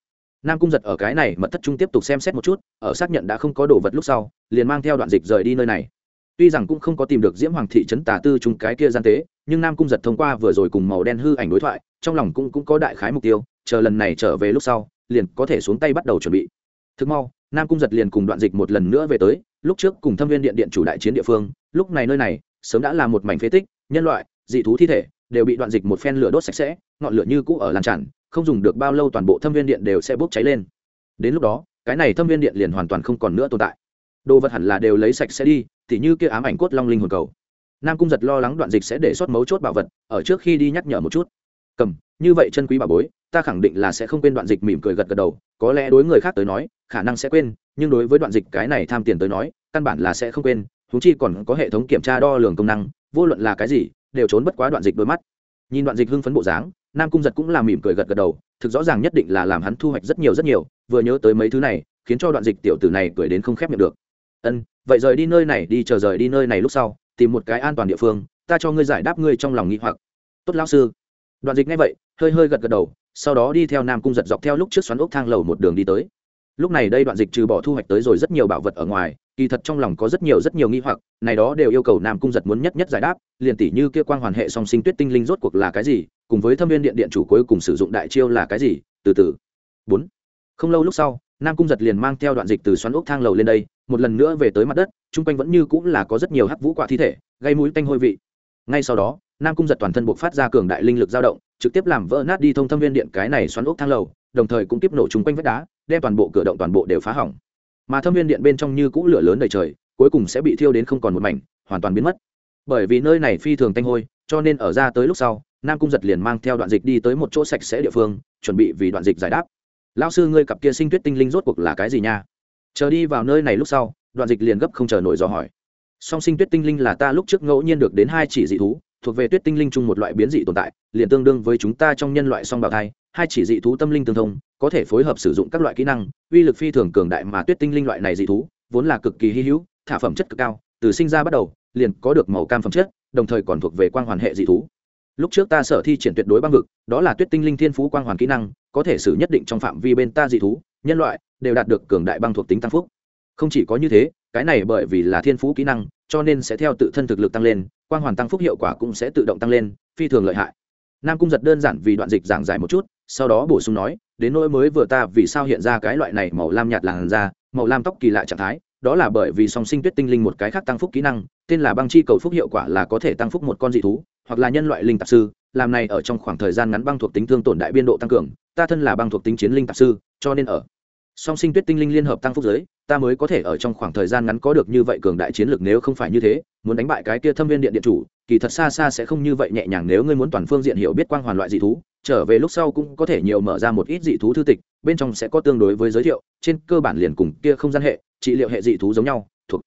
nam cung giật ở cái này mật thất trung tiếp tục xem xét một chút ở xác nhận đã không có đồ vật lúc sau liền mang theo đoạn dịch rời đi nơi này. Tuy rằng cũng không có tìm được diễm hoàng thị trấn tà tư Trung cái kia gian tế nhưng nam cung giật thông qua vừa rồi cùng màu đen hư ảnh đối thoại trong lòng cũng, cũng có đại khái mục tiêu chờ lần này trở về lúc sau liền có thể xuống tay bắt đầu chuẩn bị. Thực mau nam cung giật liền cùng đoạn dịch một lần nữa về tới lúc trước cùng thâm viên điện điện chủ đại chiến địa phương lúc này nơi này sớm đã là một mảnh phế tích nhân loại dị thú thi thể đều bị đoạn dịch một phen lửa đốt sạch sẽ ngọn lửa như cũ ở làn tràn không dùng được bao lâu toàn bộ thâm viên điện đều sẽ bốc cháy lên. Đến lúc đó, cái này thâm viên điện liền hoàn toàn không còn nữa tồn tại. Đồ vật hẳn là đều lấy sạch sẽ đi, tỉ như kia ám ảnh cốt long linh hồn cầu. Nam cung giật lo lắng đoạn dịch sẽ để sót mấu chốt bảo vật, ở trước khi đi nhắc nhở một chút. Cầm, như vậy chân quý bảo bối, ta khẳng định là sẽ không quên đoạn dịch mỉm cười gật gật đầu, có lẽ đối người khác tới nói, khả năng sẽ quên, nhưng đối với đoạn dịch cái này tham tiền tới nói, căn bản là sẽ không quên thú chi còn có hệ thống kiểm tra đo lường công năng, vô luận là cái gì, đều trốn bất quá đoạn dịch đôi mắt nhìn đoạn dịch hưng phấn bộ dáng, nam cung giật cũng là mỉm cười gật gật đầu, thực rõ ràng nhất định là làm hắn thu hoạch rất nhiều rất nhiều, vừa nhớ tới mấy thứ này, khiến cho đoạn dịch tiểu tử này cười đến không khép miệng được. Ân, vậy rời đi nơi này đi, chờ rời đi nơi này lúc sau, tìm một cái an toàn địa phương, ta cho ngươi giải đáp ngươi trong lòng nghĩ hoặc. Tốt lão sư. Đoạn dịch ngay vậy, hơi hơi gật gật đầu, sau đó đi theo nam cung giật dọc theo lúc trước xoắn ốc thang lầu một đường đi tới lúc này đây đoạn dịch trừ bỏ thu hoạch tới rồi rất nhiều bảo vật ở ngoài, kỳ thật trong lòng có rất nhiều rất nhiều nghi hoặc, này đó đều yêu cầu nam cung giật muốn nhất nhất giải đáp, liền tỷ như kia quang hoàn hệ song sinh tuyết tinh linh rốt cuộc là cái gì, cùng với thâm viên điện điện chủ cuối cùng sử dụng đại chiêu là cái gì, từ từ. Bốn. Không lâu lúc sau, nam cung giật liền mang theo đoạn dịch từ xoắn ốc thang lầu lên đây, một lần nữa về tới mặt đất, chung quanh vẫn như cũng là có rất nhiều hắc vũ quả thi thể, gây mũi tanh hôi vị. Ngay sau đó, nam cung giật toàn thân buộc phát ra cường đại linh lực dao động, trực tiếp làm vỡ nát đi thông thâm viên điện cái này xoắn ốc thang lầu, đồng thời cũng tiếp nổ chung quanh vách đá đem toàn bộ cửa động toàn bộ đều phá hỏng. Mà thâm viên điện bên trong như cũ lửa lớn đầy trời, cuối cùng sẽ bị thiêu đến không còn một mảnh, hoàn toàn biến mất. Bởi vì nơi này phi thường tanh hôi, cho nên ở ra tới lúc sau, nam cung giật liền mang theo đoạn dịch đi tới một chỗ sạch sẽ địa phương, chuẩn bị vì đoạn dịch giải đáp. Lao sư, ngươi cặp kia sinh tuyết tinh linh rốt cuộc là cái gì nha? Chờ đi vào nơi này lúc sau, đoạn dịch liền gấp không chờ nổi dò hỏi. Song sinh tuyết tinh linh là ta lúc trước ngẫu nhiên được đến hai chỉ dị thú, thuộc về tuyết tinh linh chung một loại biến dị tồn tại, liền tương đương với chúng ta trong nhân loại song bào thai, hai chỉ dị thú tâm linh tương thông có thể phối hợp sử dụng các loại kỹ năng, uy lực phi thường cường đại mà tuyết tinh linh loại này dị thú, vốn là cực kỳ hy hữu, thả phẩm chất cực cao, từ sinh ra bắt đầu, liền có được màu cam phẩm chất, đồng thời còn thuộc về quang hoàn hệ dị thú. Lúc trước ta sở thi triển tuyệt đối băng vực, đó là tuyết tinh linh thiên phú quang hoàn kỹ năng, có thể xử nhất định trong phạm vi bên ta dị thú, nhân loại đều đạt được cường đại băng thuộc tính tăng phúc. Không chỉ có như thế, cái này bởi vì là thiên phú kỹ năng, cho nên sẽ theo tự thân thực lực tăng lên, quang hoàn tăng phúc hiệu quả cũng sẽ tự động tăng lên, phi thường lợi hại. Nam cung giật đơn giản vì đoạn dịch giảng giải một chút, sau đó bổ sung nói đến nỗi mới vừa ta vì sao hiện ra cái loại này màu lam nhạt làn da, màu lam tóc kỳ lạ trạng thái, đó là bởi vì song sinh tuyết tinh linh một cái khác tăng phúc kỹ năng, tên là băng chi cầu phúc hiệu quả là có thể tăng phúc một con dị thú, hoặc là nhân loại linh tạp sư, làm này ở trong khoảng thời gian ngắn băng thuộc tính thương tổn đại biên độ tăng cường, ta thân là băng thuộc tính chiến linh tạp sư, cho nên ở song sinh tuyết tinh linh liên hợp tăng phúc giới, ta mới có thể ở trong khoảng thời gian ngắn có được như vậy cường đại chiến lược nếu không phải như thế, muốn đánh bại cái kia thâm viên điện điện chủ, kỳ thật xa xa sẽ không như vậy nhẹ nhàng nếu ngươi muốn toàn phương diện hiểu biết quang hoàn loại dị thú trở về lúc sau cũng có thể nhiều mở ra một ít dị thú thư tịch, bên trong sẽ có tương đối với giới thiệu, trên cơ bản liền cùng kia không gian hệ, trị liệu hệ dị thú giống nhau, thuộc.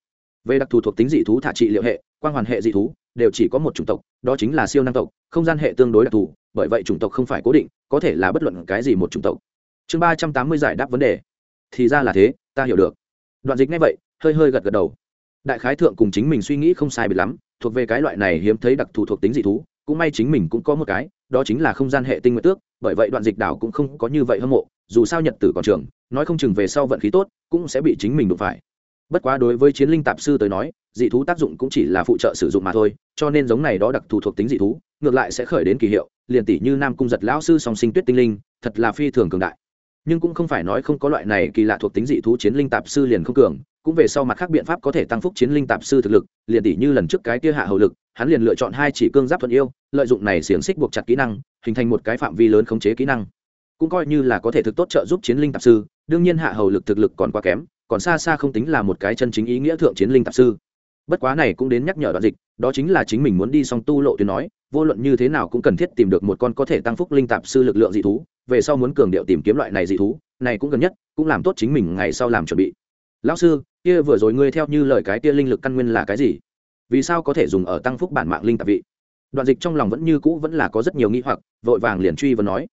Về đặc thù thuộc tính dị thú thả trị liệu hệ, quang hoàn hệ dị thú, đều chỉ có một chủng tộc, đó chính là siêu năng tộc, không gian hệ tương đối đặc thù, bởi vậy chủng tộc không phải cố định, có thể là bất luận cái gì một chủng tộc. Chương ba trăm tám mươi giải đáp vấn đề. Thì ra là thế, ta hiểu được. Đoạn dịch ngay vậy, hơi hơi gật gật đầu. Đại khái thượng cùng chính mình suy nghĩ không sai biệt lắm, thuộc về cái loại này hiếm thấy đặc thù thuộc tính dị thú cũng may chính mình cũng có một cái, đó chính là không gian hệ tinh nguyện tước, bởi vậy đoạn dịch đảo cũng không có như vậy hâm mộ, dù sao nhật tử còn trường, nói không chừng về sau vận khí tốt, cũng sẽ bị chính mình đụng phải. Bất quá đối với chiến linh tạp sư tới nói, dị thú tác dụng cũng chỉ là phụ trợ sử dụng mà thôi, cho nên giống này đó đặc thù thuộc tính dị thú, ngược lại sẽ khởi đến kỳ hiệu, liền tỷ như nam cung giật lão sư song sinh tuyết tinh linh, thật là phi thường cường đại. Nhưng cũng không phải nói không có loại này kỳ lạ thuộc tính dị thú chiến linh tạp sư liền không cường cũng về sau mặt khác biện pháp có thể tăng phúc chiến linh tạp sư thực lực, liền tỷ như lần trước cái kia hạ hầu lực, hắn liền lựa chọn hai chỉ cương giáp thuận yêu, lợi dụng này xiềng xích buộc chặt kỹ năng, hình thành một cái phạm vi lớn khống chế kỹ năng. Cũng coi như là có thể thực tốt trợ giúp chiến linh tạp sư, đương nhiên hạ hầu lực thực lực còn quá kém, còn xa xa không tính là một cái chân chính ý nghĩa thượng chiến linh tạp sư. Bất quá này cũng đến nhắc nhở đoạn dịch, đó chính là chính mình muốn đi song tu lộ tuyến nói, vô luận như thế nào cũng cần thiết tìm được một con có thể tăng phúc linh tạp sư lực lượng dị thú, về sau muốn cường điệu tìm kiếm loại này dị thú, này cũng gần nhất, cũng làm tốt chính mình ngày sau làm chuẩn bị lão sư, kia vừa rồi ngươi theo như lời cái kia linh lực căn nguyên là cái gì? Vì sao có thể dùng ở tăng phúc bản mạng linh tạp vị? Đoạn dịch trong lòng vẫn như cũ vẫn là có rất nhiều nghi hoặc, vội vàng liền truy và nói.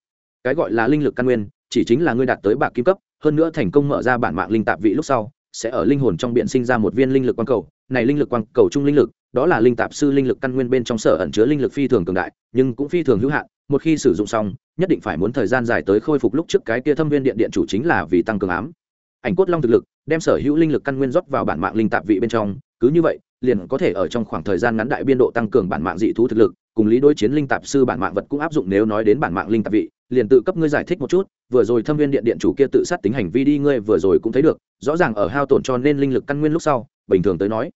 Cái gọi là linh lực căn nguyên, chỉ chính là ngươi đạt tới bạc kim cấp, hơn nữa thành công mở ra bản mạng linh tạp vị lúc sau, sẽ ở linh hồn trong biện sinh ra một viên linh lực quang cầu. Này linh lực quang cầu trung linh lực, đó là linh tạp sư linh lực căn nguyên bên trong sở ẩn chứa linh lực phi thường cường đại, nhưng cũng phi thường hữu hạn, một khi sử dụng xong, nhất định phải muốn thời gian dài tới khôi phục lúc trước cái kia thâm viên điện điện chủ chính là vì tăng cường ám ảnh cốt long thực lực, đem sở hữu linh lực căn nguyên rót vào bản mạng linh tạp vị bên trong, cứ như vậy, liền có thể ở trong khoảng thời gian ngắn đại biên độ tăng cường bản mạng dị thú thực lực, cùng lý đối chiến linh tạp sư bản mạng vật cũng áp dụng nếu nói đến bản mạng linh tạp vị, liền tự cấp ngươi giải thích một chút, vừa rồi thâm viên điện điện chủ kia tự sát tính hành vi đi ngươi vừa rồi cũng thấy được, rõ ràng ở hao tổn cho nên linh lực căn nguyên lúc sau, bình thường tới nói,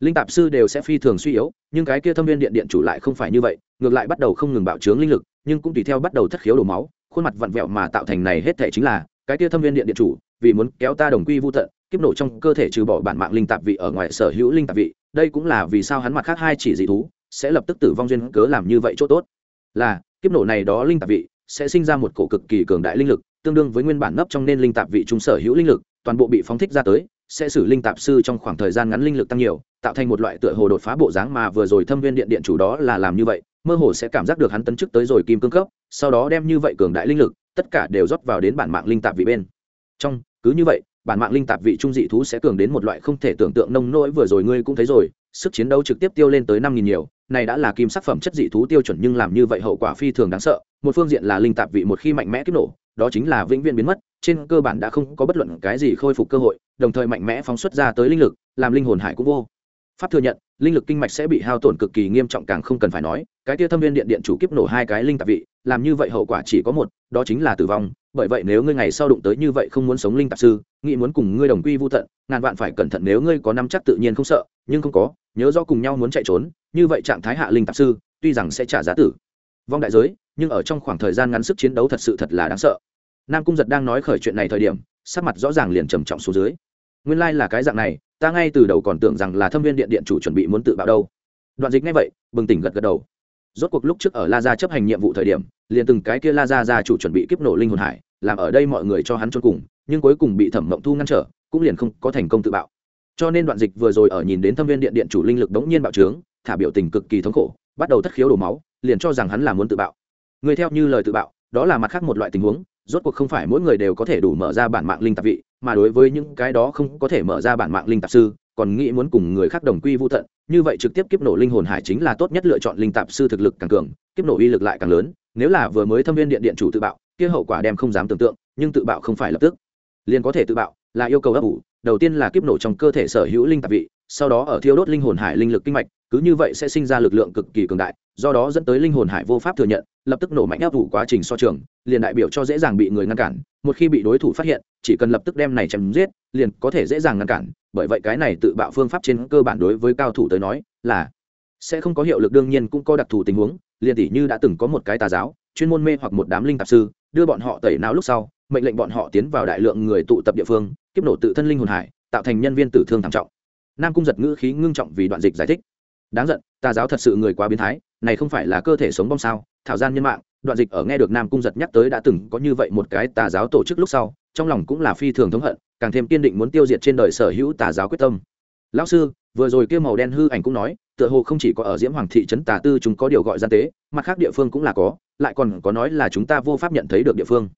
linh tạp sư đều sẽ phi thường suy yếu, nhưng cái kia thâm viên điện điện chủ lại không phải như vậy, ngược lại bắt đầu không ngừng bạo trướng linh lực, nhưng cũng tùy theo bắt đầu thất khiếu đổ máu, khuôn mặt vặn vẹo mà tạo thành này hết thể chính là, cái kia thâm viên điện điện chủ vì muốn kéo ta đồng quy vô tận, kiếp nổ trong cơ thể trừ bỏ bản mạng linh tạp vị ở ngoài sở hữu linh tạp vị, đây cũng là vì sao hắn mặt khác hai chỉ dị thú sẽ lập tức tử vong duyên cớ làm như vậy chỗ tốt. Là, kiếp nổ này đó linh tạp vị sẽ sinh ra một cổ cực kỳ cường đại linh lực, tương đương với nguyên bản nấp trong nên linh tạp vị trung sở hữu linh lực, toàn bộ bị phóng thích ra tới, sẽ xử linh tạp sư trong khoảng thời gian ngắn linh lực tăng nhiều, tạo thành một loại tựa hồ đột phá bộ dáng mà vừa rồi thâm viên điện điện chủ đó là làm như vậy, mơ hồ sẽ cảm giác được hắn tấn chức tới rồi kim cương cấp, sau đó đem như vậy cường đại linh lực, tất cả đều rót vào đến bản mạng linh tạp vị bên. Trong cứ như vậy, bản mạng linh tạp vị trung dị thú sẽ cường đến một loại không thể tưởng tượng nông nỗi vừa rồi ngươi cũng thấy rồi, sức chiến đấu trực tiếp tiêu lên tới năm nghìn nhiều, này đã là kim sắc phẩm chất dị thú tiêu chuẩn nhưng làm như vậy hậu quả phi thường đáng sợ, một phương diện là linh tạp vị một khi mạnh mẽ kích nổ, đó chính là vĩnh viễn biến mất, trên cơ bản đã không có bất luận cái gì khôi phục cơ hội, đồng thời mạnh mẽ phóng xuất ra tới linh lực, làm linh hồn hải cũng vô pháp thừa nhận, linh lực kinh mạch sẽ bị hao tổn cực kỳ nghiêm trọng càng không cần phải nói, cái tia thâm viên điện điện chủ kiếp nổ hai cái linh tạp vị, làm như vậy hậu quả chỉ có một, đó chính là tử vong. Bởi vậy nếu ngươi ngày sau đụng tới như vậy không muốn sống linh tạp sư, nghĩ muốn cùng ngươi đồng quy vô tận, ngàn vạn phải cẩn thận nếu ngươi có năm chắc tự nhiên không sợ, nhưng không có, nhớ do cùng nhau muốn chạy trốn, như vậy trạng thái hạ linh tạp sư, tuy rằng sẽ trả giá tử. Vong đại giới, nhưng ở trong khoảng thời gian ngắn sức chiến đấu thật sự thật là đáng sợ. Nam cung giật đang nói khởi chuyện này thời điểm, sắc mặt rõ ràng liền trầm trọng xuống dưới nguyên lai、like、là cái dạng này, ta ngay từ đầu còn tưởng rằng là thâm viên điện điện chủ chuẩn bị muốn tự bạo đâu. Đoạn dịch ngay vậy, bừng tỉnh gật gật đầu. Rốt cuộc lúc trước ở la gia chấp hành nhiệm vụ thời điểm, liền từng cái kia la gia gia chủ chuẩn bị kiếp nổ linh hồn hải, làm ở đây mọi người cho hắn trốn cùng, nhưng cuối cùng bị thẩm mộng thu ngăn trở, cũng liền không có thành công tự bạo. Cho nên đoạn dịch vừa rồi ở nhìn đến thâm viên điện điện chủ linh lực đống nhiên bạo trướng, thả biểu tình cực kỳ thống khổ, bắt đầu thất khiếu đổ máu, liền cho rằng hắn là muốn tự bạo. Người theo như lời tự bạo, đó là mặt khác một loại tình huống, rốt cuộc không phải mỗi người đều có thể đủ mở ra bản mạng linh tạp vị mà đối với những cái đó không có thể mở ra bản mạng linh tạp sư, còn nghĩ muốn cùng người khác đồng quy vô tận, như vậy trực tiếp kiếp nổ linh hồn hải chính là tốt nhất lựa chọn linh tạp sư thực lực càng cường, kiếp nổ uy lực lại càng lớn, nếu là vừa mới thâm viên điện điện chủ tự bạo, kia hậu quả đem không dám tưởng tượng, nhưng tự bạo không phải lập tức. Liền có thể tự bạo, là yêu cầu ấp ủ, đầu tiên là kiếp nổ trong cơ thể sở hữu linh tạp vị, sau đó ở thiêu đốt linh hồn hải linh lực kinh mạch, cứ như vậy sẽ sinh ra lực lượng cực kỳ cường đại do đó dẫn tới linh hồn hải vô pháp thừa nhận, lập tức nổ mạnh áp vụ quá trình so trường, liền đại biểu cho dễ dàng bị người ngăn cản, một khi bị đối thủ phát hiện, chỉ cần lập tức đem này chém giết, liền có thể dễ dàng ngăn cản, bởi vậy cái này tự bạo phương pháp trên cơ bản đối với cao thủ tới nói là sẽ không có hiệu lực, đương nhiên cũng có đặc thù tình huống, liền tỷ như đã từng có một cái tà giáo, chuyên môn mê hoặc một đám linh tạp sư, đưa bọn họ tẩy não lúc sau, mệnh lệnh bọn họ tiến vào đại lượng người tụ tập địa phương, kiếp nổ tự thân linh hồn hải, tạo thành nhân viên tử thương thảm trọng. Nam cung giật ngữ khí ngưng trọng vì đoạn dịch giải thích. Đáng giận, tà giáo thật sự người quá biến thái này không phải là cơ thể sống bom sao? Thảo gian nhân mạng, đoạn dịch ở nghe được nam cung giật nhắc tới đã từng có như vậy một cái tà giáo tổ chức lúc sau, trong lòng cũng là phi thường thống hận, càng thêm kiên định muốn tiêu diệt trên đời sở hữu tà giáo quyết tâm. Lão sư, vừa rồi kia màu đen hư ảnh cũng nói, tựa hồ không chỉ có ở diễm hoàng thị trấn tà tư chúng có điều gọi gian tế, mặt khác địa phương cũng là có, lại còn có nói là chúng ta vô pháp nhận thấy được địa phương.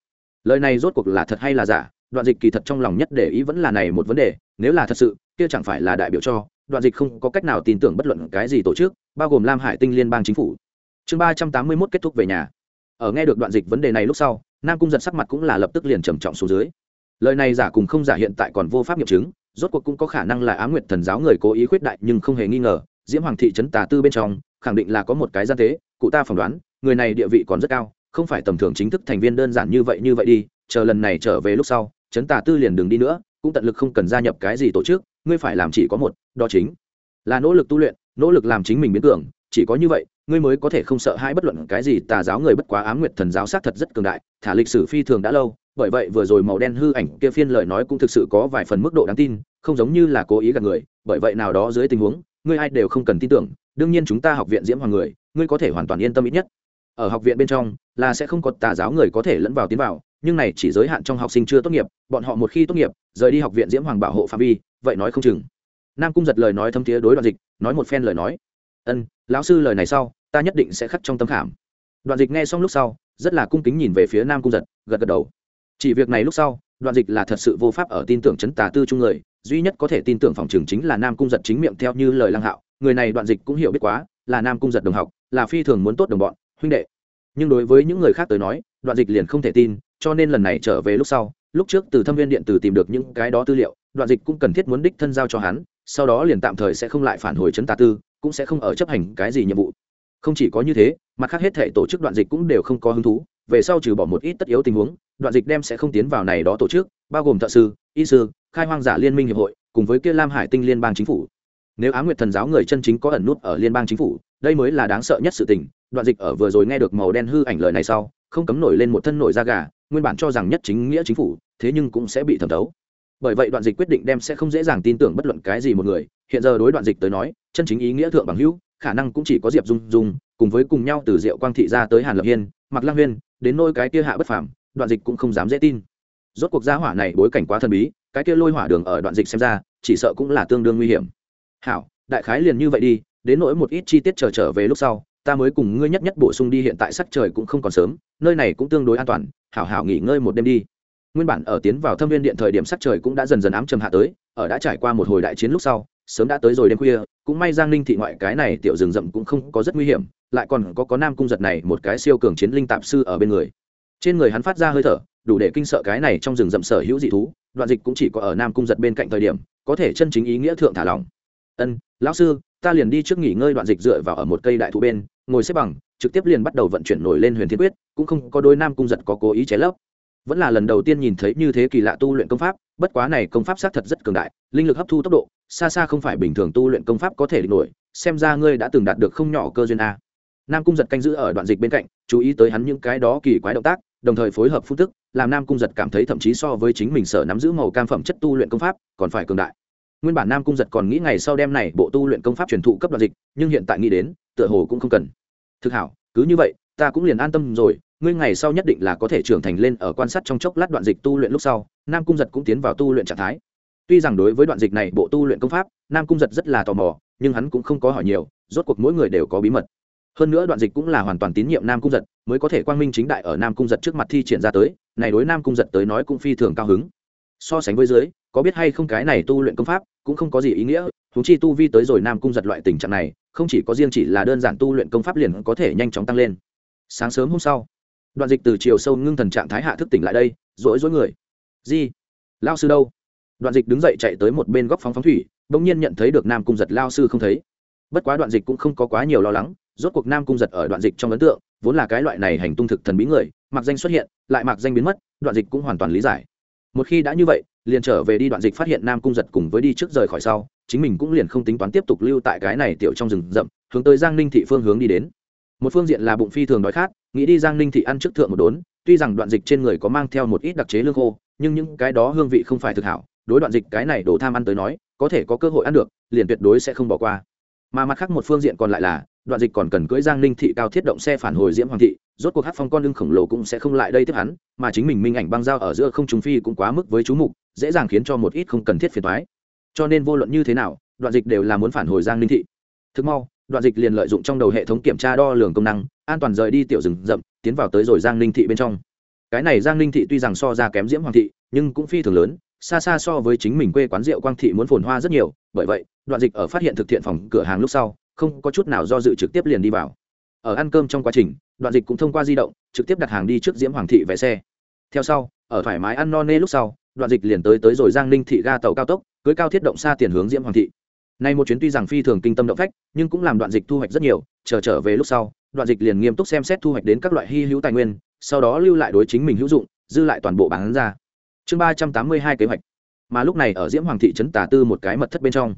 Lời này rốt cuộc là thật hay là giả? Đoạn dịch kỳ thật trong lòng nhất để ý vẫn là này một vấn đề, nếu là thật sự, kia chẳng phải là đại biểu cho đoạn dịch không có cách nào tin tưởng bất luận cái gì tổ chức, bao gồm lam hải tinh liên bang chính phủ. Chương ba trăm tám mươi mốt kết thúc về nhà. Ở nghe được đoạn dịch vấn đề này lúc sau, nam cung giật sắc mặt cũng là lập tức liền trầm trọng xuống dưới. Lời này giả cùng không giả hiện tại còn vô pháp nghiệm chứng, rốt cuộc cũng có khả năng là á nguyệt thần giáo người cố ý khuyết đại nhưng không hề nghi ngờ, diễm hoàng thị trấn tà tư bên trong, khẳng định là có một cái gian tế, cụ ta phỏng đoán, người này địa vị còn rất cao, không phải tầm thường chính thức thành viên đơn giản như vậy như vậy đi, chờ lần này trở về lúc sau, trấn tà tư liền đừng đi nữa, cũng tận lực không cần gia nhập cái gì tổ chức ngươi phải làm chỉ có một, đó chính là nỗ lực tu luyện, nỗ lực làm chính mình biến cường, chỉ có như vậy, ngươi mới có thể không sợ hãi bất luận cái gì, tà giáo người bất quá ám nguyệt thần giáo sát thật rất cường đại, thả lịch sử phi thường đã lâu, bởi vậy vừa rồi màu đen hư ảnh kia phiên lời nói cũng thực sự có vài phần mức độ đáng tin, không giống như là cố ý gạt người, bởi vậy nào đó dưới tình huống, ngươi ai đều không cần tin tưởng, đương nhiên chúng ta học viện diễm hoàng người, ngươi có thể hoàn toàn yên tâm ít nhất. Ở học viện bên trong, là sẽ không có tà giáo người có thể lẫn vào tiến vào, nhưng này chỉ giới hạn trong học sinh chưa tốt nghiệp, bọn họ một khi tốt nghiệp, rời đi học viện diễm hoàng bảo hộ phạm vi vậy nói không chừng. Nam cung giật lời nói thâm thiế đối đoạn dịch, nói một phen lời nói. Ân, lão sư lời này sau, ta nhất định sẽ khắc trong tâm khảm. Đoạn dịch nghe xong lúc sau, rất là cung kính nhìn về phía nam cung giật, gật gật đầu. Chỉ việc này lúc sau, đoạn dịch là thật sự vô pháp ở tin tưởng chấn tà tư chung người, duy nhất có thể tin tưởng phòng trường chính là nam cung giật chính miệng theo như lời lăng hạo. Người này đoạn dịch cũng hiểu biết quá, là nam cung giật đồng học, là phi thường muốn tốt đồng bọn, huynh đệ. Nhưng đối với những người khác tới nói, đoạn dịch liền không thể tin, cho nên lần này trở về lúc sau, lúc trước từ thâm viên điện tử tìm được những cái đó tư liệu đoạn dịch cũng cần thiết muốn đích thân giao cho hắn, sau đó liền tạm thời sẽ không lại phản hồi chấn tà tư, cũng sẽ không ở chấp hành cái gì nhiệm vụ. Không chỉ có như thế, mặt khác hết thể tổ chức đoạn dịch cũng đều không có hứng thú, về sau trừ bỏ một ít tất yếu tình huống, đoạn dịch đem sẽ không tiến vào này đó tổ chức, bao gồm thợ sư, y sư, khai hoang giả liên minh hiệp hội, cùng với kia lam hải tinh liên bang chính phủ. Nếu á nguyệt thần giáo người chân chính có ẩn nút ở liên bang chính phủ, đây mới là đáng sợ nhất sự tình, đoạn dịch ở vừa rồi nghe được màu đen hư ảnh lời này sau, không cấm nổi lên một thân nổi da gà, nguyên bản cho rằng nhất chính nghĩa chính phủ, thế nhưng cũng sẽ bị thẩm thấu bởi vậy đoạn dịch quyết định đem sẽ không dễ dàng tin tưởng bất luận cái gì một người. Hiện giờ đối đoạn dịch tới nói chân chính ý nghĩa thượng bằng hữu khả năng cũng chỉ có diệp dung dung cùng với cùng nhau từ diệu quang thị ra tới hàn lập hiên mặc lăng huyên đến nôi cái kia hạ bất phàm đoạn dịch cũng không dám dễ tin. Rốt cuộc gia hỏa này bối cảnh quá thần bí cái kia lôi hỏa đường ở đoạn dịch xem ra chỉ sợ cũng là tương đương nguy hiểm. Hảo đại khái liền như vậy đi đến nỗi một ít chi tiết chờ trở, trở về lúc sau ta mới cùng ngươi nhất nhất bổ sung đi hiện tại sắc trời cũng không còn sớm nơi này cũng tương đối an toàn hảo hảo nghỉ ngơi một đêm đi nguyên bản ở tiến vào thâm viên điện thời điểm sắc trời cũng đã dần dần ám trầm hạ tới, ở đã trải qua một hồi đại chiến lúc sau, sớm đã tới rồi đêm khuya, cũng may giang ninh thị ngoại cái này tiểu rừng rậm cũng không có rất nguy hiểm, lại còn có có nam cung giật này một cái siêu cường chiến linh tạp sư ở bên người. Trên người hắn phát ra hơi thở, đủ để kinh sợ cái này trong rừng rậm sở hữu dị thú, đoạn dịch cũng chỉ có ở nam cung giật bên cạnh thời điểm, có thể chân chính ý nghĩa thượng thả lỏng. Ân, lão sư, ta liền đi trước nghỉ ngơi. Đoạn dịch dựa vào ở một cây đại thụ bên, ngồi xếp bằng, trực tiếp liền bắt đầu vận chuyển nổi lên huyền thiên quyết, cũng không có đôi nam cung giật có cố ý cháy lấp vẫn là lần đầu tiên nhìn thấy như thế kỳ lạ tu luyện công pháp, bất quá này công pháp xác thật rất cường đại, linh lực hấp thu tốc độ, xa xa không phải bình thường tu luyện công pháp có thể địch nổi, xem ra ngươi đã từng đạt được không nhỏ cơ duyên a. Nam cung giật canh giữ ở đoạn dịch bên cạnh, chú ý tới hắn những cái đó kỳ quái động tác, đồng thời phối hợp phương tức, làm nam cung giật cảm thấy thậm chí so với chính mình sở nắm giữ màu cam phẩm chất tu luyện công pháp còn phải cường đại. Nguyên bản nam cung giật còn nghĩ ngày sau đem này bộ tu luyện công pháp truyền thụ cấp đoạn dịch, nhưng hiện tại nghĩ đến, tựa hồ cũng không cần. Thực hảo, cứ như vậy, ta cũng liền an tâm rồi ngươi ngày sau nhất định là có thể trưởng thành lên ở quan sát trong chốc lát đoạn dịch tu luyện lúc sau, nam cung giật cũng tiến vào tu luyện trạng thái. Tuy rằng đối với đoạn dịch này bộ tu luyện công pháp, nam cung giật rất là tò mò, nhưng hắn cũng không có hỏi nhiều, rốt cuộc mỗi người đều có bí mật. Hơn nữa đoạn dịch cũng là hoàn toàn tín nhiệm nam cung giật, mới có thể quang minh chính đại ở nam cung giật trước mặt thi triển ra tới, này đối nam cung giật tới nói cũng phi thường cao hứng. So sánh với dưới, có biết hay không cái này tu luyện công pháp cũng không có gì ý nghĩa húng chi tu vi tới rồi nam cung giật loại tình trạng này, không chỉ có riêng chỉ là đơn giản tu luyện công pháp liền có thể nhanh chóng tăng lên. Sáng sớm hôm sau đoạn dịch từ chiều sâu ngưng thần trạng thái hạ thức tỉnh lại đây, rỗi rỗi người. Di, lao sư đâu? Đoạn dịch đứng dậy chạy tới một bên góc phóng phóng thủy đ ỗ n g nhiên nhận thấy được nam cung giật lao sư không thấy. Bất quá đoạn dịch cũng không có quá nhiều lo lắng, rốt cuộc nam cung giật ở đoạn dịch trong ấn tượng, vốn là cái loại này hành tung thực thần bí người, mặc danh xuất hiện, lại mặc danh biến mất, đoạn dịch cũng hoàn toàn lý giải. Một khi đã như vậy, liền trở về đi đoạn dịch phát hiện nam cung giật cùng với đi trước rời khỏi sau, chính mình cũng liền không tính toán tiếp tục lưu tại cái này tiểu trong rừng rậm, hướng tới giang ninh thị phương hướng đi đến. Một phương diện là bụng phi thường đói khát nghĩ đi giang ninh thị ăn trước thượng một đốn, tuy rằng đoạn dịch trên người có mang theo một ít đặc chế lương khô, nhưng những cái đó hương vị không phải thực hảo, đối đoạn dịch cái này đổ tham ăn tới nói, có thể có cơ hội ăn được, liền tuyệt đối sẽ không bỏ qua. Mà mặt khác một phương diện còn lại là, đoạn dịch còn cần cưỡi giang ninh thị cao thiết động xe phản hồi diễm hoàng thị, rốt cuộc hát phong con lưng khổng lồ cũng sẽ không lại đây tiếp hắn, mà chính mình minh ảnh băng dao ở giữa không trùng phi cũng quá mức với chú mục, dễ dàng khiến cho một ít không cần thiết phiền thoái cho nên vô luận như thế nào, đoạn dịch đều là muốn phản hồi giang ninh thị. Thực mau đoạn dịch liền lợi dụng trong đầu hệ thống kiểm tra đo lường công năng, an toàn rời đi tiểu rừng rậm, tiến vào tới rồi giang ninh thị bên trong. Cái này giang ninh thị tuy rằng so ra kém diễm hoàng thị, nhưng cũng phi thường lớn, xa xa so với chính mình quê quán rượu quang thị muốn phồn hoa rất nhiều, bởi vậy, đoạn dịch ở phát hiện thực thiện phòng cửa hàng lúc sau, không có chút nào do dự trực tiếp liền đi vào. Ở ăn cơm trong quá trình, đoạn dịch cũng thông qua di động, trực tiếp đặt hàng đi trước diễm hoàng thị vé xe. Theo sau, ở thoải mái ăn no nê lúc sau, đoạn dịch liền tới tới rồi giang ninh thị ga tàu cao tốc, cưới cao thiết động xa tiền hướng diễm hoàng thị nay một chuyến tuy rằng phi thường kinh tâm động phách nhưng cũng làm đoạn dịch thu hoạch rất nhiều chờ trở về lúc sau đoạn dịch liền nghiêm túc xem xét thu hoạch đến các loại hy hữu tài nguyên sau đó lưu lại đối chính mình hữu dụng dư lại toàn bộ bán ra. Chương ba trăm tám mươi hai kế hoạch. Mà lúc này ở diễm hoàng thị trấn tà tư một cái mật thất bên trong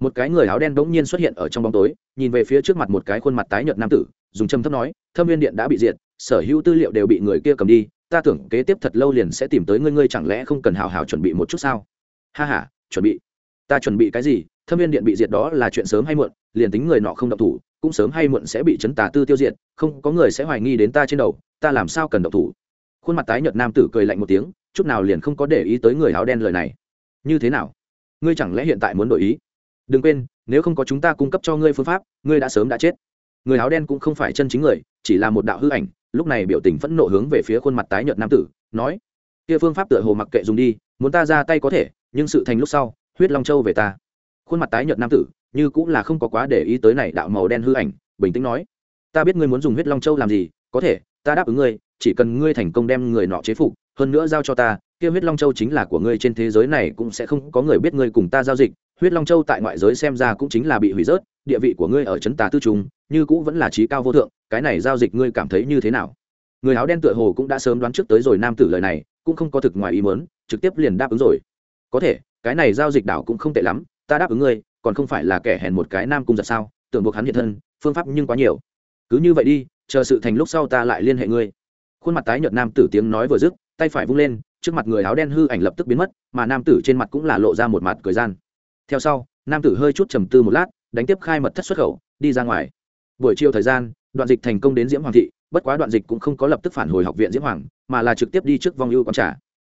một cái người áo đen bỗng nhiên xuất hiện ở trong bóng tối nhìn về phía trước mặt một cái khuôn mặt tái nhợt nam tử dùng châm thấp nói thâm viên điện đã bị diệt sở hữu tư liệu đều bị người kia cầm đi ta tưởng kế tiếp thật lâu liền sẽ tìm tới ngươi ngươi chẳng lẽ không cần hào hào chuẩn bị một chút sao? Ha ha, chuẩn bị. Ta chuẩn bị cái gì? Thâm viên điện bị diệt đó là chuyện sớm hay muộn, liền tính người nọ không động thủ, cũng sớm hay muộn sẽ bị chấn tà tư tiêu diệt, không, có người sẽ hoài nghi đến ta trên đầu, ta làm sao cần động thủ? Khuôn mặt tái nhợt nam tử cười lạnh một tiếng, chút nào liền không có để ý tới người áo đen lời này. Như thế nào? Ngươi chẳng lẽ hiện tại muốn đổi ý? Đừng quên, nếu không có chúng ta cung cấp cho ngươi phương pháp, ngươi đã sớm đã chết. Người áo đen cũng không phải chân chính người, chỉ là một đạo hư ảnh, lúc này biểu tình phẫn nộ hướng về phía khuôn mặt tái nhợt nam tử, nói, kia phương pháp tựa hồ mặc kệ dùng đi, muốn ta ra tay có thể, nhưng sự thành lúc sau, huyết long châu về ta khuôn mặt tái nhợt nam tử, như cũng là không có quá để ý tới này đạo màu đen hư ảnh, bình tĩnh nói, ta biết ngươi muốn dùng huyết long châu làm gì, có thể, ta đáp ứng ngươi, chỉ cần ngươi thành công đem người nọ chế phục, hơn nữa giao cho ta, kia huyết long châu chính là của ngươi trên thế giới này cũng sẽ không có người biết ngươi cùng ta giao dịch, huyết long châu tại ngoại giới xem ra cũng chính là bị hủy rớt, địa vị của ngươi ở trấn tà tư trung, như cũ vẫn là trí cao vô thượng, cái này giao dịch ngươi cảm thấy như thế nào? Người áo đen tựa hồ cũng đã sớm đoán trước tới rồi nam tử lời này, cũng không có thực ngoài ý mớn trực tiếp liền đáp ứng rồi. Có thể, cái này giao dịch đảo cũng không tệ lắm ta đáp ứng ngươi, còn không phải là kẻ hèn một cái nam cung giật sao, tưởng buộc hắn hiện thân, phương pháp nhưng quá nhiều. Cứ như vậy đi, chờ sự thành lúc sau ta lại liên hệ ngươi. Khuôn mặt tái nhợt nam tử tiếng nói vừa dứt, tay phải vung lên, trước mặt người áo đen hư ảnh lập tức biến mất, mà nam tử trên mặt cũng là lộ ra một mặt cười gian. Theo sau, nam tử hơi chút trầm tư một lát, đánh tiếp khai mật thất xuất khẩu, đi ra ngoài. Buổi chiều thời gian, đoạn dịch thành công đến diễm hoàng thị, bất quá đoạn dịch cũng không có lập tức phản hồi học viện diễm hoàng, mà là trực tiếp đi trước vong ưu quán trả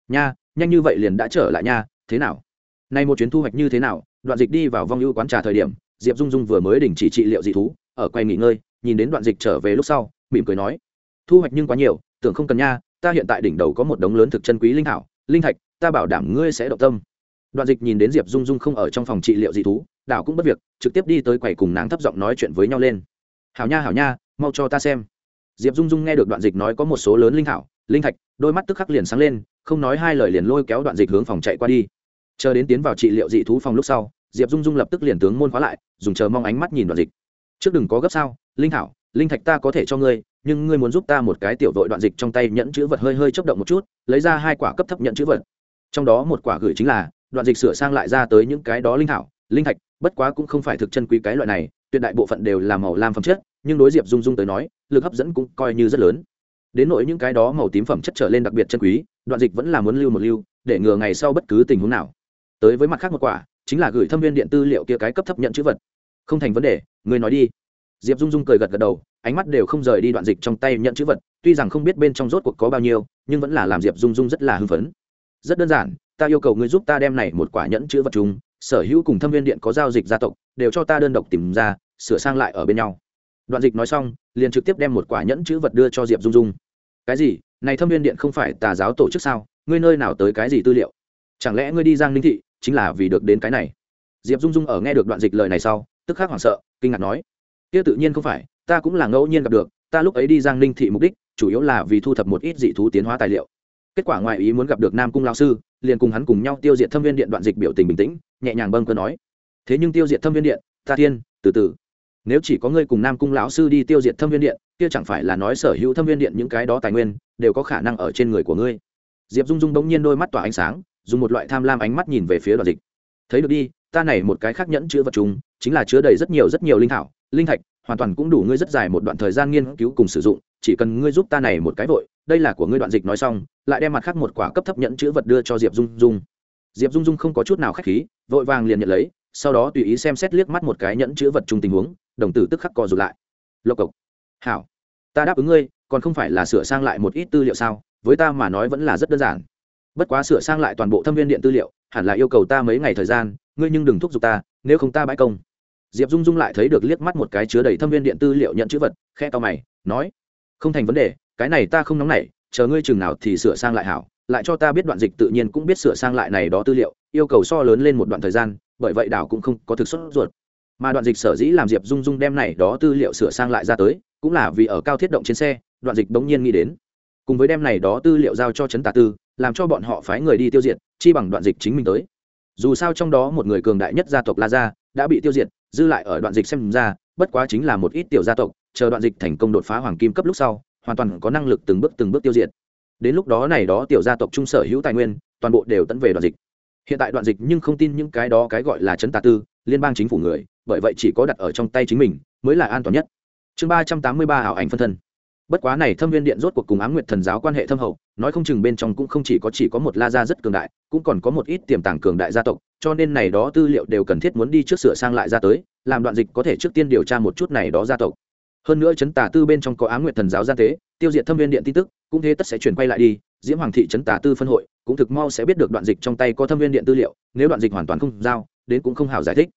nha, nhanh như vậy liền đã trở lại nha, thế nào? Nay một chuyến thu hoạch như thế nào đoạn dịch đi vào vong ưu quán trà thời điểm, diệp dung dung vừa mới đình chỉ trị liệu dị thú, ở quay nghỉ ngơi, nhìn đến đoạn dịch trở về lúc sau, mỉm cười nói, thu hoạch nhưng quá nhiều, tưởng không cần nha, ta hiện tại đỉnh đầu có một đống lớn thực chân quý linh thảo, linh thạch, ta bảo đảm ngươi sẽ động tâm. Đoạn dịch nhìn đến diệp dung dung không ở trong phòng trị liệu dị thú, đảo cũng bất việc, trực tiếp đi tới quầy cùng nàng thấp giọng nói chuyện với nhau lên. Hảo nha hảo nha, mau cho ta xem. Diệp dung dung nghe được đoạn dịch nói có một số lớn linh thảo, linh thạch, đôi mắt tức khắc liền sáng lên, không nói hai lời liền lôi kéo đoạn dịch hướng phòng chạy qua đi. Chờ đến tiến vào trị liệu dị thú phòng lúc sau diệp dung dung lập tức liền tướng môn khóa lại, dùng chờ mong ánh mắt nhìn đoạn dịch. Trước đừng có gấp sao, linh thảo, linh thạch ta có thể cho ngươi, nhưng ngươi muốn giúp ta một cái tiểu đội đoạn dịch trong tay nhẫn chữ vật hơi hơi chấp động một chút, lấy ra hai quả cấp thấp nhẫn chữ vật. Trong đó một quả gửi chính là, đoạn dịch sửa sang lại ra tới những cái đó linh thảo, linh thạch, bất quá cũng không phải thực chân quý cái loại này, tuyệt đại bộ phận đều là màu lam phẩm chất, nhưng đối diệp dung dung tới nói, lực hấp dẫn cũng coi như rất lớn. Đến nỗi những cái đó màu tím phẩm chất trở lên đặc biệt chân quý, đoạn dịch vẫn là muốn lưu một lưu, để ngừa ngày sau bất cứ tình huống nào. Tới với mặt khác một quả chính là gửi thâm viên điện tư liệu kia cái cấp thấp nhận chữ vật. Không thành vấn đề, người nói đi. Diệp dung dung cười gật gật đầu, ánh mắt đều không rời đi đoạn dịch trong tay nhận chữ vật, tuy rằng không biết bên trong rốt cuộc có bao nhiêu, nhưng vẫn là làm diệp dung dung rất là hưng phấn. Rất đơn giản, ta yêu cầu ngươi giúp ta đem này một quả nhẫn chữ vật chung, sở hữu cùng thâm viên điện có giao dịch gia tộc, đều cho ta đơn độc tìm ra, sửa sang lại ở bên nhau. Đoạn dịch nói xong, liền trực tiếp đem một quả nhẫn chữ vật đưa cho diệp dung dung. Cái gì? Này thâm viên điện không phải tà giáo tổ chức sao? Ngươi nơi nào tới cái gì tư liệu? Chẳng lẽ ngươi đi giang ninh thị chính là vì được đến cái này. Diệp dung dung ở nghe được đoạn dịch lời này sau, tức khắc hoảng sợ, kinh ngạc nói, kia tự nhiên không phải, ta cũng là ngẫu nhiên gặp được, ta lúc ấy đi giang ninh thị mục đích, chủ yếu là vì thu thập một ít dị thú tiến hóa tài liệu. Kết quả ngoại ý muốn gặp được nam cung lao sư, liền cùng hắn cùng nhau tiêu diệt thâm viên điện đoạn dịch biểu tình bình tĩnh, nhẹ nhàng bâng cơ nói, thế nhưng tiêu diệt thâm viên điện, ta thiên, từ từ. Nếu chỉ có ngươi cùng nam cung lão sư đi tiêu diệt thâm viên điện, kia chẳng phải là nói sở hữu thâm viên điện những cái đó tài nguyên, đều có khả năng ở trên người của ngươi. Diệp dung dung đống nhiên đôi mắt tỏa ánh sáng dùng một loại tham lam ánh mắt nhìn về phía đoạn dịch. Thấy được đi, ta này một cái khác nhẫn chứa vật chúng, chính là chứa đầy rất nhiều rất nhiều linh thảo, linh thạch, hoàn toàn cũng đủ ngươi rất dài một đoạn thời gian nghiên cứu cùng sử dụng, chỉ cần ngươi giúp ta này một cái vội, đây là của ngươi đoạn dịch nói xong, lại đem mặt khác một quả cấp thấp nhẫn chứa vật đưa cho diệp dung dung. Diệp dung dung không có chút nào k h á c h khí, vội vàng liền nhận lấy, sau đó tùy ý xem xét liếc mắt một cái nhẫn chứa vật chung tình huống, đồng tử tức khắc co rụt lại. Lộc cộc. Hảo. Ta đáp ứng ngươi, còn không phải là sửa sang lại một ít tư liệu sao? Với ta mà nói vẫn là rất đơn giản bất quá sửa sang lại toàn bộ thâm viên điện tư liệu, hẳn là yêu cầu ta mấy ngày thời gian, ngươi nhưng đừng thúc giục ta, nếu không ta bãi công. Diệp dung dung lại thấy được liếc mắt một cái chứa đầy thâm viên điện tư liệu nhận chữ vật khe to mày, nói, không thành vấn đề, cái này ta không nóng nảy, chờ ngươi chừng nào thì sửa sang lại hảo, lại cho ta biết đoạn dịch tự nhiên cũng biết sửa sang lại này đó tư liệu, yêu cầu so lớn lên một đoạn thời gian, bởi vậy đảo cũng không có thực xuất ruột. Mà đoạn dịch sở dĩ làm diệp dung dung đem này đó tư liệu sửa sang lại ra tới, cũng là vì ở cao thiết động trên xe, đoạn dịch bỗng nhiên nghĩ đến. Cùng với đem này đó tư liệu giao cho trấn tà tư làm cho bọn họ phái người đi tiêu diệt, chi bằng đoạn dịch chính mình tới. Dù sao trong đó một người cường đại nhất gia tộc la gia đã bị tiêu diệt, dư lại ở đoạn dịch xem ra, bất quá chính là một ít tiểu gia tộc, chờ đoạn dịch thành công đột phá hoàng kim cấp lúc sau, hoàn toàn có năng lực từng bước từng bước tiêu diệt. Đến lúc đó này đó tiểu gia tộc trung sở hữu tài nguyên, toàn bộ đều tận về đoạn dịch. Hiện tại đoạn dịch nhưng không tin những cái đó cái gọi là chấn tà tư, liên bang chính phủ người, bởi vậy chỉ có đặt ở trong tay chính mình, mới là an toàn nhất. Chương ba trăm tám mươi ba ảo ảnh phân thân bất quá này thâm viên điện rốt cuộc cùng ám nguyệt thần giáo quan hệ thâm hậu, nói không chừng bên trong cũng không chỉ có chỉ có một la gia rất cường đại, cũng còn có một ít tiềm tàng cường đại gia tộc, cho nên này đó tư liệu đều cần thiết muốn đi trước sửa sang lại ra tới, làm đoạn dịch có thể trước tiên điều tra một chút này đó gia tộc. Hơn nữa chấn tà tư bên trong có ám nguyệt thần giáo gian tế, tiêu diệt thâm viên điện tin tức, cũng thế tất sẽ chuyển quay lại đi, diễm hoàng thị chấn tà tư phân hội, cũng thực mau sẽ biết được đoạn dịch trong tay có thâm viên điện tư liệu, nếu đoạn dịch hoàn toàn không giao, đến cũng không hảo giải thích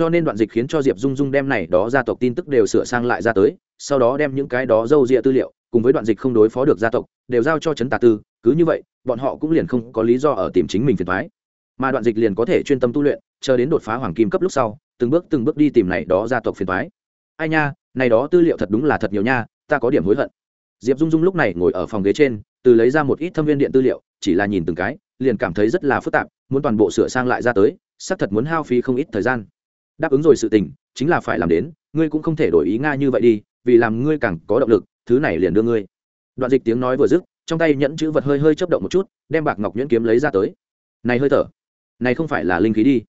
cho nên đoạn dịch khiến cho diệp dung dung đem này đó gia tộc tin tức đều sửa sang lại ra tới, sau đó đem những cái đó dâu rịa tư liệu cùng với đoạn dịch không đối phó được gia tộc đều giao cho trấn tà tư, cứ như vậy, bọn họ cũng liền không có lý do ở tìm chính mình phiền thoái mà đoạn dịch liền có thể chuyên tâm tu luyện, chờ đến đột phá hoàng kim cấp lúc sau, từng bước từng bước đi tìm này đó gia tộc phiền thoái ai nha, này đó tư liệu thật đúng là thật nhiều nha, ta có điểm hối hận. Diệp dung dung lúc này ngồi ở phòng ghế trên, từ lấy ra một ít thâm viên điện tư liệu, chỉ là nhìn từng cái, liền cảm thấy rất là phức tạp, muốn toàn bộ sửa sang lại ra tới, xác thật muốn hao phí không ít thời gian đáp ứng rồi sự tình, chính là phải làm đến, ngươi cũng không thể đổi ý nga như vậy đi, vì làm ngươi càng có động lực, thứ này liền đưa ngươi. Đoạn dịch tiếng nói vừa dứt, trong tay nhẫn chữ vật hơi hơi chấp động một chút, đem bạc ngọc nhuyễn kiếm lấy ra tới. Này hơi thở, này không phải là linh khí đi.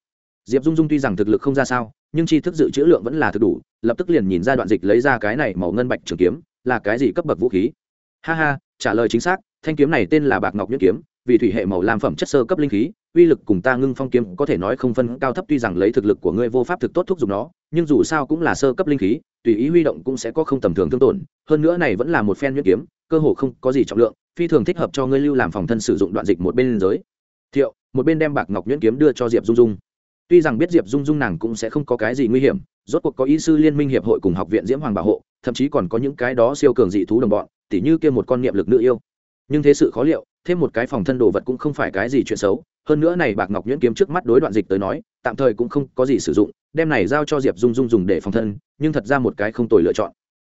Diệp dung dung tuy rằng thực lực không ra sao, nhưng chi thức dự trữ lượng vẫn là thực đủ, lập tức liền nhìn ra đoạn dịch lấy ra cái này màu ngân bạch trường kiếm, là cái gì cấp bậc vũ khí. Ha ha, trả lời chính xác, thanh kiếm này tên là bạc ngọc nhuyễn kiếm, vì thủy hệ màu làm phẩm chất sơ cấp linh khí uy lực cùng ta ngưng phong kiếm có thể nói không phân cao thấp, tuy rằng lấy thực lực của ngươi vô pháp thực tốt thúc giục nó, nhưng dù sao cũng là sơ cấp linh khí, tùy ý huy động cũng sẽ có không tầm thường thương tổn. Hơn nữa này vẫn là một phen nhuyễn kiếm, cơ hồ không có gì trọng lượng, phi thường thích hợp cho ngươi lưu làm phòng thân sử dụng đoạn dịch một bên giới. Thiệu, một bên đem bạc ngọc nhuyễn kiếm đưa cho diệp dung dung. Tuy rằng biết diệp dung dung nàng cũng sẽ không có cái gì nguy hiểm, rốt cuộc có ý sư liên minh hiệp hội cùng học viện diễm hoàng bảo hộ, thậm chí còn có những cái đó siêu cường dị thú đồng bọn, tỉ như kia một con niệm lực nữ yêu nhưng thế sự khó liệu, thêm một cái phòng thân đồ vật cũng không phải cái gì chuyện xấu, hơn nữa này bạc ngọc nhuyễn kiếm trước mắt đối đoạn dịch tới nói, tạm thời cũng không có gì sử dụng, đem này giao cho diệp dung dung dùng để phòng thân, nhưng thật ra một cái không tồi lựa chọn.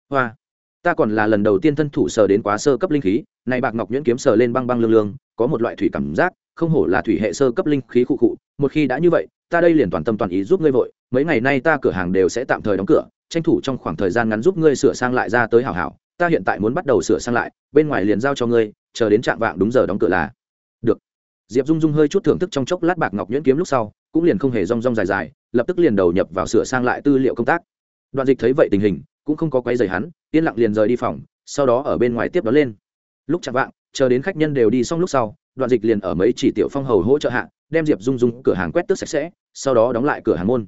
Hoa, ta còn là lần đầu tiên thân thủ sờ đến quá sơ cấp linh khí, này bạc ngọc nhuyễn kiếm sờ lên băng băng lương lương, có một loại thủy cảm giác, không hổ là thủy hệ sơ cấp linh khí cụ cụ một khi đã như vậy, ta đây liền toàn tâm toàn ý giúp ngươi vội, mấy ngày nay ta cửa hàng đều sẽ tạm thời đóng cửa, tranh thủ trong khoảng thời gian ngắn giúp ngươi sửa sang lại ra tới hảo hảo, ta hiện tại muốn bắt đầu sửa sang lại, bên ngoài liền giao cho ngươi chờ đến trạng vạng đúng giờ đóng cửa là. Được. Diệp dung dung hơi chút thưởng thức trong chốc lát bạc ngọc nhuyễn kiếm lúc sau, cũng liền không hề rong rong dài dài, lập tức liền đầu nhập vào sửa sang lại tư liệu công tác. Đoạn dịch thấy vậy tình hình, cũng không có quay dày hắn, yên lặng liền rời đi phòng, sau đó ở bên ngoài tiếp đó lên. Lúc chạm vạng, chờ đến khách nhân đều đi xong lúc sau, đoạn dịch liền ở mấy chỉ tiểu phong hầu hỗ trợ hạ, đem diệp dung dung cửa hàng quét tước sạch sẽ, sau đó đóng lại cửa hàng môn.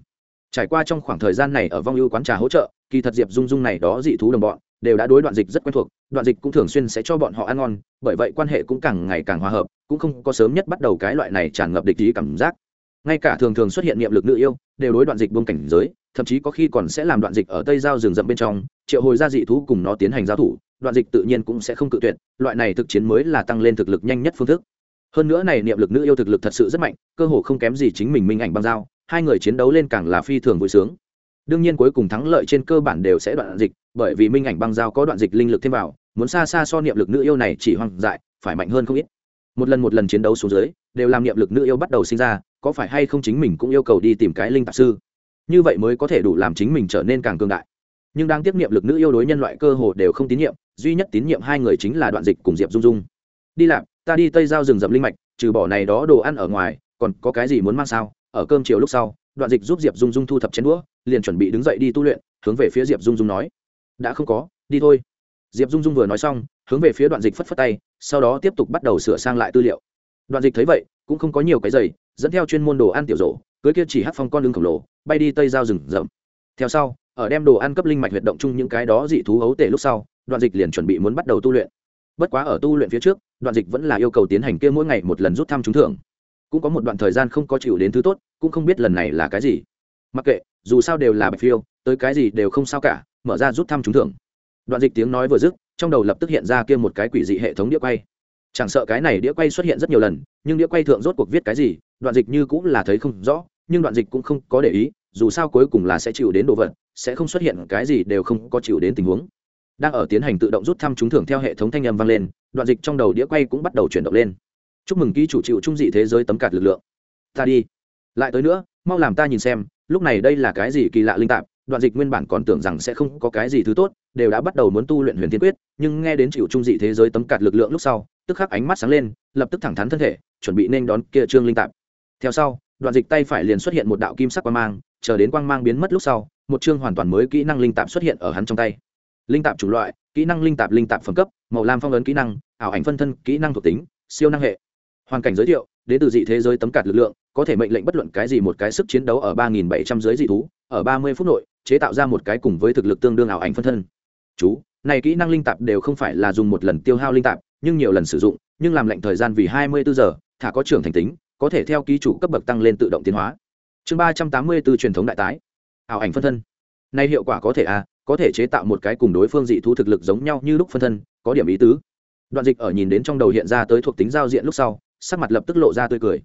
Trải qua trong khoảng thời gian này ở vong ưu quán trà hỗ trợ, kỳ thật diệp dung dung này đó dị thú đồng bọn đều đã đối đoạn dịch rất quen thuộc, đoạn dịch cũng thường xuyên sẽ cho bọn họ ăn ngon, bởi vậy quan hệ cũng càng ngày càng hòa hợp, cũng không có sớm nhất bắt đầu cái loại này tràn ngập địch ý cảm giác. Ngay cả thường thường xuất hiện niệm lực nữ yêu, đều đối đoạn dịch buông cảnh giới, thậm chí có khi còn sẽ làm đoạn dịch ở tây giao rừng rậm bên trong, triệu hồi ra dị thú cùng nó tiến hành giao thủ, đoạn dịch tự nhiên cũng sẽ không cự tuyệt, loại này thực chiến mới là tăng lên thực lực nhanh nhất phương thức. Hơn nữa này niệm lực nữ yêu thực lực thật sự rất mạnh, cơ hồ không kém gì chính mình minh ảnh băng giao hai người chiến đấu lên càng là phi thường vui sướng đương nhiên cuối cùng thắng lợi trên cơ bản đều sẽ đoạn dịch, bởi vì minh ảnh băng giao có đoạn dịch linh lực thêm vào, muốn xa xa so niệm lực nữ yêu này chỉ hoang dại, phải mạnh hơn không ít. Một lần một lần chiến đấu xuống dưới, đều làm niệm lực nữ yêu bắt đầu sinh ra, có phải hay không chính mình cũng yêu cầu đi tìm cái linh tạp sư? Như vậy mới có thể đủ làm chính mình trở nên càng cường đại. Nhưng đang tiếp niệm lực nữ yêu đối nhân loại cơ hồ đều không tín nhiệm, duy nhất tín nhiệm hai người chính là đoạn dịch cùng diệp dung dung. Đi làm, ta đi tây giao rừng rậm linh mạch, trừ bỏ này đó đồ ăn ở ngoài, còn có cái gì muốn mang sao? Ở cơm chiều lúc sau đoạn dịch giúp diệp dung dung thu thập chén đũa, liền chuẩn bị đứng dậy đi tu luyện, hướng về phía diệp dung dung nói. Đã không có, đi thôi. Diệp dung dung vừa nói xong, hướng về phía đoạn dịch phất phất tay, sau đó tiếp tục bắt đầu sửa sang lại tư liệu. Đoạn dịch thấy vậy, cũng không có nhiều cái giày, dẫn theo chuyên môn đồ ăn tiểu rổ, cưới kia chỉ hát phong con lưng khổng lồ, bay đi tây giao rừng rậm. Theo sau, ở đem đồ ăn cấp linh mạch huyệt động chung những cái đó dị thú hấu tể lúc sau, đoạn dịch liền chuẩn bị muốn bắt đầu tu luyện. Bất quá ở tu luyện phía trước, đoạn dịch vẫn là yêu cầu tiến hành kia mỗi ngày một lần rút thăm trúng thưởng cũng có một đoạn thời gian không có chịu đến thứ tốt, cũng không biết lần này là cái gì. Mặc kệ, dù sao đều là bạch phiêu, tới cái gì đều không sao cả, mở ra rút thăm trúng thưởng. Đoạn dịch tiếng nói vừa dứt, trong đầu lập tức hiện ra kia một cái quỷ dị hệ thống đĩa quay. Chẳng sợ cái này đĩa quay xuất hiện rất nhiều lần, nhưng đĩa quay thượng rốt cuộc viết cái gì, đoạn dịch như cũng là thấy không rõ, nhưng đoạn dịch cũng không có để ý, dù sao cuối cùng là sẽ chịu đến đồ vật, sẽ không xuất hiện cái gì đều không có chịu đến tình huống. Đang ở tiến hành tự động rút thăm trúng thưởng theo hệ thống thanh âm vang lên, đoạn dịch trong đầu đĩa quay cũng bắt đầu chuyển động lên chúc mừng ký chủ chịu trung dị thế giới tấm cạt lực lượng. Ta đi. Lại tới nữa, mau làm ta nhìn xem, lúc này đây là cái gì kỳ lạ linh tạp, đoạn dịch nguyên bản còn tưởng rằng sẽ không có cái gì thứ tốt, đều đã bắt đầu muốn tu luyện huyền thiên quyết, nhưng nghe đến chịu trung dị thế giới tấm cạt lực lượng lúc sau, tức khắc ánh mắt sáng lên, lập tức thẳng thắn thân thể, chuẩn bị nên đón kia trương linh tạp. Theo sau, đoạn dịch tay phải liền xuất hiện một đạo kim sắc quang mang, chờ đến quang mang biến mất lúc sau, một chương hoàn toàn mới kỹ năng linh tạp xuất hiện ở hắn trong tay. Linh tạp chủng loại, kỹ năng linh tạp linh tạp phẩm cấp, màu lam phong ấn kỹ năng, ảo ảnh phân thân kỹ năng thuộc tính, siêu năng hệ hoàn cảnh giới thiệu, đến từ dị thế giới tấm cạt lực lượng, có thể mệnh lệnh bất luận cái gì một cái sức chiến đấu ở ba nghìn bảy trăm giới dị thú, ở ba mươi phút nội, chế tạo ra một cái cùng với thực lực tương đương ảo ảnh phân thân. Chú, này kỹ năng linh tạp đều không phải là dùng một lần tiêu hao linh tạp, nhưng nhiều lần sử dụng, nhưng làm lệnh thời gian vì hai mươi bốn giờ, thả có trưởng thành tính, có thể theo ký chủ cấp bậc tăng lên tự động tiến hóa. Chương ba trăm tám mươi b ố truyền thống đại tái. Ảo ảnh phân thân. Nay hiệu quả có thể à có thể chế tạo một cái cùng đối phương dị thú thực lực giống nhau như lúc phân thân, có điểm ý tứ. Đoạn dịch ở nhìn đến trong đầu hiện ra tới thuộc tính giao diện lúc sau sắc mặt lập tức lộ ra tươi cười.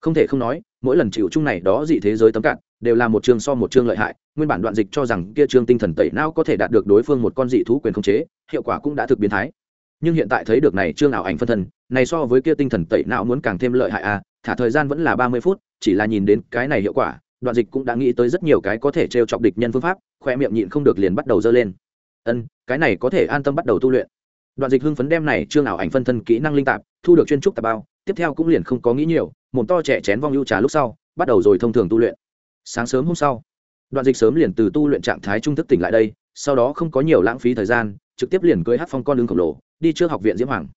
Không thể không nói, mỗi lần chịu chung này đó dị thế giới tấm cạn, đều là một chương so một chương lợi hại, nguyên bản đoạn dịch cho rằng kia chương tinh thần tẩy não có thể đạt được đối phương một con dị thú quyền khống chế, hiệu quả cũng đã thực biến thái. Nhưng hiện tại thấy được này chương ảo ảnh phân thân, này so với kia tinh thần tẩy não muốn càng thêm lợi hại à thả thời gian vẫn là ba mươi phút, chỉ là nhìn đến cái này hiệu quả, đoạn dịch cũng đã nghĩ tới rất nhiều cái có thể t chọc địch nhân phương pháp, khoe miệng nhịn không được liền bắt đầu dơ lên. Ân, cái này có thể an tâm bắt đầu tu luyện. Đoạn dịch hưng phấn đem này chương ảo ảnh phân thân kỹ năng linh tạp, thu được chuyên trúc tạp bao tiếp theo cũng liền không có nghĩ nhiều, mồm to trẻ chén vong ưu trà lúc sau, bắt đầu rồi thông thường tu luyện. Sáng sớm hôm sau, đoạn dịch sớm liền từ tu luyện trạng thái trung thức tỉnh lại đây, sau đó không có nhiều lãng phí thời gian, trực tiếp liền cưới hát phong con lưng khổng lồ, đi trước học viện diễm hoàng.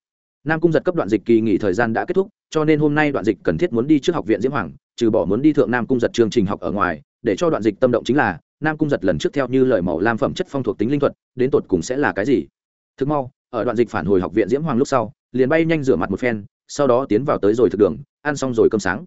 Nam cung giật cấp đoạn dịch kỳ nghỉ thời gian đã kết thúc, cho nên hôm nay đoạn dịch cần thiết muốn đi trước học viện diễm hoàng, trừ bỏ muốn đi thượng nam cung giật chương trình học ở ngoài, để cho đoạn dịch tâm động chính là, nam cung giật lần trước theo như lời màu lam phẩm chất phong thuộc tính linh thuật, đến tột cùng sẽ là cái gì? Thực mau, ở đoạn dịch phản hồi học viện diễm hoàng lúc sau, liền bay nhanh rửa mặt một phen sau đó tiến vào tới rồi thực đường, ăn xong rồi cơm sáng.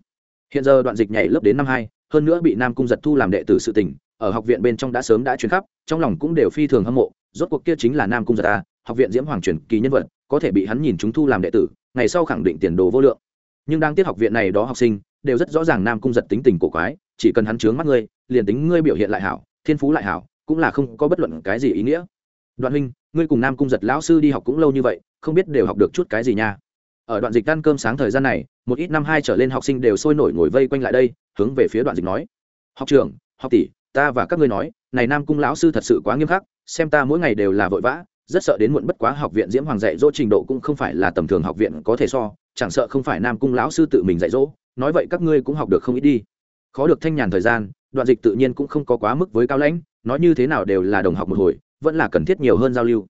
Hiện giờ đoạn dịch nhảy lớp đến năm hai, hơn nữa bị nam cung giật thu làm đệ tử sự tình, ở học viện bên trong đã sớm đã chuyển khắp, trong lòng cũng đều phi thường hâm mộ, rốt cuộc kia chính là nam cung giật a, học viện diễm hoàng truyền kỳ nhân vật, có thể bị hắn nhìn chúng thu làm đệ tử, ngày sau khẳng định tiền đồ vô lượng. Nhưng đang tiết học viện này đó học sinh, đều rất rõ ràng nam cung giật tính tình cổ quái, chỉ cần hắn chướng mắt ngươi, liền tính ngươi biểu hiện lại hảo, thiên phú lại hảo, cũng là không có bất luận cái gì ý nghĩa. Đoạn huynh, ngươi cùng nam cung giật lão sư đi học cũng lâu như vậy, không biết đều học được chút cái gì nha ở đoạn dịch ăn cơm sáng thời gian này, một ít năm hai trở lên học sinh đều sôi nổi ngồi vây quanh lại đây, hướng về phía đoạn dịch nói. Học trưởng, học tỷ, ta và các ngươi nói, này nam cung lão sư thật sự quá nghiêm khắc, xem ta mỗi ngày đều là vội vã, rất sợ đến muộn bất quá học viện diễm hoàng dạy dỗ trình độ cũng không phải là tầm thường học viện có thể so, chẳng sợ không phải nam cung lão sư tự mình dạy dỗ, nói vậy các ngươi cũng học được không ít đi. Khó được thanh nhàn thời gian, đoạn dịch tự nhiên cũng không có quá mức với cao lãnh, nói như thế nào đều là đồng học một hồi, vẫn là cần thiết nhiều hơn giao lưu.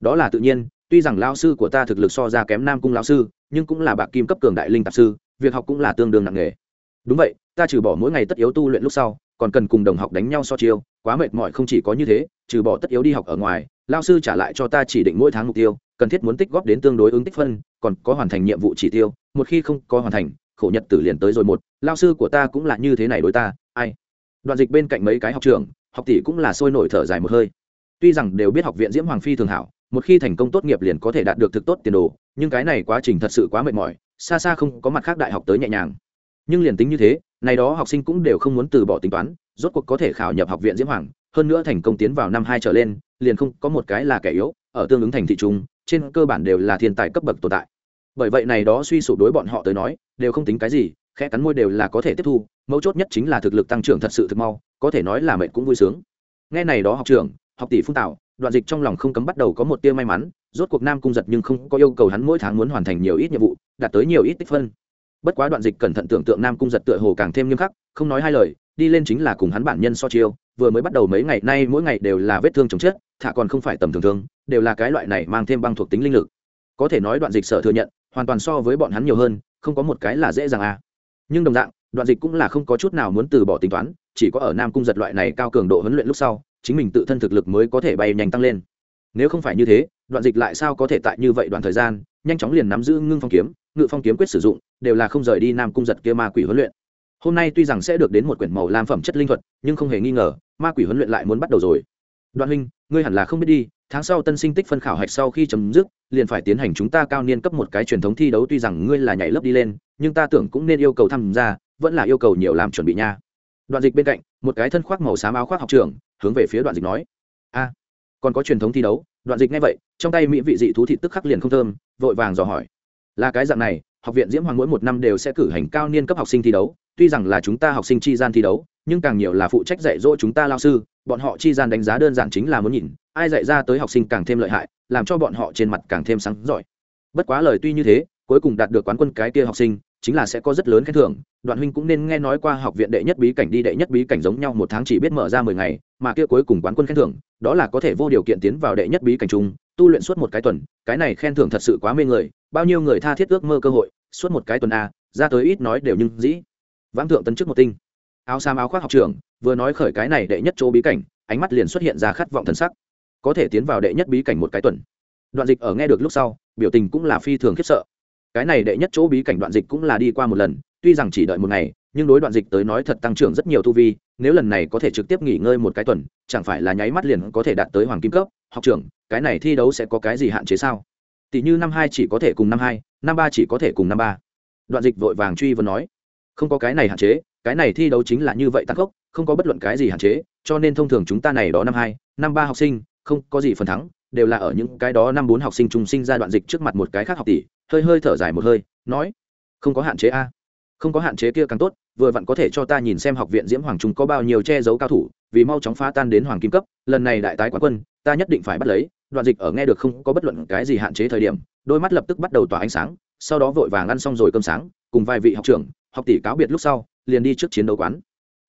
Đó là tự nhiên, tuy rằng lão sư của ta thực lực so ra kém nam cung lão sư nhưng cũng là bạc kim cấp cường đại linh tạp sư, việc học cũng là tương đương nặng nghề đúng vậy, ta trừ bỏ mỗi ngày tất yếu tu luyện lúc sau, còn cần cùng đồng học đánh nhau so chiêu, quá mệt mỏi không chỉ có như thế, trừ bỏ tất yếu đi học ở ngoài, lao sư trả lại cho ta chỉ định mỗi tháng mục tiêu, cần thiết muốn tích góp đến tương đối ứng tích phân, còn có hoàn thành nhiệm vụ chỉ tiêu, một khi không có hoàn thành, khổ nhật tử liền tới rồi một, lao sư của ta cũng là như thế này đối ta, ai? Đoạn dịch bên cạnh mấy cái học trường, học tỷ cũng là sôi nổi thở dài một hơi. Tuy rằng đều biết học viện diễm hoàng phi thường hảo một khi thành công tốt nghiệp liền có thể đạt được thực tốt tiền đồ, nhưng cái này quá trình thật sự quá mệt mỏi, xa xa không có mặt khác đại học tới nhẹ nhàng. Nhưng liền tính như thế, này đó học sinh cũng đều không muốn từ bỏ tính toán, rốt cuộc có thể khảo nhập học viện diễm hoàng, hơn nữa thành công tiến vào năm hai trở lên, liền không có một cái là kẻ yếu, ở tương ứng thành thị trung trên cơ bản đều là thiên tài cấp bậc tồn tại. Bởi vậy này đó suy sụp đối bọn họ tới nói, đều không tính cái gì, khẽ cắn môi đều là có thể tiếp thu, mấu chốt nhất chính là thực lực tăng trưởng thật sự thực mau, có thể nói là mệnh cũng vui sướng. Nghe này đó học trưởng, học tỷ phung tạo đoạn dịch trong lòng không cấm bắt đầu có một tia may mắn, rốt cuộc nam cung giật nhưng không có yêu cầu hắn mỗi tháng muốn hoàn thành nhiều ít nhiệm vụ, đạt tới nhiều ít tích phân. Bất quá đoạn dịch cẩn thận tưởng tượng nam cung giật tựa hồ càng thêm nghiêm khắc, không nói hai lời, đi lên chính là cùng hắn bản nhân so chiêu, vừa mới bắt đầu mấy ngày nay mỗi ngày đều là vết thương chồng chết, thả còn không phải tầm thường thương đều là cái loại này mang thêm băng thuộc tính linh lực. Có thể nói đoạn dịch sở thừa nhận, hoàn toàn so với bọn hắn nhiều hơn, không có một cái là dễ dàng à. Nhưng đồng dạng đoạn dịch cũng là không có chút nào muốn từ bỏ tính toán, chỉ có ở nam cung giật loại này cao cường độ huấn luyện lúc sau, chính mình tự thân thực lực mới có thể bay nhanh tăng lên. Nếu không phải như thế, đoạn dịch lại sao có thể tại như vậy đoạn thời gian, nhanh chóng liền nắm giữ ngưng phong kiếm, ngự phong kiếm quyết sử dụng, đều là không rời đi nam cung giật kia ma quỷ huấn luyện. Hôm nay tuy rằng sẽ được đến một quyển màu lam phẩm chất linh thuật, nhưng không hề nghi ngờ, ma quỷ huấn luyện lại muốn bắt đầu rồi. Đoạn huynh, ngươi hẳn là không biết đi, tháng sau tân sinh tích phân khảo hạch sau khi chấm dứt, liền phải tiến hành chúng ta cao niên cấp một cái truyền thống thi đấu, tuy rằng ngươi là nhảy lớp đi lên, nhưng ta tưởng cũng nên yêu cầu tham gia vẫn là yêu cầu nhiều làm chuẩn bị nha. Đoạn dịch bên cạnh, một cái thân khoác màu xám áo khoác học trường, hướng về phía đoạn dịch nói. A, còn có truyền thống thi đấu. Đoạn dịch ngay vậy, trong tay mỹ vị dị thú thị tức khắc liền không thơm, vội vàng dò hỏi. Là cái dạng này, học viện diễm hoàng mỗi một năm đều sẽ cử hành cao niên cấp học sinh thi đấu, tuy rằng là chúng ta học sinh chi gian thi đấu, nhưng càng nhiều là phụ trách dạy dỗ chúng ta lao sư, bọn họ chi gian đánh giá đơn giản chính là muốn nhìn, ai dạy ra tới học sinh càng thêm lợi hại, làm cho bọn họ trên mặt càng thêm sáng giỏi. Bất quá lời tuy như thế, cuối cùng đạt được quán quân cái kia học sinh chính là sẽ có rất lớn khen thưởng. Đoạn huynh cũng nên nghe nói qua học viện đệ nhất bí cảnh đi đệ nhất bí cảnh giống nhau, một tháng chỉ biết mở ra mười ngày, mà kia cuối cùng quán quân khen thưởng, đó là có thể vô điều kiện tiến vào đệ nhất bí cảnh chung, tu luyện suốt một cái tuần, cái này khen thưởng thật sự quá mê người, bao nhiêu người tha thiết ước mơ cơ hội, suốt một cái tuần a ra tới ít nói đều nhưng dĩ. Vãng thượng tấn chức một tinh. Áo sam áo khoác học trưởng vừa nói khởi cái này đệ nhất chỗ bí cảnh, ánh mắt liền xuất hiện ra khát vọng thần sắc. Có thể tiến vào đệ nhất bí cảnh một cái tuần. Đoạn dịch ở nghe được lúc sau, biểu tình cũng là phi thường khiếp sợ cái này đệ nhất chỗ bí cảnh đoạn dịch cũng là đi qua một lần, tuy rằng chỉ đợi một ngày, nhưng đối đoạn dịch tới nói thật tăng trưởng rất nhiều tu vi, nếu lần này có thể trực tiếp nghỉ ngơi một cái tuần, chẳng phải là nháy mắt liền có thể đạt tới hoàng kim cấp, học trưởng, cái này thi đấu sẽ có cái gì hạn chế sao? Tỷ như năm hai chỉ có thể cùng năm hai, năm ba chỉ có thể cùng năm ba. Đoạn dịch vội vàng truy vấn nói, không có cái này hạn chế, cái này thi đấu chính là như vậy tăng gốc, không có bất luận cái gì hạn chế, cho nên thông thường chúng ta này đó năm hai, năm ba học sinh không có gì phần thắng, đều là ở những cái đó năm bốn học sinh trung sinh ra đoạn dịch trước mặt một cái khác học tỷ, hơi hơi thở dài một hơi, nói, không có hạn chế a. Không có hạn chế kia càng tốt, vừa vặn có thể cho ta nhìn xem học viện diễm hoàng trung có bao nhiêu che giấu cao thủ, vì mau chóng phá tan đến hoàng kim cấp, lần này đại tái quán quân, ta nhất định phải bắt lấy. Đoạn dịch ở nghe được không có bất luận cái gì hạn chế thời điểm, đôi mắt lập tức bắt đầu tỏa ánh sáng, sau đó vội vàng ăn xong rồi cơm sáng, cùng vài vị học trưởng, học tỷ cáo biệt lúc sau, liền đi trước chiến đấu quán.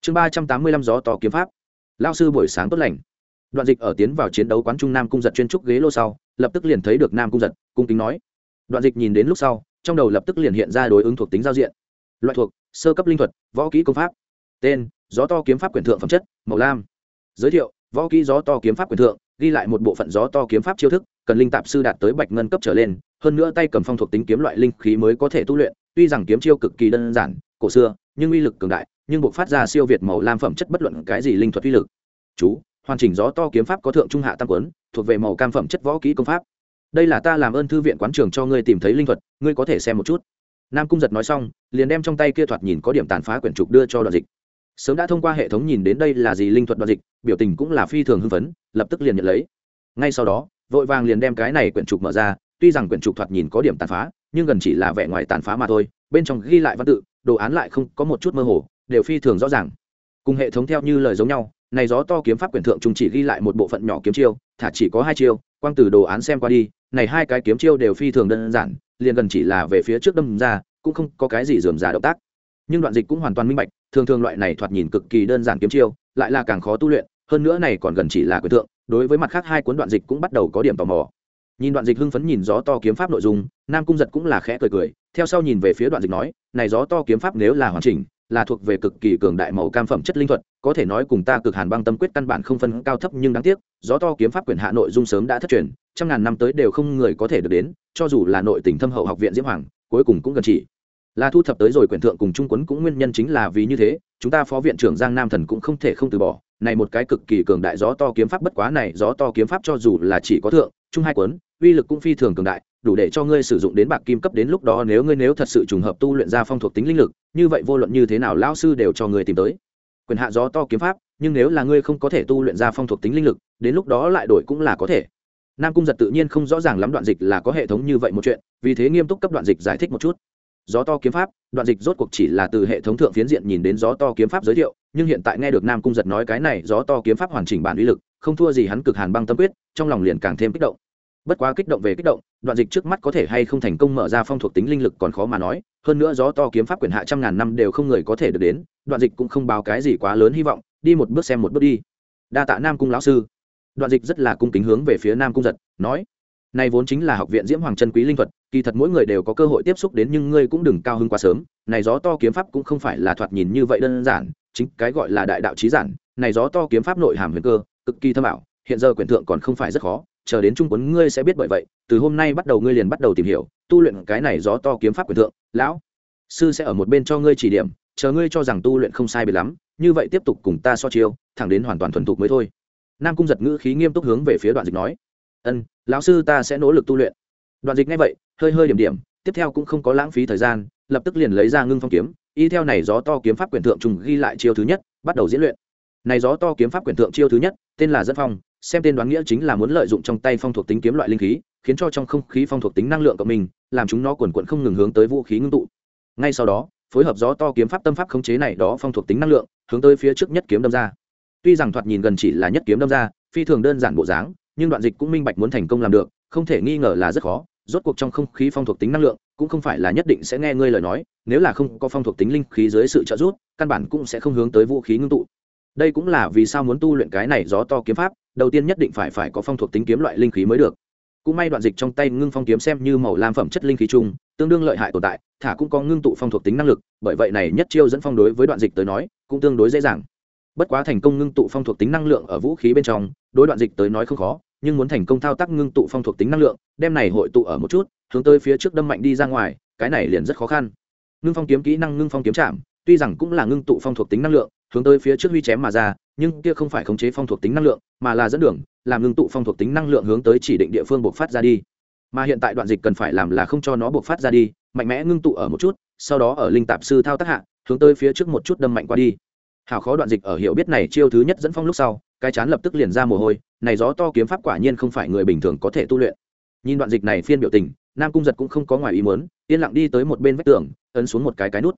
Chương ba trăm tám mươi lăm gió to kiếm pháp. Lao sư buổi sáng tốt lành đoạn dịch ở tiến vào chiến đấu quán trung nam cung giật chuyên trúc ghế lô sau, lập tức liền thấy được nam cung giật, cung kính nói. Đoạn dịch nhìn đến lúc sau, trong đầu lập tức liền hiện ra đối ứng thuộc tính giao diện. Loại thuộc, sơ cấp linh thuật, võ kỹ công pháp. Tên, gió to kiếm pháp quyền thượng phẩm chất, màu lam. Giới thiệu, võ kỹ gió to kiếm pháp quyền thượng, ghi lại một bộ phận gió to kiếm pháp chiêu thức, cần linh tạp sư đạt tới bạch ngân cấp trở lên, hơn nữa tay cầm phong thuộc tính kiếm loại linh khí mới có thể tu luyện, tuy rằng kiếm chiêu cực kỳ đơn giản, cổ xưa, nhưng uy lực cường đại, nhưng buộc phát ra siêu việt màu lam phẩm chất bất luận cái gì linh thuật uy lực. Chú hoàn chỉnh gió to kiếm pháp có thượng trung hạ tam quấn, thuộc về màu cam phẩm chất võ kỹ công pháp. Đây là ta làm ơn thư viện quán trường cho ngươi tìm thấy linh thuật, ngươi có thể xem một chút. Nam cung giật nói xong, liền đem trong tay kia thoạt nhìn có điểm tàn phá quyển trục đưa cho đoạn dịch. Sớm đã thông qua hệ thống nhìn đến đây là gì linh thuật đoạn dịch, biểu tình cũng là phi thường hưng phấn, lập tức liền nhận lấy. Ngay sau đó, vội vàng liền đem cái này quyển trục mở ra, tuy rằng quyển trục thoạt nhìn có điểm tàn phá, nhưng gần chỉ là vẻ ngoài tàn phá mà thôi, bên trong ghi lại văn tự, đồ án lại không có một chút mơ hồ, đều phi thường rõ ràng. Cùng hệ thống theo như lời giống nhau này gió to kiếm pháp quyển thượng trung chỉ ghi lại một bộ phận nhỏ kiếm chiêu, thả chỉ có hai chiêu, quang từ đồ án xem qua đi, này hai cái kiếm chiêu đều phi thường đơn giản, liền gần chỉ là về phía trước đâm ra, cũng không có cái gì dườm giả động tác. Nhưng đoạn dịch cũng hoàn toàn minh bạch, thường thường loại này thoạt nhìn cực kỳ đơn giản kiếm chiêu, lại là càng khó tu luyện, hơn nữa này còn gần chỉ là quyền thượng, đối với mặt khác hai cuốn đoạn dịch cũng bắt đầu có điểm tò mò. Nhìn đoạn dịch hưng phấn nhìn gió to kiếm pháp nội dung, nam cung giật cũng là khẽ cười cười, theo sau nhìn về phía đoạn dịch nói, này gió to kiếm pháp nếu là hoàn chỉnh là thuộc về cực kỳ cường đại màu cam phẩm chất linh thuật, có thể nói cùng ta cực hàn băng tâm quyết căn bản không phân cao thấp nhưng đáng tiếc, gió to kiếm pháp quyền hạ nội dung sớm đã thất truyền, trăm ngàn năm tới đều không người có thể được đến, cho dù là nội tỉnh thâm hậu học viện diễm hoàng, cuối cùng cũng gần chỉ. Là thu thập tới rồi quyền thượng cùng trung quấn cũng nguyên nhân chính là vì như thế, chúng ta phó viện trưởng giang nam thần cũng không thể không từ bỏ, này một cái cực kỳ cường đại gió to kiếm pháp bất quá này, gió to kiếm pháp cho dù là chỉ có thượng, trung hai quấn, uy lực cũng phi thường cường đại đủ để cho ngươi sử dụng đến bạc kim cấp đến lúc đó nếu ngươi nếu thật sự trùng hợp tu luyện ra phong thuộc tính linh lực, như vậy vô luận như thế nào lão sư đều cho ngươi tìm tới. Quyền hạ gió to kiếm pháp, nhưng nếu là ngươi không có thể tu luyện ra phong thuộc tính linh lực, đến lúc đó lại đổi cũng là có thể. Nam cung giật tự nhiên không rõ ràng lắm đoạn dịch là có hệ thống như vậy một chuyện, vì thế nghiêm túc cấp đoạn dịch giải thích một chút. Gió to kiếm pháp, đoạn dịch rốt cuộc chỉ là từ hệ thống thượng phiến diện nhìn đến gió to kiếm pháp giới thiệu, nhưng hiện tại nghe được nam cung giật nói cái này, gió to kiếm pháp hoàn chỉnh bản uy lực, không thua gì hắn cực hàn băng tâm quyết, trong lòng liền càng thêm kích động bất quá kích động về kích động, đoạn dịch trước mắt có thể hay không thành công mở ra phong thuộc tính linh lực còn khó mà nói, hơn nữa gió to kiếm pháp quyền hạ trăm ngàn năm đều không người có thể được đến, đoạn dịch cũng không báo cái gì quá lớn hy vọng, đi một bước xem một bước đi. Đa tạ nam cung lão sư. Đoạn dịch rất là cung kính hướng về phía nam cung giật, nói, này vốn chính là học viện diễm hoàng chân quý linh thuật, kỳ thật mỗi người đều có cơ hội tiếp xúc đến nhưng ngươi cũng đừng cao hơn quá sớm. Này gió to kiếm pháp cũng không phải là thoạt nhìn như vậy đơn giản, chính cái gọi là đại đạo trí giản, này gió to kiếm pháp nội hàm huyền cơ, cực kỳ thâm ảo, hiện giờ quyển thượng còn không phải rất khó chờ đến trung quấn ngươi sẽ biết bởi vậy, từ hôm nay bắt đầu ngươi liền bắt đầu tìm hiểu, tu luyện cái này gió to kiếm pháp quyền thượng, lão, sư sẽ ở một bên cho ngươi chỉ điểm, chờ ngươi cho rằng tu luyện không sai biệt lắm, như vậy tiếp tục cùng ta so chiêu, thẳng đến hoàn toàn thuần thục mới thôi. Nam cung giật ngữ khí nghiêm túc hướng về phía đoạn dịch nói. Ân, lão sư ta sẽ nỗ lực tu luyện. Đoạn dịch ngay vậy, hơi hơi điểm điểm, tiếp theo cũng không có lãng phí thời gian, lập tức liền lấy ra ngưng phong kiếm, y theo này gió to kiếm pháp quyền thượng trùng ghi lại chiêu thứ nhất, bắt đầu diễn luyện. Này gió to kiếm pháp quyền thượng chiêu thứ nhất, tên là dẫn phong xem tên đoán nghĩa chính là muốn lợi dụng trong tay phong thuộc tính kiếm loại linh khí, khiến cho trong không khí phong thuộc tính năng lượng của mình, làm chúng nó quần quận không ngừng hướng tới vũ khí ngưng tụ. Ngay sau đó, phối hợp gió to kiếm pháp tâm pháp khống chế này đó phong thuộc tính năng lượng, hướng tới phía trước nhất kiếm đâm ra. Tuy rằng thoạt nhìn gần chỉ là nhất kiếm đâm ra, phi thường đơn giản bộ dáng, nhưng đoạn dịch cũng minh bạch muốn thành công làm được, không thể nghi ngờ là rất khó. Rốt cuộc trong không khí phong thuộc tính năng lượng, cũng không phải là nhất định sẽ nghe ngươi lời nói, nếu là không có phong thuộc tính linh khí dưới sự trợ giúp, căn bản cũng sẽ không hướng tới vũ khí ngưng tụ đây cũng là vì sao muốn tu luyện cái này gió to kiếm pháp, đầu tiên nhất định phải phải có phong thuộc tính kiếm loại linh khí mới được. Cũng may đoạn dịch trong tay ngưng phong kiếm xem như màu lam phẩm chất linh khí chung, tương đương lợi hại tồn tại, thả cũng có ngưng tụ phong thuộc tính năng lực, bởi vậy này nhất chiêu dẫn phong đối với đoạn dịch tới nói, cũng tương đối dễ dàng. Bất quá thành công ngưng tụ phong thuộc tính năng lượng ở vũ khí bên trong, đối đoạn dịch tới nói không khó, nhưng muốn thành công thao tác ngưng tụ phong thuộc tính năng lượng, đem này hội tụ ở một chút, hướng tới phía trước đâm mạnh đi ra ngoài, cái này liền rất khó khăn. Ngưng phong kiếm kỹ năng ngưng phong kiếm chạm, tuy rằng cũng là ngưng tụ phong thuộc tính năng lượng hướng tới phía trước huy chém mà ra, nhưng kia không phải khống chế phong thuộc tính năng lượng, mà là dẫn đường, làm ngưng tụ phong thuộc tính năng lượng hướng tới chỉ định địa phương buộc phát ra đi. Mà hiện tại đoạn dịch cần phải làm là không cho nó buộc phát ra đi, mạnh mẽ ngưng tụ ở một chút, sau đó ở linh tạp sư thao tác hạ, hướng tới phía trước một chút đâm mạnh qua đi. Hảo khó đoạn dịch ở hiểu biết này chiêu thứ nhất dẫn phong lúc sau, cái chán lập tức liền ra mồ hôi, này gió to kiếm pháp quả nhiên không phải người bình thường có thể tu luyện. Nhìn đoạn dịch này phiên biểu tình, nam cung giật cũng không có ngoài ý muốn, yên lặng đi tới một bên vách tường, ấn xuống một cái cái nút.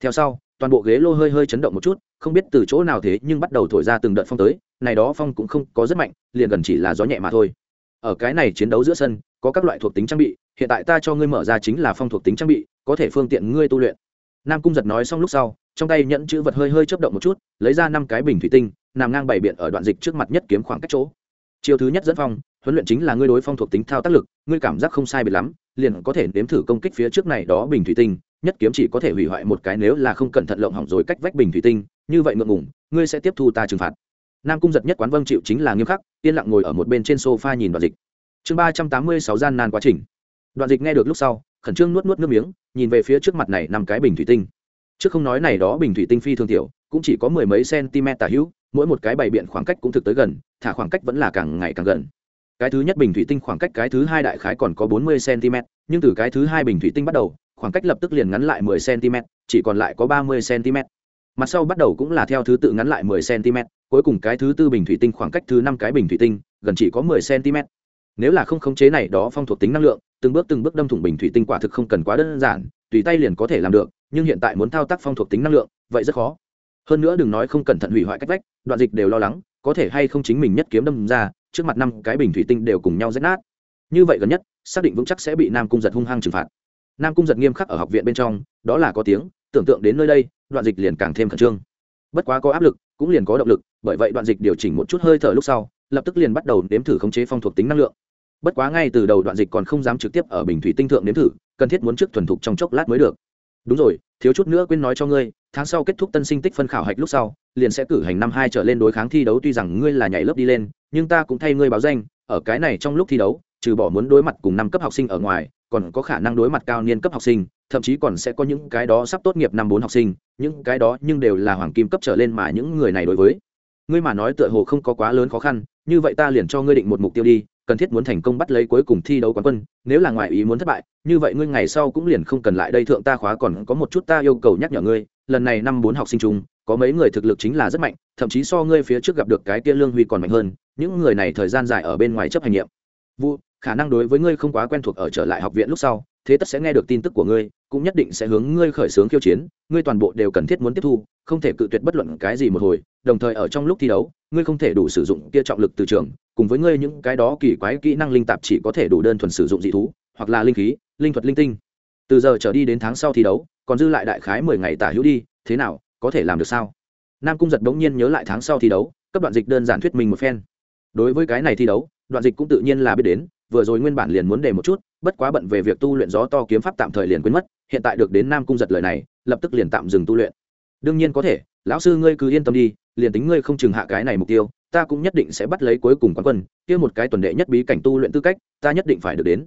Theo sau toàn bộ ghế lô hơi hơi chấn động một chút, không biết từ chỗ nào thế nhưng bắt đầu thổi ra từng đợt phong tới, này đó phong cũng không có rất mạnh, liền gần chỉ là gió nhẹ mà thôi. Ở cái này chiến đấu giữa sân, có các loại thuộc tính trang bị, hiện tại ta cho ngươi mở ra chính là phong thuộc tính trang bị, có thể phương tiện ngươi tu luyện. Nam cung giật nói xong lúc sau, trong tay nhẫn chữ vật hơi hơi chấp động một chút, lấy ra năm cái bình thủy tinh, nằm ngang bảy biện ở đoạn dịch trước mặt nhất kiếm khoảng cách chỗ. Chiều thứ nhất dẫn phong, huấn luyện chính là ngươi đối phong thuộc tính thao tác lực, ngươi cảm giác không sai biệt lắm, liền có thể nếm thử công kích phía trước này đó bình thủy tinh nhất kiếm chỉ có thể hủy hoại một cái nếu là không cẩn thận lộng hỏng rồi cách vách bình thủy tinh, như vậy ngượng ngủng ngươi sẽ tiếp thu ta trừng phạt. Nam cung giật nhất quán vâng chịu chính là nghiêm khắc, yên lặng ngồi ở một bên trên sofa nhìn đoạn dịch. Chương ba trăm tám mươi sáu gian nan quá trình. Đoạn dịch nghe được lúc sau, khẩn trương nuốt nuốt nước miếng, nhìn về phía trước mặt này năm cái bình thủy tinh. Trước không nói này đó bình thủy tinh phi thường tiểu, cũng chỉ có mười mấy cm tả hữu, mỗi một cái bày biện khoảng cách cũng thực tới gần, thả khoảng cách vẫn là càng ngày càng gần. Cái thứ nhất bình thủy tinh khoảng cách cái thứ hai đại khái còn có bốn mươi cm nhưng từ cái thứ hai bình thủy tinh bắt đầu khoảng cách lập tức liền ngắn lại mười cm, chỉ còn lại có ba mươi cm. Mặt sau bắt đầu cũng là theo thứ tự ngắn lại mười cm, cuối cùng cái thứ tư bình thủy tinh khoảng cách thứ năm cái bình thủy tinh, gần chỉ có mười cm. Nếu là không khống chế này đó phong thuộc tính năng lượng, từng bước từng bước đâm thủng bình thủy tinh quả thực không cần quá đơn giản, tùy tay liền có thể làm được, nhưng hiện tại muốn thao tác phong thuộc tính năng lượng, vậy rất khó. Hơn nữa đừng nói không cẩn thận hủy hoại cách vách, đoạn dịch đều lo lắng, có thể hay không chính mình nhất kiếm đâm ra, trước mặt năm cái bình thủy tinh đều cùng nhau rách nát. Như vậy gần nhất, xác định vững chắc sẽ bị nam cung giật hung hăng trừng phạt nam cung giật nghiêm khắc ở học viện bên trong, đó là có tiếng, tưởng tượng đến nơi đây, đoạn dịch liền càng thêm khẩn trương. Bất quá có áp lực, cũng liền có động lực, bởi vậy đoạn dịch điều chỉnh một chút hơi thở lúc sau, lập tức liền bắt đầu nếm thử khống chế phong thuộc tính năng lượng. Bất quá ngay từ đầu đoạn dịch còn không dám trực tiếp ở bình thủy tinh thượng nếm thử, cần thiết muốn trước thuần thục trong chốc lát mới được. Đúng rồi, thiếu chút nữa quên nói cho ngươi, tháng sau kết thúc tân sinh tích phân khảo hạch lúc sau, liền sẽ cử hành năm hai trở lên đối kháng thi đấu, tuy rằng ngươi là nhảy lớp đi lên, nhưng ta cũng thay ngươi báo danh, ở cái này trong lúc thi đấu trừ bỏ muốn đối mặt cùng năm cấp học sinh ở ngoài, còn có khả năng đối mặt cao niên cấp học sinh, thậm chí còn sẽ có những cái đó sắp tốt nghiệp năm bốn học sinh, những cái đó nhưng đều là hoàng kim cấp trở lên mà những người này đối với. Ngươi mà nói tựa hồ không có quá lớn khó khăn, như vậy ta liền cho ngươi định một mục tiêu đi, cần thiết muốn thành công bắt lấy cuối cùng thi đấu quán quân, nếu là ngoại ý muốn thất bại, như vậy ngươi ngày sau cũng liền không cần lại đây thượng ta khóa còn có một chút ta yêu cầu nhắc nhở ngươi, lần này năm bốn học sinh chung, có mấy người thực lực chính là rất mạnh, thậm chí so ngươi phía trước gặp được cái kia lương huy còn mạnh hơn, những người này thời gian dài ở bên ngoài chấp hành nhiệm vụ khả năng đối với ngươi không quá quen thuộc ở trở lại học viện lúc sau, thế tất sẽ nghe được tin tức của ngươi, cũng nhất định sẽ hướng ngươi khởi xướng khiêu chiến, ngươi toàn bộ đều cần thiết muốn tiếp thu, không thể cự tuyệt bất luận cái gì một hồi, đồng thời ở trong lúc thi đấu, ngươi không thể đủ sử dụng kia trọng lực từ trường, cùng với ngươi những cái đó kỳ quái kỹ năng linh tạp chỉ có thể đủ đơn thuần sử dụng dị thú, hoặc là linh khí, linh thuật linh tinh. Từ giờ trở đi đến tháng sau thi đấu, còn dư lại đại khái mười ngày tả hữu đi, thế nào, có thể làm được sao? Nam cung giật bỗng nhiên nhớ lại tháng sau thi đấu, cấp đoạn dịch đơn giản thuyết minh một phen. Đối với cái này thi đấu đoạn dịch cũng tự nhiên là biết đến, vừa rồi nguyên bản liền muốn đề một chút, bất quá bận về việc tu luyện gió to kiếm pháp tạm thời liền quên mất, hiện tại được đến nam cung giật lời này, lập tức liền tạm dừng tu luyện. Đương nhiên có thể, lão sư ngươi cứ yên tâm đi, liền tính ngươi không chừng hạ cái này mục tiêu, ta cũng nhất định sẽ bắt lấy cuối cùng quán quân, kia một cái tuần đệ nhất bí cảnh tu luyện tư cách, ta nhất định phải được đến.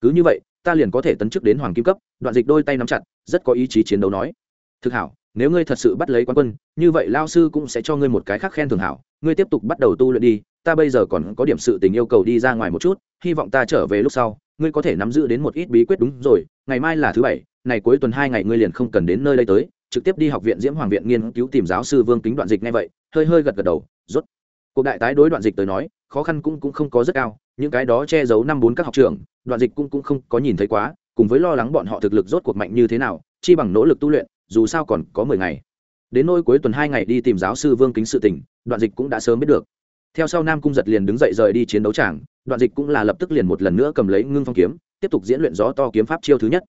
Cứ như vậy, ta liền có thể tấn chức đến hoàng kim cấp, đoạn dịch đôi tay nắm chặt, rất có ý chí chiến đấu nói. Thực hảo, nếu ngươi thật sự bắt lấy quán quân, như vậy lao sư cũng sẽ cho ngươi một cái khác khen thường hảo, ngươi tiếp tục bắt đầu tu luyện đi ta bây giờ còn có điểm sự tình yêu cầu đi ra ngoài một chút, hy vọng ta trở về lúc sau, ngươi có thể nắm giữ đến một ít bí quyết đúng rồi, ngày mai là thứ bảy, này cuối tuần hai ngày ngươi liền không cần đến nơi đây tới, trực tiếp đi học viện diễm hoàng viện nghiên cứu tìm giáo sư vương kính đoạn dịch ngay vậy, hơi hơi gật gật đầu, rốt. Cuộc đại tái đối đoạn dịch tới nói, khó khăn cũng cũng không có rất cao, những cái đó che giấu năm bốn các học trường, đoạn dịch cũng cũng không có nhìn thấy quá, cùng với lo lắng bọn họ thực lực rốt cuộc mạnh như thế nào, chi bằng nỗ lực tu luyện, dù sao còn có mười ngày. Đến nỗi cuối tuần hai ngày đi tìm giáo sư vương kính sự tình, đoạn dịch cũng đã sớm biết được theo sau nam cung giật liền đứng dậy rời đi chiến đấu tràng, đoạn dịch cũng là lập tức liền một lần nữa cầm lấy ngưng phong kiếm, tiếp tục diễn luyện gió to kiếm pháp chiêu thứ nhất.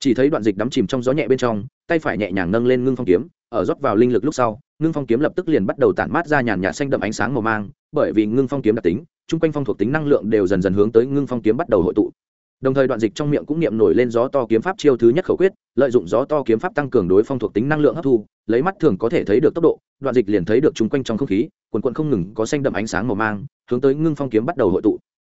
Chỉ thấy đoạn dịch đắm chìm trong gió nhẹ bên trong, tay phải nhẹ nhàng nâng lên ngưng phong kiếm, ở rót vào linh lực lúc sau, ngưng phong kiếm lập tức liền bắt đầu tản mát ra nhàn nhạt xanh đậm ánh sáng màu mang, bởi vì ngưng phong kiếm đặc tính, chung quanh phong thuộc tính năng lượng đều dần dần hướng tới ngưng phong kiếm bắt đầu hội tụ đồng thời đoạn dịch trong miệng cũng niệm nổi lên gió to kiếm pháp chiêu thứ nhất khẩu quyết, lợi dụng gió to kiếm pháp tăng cường đối phong thuộc tính năng lượng hấp thu, lấy mắt thường có thể thấy được tốc độ, đoạn dịch liền thấy được chung quanh trong không khí, quần quận không ngừng có xanh đậm ánh sáng màu mang, hướng tới ngưng phong kiếm bắt đầu hội tụ.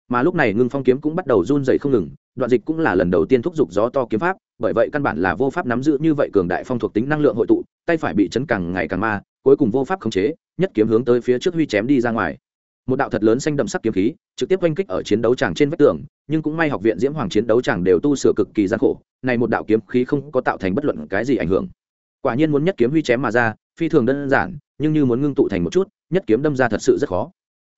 Mà lúc này ngưng phong kiếm cũng bắt đầu run dày không ngừng, đoạn dịch cũng là lần đầu tiên thúc giục gió to kiếm pháp, bởi vậy căn bản là vô pháp nắm giữ như vậy cường đại phong thuộc tính năng lượng hội tụ, tay phải bị chấn càng ngày càng ma, cuối cùng vô pháp khống chế, nhất kiếm hướng tới phía trước huy chém đi ra ngoài một đạo thật lớn xanh đậm sắc kiếm khí, trực tiếp oanh kích ở chiến đấu tràng trên vách tường, nhưng cũng may học viện diễm hoàng chiến đấu tràng đều tu sửa cực kỳ gian khổ, này một đạo kiếm khí không có tạo thành bất luận cái gì ảnh hưởng. Quả nhiên muốn nhất kiếm huy chém mà ra, phi thường đơn giản, nhưng như muốn ngưng tụ thành một chút, nhất kiếm đâm ra thật sự rất khó.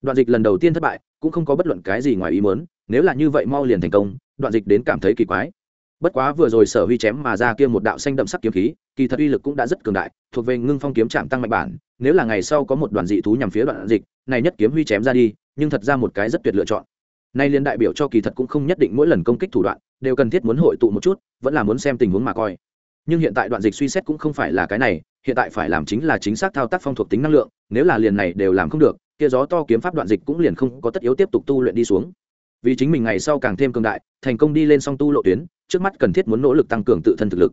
Đoạn dịch lần đầu tiên thất bại, cũng không có bất luận cái gì ngoài ý muốn, nếu là như vậy mau liền thành công, đoạn dịch đến cảm thấy kỳ quái bất quá vừa rồi sở huy chém mà ra kia một đạo xanh đậm sắc kiếm khí, kỳ thật uy lực cũng đã rất cường đại, thuộc về ngưng phong kiếm chạm tăng mạnh bản, nếu là ngày sau có một đoàn dị thú nhằm phía đoạn dịch, này nhất kiếm huy chém ra đi, nhưng thật ra một cái rất tuyệt lựa chọn. Nay liên đại biểu cho kỳ thật cũng không nhất định mỗi lần công kích thủ đoạn, đều cần thiết muốn hội tụ một chút, vẫn là muốn xem tình huống mà coi. Nhưng hiện tại đoạn dịch suy xét cũng không phải là cái này, hiện tại phải làm chính là chính xác thao tác phong thuộc tính năng lượng, nếu là liền này đều làm không được, kia gió to kiếm pháp đoạn dịch cũng liền không có tất yếu tiếp tục tu luyện đi xuống vì chính mình ngày sau càng thêm cường đại, thành công đi lên song tu lộ tuyến, trước mắt cần thiết muốn nỗ lực tăng cường tự thân thực lực.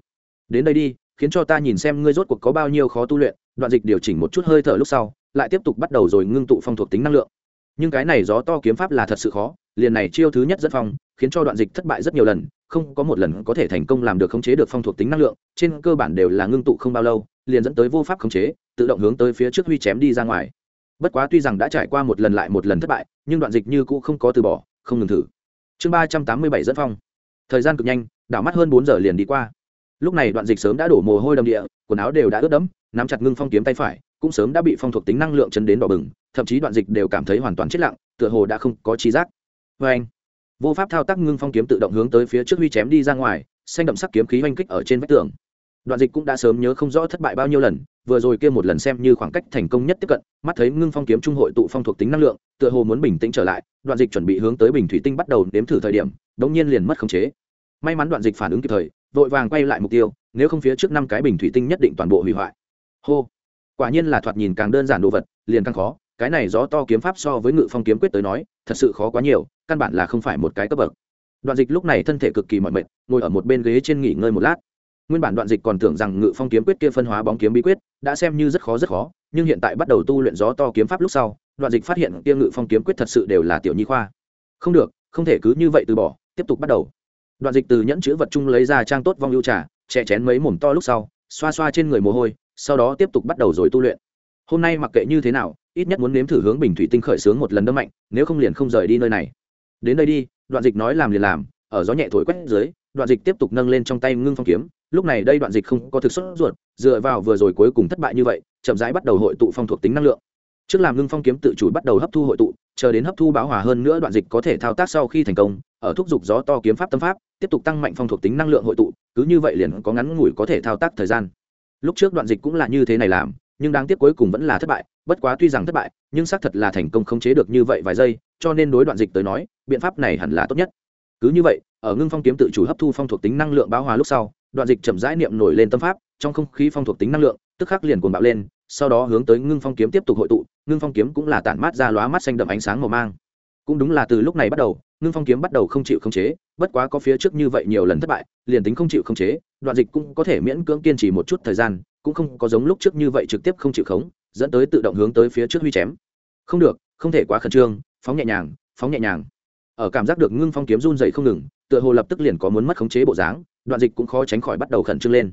Đến đây đi, khiến cho ta nhìn xem ngươi rốt cuộc có bao nhiêu khó tu luyện, đoạn dịch điều chỉnh một chút hơi thở lúc sau, lại tiếp tục bắt đầu rồi ngưng tụ phong thuộc tính năng lượng. Nhưng cái này gió to kiếm pháp là thật sự khó, liền này chiêu thứ nhất rất phong, khiến cho đoạn dịch thất bại rất nhiều lần, không có một lần có thể thành công làm được khống chế được phong thuộc tính năng lượng, trên cơ bản đều là ngưng tụ không bao lâu, liền dẫn tới vô pháp khống chế, tự động hướng tới phía trước huy chém đi ra ngoài. Bất quá tuy rằng đã trải qua một lần lại một lần thất bại, nhưng đoạn dịch như cũ không có từ bỏ không ngừng thử. Chương ba trăm tám mươi bảy dẫn phong. Thời gian cực nhanh, đảo mắt hơn bốn giờ liền đi qua. Lúc này đoạn dịch sớm đã đổ mồ hôi đầm địa, quần áo đều đã ướt đẫm, nắm chặt ngưng phong kiếm tay phải, cũng sớm đã bị phong thuộc tính năng lượng chấn đến đỏ bừng, thậm chí đoạn dịch đều cảm thấy hoàn toàn chết lặng, tựa hồ đã không có trí giác. Vê anh, vô pháp thao tác ngưng phong kiếm tự động hướng tới phía trước huy chém đi ra ngoài, xanh đậm sắc kiếm khí oanh kích ở trên vách tường đoạn dịch cũng đã sớm nhớ không rõ thất bại bao nhiêu lần, vừa rồi kia một lần xem như khoảng cách thành công nhất tiếp cận, mắt thấy ngưng phong kiếm trung hội tụ phong thuộc tính năng lượng, tựa hồ muốn bình tĩnh trở lại, đoạn dịch chuẩn bị hướng tới bình thủy tinh bắt đầu nếm thử thời điểm, đống nhiên liền mất khống chế. May mắn đoạn dịch phản ứng kịp thời, vội vàng quay lại mục tiêu, nếu không phía trước năm cái bình thủy tinh nhất định toàn bộ hủy hoại. Hô. Quả nhiên là thoạt nhìn càng đơn giản đồ vật, liền càng khó, cái này gió to kiếm pháp so với ngự phong kiếm quyết tới nói, thật sự khó quá nhiều, căn bản là không phải một cái cấp bậc. Đoạn dịch lúc này thân thể cực kỳ mỏi mệt, ngồi ở một bên ghế trên nghỉ ngơi một lát nguyên bản đoạn dịch còn tưởng rằng ngự phong kiếm quyết kia phân hóa bóng kiếm bí quyết đã xem như rất khó rất khó, nhưng hiện tại bắt đầu tu luyện gió to kiếm pháp lúc sau, đoạn dịch phát hiện kia ngự phong kiếm quyết thật sự đều là tiểu nhi khoa. Không được, không thể cứ như vậy từ bỏ, tiếp tục bắt đầu. Đoạn dịch từ nhẫn chữ vật chung lấy ra trang tốt vong ưu trà chè chén mấy mồm to lúc sau, xoa xoa trên người mồ hôi, sau đó tiếp tục bắt đầu rồi tu luyện. Hôm nay mặc kệ như thế nào, ít nhất muốn nếm thử hướng bình thủy tinh khởi sướng một lần đâm mạnh, nếu không liền không rời đi nơi này. Đến đây đi, đoạn dịch nói làm liền làm, ở gió nhẹ thổi quét dưới, đoạn dịch tiếp tục nâng lên trong tay ngưng phong kiếm lúc này đây đoạn dịch không có thực xuất ruột, dựa vào vừa rồi cuối cùng thất bại như vậy, chậm rãi bắt đầu hội tụ phong thuộc tính năng lượng. Trước làm ngưng phong kiếm tự chủ bắt đầu hấp thu hội tụ, chờ đến hấp thu báo hòa hơn nữa đoạn dịch có thể thao tác sau khi thành công, ở thúc giục gió to kiếm pháp tâm pháp, tiếp tục tăng mạnh phong thuộc tính năng lượng hội tụ, cứ như vậy liền có ngắn ngủi có thể thao tác thời gian. Lúc trước đoạn dịch cũng là như thế này làm, nhưng đáng tiếc cuối cùng vẫn là thất bại, bất quá tuy rằng thất bại, nhưng xác thật là thành công khống chế được như vậy vài giây, cho nên đối đoạn dịch tới nói, biện pháp này hẳn là tốt nhất. Cứ như vậy, ở ngưng phong kiếm tự chủ hấp thu phong thuộc tính năng lượng báo hòa lúc sau đoạn dịch chậm rãi niệm nổi lên tâm pháp, trong không khí phong thuộc tính năng lượng, tức khắc liền cuồng bạo lên, sau đó hướng tới ngưng phong kiếm tiếp tục hội tụ, ngưng phong kiếm cũng là tản mát ra lóa mắt xanh đậm ánh sáng màu mang. Cũng đúng là từ lúc này bắt đầu, ngưng phong kiếm bắt đầu không chịu khống chế, bất quá có phía trước như vậy nhiều lần thất bại, liền tính không chịu khống chế, đoạn dịch cũng có thể miễn cưỡng kiên trì một chút thời gian, cũng không có giống lúc trước như vậy trực tiếp không chịu khống, dẫn tới tự động hướng tới phía trước huy chém. Không được, không thể quá khẩn trương, phóng nhẹ nhàng, phóng nhẹ nhàng. Ở cảm giác được ngưng phong kiếm run dậy không ngừng, tựa hồ lập tức liền có muốn mất khống chế bộ dáng đoạn dịch cũng khó tránh khỏi bắt đầu khẩn trương lên.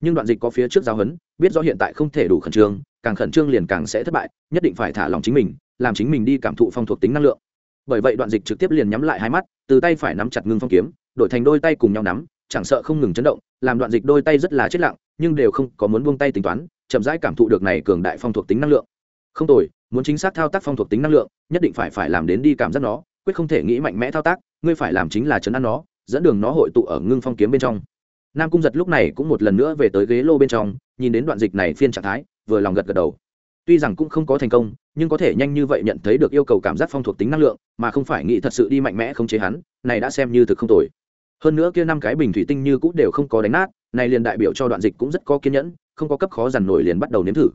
Nhưng đoạn dịch có phía trước giáo huấn, biết rõ hiện tại không thể đủ khẩn trương, càng khẩn trương liền càng sẽ thất bại, nhất định phải thả lòng chính mình, làm chính mình đi cảm thụ phong thuộc tính năng lượng. Bởi vậy đoạn dịch trực tiếp liền nhắm lại hai mắt, từ tay phải nắm chặt ngưng phong kiếm, đổi thành đôi tay cùng nhau nắm, chẳng sợ không ngừng chấn động, làm đoạn dịch đôi tay rất là chết lặng, nhưng đều không có muốn buông tay tính toán, chậm rãi cảm thụ được này cường đại phong thuộc tính năng lượng. Không tồi, muốn chính xác thao tác phong thuộc tính năng lượng, nhất định phải phải làm đến đi cảm giác nó, quyết không thể nghĩ mạnh mẽ thao tác, ngươi phải làm chính là chấn an nó dẫn đường nó hội tụ ở ngưng phong kiếm bên trong. Nam cung giật lúc này cũng một lần nữa về tới ghế lô bên trong, nhìn đến đoạn dịch này phiên trạng thái, vừa lòng gật gật đầu. Tuy rằng cũng không có thành công, nhưng có thể nhanh như vậy nhận thấy được yêu cầu cảm giác phong thuộc tính năng lượng, mà không phải nghĩ thật sự đi mạnh mẽ không chế hắn, này đã xem như thực không tồi. Hơn nữa kia năm cái bình thủy tinh như cũng đều không có đánh nát, này liền đại biểu cho đoạn dịch cũng rất có kiên nhẫn, không có cấp khó dằn nổi liền bắt đầu nếm thử.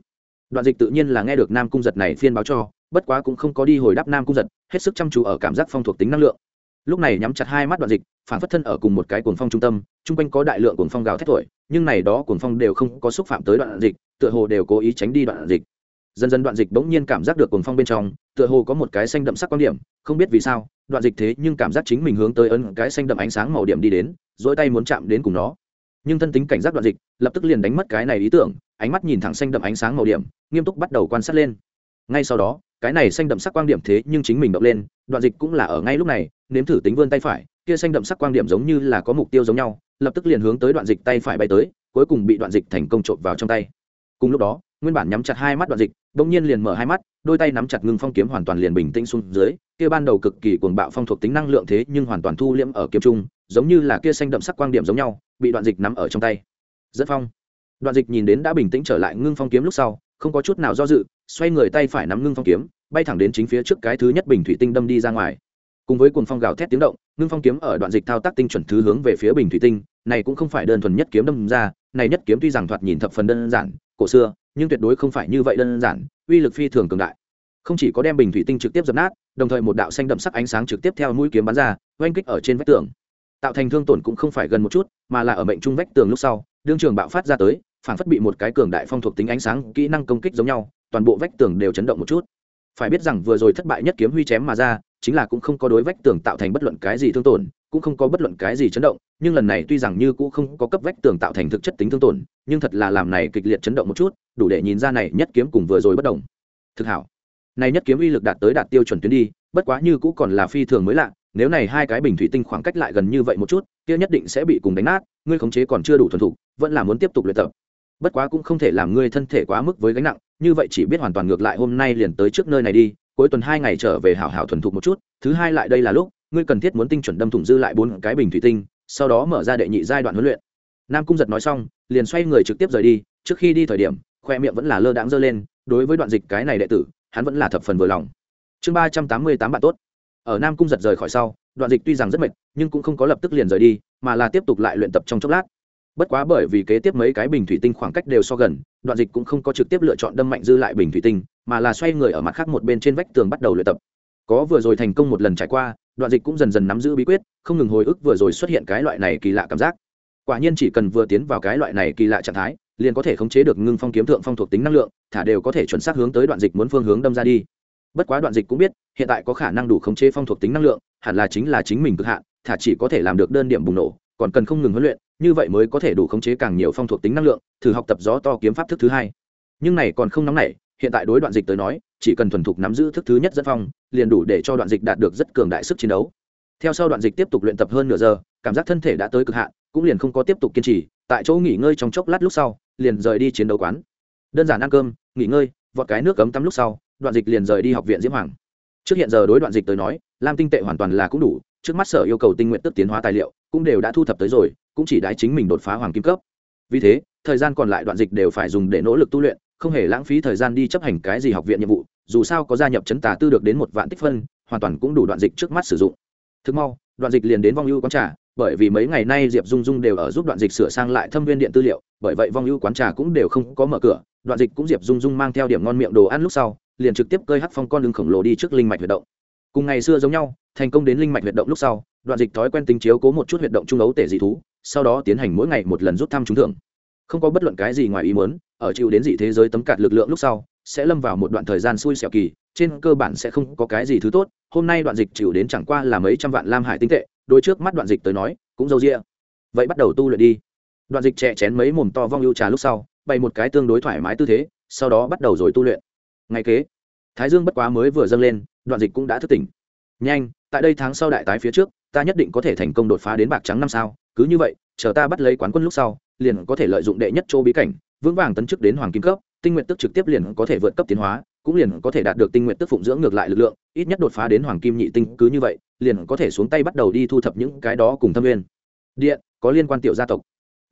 Đoạn dịch tự nhiên là nghe được nam cung giật này phiên báo cho, bất quá cũng không có đi hồi đáp nam cung giật, hết sức chăm chú ở cảm giác phong thuộc tính năng lượng. Lúc này nhắm chặt hai mắt đoạn dịch phản phất thân ở cùng một cái cuồng phong trung tâm, chung quanh có đại lượng cuồng phong gào thét thổi, nhưng này đó cuồng phong đều không có xúc phạm tới đoạn dịch, tựa hồ đều cố ý tránh đi đoạn dịch. Dần dần đoạn dịch bỗng nhiên cảm giác được cuồng phong bên trong, tựa hồ có một cái xanh đậm sắc quan điểm, không biết vì sao, đoạn dịch thế nhưng cảm giác chính mình hướng tới ấn cái xanh đậm ánh sáng màu điểm đi đến, dỗi tay muốn chạm đến cùng nó. Nhưng thân tính cảnh giác đoạn dịch, lập tức liền đánh mất cái này ý tưởng, ánh mắt nhìn thẳng xanh đậm ánh sáng màu điểm, nghiêm túc bắt đầu quan sát lên. Ngay sau đó, cái này xanh đậm sắc quang điểm thế nhưng chính mình động lên, đoạn dịch cũng là ở ngay lúc này, nếm thử tính vươn tay phải kia xanh đậm sắc quang điểm giống như là có mục tiêu giống nhau, lập tức liền hướng tới đoạn dịch tay phải bay tới, cuối cùng bị đoạn dịch thành công trộm vào trong tay. Cùng lúc đó, nguyên bản nhắm chặt hai mắt đoạn dịch, bỗng nhiên liền mở hai mắt, đôi tay nắm chặt ngưng phong kiếm hoàn toàn liền bình tĩnh xuống dưới, kia ban đầu cực kỳ cuồng bạo phong thuộc tính năng lượng thế nhưng hoàn toàn thu liễm ở kiếm trung, giống như là kia xanh đậm sắc quang điểm giống nhau, bị đoạn dịch nắm ở trong tay. Rất phong. Đoạn dịch nhìn đến đã bình tĩnh trở lại ngưng phong kiếm lúc sau, không có chút nào do dự, xoay người tay phải nắm ngưng phong kiếm, bay thẳng đến chính phía trước cái thứ nhất bình thủy tinh đâm đi ra ngoài. Cùng với cuồng phong gào thét tiếng động ngưng phong kiếm ở đoạn dịch thao tác tinh chuẩn thứ hướng về phía bình thủy tinh, này cũng không phải đơn thuần nhất kiếm đâm ra, này nhất kiếm tuy rằng thoạt nhìn thập phần đơn giản, cổ xưa, nhưng tuyệt đối không phải như vậy đơn giản, uy lực phi thường cường đại. Không chỉ có đem bình thủy tinh trực tiếp dập nát, đồng thời một đạo xanh đậm sắc ánh sáng trực tiếp theo mũi kiếm bắn ra, oanh kích ở trên vách tường. Tạo thành thương tổn cũng không phải gần một chút, mà là ở mệnh trung vách tường lúc sau, đương trường bạo phát ra tới, phản phất bị một cái cường đại phong thuộc tính ánh sáng, kỹ năng công kích giống nhau, toàn bộ vách tường đều chấn động một chút. Phải biết rằng vừa rồi thất bại nhất kiếm huy chém mà ra chính là cũng không có đối vách tường tạo thành bất luận cái gì thương tổn, cũng không có bất luận cái gì chấn động, nhưng lần này tuy rằng như cũng không có cấp vách tường tạo thành thực chất tính thương tổn, nhưng thật là làm này kịch liệt chấn động một chút, đủ để nhìn ra này nhất kiếm cùng vừa rồi bất đồng. Thực hảo. Này nhất kiếm uy lực đạt tới đạt tiêu chuẩn tuyến đi, bất quá như cũ còn là phi thường mới lạ, nếu này hai cái bình thủy tinh khoảng cách lại gần như vậy một chút, kia nhất định sẽ bị cùng đánh nát, ngươi khống chế còn chưa đủ thuần thục, vẫn là muốn tiếp tục luyện tập. Bất quá cũng không thể làm ngươi thân thể quá mức với gánh nặng, như vậy chỉ biết hoàn toàn ngược lại hôm nay liền tới trước nơi này đi cuối tuần hai ngày trở về hảo hảo thuần thục một chút, thứ hai lại đây là lúc, ngươi cần thiết muốn tinh chuẩn đâm thủng dư lại bốn cái bình thủy tinh, sau đó mở ra đệ nhị giai đoạn huấn luyện. Nam cung giật nói xong, liền xoay người trực tiếp rời đi, trước khi đi thời điểm, khoe miệng vẫn là lơ đãng dơ lên, đối với đoạn dịch cái này đệ tử, hắn vẫn là thập phần vừa lòng. Chương ba trăm tám mươi tám bạn tốt. Ở nam cung giật rời khỏi sau, đoạn dịch tuy rằng rất mệt, nhưng cũng không có lập tức liền rời đi, mà là tiếp tục lại luyện tập trong chốc lát. Bất quá bởi vì kế tiếp mấy cái bình thủy tinh khoảng cách đều so gần, đoạn dịch cũng không có trực tiếp lựa chọn đâm mạnh dư lại bình thủy tinh mà là xoay người ở mặt khác một bên trên vách tường bắt đầu luyện tập. Có vừa rồi thành công một lần trải qua, đoạn dịch cũng dần dần nắm giữ bí quyết, không ngừng hồi ức vừa rồi xuất hiện cái loại này kỳ lạ cảm giác. Quả nhiên chỉ cần vừa tiến vào cái loại này kỳ lạ trạng thái, liền có thể khống chế được ngưng phong kiếm thượng phong thuộc tính năng lượng, thả đều có thể chuẩn xác hướng tới đoạn dịch muốn phương hướng đâm ra đi. Bất quá đoạn dịch cũng biết, hiện tại có khả năng đủ khống chế phong thuộc tính năng lượng, hẳn là chính là chính mình cực hạn, thả chỉ có thể làm được đơn điểm bùng nổ, còn cần không ngừng huấn luyện, như vậy mới có thể đủ khống chế càng nhiều phong thuộc tính năng lượng, thử học tập gió to kiếm pháp thức thứ hai. Nhưng này còn không nóng nảy hiện tại đối đoạn dịch tới nói, chỉ cần thuần thục nắm giữ thức thứ nhất dẫn phong, liền đủ để cho đoạn dịch đạt được rất cường đại sức chiến đấu. Theo sau đoạn dịch tiếp tục luyện tập hơn nửa giờ, cảm giác thân thể đã tới cực hạn, cũng liền không có tiếp tục kiên trì, tại chỗ nghỉ ngơi trong chốc lát lúc sau, liền rời đi chiến đấu quán. Đơn giản ăn cơm, nghỉ ngơi, vọt cái nước cấm tắm lúc sau, đoạn dịch liền rời đi học viện diễm hoàng. Trước hiện giờ đối đoạn dịch tới nói, lam tinh tệ hoàn toàn là cũng đủ, trước mắt sở yêu cầu tinh nguyện tức tiến hóa tài liệu, cũng đều đã thu thập tới rồi, cũng chỉ đái chính mình đột phá hoàng kim cấp. Vì thế, thời gian còn lại đoạn dịch đều phải dùng để nỗ lực tu luyện không hề lãng phí thời gian đi chấp hành cái gì học viện nhiệm vụ, dù sao có gia nhập chấn tà tư được đến một vạn tích phân, hoàn toàn cũng đủ đoạn dịch trước mắt sử dụng. Thực mau, đoạn dịch liền đến vong ưu quán trà, bởi vì mấy ngày nay diệp dung dung đều ở giúp đoạn dịch sửa sang lại thâm viên điện tư liệu, bởi vậy vong ưu quán trà cũng đều không có mở cửa. Đoạn dịch cũng diệp dung dung mang theo điểm ngon miệng đồ ăn lúc sau, liền trực tiếp cơi hắc phong con đường khổng lồ đi trước linh mạch huyệt động. Cùng ngày xưa giống nhau, thành công đến linh mạch huyệt động lúc sau, đoạn dịch thói quen tính chiếu cố một chút huyệt động trung ấu tể dị thú, sau đó tiến hành mỗi ngày một lần rút thăm trúng thưởng. Không có bất luận cái gì ngoài ý muốn ở chịu đến dị thế giới tấm cạt lực lượng lúc sau, sẽ lâm vào một đoạn thời gian xui xẻo kỳ, trên cơ bản sẽ không có cái gì thứ tốt. Hôm nay đoạn dịch chịu đến chẳng qua là mấy trăm vạn lam hải tinh tệ đôi trước mắt đoạn dịch tới nói, cũng dâu rĩa vậy bắt đầu tu luyện đi. Đoạn dịch trẻ chén mấy mồm to vong ưu trà lúc sau, bày một cái tương đối thoải mái tư thế, sau đó bắt đầu rồi tu luyện. Ngày kế, thái dương bất quá mới vừa dâng lên, đoạn dịch cũng đã thức tỉnh. Nhanh, tại đây tháng sau đại tái phía trước, ta nhất định có thể thành công đột phá đến bạc trắng năm sao. Cứ như vậy, chờ ta bắt lấy quán quân lúc sau, liền có thể lợi dụng đệ nhất chỗ bí cảnh vững vàng tấn chức đến hoàng kim cấp, tinh nguyện tức trực tiếp liền có thể vượt cấp tiến hóa, cũng liền có thể đạt được tinh nguyện tức phụng dưỡng ngược lại lực lượng, ít nhất đột phá đến hoàng kim nhị tinh cứ như vậy, liền có thể xuống tay bắt đầu đi thu thập những cái đó cùng thâm viên điện, có liên quan tiểu gia tộc.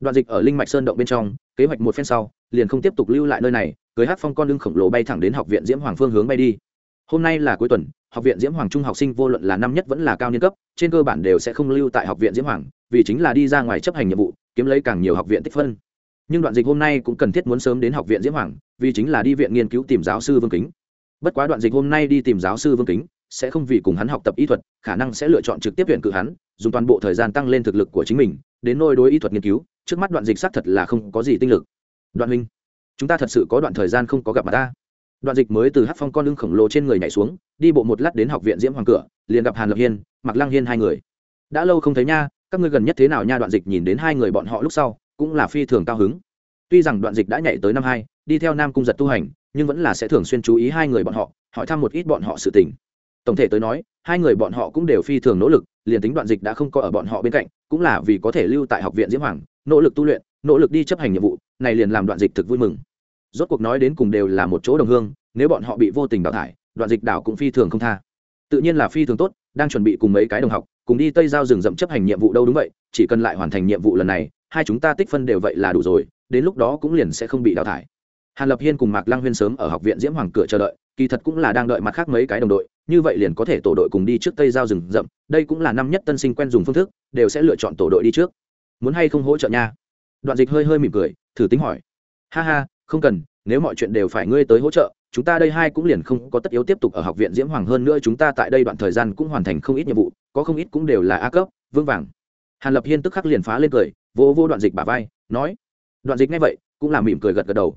Đoạn dịch ở linh mạch sơn động bên trong, kế hoạch một phen sau, liền không tiếp tục lưu lại nơi này, cưới hát phong con lưng khổng lồ bay thẳng đến học viện diễm hoàng phương hướng bay đi. Hôm nay là cuối tuần, học viện diễm hoàng trung học sinh vô luận là năm nhất vẫn là cao niên cấp, trên cơ bản đều sẽ không lưu tại học viện diễm hoàng, vì chính là đi ra ngoài chấp hành nhiệm vụ, kiếm lấy càng nhiều học viện tích phân nhưng đoạn dịch hôm nay cũng cần thiết muốn sớm đến học viện diễm hoàng, vì chính là đi viện nghiên cứu tìm giáo sư vương kính. Bất quá đoạn dịch hôm nay đi tìm giáo sư vương kính, sẽ không vì cùng hắn học tập y thuật, khả năng sẽ lựa chọn trực tiếp viện cử hắn, dùng toàn bộ thời gian tăng lên thực lực của chính mình, đến nôi đối y thuật nghiên cứu, trước mắt đoạn dịch xác thật là không có gì tinh lực. Đoạn huynh, chúng ta thật sự có đoạn thời gian không có gặp mặt ta. Đoạn dịch mới từ hát phong con lưng khổng lồ trên người nhảy xuống, đi bộ một lát đến học viện diễm hoàng cửa, liền gặp hàn lập hiên mặc lăng hiên hai người. Đã lâu không thấy nha, các ngươi gần nhất thế nào nha? Đoạn dịch nhìn đến hai người bọn họ lúc sau cũng là phi thường cao hứng. Tuy rằng đoạn dịch đã nhảy tới năm hai, đi theo nam cung giật tu hành, nhưng vẫn là sẽ thường xuyên chú ý hai người bọn họ, hỏi thăm một ít bọn họ sự tình. Tổng thể tới nói, hai người bọn họ cũng đều phi thường nỗ lực, liền tính đoạn dịch đã không có ở bọn họ bên cạnh, cũng là vì có thể lưu tại học viện diễm hoàng, nỗ lực tu luyện, nỗ lực đi chấp hành nhiệm vụ, này liền làm đoạn dịch thực vui mừng. Rốt cuộc nói đến cùng đều là một chỗ đồng hương, nếu bọn họ bị vô tình đào thải, đoạn dịch đảo cũng phi thường không tha. Tự nhiên là phi thường tốt, đang chuẩn bị cùng mấy cái đồng học, cùng đi tây giao rừng rậm chấp hành nhiệm vụ đâu đúng vậy, chỉ cần lại hoàn thành nhiệm vụ lần này hai chúng ta tích phân đều vậy là đủ rồi, đến lúc đó cũng liền sẽ không bị đào thải. Hàn lập hiên cùng mạc lăng huyên sớm ở học viện diễm hoàng cửa chờ đợi, kỳ thật cũng là đang đợi mặt khác mấy cái đồng đội, như vậy liền có thể tổ đội cùng đi trước tây giao rừng rậm, đây cũng là năm nhất tân sinh quen dùng phương thức, đều sẽ lựa chọn tổ đội đi trước. Muốn hay không hỗ trợ nha? Đoạn dịch hơi hơi mỉm cười, thử tính hỏi. Ha ha, không cần, nếu mọi chuyện đều phải ngươi tới hỗ trợ, chúng ta đây hai cũng liền không có tất yếu tiếp tục ở học viện diễm hoàng hơn nữa chúng ta tại đây đoạn thời gian cũng hoàn thành không ít nhiệm vụ, có không ít cũng đều là a cấp vương vàng hàn lập hiên tức khắc liền phá lên cười vô vô đoạn dịch bả vai, nói, đoạn dịch ngay vậy, cũng là mỉm cười gật gật đầu.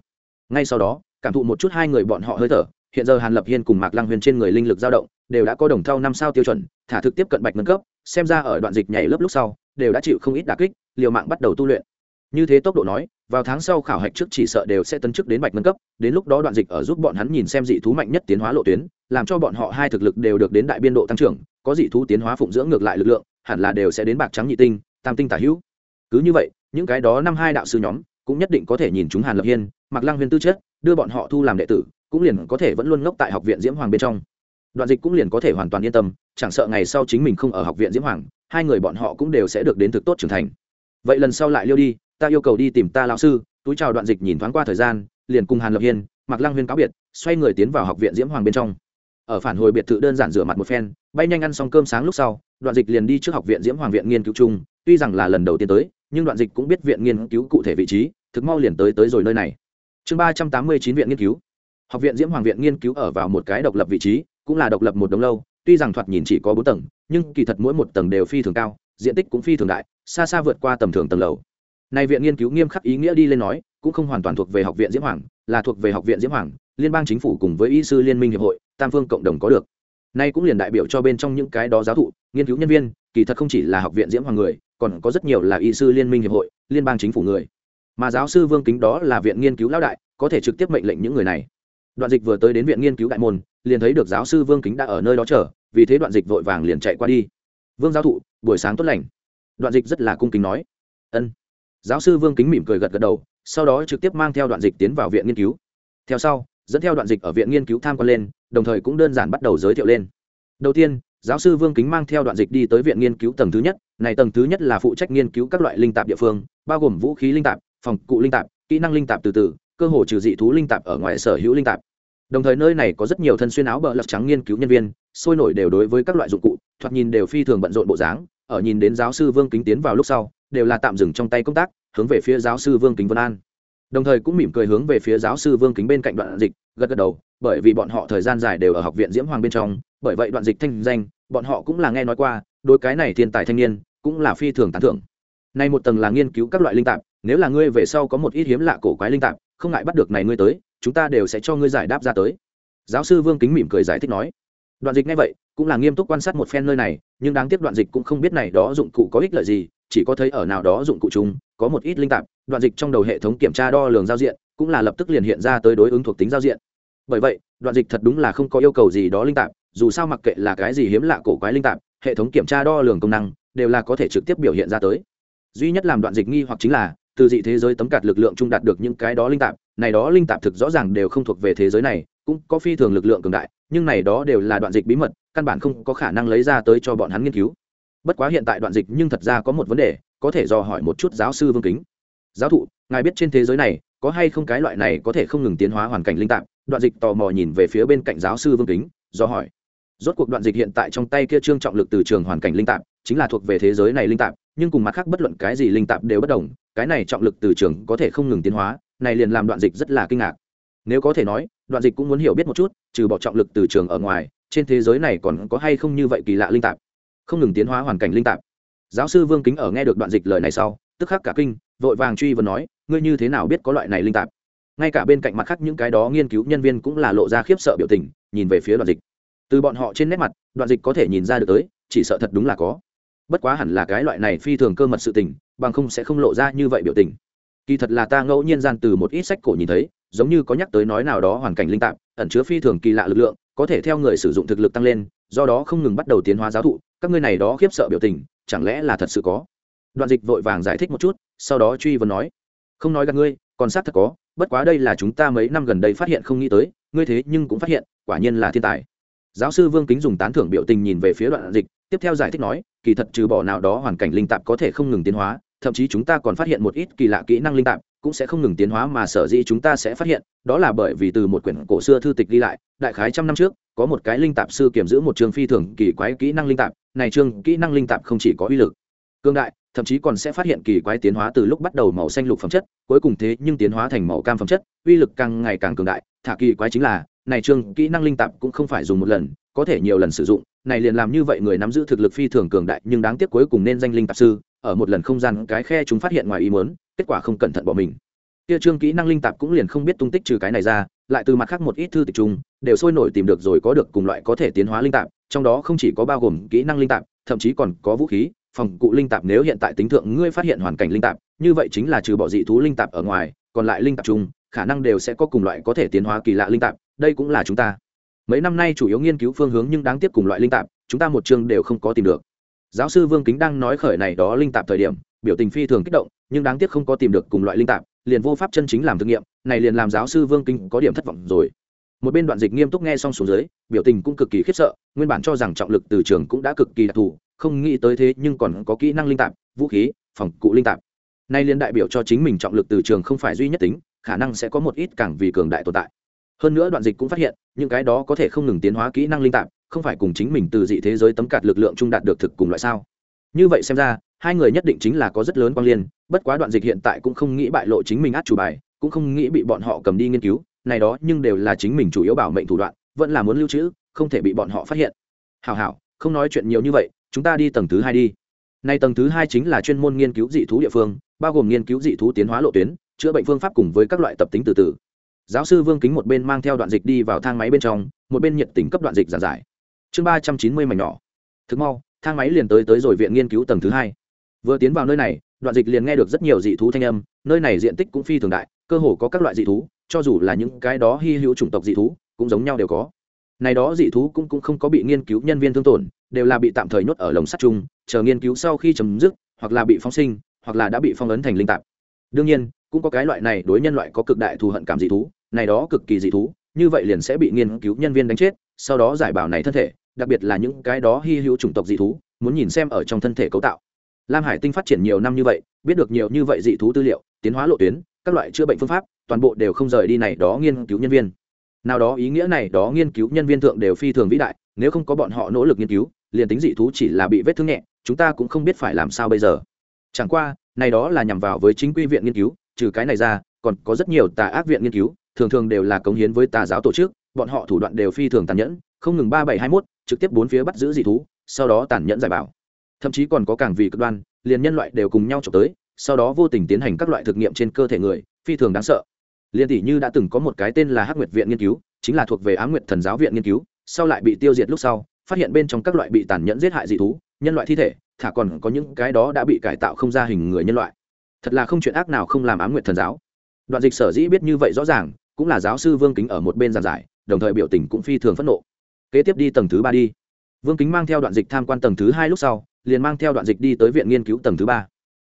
Ngay sau đó, cảm thụ một chút hai người bọn họ hơi thở, hiện giờ hàn lập hiên cùng mạc lăng huyền trên người linh lực dao động, đều đã có đồng thau năm sao tiêu chuẩn, thả thực tiếp cận bạch nâng cấp, xem ra ở đoạn dịch nhảy lớp lúc sau, đều đã chịu không ít đà kích, liều mạng bắt đầu tu luyện. Như thế tốc độ nói, vào tháng sau khảo hạch trước chỉ sợ đều sẽ tấn chức đến bạch nâng cấp, đến lúc đó đoạn dịch ở giúp bọn hắn nhìn xem dị thú mạnh nhất tiến hóa lộ tuyến, làm cho bọn họ hai thực lực đều được đến đại biên độ tăng trưởng, có dị thú tiến hóa phụng dưỡng ngược lại lực lượng hẳn là đều sẽ đến bạc trắng nhị tinh, tam tinh tả hữu. Cứ như vậy, những cái đó năm hai đạo sư nhóm cũng nhất định có thể nhìn chúng hàn lập hiên mặc lăng Huyên tư chất, đưa bọn họ thu làm đệ tử, cũng liền có thể vẫn luôn ngốc tại học viện diễm hoàng bên trong. Đoạn dịch cũng liền có thể hoàn toàn yên tâm, chẳng sợ ngày sau chính mình không ở học viện diễm hoàng, hai người bọn họ cũng đều sẽ được đến thực tốt trưởng thành. Vậy lần sau lại liêu đi, ta yêu cầu đi tìm ta lão sư, túi chào đoạn dịch nhìn thoáng qua thời gian, liền cùng hàn lập hiên mặc lăng huyên cáo biệt, xoay người tiến vào học viện diễm hoàng bên trong. Ở phản hồi biệt thự đơn giản rửa mặt một phen bay nhanh ăn xong cơm sáng lúc sau, đoạn dịch liền đi trước học viện diễm hoàng viện nghiên cứu chung, tuy rằng là lần đầu tiên tới, nhưng đoạn dịch cũng biết viện nghiên cứu cụ thể vị trí, thực mau liền tới tới rồi nơi này. Chương ba trăm tám mươi chín viện nghiên cứu. Học viện diễm hoàng viện nghiên cứu ở vào một cái độc lập vị trí, cũng là độc lập một đống lâu, tuy rằng thoạt nhìn chỉ có bốn tầng, nhưng kỳ thật mỗi một tầng đều phi thường cao, diện tích cũng phi thường đại, xa xa vượt qua tầm thường tầng lầu. Này viện nghiên cứu nghiêm khắc ý nghĩa đi lên nói, cũng không hoàn toàn thuộc về học viện diễm hoàng, là thuộc về học viện diễm hoàng, liên bang chính phủ cùng với y sư liên minh hiệp hội, tam phương cộng đồng có được nay cũng liền đại biểu cho bên trong những cái đó giáo thụ, nghiên cứu nhân viên, kỳ thật không chỉ là học viện diễm hoàng người, còn có rất nhiều là y sư liên minh hiệp hội, liên bang chính phủ người. Mà giáo sư vương kính đó là viện nghiên cứu lão đại, có thể trực tiếp mệnh lệnh những người này. Đoạn dịch vừa tới đến viện nghiên cứu đại môn, liền thấy được giáo sư vương kính đã ở nơi đó chờ, vì thế đoạn dịch vội vàng liền chạy qua đi. Vương giáo thụ, buổi sáng tốt lành. Đoạn dịch rất là cung kính nói. Ân. Giáo sư vương kính mỉm cười gật gật đầu, sau đó trực tiếp mang theo đoạn dịch tiến vào viện nghiên cứu. Theo sau, dẫn theo đoạn dịch ở viện nghiên cứu tham quan lên đồng thời cũng đơn giản bắt đầu giới thiệu lên. Đầu tiên, giáo sư vương kính mang theo đoạn dịch đi tới viện nghiên cứu tầng thứ nhất. Này tầng thứ nhất là phụ trách nghiên cứu các loại linh tạp địa phương, bao gồm vũ khí linh tạp, phòng cụ linh tạp, kỹ năng linh tạp từ từ, cơ hồ trừ dị thú linh tạp ở ngoài sở hữu linh tạp. Đồng thời nơi này có rất nhiều thân xuyên áo bờ lật trắng nghiên cứu nhân viên, sôi nổi đều đối với các loại dụng cụ, thoạt nhìn đều phi thường bận rộn bộ dáng. Ở nhìn đến giáo sư vương kính tiến vào lúc sau, đều là tạm dừng trong tay công tác, hướng về phía giáo sư vương kính vân an đồng thời cũng mỉm cười hướng về phía giáo sư vương kính bên cạnh đoạn dịch, gật gật đầu, bởi vì bọn họ thời gian dài đều ở học viện diễm hoàng bên trong, bởi vậy đoạn dịch thanh danh, bọn họ cũng là nghe nói qua đôi cái này thiên tài thanh niên, cũng là phi thường tán thưởng. Nay một tầng là nghiên cứu các loại linh tạp, nếu là ngươi về sau có một ít hiếm lạ cổ quái linh tạp, không ngại bắt được này ngươi tới, chúng ta đều sẽ cho ngươi giải đáp ra tới. Giáo sư vương kính mỉm cười giải thích nói đoạn dịch ngay vậy, cũng là nghiêm túc quan sát một phen nơi này, nhưng đáng tiếc đoạn dịch cũng không biết này đó dụng cụ có ích lợi gì, chỉ có thấy ở nào đó dụng cụ chúng có một ít linh tạp, đoạn dịch trong đầu hệ thống kiểm tra đo lường giao diện, cũng là lập tức liền hiện ra tới đối ứng thuộc tính giao diện. Bởi vậy, đoạn dịch thật đúng là không có yêu cầu gì đó linh tạp, dù sao mặc kệ là cái gì hiếm lạ cổ quái linh tạp, hệ thống kiểm tra đo lường công năng, đều là có thể trực tiếp biểu hiện ra tới. Duy nhất làm đoạn dịch nghi hoặc chính là từ dị thế giới tấm cạt lực lượng trung đạt được những cái đó linh tạp, này đó linh tạp thực rõ ràng đều không thuộc về thế giới này, cũng có phi thường lực lượng cường đại, nhưng này đó đều là đoạn dịch bí mật, căn bản không có khả năng lấy ra tới cho bọn hắn nghiên cứu. Bất quá hiện tại đoạn dịch nhưng thật ra có một vấn đề, có thể dò hỏi một chút giáo sư vương kính. Giáo thụ, ngài biết trên thế giới này có hay không cái loại này có thể không ngừng tiến hóa hoàn cảnh linh tạp? Đoạn dịch tò mò nhìn về phía bên cạnh giáo sư vương kính, do hỏi. Rốt cuộc đoạn dịch hiện tại trong tay kia trương trọng lực từ trường hoàn cảnh linh tạp, chính là thuộc về thế giới này linh tạp, nhưng cùng mặt khác bất luận cái gì linh tạp đều bất đồng cái này trọng lực từ trường có thể không ngừng tiến hóa, này liền làm đoạn dịch rất là kinh ngạc. Nếu có thể nói, đoạn dịch cũng muốn hiểu biết một chút, trừ bỏ trọng lực từ trường ở ngoài, trên thế giới này còn có hay không như vậy kỳ lạ linh tạp? Không ngừng tiến hóa hoàn cảnh linh tạp. Giáo sư vương kính ở nghe được đoạn dịch lời này sau, tức khắc cả kinh, vội vàng truy vấn nói, ngươi như thế nào biết có loại này linh tạp? Ngay cả bên cạnh mặt khác những cái đó nghiên cứu nhân viên cũng là lộ ra khiếp sợ biểu tình, nhìn về phía đoạn dịch. Từ bọn họ trên nét mặt, đoạn dịch có thể nhìn ra được tới, chỉ sợ thật đúng là có bất quá hẳn là cái loại này phi thường cơ mật sự tình, bằng không sẽ không lộ ra như vậy biểu tình. Kỳ thật là ta ngẫu nhiên gian từ một ít sách cổ nhìn thấy, giống như có nhắc tới nói nào đó hoàn cảnh linh tạp, ẩn chứa phi thường kỳ lạ lực lượng, có thể theo người sử dụng thực lực tăng lên, do đó không ngừng bắt đầu tiến hóa giáo thụ, các ngươi này đó khiếp sợ biểu tình, chẳng lẽ là thật sự có? Đoạn dịch vội vàng giải thích một chút, sau đó truy vấn nói, không nói gặp ngươi, còn xác thật có, bất quá đây là chúng ta mấy năm gần đây phát hiện không nghĩ tới, ngươi thế nhưng cũng phát hiện, quả nhiên là thiên tài. Giáo sư vương kính dùng tán thưởng biểu tình nhìn về phía đoạn dịch tiếp theo giải thích nói, kỳ thật trừ bỏ nào đó hoàn cảnh linh tạp có thể không ngừng tiến hóa, thậm chí chúng ta còn phát hiện một ít kỳ lạ kỹ năng linh tạp cũng sẽ không ngừng tiến hóa mà sở dĩ chúng ta sẽ phát hiện, đó là bởi vì từ một quyển cổ xưa thư tịch ghi lại, đại khái trăm năm trước, có một cái linh tạp sư kiểm giữ một trường phi thường kỳ quái kỹ năng linh tạp, này trường kỹ năng linh tạp không chỉ có uy lực, cương đại, thậm chí còn sẽ phát hiện kỳ quái tiến hóa từ lúc bắt đầu màu xanh lục phẩm chất, cuối cùng thế nhưng tiến hóa thành màu cam phẩm chất, uy lực càng ngày càng cường đại, thả kỳ quái chính là, này trường kỹ năng linh tạp cũng không phải dùng một lần có thể nhiều lần sử dụng, này liền làm như vậy người nắm giữ thực lực phi thường cường đại, nhưng đáng tiếc cuối cùng nên danh linh tạp sư, ở một lần không gian cái khe chúng phát hiện ngoài ý muốn, kết quả không cẩn thận bỏ mình. Kia trương kỹ năng linh tạp cũng liền không biết tung tích trừ cái này ra, lại từ mặt khác một ít thư tịch chung, đều sôi nổi tìm được rồi có được cùng loại có thể tiến hóa linh tạp, trong đó không chỉ có bao gồm kỹ năng linh tạp, thậm chí còn có vũ khí, phòng cụ linh tạp nếu hiện tại tính thượng ngươi phát hiện hoàn cảnh linh tạp, như vậy chính là trừ bỏ dị thú linh tạp ở ngoài, còn lại linh tạp chung, khả năng đều sẽ có cùng loại có thể tiến hóa kỳ lạ linh tạp, đây cũng là chúng ta mấy năm nay chủ yếu nghiên cứu phương hướng nhưng đáng tiếc cùng loại linh tạp, chúng ta một chương đều không có tìm được. Giáo sư vương kính đang nói khởi này đó linh tạp thời điểm, biểu tình phi thường kích động, nhưng đáng tiếc không có tìm được cùng loại linh tạp, liền vô pháp chân chính làm thực nghiệm, này liền làm giáo sư vương kính có điểm thất vọng rồi. Một bên đoạn dịch nghiêm túc nghe xong xuống dưới, biểu tình cũng cực kỳ khiếp sợ, nguyên bản cho rằng trọng lực từ trường cũng đã cực kỳ đặc thù, không nghĩ tới thế nhưng còn có kỹ năng linh tạp, vũ khí, phòng cụ linh tạp. Nay liên đại biểu cho chính mình trọng lực từ trường không phải duy nhất tính, khả năng sẽ có một ít càng vì cường đại tồn tại hơn nữa đoạn dịch cũng phát hiện, những cái đó có thể không ngừng tiến hóa kỹ năng linh tạp, không phải cùng chính mình từ dị thế giới tấm cạt lực lượng trung đạt được thực cùng loại sao. Như vậy xem ra, hai người nhất định chính là có rất lớn quan liên, bất quá đoạn dịch hiện tại cũng không nghĩ bại lộ chính mình át chủ bài, cũng không nghĩ bị bọn họ cầm đi nghiên cứu, này đó nhưng đều là chính mình chủ yếu bảo mệnh thủ đoạn, vẫn là muốn lưu trữ, không thể bị bọn họ phát hiện. Hào hào không nói chuyện nhiều như vậy, chúng ta đi tầng thứ hai đi. Nay tầng thứ hai chính là chuyên môn nghiên cứu dị thú địa phương, bao gồm nghiên cứu dị thú tiến hóa lộ tuyến, chữa bệnh phương pháp cùng với các loại tập tính từ từ giáo sư vương kính một bên mang theo đoạn dịch đi vào thang máy bên trong một bên nhiệt tình cấp đoạn dịch giảng giải. Chương ba trăm chín mươi mảnh nhỏ. Thực mau thang máy liền tới tới rồi viện nghiên cứu tầng thứ hai. Vừa tiến vào nơi này đoạn dịch liền nghe được rất nhiều dị thú thanh âm nơi này diện tích cũng phi thường đại cơ hồ có các loại dị thú cho dù là những cái đó hy hữu chủng tộc dị thú cũng giống nhau đều có. Này đó dị thú cũng, cũng không có bị nghiên cứu nhân viên thương tổn đều là bị tạm thời nhốt ở lồng sắt chung chờ nghiên cứu sau khi chấm dứt hoặc là bị phóng sinh hoặc là đã bị phong ấn thành linh tạp. Đương nhiên cũng có cái loại này đối nhân loại có cực đại thù hận cảm dị thú này đó cực kỳ dị thú, như vậy liền sẽ bị nghiên cứu nhân viên đánh chết, sau đó giải bảo này thân thể, đặc biệt là những cái đó hy hữu chủng tộc dị thú, muốn nhìn xem ở trong thân thể cấu tạo. Lam hải tinh phát triển nhiều năm như vậy, biết được nhiều như vậy dị thú tư liệu, tiến hóa lộ tuyến, các loại chữa bệnh phương pháp, toàn bộ đều không rời đi này đó nghiên cứu nhân viên. Nào đó ý nghĩa này đó nghiên cứu nhân viên thượng đều phi thường vĩ đại, nếu không có bọn họ nỗ lực nghiên cứu, liền tính dị thú chỉ là bị vết thương nhẹ, chúng ta cũng không biết phải làm sao bây giờ. Chẳng qua, này đó là nhằm vào với chính quy viện nghiên cứu, trừ cái này ra, còn có rất nhiều tà ác viện nghiên cứu thường thường đều là cống hiến với tà giáo tổ chức, bọn họ thủ đoạn đều phi thường tàn nhẫn, không ngừng ba bảy hai mốt, trực tiếp bốn phía bắt giữ dị thú, sau đó tàn nhẫn giải bảo. Thậm chí còn có càng vì cực đoan, liền nhân loại đều cùng nhau trộm tới, sau đó vô tình tiến hành các loại thực nghiệm trên cơ thể người, phi thường đáng sợ. Liên tỷ như đã từng có một cái tên là hắc nguyệt viện nghiên cứu, chính là thuộc về á nguyệt thần giáo viện nghiên cứu, sau lại bị tiêu diệt lúc sau, phát hiện bên trong các loại bị tàn nhẫn giết hại dị thú, nhân loại thi thể, thả còn có những cái đó đã bị cải tạo không ra hình người nhân loại. Thật là không chuyện ác nào không làm á nguyệt thần giáo. Đoạn dịch sở dĩ biết như vậy rõ ràng cũng là giáo sư vương kính ở một bên giàn giải, đồng thời biểu tình cũng phi thường phẫn nộ. Kế tiếp đi tầng thứ ba đi. Vương kính mang theo đoạn dịch tham quan tầng thứ hai lúc sau, liền mang theo đoạn dịch đi tới viện nghiên cứu tầng thứ ba.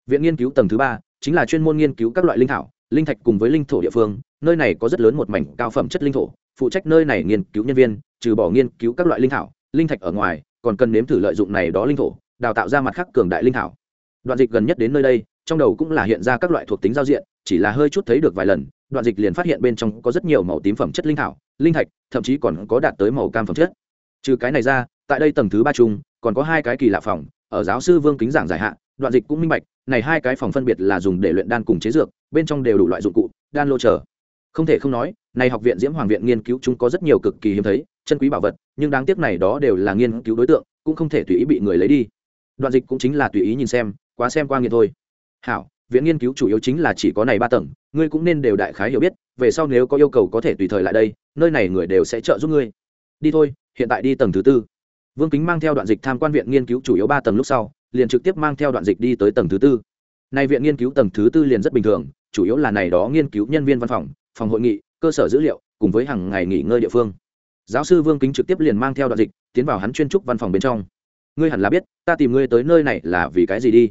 Viện nghiên cứu tầng thứ ba chính là chuyên môn nghiên cứu các loại linh thảo, linh thạch cùng với linh thổ địa phương, nơi này có rất lớn một mảnh cao phẩm chất linh thổ, phụ trách nơi này nghiên cứu nhân viên, trừ bỏ nghiên cứu các loại linh thảo, linh thạch ở ngoài, còn cần nếm thử lợi dụng này đó linh thổ, đào tạo ra mặt khác cường đại linh thảo. Đoạn dịch gần nhất đến nơi đây trong đầu cũng là hiện ra các loại thuộc tính giao diện, chỉ là hơi chút thấy được vài lần, đoạn dịch liền phát hiện bên trong có rất nhiều màu tím phẩm chất linh thảo, linh thạch, thậm chí còn có đạt tới màu cam phẩm chất. Trừ cái này ra, tại đây tầng thứ ba chung, còn có hai cái kỳ lạ phòng, ở giáo sư vương kính giảng giải hạn đoạn dịch cũng minh bạch, này hai cái phòng phân biệt là dùng để luyện đan cùng chế dược, bên trong đều đủ loại dụng cụ, đan lô chờ. Không thể không nói, này học viện diễm hoàng viện nghiên cứu chúng có rất nhiều cực kỳ hiếm thấy, chân quý bảo vật, nhưng đáng tiếc này đó đều là nghiên cứu đối tượng, cũng không thể tùy ý bị người lấy đi. Đoạn dịch cũng chính là tùy ý nhìn xem, quá xem qua nghiện thôi hảo, viện nghiên cứu chủ yếu chính là chỉ có này ba tầng, ngươi cũng nên đều đại khái hiểu biết, về sau nếu có yêu cầu có thể tùy thời lại đây, nơi này người đều sẽ trợ giúp ngươi. Đi thôi, hiện tại đi tầng thứ tư. Vương kính mang theo đoạn dịch tham quan viện nghiên cứu chủ yếu ba tầng lúc sau, liền trực tiếp mang theo đoạn dịch đi tới tầng thứ tư. Nay viện nghiên cứu tầng thứ tư liền rất bình thường, chủ yếu là này đó nghiên cứu nhân viên văn phòng phòng hội nghị, cơ sở dữ liệu, cùng với hàng ngày nghỉ ngơi địa phương. Giáo sư vương kính trực tiếp liền mang theo đoạn dịch, tiến vào hắn chuyên trúc văn phòng bên trong. Ngươi hẳn là biết, ta tìm ngươi tới nơi này là vì cái gì đi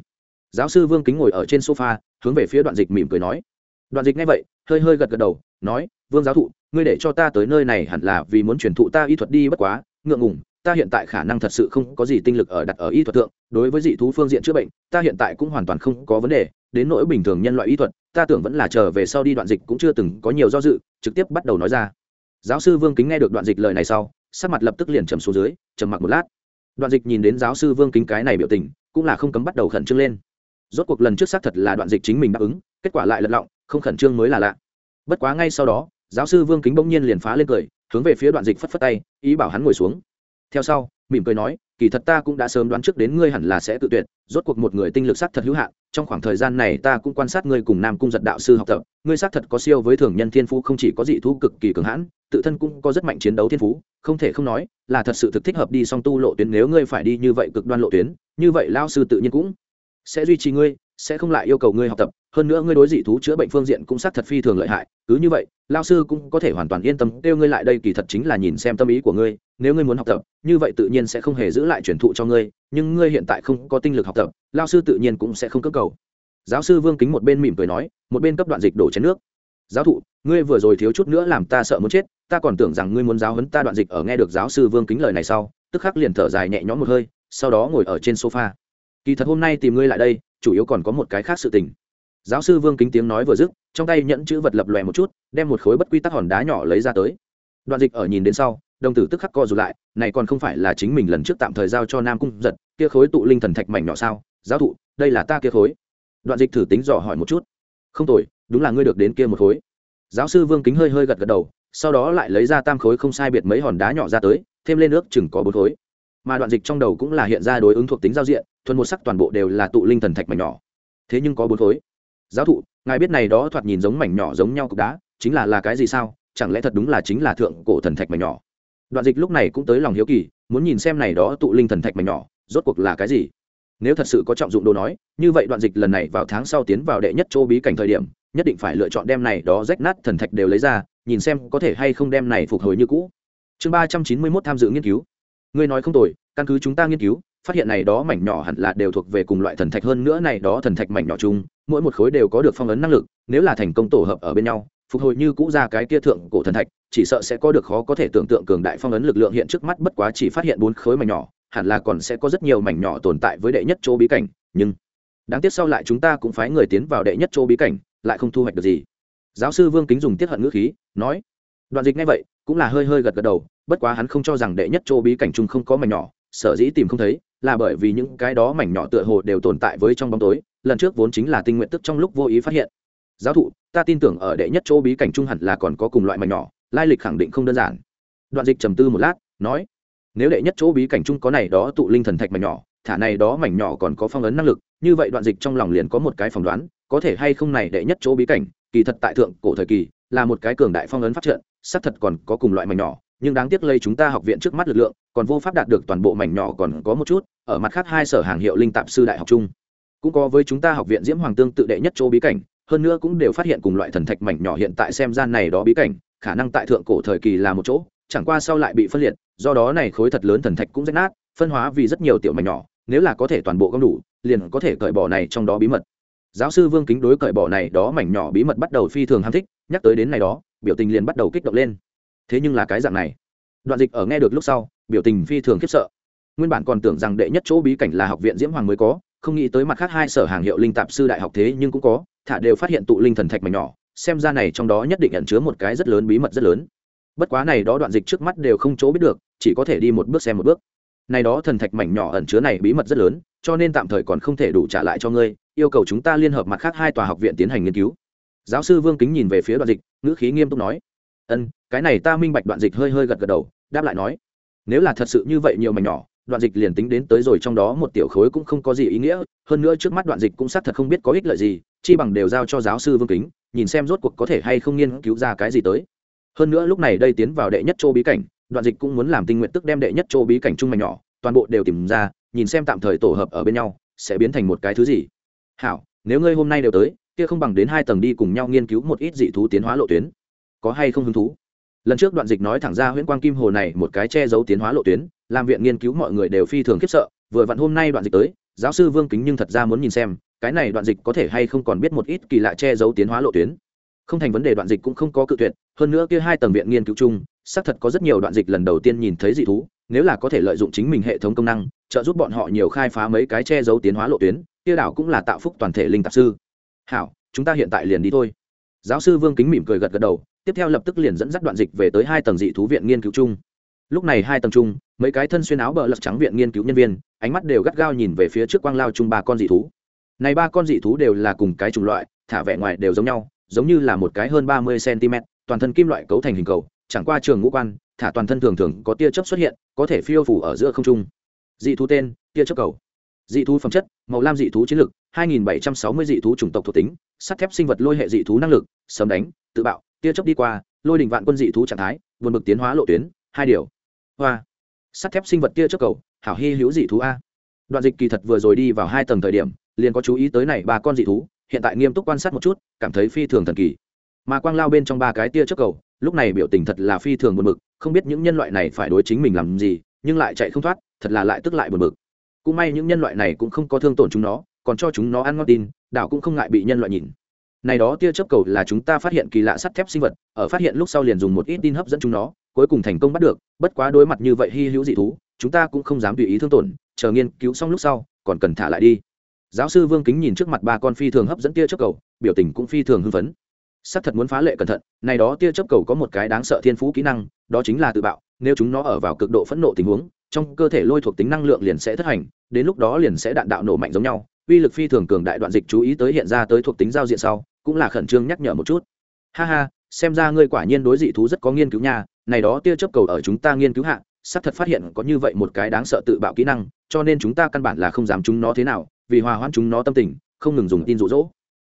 giáo sư vương kính ngồi ở trên sofa, hướng về phía đoạn dịch mỉm cười nói. Đoạn dịch nghe vậy, hơi hơi gật gật đầu, nói, vương giáo thụ, ngươi để cho ta tới nơi này hẳn là vì muốn truyền thụ ta y thuật đi bất quá, ngượng ngùng, ta hiện tại khả năng thật sự không có gì tinh lực ở đặt ở y thuật thượng, đối với dị thú phương diện chữa bệnh, ta hiện tại cũng hoàn toàn không có vấn đề, đến nỗi bình thường nhân loại y thuật, ta tưởng vẫn là chờ về sau đi đoạn dịch cũng chưa từng có nhiều do dự, trực tiếp bắt đầu nói ra. Giáo sư vương kính nghe được đoạn dịch lời này sau, sắc mặt lập tức liền trầm xuống dưới, trầm mặc một lát. Đoạn dịch nhìn đến giáo sư vương kính cái này biểu tình, cũng là không cấm bắt đầu khẩn trương lên rốt cuộc lần trước xác thật là đoạn dịch chính mình đáp ứng, kết quả lại lật lọng, không khẩn trương mới là lạ. Bất quá ngay sau đó, giáo sư vương kính bỗng nhiên liền phá lên cười, hướng về phía đoạn dịch phất phất tay, ý bảo hắn ngồi xuống. Theo sau, mỉm cười nói, kỳ thật ta cũng đã sớm đoán trước đến ngươi hẳn là sẽ tự tuyệt, rốt cuộc một người tinh lực xác thật hữu hạn, trong khoảng thời gian này ta cũng quan sát ngươi cùng nam cung giật đạo sư học tập, ngươi xác thật có siêu với thường nhân thiên phú, không chỉ có dị thú cực kỳ cường hãn, tự thân cũng có rất mạnh chiến đấu thiên phú, không thể không nói, là thật sự thực thích hợp đi song tu lộ tuyến, nếu ngươi phải đi như vậy cực đoan lộ tuyến, như vậy lao sư tự nhiên cũng sẽ duy trì ngươi, sẽ không lại yêu cầu ngươi học tập. Hơn nữa ngươi đối dị thú chữa bệnh phương diện cũng xác thật phi thường lợi hại. Cứ như vậy lao sư cũng có thể hoàn toàn yên tâm kêu ngươi lại đây kỳ thật chính là nhìn xem tâm ý của ngươi. Nếu ngươi muốn học tập, như vậy tự nhiên sẽ không hề giữ lại truyền thụ cho ngươi. Nhưng ngươi hiện tại không có tinh lực học tập lao sư tự nhiên cũng sẽ không cơ cầu. Giáo sư vương kính một bên mỉm cười nói, một bên cấp đoạn dịch đổ chén nước. Giáo thụ, ngươi vừa rồi thiếu chút nữa làm ta sợ muốn chết. Ta còn tưởng rằng ngươi muốn giáo huấn ta đoạn dịch ở nghe được giáo sư vương kính lời này sau, tức khắc liền thở dài nhẹ nhõm một hơi, sau đó ngồi ở trên sofa kỳ thật hôm nay tìm ngươi lại đây, chủ yếu còn có một cái khác sự tình. Giáo sư vương kính tiếng nói vừa dứt, trong tay nhẫn chữ vật lập lòe một chút, đem một khối bất quy tắc hòn đá nhỏ lấy ra tới. Đoạn dịch ở nhìn đến sau, đồng tử tức khắc co rụt lại, này còn không phải là chính mình lần trước tạm thời giao cho nam cung giật, kia khối tụ linh thần thạch mảnh nhỏ sao? Giáo thụ, đây là ta kia khối. Đoạn dịch thử tính dò hỏi một chút. Không tội đúng là ngươi được đến kia một khối. Giáo sư vương kính hơi hơi gật gật đầu, sau đó lại lấy ra tam khối không sai biệt mấy hòn đá nhỏ ra tới, thêm lên nước chừng có bốn khối mà đoạn dịch trong đầu cũng là hiện ra đối ứng thuộc tính giao diện, thuần một sắc toàn bộ đều là tụ linh thần thạch mảnh nhỏ. Thế nhưng có bốn khối. Giáo thụ, ngài biết này đó thoạt nhìn giống mảnh nhỏ giống nhau cục đá, chính là là cái gì sao? Chẳng lẽ thật đúng là chính là thượng cổ thần thạch mảnh nhỏ? Đoạn dịch lúc này cũng tới lòng hiếu kỳ, muốn nhìn xem này đó tụ linh thần thạch mảnh nhỏ, rốt cuộc là cái gì? Nếu thật sự có trọng dụng đồ nói, như vậy đoạn dịch lần này vào tháng sau tiến vào đệ nhất châu bí cảnh thời điểm, nhất định phải lựa chọn đem này đó rách nát thần thạch đều lấy ra, nhìn xem có thể hay không đem này phục hồi như cũ. Chương ba trăm chín mươi mốt tham dự nghiên cứu ngươi nói không tồi, căn cứ chúng ta nghiên cứu, phát hiện này đó mảnh nhỏ hẳn là đều thuộc về cùng loại thần thạch hơn nữa này đó thần thạch mảnh nhỏ chung, mỗi một khối đều có được phong ấn năng lực, nếu là thành công tổ hợp ở bên nhau, phục hồi như cũ ra cái kia thượng cổ thần thạch, chỉ sợ sẽ có được khó có thể tưởng tượng cường đại phong ấn lực lượng hiện trước mắt bất quá chỉ phát hiện bốn khối mảnh nhỏ, hẳn là còn sẽ có rất nhiều mảnh nhỏ tồn tại với đệ nhất chỗ bí cảnh, nhưng đáng tiếc sau lại chúng ta cũng phái người tiến vào đệ nhất chỗ bí cảnh, lại không thu hoạch được gì. Giáo sư vương kính dùng tiết hận ngữ khí, nói, đoạn dịch ngay vậy, cũng là hơi hơi gật gật đầu bất quá hắn không cho rằng đệ nhất chỗ bí cảnh chung không có mảnh nhỏ, sở dĩ tìm không thấy, là bởi vì những cái đó mảnh nhỏ tựa hồ đều tồn tại với trong bóng tối, lần trước vốn chính là tinh nguyện tức trong lúc vô ý phát hiện. Giáo thụ, ta tin tưởng ở đệ nhất chỗ bí cảnh trung hẳn là còn có cùng loại mảnh nhỏ, lai lịch khẳng định không đơn giản. Đoạn dịch trầm tư một lát, nói, nếu đệ nhất chỗ bí cảnh trung có này đó tụ linh thần thạch mảnh nhỏ, thả này đó mảnh nhỏ còn có phong ấn năng lực, như vậy đoạn dịch trong lòng liền có một cái phỏng đoán, có thể hay không này đệ nhất chỗ bí cảnh, kỳ thật tại thượng cổ thời kỳ, là một cái cường đại phong ấn phát trận, xác thật còn có cùng loại mảnh nhỏ nhưng đáng tiếc lây chúng ta học viện trước mắt lực lượng, còn vô pháp đạt được toàn bộ mảnh nhỏ còn có một chút, ở mặt khác hai sở hàng hiệu linh tạp sư đại học chung. Cũng có với chúng ta học viện diễm hoàng tương tự đệ nhất chỗ bí cảnh, hơn nữa cũng đều phát hiện cùng loại thần thạch mảnh nhỏ hiện tại xem gian này đó bí cảnh, khả năng tại thượng cổ thời kỳ là một chỗ, chẳng qua sau lại bị phân liệt, do đó này khối thật lớn thần thạch cũng rách nát, phân hóa vì rất nhiều tiểu mảnh nhỏ, nếu là có thể toàn bộ gom đủ, liền có thể cởi bỏ này trong đó bí mật. Giáo sư vương kính đối cởi bỏ này đó mảnh nhỏ bí mật bắt đầu phi thường ham thích, nhắc tới đến này đó, biểu tình liền bắt đầu kích động lên thế nhưng là cái dạng này. Đoạn dịch ở nghe được lúc sau, biểu tình phi thường khiếp sợ. Nguyên bản còn tưởng rằng đệ nhất chỗ bí cảnh là học viện diễm hoàng mới có, không nghĩ tới mặt khác hai sở hàng hiệu linh tạp sư đại học thế nhưng cũng có, thả đều phát hiện tụ linh thần thạch mảnh nhỏ, xem ra này trong đó nhất định ẩn chứa một cái rất lớn bí mật rất lớn. Bất quá này đó đoạn dịch trước mắt đều không chỗ biết được, chỉ có thể đi một bước xem một bước. Này đó thần thạch mảnh nhỏ ẩn chứa này bí mật rất lớn, cho nên tạm thời còn không thể đủ trả lại cho ngươi, yêu cầu chúng ta liên hợp mặt khác hai tòa học viện tiến hành nghiên cứu. Giáo sư vương kính nhìn về phía đoạn dịch, ngữ khí nghiêm túc nói, ân cái này ta minh bạch đoạn dịch hơi hơi gật gật đầu, đáp lại nói, nếu là thật sự như vậy nhiều mảnh nhỏ, đoạn dịch liền tính đến tới rồi trong đó một tiểu khối cũng không có gì ý nghĩa, hơn nữa trước mắt đoạn dịch cũng xác thật không biết có ích lợi gì, chi bằng đều giao cho giáo sư vương kính, nhìn xem rốt cuộc có thể hay không nghiên cứu ra cái gì tới. Hơn nữa lúc này đây tiến vào đệ nhất châu bí cảnh, đoạn dịch cũng muốn làm tinh nguyện tức đem đệ nhất châu bí cảnh chung mảnh nhỏ, toàn bộ đều tìm ra, nhìn xem tạm thời tổ hợp ở bên nhau, sẽ biến thành một cái thứ gì. Hảo, nếu ngươi hôm nay đều tới, kia không bằng đến hai tầng đi cùng nhau nghiên cứu một ít dị thú tiến hóa lộ tuyến. Có hay không hứng thú? Lần trước đoạn dịch nói thẳng ra huyễn quang kim hồ này một cái che giấu tiến hóa lộ tuyến, làm viện nghiên cứu mọi người đều phi thường khiếp sợ, vừa vặn hôm nay đoạn dịch tới, giáo sư vương kính nhưng thật ra muốn nhìn xem, cái này đoạn dịch có thể hay không còn biết một ít kỳ lạ che giấu tiến hóa lộ tuyến. Không thành vấn đề đoạn dịch cũng không có cự tuyệt, hơn nữa kia hai tầng viện nghiên cứu chung, xác thật có rất nhiều đoạn dịch lần đầu tiên nhìn thấy dị thú, nếu là có thể lợi dụng chính mình hệ thống công năng, trợ giúp bọn họ nhiều khai phá mấy cái che giấu tiến hóa lộ tuyến, kia đảo cũng là tạo phúc toàn thể linh tạp sư. Hảo, chúng ta hiện tại liền đi thôi. Giáo sư vương kính mỉm cười gật gật đầu tiếp theo lập tức liền dẫn dắt đoạn dịch về tới hai tầng dị thú viện nghiên cứu chung. Lúc này hai tầng chung, mấy cái thân xuyên áo bờ lật trắng viện nghiên cứu nhân viên, ánh mắt đều gắt gao nhìn về phía trước quang lao chung ba con dị thú. Này ba con dị thú đều là cùng cái chủng loại, thả vẻ ngoài đều giống nhau, giống như là một cái hơn ba mươi cm toàn thân kim loại cấu thành hình cầu, chẳng qua trường ngũ quan, thả toàn thân thường thường có tia chớp xuất hiện, có thể phiêu phủ ở giữa không trung. Dị thú tên, tia chớp cầu. Dị thú phẩm chất, màu lam dị thú chiến lực 2760 dị thú chủng tộc thuộc tính, sắt thép sinh vật lôi hệ dị thú năng lực sấm đánh, tự bạo tia chớp đi qua, lôi đình vạn quân dị thú trạng thái vượt bực tiến hóa lộ tuyến, hai điều. Hoa. Sắt thép sinh vật tia chớp cầu, hảo hy hữu dị thú a. Đoạn dịch kỳ thật vừa rồi đi vào hai tầng thời điểm, liền có chú ý tới này ba con dị thú, hiện tại nghiêm túc quan sát một chút, cảm thấy phi thường thần kỳ. Mà quang lao bên trong ba cái tia chớp cầu, lúc này biểu tình thật là phi thường buồn bực, không biết những nhân loại này phải đối chính mình làm gì, nhưng lại chạy không thoát, thật là lại tức lại buồn bực. Cũng may những nhân loại này cũng không có thương tổn chúng nó, còn cho chúng nó ăn ngon tin, đảo cũng không ngại bị nhân loại nhìn này đó tia chớp cầu là chúng ta phát hiện kỳ lạ sắt thép sinh vật, ở phát hiện lúc sau liền dùng một ít tin hấp dẫn chúng nó, cuối cùng thành công bắt được, bất quá đối mặt như vậy hy hữu dị thú, chúng ta cũng không dám tùy ý thương tổn, chờ nghiên cứu xong lúc sau, còn cần thả lại đi. Giáo sư vương kính nhìn trước mặt ba con phi thường hấp dẫn tia chớp cầu, biểu tình cũng phi thường hưng phấn. Sắt thật muốn phá lệ cẩn thận, này đó tia chớp cầu có một cái đáng sợ thiên phú kỹ năng, đó chính là tự bạo, nếu chúng nó ở vào cực độ phẫn nộ tình huống, trong cơ thể lôi thuộc tính năng lượng liền sẽ thất hành, đến lúc đó liền sẽ đạn đạo nổ mạnh giống nhau, uy lực phi thường cường đại đoạn dịch chú ý tới hiện ra tới thuộc tính giao diện sau cũng là khẩn trương nhắc nhở một chút. Ha ha, xem ra ngươi quả nhiên đối dị thú rất có nghiên cứu nha, này đó tia chớp cầu ở chúng ta nghiên cứu hạ sắp thật phát hiện có như vậy một cái đáng sợ tự bạo kỹ năng, cho nên chúng ta căn bản là không dám chúng nó thế nào, vì hòa hoãn chúng nó tâm tình, không ngừng dùng tin rụ rỗ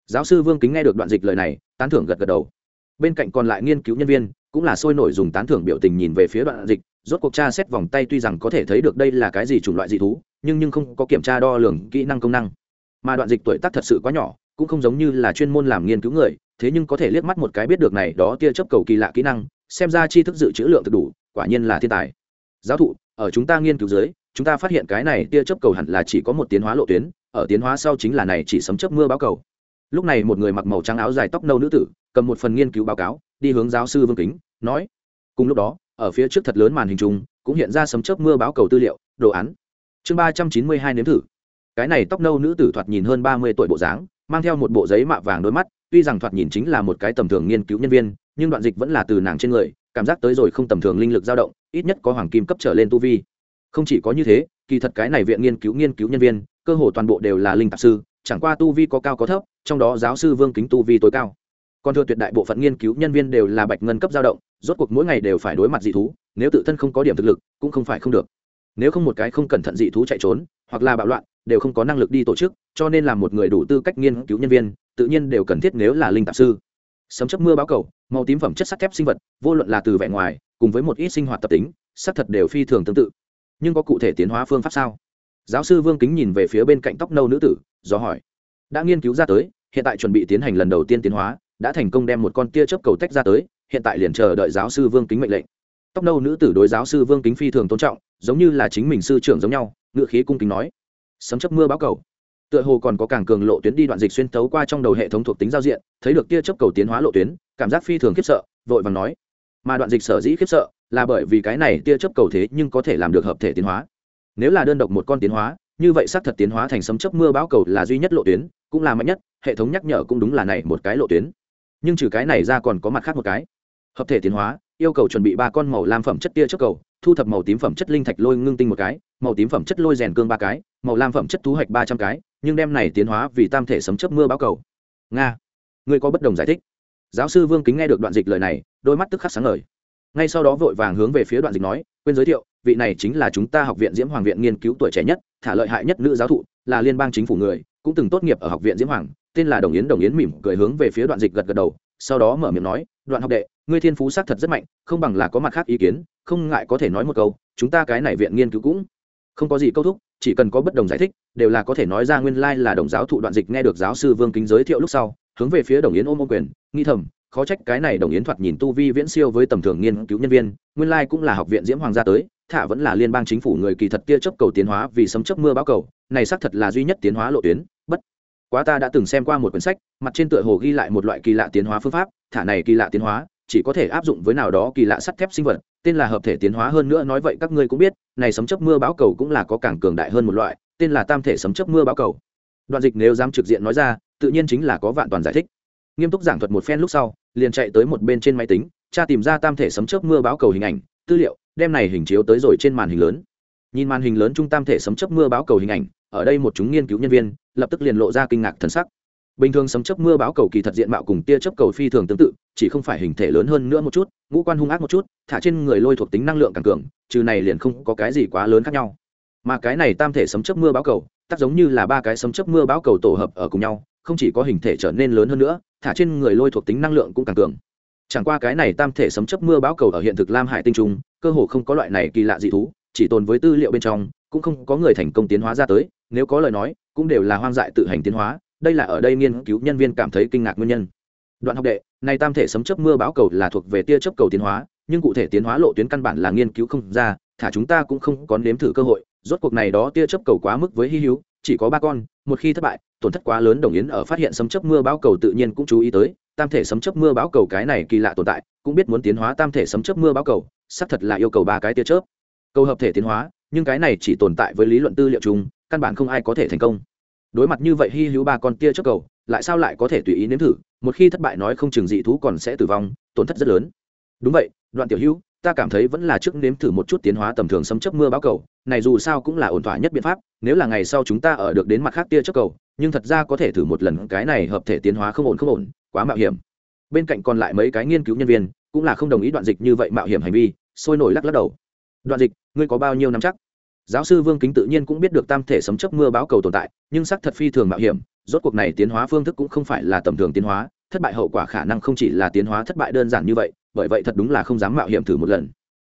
giáo sư vương kính nghe được đoạn dịch lời này, tán thưởng gật gật đầu. Bên cạnh còn lại nghiên cứu nhân viên, cũng là sôi nổi dùng tán thưởng biểu tình nhìn về phía đoạn dịch, rốt cuộc tra xét vòng tay tuy rằng có thể thấy được đây là cái gì chủng loại dị thú, nhưng nhưng không có kiểm tra đo lường kỹ năng công năng. Mà đoạn dịch tuổi tác thật sự quá nhỏ cũng không giống như là chuyên môn làm nghiên cứu người, thế nhưng có thể liếc mắt một cái biết được này đó tia chấp cầu kỳ lạ kỹ năng, xem ra tri thức dự trữ lượng thực đủ, quả nhiên là thiên tài. Giáo thụ, ở chúng ta nghiên cứu dưới, chúng ta phát hiện cái này tia chấp cầu hẳn là chỉ có một tiến hóa lộ tuyến, ở tiến hóa sau chính là này chỉ sấm chấp mưa báo cầu. Lúc này một người mặc màu trắng áo dài tóc nâu nữ tử, cầm một phần nghiên cứu báo cáo, đi hướng giáo sư vương kính, nói, cùng lúc đó, ở phía trước thật lớn màn hình chung cũng hiện ra sấm chớp mưa báo cầu tư liệu, đồ án. Chương ba trăm chín mươi hai nếm thử. Cái này tóc nâu nữ tử thoạt nhìn hơn ba mươi tuổi bộ dáng mang theo một bộ giấy mạ vàng đôi mắt, tuy rằng thoạt nhìn chính là một cái tầm thường nghiên cứu nhân viên, nhưng đoạn dịch vẫn là từ nàng trên người, cảm giác tới rồi không tầm thường linh lực dao động, ít nhất có hoàng kim cấp trở lên tu vi. Không chỉ có như thế, kỳ thật cái này viện nghiên cứu nghiên cứu nhân viên, cơ hồ toàn bộ đều là linh tạp sư, chẳng qua tu vi có cao có thấp, trong đó giáo sư vương kính tu vi tối cao. Còn thừa tuyệt đại bộ phận nghiên cứu nhân viên đều là bạch ngân cấp dao động, rốt cuộc mỗi ngày đều phải đối mặt dị thú, nếu tự thân không có điểm thực lực, cũng không phải không được. Nếu không một cái không cẩn thận dị thú chạy trốn, hoặc là bạo loạn đều không có năng lực đi tổ chức, cho nên là một người đủ tư cách nghiên cứu nhân viên, tự nhiên đều cần thiết nếu là linh tạp sư. Sấm chấp mưa báo cầu, màu tím phẩm chất sắt thép sinh vật, vô luận là từ vẻ ngoài, cùng với một ít sinh hoạt tập tính, sắc thật đều phi thường tương tự. Nhưng có cụ thể tiến hóa phương pháp sao? Giáo sư vương kính nhìn về phía bên cạnh tóc nâu nữ tử, do hỏi. Đã nghiên cứu ra tới, hiện tại chuẩn bị tiến hành lần đầu tiên tiến hóa, đã thành công đem một con tia chớp cầu tách ra tới, hiện tại liền chờ đợi giáo sư vương kính mệnh lệnh. Tóc nâu nữ tử đối giáo sư vương kính phi thường tôn trọng, giống như là chính mình sư trưởng giống nhau ngựa khí cung kính nói sấm chấp mưa báo cầu. Tựa hồ còn có càng cường lộ tuyến đi đoạn dịch xuyên tấu qua trong đầu hệ thống thuộc tính giao diện, thấy được tia chấp cầu tiến hóa lộ tuyến, cảm giác phi thường khiếp sợ, vội vàng nói. Mà đoạn dịch sở dĩ khiếp sợ, là bởi vì cái này tia chấp cầu thế nhưng có thể làm được hợp thể tiến hóa. Nếu là đơn độc một con tiến hóa, như vậy xác thật tiến hóa thành sấm chấp mưa báo cầu là duy nhất lộ tuyến, cũng là mạnh nhất, hệ thống nhắc nhở cũng đúng là này một cái lộ tuyến. Nhưng trừ cái này ra còn có mặt khác một cái. Hợp thể tiến hóa, yêu cầu chuẩn bị ba con màu lam phẩm chất tia chấp cầu, thu thập màu tím phẩm chất linh thạch lôi ngưng tinh một cái màu tím phẩm chất lôi rèn cương ba cái, màu lam phẩm chất thu hoạch ba trăm cái, nhưng đem này tiến hóa vì tam thể sấm chấp mưa báo cầu. Nga, ngươi có bất đồng giải thích. Giáo sư vương kính nghe được đoạn dịch lời này, đôi mắt tức khắc sáng lời ngay sau đó vội vàng hướng về phía đoạn dịch nói, quên giới thiệu, vị này chính là chúng ta học viện diễm hoàng viện nghiên cứu tuổi trẻ nhất, thả lợi hại nhất nữ giáo thụ, là liên bang chính phủ người, cũng từng tốt nghiệp ở học viện diễm hoàng, tên là đồng yến đồng yến mỉm cười hướng về phía đoạn dịch gật gật đầu, sau đó mở miệng nói, đoạn học đệ, ngươi thiên phú xác thật rất mạnh, không bằng là có mặt khác ý kiến, không ngại có thể nói một câu, chúng ta cái này viện nghiên cứu cũng không có gì câu thúc, chỉ cần có bất đồng giải thích, đều là có thể nói ra nguyên lai là đồng giáo thụ đoạn dịch nghe được giáo sư vương kính giới thiệu lúc sau, hướng về phía đồng yến ôm ô quyền nghi thầm, khó trách cái này đồng yến thoạt nhìn tu vi viễn siêu với tầm thường nghiên cứu nhân viên, nguyên lai cũng là học viện diễm hoàng gia tới, thả vẫn là liên bang chính phủ người kỳ thật kia chấp cầu tiến hóa vì sấm chấp mưa báo cầu, này xác thật là duy nhất tiến hóa lộ tuyến, bất quá ta đã từng xem qua một quyển sách, mặt trên tựa hồ ghi lại một loại kỳ lạ tiến hóa phương pháp, thả này kỳ lạ tiến hóa chỉ có thể áp dụng với nào đó kỳ lạ sắt thép sinh vật, tên là hợp thể tiến hóa hơn nữa nói vậy các ngươi cũng biết, này sấm chấp mưa báo cầu cũng là có càng cường đại hơn một loại, tên là tam thể sấm chấp mưa báo cầu. Đoạn dịch nếu dám trực diện nói ra, tự nhiên chính là có vạn toàn giải thích. Nghiêm túc giảng thuật một phen lúc sau, liền chạy tới một bên trên máy tính cha tìm ra tam thể sấm chớp mưa báo cầu hình ảnh, tư liệu, đem này hình chiếu tới rồi trên màn hình lớn. Nhìn màn hình lớn trung tam thể sấm chớp mưa báo cầu hình ảnh, ở đây một chúng nghiên cứu nhân viên, lập tức liền lộ ra kinh ngạc thần sắc bình thường sấm chớp mưa báo cầu kỳ thật diện mạo cùng tia chớp cầu phi thường tương tự, chỉ không phải hình thể lớn hơn nữa một chút, ngũ quan hung ác một chút, thả trên người lôi thuộc tính năng lượng càng cường, trừ này liền không có cái gì quá lớn khác nhau. Mà cái này tam thể sấm chớp mưa báo cầu, tác giống như là ba cái sấm chớp mưa báo cầu tổ hợp ở cùng nhau, không chỉ có hình thể trở nên lớn hơn nữa, thả trên người lôi thuộc tính năng lượng cũng càng cường. Chẳng qua cái này tam thể sấm chấp mưa báo cầu ở hiện thực lam hải tinh trung cơ hồ không có loại này kỳ lạ dị thú, chỉ tồn với tư liệu bên trong, cũng không có người thành công tiến hóa ra tới, nếu có lời nói, cũng đều là hoang dại tự hành tiến hóa đây là ở đây nghiên cứu nhân viên cảm thấy kinh ngạc nguyên nhân. Đoạn học đệ, này tam thể sấm chớp mưa báo cầu là thuộc về tia chớp cầu tiến hóa, nhưng cụ thể tiến hóa lộ tuyến căn bản là nghiên cứu không ra, thả chúng ta cũng không có nếm thử cơ hội, rốt cuộc này đó tia chớp cầu quá mức với hy hữu, chỉ có ba con, một khi thất bại, tổn thất quá lớn đồng yến ở phát hiện sấm chớp mưa báo cầu tự nhiên cũng chú ý tới, tam thể sấm chớp mưa báo cầu cái này kỳ lạ tồn tại, cũng biết muốn tiến hóa tam thể sấm chớp mưa báo cầu, xác thật là yêu cầu ba cái tia chớp cầu hợp thể tiến hóa, nhưng cái này chỉ tồn tại với lý luận tư liệu chung, căn bản không ai có thể thành công đối mặt như vậy hy hữu ba con tia chớp cầu, lại sao lại có thể tùy ý nếm thử? Một khi thất bại nói không chừng dị thú còn sẽ tử vong, tổn thất rất lớn. Đúng vậy, đoạn tiểu hữu, ta cảm thấy vẫn là trước nếm thử một chút tiến hóa tầm thường xâm chấp mưa báo cầu. Này dù sao cũng là ổn thỏa nhất biện pháp, nếu là ngày sau chúng ta ở được đến mặt khác tia chấp cầu, nhưng thật ra có thể thử một lần cái này hợp thể tiến hóa không ổn không ổn, quá mạo hiểm. Bên cạnh còn lại mấy cái nghiên cứu nhân viên, cũng là không đồng ý đoạn dịch như vậy mạo hiểm hành vi, sôi nổi lắc lắc đầu. Đoạn dịch, ngươi có bao nhiêu năm chắc? Giáo sư vương kính tự nhiên cũng biết được tam thể sấm chấp mưa báo cầu tồn tại, nhưng sắc thật phi thường mạo hiểm, rốt cuộc này tiến hóa phương thức cũng không phải là tầm thường tiến hóa, thất bại hậu quả khả năng không chỉ là tiến hóa thất bại đơn giản như vậy, bởi vậy thật đúng là không dám mạo hiểm thử một lần.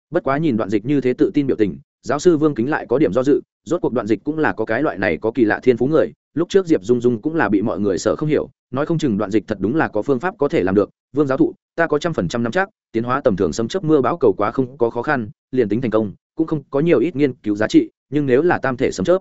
Bất quá nhìn đoạn dịch như thế tự tin biểu tình, giáo sư vương kính lại có điểm do dự, rốt cuộc đoạn dịch cũng là có cái loại này có kỳ lạ thiên phú người lúc trước diệp dung dung cũng là bị mọi người sợ không hiểu nói không chừng đoạn dịch thật đúng là có phương pháp có thể làm được vương giáo thụ ta có trăm phần trăm nắm chắc tiến hóa tầm thường xâm chấp mưa bão cầu quá không có khó khăn liền tính thành công cũng không có nhiều ít nghiên cứu giá trị nhưng nếu là tam thể xâm chớp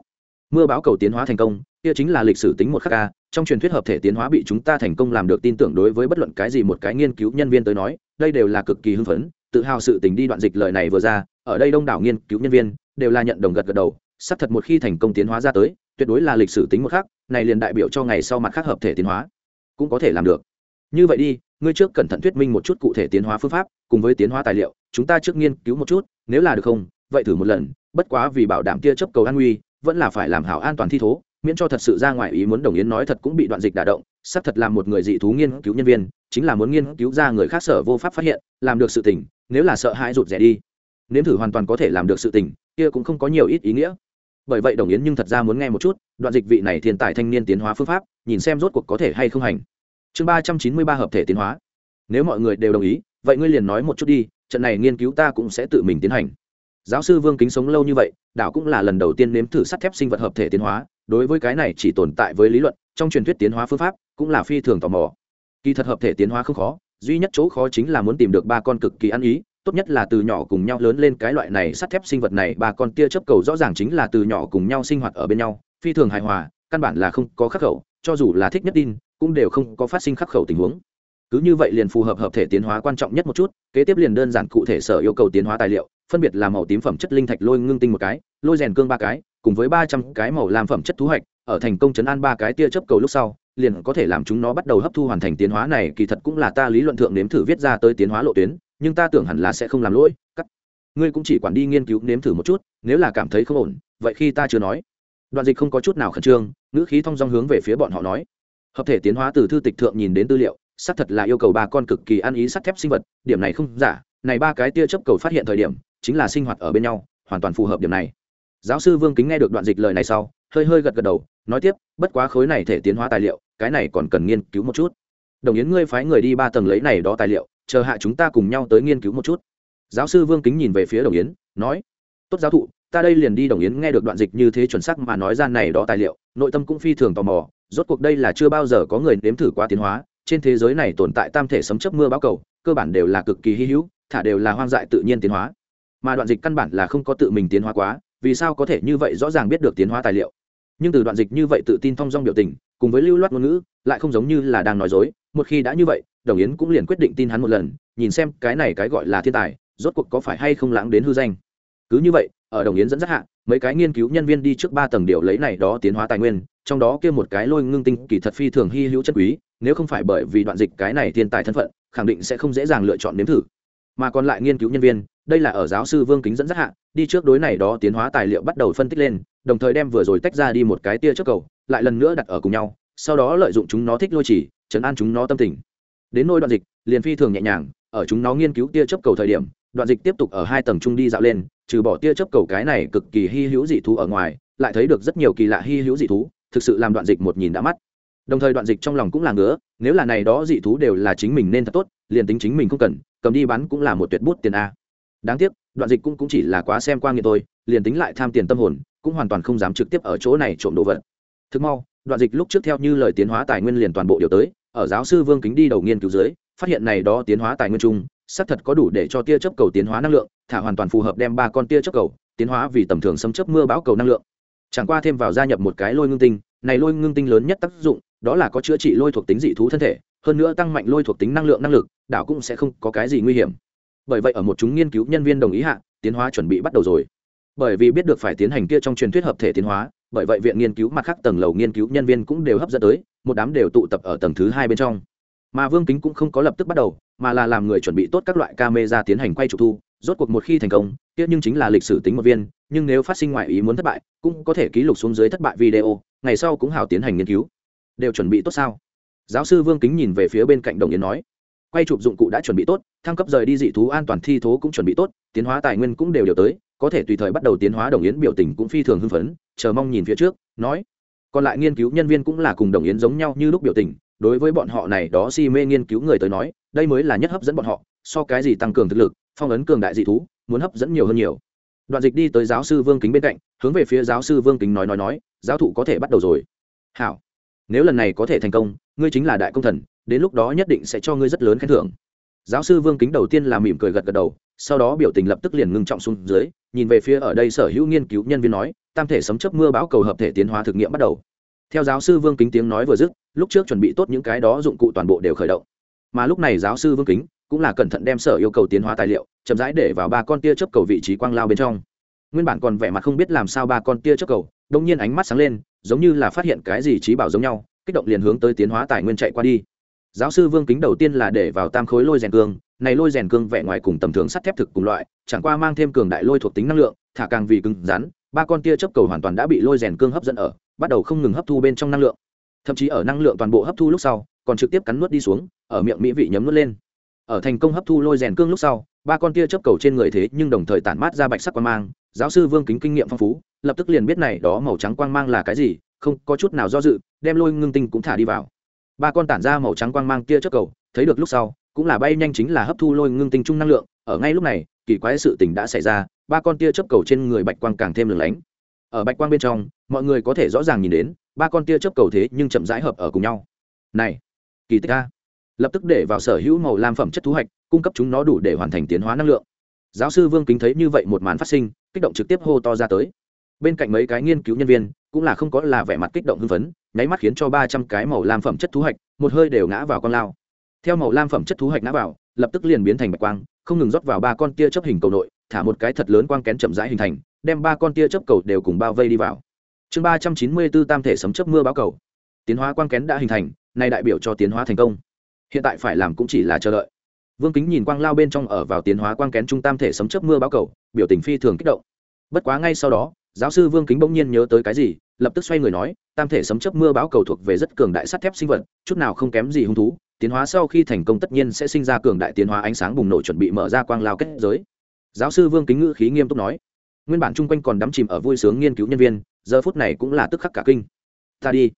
mưa bão cầu tiến hóa thành công kia chính là lịch sử tính một khắc ca trong truyền thuyết hợp thể tiến hóa bị chúng ta thành công làm được tin tưởng đối với bất luận cái gì một cái nghiên cứu nhân viên tới nói đây đều là cực kỳ hưng phấn tự hào sự tình đi đoạn dịch lời này vừa ra ở đây đông đảo nghiên cứu nhân viên đều là nhận đồng gật gật đầu xác thật một khi thành công tiến hóa ra tới tuyệt đối là lịch sử tính một khác này liền đại biểu cho ngày sau mặt khác hợp thể tiến hóa. Cũng có thể làm được. Như vậy đi, ngươi trước cẩn thận thuyết minh một chút cụ thể tiến hóa phương pháp, cùng với tiến hóa tài liệu, chúng ta trước nghiên cứu một chút, nếu là được không, vậy thử một lần, bất quá vì bảo đảm tia chấp cầu an nguy, vẫn là phải làm hảo an toàn thi thố, miễn cho thật sự ra ngoài ý muốn đồng yến nói thật cũng bị đoạn dịch đả động, xác thật là một người dị thú nghiên cứu nhân viên, chính là muốn nghiên cứu ra người khác sở vô pháp phát hiện, làm được sự tình, nếu là sợ hãi rụt rẻ đi. Nếm thử hoàn toàn có thể làm được sự tình, kia cũng không có nhiều ít ý nghĩa bởi vậy đồng yến nhưng thật ra muốn nghe một chút, đoạn dịch vị này thiên tài thanh niên tiến hóa phương pháp, nhìn xem rốt cuộc có thể hay không hành. Chương ba trăm chín mươi ba hợp thể tiến hóa. Nếu mọi người đều đồng ý, vậy ngươi liền nói một chút đi, trận này nghiên cứu ta cũng sẽ tự mình tiến hành. Giáo sư vương kính sống lâu như vậy, đảo cũng là lần đầu tiên nếm thử sắt thép sinh vật hợp thể tiến hóa, đối với cái này chỉ tồn tại với lý luận, trong truyền thuyết tiến hóa phương pháp cũng là phi thường tò mò. Kỳ thật hợp thể tiến hóa không khó, duy nhất chỗ khó chính là muốn tìm được ba con cực kỳ ăn ý tốt nhất là từ nhỏ cùng nhau lớn lên cái loại này sắt thép sinh vật này ba con tia chấp cầu rõ ràng chính là từ nhỏ cùng nhau sinh hoạt ở bên nhau, phi thường hài hòa, căn bản là không có khắc khẩu, cho dù là thích nhất tin, cũng đều không có phát sinh khắc khẩu tình huống. Cứ như vậy liền phù hợp hợp thể tiến hóa quan trọng nhất một chút, kế tiếp liền đơn giản cụ thể sở yêu cầu tiến hóa tài liệu, phân biệt là màu tím phẩm chất linh thạch lôi ngưng tinh một cái, lôi rèn cương ba cái, cùng với ba trăm cái màu làm phẩm chất thú hoạch ở thành công chấn an ba cái tia chấp cầu lúc sau, liền có thể làm chúng nó bắt đầu hấp thu hoàn thành tiến hóa này, kỳ thật cũng là ta lý luận thượng nếm thử viết ra tới tiến hóa lộ tuyến nhưng ta tưởng hẳn là sẽ không làm lỗi, cắt. Ngươi cũng chỉ quản đi nghiên cứu, nếm thử một chút, nếu là cảm thấy không ổn, vậy khi ta chưa nói. Đoạn dịch không có chút nào khẩn trương, ngữ khí thong dong hướng về phía bọn họ nói. Hợp thể tiến hóa từ thư tịch thượng nhìn đến tư liệu, xác thật là yêu cầu ba con cực kỳ ăn ý sắt thép sinh vật, điểm này không giả, này ba cái tia chấp cầu phát hiện thời điểm, chính là sinh hoạt ở bên nhau, hoàn toàn phù hợp điểm này. Giáo sư vương kính nghe được đoạn dịch lời này sau, hơi hơi gật gật đầu, nói tiếp, bất quá khối này thể tiến hóa tài liệu, cái này còn cần nghiên cứu một chút. Đồng yến, ngươi phái người đi ba tầng lấy này đó tài liệu chờ hạ chúng ta cùng nhau tới nghiên cứu một chút. Giáo sư vương kính nhìn về phía đồng yến, nói, tốt giáo thụ, ta đây liền đi đồng yến nghe được đoạn dịch như thế chuẩn xác mà nói ra này đó tài liệu, nội tâm cũng phi thường tò mò, rốt cuộc đây là chưa bao giờ có người nếm thử quá tiến hóa, trên thế giới này tồn tại tam thể sấm chấp mưa báo cầu, cơ bản đều là cực kỳ hy hữu, thả đều là hoang dại tự nhiên tiến hóa. Mà đoạn dịch căn bản là không có tự mình tiến hóa quá, vì sao có thể như vậy rõ ràng biết được tiến hóa tài liệu? Nhưng từ đoạn dịch như vậy tự tin thong dong biểu tình, cùng với lưu loát ngôn ngữ, lại không giống như là đang nói dối, một khi đã như vậy đồng yến cũng liền quyết định tin hắn một lần, nhìn xem cái này cái gọi là thiên tài, rốt cuộc có phải hay không lãng đến hư danh. Cứ như vậy, ở đồng yến dẫn dắt hạ, mấy cái nghiên cứu nhân viên đi trước ba tầng điều lấy này đó tiến hóa tài nguyên, trong đó kia một cái lôi ngưng tinh kỳ thật phi thường hy hữu chất quý, nếu không phải bởi vì đoạn dịch cái này thiên tài thân phận, khẳng định sẽ không dễ dàng lựa chọn nếm thử. Mà còn lại nghiên cứu nhân viên, đây là ở giáo sư vương kính dẫn dắt hạ, đi trước đối này đó tiến hóa tài liệu bắt đầu phân tích lên, đồng thời đem vừa rồi tách ra đi một cái tia trước cầu, lại lần nữa đặt ở cùng nhau, sau đó lợi dụng chúng nó thích lôi chỉ chấn an chúng nó tâm tình đến nôi đoạn dịch liền phi thường nhẹ nhàng ở chúng nó nghiên cứu tia chấp cầu thời điểm đoạn dịch tiếp tục ở hai tầng trung đi dạo lên trừ bỏ tia chấp cầu cái này cực kỳ hy hữu dị thú ở ngoài lại thấy được rất nhiều kỳ lạ hy hữu dị thú thực sự làm đoạn dịch một nhìn đã mắt. Đồng thời đoạn dịch trong lòng cũng là ngứa nếu là này đó dị thú đều là chính mình nên thật tốt liền tính chính mình không cần cầm đi bán cũng là một tuyệt bút tiền a. Đáng tiếc đoạn dịch cũng, cũng chỉ là quá xem qua nghiện tôi liền tính lại tham tiền tâm hồn cũng hoàn toàn không dám trực tiếp ở chỗ này trộm đồ vật. Thực mau đoạn dịch lúc trước theo như lời tiến hóa tài nguyên liền toàn bộ điều tới ở giáo sư vương kính đi đầu nghiên cứu dưới, phát hiện này đó tiến hóa tài nguyên chung, xác thật có đủ để cho tia chấp cầu tiến hóa năng lượng, thả hoàn toàn phù hợp đem ba con tia chấp cầu, tiến hóa vì tầm thường xâm chấp mưa bão cầu năng lượng. Chẳng qua thêm vào gia nhập một cái lôi ngưng tinh, này lôi ngưng tinh lớn nhất tác dụng, đó là có chữa trị lôi thuộc tính dị thú thân thể, hơn nữa tăng mạnh lôi thuộc tính năng lượng năng lực, đảo cũng sẽ không có cái gì nguy hiểm. Bởi vậy ở một chúng nghiên cứu nhân viên đồng ý hạ, tiến hóa chuẩn bị bắt đầu rồi. Bởi vì biết được phải tiến hành kia trong truyền thuyết hợp thể tiến hóa, bởi vậy viện nghiên cứu mặt khác tầng lầu nghiên cứu nhân viên cũng đều hấp dẫn tới một đám đều tụ tập ở tầng thứ hai bên trong. Mà vương kính cũng không có lập tức bắt đầu, mà là làm người chuẩn bị tốt các loại camera tiến hành quay trục thu. Rốt cuộc một khi thành công tiếc nhưng chính là lịch sử tính một viên, nhưng nếu phát sinh ngoại ý muốn thất bại, cũng có thể ký lục xuống dưới thất bại video, ngày sau cũng hào tiến hành nghiên cứu. Đều chuẩn bị tốt sao? Giáo sư vương kính nhìn về phía bên cạnh đồng yến nói. Quay chụp dụng cụ đã chuẩn bị tốt, thăng cấp rời đi dị thú an toàn thi thố cũng chuẩn bị tốt, tiến hóa tài nguyên cũng đều đều tới, có thể tùy thời bắt đầu tiến hóa đồng yến biểu tình cũng phi thường hưng phấn, chờ mong nhìn phía trước, nói còn lại nghiên cứu nhân viên cũng là cùng đồng yến giống nhau như lúc biểu tình, đối với bọn họ này đó si mê nghiên cứu người tới nói, đây mới là nhất hấp dẫn bọn họ, so cái gì tăng cường thực lực, phong ấn cường đại dị thú, muốn hấp dẫn nhiều hơn nhiều. Đoạn dịch đi tới giáo sư vương kính bên cạnh, hướng về phía giáo sư vương kính nói nói nói, giáo thụ có thể bắt đầu rồi. Hảo, nếu lần này có thể thành công, ngươi chính là đại công thần, đến lúc đó nhất định sẽ cho ngươi rất lớn khen thưởng giáo sư vương kính đầu tiên là mỉm cười gật gật đầu, sau đó biểu tình lập tức liền ngưng trọng xuống dưới, nhìn về phía ở đây sở hữu nghiên cứu nhân viên nói, tam thể sấm chấp mưa bão cầu hợp thể tiến hóa thực nghiệm bắt đầu. Theo giáo sư vương kính tiếng nói vừa dứt, lúc trước chuẩn bị tốt những cái đó dụng cụ toàn bộ đều khởi động. Mà lúc này giáo sư vương kính cũng là cẩn thận đem sở yêu cầu tiến hóa tài liệu, chậm rãi để vào ba con tia chấp cầu vị trí quang lao bên trong. Nguyên bản còn vẻ mặt không biết làm sao ba con tia chấp cầu đông nhiên ánh mắt sáng lên, giống như là phát hiện cái gì trí bảo giống nhau, kích động liền hướng tới tiến hóa tài nguyên chạy qua đi giáo sư vương kính đầu tiên là để vào tam khối lôi rèn cương, này lôi rèn cương vẽ ngoài cùng tầm thường sắt thép thực cùng loại, chẳng qua mang thêm cường đại lôi thuộc tính năng lượng, thả càng vì cứng rắn, ba con tia chấp cầu hoàn toàn đã bị lôi rèn cương hấp dẫn ở, bắt đầu không ngừng hấp thu bên trong năng lượng. Thậm chí ở năng lượng toàn bộ hấp thu lúc sau, còn trực tiếp cắn nuốt đi xuống, ở miệng mỹ vị nhấm nuốt lên. Ở thành công hấp thu lôi rèn cương lúc sau, ba con tia chấp cầu trên người thế nhưng đồng thời tản mát ra bạch sắc quang mang, giáo sư vương kính kinh nghiệm phong phú, lập tức liền biết này đó màu trắng quang mang là cái gì, không có chút nào do dự, đem lôi ngưng tinh cũng thả đi vào ba con tản ra màu trắng quang mang tia chớp cầu, thấy được lúc sau, cũng là bay nhanh chính là hấp thu lôi ngưng tinh trung năng lượng. Ở ngay lúc này, kỳ quái sự tình đã xảy ra, ba con tia chớp cầu trên người bạch quang càng thêm lừng lánh. Ở bạch quang bên trong, mọi người có thể rõ ràng nhìn đến, ba con tia chớp cầu thế nhưng chậm rãi hợp ở cùng nhau. Này, kỳ tích a. Lập tức để vào sở hữu màu lam phẩm chất thu hoạch cung cấp chúng nó đủ để hoàn thành tiến hóa năng lượng. Giáo sư vương kính thấy như vậy một màn phát sinh, kích động trực tiếp hô to ra tới. Bên cạnh mấy cái nghiên cứu nhân viên cũng là không có là vẻ mặt kích động hưng phấn, nháy mắt khiến cho ba trăm cái màu lam phẩm chất thú hạch, một hơi đều ngã vào con lao. Theo màu lam phẩm chất thú hạch ngã vào, lập tức liền biến thành bạch quang, không ngừng rót vào ba con tia chấp hình cầu nội, thả một cái thật lớn quang kén chậm rãi hình thành, đem ba con tia chấp cầu đều cùng bao vây đi vào. Chương ba trăm chín mươi b ố tam thể sấm chấp mưa báo cầu. Tiến hóa quang kén đã hình thành, nay đại biểu cho tiến hóa thành công. Hiện tại phải làm cũng chỉ là chờ đợi. Vương kính nhìn quang lao bên trong ở vào tiến hóa quang kén trung tam thể sấm chấp mưa báo cầu, biểu tình phi thường kích động. Bất quá ngay sau đó giáo sư vương kính bỗng nhiên nhớ tới cái gì, lập tức xoay người nói, tam thể sấm chấp mưa báo cầu thuộc về rất cường đại sắt thép sinh vật, chút nào không kém gì hung thú, tiến hóa sau khi thành công tất nhiên sẽ sinh ra cường đại tiến hóa ánh sáng bùng nổ chuẩn bị mở ra quang lao kết giới. Giáo sư vương kính ngữ khí nghiêm túc nói, nguyên bản chung quanh còn đắm chìm ở vui sướng nghiên cứu nhân viên, giờ phút này cũng là tức khắc cả kinh. Ta đi.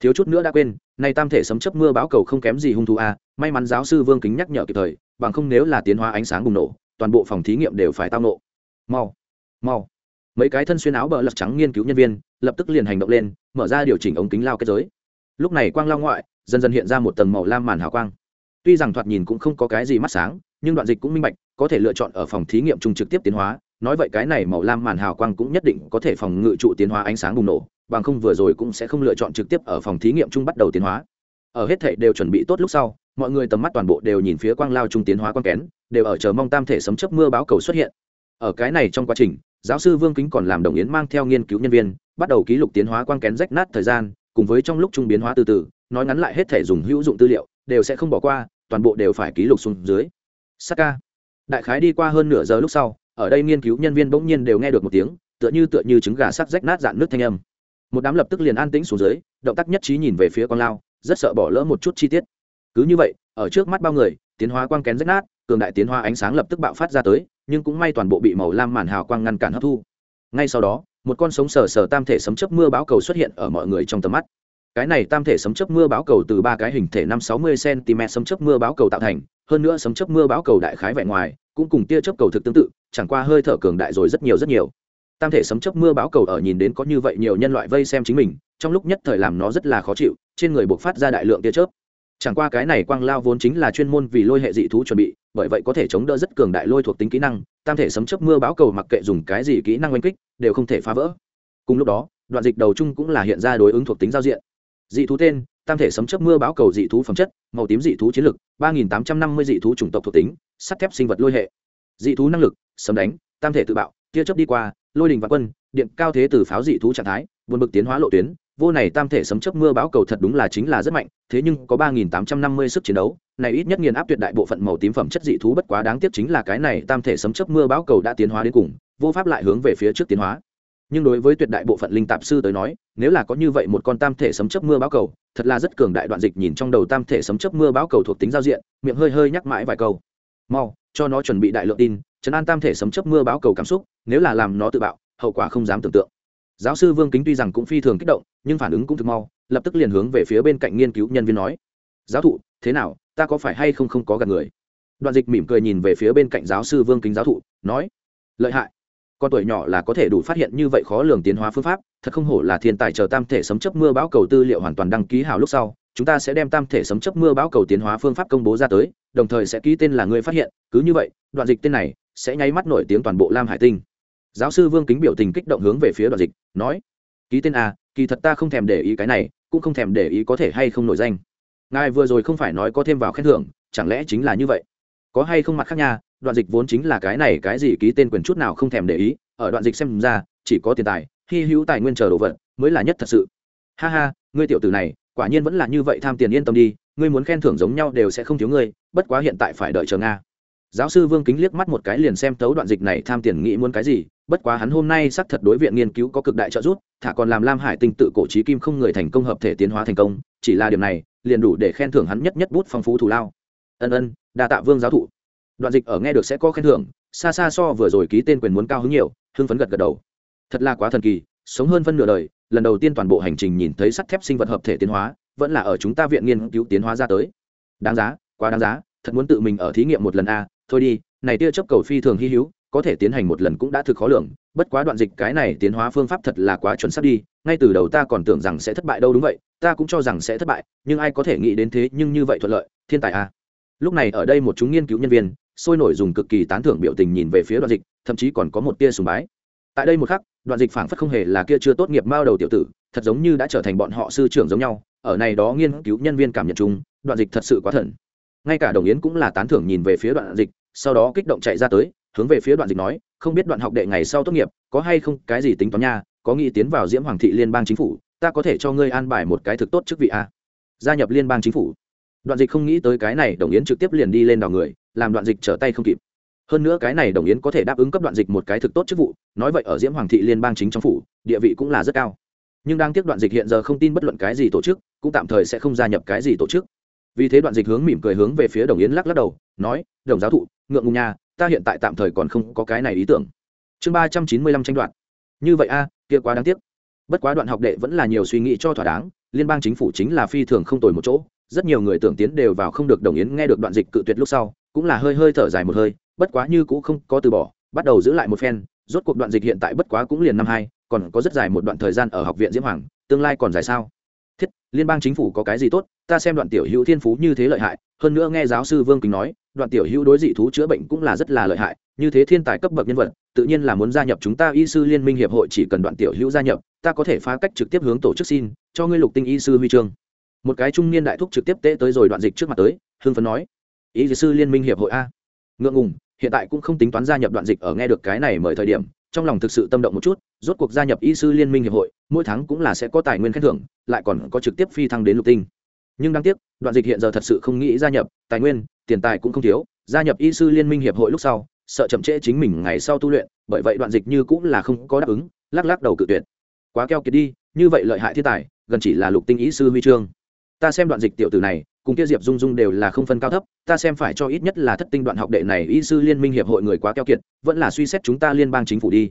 Thiếu chút nữa đã quên nay tam thể sấm chấp mưa báo cầu không kém gì hung thú a, may mắn giáo sư vương kính nhắc nhở kịp thời, bằng không nếu là tiến hóa ánh sáng bùng nổ, toàn bộ phòng thí nghiệm đều phải tao nộ. Mau. Mau mấy cái thân xuyên áo bờ lật trắng nghiên cứu nhân viên, lập tức liền hành động lên, mở ra điều chỉnh ống kính lao kết giới. Lúc này quang lao ngoại, dần dần hiện ra một tầng màu lam màn hào quang. Tuy rằng thoạt nhìn cũng không có cái gì mắt sáng, nhưng đoạn dịch cũng minh bạch, có thể lựa chọn ở phòng thí nghiệm chung trực tiếp tiến hóa. Nói vậy cái này màu lam màn hào quang cũng nhất định có thể phòng ngự trụ tiến hóa ánh sáng bùng nổ, bằng không vừa rồi cũng sẽ không lựa chọn trực tiếp ở phòng thí nghiệm chung bắt đầu tiến hóa. Ở hết thể đều chuẩn bị tốt lúc sau, mọi người tầm mắt toàn bộ đều nhìn phía quang lao trung tiến hóa quang kén, đều ở chờ mong tam thể sấm chấp mưa báo cầu xuất hiện. Ở cái này trong quá trình giáo sư vương kính còn làm đồng yến mang theo nghiên cứu nhân viên, bắt đầu ký lục tiến hóa quang kén rách nát thời gian, cùng với trong lúc trung biến hóa từ từ, nói ngắn lại hết thể dùng hữu dụng tư liệu, đều sẽ không bỏ qua, toàn bộ đều phải ký lục xuống dưới. Saka. Đại khái đi qua hơn nửa giờ lúc sau, ở đây nghiên cứu nhân viên bỗng nhiên đều nghe được một tiếng, tựa như tựa như trứng gà sắc rách nát dạn nước thanh âm. Một đám lập tức liền an tĩnh xuống dưới, động tác nhất trí nhìn về phía con lao, rất sợ bỏ lỡ một chút chi tiết. Cứ như vậy, ở trước mắt bao người, tiến hóa quang kén rách nát, cường đại tiến hóa ánh sáng lập tức bạo phát ra tới nhưng cũng may toàn bộ bị màu lam màn hào quang ngăn cản hấp thu. Ngay sau đó, một con sống sờ sờ tam thể sấm chấp mưa báo cầu xuất hiện ở mọi người trong tầm mắt. Cái này tam thể sấm chấp mưa báo cầu từ ba cái hình thể năm sáu mươi cm sấm chấp mưa báo cầu tạo thành, hơn nữa sấm chấp mưa báo cầu đại khái vẻ ngoài, cũng cùng tia chấp cầu thực tương tự, chẳng qua hơi thở cường đại rồi rất nhiều rất nhiều. Tam thể sấm chấp mưa báo cầu ở nhìn đến có như vậy nhiều nhân loại vây xem chính mình, trong lúc nhất thời làm nó rất là khó chịu, trên người buộc phát ra đại lượng tia chớp. Chẳng qua cái này quang lao vốn chính là chuyên môn vì lôi hệ dị thú chuẩn bị bởi vậy có thể chống đỡ rất cường đại lôi thuộc tính kỹ năng, tam thể sấm chấp mưa báo cầu mặc kệ dùng cái gì kỹ năng oanh kích, đều không thể phá vỡ. Cùng lúc đó, đoạn dịch đầu chung cũng là hiện ra đối ứng thuộc tính giao diện. Dị thú tên, tam thể sấm chấp mưa báo cầu dị thú phẩm chất, màu tím dị thú chiến lực, ba nghìn tám trăm năm mươi dị thú chủng tộc thuộc tính, sắt thép sinh vật lôi hệ. Dị thú năng lực, sấm đánh, tam thể tự bạo, tia chấp đi qua, lôi đình và quân, điện cao thế từ pháo dị thú trạng thái vượt bực tiến hóa lộ tuyến vô này tam thể sấm chấp mưa báo cầu thật đúng là chính là rất mạnh, thế nhưng có ba nghìn tám trăm năm mươi sức chiến đấu, này ít nhất nghiền áp tuyệt đại bộ phận màu tím phẩm chất dị thú bất quá đáng tiếc chính là cái này tam thể sấm chấp mưa báo cầu đã tiến hóa đến cùng, vô pháp lại hướng về phía trước tiến hóa. Nhưng đối với tuyệt đại bộ phận linh tạp sư tới nói, nếu là có như vậy một con tam thể sấm chấp mưa báo cầu, thật là rất cường đại đoạn dịch nhìn trong đầu tam thể sấm chấp mưa báo cầu thuộc tính giao diện, miệng hơi hơi nhắc mãi vài câu. Mau, cho nó chuẩn bị đại lượng tin, chấn an tam thể sấm chấp mưa báo cầu cảm xúc, nếu là làm nó tự bạo, hậu quả không dám tưởng tượng giáo sư vương kính tuy rằng cũng phi thường kích động, nhưng phản ứng cũng thực mau, lập tức liền hướng về phía bên cạnh nghiên cứu nhân viên nói, giáo thụ, thế nào, ta có phải hay không không có gặp người? Đoạn dịch mỉm cười nhìn về phía bên cạnh giáo sư vương kính giáo thụ, nói, lợi hại, con tuổi nhỏ là có thể đủ phát hiện như vậy khó lường tiến hóa phương pháp, thật không hổ là thiên tài chờ tam thể sấm chấp mưa báo cầu tư liệu hoàn toàn đăng ký hào lúc sau, chúng ta sẽ đem tam thể sấm chấp mưa báo cầu tiến hóa phương pháp công bố ra tới, đồng thời sẽ ký tên là người phát hiện, cứ như vậy, đoạn dịch tên này sẽ nháy mắt nổi tiếng toàn bộ lam hải tinh giáo sư vương kính biểu tình kích động hướng về phía đoạn dịch, nói, ký tên a, kỳ thật ta không thèm để ý cái này, cũng không thèm để ý có thể hay không nổi danh. Ngài vừa rồi không phải nói có thêm vào khen thưởng, chẳng lẽ chính là như vậy? Có hay không mặt khác nha, đoạn dịch vốn chính là cái này cái gì ký tên quyền chút nào không thèm để ý, ở đoạn dịch xem ra, chỉ có tiền tài, hy hữu tài nguyên chờ đồ vật, mới là nhất thật sự. Ha ha, ngươi tiểu tử này, quả nhiên vẫn là như vậy tham tiền yên tâm đi, ngươi muốn khen thưởng giống nhau đều sẽ không thiếu ngươi, bất quá hiện tại phải đợi chờ nga giáo sư vương kính liếc mắt một cái liền xem tấu đoạn dịch này tham tiền nghĩ muốn cái gì, bất quá hắn hôm nay xác thật đối viện nghiên cứu có cực đại trợ giúp, thả còn làm lam hải tinh tự cổ trí kim không người thành công hợp thể tiến hóa thành công, chỉ là điểm này, liền đủ để khen thưởng hắn nhất nhất bút phong phú thù lao. Ân ân, đa tạ vương giáo thụ. Đoạn dịch ở nghe được sẽ có khen thưởng, xa xa so vừa rồi ký tên quyền muốn cao hứng nhiều, hưng phấn gật gật đầu. Thật là quá thần kỳ, sống hơn phân nửa đời, lần đầu tiên toàn bộ hành trình nhìn thấy sắt thép sinh vật hợp thể tiến hóa, vẫn là ở chúng ta viện nghiên cứu tiến hóa ra tới. Đáng giá, quá đáng giá thật muốn tự mình ở thí nghiệm một lần a, thôi đi, này tia chấp cầu phi thường hy hữu, có thể tiến hành một lần cũng đã thực khó lường, bất quá đoạn dịch cái này tiến hóa phương pháp thật là quá chuẩn xác đi, ngay từ đầu ta còn tưởng rằng sẽ thất bại đâu đúng vậy, ta cũng cho rằng sẽ thất bại, nhưng ai có thể nghĩ đến thế nhưng như vậy thuận lợi, thiên tài a. Lúc này ở đây một chúng nghiên cứu nhân viên, sôi nổi dùng cực kỳ tán thưởng biểu tình nhìn về phía đoạn dịch, thậm chí còn có một tia sùng bái. Tại đây một khắc, đoạn dịch phảng phất không hề là kia chưa tốt nghiệp mao đầu tiểu tử, thật giống như đã trở thành bọn họ sư trưởng giống nhau, ở này đó nghiên cứu nhân viên cảm nhận chung, đoạn dịch thật sự quá thần ngay cả đồng yến cũng là tán thưởng nhìn về phía đoạn dịch, sau đó kích động chạy ra tới, hướng về phía đoạn dịch nói, không biết đoạn học đệ ngày sau tốt nghiệp, có hay không cái gì tính toán nha, có nghĩ tiến vào diễm hoàng thị liên bang chính phủ, ta có thể cho ngươi an bài một cái thực tốt chức vị a gia nhập liên bang chính phủ. Đoạn dịch không nghĩ tới cái này, đồng yến trực tiếp liền đi lên đào người, làm đoạn dịch trở tay không kịp. Hơn nữa cái này đồng yến có thể đáp ứng cấp đoạn dịch một cái thực tốt chức vụ, nói vậy ở diễm hoàng thị liên bang chính trong phủ, địa vị cũng là rất cao. Nhưng đang tiếp đoạn dịch hiện giờ không tin bất luận cái gì tổ chức, cũng tạm thời sẽ không gia nhập cái gì tổ chức vì thế đoạn dịch hướng mỉm cười hướng về phía đồng yến lắc lắc đầu, nói, đồng giáo thụ, ngượng ngùng nhà ta hiện tại tạm thời còn không có cái này ý tưởng. Chương ba trăm chín mươi lăm tranh đoạn như vậy a, kia quá đáng tiếc. Bất quá đoạn học đệ vẫn là nhiều suy nghĩ cho thỏa đáng, liên bang chính phủ chính là phi thường không tồi một chỗ, rất nhiều người tưởng tiến đều vào không được đồng yến nghe được đoạn dịch cự tuyệt lúc sau, cũng là hơi hơi thở dài một hơi, bất quá như cũng không có từ bỏ, bắt đầu giữ lại một phen, rốt cuộc đoạn dịch hiện tại bất quá cũng liền năm hai, còn có rất dài một đoạn thời gian ở học viện diễm hoàng, tương lai còn dài sao? Liên bang chính phủ có cái gì tốt, ta xem đoạn tiểu hữu thiên phú như thế lợi hại, hơn nữa nghe giáo sư vương kính nói, đoạn tiểu hữu đối dị thú chữa bệnh cũng là rất là lợi hại, như thế thiên tài cấp bậc nhân vật, tự nhiên là muốn gia nhập chúng ta y sư liên minh hiệp hội chỉ cần đoạn tiểu hữu gia nhập, ta có thể phá cách trực tiếp hướng tổ chức xin, cho ngươi lục tinh y sư huy chương. Một cái trung niên đại thúc trực tiếp tễ tới rồi đoạn dịch trước mặt tới, hưng phấn nói y sư liên minh hiệp hội a? Ngượng ngùng, hiện tại cũng không tính toán gia nhập đoạn dịch ở nghe được cái này mời thời điểm trong lòng thực sự tâm động một chút, rốt cuộc gia nhập y sư liên minh hiệp hội, mỗi tháng cũng là sẽ có tài nguyên khen thưởng, lại còn có trực tiếp phi thăng đến lục tinh. Nhưng đáng tiếc, đoạn dịch hiện giờ thật sự không nghĩ gia nhập, tài nguyên, tiền tài cũng không thiếu, gia nhập y sư liên minh hiệp hội lúc sau, sợ chậm trễ chính mình ngày sau tu luyện, bởi vậy đoạn dịch như cũng là không có đáp ứng, lắc lắc đầu cự tuyệt. Quá keo kiệt đi, như vậy lợi hại thiên tài, gần chỉ là lục tinh ý sư huy chương ta xem đoạn dịch tiểu tử này, cùng kia diệp dung dung đều là không phân cao thấp, ta xem phải cho ít nhất là thất tinh đoạn học đệ này y sư liên minh hiệp hội người quá keo kiệt, vẫn là suy xét chúng ta liên bang chính phủ đi.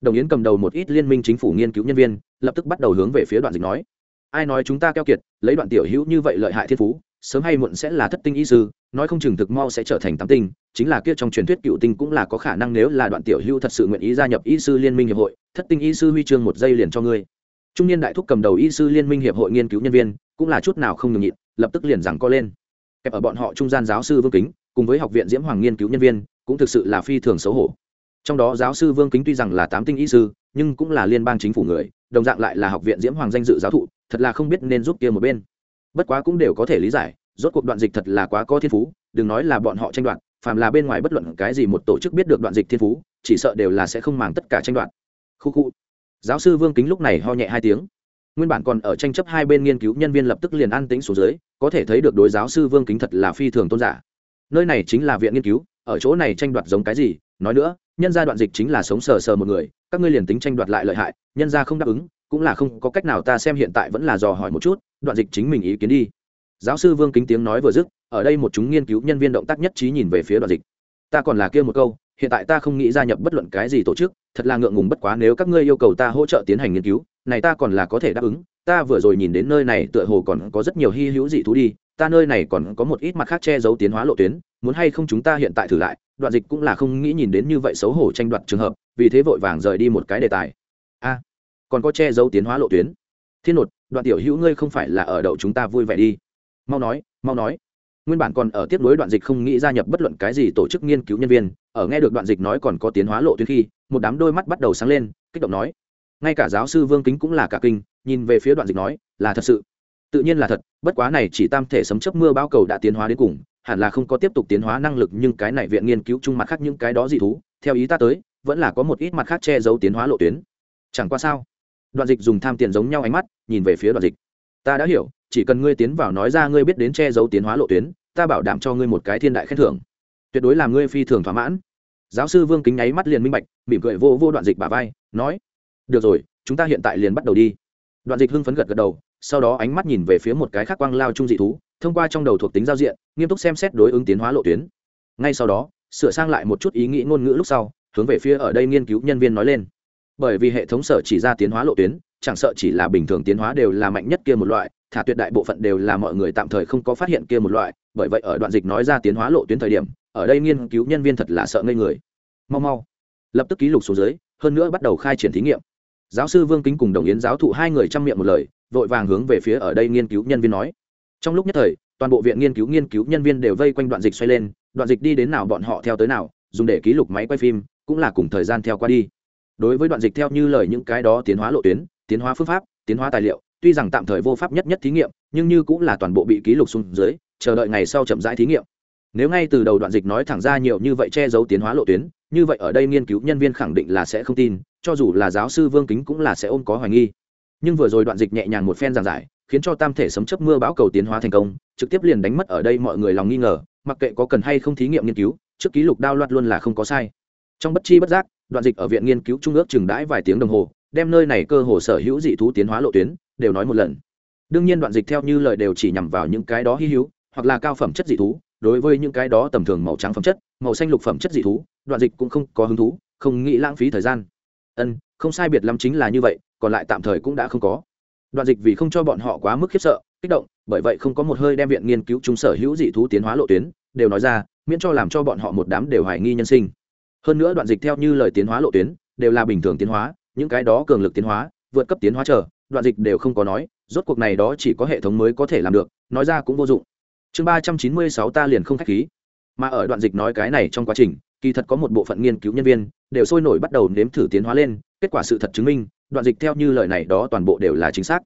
Đồng yến cầm đầu một ít liên minh chính phủ nghiên cứu nhân viên, lập tức bắt đầu hướng về phía đoạn dịch nói. Ai nói chúng ta keo kiệt, lấy đoạn tiểu hữu như vậy lợi hại thiên phú, sớm hay muộn sẽ là thất tinh y sư, nói không chừng thực mau sẽ trở thành tám tinh, chính là kia trong truyền thuyết cựu tinh cũng là có khả năng nếu là đoạn tiểu hữu thật sự nguyện ý gia nhập y sư liên minh hiệp hội, thất tinh y sư huy chương một giây liền cho ngươi trung niên đại thúc cầm đầu y sư liên minh hiệp hội nghiên cứu nhân viên, cũng là chút nào không ngừng nhịn, lập tức liền rằng co lên. Kẹp ở bọn họ trung gian giáo sư vương kính, cùng với học viện diễm hoàng nghiên cứu nhân viên, cũng thực sự là phi thường xấu hổ. Trong đó giáo sư vương kính tuy rằng là tám tinh y sư, nhưng cũng là liên bang chính phủ người, đồng dạng lại là học viện diễm hoàng danh dự giáo thụ, thật là không biết nên giúp kia một bên. Bất quá cũng đều có thể lý giải, rốt cuộc đoạn dịch thật là quá có thiên phú, đừng nói là bọn họ tranh đoạt, phàm là bên ngoài bất luận cái gì một tổ chức biết được đoạn dịch thiên phú, chỉ sợ đều là sẽ không màng tất cả tranh đoạt. Khu khu giáo sư vương kính lúc này ho nhẹ hai tiếng. Nguyên bản còn ở tranh chấp hai bên nghiên cứu, nhân viên lập tức liền an tính xuống dưới, có thể thấy được đối giáo sư vương kính thật là phi thường tôn giả. Nơi này chính là viện nghiên cứu, ở chỗ này tranh đoạt giống cái gì? Nói nữa, nhân gia đoạn dịch chính là sống sờ sờ một người, các ngươi liền tính tranh đoạt lại lợi hại, nhân gia không đáp ứng, cũng là không có cách nào, ta xem hiện tại vẫn là dò hỏi một chút, đoạn dịch chính mình ý kiến đi. Giáo sư vương kính tiếng nói vừa dứt, ở đây một chúng nghiên cứu nhân viên động tác nhất trí nhìn về phía đoạn dịch. Ta còn là kia một câu hiện tại ta không nghĩ gia nhập bất luận cái gì tổ chức, thật là ngượng ngùng bất quá nếu các ngươi yêu cầu ta hỗ trợ tiến hành nghiên cứu, này ta còn là có thể đáp ứng, ta vừa rồi nhìn đến nơi này tựa hồ còn có rất nhiều hy hữu dị thú đi, ta nơi này còn có một ít mặt khác che giấu tiến hóa lộ tuyến, muốn hay không chúng ta hiện tại thử lại, đoạn dịch cũng là không nghĩ nhìn đến như vậy xấu hổ tranh đoạt trường hợp, vì thế vội vàng rời đi một cái đề tài. A, còn có che giấu tiến hóa lộ tuyến. Thiên nột, đoạn tiểu hữu ngươi không phải là ở đậu chúng ta vui vẻ đi. Mau nói mau nói nguyên bản còn ở tiếp nối đoạn dịch không nghĩ gia nhập bất luận cái gì tổ chức nghiên cứu nhân viên, ở nghe được đoạn dịch nói còn có tiến hóa lộ tuyến khi, một đám đôi mắt bắt đầu sáng lên, kích động nói. Ngay cả giáo sư vương kính cũng là cả kinh, nhìn về phía đoạn dịch nói, là thật sự. Tự nhiên là thật, bất quá này chỉ tam thể sấm chấp mưa bao cầu đã tiến hóa đến cùng, hẳn là không có tiếp tục tiến hóa năng lực nhưng cái này viện nghiên cứu chung mặt khác những cái đó dị thú, theo ý ta tới, vẫn là có một ít mặt khác che giấu tiến hóa lộ tuyến. Chẳng qua sao? Đoạn dịch dùng tham tiền giống nhau ánh mắt, nhìn về phía đoạn dịch. Ta đã hiểu, chỉ cần ngươi tiến vào nói ra ngươi biết đến che giấu tiến hóa lộ tuyến ta bảo đảm cho ngươi một cái thiên đại khen thưởng. Tuyệt đối làm ngươi phi thường thỏa mãn. Giáo sư vương kính nháy mắt liền minh bạch, mỉm cười vô vô đoạn dịch bà vai, nói, được rồi, chúng ta hiện tại liền bắt đầu đi. Đoạn dịch hưng phấn gật gật đầu, sau đó ánh mắt nhìn về phía một cái khác quang lao trung dị thú, thông qua trong đầu thuộc tính giao diện, nghiêm túc xem xét đối ứng tiến hóa lộ tuyến. Ngay sau đó, sửa sang lại một chút ý nghĩ ngôn ngữ lúc sau, hướng về phía ở đây nghiên cứu nhân viên nói lên. Bởi vì hệ thống sở chỉ ra tiến hóa lộ tuyến, chẳng sợ chỉ là bình thường tiến hóa đều là mạnh nhất kia một loại thả tuyệt đại bộ phận đều là mọi người tạm thời không có phát hiện kia một loại, bởi vậy ở đoạn dịch nói ra tiến hóa lộ tuyến thời điểm, ở đây nghiên cứu nhân viên thật là sợ ngây người. Mau mau. Lập tức ký lục số dưới, hơn nữa bắt đầu khai triển thí nghiệm. Giáo sư vương kính cùng đồng yến giáo thụ hai người chăm miệng một lời, vội vàng hướng về phía ở đây nghiên cứu nhân viên nói. Trong lúc nhất thời, toàn bộ viện nghiên cứu nghiên cứu nhân viên đều vây quanh đoạn dịch xoay lên, đoạn dịch đi đến nào bọn họ theo tới nào, dùng để ký lục máy quay phim, cũng là cùng thời gian theo qua đi. Đối với đoạn dịch theo như lời những cái đó tiến hóa lộ tuyến, tiến hóa phương pháp, tiến hóa tài liệu tuy rằng tạm thời vô pháp nhất nhất thí nghiệm, nhưng như cũng là toàn bộ bị ký lục xuống dưới, chờ đợi ngày sau chậm rãi thí nghiệm. Nếu ngay từ đầu đoạn dịch nói thẳng ra nhiều như vậy che giấu tiến hóa lộ tuyến, như vậy ở đây nghiên cứu nhân viên khẳng định là sẽ không tin, cho dù là giáo sư vương kính cũng là sẽ ôm có hoài nghi. Nhưng vừa rồi đoạn dịch nhẹ nhàng một phen giảng giải, khiến cho tam thể sấm chấp mưa bão cầu tiến hóa thành công, trực tiếp liền đánh mất ở đây mọi người lòng nghi ngờ, mặc kệ có cần hay không thí nghiệm nghiên cứu, trước ký lục đao loạt luôn là không có sai. Trong bất chi bất giác, đoạn dịch ở viện nghiên cứu trung ước chừng đãi vài tiếng đồng hồ, đem nơi này cơ hồ sở hữu dị thú tiến hóa lộ tuyến đều nói một lần. Đương nhiên đoạn dịch theo như lời đều chỉ nhằm vào những cái đó hy hữu, hoặc là cao phẩm chất dị thú, đối với những cái đó tầm thường màu trắng phẩm chất, màu xanh lục phẩm chất dị thú, đoạn dịch cũng không có hứng thú, không nghĩ lãng phí thời gian. Ân, không sai biệt lắm chính là như vậy, còn lại tạm thời cũng đã không có. Đoạn dịch vì không cho bọn họ quá mức khiếp sợ, kích động, bởi vậy không có một hơi đem viện nghiên cứu chúng sở hữu dị thú tiến hóa lộ tuyến, đều nói ra, miễn cho làm cho bọn họ một đám đều hoài nghi nhân sinh. Hơn nữa đoạn dịch theo như lời tiến hóa lộ tuyến, đều là bình thường tiến hóa, những cái đó cường lực tiến hóa, vượt cấp tiến hóa trở đoạn dịch đều không có nói, rốt cuộc này đó chỉ có hệ thống mới có thể làm được, nói ra cũng vô dụng. Chương ba trăm chín mươi sáu ta liền không k h á c h khí. Mà ở đoạn dịch nói cái này trong quá trình, kỳ thật có một bộ phận nghiên cứu nhân viên, đều sôi nổi bắt đầu nếm thử tiến hóa lên, kết quả sự thật chứng minh, đoạn dịch theo như lời này đó toàn bộ đều là chính xác.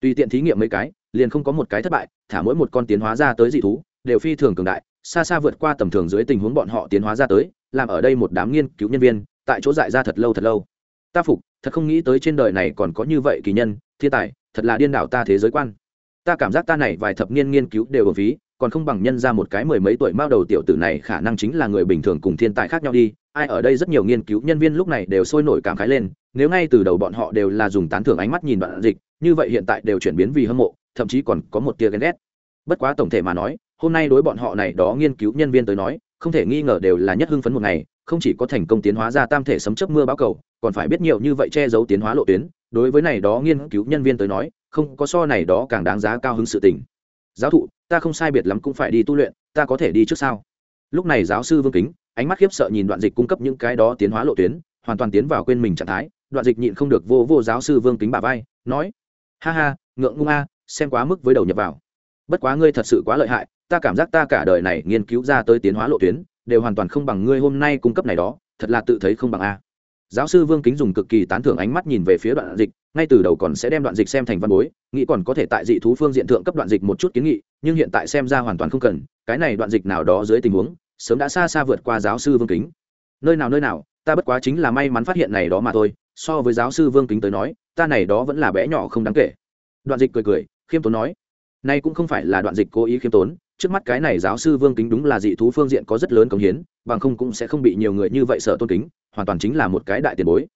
Tùy tiện thí nghiệm mấy cái, liền không có một cái thất bại, thả mỗi một con tiến hóa ra tới dị thú, đều phi thường cường đại, xa xa vượt qua tầm thường dưới tình huống bọn họ tiến hóa ra tới, làm ở đây một đám nghiên cứu nhân viên, tại chỗ dại ra thật lâu thật lâu. Ta phục, thật không nghĩ tới trên đời này còn có như vậy kỳ nhân thiên tài, thật là điên đảo ta thế giới quan. Ta cảm giác ta này vài thập niên nghiên cứu đều ở phí, còn không bằng nhân ra một cái mười mấy tuổi mao đầu tiểu tử này khả năng chính là người bình thường cùng thiên tài khác nhau đi. Ai ở đây rất nhiều nghiên cứu nhân viên lúc này đều sôi nổi cảm khái lên, nếu ngay từ đầu bọn họ đều là dùng tán thưởng ánh mắt nhìn đoạn dịch, như vậy hiện tại đều chuyển biến vì hâm mộ, thậm chí còn có một tia ghen ghét. Bất quá tổng thể mà nói, hôm nay đối bọn họ này đó nghiên cứu nhân viên tới nói, không thể nghi ngờ đều là nhất hưng phấn một ngày, không chỉ có thành công tiến hóa ra tam thể sấm chấp mưa báo cầu, còn phải biết nhiều như vậy che giấu tiến hóa lộ tuyến đối với này đó nghiên cứu nhân viên tới nói, không có so này đó càng đáng giá cao hứng sự tình. Giáo thụ, ta không sai biệt lắm cũng phải đi tu luyện, ta có thể đi trước sao? Lúc này giáo sư vương kính, ánh mắt khiếp sợ nhìn đoạn dịch cung cấp những cái đó tiến hóa lộ tuyến, hoàn toàn tiến vào quên mình trạng thái, đoạn dịch nhịn không được vô vô giáo sư vương kính bà vai, nói, ha ha, ngượng ngung a, xem quá mức với đầu nhập vào. Bất quá ngươi thật sự quá lợi hại, ta cảm giác ta cả đời này nghiên cứu ra tới tiến hóa lộ tuyến, đều hoàn toàn không bằng ngươi hôm nay cung cấp này đó, thật là tự thấy không bằng a giáo sư vương kính dùng cực kỳ tán thưởng ánh mắt nhìn về phía đoạn dịch, ngay từ đầu còn sẽ đem đoạn dịch xem thành văn bối, nghĩ còn có thể tại dị thú phương diện thượng cấp đoạn dịch một chút kiến nghị, nhưng hiện tại xem ra hoàn toàn không cần, cái này đoạn dịch nào đó dưới tình huống, sớm đã xa xa vượt qua giáo sư vương kính. Nơi nào nơi nào, ta bất quá chính là may mắn phát hiện này đó mà thôi, so với giáo sư vương kính tới nói, ta này đó vẫn là bé nhỏ không đáng kể. Đoạn dịch cười cười, khiêm tốn nói, nay cũng không phải là đoạn dịch cố ý khiêm tốn trước mắt cái này giáo sư vương kính đúng là dị thú phương diện có rất lớn công hiến, bằng không cũng sẽ không bị nhiều người như vậy sợ tôn kính, hoàn toàn chính là một cái đại tiền bối.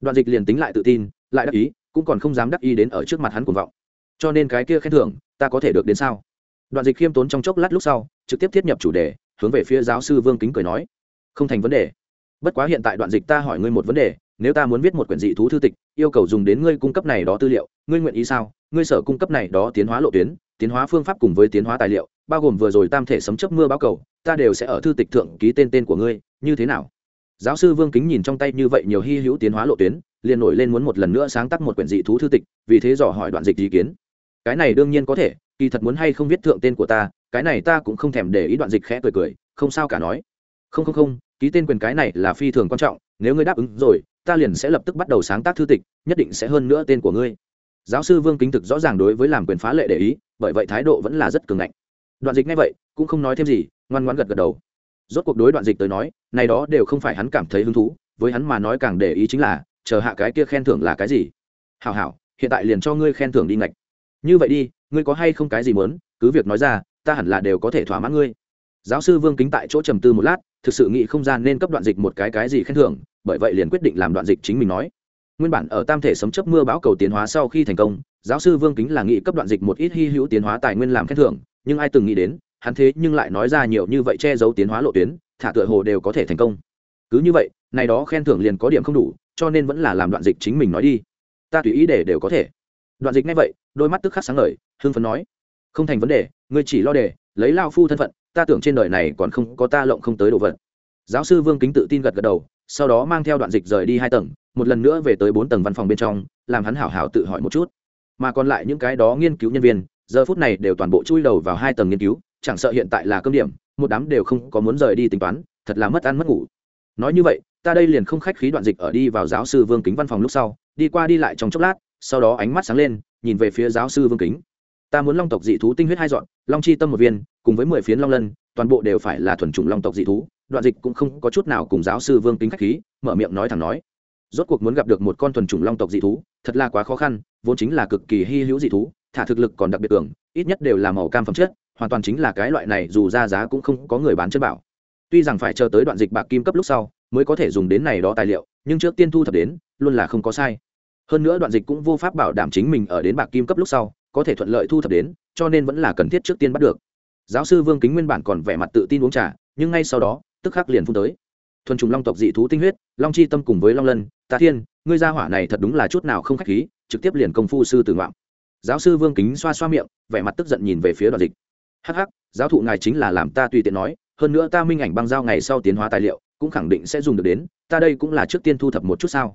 Đoạn dịch liền tính lại tự tin, lại đắc ý, cũng còn không dám đắc ý đến ở trước mặt hắn cuồng vọng. Cho nên cái kia khen thưởng, ta có thể được đến sao? Đoạn dịch khiêm tốn trong chốc lát lúc sau, trực tiếp thiết nhập chủ đề, hướng về phía giáo sư vương kính cười nói. Không thành vấn đề. Bất quá hiện tại đoạn dịch ta hỏi ngươi một vấn đề, nếu ta muốn viết một quyển dị thú thư tịch, yêu cầu dùng đến ngươi cung cấp này đó tư liệu, ngươi nguyện ý sao? Ngươi sở cung cấp này đó tiến hóa lộ tuyến, tiến hóa phương pháp cùng với tiến hóa tài liệu bao gồm vừa rồi tam thể sấm chấp mưa báo cầu, ta đều sẽ ở thư tịch thượng ký tên tên của ngươi, như thế nào? Giáo sư vương kính nhìn trong tay như vậy nhiều hy hữu tiến hóa lộ tuyến, liền nổi lên muốn một lần nữa sáng tác một quyển dị thú thư tịch, vì thế dò hỏi đoạn dịch ý kiến. Cái này đương nhiên có thể, kỳ thật muốn hay không viết thượng tên của ta, cái này ta cũng không thèm để ý đoạn dịch khẽ cười cười, không sao cả nói. Không không không, ký tên quyền cái này là phi thường quan trọng, nếu ngươi đáp ứng rồi, ta liền sẽ lập tức bắt đầu sáng tác thư tịch, nhất định sẽ hơn nữa tên của ngươi. Giáo sư vương kính thực rõ ràng đối với làm quyền phá lệ để ý, bởi vậy thái độ vẫn là rất cường ngạnh đoạn dịch ngay vậy, cũng không nói thêm gì, ngoan ngoan gật gật đầu. Rốt cuộc đối đoạn dịch tới nói, này đó đều không phải hắn cảm thấy hứng thú, với hắn mà nói càng để ý chính là, chờ hạ cái kia khen thưởng là cái gì. Hảo hảo, hiện tại liền cho ngươi khen thưởng đi ngạch. Như vậy đi, ngươi có hay không cái gì muốn, cứ việc nói ra, ta hẳn là đều có thể thỏa mãn ngươi. Giáo sư vương kính tại chỗ trầm tư một lát, thực sự nghĩ không gian nên cấp đoạn dịch một cái cái gì khen thưởng, bởi vậy liền quyết định làm đoạn dịch chính mình nói. Nguyên bản ở tam thể sấm chấp mưa bão cầu tiến hóa sau khi thành công, giáo sư vương kính là nghị cấp đoạn dịch một ít hy hữu tiến hóa tài nguyên làm khen thưởng nhưng ai từng nghĩ đến, hắn thế nhưng lại nói ra nhiều như vậy che giấu tiến hóa lộ tuyến, thả tựa hồ đều có thể thành công. Cứ như vậy, này đó khen thưởng liền có điểm không đủ, cho nên vẫn là làm đoạn dịch chính mình nói đi. Ta tùy ý để đều có thể. Đoạn dịch ngay vậy, đôi mắt tức khắc sáng ngời hương phấn nói, không thành vấn đề, ngươi chỉ lo đề lấy lao phu thân phận, ta tưởng trên đời này còn không có ta lộng không tới đồ vật. Giáo sư vương kính tự tin gật gật đầu, sau đó mang theo đoạn dịch rời đi hai tầng, một lần nữa về tới bốn tầng văn phòng bên trong, làm hắn hảo hảo tự hỏi một chút. Mà còn lại những cái đó nghiên cứu nhân viên giờ phút này đều toàn bộ chui đầu vào hai tầng nghiên cứu, chẳng sợ hiện tại là cơm điểm, một đám đều không có muốn rời đi tính toán, thật là mất ăn mất ngủ. Nói như vậy, ta đây liền không khách khí đoạn dịch ở đi vào giáo sư vương kính văn phòng lúc sau, đi qua đi lại trong chốc lát, sau đó ánh mắt sáng lên, nhìn về phía giáo sư vương kính. Ta muốn long tộc dị thú tinh huyết hai dọn, long chi tâm một viên, cùng với mười phiến long lân, toàn bộ đều phải là thuần chủng long tộc dị thú. Đoạn dịch cũng không có chút nào cùng giáo sư vương kính khách khí, mở miệng nói thẳng nói. Rốt cuộc muốn gặp được một con thuần chủng long tộc dị thú, thật là quá khó khăn, vốn chính là cực kỳ hy hữu dị thú thả thực lực còn đặc biệt cường, ít nhất đều là màu cam phẩm chất, hoàn toàn chính là cái loại này dù ra giá cũng không có người bán chân bảo. Tuy rằng phải chờ tới đoạn dịch bạc kim cấp lúc sau, mới có thể dùng đến này đó tài liệu, nhưng trước tiên thu thập đến, luôn là không có sai. Hơn nữa đoạn dịch cũng vô pháp bảo đảm chính mình ở đến bạc kim cấp lúc sau, có thể thuận lợi thu thập đến, cho nên vẫn là cần thiết trước tiên bắt được. Giáo sư vương kính nguyên bản còn vẻ mặt tự tin uống trà, nhưng ngay sau đó, tức khắc liền phun tới. Thuần trùng long tộc dị thú tinh huyết, long chi tâm cùng với long lân, tà thiên, ngươi gia hỏa này thật đúng là chút nào không khách khí, trực tiếp liền công phu sư tử ngoạm giáo sư vương kính xoa xoa miệng, vẻ mặt tức giận nhìn về phía đoạn dịch. Hắc hắc, giáo thụ ngài chính là làm ta tùy tiện nói, hơn nữa ta minh ảnh băng giao ngày sau tiến hóa tài liệu, cũng khẳng định sẽ dùng được đến, ta đây cũng là trước tiên thu thập một chút sao?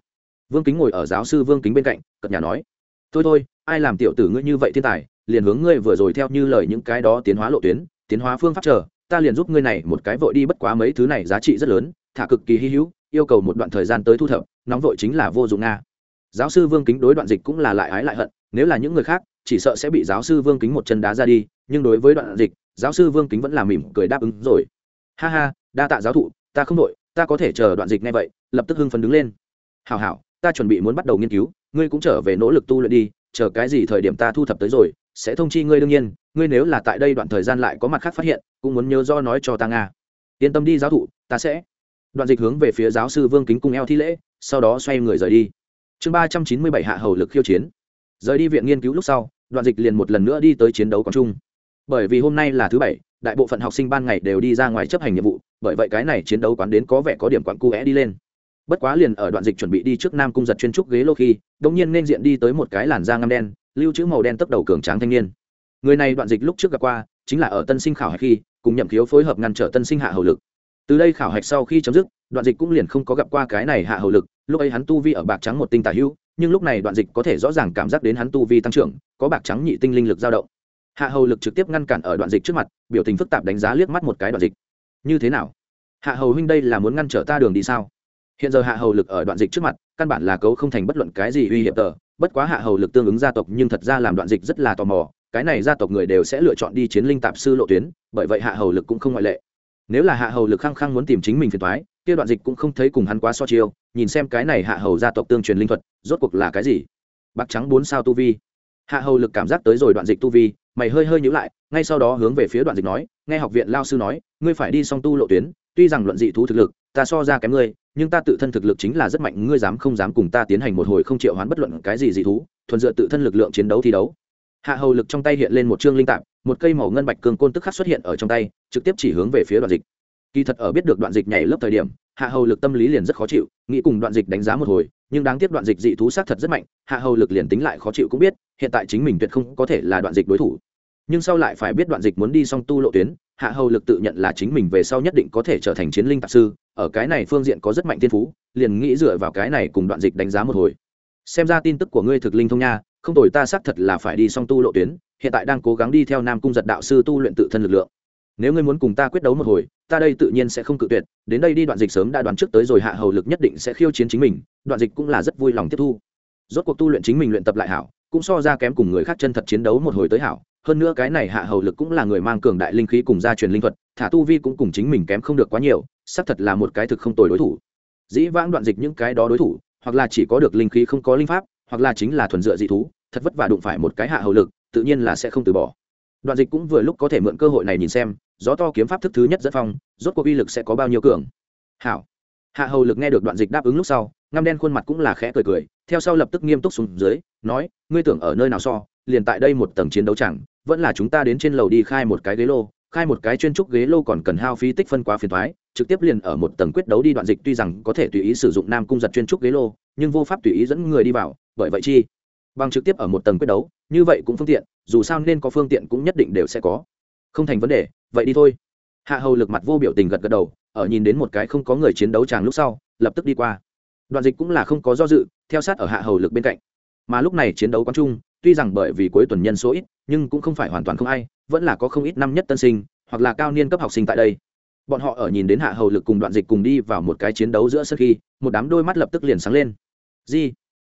Vương kính ngồi ở giáo sư vương kính bên cạnh cật nhà nói, thôi thôi, ai làm tiểu tử ngươi như vậy thiên tài, liền hướng ngươi vừa rồi theo như lời những cái đó tiến hóa lộ tuyến, tiến hóa phương pháp chờ, ta liền giúp ngươi này một cái vội đi bất quá mấy thứ này giá trị rất lớn, thả cực kỳ hy hữu, yêu cầu một đoạn thời gian tới thu thập, nóng vội chính là vô dụng nga giáo sư vương kính đối đoạn dịch cũng là lại ái lại hận nếu là những người khác, chỉ sợ sẽ bị giáo sư vương kính một chân đá ra đi, nhưng đối với đoạn dịch, giáo sư vương kính vẫn là mỉm cười đáp ứng rồi. Ha ha, đa tạ giáo thụ, ta không đội ta có thể chờ đoạn dịch ngay vậy, lập tức hưng phấn đứng lên. Hảo hảo, ta chuẩn bị muốn bắt đầu nghiên cứu, ngươi cũng trở về nỗ lực tu luyện đi, chờ cái gì thời điểm ta thu thập tới rồi, sẽ thông chi ngươi đương nhiên, ngươi nếu là tại đây đoạn thời gian lại có mặt khác phát hiện, cũng muốn nhớ do nói cho ta nga. Yên tâm đi giáo thụ, ta sẽ. Đoạn dịch hướng về phía giáo sư vương kính cung eo thi lễ, sau đó xoay người rời đi. Chương ba trăm chín mươi bảy hạ hầu lực khiêu chiến rời đi viện nghiên cứu lúc sau, đoạn dịch liền một lần nữa đi tới chiến đấu quảng trung. Bởi vì hôm nay là thứ bảy, đại bộ phận học sinh ban ngày đều đi ra ngoài chấp hành nhiệm vụ, bởi vậy cái này chiến đấu quán đến có vẻ có điểm quặn cu vẽ đi lên. Bất quá liền ở đoạn dịch chuẩn bị đi trước nam cung giật chuyên trúc ghế lô khi đông nhiên nên diện đi tới một cái làn da ngâm đen, lưu trữ màu đen tấp đầu cường tráng thanh niên. Người này đoạn dịch lúc trước gặp qua, chính là ở tân sinh khảo hạch khi, cùng nhậm khiếu phối hợp ngăn trở tân sinh hạ hầu lực. Từ đây khảo hạch sau khi chấm dứt, đoạn dịch cũng liền không có gặp qua cái này hạ hầu lực, lúc ấy hắn tu vi ở bạc trắng một tinh tả hữu nhưng lúc này đoạn dịch có thể rõ ràng cảm giác đến hắn tu vi tăng trưởng, có bạc trắng nhị tinh linh lực dao động. Hạ hầu lực trực tiếp ngăn cản ở đoạn dịch trước mặt, biểu tình phức tạp đánh giá liếc mắt một cái đoạn dịch. Như thế nào? Hạ hầu huynh đây là muốn ngăn trở ta đường đi sao? Hiện giờ hạ hầu lực ở đoạn dịch trước mặt, căn bản là cấu không thành bất luận cái gì uy hiểm tờ. Bất quá hạ hầu lực tương ứng gia tộc nhưng thật ra làm đoạn dịch rất là tò mò, cái này gia tộc người đều sẽ lựa chọn đi chiến linh tạp sư lộ tuyến, bởi vậy hạ hầu lực cũng không ngoại lệ. Nếu là hạ hầu lực khăng khăng muốn tìm chính mình phiền thoái kia đoạn dịch cũng không thấy cùng hắn quá so chiêu, nhìn xem cái này hạ hầu gia tộc tương truyền linh thuật, rốt cuộc là cái gì? Bạc trắng bốn sao tu vi. Hạ hầu lực cảm giác tới rồi đoạn dịch tu vi, mày hơi hơi nhữ lại, ngay sau đó hướng về phía đoạn dịch nói, nghe học viện lao sư nói, ngươi phải đi song tu lộ tuyến, tuy rằng luận dị thú thực lực, ta so ra kém ngươi, nhưng ta tự thân thực lực chính là rất mạnh, ngươi dám không dám cùng ta tiến hành một hồi không triệu hoán bất luận cái gì dị thú, thuần dựa tự thân lực lượng chiến đấu thi đấu. Hạ hầu lực trong tay hiện lên một chương linh tạp, một cây màu ngân bạch cường côn tức khắc xuất hiện ở trong tay, trực tiếp chỉ hướng về phía đoạn dịch kỳ thật ở biết được đoạn dịch nhảy lớp thời điểm, hạ hầu lực tâm lý liền rất khó chịu, nghĩ cùng đoạn dịch đánh giá một hồi, nhưng đáng tiếc đoạn dịch dị thú sát thật rất mạnh, hạ hầu lực liền tính lại khó chịu cũng biết, hiện tại chính mình tuyệt không có thể là đoạn dịch đối thủ. Nhưng sau lại phải biết đoạn dịch muốn đi song tu lộ tuyến, hạ hầu lực tự nhận là chính mình về sau nhất định có thể trở thành chiến linh tạp sư, ở cái này phương diện có rất mạnh thiên phú, liền nghĩ dựa vào cái này cùng đoạn dịch đánh giá một hồi. Xem ra tin tức của ngươi thực linh thông nha, không tồi ta xác thật là phải đi song tu lộ tuyến, hiện tại đang cố gắng đi theo nam cung giật đạo sư tu luyện tự thân lực lượng nếu ngươi muốn cùng ta quyết đấu một hồi, ta đây tự nhiên sẽ không cự tuyệt, đến đây đi, đoạn dịch sớm đã đoán trước tới rồi, hạ hầu lực nhất định sẽ khiêu chiến chính mình, đoạn dịch cũng là rất vui lòng tiếp thu. Rốt cuộc tu luyện chính mình luyện tập lại hảo, cũng so ra kém cùng người khác chân thật chiến đấu một hồi tới hảo, hơn nữa cái này hạ hầu lực cũng là người mang cường đại linh khí cùng gia truyền linh thuật, thả tu vi cũng cùng chính mình kém không được quá nhiều, xác thật là một cái thực không tồi đối thủ. Dĩ vãng đoạn dịch những cái đó đối thủ, hoặc là chỉ có được linh khí không có linh pháp, hoặc là chính là thuần dựa dị thú, thật vất vả đụng phải một cái hạ hầu lực, tự nhiên là sẽ không từ bỏ đoạn dịch cũng vừa lúc có thể mượn cơ hội này nhìn xem, gió to kiếm pháp thức thứ nhất dẫn phong, rốt cuộc uy lực sẽ có bao nhiêu cường? Hảo. Hạ hầu lực nghe được đoạn dịch đáp ứng lúc sau, ngăm đen khuôn mặt cũng là khẽ cười cười, theo sau lập tức nghiêm túc xuống dưới, nói, ngươi tưởng ở nơi nào so, liền tại đây một tầng chiến đấu chẳng, vẫn là chúng ta đến trên lầu đi khai một cái ghế lô, khai một cái chuyên trúc ghế lô còn cần hao phí tích phân quá phiền thoái trực tiếp liền ở một tầng quyết đấu đi. Đoạn dịch tuy rằng có thể tùy ý sử dụng nam cung giật chuyên trúc ghế lô, nhưng vô pháp tùy ý dẫn người đi vào, bởi vậy chi? Bằng trực tiếp ở một tầng quyết đấu, như vậy cũng phương tiện, dù sao nên có phương tiện cũng nhất định đều sẽ có. Không thành vấn đề, vậy đi thôi. Hạ hầu lực mặt vô biểu tình gật gật đầu, ở nhìn đến một cái không có người chiến đấu chàng lúc sau, lập tức đi qua. Đoạn dịch cũng là không có do dự, theo sát ở hạ hầu lực bên cạnh. Mà lúc này chiến đấu quán trung, tuy rằng bởi vì cuối tuần nhân số ít, nhưng cũng không phải hoàn toàn không ai, vẫn là có không ít năm nhất tân sinh, hoặc là cao niên cấp học sinh tại đây. Bọn họ ở nhìn đến hạ hầu lực cùng đoạn dịch cùng đi vào một cái chiến đấu giữa sân khi, một đám đôi mắt lập tức liền sáng lên. Gì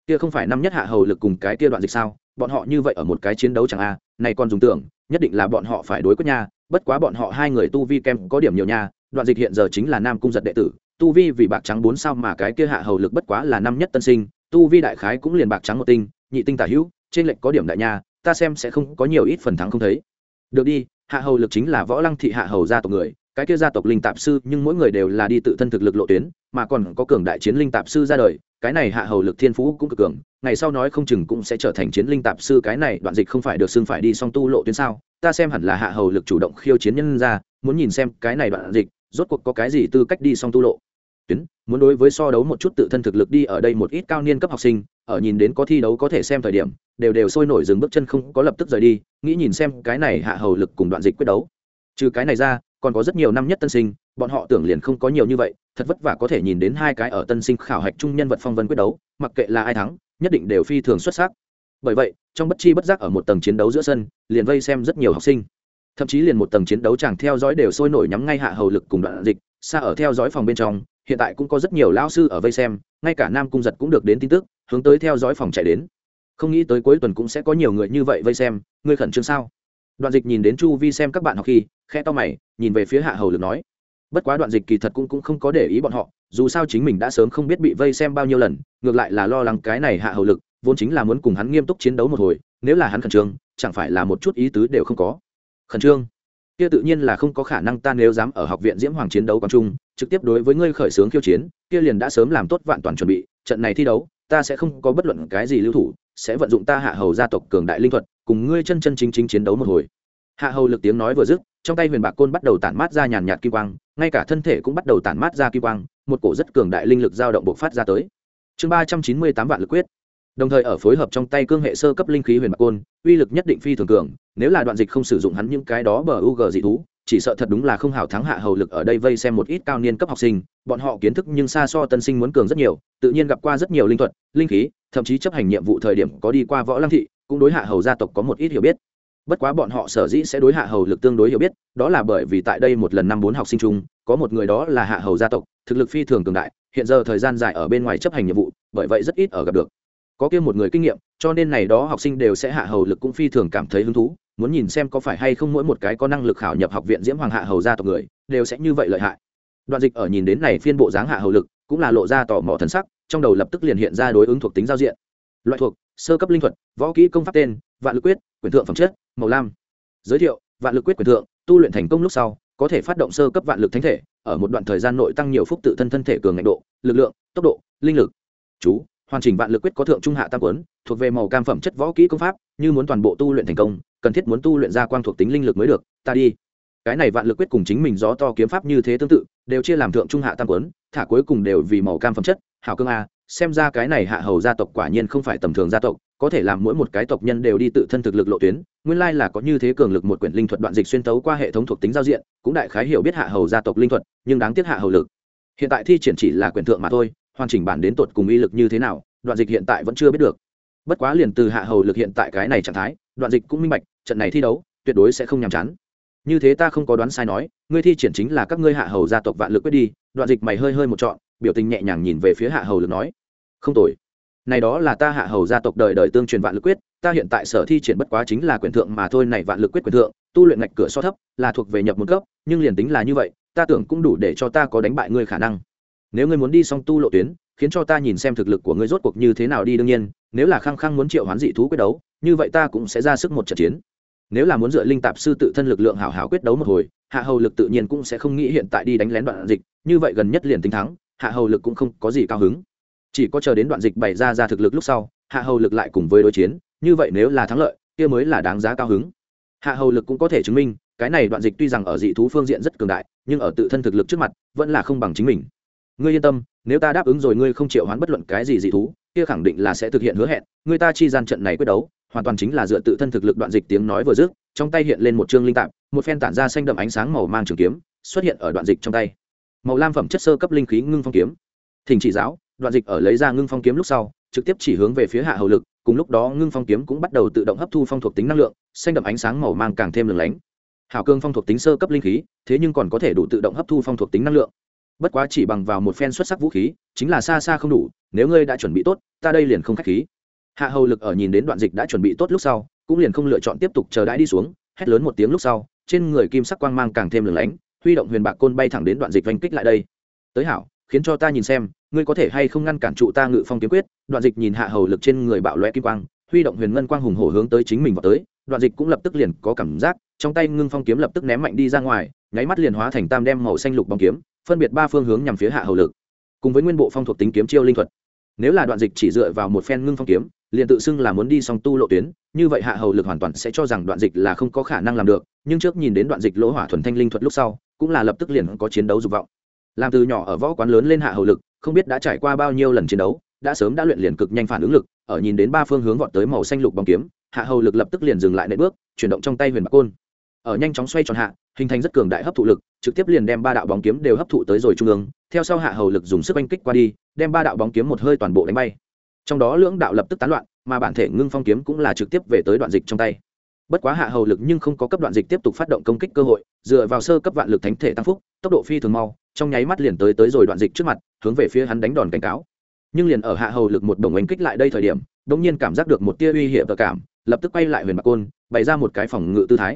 kia không phải năm nhất hạ hầu lực cùng cái kia đoạn dịch sao? Bọn họ như vậy ở một cái chiến đấu chẳng a này còn dùng tưởng, nhất định là bọn họ phải đối quyết nha, bất quá bọn họ hai người tu vi kem có điểm nhiều nha, đoạn dịch hiện giờ chính là nam cung giật đệ tử, tu vi vì bạc trắng bốn sao mà cái kia hạ hầu lực bất quá là năm nhất tân sinh, tu vi đại khái cũng liền bạc trắng một tinh, nhị tinh tả hữu, trên lệnh có điểm đại nha, ta xem sẽ không có nhiều ít phần thắng không thấy. Được đi, hạ hầu lực chính là võ lăng thị hạ hầu gia tộc người cái kia gia tộc linh tạp sư, nhưng mỗi người đều là đi tự thân thực lực lộ tuyến, mà còn có cường đại chiến linh tạp sư ra đời, cái này hạ hầu lực thiên phú cũng cực cường, ngày sau nói không chừng cũng sẽ trở thành chiến linh tạp sư, cái này đoạn dịch không phải được xưng phải đi song tu lộ tuyến sao? Ta xem hẳn là hạ hầu lực chủ động khiêu chiến nhân ra, muốn nhìn xem cái này đoạn dịch, rốt cuộc có cái gì tư cách đi song tu lộ. Tuyến, muốn đối với so đấu một chút tự thân thực lực đi, ở đây một ít cao niên cấp học sinh, ở nhìn đến có thi đấu có thể xem thời điểm, đều đều sôi nổi dừng bước chân không có lập tức rời đi, nghĩ nhìn xem cái này hạ hầu lực cùng đoạn dịch quyết đấu. Trừ cái này ra còn có rất nhiều năm nhất tân sinh, bọn họ tưởng liền không có nhiều như vậy, thật vất vả có thể nhìn đến hai cái ở tân sinh khảo hạch chung nhân vật phong vân quyết đấu, mặc kệ là ai thắng, nhất định đều phi thường xuất sắc. Bởi vậy, trong bất chi bất giác ở một tầng chiến đấu giữa sân, liền vây xem rất nhiều học sinh. Thậm chí liền một tầng chiến đấu chẳng theo dõi đều sôi nổi nhắm ngay hạ hầu lực cùng đoạn dịch, xa ở theo dõi phòng bên trong, hiện tại cũng có rất nhiều lao sư ở vây xem, ngay cả nam cung giật cũng được đến tin tức, hướng tới theo dõi phòng chạy đến. Không nghĩ tới cuối tuần cũng sẽ có nhiều người như vậy vây xem, ngươi khẩn trương sao? Đoạn dịch nhìn đến chu vi xem các bạn học khi khe to mày nhìn về phía hạ hầu lực nói bất quá đoạn dịch kỳ thật cũng, cũng không có để ý bọn họ dù sao chính mình đã sớm không biết bị vây xem bao nhiêu lần ngược lại là lo lắng cái này hạ hầu lực vốn chính là muốn cùng hắn nghiêm túc chiến đấu một hồi nếu là hắn khẩn trương chẳng phải là một chút ý tứ đều không có. Khẩn trương? Kia tự nhiên là không có khả năng ta nếu dám ở học viện diễm hoàng chiến đấu quang trung trực tiếp đối với ngươi khởi xướng khiêu chiến kia liền đã sớm làm tốt vạn toàn chuẩn bị trận này thi đấu ta sẽ không có bất luận cái gì lưu thủ sẽ vận dụng ta hạ hầu gia tộc cường đại linh thuật cùng ngươi chân chân chính chính chiến đấu một hồi. Hạ hầu lực tiếng nói vừa dứt, trong tay huyền bạc côn bắt đầu tản mát ra nhàn nhạt kim quang, ngay cả thân thể cũng bắt đầu tản mát ra kim quang, một cổ rất cường đại linh lực dao động bộc phát ra tới. Chương ba trăm chín mươi tám vạn lực quyết. Đồng thời ở phối hợp trong tay cương hệ sơ cấp linh khí huyền bạc côn, uy lực nhất định phi thường cường, nếu là đoạn dịch không sử dụng hắn những cái đó bờ u g dị thú, chỉ sợ thật đúng là không hảo thắng hạ hầu lực ở đây vây xem một ít cao niên cấp học sinh, bọn họ kiến thức nhưng xa so tân sinh muốn cường rất nhiều, tự nhiên gặp qua rất nhiều linh thuật, linh khí, thậm chí chấp hành nhiệm vụ thời điểm có đi qua võ lăng thị cũng đối hạ hầu gia tộc có một ít hiểu biết. Bất quá bọn họ sở dĩ sẽ đối hạ hầu lực tương đối hiểu biết, đó là bởi vì tại đây một lần năm bốn học sinh chung, có một người đó là hạ hầu gia tộc, thực lực phi thường cường đại, hiện giờ thời gian dài ở bên ngoài chấp hành nhiệm vụ, bởi vậy rất ít ở gặp được. Có kia một người kinh nghiệm, cho nên này đó học sinh đều sẽ hạ hầu lực cũng phi thường cảm thấy hứng thú, muốn nhìn xem có phải hay không mỗi một cái có năng lực khảo nhập học viện diễm hoàng hạ hầu gia tộc người, đều sẽ như vậy lợi hại. Đoạn dịch ở nhìn đến này phiên bộ dáng hạ hầu lực, cũng là lộ ra tò mò thần sắc, trong đầu lập tức liền hiện ra đối ứng thuộc tính giao diện. Loại thuộc sơ cấp linh thuật, võ kỹ công pháp tên, vạn lực quyết, quyền thượng phẩm chất, màu lam. Giới thiệu, vạn lực quyết quyền thượng, tu luyện thành công lúc sau, có thể phát động sơ cấp vạn lực thánh thể, ở một đoạn thời gian nội tăng nhiều phúc tự thân thân thể cường ngạnh độ, lực lượng, tốc độ, linh lực. Chú, hoàn chỉnh vạn lực quyết có thượng trung hạ tam quấn, thuộc về màu cam phẩm chất võ kỹ công pháp, như muốn toàn bộ tu luyện thành công, cần thiết muốn tu luyện ra quang thuộc tính linh lực mới được, ta đi. Cái này vạn lực quyết cùng chính mình gió to kiếm pháp như thế tương tự, đều chia làm thượng trung hạ tam quấn, thả cuối cùng đều vì màu cam phẩm chất, hảo cương a xem ra cái này hạ hầu gia tộc quả nhiên không phải tầm thường gia tộc, có thể làm mỗi một cái tộc nhân đều đi tự thân thực lực lộ tuyến, nguyên lai là có như thế cường lực một quyển linh thuật đoạn dịch xuyên tấu qua hệ thống thuộc tính giao diện, cũng đại khái hiểu biết hạ hầu gia tộc linh thuật, nhưng đáng tiếc hạ hầu lực. Hiện tại thi triển chỉ là quyển thượng mà thôi, hoàn chỉnh bản đến tột cùng uy lực như thế nào, đoạn dịch hiện tại vẫn chưa biết được. Bất quá liền từ hạ hầu lực hiện tại cái này trạng thái, đoạn dịch cũng minh bạch, trận này thi đấu tuyệt đối sẽ không nhàm chán. Như thế ta không có đoán sai nói, ngươi thi triển chính là các ngươi hạ hầu gia tộc vạn lực quyết đi, đoạn dịch mày hơi hơi một trọn, biểu tình nhẹ nhàng nhìn về phía hạ hầu lực nói không tồi. Này đó là ta hạ hầu gia tộc đời đời tương truyền vạn lực quyết, ta hiện tại sở thi triển bất quá chính là quyền thượng mà thôi, này vạn lực quyết quyền thượng, tu luyện ngạch cửa so thấp, là thuộc về nhập một cấp, nhưng liền tính là như vậy, ta tưởng cũng đủ để cho ta có đánh bại ngươi khả năng. Nếu ngươi muốn đi song tu lộ tuyến, khiến cho ta nhìn xem thực lực của ngươi rốt cuộc như thế nào đi đương nhiên, nếu là khăng khăng muốn triệu hoán dị thú quyết đấu, như vậy ta cũng sẽ ra sức một trận chiến. Nếu là muốn dựa linh tạp sư tự thân lực lượng hảo hảo quyết đấu một hồi, hạ hầu lực tự nhiên cũng sẽ không nghĩ hiện tại đi đánh lén đoạn dịch, như vậy gần nhất liền tính thắng, hạ hầu lực cũng không có gì cao hứng chỉ có chờ đến đoạn dịch bày ra ra thực lực lúc sau, hạ hầu lực lại cùng với đối chiến, như vậy nếu là thắng lợi, kia mới là đáng giá cao hứng. Hạ hầu lực cũng có thể chứng minh, cái này đoạn dịch tuy rằng ở dị thú phương diện rất cường đại, nhưng ở tự thân thực lực trước mặt, vẫn là không bằng chính mình. Ngươi yên tâm, nếu ta đáp ứng rồi ngươi không chịu hoán bất luận cái gì dị thú, kia khẳng định là sẽ thực hiện hứa hẹn, ngươi ta chi gian trận này quyết đấu, hoàn toàn chính là dựa tự thân thực lực đoạn dịch tiếng nói vừa dứt, trong tay hiện lên một chương linh tạp, một phen tản ra xanh đậm ánh sáng màu mang trường kiếm, xuất hiện ở đoạn dịch trong tay. Màu lam phẩm chất sơ cấp linh khí ngưng phong kiếm. Thỉnh chỉ giáo đoạn dịch ở lấy ra ngưng phong kiếm lúc sau, trực tiếp chỉ hướng về phía hạ hầu lực, cùng lúc đó ngưng phong kiếm cũng bắt đầu tự động hấp thu phong thuộc tính năng lượng, xanh đậm ánh sáng màu mang càng thêm lừng lánh. Hảo cương phong thuộc tính sơ cấp linh khí, thế nhưng còn có thể đủ tự động hấp thu phong thuộc tính năng lượng. Bất quá chỉ bằng vào một phen xuất sắc vũ khí, chính là xa xa không đủ, nếu ngươi đã chuẩn bị tốt, ta đây liền không k h á c h khí. Hạ hầu lực ở nhìn đến đoạn dịch đã chuẩn bị tốt lúc sau, cũng liền không lựa chọn tiếp tục chờ đãi đi xuống, hét lớn một tiếng lúc sau, trên người kim sắc quang mang càng thêm lừng lánh, huy động huyền bạc côn bay thẳng đến đoạn dịch oanh kích lại đây. Tới hảo, khiến cho ta nhìn xem ngươi có thể hay không ngăn cản trụ ta ngự phong kiếm quyết? Đoạn dịch nhìn hạ hầu lực trên người bạo loe kim quang, huy động huyền ngân quang hùng hổ hướng tới chính mình vào tới. Đoạn dịch cũng lập tức liền có cảm giác, trong tay ngưng phong kiếm lập tức ném mạnh đi ra ngoài, nháy mắt liền hóa thành tam đem màu xanh lục bóng kiếm, phân biệt ba phương hướng nhằm phía hạ hầu lực. Cùng với nguyên bộ phong thuộc tính kiếm chiêu linh thuật. Nếu là đoạn dịch chỉ dựa vào một phen ngưng phong kiếm, liền tự xưng là muốn đi song tu lộ tuyến, như vậy hạ hầu lực hoàn toàn sẽ cho rằng đoạn dịch là không có khả năng làm được, nhưng trước nhìn đến đoạn dịch lỗ hỏa thuần thanh linh thuật lúc sau, cũng là lập tức liền có chiến đấu dục vọng. Làm từ nhỏ ở võ quán lớn lên hạ hầu lực không biết đã trải qua bao nhiêu lần chiến đấu, đã sớm đã luyện liền cực nhanh phản ứng lực, ở nhìn đến ba phương hướng vọt tới màu xanh lục bóng kiếm, hạ hầu lực lập tức liền dừng lại nệ bước, chuyển động trong tay huyền bạc côn. Ở nhanh chóng xoay tròn hạ, hình thành rất cường đại hấp thụ lực, trực tiếp liền đem ba đạo bóng kiếm đều hấp thụ tới rồi trung ương, theo sau hạ hầu lực dùng sức oanh kích qua đi, đem ba đạo bóng kiếm một hơi toàn bộ đánh bay. Trong đó lưỡng đạo lập tức tán loạn, mà bản thể ngưng phong kiếm cũng là trực tiếp về tới đoạn dịch trong tay. Bất quá hạ hầu lực nhưng không có cấp đoạn dịch tiếp tục phát động công kích cơ hội, dựa vào sơ cấp vạn lực thánh thể tăng phúc, tốc độ phi thường mau trong nháy mắt liền tới tới rồi đoạn dịch trước mặt, hướng về phía hắn đánh đòn cảnh cáo. Nhưng liền ở hạ hầu lực một đồng oanh kích lại đây thời điểm đ ỗ n g nhiên cảm giác được một tia uy hiểm và cảm, lập tức quay lại huyền bạc côn, bày ra một cái phòng ngự tư thái.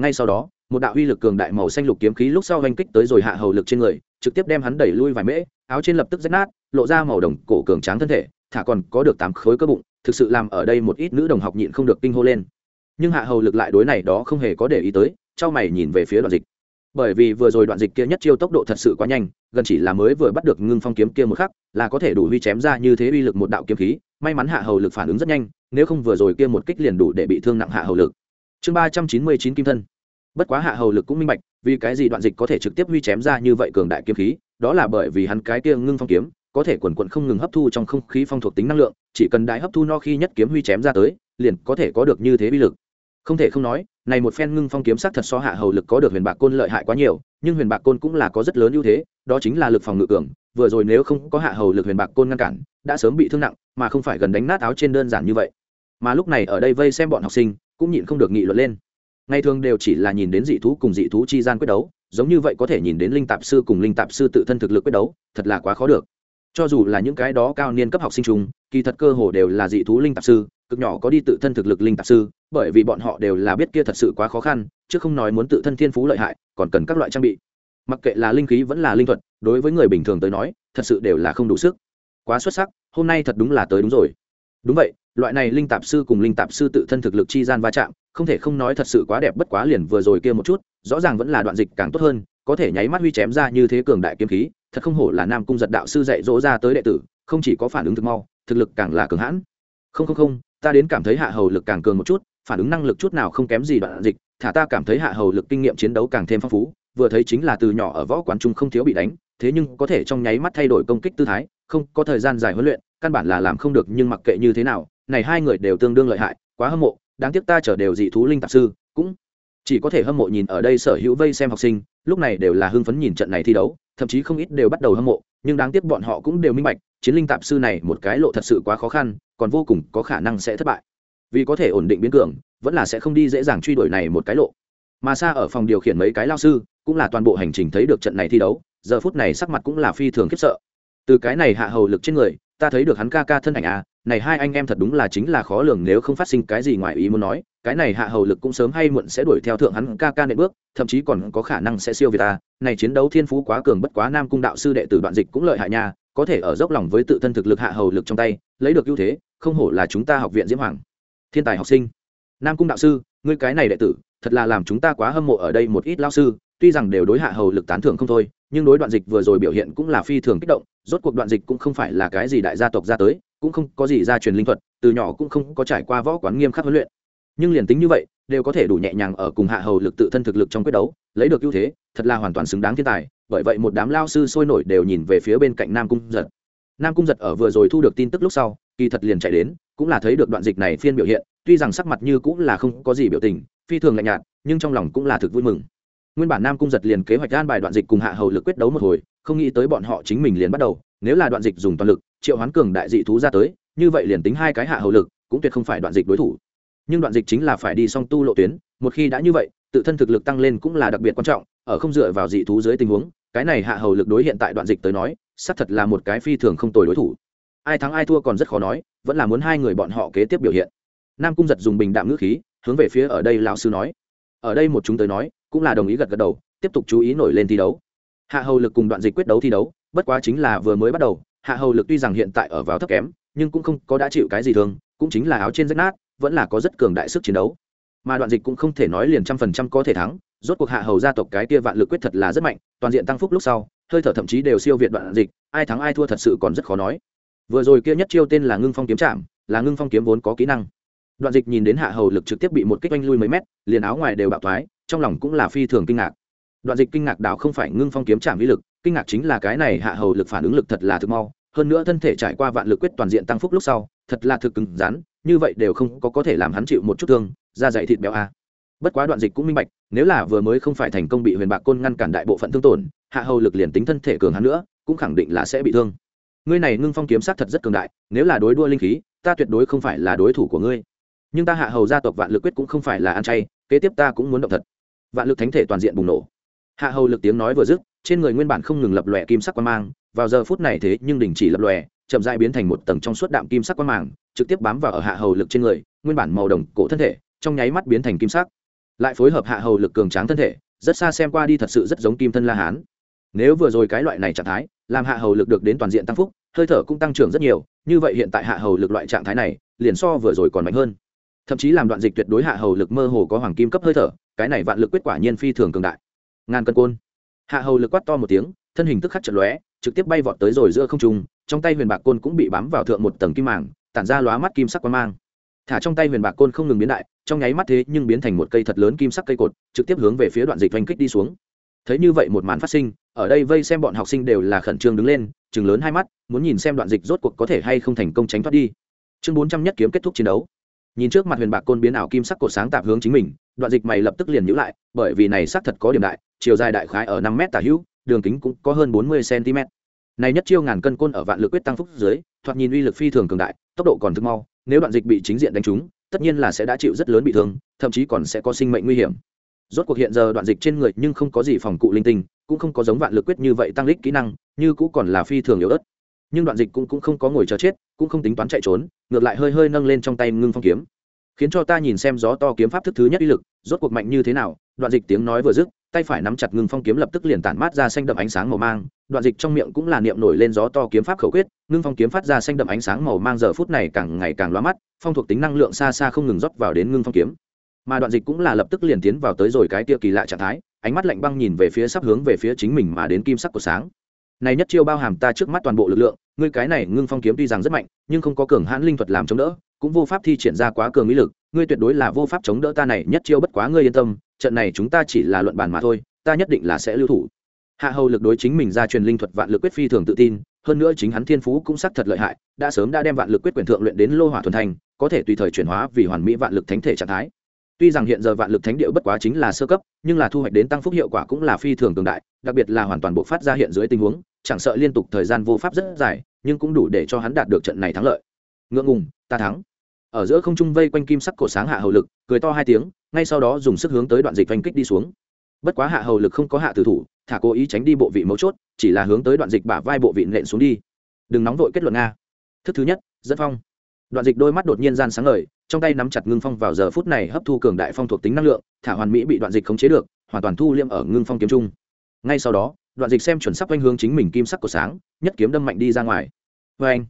Ngay sau đó, một đạo uy lực cường đại màu xanh lục kiếm khí lúc sau oanh kích tới rồi hạ hầu lực trên người, trực tiếp đem hắn đẩy lui vài mễ, áo trên lập tức rách nát, lộ ra màu đồng cổ cường tráng thân thể, thả còn có được tám khối cơ bụng, thực sự làm ở đây một ít nữ đồng học nhịn không được kinh hô lên. Nhưng hạ hầu lực lại đối này đó không hề có để ý tới trao mày nhìn về phía đoạn dịch bởi vì vừa rồi đoạn dịch kia nhất chiêu tốc độ thật sự quá nhanh, gần chỉ là mới vừa bắt được ngưng phong kiếm kia một khắc, là có thể đủ huy chém ra như thế uy lực một đạo kiếm khí, may mắn hạ hầu lực phản ứng rất nhanh, nếu không vừa rồi kia một kích liền đủ để bị thương nặng hạ hầu lực. Chương ba trăm chín mươi chín kim thân. Bất quá hạ hầu lực cũng minh bạch, vì cái gì đoạn dịch có thể trực tiếp huy chém ra như vậy cường đại kiếm khí, đó là bởi vì hắn cái kia ngưng phong kiếm, có thể quần quận không ngừng hấp thu trong không khí phong thuộc tính năng lượng, chỉ cần đại hấp thu no khi nhất kiếm huy chém ra tới, liền có thể có được như thế uy lực. Không thể không nói này một phen ngưng phong kiếm sắc thật so hạ hầu lực có được huyền bạc côn lợi hại quá nhiều, nhưng huyền bạc côn cũng là có rất lớn ưu thế, đó chính là lực phòng ngự cường, vừa rồi nếu không có hạ hầu lực huyền bạc côn ngăn cản, đã sớm bị thương nặng, mà không phải gần đánh nát áo trên đơn giản như vậy. Mà lúc này ở đây vây xem bọn học sinh, cũng nhịn không được nghị luận lên. Ngày thường đều chỉ là nhìn đến dị thú cùng dị thú chi gian quyết đấu, giống như vậy có thể nhìn đến linh tạp sư cùng linh tạp sư tự thân thực lực quyết đấu, thật là quá khó được. Cho dù là những cái đó cao niên cấp học sinh chung, kỳ thật cơ hồ đều là dị thú linh tạp sư cực nhỏ có đi tự thân thực lực linh tạp sư, bởi vì bọn họ đều là biết kia thật sự quá khó khăn, chứ không nói muốn tự thân thiên phú lợi hại, còn cần các loại trang bị. Mặc kệ là linh khí vẫn là linh thuật, đối với người bình thường tới nói, thật sự đều là không đủ sức. Quá xuất sắc, hôm nay thật đúng là tới đúng rồi. Đúng vậy, loại này linh tạp sư cùng linh tạp sư tự thân thực lực chi gian va chạm, không thể không nói thật sự quá đẹp bất quá liền vừa rồi kia một chút, rõ ràng vẫn là đoạn dịch càng tốt hơn, có thể nháy mắt huy chém ra như thế cường đại kiếm khí, thật không hổ là nam cung giật đạo sư dạy dỗ ra tới đệ tử, không chỉ có phản ứng thực mau, thực lực càng là cường hãn. Không không không ta đến cảm thấy hạ hầu lực càng cường một chút, phản ứng năng lực chút nào không kém gì đoạn dịch, thả ta cảm thấy hạ hầu lực kinh nghiệm chiến đấu càng thêm phong phú, vừa thấy chính là từ nhỏ ở võ quán trung không thiếu bị đánh, thế nhưng có thể trong nháy mắt thay đổi công kích tư thái, không có thời gian dài huấn luyện, căn bản là làm không được nhưng mặc kệ như thế nào, này hai người đều tương đương lợi hại, quá hâm mộ, đáng tiếc ta trở đều dị thú linh tạp sư, cũng chỉ có thể hâm mộ nhìn ở đây sở hữu vây xem học sinh, lúc này đều là hưng phấn nhìn trận này thi đấu, thậm chí không ít đều bắt đầu hâm mộ nhưng đáng tiếc bọn họ cũng đều minh bạch, chiến linh tạp sư này một cái lộ thật sự quá khó khăn, còn vô cùng có khả năng sẽ thất bại. Vì có thể ổn định biến cường, vẫn là sẽ không đi dễ dàng truy đuổi này một cái lộ. Mà xa ở phòng điều khiển mấy cái lao sư, cũng là toàn bộ hành trình thấy được trận này thi đấu, giờ phút này sắc mặt cũng là phi thường khiếp sợ. Từ cái này hạ hầu lực trên người, ta thấy được hắn ca ca thân ảnh à này hai anh em thật đúng là chính là khó lường nếu không phát sinh cái gì ngoài ý muốn nói cái này hạ hầu lực cũng sớm hay muộn sẽ đuổi theo thượng hắn ca ca nệ bước, thậm chí còn có khả năng sẽ siêu việt ta. Này chiến đấu thiên phú quá cường bất quá nam cung đạo sư đệ tử đoạn dịch cũng lợi hại nha, có thể ở dốc lòng với tự thân thực lực hạ hầu lực trong tay, lấy được ưu thế, không hổ là chúng ta học viện diễm hoàng. Thiên tài học sinh. Nam cung đạo sư, ngươi cái này đệ tử, thật là làm chúng ta quá hâm mộ ở đây một ít lao sư, tuy rằng đều đối hạ hầu lực tán thưởng không thôi, nhưng đối đoạn dịch vừa rồi biểu hiện cũng là phi thường kích động, rốt cuộc đoạn dịch cũng không phải là cái gì đại gia tộc ra tới, cũng không có gì gia truyền linh thuật, từ nhỏ cũng không có trải qua võ quán nghiêm khắc huấn luyện nhưng liền tính như vậy, đều có thể đủ nhẹ nhàng ở cùng hạ hầu lực tự thân thực lực trong quyết đấu, lấy được ưu thế, thật là hoàn toàn xứng đáng thiên tài. Bởi vậy một đám lao sư sôi nổi đều nhìn về phía bên cạnh nam cung giật. Nam cung giật ở vừa rồi thu được tin tức lúc sau, kỳ thật liền chạy đến, cũng là thấy được đoạn dịch này phiên biểu hiện, tuy rằng sắc mặt như cũng là không có gì biểu tình, phi thường lạnh nhạt, nhưng trong lòng cũng là thực vui mừng. Nguyên bản nam cung giật liền kế hoạch gan bài đoạn dịch cùng hạ hầu lực quyết đấu một hồi, không nghĩ tới bọn họ chính mình liền bắt đầu, nếu là đoạn dịch dùng toàn lực, triệu hoán cường đại dị thú ra tới, như vậy liền tính hai cái hạ hầu lực, cũng tuyệt không phải đoạn dịch đối thủ nhưng đoạn dịch chính là phải đi song tu lộ tuyến một khi đã như vậy tự thân thực lực tăng lên cũng là đặc biệt quan trọng ở không dựa vào dị thú dưới tình huống cái này hạ hầu lực đối hiện tại đoạn dịch tới nói xác thật là một cái phi thường không tồi đối thủ. Ai thắng ai thua còn rất khó nói vẫn là muốn hai người bọn họ kế tiếp biểu hiện. Nam cung giật dùng bình đạm ngữ khí hướng về phía ở đây lão sư nói. Ở đây một chúng tới nói cũng là đồng ý gật gật đầu tiếp tục chú ý nổi lên thi đấu. Hạ hầu lực cùng đoạn dịch quyết đấu thi đấu bất quá chính là vừa mới bắt đầu hạ hầu lực tuy rằng hiện tại ở vào thấp kém nhưng cũng không có đã chịu cái gì thường, cũng chính là áo trên rách nát vẫn là có rất cường đại sức chiến đấu. Mà đoạn dịch cũng không thể nói liền trăm phần trăm có thể thắng, rốt cuộc hạ hầu gia tộc cái kia vạn lực quyết thật là rất mạnh, toàn diện tăng phúc lúc sau, hơi thở thậm chí đều siêu việt đoạn dịch, ai thắng ai thua thật sự còn rất khó nói. Vừa rồi kia nhất chiêu tên là ngưng phong kiếm chạm, là ngưng phong kiếm vốn có kỹ năng. Đoạn dịch nhìn đến hạ hầu lực trực tiếp bị một kích oanh lui mấy mét, liền áo ngoài đều bạo thoái, trong lòng cũng là phi thường kinh ngạc. Đoạn dịch kinh ngạc đảo không phải ngưng phong kiếm chạm vĩ lực, kinh ngạc chính là cái này hạ hầu lực phản ứng lực thật là thực mau, hơn nữa thân thể trải qua vạn lực quyết toàn diện tăng phúc lúc sau, thật là thực cứng rắn như vậy đều không có có thể làm hắn chịu một chút thương, da dày thịt béo a bất quá đoạn dịch cũng minh bạch, nếu là vừa mới không phải thành công bị huyền bạc côn ngăn cản đại bộ phận thương tổn, hạ hầu lực liền tính thân thể cường hắn nữa, cũng khẳng định là sẽ bị thương. Ngươi này ngưng phong kiếm sát thật rất cường đại, nếu là đối đua linh khí, ta tuyệt đối không phải là đối thủ của ngươi. Nhưng ta hạ hầu gia tộc vạn lực quyết cũng không phải là ăn chay, kế tiếp ta cũng muốn động thật. Vạn lực thánh thể toàn diện bùng nổ. Hạ hầu lực tiếng nói vừa dứt, trên người nguyên bản không ngừng lập lòe kim sắc quan mang, vào giờ phút này thế nhưng đình chỉ lập lòe chậm rãi biến thành một tầng trong suốt đạm kim sắc quan màng, trực tiếp bám vào ở hạ hầu lực trên người nguyên bản màu đồng cổ thân thể trong nháy mắt biến thành kim sắc. Lại phối hợp hạ hầu lực cường tráng thân thể rất xa xem qua đi thật sự rất giống kim thân la hán. Nếu vừa rồi cái loại này trạng thái làm hạ hầu lực được đến toàn diện tăng phúc hơi thở cũng tăng trưởng rất nhiều như vậy hiện tại hạ hầu lực loại trạng thái này liền so vừa rồi còn mạnh hơn. Thậm chí làm đoạn dịch tuyệt đối hạ hầu lực mơ hồ có hoàng kim cấp hơi thở cái này vạn lực quyết quả nhiên phi thường cường đại. Ngàn cân côn. Hạ hầu lực quát to một tiếng thân hình tức khắc chật lóe trực tiếp bay vọt tới rồi giữa không trung trong tay huyền bạc côn cũng bị bám vào thượng một tầng kim màng, tản ra lóa mắt kim sắc quang mang. Thả trong tay huyền bạc côn không ngừng biến đại, trong nháy mắt thế nhưng biến thành một cây thật lớn kim sắc cây cột, trực tiếp hướng về phía đoạn dịch oanh kích đi xuống. Thấy như vậy một màn phát sinh, ở đây vây xem bọn học sinh đều là khẩn trương đứng lên chừng lớn hai mắt, muốn nhìn xem đoạn dịch rốt cuộc có thể hay không thành công tránh thoát đi. Chương bốn trăm nhất kiếm kết thúc chiến đấu. Nhìn trước mặt huyền bạc côn biến ảo kim sắc cột sáng tạp hướng chính mình, đoạn dịch mày lập tức liền nhữ lại, bởi vì này xác thật có điểm đại, chiều dài đại khái ở năm m tả hữu, đường kính cũng có hơn bốn mươi cm này nhất chiêu ngàn cân côn ở vạn lực quyết tăng phúc dưới thoạt nhìn uy lực phi thường cường đại tốc độ còn thực mau nếu đoạn dịch bị chính diện đánh trúng tất nhiên là sẽ đã chịu rất lớn bị thương thậm chí còn sẽ có sinh mệnh nguy hiểm. Rốt cuộc hiện giờ đoạn dịch trên người nhưng không có gì phòng cụ linh tinh cũng không có giống vạn lực quyết như vậy tăng lích kỹ năng như cũ còn là phi thường yếu ớt. Nhưng đoạn dịch cũng, cũng không có ngồi chờ chết cũng không tính toán chạy trốn ngược lại hơi hơi nâng lên trong tay ngưng phong kiếm. Khiến cho ta nhìn xem gió to kiếm pháp thức thứ nhất uy lực rốt cuộc mạnh như thế nào đoạn dịch tiếng nói vừa dứt tay phải nắm chặt ngưng phong kiếm lập tức liền tản mát ra xanh đậm ánh sáng màu mang, đoạn dịch trong miệng cũng là niệm nổi lên gió to kiếm pháp khẩu quyết, ngưng phong kiếm phát ra xanh đậm ánh sáng màu mang giờ phút này càng ngày càng loa mắt, phong thuộc tính năng lượng xa xa không ngừng rót vào đến ngưng phong kiếm. Mà đoạn dịch cũng là lập tức liền tiến vào tới rồi cái tia kỳ lạ trạng thái, ánh mắt lạnh băng nhìn về phía sắp hướng về phía chính mình mà đến kim sắc của sáng. Này nhất chiêu bao hàm ta trước mắt toàn bộ lực lượng, ngươi cái này ngưng phong kiếm tuy rằng rất mạnh, nhưng không có cường hãn linh thuật làm chống đỡ, cũng vô pháp thi triển ra quá cường ý lực, ngươi tuyệt đối là vô pháp chống đỡ ta này nhất chiêu bất quá ngươi yên tâm trận này chúng ta chỉ là luận bàn mà thôi, ta nhất định là sẽ lưu thủ. Hạ hầu lực đối chính mình ra truyền linh thuật vạn lực quyết phi thường tự tin, hơn nữa chính hắn thiên phú cũng sắc thật lợi hại, đã sớm đã đem vạn lực quyết quyền thượng luyện đến lô hỏa thuần thành, có thể tùy thời chuyển hóa vì hoàn mỹ vạn lực thánh thể trạng thái. Tuy rằng hiện giờ vạn lực thánh điệu bất quá chính là sơ cấp, nhưng là thu hoạch đến tăng phúc hiệu quả cũng là phi thường cường đại, đặc biệt là hoàn toàn bộ phát ra hiện dưới tình huống, chẳng sợ liên tục thời gian vô pháp rất dài, nhưng cũng đủ để cho hắn đạt được trận này thắng lợi. Ngượng ngùng, ta thắng. Ở giữa không trung vây quanh kim sắc cổ sáng hạ hầu lực, cười to hai tiếng ngay sau đó dùng sức hướng tới đoạn dịch oanh kích đi xuống. Bất quá hạ hầu lực không có hạ tử thủ, thả cố ý tránh đi bộ vị mấu chốt, chỉ là hướng tới đoạn dịch bả vai bộ vị nện xuống đi. Đừng nóng vội kết luận nga. Thức thứ nhất, dẫn phong. Đoạn dịch đôi mắt đột nhiên gian sáng ngời, trong tay nắm chặt ngưng phong vào giờ phút này hấp thu cường đại phong thuộc tính năng lượng, thả hoàn mỹ bị đoạn dịch khống chế được, hoàn toàn thu liêm ở ngưng phong kiếm trung. Ngay sau đó, đoạn dịch xem chuẩn sắc quanh hướng chính mình kim sắc của sáng, nhất kiếm đâm mạnh đi ra ngoài. Vê anh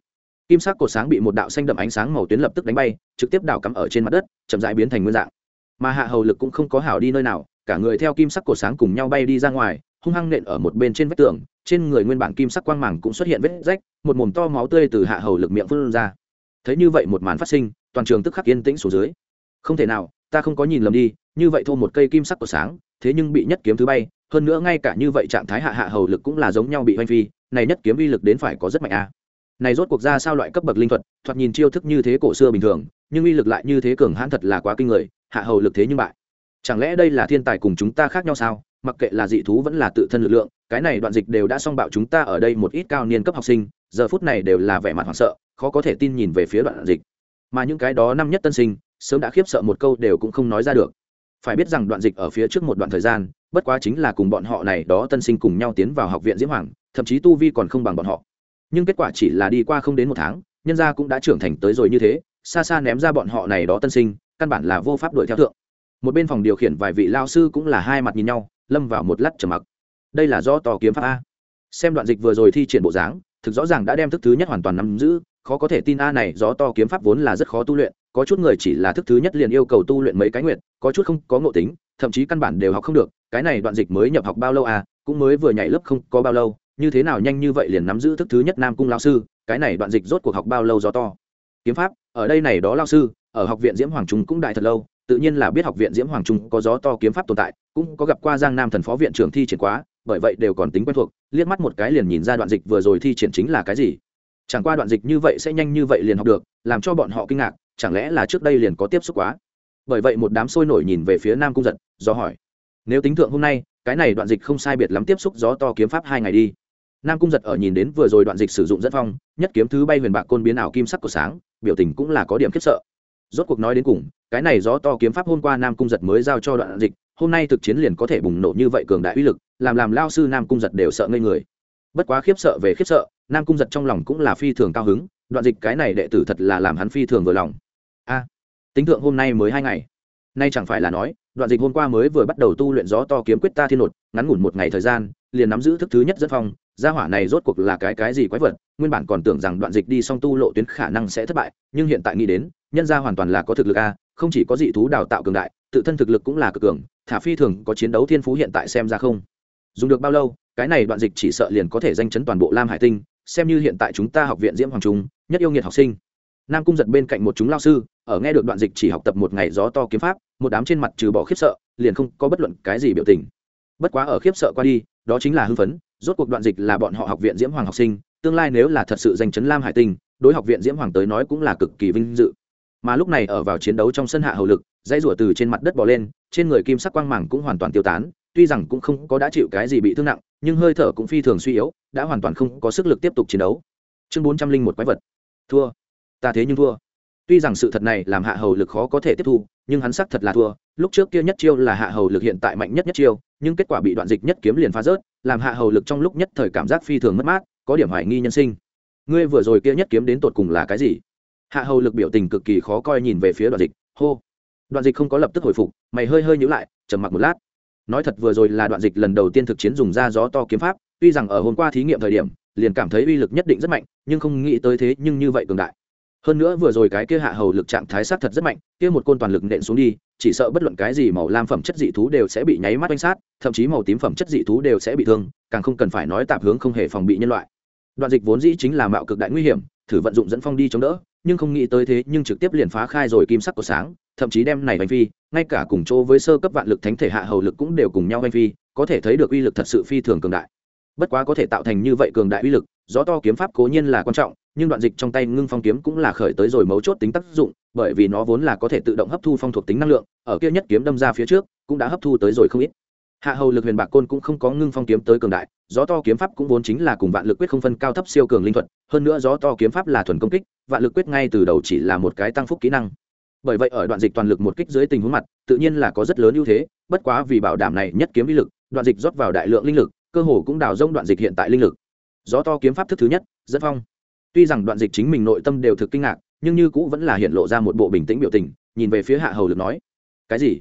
kim sắc của sáng bị một đạo xanh đậm ánh sáng màu tuyến lập tức đánh bay, trực tiếp đảo cắm ở trên mặt đất, chậm rãi biến thành nguyên dạng mà hạ hầu lực cũng không có hảo đi nơi nào, cả người theo kim sắc cổ sáng cùng nhau bay đi ra ngoài, hung hăng nện ở một bên trên vách tường, trên người nguyên bản kim sắc quang mảng cũng xuất hiện vết rách, một mồm to máu tươi từ hạ hầu lực miệng phun ra thấy như vậy một màn phát sinh, toàn trường tức khắc yên tĩnh xuống dưới không thể nào, ta không có nhìn lầm đi, như vậy thô một cây kim sắc của sáng, thế nhưng bị nhất kiếm thứ bay, hơn nữa ngay cả như vậy trạng thái hạ hạ hầu lực cũng là giống nhau bị hoanh phi, này nhất kiếm uy lực đến phải có rất mạnh a à. này rốt cuộc ra sao loại cấp bậc linh thuật, thoạt nhìn chiêu thức như thế cổ xưa bình thường, nhưng uy lực lại như thế cường hãn thật là quá kinh người hạ hầu lực thế nhưng bại. Chẳng lẽ đây là thiên tài cùng chúng ta khác nhau sao? Mặc kệ là dị thú vẫn là tự thân lực lượng, cái này đoạn dịch đều đã xong bạo chúng ta ở đây một ít cao niên cấp học sinh, giờ phút này đều là vẻ mặt hoảng sợ, khó có thể tin nhìn về phía đoạn dịch. Mà những cái đó năm nhất tân sinh, sớm đã khiếp sợ một câu đều cũng không nói ra được. Phải biết rằng đoạn dịch ở phía trước một đoạn thời gian, bất quá chính là cùng bọn họ này đó tân sinh cùng nhau tiến vào học viện diễm hoàng, thậm chí tu vi còn không bằng bọn họ. Nhưng kết quả chỉ là đi qua không đến một tháng, nhân gia cũng đã trưởng thành tới rồi như thế, xa xa ném ra bọn họ này đó tân sinh căn bản là vô pháp đuổi theo thượng. Một bên phòng điều khiển vài vị lao sư cũng là hai mặt nhìn nhau, lâm vào một lát trầm mặc. Đây là do tò kiếm pháp a. Xem đoạn dịch vừa rồi thi triển bộ dáng, thực rõ ràng đã đem thức thứ nhất hoàn toàn nắm giữ, khó có thể tin a này gió to kiếm pháp vốn là rất khó tu luyện, có chút người chỉ là thức thứ nhất liền yêu cầu tu luyện mấy cái nguyện có chút không có ngộ tính, thậm chí căn bản đều học không được, cái này đoạn dịch mới nhập học bao lâu à cũng mới vừa nhảy lớp không có bao lâu, như thế nào nhanh như vậy liền nắm giữ thức thứ nhất nam cung lao sư, cái này đoạn dịch rốt cuộc học bao lâu gió to? Kiếm pháp, ở đây này đó lao sư ở học viện diễm hoàng trung cũng đại thật lâu, tự nhiên là biết học viện diễm hoàng trung có gió to kiếm pháp tồn tại, cũng có gặp qua giang nam thần phó viện trưởng thi triển quá, bởi vậy đều còn tính quen thuộc, liếc mắt một cái liền nhìn ra đoạn dịch vừa rồi thi triển chính là cái gì. Chẳng qua đoạn dịch như vậy sẽ nhanh như vậy liền học được, làm cho bọn họ kinh ngạc, chẳng lẽ là trước đây liền có tiếp xúc quá? Bởi vậy một đám sôi nổi nhìn về phía nam cung giật, do hỏi. Nếu tính thượng hôm nay, cái này đoạn dịch không sai biệt lắm tiếp xúc gió to kiếm pháp hai ngày đi. Nam cung giật ở nhìn đến vừa rồi đoạn dịch sử dụng dẫn phong, nhất kiếm thứ bay huyền bạc côn biến ảo kim sắc của sáng, biểu tình cũng là có điểm khiếp sợ rốt cuộc nói đến cùng, cái này gió to kiếm pháp hôm qua nam cung giật mới giao cho đoạn dịch, hôm nay thực chiến liền có thể bùng nổ như vậy cường đại uy lực, làm làm lao sư nam cung giật đều sợ ngây người. Bất quá khiếp sợ về khiếp sợ, nam cung giật trong lòng cũng là phi thường cao hứng, đoạn dịch cái này đệ tử thật là làm hắn phi thường vừa lòng. A, tính thượng hôm nay mới hai ngày. Nay chẳng phải là nói, đoạn dịch hôm qua mới vừa bắt đầu tu luyện gió to kiếm quyết ta thiên nột, ngắn ngủn một ngày thời gian, liền nắm giữ thức thứ nhất dẫn phong, gia hỏa này rốt cuộc là cái cái gì quái vật, nguyên bản còn tưởng rằng đoạn dịch đi xong tu lộ tuyến khả năng sẽ thất bại, nhưng hiện tại nghĩ đến nhân gia hoàn toàn là có thực lực a, không chỉ có dị thú đào tạo cường đại, tự thân thực lực cũng là cực cường, thả phi thường có chiến đấu thiên phú hiện tại xem ra không. Dùng được bao lâu, cái này đoạn dịch chỉ sợ liền có thể danh chấn toàn bộ lam hải tinh, xem như hiện tại chúng ta học viện diễm hoàng trung, nhất yêu nghiệt học sinh. Nam cung giật bên cạnh một chúng lao sư, ở nghe được đoạn dịch chỉ học tập một ngày gió to kiếm pháp, một đám trên mặt trừ bỏ khiếp sợ, liền không có bất luận cái gì biểu tình. Bất quá ở khiếp sợ qua đi, đó chính là hưng phấn, rốt cuộc đoạn dịch là bọn họ học viện diễm hoàng học sinh, tương lai nếu là thật sự danh chấn lam hải tinh, đối học viện diễm hoàng tới nói cũng là cực kỳ vinh dự mà lúc này ở vào chiến đấu trong sân hạ hầu lực, dãy rủa từ trên mặt đất bỏ lên, trên người kim sắc quang mảng cũng hoàn toàn tiêu tán, tuy rằng cũng không có đã chịu cái gì bị thương nặng, nhưng hơi thở cũng phi thường suy yếu, đã hoàn toàn không có sức lực tiếp tục chiến đấu. Chương bốn trăm linh một quái vật. Thua. Ta thế nhưng thua. Tuy rằng sự thật này làm hạ hầu lực khó có thể tiếp thu, nhưng hắn xác thật là thua. Lúc trước kia nhất chiêu là hạ hầu lực hiện tại mạnh nhất nhất chiêu, nhưng kết quả bị đoạn dịch nhất kiếm liền phá rớt, làm hạ hầu lực trong lúc nhất thời cảm giác phi thường mất mát, có điểm hoài nghi nhân sinh. Ngươi vừa rồi kia nhất kiếm đến tột cùng là cái gì? Hạ hầu lực biểu tình cực kỳ khó coi nhìn về phía đoạn dịch, hô. Đoạn dịch không có lập tức hồi phục, mày hơi hơi nhữ lại, trầm mặc một lát. Nói thật vừa rồi là đoạn dịch lần đầu tiên thực chiến dùng ra gió to kiếm pháp, tuy rằng ở hôm qua thí nghiệm thời điểm, liền cảm thấy uy lực nhất định rất mạnh, nhưng không nghĩ tới thế nhưng như vậy cường đại. Hơn nữa vừa rồi cái kia hạ hầu lực trạng thái sát thật rất mạnh, kia một côn toàn lực nện xuống đi, chỉ sợ bất luận cái gì màu lam phẩm chất dị thú đều sẽ bị nháy mắt oanh sát, thậm chí màu tím phẩm chất dị thú đều sẽ bị thương, càng không cần phải nói tạp hướng không hề phòng bị nhân loại. Đoạn dịch vốn dĩ chính là mạo cực đại nguy hiểm, thử vận dụng dẫn phong đi chống đỡ nhưng không nghĩ tới thế nhưng trực tiếp liền phá khai rồi kim sắc của sáng, thậm chí đem này hành phi, ngay cả cùng chỗ với sơ cấp vạn lực thánh thể hạ hầu lực cũng đều cùng nhau hành phi, có thể thấy được uy lực thật sự phi thường cường đại. Bất quá có thể tạo thành như vậy cường đại uy lực, gió to kiếm pháp cố nhiên là quan trọng, nhưng đoạn dịch trong tay ngưng phong kiếm cũng là khởi tới rồi mấu chốt tính tác dụng, bởi vì nó vốn là có thể tự động hấp thu phong thuộc tính năng lượng, ở kia nhất kiếm đâm ra phía trước, cũng đã hấp thu tới rồi không ít. Hạ hầu lực huyền bạc côn cũng không có ngưng phong kiếm tới cường đại, gió to kiếm pháp cũng vốn chính là cùng vạn lực quyết không phân cao thấp siêu cường linh thuật, hơn nữa gió to kiếm pháp là thuần công kích vạn lực quyết ngay từ đầu chỉ là một cái tăng phúc kỹ năng. Bởi vậy ở đoạn dịch toàn lực một kích dưới tình huống mặt, tự nhiên là có rất lớn ưu thế, bất quá vì bảo đảm này nhất kiếm ý lực, đoạn dịch rót vào đại lượng linh lực, cơ hồ cũng đào rông đoạn dịch hiện tại linh lực. Gió to kiếm pháp thức thứ nhất, dẫn phong. Tuy rằng đoạn dịch chính mình nội tâm đều thực kinh ngạc, nhưng như cũ vẫn là hiện lộ ra một bộ bình tĩnh biểu tình, nhìn về phía hạ hầu lực nói, cái gì?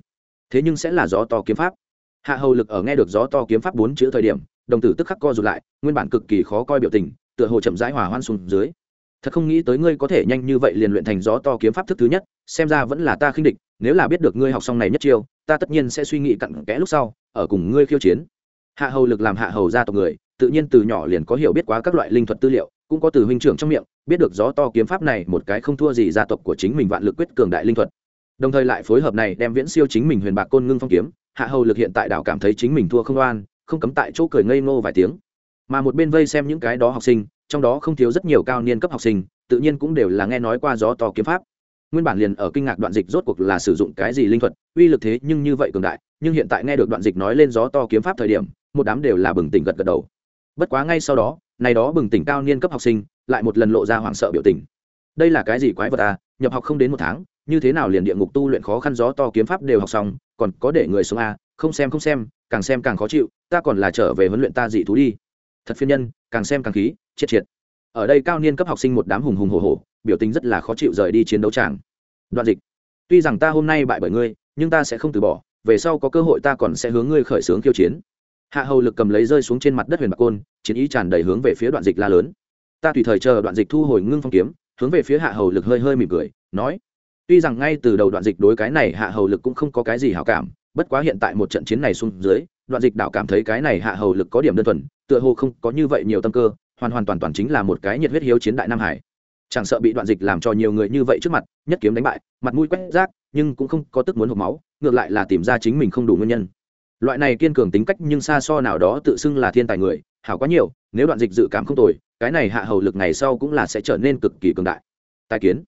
Thế nhưng sẽ là gió to kiếm pháp? Hạ hầu lực ở nghe được gió to kiếm pháp bốn chữ thời điểm, đồng tử tức khắc co rụt lại, nguyên bản cực kỳ khó coi biểu tình, tựa hồ chậm rãi hòa hoan xuống dưới thật không nghĩ tới ngươi có thể nhanh như vậy liền luyện thành gió to kiếm pháp thức thứ nhất, xem ra vẫn là ta khinh địch, nếu là biết được ngươi học xong này nhất chiêu, ta tất nhiên sẽ suy nghĩ cặn kẽ lúc sau, ở cùng ngươi khiêu chiến. Hạ hầu lực làm hạ hầu gia tộc người, tự nhiên từ nhỏ liền có hiểu biết quá các loại linh thuật tư liệu, cũng có từ huynh trưởng trong miệng, biết được gió to kiếm pháp này một cái không thua gì gia tộc của chính mình vạn lực quyết cường đại linh thuật. Đồng thời lại phối hợp này đem viễn siêu chính mình huyền bạc côn ngưng phong kiếm, hạ hầu lực hiện tại đảo cảm thấy chính mình thua không oan, không cấm tại chỗ cười ngây ngô vài tiếng mà một bên vây xem những cái đó học sinh, trong đó không thiếu rất nhiều cao niên cấp học sinh, tự nhiên cũng đều là nghe nói qua gió to kiếm pháp. Nguyên bản liền ở kinh ngạc đoạn dịch rốt cuộc là sử dụng cái gì linh thuật, uy lực thế nhưng như vậy cường đại, nhưng hiện tại nghe được đoạn dịch nói lên gió to kiếm pháp thời điểm, một đám đều là bừng tỉnh gật gật đầu. Bất quá ngay sau đó, này đó bừng tỉnh cao niên cấp học sinh, lại một lần lộ ra hoảng sợ biểu tình. Đây là cái gì quái vật à nhập học không đến một tháng, như thế nào liền địa ngục tu luyện khó khăn gió to kiếm pháp đều học xong, còn có để người xuống à không xem không xem, càng xem càng khó chịu, ta còn là trở về huấn luyện ta dị thú đi thật phiên nhân, càng xem càng khí, triệt triệt. Ở đây cao niên cấp học sinh một đám hùng hùng hổ hổ, biểu tình rất là khó chịu rời đi chiến đấu tràng. Đoạn dịch, tuy rằng ta hôm nay bại bởi ngươi, nhưng ta sẽ không từ bỏ, về sau có cơ hội ta còn sẽ hướng ngươi khởi xướng khiêu chiến. Hạ hầu lực cầm lấy rơi xuống trên mặt đất huyền bạc côn, chiến ý tràn đầy hướng về phía đoạn dịch la lớn. Ta tùy thời chờ đoạn dịch thu hồi ngưng phong kiếm, hướng về phía hạ hầu lực hơi hơi mỉm cười, nói, tuy rằng ngay từ đầu đoạn dịch đối cái này hạ hầu lực cũng không có cái gì hảo cảm, bất quá hiện tại một trận chiến này xuống dưới đoạn dịch đạo cảm thấy cái này hạ hầu lực có điểm đơn thuần, tựa hồ không có như vậy nhiều tâm cơ, hoàn hoàn toàn toàn chính là một cái nhiệt huyết hiếu chiến đại nam hải. Chẳng sợ bị đoạn dịch làm cho nhiều người như vậy trước mặt, nhất kiếm đánh bại, mặt mũi quét rác, nhưng cũng không có tức muốn hộp máu, ngược lại là tìm ra chính mình không đủ nguyên nhân. Loại này kiên cường tính cách nhưng xa so nào đó tự xưng là thiên tài người, hảo quá nhiều, nếu đoạn dịch dự cảm không tồi, cái này hạ hầu lực ngày sau cũng là sẽ trở nên cực kỳ cường đại. Tài kiến.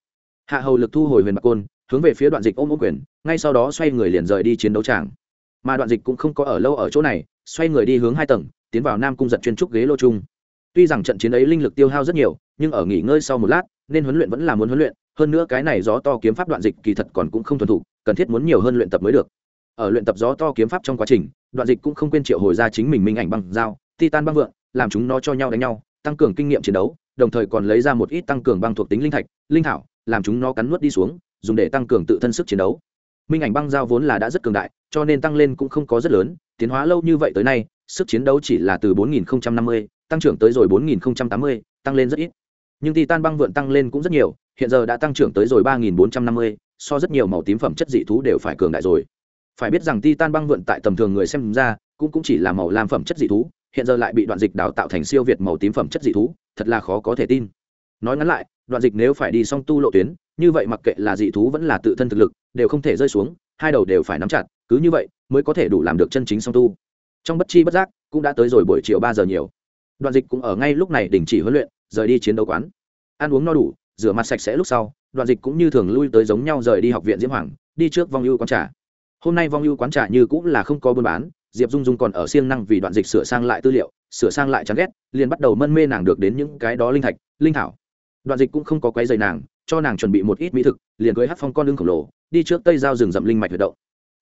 Hạ hầu lực thu hồi huyền bạc côn, hướng về phía đoạn dịch ôm ôm quyền, ngay sau đó xoay người liền rời đi chiến đấu tràng mà đoạn dịch cũng không có ở lâu ở chỗ này, xoay người đi hướng hai tầng, tiến vào nam cung giật chuyên trúc ghế lô chung. Tuy rằng trận chiến ấy linh lực tiêu hao rất nhiều, nhưng ở nghỉ ngơi sau một lát, nên huấn luyện vẫn là muốn huấn luyện, hơn nữa cái này gió to kiếm pháp đoạn dịch kỳ thật còn cũng không thuần thục, cần thiết muốn nhiều hơn luyện tập mới được. Ở luyện tập gió to kiếm pháp trong quá trình, đoạn dịch cũng không quên triệu hồi ra chính mình minh ảnh băng dao titan băng vượng, làm chúng nó cho nhau đánh nhau, tăng cường kinh nghiệm chiến đấu, đồng thời còn lấy ra một ít tăng cường băng thuộc tính linh thạch, linh thảo, làm chúng nó cắn nuốt đi xuống, dùng để tăng cường tự thân sức chiến đấu. Minh ảnh băng dao vốn là đã rất cường đại cho nên tăng lên cũng không có rất lớn tiến hóa lâu như vậy tới nay sức chiến đấu chỉ là từ 4050, tăng trưởng tới rồi 4080, tăng lên rất ít. Nhưng titan băng vượn tăng lên cũng rất nhiều hiện giờ đã tăng trưởng tới rồi 3450, so rất nhiều màu tím phẩm chất dị thú đều phải cường đại rồi. Phải biết rằng titan băng vượn tại tầm thường người xem ra cũng cũng chỉ là màu lam phẩm chất dị thú hiện giờ lại bị đoạn dịch đào tạo thành siêu việt màu tím phẩm chất dị thú thật là khó có thể tin. Nói ngắn lại đoạn dịch nếu phải đi song tu lộ tuyến như vậy mặc kệ là dị thú vẫn là tự thân thực lực đều không thể rơi xuống hai đầu đều phải nắm chặt cứ như vậy mới có thể đủ làm được chân chính song tu. Trong bất chi bất giác cũng đã tới rồi buổi chiều ba giờ nhiều. Đoạn dịch cũng ở ngay lúc này đình chỉ huấn luyện, rời đi chiến đấu quán. Ăn uống no đủ, rửa mặt sạch sẽ lúc sau, đoạn dịch cũng như thường lui tới giống nhau rời đi học viện diễm hoàng, đi trước vong ưu quán trà. Hôm nay vong ưu quán trà như cũng là không có buôn bán, diệp dung dung còn ở siêng năng vì đoạn dịch sửa sang lại tư liệu, sửa sang lại chán ghét, liền bắt đầu mân mê nàng được đến những cái đó linh thạch, linh thảo. Đoạn dịch cũng không có quấy dày nàng, cho nàng chuẩn bị một ít mỹ thực, liền cưới hát phong con lưng khổng lồ, đi trước tây giao rừng rậm linh mạch huyệt động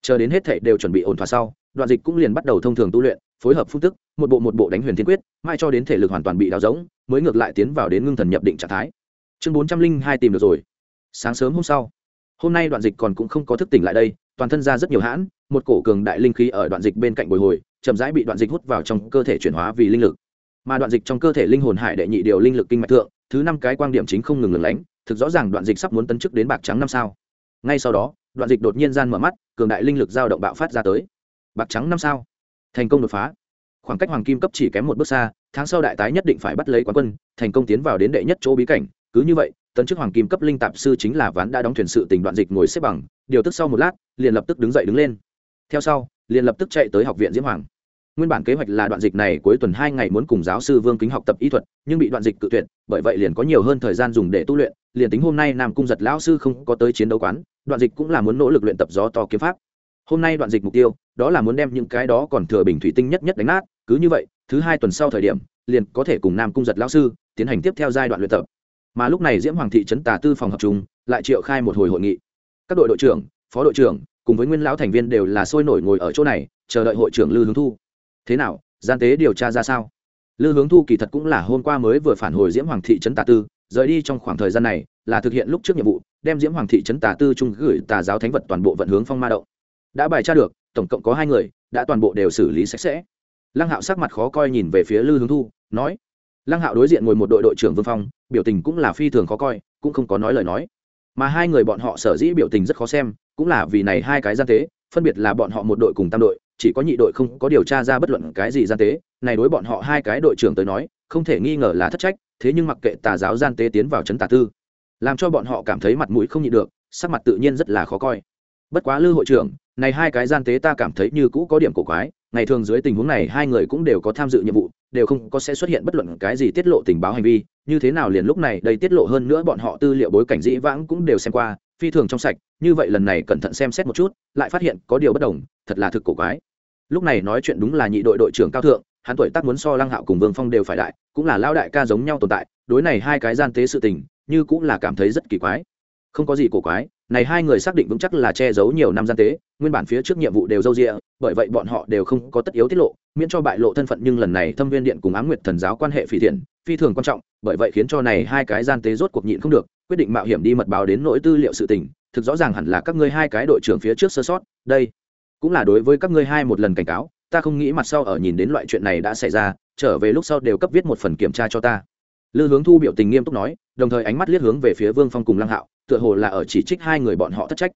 chờ đến hết thệ đều chuẩn bị ổn thỏa sau, đoạn dịch cũng liền bắt đầu thông thường tu luyện, phối hợp phun tức, một bộ một bộ đánh huyền thiên quyết, mai cho đến thể lực hoàn toàn bị đào rỗng, mới ngược lại tiến vào đến ngưng thần nhập định trạng thái. Chương bốn trăm linh hai tìm được rồi. Sáng sớm hôm sau, hôm nay đoạn dịch còn cũng không có thức tỉnh lại đây, toàn thân ra rất nhiều hãn, một cổ cường đại linh khí ở đoạn dịch bên cạnh bồi hồi, chậm rãi bị đoạn dịch hút vào trong cơ thể chuyển hóa vì linh lực. Mà đoạn dịch trong cơ thể linh hồn hải đệ nhị điều linh lực kinh mạch thượng, thứ năm cái quan điểm chính không ngừng lửng lánh, thực rõ ràng đoạn dịch sắp muốn tấn chức đến bạc trắng năm sao. Ngay sau đó đoạn dịch đột nhiên gian mở mắt, cường đại linh lực giao động bạo phát ra tới. Bạc trắng năm sao. Thành công đột phá. Khoảng cách hoàng kim cấp chỉ kém một bước xa, tháng sau đại tái nhất định phải bắt lấy quán quân, thành công tiến vào đến đệ nhất chỗ bí cảnh. Cứ như vậy, tấn chức hoàng kim cấp linh tạp sư chính là ván đã đóng thuyền sự tình đoạn dịch ngồi xếp bằng, điều tức sau một lát, liền lập tức đứng dậy đứng lên. Theo sau, liền lập tức chạy tới học viện diễm hoàng. Nguyên bản kế hoạch là đoạn dịch này cuối tuần hai ngày muốn cùng giáo sư vương kính học tập y thuật, nhưng bị đoạn dịch cự tuyệt, bởi vậy liền có nhiều hơn thời gian dùng để tu luyện liền tính hôm nay nam cung giật lão sư không có tới chiến đấu quán, đoạn dịch cũng là muốn nỗ lực luyện tập gió to kiếm pháp. Hôm nay đoạn dịch mục tiêu, đó là muốn đem những cái đó còn thừa bình thủy tinh nhất nhất đánh nát, cứ như vậy, thứ hai tuần sau thời điểm, liền có thể cùng nam cung giật lão sư tiến hành tiếp theo giai đoạn luyện tập. Mà lúc này diễm hoàng thị trấn tà tư phòng họp trung, lại triệu khai một hồi hội nghị. Các đội đội trưởng, phó đội trưởng, cùng với nguyên lão thành viên đều là sôi nổi ngồi ở chỗ này, chờ đợi hội trưởng lư hướng thu. Thế nào, gian tế điều tra ra sao? Lư hướng thu kỳ thật cũng là hôm qua mới vừa phản hồi diễm hoàng thị trấn tà tư rời đi trong khoảng thời gian này, là thực hiện lúc trước nhiệm vụ, đem diễm hoàng thị trấn tà tư trung gửi tà giáo thánh vật toàn bộ vận hướng phong ma động. Đã bài tra được, tổng cộng có hai người, đã toàn bộ đều xử lý sạch sẽ. Lăng hạo sắc mặt khó coi nhìn về phía lư hướng thu, nói, lăng hạo đối diện ngồi một đội đội trưởng vương phong, biểu tình cũng là phi thường khó coi, cũng không có nói lời nói. Mà hai người bọn họ sở dĩ biểu tình rất khó xem, cũng là vì này hai cái gian tế, phân biệt là bọn họ một đội cùng tam đội, chỉ có nhị đội không có điều tra ra bất luận cái gì gian tế. Này đối bọn họ hai cái đội trưởng tới nói không thể nghi ngờ là thất trách, thế nhưng mặc kệ tà giáo gian tế tiến vào trấn tà tư, làm cho bọn họ cảm thấy mặt mũi không nhịn được, sắc mặt tự nhiên rất là khó coi. Bất quá lư hội trưởng, này hai cái gian tế ta cảm thấy như cũ có điểm cổ quái, ngày thường dưới tình huống này hai người cũng đều có tham dự nhiệm vụ, đều không có sẽ xuất hiện bất luận cái gì tiết lộ tình báo hành vi, như thế nào liền lúc này đây tiết lộ hơn nữa bọn họ tư liệu bối cảnh dĩ vãng cũng đều xem qua, phi thường trong sạch, như vậy lần này cẩn thận xem xét một chút, lại phát hiện có điều bất đồng, thật là thực cổ quái. Lúc này nói chuyện đúng là nhị đội đội trưởng cao thượng hắn tuổi tác muốn so lăng hạo cùng vương phong đều phải đại, cũng là lao đại ca giống nhau tồn tại, đối này hai cái gian tế sự tình, như cũng là cảm thấy rất kỳ quái. Không có gì cổ quái, này hai người xác định vững chắc là che giấu nhiều năm gian tế, nguyên bản phía trước nhiệm vụ đều dâu rịa bởi vậy bọn họ đều không có tất yếu tiết lộ, miễn cho bại lộ thân phận nhưng lần này thâm viên điện cùng ám nguyệt thần giáo quan hệ phi thiện, phi thường quan trọng, bởi vậy khiến cho này hai cái gian tế rốt cuộc nhịn không được, quyết định mạo hiểm đi mật báo đến nỗi tư liệu sự tình, thực rõ ràng hẳn là các ngươi hai cái đội trưởng phía trước sơ sót, đây cũng là đối với các ngươi hai một lần cảnh cáo ta không nghĩ mặt sau ở nhìn đến loại chuyện này đã xảy ra, trở về lúc sau đều cấp viết một phần kiểm tra cho ta. Lư hướng thu biểu tình nghiêm túc nói, đồng thời ánh mắt liếc hướng về phía vương phong cùng lăng hạo, tựa hồ là ở chỉ trích hai người bọn họ thất trách.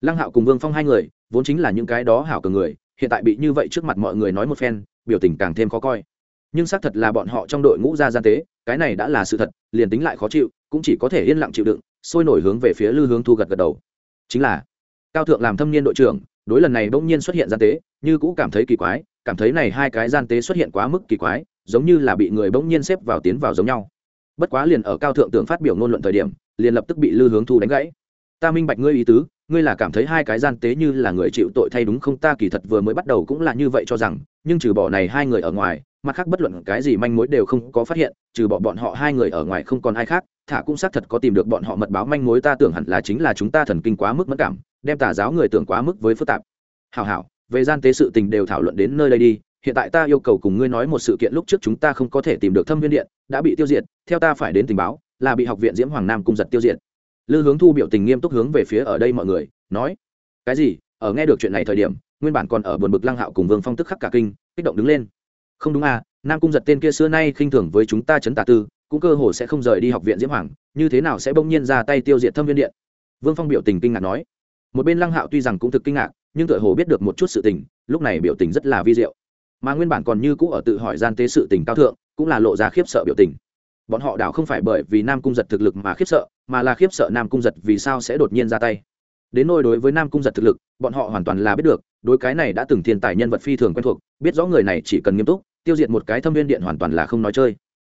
Lăng hạo cùng vương phong hai người, vốn chính là những cái đó hảo cờ người, hiện tại bị như vậy trước mặt mọi người nói một phen, biểu tình càng thêm khó coi. Nhưng xác thật là bọn họ trong đội ngũ gia gian tế, cái này đã là sự thật, liền tính lại khó chịu, cũng chỉ có thể yên lặng chịu đựng, sôi nổi hướng về phía lư hướng thu gật gật đầu. Chính là, cao thượng làm thâm niên đội trưởng đối lần này bỗng nhiên xuất hiện gian tế, như cũ cảm thấy kỳ quái, cảm thấy này hai cái gian tế xuất hiện quá mức kỳ quái, giống như là bị người bỗng nhiên xếp vào tiến vào giống nhau. Bất quá liền ở cao thượng tưởng phát biểu ngôn luận thời điểm, liền lập tức bị lư hướng thu đánh gãy. Ta minh bạch ngươi ý tứ, ngươi là cảm thấy hai cái gian tế như là người chịu tội thay đúng không? Ta kỳ thật vừa mới bắt đầu cũng là như vậy cho rằng, nhưng trừ bỏ này hai người ở ngoài, mặt khác bất luận cái gì manh mối đều không có phát hiện, trừ bỏ bọn họ hai người ở ngoài không còn ai khác, thả cũng xác thật có tìm được bọn họ mật báo manh mối, ta tưởng hẳn là chính là chúng ta thần kinh quá mức mất cảm đem tà giáo người tưởng quá mức với phức tạp. Hảo hảo, về gian tế sự tình đều thảo luận đến nơi đây đi, hiện tại ta yêu cầu cùng ngươi nói một sự kiện lúc trước chúng ta không có thể tìm được thâm viên điện, đã bị tiêu diệt, theo ta phải đến tình báo, là bị học viện diễm hoàng nam cung giật tiêu diệt. Lư hướng thu biểu tình nghiêm túc hướng về phía ở đây mọi người, nói, cái gì? Ở nghe được chuyện này thời điểm, nguyên bản còn ở buồn bực lăng hạo cùng vương phong tức khắc cả kinh, kích động đứng lên. Không đúng à nam cung giật tên kia xưa nay khinh thường với chúng ta chấn tà tư, cũng cơ hồ sẽ không rời đi học viện diễm hoàng, như thế nào sẽ bỗng nhiên ra tay tiêu diệt thâm viên điện? Vương phong biểu tình kinh ngạc nói một bên lăng hạo tuy rằng cũng thực kinh ngạc, nhưng tựa hồ biết được một chút sự tình, lúc này biểu tình rất là vi diệu. Mà nguyên bản còn như cũ ở tự hỏi gian tế sự tình cao thượng, cũng là lộ ra khiếp sợ biểu tình. Bọn họ đảo không phải bởi vì nam cung giật thực lực mà khiếp sợ, mà là khiếp sợ nam cung giật vì sao sẽ đột nhiên ra tay. Đến nôi đối với nam cung giật thực lực, bọn họ hoàn toàn là biết được, đối cái này đã từng thiên tài nhân vật phi thường quen thuộc, biết rõ người này chỉ cần nghiêm túc, tiêu diệt một cái thâm viên điện hoàn toàn là không nói chơi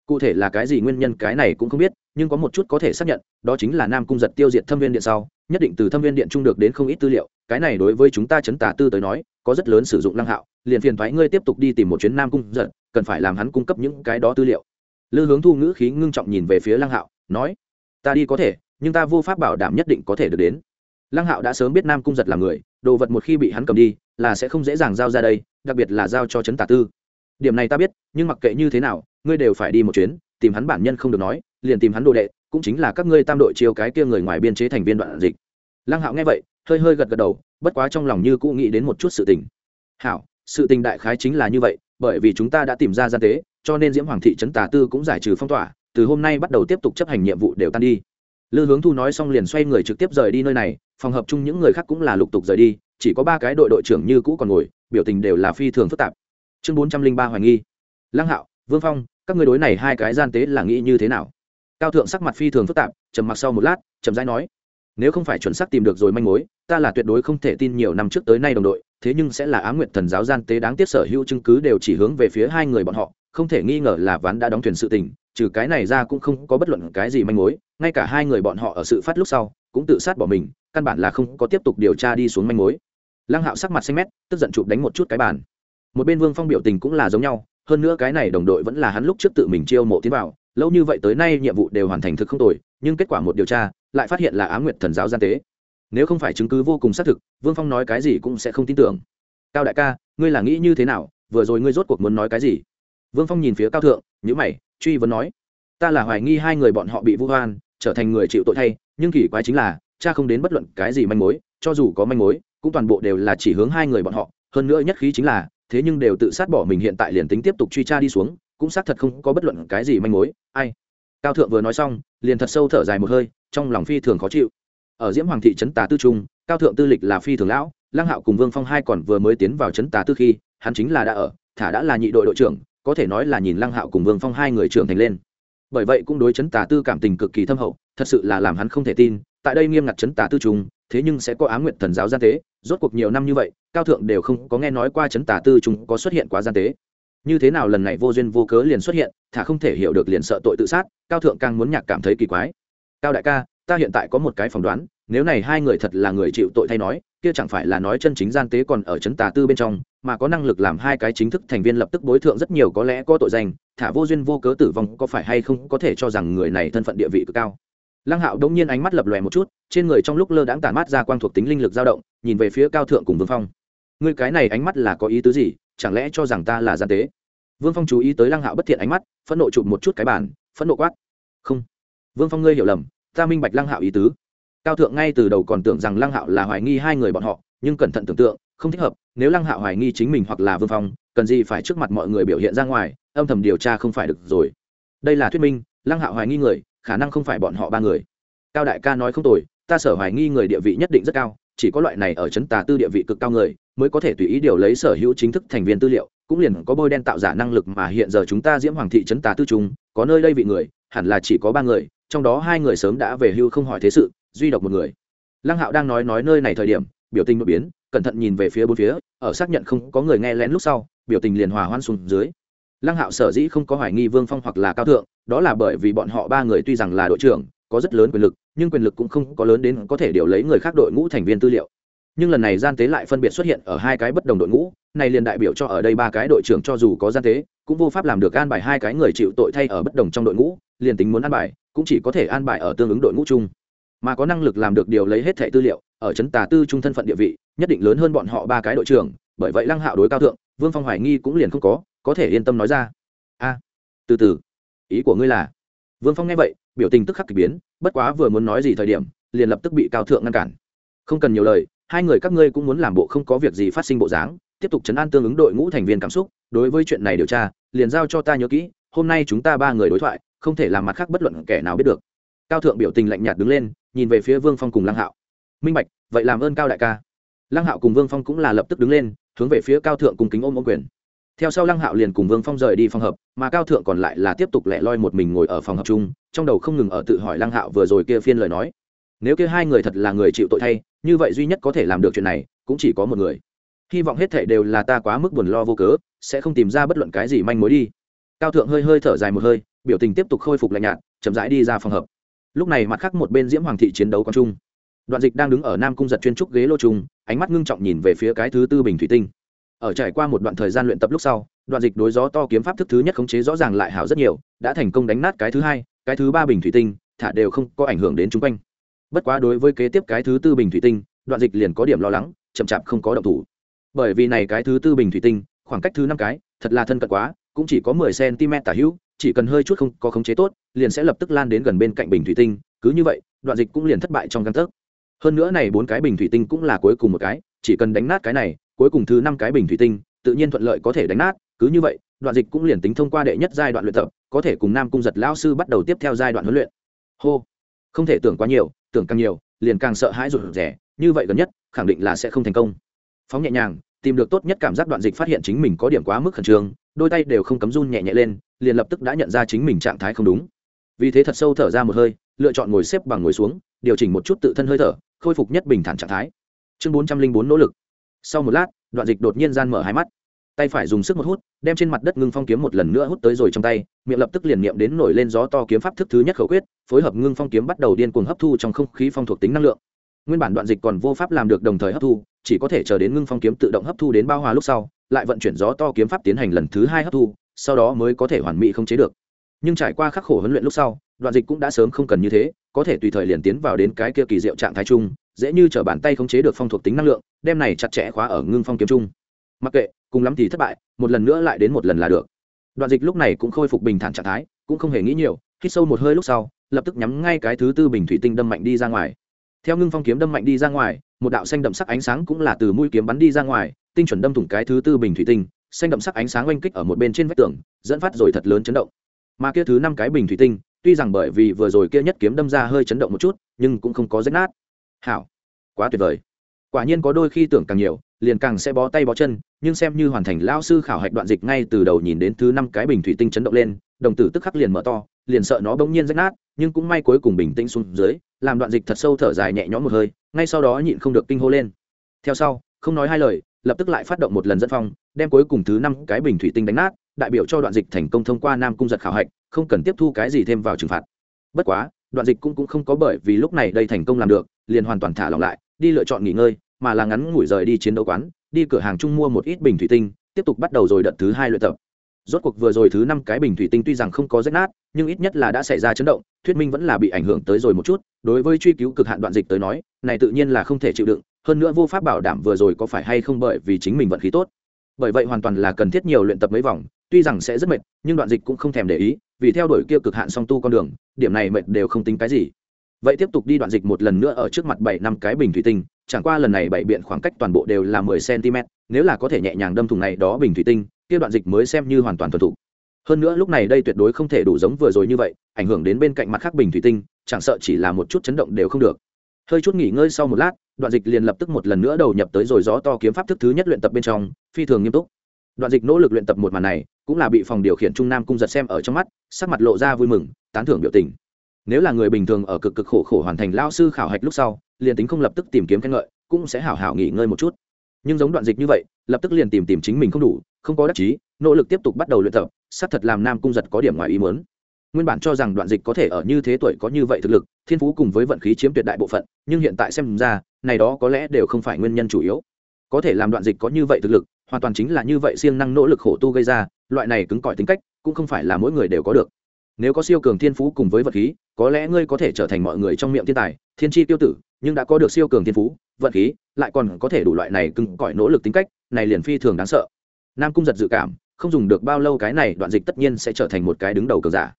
cụ thể là cái gì nguyên nhân cái này cũng không biết, nhưng có một chút có thể xác nhận, đó chính là nam cung giật tiêu diệt thâm viên điện sau, nhất định từ thâm viên điện trung được đến không ít tư liệu, cái này đối với chúng ta chấn tả tư tới nói, có rất lớn sử dụng lăng hạo, liền phiền thoái ngươi tiếp tục đi tìm một chuyến nam cung giật, cần phải làm hắn cung cấp những cái đó tư liệu. Lư hướng thu ngữ khí ngưng trọng nhìn về phía lăng hạo, nói, ta đi có thể, nhưng ta vô pháp bảo đảm nhất định có thể được đến. Lăng hạo đã sớm biết nam cung giật là người, đồ vật một khi bị hắn cầm đi, là sẽ không dễ dàng giao ra đây, đặc biệt là giao cho trấn tả tư. Điểm này ta biết, nhưng mặc kệ như thế nào ngươi đều phải đi một chuyến, tìm hắn bản nhân không được nói, liền tìm hắn đồ đệ, cũng chính là các ngươi tam đội chiêu cái kia người ngoài biên chế thành viên đoạn dịch. Lăng hạo nghe vậy, hơi hơi gật gật đầu, bất quá trong lòng như cũ nghĩ đến một chút sự tình. Hảo, sự tình đại khái chính là như vậy, bởi vì chúng ta đã tìm ra gian tế, cho nên diễm hoàng thị trấn tà tư cũng giải trừ phong tỏa, từ hôm nay bắt đầu tiếp tục chấp hành nhiệm vụ đều tan đi. Lư hướng thu nói xong liền xoay người trực tiếp rời đi nơi này, phòng hợp chung những người khác cũng là lục tục rời đi, chỉ có ba cái đội đội trưởng như cũ còn ngồi, biểu tình đều là phi thường phức tạp. Chương bốn trăm linh ba hoài nghi. Lăng hạo, vương phong các ngươi đối này hai cái gian tế là nghĩ như thế nào? Cao thượng sắc mặt phi thường phức tạp, trầm mặc sau một lát trầm rãi nói, nếu không phải chuẩn xác tìm được rồi manh mối, ta là tuyệt đối không thể tin nhiều năm trước tới nay đồng đội, thế nhưng sẽ là á nguyện thần giáo gian tế đáng tiếc sở hữu chứng cứ đều chỉ hướng về phía hai người bọn họ, không thể nghi ngờ là ván đã đóng thuyền sự tình, trừ cái này ra cũng không có bất luận cái gì manh mối, ngay cả hai người bọn họ ở sự phát lúc sau, cũng tự sát bỏ mình, căn bản là không có tiếp tục điều tra đi xuống manh mối. Lăng hạo sắc mặt xanh mét, tức giận chụp đánh một chút cái bàn. Một bên vương phong biểu tình cũng là giống nhau hơn nữa cái này đồng đội vẫn là hắn lúc trước tự mình chiêu mộ tiến vào, lâu như vậy tới nay nhiệm vụ đều hoàn thành thực không tồi, nhưng kết quả một điều tra, lại phát hiện là á nguyệt thần giáo gian tế. Nếu không phải chứng cứ vô cùng xác thực, vương phong nói cái gì cũng sẽ không tin tưởng. Cao đại ca, ngươi là nghĩ như thế nào? Vừa rồi ngươi rốt cuộc muốn nói cái gì? Vương phong nhìn phía cao thượng nhữ mày, truy vấn nói, ta là hoài nghi hai người bọn họ bị vu hoan trở thành người chịu tội thay, nhưng kỳ quái chính là, cha không đến bất luận cái gì manh mối, cho dù có manh mối, cũng toàn bộ đều là chỉ hướng hai người bọn họ, hơn nữa nhất khí chính là thế nhưng đều tự sát bỏ mình hiện tại liền tính tiếp tục truy tra đi xuống, cũng xác thật không có bất luận cái gì manh mối, ai. Cao thượng vừa nói xong, liền thật sâu thở dài một hơi, trong lòng phi thường khó chịu. Ở diễm hoàng thị trấn tà tư trung, cao thượng tư lịch là phi thường lão, lăng hạo cùng vương phong hai còn vừa mới tiến vào trấn tà tư khi, hắn chính là đã ở, thả đã là nhị đội đội trưởng, có thể nói là nhìn lăng hạo cùng vương phong hai người trưởng thành lên. Bởi vậy cũng đối chấn tà tư cảm tình cực kỳ thâm hậu, thật sự là làm hắn không thể tin, tại đây nghiêm ngặt chấn tà tư trùng thế nhưng sẽ có á nguyện thần giáo gian tế, rốt cuộc nhiều năm như vậy, cao thượng đều không có nghe nói qua chấn tà tư trùng có xuất hiện quá gian tế. Như thế nào lần này vô duyên vô cớ liền xuất hiện, thả không thể hiểu được liền sợ tội tự sát, cao thượng càng muốn nhạc cảm thấy kỳ quái. Cao đại ca, ta hiện tại có một cái phỏng đoán, nếu này hai người thật là người chịu tội thay nói, kia chẳng phải là nói chân chính gian tế còn ở chấn tà tư bên trong, mà có năng lực làm hai cái chính thức thành viên lập tức bối thượng rất nhiều có lẽ có tội danh, thả vô duyên vô cớ tử vong có phải hay không có thể cho rằng người này thân phận địa vị cực cao lăng hạo đông nhiên ánh mắt lập lòe một chút, trên người trong lúc lơ đãng tản mát ra quang thuộc tính linh lực dao động, nhìn về phía cao thượng cùng vương phong. Người cái này ánh mắt là có ý tứ gì? Chẳng lẽ cho rằng ta là gian tế? Vương phong chú ý tới lăng hạo bất thiện ánh mắt, phẫn nộ chụp một chút cái bàn, phẫn nộ quát. Không. Vương phong ngươi hiểu lầm, ta minh bạch lăng hạo ý tứ. Cao thượng ngay từ đầu còn tưởng rằng lăng hạo là hoài nghi hai người bọn họ, nhưng cẩn thận tưởng tượng, không thích hợp, nếu lăng hạo hoài nghi chính mình hoặc là vương phong, cần gì phải trước mặt mọi người biểu hiện ra ngoài, âm thầm điều tra không phải được rồi. Đây là thuyết minh, lăng hạo hoài nghi người khả năng không phải bọn họ ba người. Cao đại ca nói không tồi, ta sở hoài nghi người địa vị nhất định rất cao, chỉ có loại này ở chấn tà tư địa vị cực cao người, mới có thể tùy ý điều lấy sở hữu chính thức thành viên tư liệu, cũng liền có bôi đen tạo giả năng lực mà hiện giờ chúng ta diễm hoàng thị chấn tà tư trung, có nơi đây vị người, hẳn là chỉ có ba người, trong đó hai người sớm đã về hưu không hỏi thế sự, duy độc một người. Lăng hạo đang nói nói nơi này thời điểm, biểu tình đột biến, cẩn thận nhìn về phía bốn phía, ở xác nhận không có người nghe lén lúc sau, biểu tình liền hòa hoan xuống dưới. Lăng hạo sở dĩ không có hoài nghi vương phong hoặc là cao thượng đó là bởi vì bọn họ ba người tuy rằng là đội trưởng, có rất lớn quyền lực, nhưng quyền lực cũng không có lớn đến có thể điều lấy người khác đội ngũ thành viên tư liệu. Nhưng lần này gian tế lại phân biệt xuất hiện ở hai cái bất đồng đội ngũ, này liền đại biểu cho ở đây ba cái đội trưởng cho dù có gian tế, cũng vô pháp làm được an bài hai cái người chịu tội thay ở bất đồng trong đội ngũ, liền tính muốn an bài, cũng chỉ có thể an bài ở tương ứng đội ngũ chung. Mà có năng lực làm được điều lấy hết thẻ tư liệu, ở trấn tà tư trung thân phận địa vị, nhất định lớn hơn bọn họ ba cái đội trưởng, bởi vậy lăng hạo đối cao thượng, vương phong hoài nghi cũng liền không có có thể yên tâm nói ra. A, từ từ ý của ngươi là? Vương phong nghe vậy, biểu tình tức khắc k ỳ biến, bất quá vừa muốn nói gì thời điểm, liền lập tức bị cao thượng ngăn cản. Không cần nhiều lời, hai người các ngươi cũng muốn làm bộ không có việc gì phát sinh bộ dáng, tiếp tục chấn an tương ứng đội ngũ thành viên cảm xúc, đối với chuyện này điều tra, liền giao cho ta nhớ kỹ, hôm nay chúng ta ba người đối thoại, không thể làm mặt khác bất luận kẻ nào biết được. Cao thượng biểu tình lạnh nhạt đứng lên, nhìn về phía vương phong cùng lăng hạo. Minh bạch, vậy làm ơn cao đại ca. Lăng hạo cùng vương phong cũng là lập tức đứng lên, hướng về phía cao thượng cùng kính ôm ô quyền theo sau lăng hạo liền cùng vương phong rời đi phòng hợp mà cao thượng còn lại là tiếp tục lẻ loi một mình ngồi ở phòng hợp chung, trong đầu không ngừng ở tự hỏi lăng hạo vừa rồi kia phiên lời nói. Nếu kia hai người thật là người chịu tội thay, như vậy duy nhất có thể làm được chuyện này, cũng chỉ có một người. Hy vọng hết thể đều là ta quá mức buồn lo vô cớ, sẽ không tìm ra bất luận cái gì manh mối đi. Cao thượng hơi hơi thở dài một hơi, biểu tình tiếp tục khôi phục lạnh nhạt, chậm rãi đi ra phòng hợp lúc này mặt khác một bên diễm hoàng thị chiến đấu con trung đoạn dịch đang đứng ở nam cung giật chuyên trúc ghế lô trung ánh mắt ngưng trọng nhìn về phía cái thứ tư bình thủy tinh ở trải qua một đoạn thời gian luyện tập lúc sau, đoạn dịch đối gió to kiếm pháp thức thứ nhất khống chế rõ ràng lại hảo rất nhiều, đã thành công đánh nát cái thứ hai, cái thứ ba bình thủy tinh, thả đều không có ảnh hưởng đến chung quanh. Bất quá đối với kế tiếp cái thứ tư bình thủy tinh, đoạn dịch liền có điểm lo lắng, chậm chạp không có động thủ. Bởi vì này cái thứ tư bình thủy tinh, khoảng cách thứ năm cái, thật là thân cận quá, cũng chỉ có mười cm tả hữu, chỉ cần hơi chút không có khống chế tốt, liền sẽ lập tức lan đến gần bên cạnh bình thủy tinh, cứ như vậy, đoạn dịch cũng liền thất bại trong căn tấc. Hơn nữa này bốn cái bình thủy tinh cũng là cuối cùng một cái, chỉ cần đánh nát cái này cuối cùng thứ năm cái bình thủy tinh, tự nhiên thuận lợi có thể đánh nát, cứ như vậy, đoạn dịch cũng liền tính thông qua đệ nhất giai đoạn luyện tập, có thể cùng nam cung giật lao sư bắt đầu tiếp theo giai đoạn huấn luyện. Hô! Không thể tưởng quá nhiều, tưởng càng nhiều, liền càng sợ hãi rụt rẻ như vậy gần nhất, khẳng định là sẽ không thành công. Phóng nhẹ nhàng, tìm được tốt nhất cảm giác đoạn dịch phát hiện chính mình có điểm quá mức khẩn trương, đôi tay đều không cấm run nhẹ nhẹ lên, liền lập tức đã nhận ra chính mình trạng thái không đúng. Vì thế thật sâu thở ra một hơi, lựa chọn ngồi xếp bằng ngồi xuống, điều chỉnh một chút tự thân hơi thở, khôi phục nhất bình thản trạng thái. Chương bốn trăm linh bốn nỗ lực sau một lát, đoạn dịch đột nhiên gian mở hai mắt. Tay phải dùng sức một hút, đem trên mặt đất ngưng phong kiếm một lần nữa hút tới rồi trong tay, miệng lập tức liền niệm đến nổi lên gió to kiếm pháp thức thứ nhất khẩu quyết, phối hợp ngưng phong kiếm bắt đầu điên cuồng hấp thu trong không khí phong thuộc tính năng lượng. Nguyên bản đoạn dịch còn vô pháp làm được đồng thời hấp thu, chỉ có thể chờ đến ngưng phong kiếm tự động hấp thu đến bao hòa lúc sau, lại vận chuyển gió to kiếm pháp tiến hành lần thứ hai hấp thu, sau đó mới có thể hoàn mỹ không chế được. Nhưng trải qua khắc khổ huấn luyện lúc sau, đoạn dịch cũng đã sớm không cần như thế, có thể tùy thời liền tiến vào đến cái kia kỳ diệu trạng thái chung dễ như t bàn tay khống chế được phong thuộc tính năng lượng, đem này chặt chẽ khóa ở ngưng phong kiếm trung. Mặc kệ, cùng lắm thì thất bại, một lần nữa lại đến một lần là được. Đoạn dịch lúc này cũng khôi phục bình thản trạng thái, cũng không hề nghĩ nhiều, hít sâu một hơi lúc sau, lập tức nhắm ngay cái thứ tư bình thủy tinh đâm mạnh đi ra ngoài. Theo ngưng phong kiếm đâm mạnh đi ra ngoài, một đạo xanh đậm sắc ánh sáng cũng là từ mũi kiếm bắn đi ra ngoài, tinh chuẩn đâm thủng cái thứ tư bình thủy tinh, xanh đậm sắc ánh sáng oanh kích ở một bên trên vách tường, dẫn phát rồi thật lớn chấn động. Mà kia thứ năm cái bình thủy tinh, tuy rằng bởi vì vừa rồi kia nhất kiếm đâm ra hơi chấn động một chút, nhưng cũng không có rách nát hảo. Quá tuyệt vời. Quả nhiên có đôi khi tưởng càng nhiều, liền càng sẽ bó tay bó chân, nhưng xem như hoàn thành lao sư khảo hạch đoạn dịch ngay từ đầu nhìn đến thứ năm cái bình thủy tinh chấn động lên, đồng tử tức khắc liền mở to, liền sợ nó bỗng nhiên rách nát, nhưng cũng may cuối cùng bình tĩnh xuống dưới, làm đoạn dịch thật sâu thở dài nhẹ nhõm một hơi, ngay sau đó nhịn không được kinh hô lên. Theo sau, không nói hai lời, lập tức lại phát động một lần dẫn phong, đem cuối cùng thứ năm cái bình thủy tinh đánh nát, đại biểu cho đoạn dịch thành công thông qua nam cung giật khảo hạch, không cần tiếp thu cái gì thêm vào trừng phạt. Bất quá đoạn dịch cũng, cũng không có bởi vì lúc này đây thành công làm được liền hoàn toàn thả lỏng lại đi lựa chọn nghỉ ngơi mà là ngắn ngủi rời đi chiến đấu quán đi cửa hàng chung mua một ít bình thủy tinh tiếp tục bắt đầu rồi đợt thứ hai luyện tập. Rốt cuộc vừa rồi thứ năm cái bình thủy tinh tuy rằng không có rách nát nhưng ít nhất là đã xảy ra chấn động thuyết minh vẫn là bị ảnh hưởng tới rồi một chút. Đối với truy cứu cực hạn đoạn dịch tới nói này tự nhiên là không thể chịu đựng hơn nữa vô pháp bảo đảm vừa rồi có phải hay không bởi vì chính mình vận khí tốt. Bởi vậy hoàn toàn là cần thiết nhiều luyện tập mấy vòng tuy rằng sẽ rất mệt nhưng đoạn dịch cũng không thèm để ý vì theo đuổi kia cực hạn song tu con đường, điểm này mệt đều không tính cái gì. Vậy tiếp tục đi đoạn dịch một lần nữa ở trước mặt bảy năm cái bình thủy tinh, chẳng qua lần này bảy biện khoảng cách toàn bộ đều là mười cm nếu là có thể nhẹ nhàng đâm thùng này đó bình thủy tinh, kia đoạn dịch mới xem như hoàn toàn thuần thục. Hơn nữa lúc này đây tuyệt đối không thể đủ giống vừa rồi như vậy, ảnh hưởng đến bên cạnh mặt khác bình thủy tinh, chẳng sợ chỉ là một chút chấn động đều không được. Hơi chút nghỉ ngơi sau một lát, đoạn dịch liền lập tức một lần nữa đầu nhập tới rồi gió to kiếm pháp thức thứ nhất luyện tập bên trong, phi thường nghiêm túc. Đoạn dịch nỗ lực luyện tập một màn này cũng là bị phòng điều khiển trung nam cung giật xem ở trong mắt, sắc mặt lộ ra vui mừng, tán thưởng biểu tình. Nếu là người bình thường ở cực cực khổ khổ hoàn thành lao sư khảo hạch lúc sau, liền tính không lập tức tìm kiếm khen ngợi, cũng sẽ hảo hảo nghỉ ngơi một chút. Nhưng giống đoạn dịch như vậy, lập tức liền tìm tìm chính mình không đủ, không có đắc chí, nỗ lực tiếp tục bắt đầu luyện tập, xác thật làm nam cung giật có điểm ngoài ý muốn. Nguyên bản cho rằng đoạn dịch có thể ở như thế tuổi có như vậy thực lực, thiên phú cùng với vận khí chiếm tuyệt đại bộ phận, nhưng hiện tại xem ra, này đó có lẽ đều không phải nguyên nhân chủ yếu. Có thể làm đoạn dịch có như vậy thực lực, hoàn toàn chính là như vậy siêng năng nỗ lực khổ tu gây ra loại này cứng cỏi tính cách, cũng không phải là mỗi người đều có được. Nếu có siêu cường thiên phú cùng với vật khí, có lẽ ngươi có thể trở thành mọi người trong miệng thiên tài, thiên tri tiêu tử, nhưng đã có được siêu cường thiên phú, vật khí, lại còn có thể đủ loại này cứng cỏi nỗ lực tính cách, này liền phi thường đáng sợ. Nam cung giật dự cảm, không dùng được bao lâu cái này đoạn dịch tất nhiên sẽ trở thành một cái đứng đầu cường giả.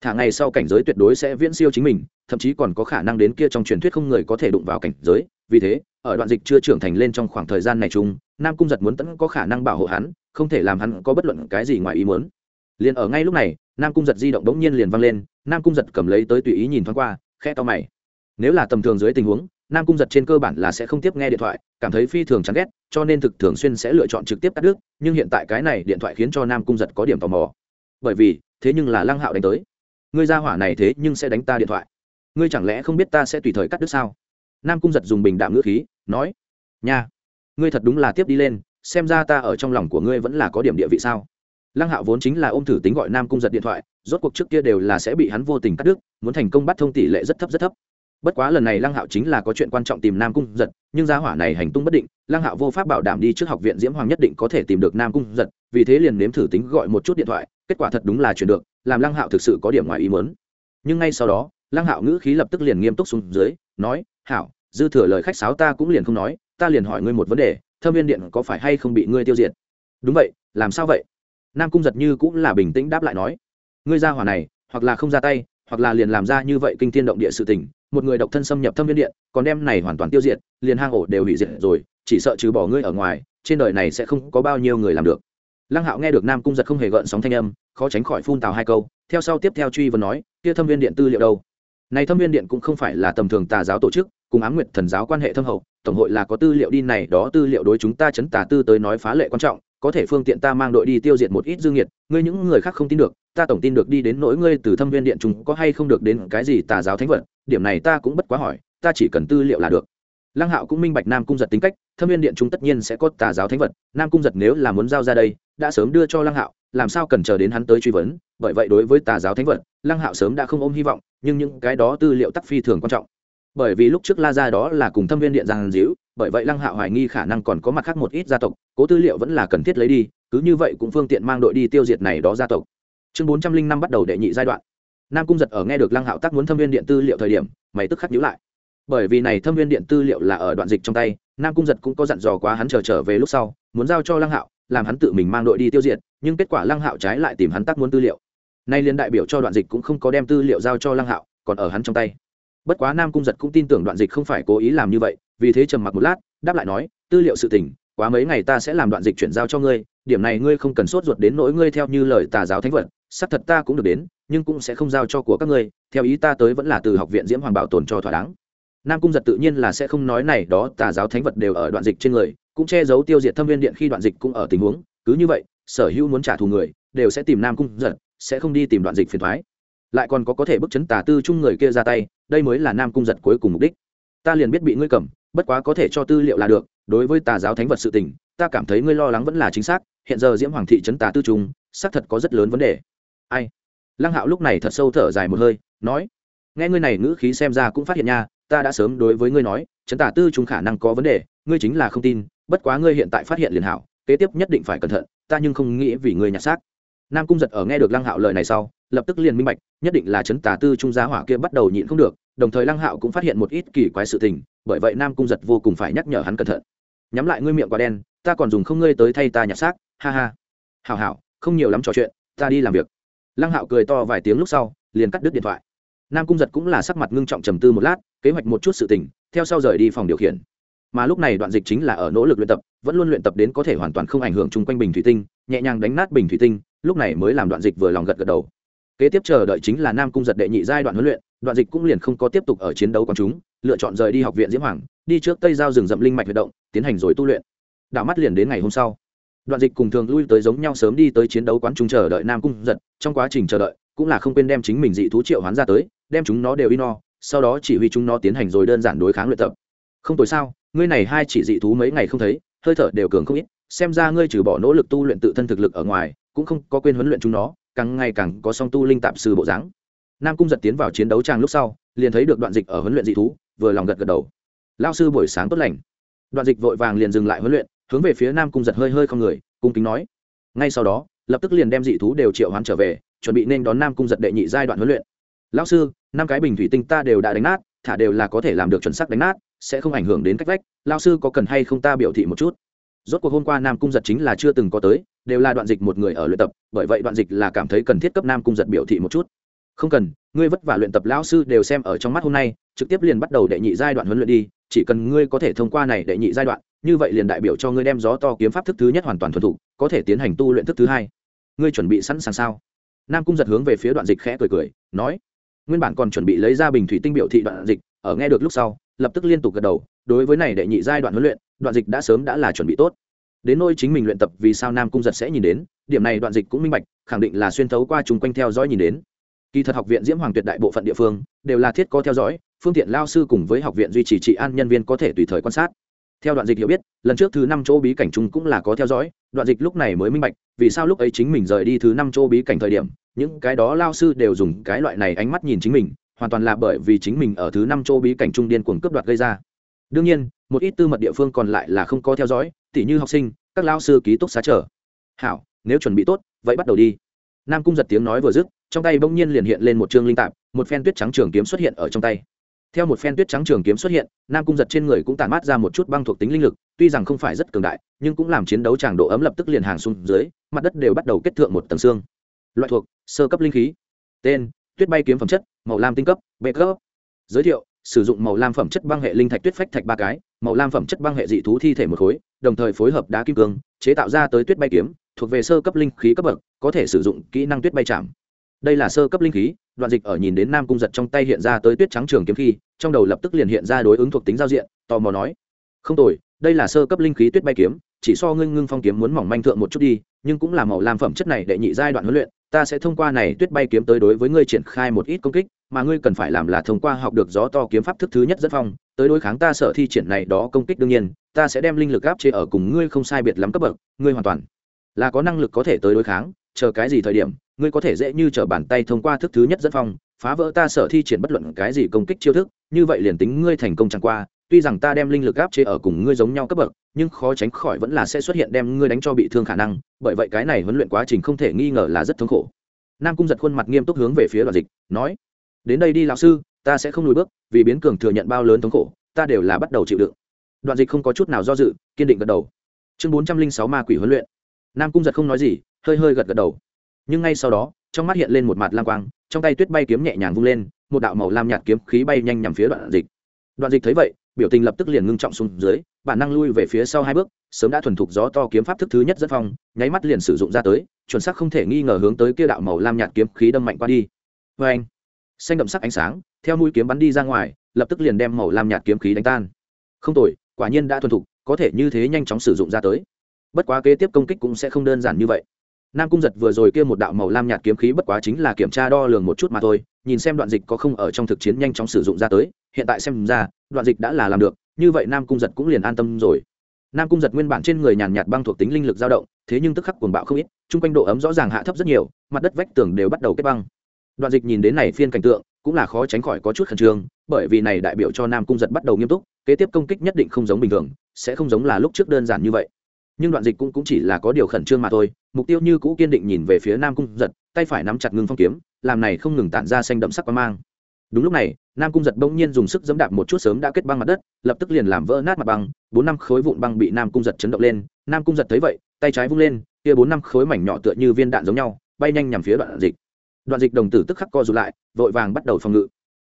Thả ngày sau cảnh giới tuyệt đối sẽ viễn siêu chính mình, thậm chí còn có khả năng đến kia trong truyền thuyết không người có thể đụng vào cảnh giới. Vì thế, ở đoạn dịch chưa trưởng thành lên trong khoảng thời gian này chung, nam cung giật muốn tẫn có khả năng bảo hộ hắn không thể làm hắn có bất luận cái gì ngoài ý muốn. Liền ở ngay lúc này, nam cung giật di động bỗng nhiên liền văng lên, nam cung giật cầm lấy tới tùy ý nhìn thoáng qua khe to mày. Nếu là tầm thường dưới tình huống, nam cung giật trên cơ bản là sẽ không tiếp nghe điện thoại, cảm thấy phi thường chán ghét, cho nên thực thường xuyên sẽ lựa chọn trực tiếp cắt đứt, nhưng hiện tại cái này điện thoại khiến cho nam cung giật có điểm tò mò. Bởi vì, thế nhưng là lăng hạo đánh tới. Ngươi ra hỏa này thế nhưng sẽ đánh ta điện thoại. Ngươi chẳng lẽ không biết ta sẽ tùy thời cắt đứt sao? Nam cung giật dùng bình đạm ngữ khí, nói, nha, ngươi thật đúng là tiếp đi lên xem ra ta ở trong lòng của ngươi vẫn là có điểm địa vị sao? Lăng hạo vốn chính là ôm thử tính gọi nam cung giật điện thoại, rốt cuộc trước kia đều là sẽ bị hắn vô tình cắt đứt, muốn thành công bắt thông tỷ lệ rất thấp rất thấp. Bất quá lần này lăng hạo chính là có chuyện quan trọng tìm nam cung giật, nhưng gia hỏa này hành tung bất định, lăng hạo vô pháp bảo đảm đi trước học viện diễm hoàng nhất định có thể tìm được nam cung giật, vì thế liền nếm thử tính gọi một chút điện thoại, kết quả thật đúng là chuyển được, làm lăng hạo thực sự có điểm ngoài ý mớn nhưng ngay sau đó, lăng hạo ngữ khí lập tức liền nghiêm túc xuống dưới, nói, hảo, dư thừa lời khách sáo ta cũng liền không nói, ta liền hỏi ngươi một vấn đề thâm viên điện có phải hay không bị ngươi tiêu diệt? Đúng vậy, làm sao vậy? Nam cung giật như cũng là bình tĩnh đáp lại nói. Ngươi ra hỏa này, hoặc là không ra tay, hoặc là liền làm ra như vậy kinh thiên động địa sự tình, một người độc thân xâm nhập thâm viên điện, còn đem này hoàn toàn tiêu diệt, liền hang ổ đều hủy diệt rồi, chỉ sợ trừ bỏ ngươi ở ngoài, trên đời này sẽ không có bao nhiêu người làm được. Lăng hạo nghe được nam cung giật không hề gợn sóng thanh âm, khó tránh khỏi phun tào hai câu, theo sau tiếp theo truy vấn nói, kia thâm viên điện tư liệu đâu? Này thâm viên điện cũng không phải là tầm thường tà giáo tổ chức cùng ám nguyệt thần giáo quan hệ thâm hậu, tổng hội là có tư liệu đi này, đó tư liệu đối chúng ta chấn tà tư tới nói phá lệ quan trọng, có thể phương tiện ta mang đội đi tiêu diệt một ít dương nhiệt ngươi những người khác không tin được, ta tổng tin được đi đến nỗi ngươi từ thâm viên điện chúng có hay không được đến cái gì tà giáo thánh vật, điểm này ta cũng bất quá hỏi, ta chỉ cần tư liệu là được. Lăng hạo cũng minh bạch nam cung giật tính cách, thâm viên điện chúng tất nhiên sẽ có tà giáo thánh vật, nam cung giật nếu là muốn giao ra đây, đã sớm đưa cho lăng hạo, làm sao cần chờ đến hắn tới truy vấn, bởi vậy đối với tà giáo thánh vật, lăng hạo sớm đã không ôm hy vọng, nhưng những cái đó tư liệu tắc phi thường quan trọng bởi vì lúc trước la ra đó là cùng thâm viên điện giang díu, bởi vậy lăng hạo hoài nghi khả năng còn có mặt khác một ít gia tộc, cố tư liệu vẫn là cần thiết lấy đi, cứ như vậy cũng phương tiện mang đội đi tiêu diệt này đó gia tộc. Chương bốn trăm linh năm bắt đầu đệ nhị giai đoạn. Nam cung giật ở nghe được lăng hạo tác muốn thâm viên điện tư liệu thời điểm, mày tức khắc nhữ lại. Bởi vì này thâm viên điện tư liệu là ở đoạn dịch trong tay, nam cung giật cũng có dặn dò quá hắn chờ trở về lúc sau, muốn giao cho lăng hạo, làm hắn tự mình mang đội đi tiêu diệt, nhưng kết quả lăng hạo trái lại tìm hắn tác muốn tư liệu. Nay liên đại biểu cho đoạn dịch cũng không có đem tư liệu giao cho lăng hạo, còn ở hắn trong tay bất quá nam cung giật cũng tin tưởng đoạn dịch không phải cố ý làm như vậy, vì thế trầm mặc một lát, đáp lại nói, tư liệu sự tình, quá mấy ngày ta sẽ làm đoạn dịch chuyển giao cho ngươi, điểm này ngươi không cần sốt ruột đến nỗi ngươi theo như lời tà giáo thánh vật, xác thật ta cũng được đến, nhưng cũng sẽ không giao cho của các ngươi, theo ý ta tới vẫn là từ học viện diễm hoàng bảo tồn cho thỏa đáng. Nam cung giật tự nhiên là sẽ không nói này, đó tà giáo thánh vật đều ở đoạn dịch trên người, cũng che giấu tiêu diệt thâm viên điện khi đoạn dịch cũng ở tình huống, cứ như vậy, sở hữu muốn trả thù người, đều sẽ tìm nam cung giật, sẽ không đi tìm đoạn dịch phiền thoái. Lại còn có có thể bức chấn tà tư chung người kia ra tay đây mới là nam cung giật cuối cùng mục đích. Ta liền biết bị ngươi cầm, bất quá có thể cho tư liệu là được, đối với tà giáo thánh vật sự tình, ta cảm thấy ngươi lo lắng vẫn là chính xác, hiện giờ diễm hoàng thị trấn tà tư trung, xác thật có rất lớn vấn đề. Ai? Lăng hạo lúc này thật sâu thở dài một hơi, nói, nghe ngươi này ngữ khí xem ra cũng phát hiện nha, ta đã sớm đối với ngươi nói, trấn tà tư trung khả năng có vấn đề, ngươi chính là không tin, bất quá ngươi hiện tại phát hiện liền hảo, kế tiếp nhất định phải cẩn thận, ta nhưng không nghĩ vì ngươi nhặt xác nam cung giật ở nghe được lăng hạo lời này sau, lập tức liền minh bạch, nhất định là chấn tà tư trung giá hỏa kia bắt đầu nhịn không được, đồng thời lăng hạo cũng phát hiện một ít kỳ quái sự tình, bởi vậy nam cung giật vô cùng phải nhắc nhở hắn cẩn thận. Nhắm lại ngươi miệng quá đen, ta còn dùng không ngươi tới thay ta nhặt xác, ha ha. Hảo hảo, không nhiều lắm trò chuyện, ta đi làm việc. Lăng hạo cười to vài tiếng lúc sau, liền cắt đứt điện thoại. Nam cung giật cũng là sắc mặt ngưng trọng trầm tư một lát, kế hoạch một chút sự tình, theo sau rời đi phòng điều khiển. Mà lúc này đoạn dịch chính là ở nỗ lực luyện tập, vẫn luôn luyện tập đến có thể hoàn toàn không ảnh hưởng chung quanh bình thủy tinh, nhẹ nhàng đánh nát bình thủy tinh lúc này mới làm đoạn dịch vừa lòng gật gật đầu. Kế tiếp chờ đợi chính là nam cung giật đệ nhị giai đoạn huấn luyện, đoạn dịch cũng liền không có tiếp tục ở chiến đấu con chúng, lựa chọn rời đi học viện diễm hoàng, đi trước tây giao rừng rậm linh mạch hoạt động, tiến hành rồi tu luyện. Đảo mắt liền đến ngày hôm sau. Đoạn dịch cùng thường lui tới giống nhau sớm đi tới chiến đấu quán chúng chờ đợi nam cung giật, trong quá trình chờ đợi, cũng là không quên đem chính mình dị thú triệu hoán ra tới, đem chúng nó đều ino no, sau đó chỉ huy chúng nó tiến hành rồi đơn giản đối kháng luyện tập. Không tối sao, ngươi này hai chỉ dị thú mấy ngày không thấy, hơi thở đều cường không ít, xem ra ngươi trừ bỏ nỗ lực tu luyện tự thân thực lực ở ngoài cũng không có quên huấn luyện chúng nó, càng ngày càng có song tu linh tạp sư bộ dáng. Nam cung giật tiến vào chiến đấu trang lúc sau, liền thấy được đoạn dịch ở huấn luyện dị thú, vừa lòng gật gật đầu. Lao sư buổi sáng tốt lành. Đoạn dịch vội vàng liền dừng lại huấn luyện, hướng về phía nam cung giật hơi hơi không người, cung kính nói. Ngay sau đó, lập tức liền đem dị thú đều triệu hoán trở về, chuẩn bị nên đón nam cung giật đệ nhị giai đoạn huấn luyện. Lão sư, năm cái bình thủy tinh ta đều đã đánh nát, thả đều là có thể làm được chuẩn xác đánh nát, sẽ không ảnh hưởng đến cách vách lao sư có cần hay không ta biểu thị một chút? Rốt cuộc hôm qua nam cung giật chính là chưa từng có tới đều là đoạn dịch một người ở luyện tập, bởi vậy đoạn dịch là cảm thấy cần thiết cấp nam cung giật biểu thị một chút. Không cần, ngươi vất vả luyện tập lão sư đều xem ở trong mắt hôm nay, trực tiếp liền bắt đầu đệ nhị giai đoạn huấn luyện đi, chỉ cần ngươi có thể thông qua này đệ nhị giai đoạn, như vậy liền đại biểu cho ngươi đem gió to kiếm pháp thức thứ nhất hoàn toàn thuần thục, có thể tiến hành tu luyện thức thứ hai. Ngươi chuẩn bị sẵn sàng sao? Nam cung giật hướng về phía đoạn dịch khẽ cười cười, nói. Nguyên bản còn chuẩn bị lấy ra bình thủy tinh biểu thị đoạn dịch, ở nghe được lúc sau, lập tức liên tục gật đầu, đối với này đệ nhị giai đoạn huấn luyện, đoạn dịch đã sớm đã là chuẩn bị tốt đến nôi chính mình luyện tập vì sao nam cung giật sẽ nhìn đến, điểm này đoạn dịch cũng minh bạch, khẳng định là xuyên thấu qua chung quanh theo dõi nhìn đến. Kỳ thật học viện diễm hoàng tuyệt đại bộ phận địa phương, đều là thiết có theo dõi, phương tiện lao sư cùng với học viện duy trì trị an nhân viên có thể tùy thời quan sát. Theo đoạn dịch hiểu biết, lần trước thứ năm chỗ bí cảnh chung cũng là có theo dõi, đoạn dịch lúc này mới minh bạch, vì sao lúc ấy chính mình rời đi thứ năm chỗ bí cảnh thời điểm, những cái đó lao sư đều dùng cái loại này ánh mắt nhìn chính mình, hoàn toàn là bởi vì chính mình ở thứ năm chỗ bí cảnh trung điên cuồng cướp đoạt gây ra. Đương nhiên, một ít tư mật địa phương còn lại là không có theo dõi tỉ như học sinh, các lao sư ký túc xá trở hảo, nếu chuẩn bị tốt, vậy bắt đầu đi. Nam cung giật tiếng nói vừa dứt, trong tay bỗng nhiên liền hiện lên một chương linh tạp, một phen tuyết trắng trường kiếm xuất hiện ở trong tay. Theo một phen tuyết trắng trường kiếm xuất hiện, nam cung giật trên người cũng tản mát ra một chút băng thuộc tính linh lực, tuy rằng không phải rất cường đại, nhưng cũng làm chiến đấu tràng độ ấm lập tức liền hàng xuống dưới, mặt đất đều bắt đầu kết thượng một tầng xương. Loại thuộc, sơ cấp linh khí. Tên, tuyết bay kiếm phẩm chất, màu lam tinh cấp bệ cấp. Giới thiệu, sử dụng màu lam phẩm chất băng hệ linh thạch tuyết phách thạch ba cái, màu lam phẩm chất băng hệ dị thú thi thể một khối đồng thời phối hợp đá kim cương, chế tạo ra tới tuyết bay kiếm, thuộc về sơ cấp linh khí cấp bậc, có thể sử dụng kỹ năng tuyết bay chạm. Đây là sơ cấp linh khí, đoạn dịch ở nhìn đến nam cung giật trong tay hiện ra tới tuyết trắng trường kiếm khi, trong đầu lập tức liền hiện ra đối ứng thuộc tính giao diện, tò mò nói, không tồi, đây là sơ cấp linh khí tuyết bay kiếm, chỉ so ngưng ngưng phong kiếm muốn mỏng manh thượng một chút đi, nhưng cũng là màu làm phẩm chất này để nhị giai đoạn huấn luyện, ta sẽ thông qua này tuyết bay kiếm tới đối với ngươi triển khai một ít công kích, mà ngươi cần phải làm là thông qua học được gió to kiếm pháp thức thứ nhất dẫn phong, tới đối kháng ta sở thi triển này đó công kích đương nhiên ta sẽ đem linh lực áp chế ở cùng ngươi không sai biệt lắm cấp bậc, ngươi hoàn toàn là có năng lực có thể tới đối kháng, chờ cái gì thời điểm, ngươi có thể dễ như t bàn tay thông qua thức thứ nhất dẫn phong, phá vỡ ta sở thi triển bất luận cái gì công kích chiêu thức, như vậy liền tính ngươi thành công chẳng qua, tuy rằng ta đem linh lực áp chế ở cùng ngươi giống nhau cấp bậc, nhưng khó tránh khỏi vẫn là sẽ xuất hiện đem ngươi đánh cho bị thương khả năng, bởi vậy cái này huấn luyện quá trình không thể nghi ngờ là rất thống khổ. Nam cung giật khuôn mặt nghiêm túc hướng về phía đoàn dịch, nói, đến đây đi lão sư, ta sẽ không lùi bước, vì biến cường thừa nhận bao lớn thống khổ, ta đều là bắt đầu chịu đựng đoạn dịch không có chút nào do dự, kiên định gật đầu. Chương bốn trăm linh sáu ma quỷ huấn luyện. Nam cung giật không nói gì, hơi hơi gật gật đầu. Nhưng ngay sau đó, trong mắt hiện lên một mặt lam quang, trong tay tuyết bay kiếm nhẹ nhàng vung lên, một đạo màu lam nhạt kiếm khí bay nhanh nhằm phía đoạn dịch. Đoạn dịch thấy vậy, biểu tình lập tức liền ngưng trọng xuống dưới, bản năng lui về phía sau hai bước, sớm đã thuần thục gió to kiếm pháp thức thứ nhất dẫn phong, nháy mắt liền sử dụng ra tới, chuẩn xác không thể nghi ngờ hướng tới kia đạo màu lam nhạt kiếm khí đâm mạnh qua đi. Vê anh xanh đậm sắc ánh sáng, theo mũi kiếm bắn đi ra ngoài, lập tức liền đem màu lam nhạt kiếm khí đánh tan. Không tồi quả nhiên đã thuần thục, có thể như thế nhanh chóng sử dụng ra tới. Bất quá kế tiếp công kích cũng sẽ không đơn giản như vậy. Nam cung giật vừa rồi kia một đạo màu lam nhạt kiếm khí bất quá chính là kiểm tra đo lường một chút mà thôi, nhìn xem đoạn dịch có không ở trong thực chiến nhanh chóng sử dụng ra tới, hiện tại xem ra, đoạn dịch đã là làm được, như vậy nam cung giật cũng liền an tâm rồi. Nam cung giật nguyên bản trên người nhàn nhạt băng thuộc tính linh lực dao động, thế nhưng tức khắc cuồng bạo không ít, chung quanh độ ấm rõ ràng hạ thấp rất nhiều, mặt đất vách tường đều bắt đầu kết băng. Đoạn dịch nhìn đến này phiên cảnh tượng, cũng là khó tránh khỏi có chút khẩn trương, bởi vì này đại biểu cho nam cung giật bắt đầu nghiêm túc kế tiếp công kích nhất định không giống bình thường sẽ không giống là lúc trước đơn giản như vậy. Nhưng đoạn dịch cũng, cũng chỉ là có điều khẩn trương mà thôi mục tiêu như cũ kiên định nhìn về phía nam cung giật tay phải nắm chặt ngưng phong kiếm làm này không ngừng tản ra xanh đậm sắc quang mang. Đúng lúc này nam cung giật bỗng nhiên dùng sức dẫm đạp một chút sớm đã kết băng mặt đất lập tức liền làm vỡ nát mặt băng bốn năm khối vụn băng bị nam cung giật chấn động lên nam cung giật thấy vậy tay trái vung lên kia bốn năm khối mảnh nhỏ tựa như viên đạn giống nhau bay nhanh nhằm phía đoạn dịch. Đoạn dịch đồng tử tức khắc co rụt lại vội vàng bắt đầu phòng ngự.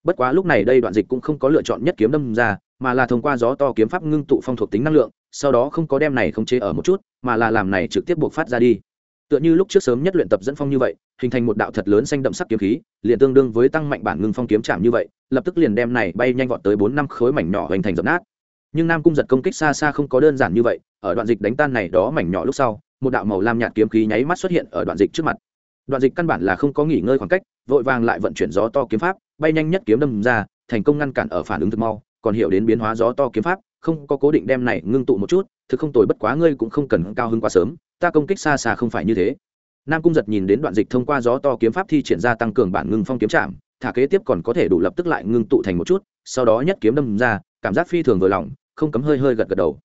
Bất quá lúc này đây đoạn dịch cũng không có lựa chọn nhất kiếm đâm ra mà là thông qua gió to kiếm pháp ngưng tụ phong thuộc tính năng lượng, sau đó không có đem này không chế ở một chút, mà là làm này trực tiếp buộc phát ra đi. Tựa như lúc trước sớm nhất luyện tập dẫn phong như vậy, hình thành một đạo thật lớn xanh đậm sắc kiếm khí, liền tương đương với tăng mạnh bản ngưng phong kiếm chạm như vậy, lập tức liền đem này bay nhanh vọt tới bốn năm khối mảnh nhỏ hình thành dập nát. Nhưng nam cung giật công kích xa xa không có đơn giản như vậy, ở đoạn dịch đánh tan này đó mảnh nhỏ lúc sau, một đạo màu lam nhạt kiếm khí nháy mắt xuất hiện ở đoạn dịch trước mặt. Đoạn dịch căn bản là không có nghỉ ngơi khoảng cách, vội vàng lại vận chuyển gió to kiếm pháp, bay nhanh nhất kiếm đâm ra, thành công ngăn cản ở phản ứng thực mau còn hiểu đến biến hóa gió to kiếm pháp, không có cố định đem này ngưng tụ một chút, thực không tồi bất quá ngươi cũng không cần cao hơn quá sớm, ta công kích xa xa không phải như thế. Nam cung giật nhìn đến đoạn dịch thông qua gió to kiếm pháp thi triển ra tăng cường bản ngưng phong kiếm chạm, thả kế tiếp còn có thể đủ lập tức lại ngưng tụ thành một chút, sau đó nhất kiếm đâm ra, cảm giác phi thường vừa lòng, không cấm hơi hơi gật gật đầu.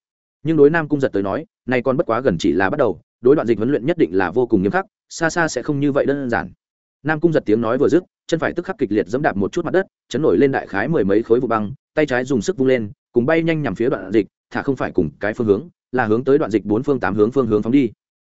Nhưng đối nam cung giật tới nói nay còn bất quá gần chỉ là bắt đầu, đối đoạn dịch huấn luyện nhất định là vô cùng nghiêm khắc, xa xa sẽ không như vậy đơn giản. Nam cung giật tiếng nói vừa dứt, chân phải tức khắc kịch liệt dẫm đạp một chút mặt đất, chấn nổi lên đại khái mười mấy khối vụ băng tay trái dùng sức vung lên, cùng bay nhanh nhằm phía đoạn dịch, thả không phải cùng cái phương hướng, là hướng tới đoạn dịch bốn phương tám hướng phương hướng phóng đi.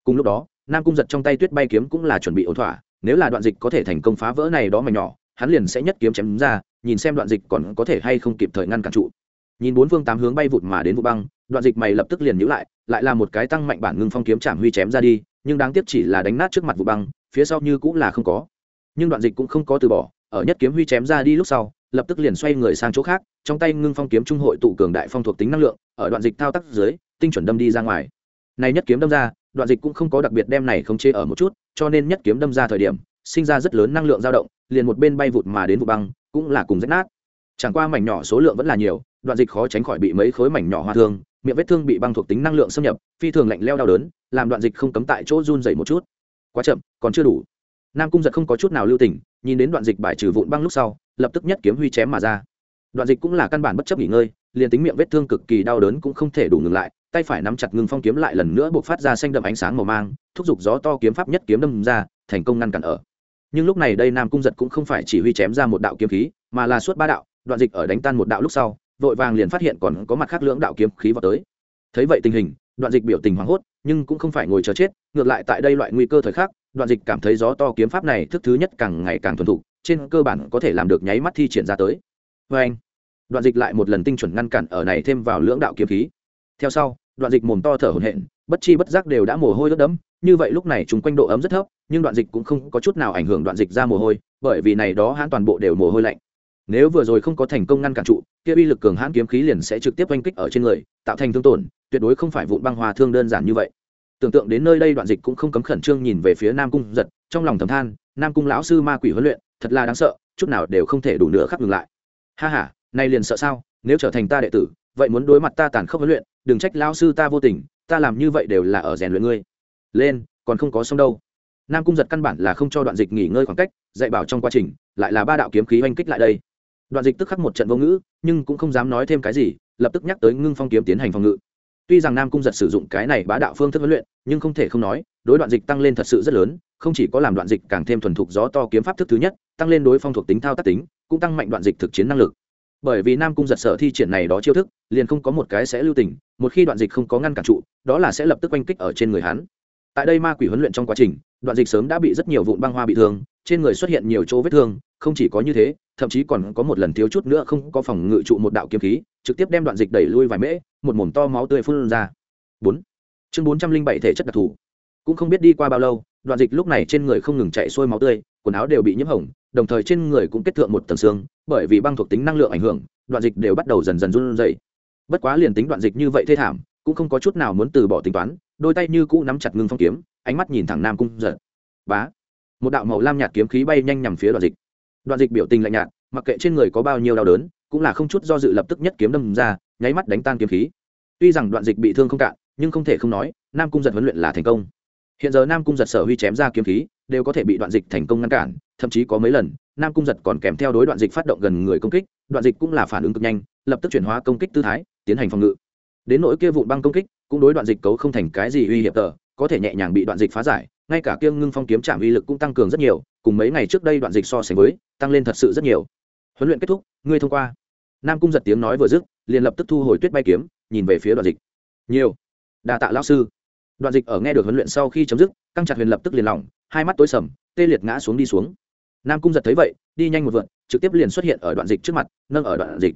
Cùng lúc đó, nam cung giật trong tay tuyết bay kiếm cũng là chuẩn bị ổn thỏa, nếu là đoạn dịch có thể thành công phá vỡ này đó mà nhỏ, hắn liền sẽ nhất kiếm chém ra, nhìn xem đoạn dịch còn có thể hay không kịp thời ngăn cản trụ. Nhìn bốn phương tám hướng bay vụt mà đến vụ băng, đoạn dịch mày lập tức liền nhữ lại lại là một cái tăng mạnh bản ngưng phong kiếm chạm huy chém ra đi, nhưng đáng tiếc chỉ là đánh nát trước mặt vụ băng, phía sau như cũng là không có. Nhưng đoạn dịch cũng không có từ bỏ, ở nhất kiếm huy chém ra đi lúc sau lập tức liền xoay người sang chỗ khác, trong tay ngưng phong kiếm trung hội tụ cường đại phong thuộc tính năng lượng, ở đoạn dịch thao tác dưới, tinh chuẩn đâm đi ra ngoài. Này nhất kiếm đâm ra, đoạn dịch cũng không có đặc biệt đem này không chê ở một chút, cho nên nhất kiếm đâm ra thời điểm, sinh ra rất lớn năng lượng dao động, liền một bên bay vụt mà đến vụ băng, cũng là cùng rách nát. Chẳng qua mảnh nhỏ số lượng vẫn là nhiều, đoạn dịch khó tránh khỏi bị mấy khối mảnh nhỏ hoa thương, miệng vết thương bị băng thuộc tính năng lượng xâm nhập, phi thường lạnh leo đau đớn, làm đoạn dịch không cấm tại chỗ run dày một chút. Quá chậm, còn chưa đủ. Nam cung giật không có chút nào lưu tình, nhìn đến đoạn dịch bài trừ vụn băng lúc sau lập tức nhất kiếm huy chém mà ra. Đoạn dịch cũng là căn bản bất chấp nghỉ ngơi, liền tính miệng vết thương cực kỳ đau đớn cũng không thể đủ ngừng lại, tay phải nắm chặt ngưng phong kiếm lại lần nữa buộc phát ra xanh đậm ánh sáng màu mang, thúc giục gió to kiếm pháp nhất kiếm đâm ra, thành công ngăn cản ở. Nhưng lúc này đây nam cung giật cũng không phải chỉ huy chém ra một đạo kiếm khí, mà là suốt ba đạo, đoạn dịch ở đánh tan một đạo lúc sau, vội vàng liền phát hiện còn có mặt khác lưỡng đạo kiếm khí vào tới. Thấy vậy tình hình, đoạn dịch biểu tình hoảng hốt, nhưng cũng không phải ngồi chờ chết, ngược lại tại đây loại nguy cơ thời khắc, đoạn dịch cảm thấy gió to kiếm pháp này thức thứ nhất càng ngày càng thuần thục trên cơ bản có thể làm được nháy mắt thi triển ra tới. Vê anh, đoạn dịch lại một lần tinh chuẩn ngăn cản ở này thêm vào lưỡng đạo kiếm khí. Theo sau, đoạn dịch mồm to thở hổn hển, bất chi bất giác đều đã mồ hôi ướt đẫm. Như vậy lúc này chúng quanh độ ấm rất thấp, nhưng đoạn dịch cũng không có chút nào ảnh hưởng đoạn dịch ra mồ hôi, bởi vì này đó hãn toàn bộ đều mồ hôi lạnh. Nếu vừa rồi không có thành công ngăn cản trụ, kia uy lực cường hãn kiếm khí liền sẽ trực tiếp oanh kích ở trên người, tạo thành thương tổn, tuyệt đối không phải vụn băng hòa thương đơn giản như vậy. Tưởng tượng đến nơi đây đoạn dịch cũng không cấm khẩn trương nhìn về phía nam cung giật, trong lòng thầm than nam cung lão sư ma quỷ huấn luyện, thật là đáng sợ, chút nào đều không thể đủ nữa khắc ngừng lại. Ha h a nay liền sợ sao, nếu trở thành ta đệ tử, vậy muốn đối mặt ta tàn khốc huấn luyện, đừng trách lão sư ta vô tình, ta làm như vậy đều là ở rèn luyện ngươi. Lên, còn không có xong đâu. Nam cung giật căn bản là không cho đoạn dịch nghỉ ngơi khoảng cách, dạy bảo trong quá trình, lại là ba đạo kiếm khí oanh kích lại đây. Đoạn dịch tức khắc một trận vô ngữ, nhưng cũng không dám nói thêm cái gì, lập tức nhắc tới ngưng phong kiếm tiến hành phòng ngự. Tuy rằng nam cung giật sử dụng cái này bá đạo phương thức huấn luyện, nhưng không thể không nói đối đoạn dịch tăng lên thật sự rất lớn, không chỉ có làm đoạn dịch càng thêm thuần thục gió to kiếm pháp thức thứ nhất, tăng lên đối phong thuộc tính thao tác tính, cũng tăng mạnh đoạn dịch thực chiến năng lực. Bởi vì nam cung giật sở thi triển này đó chiêu thức, liền không có một cái sẽ lưu tình, một khi đoạn dịch không có ngăn cản trụ, đó là sẽ lập tức oanh kích ở trên người hắn. Tại đây ma quỷ huấn luyện trong quá trình, đoạn dịch sớm đã bị rất nhiều vụn băng hoa bị thương, trên người xuất hiện nhiều chỗ vết thương, không chỉ có như thế, thậm chí còn có một lần thiếu chút nữa không có phòng ngự trụ một đạo kiếm khí, trực tiếp đem đoạn dịch đẩy lui vài mễ, một mồm to máu tươi phun ra. Bốn. Chương bốn trăm linh bảy thể chất đặc thù cũng không biết đi qua bao lâu, đoạn dịch lúc này trên người không ngừng chạy xuôi máu tươi, quần áo đều bị nhiễm hỏng đồng thời trên người cũng kết thượng một tầng xương, bởi vì băng thuộc tính năng lượng ảnh hưởng, đoạn dịch đều bắt đầu dần dần run rẩy. Bất quá liền tính đoạn dịch như vậy thê thảm, cũng không có chút nào muốn từ bỏ tính toán, đôi tay như cũ nắm chặt ngưng phong kiếm, ánh mắt nhìn thẳng nam cung giật. Bá! Một đạo màu lam nhạt kiếm khí bay nhanh nhằm phía đoạn dịch. Đoạn dịch biểu tình lạnh nhạt, mặc kệ trên người có bao nhiêu đau đớn, cũng là không chút do dự lập tức nhất kiếm đâm ra, nháy mắt đánh tan kiếm khí. Tuy rằng đoạn dịch bị thương không cạn, nhưng không thể không nói, nam cung giật huấn luyện là thành công hiện giờ nam cung giật sở huy chém ra kiếm khí, đều có thể bị đoạn dịch thành công ngăn cản, thậm chí có mấy lần, nam cung giật còn kèm theo đối đoạn dịch phát động gần người công kích, đoạn dịch cũng là phản ứng cực nhanh, lập tức chuyển hóa công kích tư thái, tiến hành phòng ngự. Đến nỗi kia vụn băng công kích, cũng đối đoạn dịch cấu không thành cái gì uy hiểm tờ, có thể nhẹ nhàng bị đoạn dịch phá giải, ngay cả kiêng ngưng phong kiếm trạm uy lực cũng tăng cường rất nhiều, cùng mấy ngày trước đây đoạn dịch so sánh với, tăng lên thật sự rất nhiều. Huấn luyện kết thúc, ngươi thông qua. Nam cung giật tiếng nói vừa dứt, liền lập tức thu hồi tuyết bay kiếm, nhìn về phía đoạn dịch. Nhiều. Đa tạ lão sư đoạn dịch ở nghe được huấn luyện sau khi chấm dứt, căng chặt huyền lập tức liền lỏng, hai mắt tối sầm, tê liệt ngã xuống đi xuống. Nam cung giật thấy vậy, đi nhanh một vượn, trực tiếp liền xuất hiện ở đoạn dịch trước mặt, nâng ở đoạn dịch.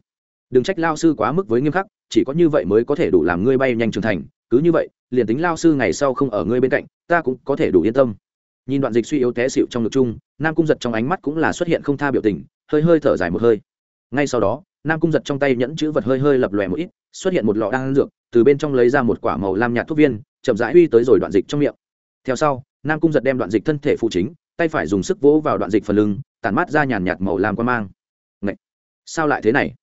Đừng trách lao sư quá mức với nghiêm khắc, chỉ có như vậy mới có thể đủ làm ngươi bay nhanh trưởng thành, cứ như vậy, liền tính lao sư ngày sau không ở ngươi bên cạnh, ta cũng có thể đủ yên tâm. Nhìn đoạn dịch suy yếu té xịu trong ngực chung, nam cung giật trong ánh mắt cũng là xuất hiện không tha biểu tình, hơi hơi thở dài một hơi. Ngay sau đó, nam cung giật trong tay nhẫn chữ vật hơi hơi lập lòe một ít, xuất hiện một lọ đan dược, từ bên trong lấy ra một quả màu lam nhạt thuốc viên chậm rãi uy tới rồi đoạn dịch trong miệng. Theo sau, nam cung giật đem đoạn dịch thân thể phụ chính, tay phải dùng sức vỗ vào đoạn dịch phần lưng tàn mát ra nhàn nhạt màu lam quan mang. Ngậy! sao lại thế này?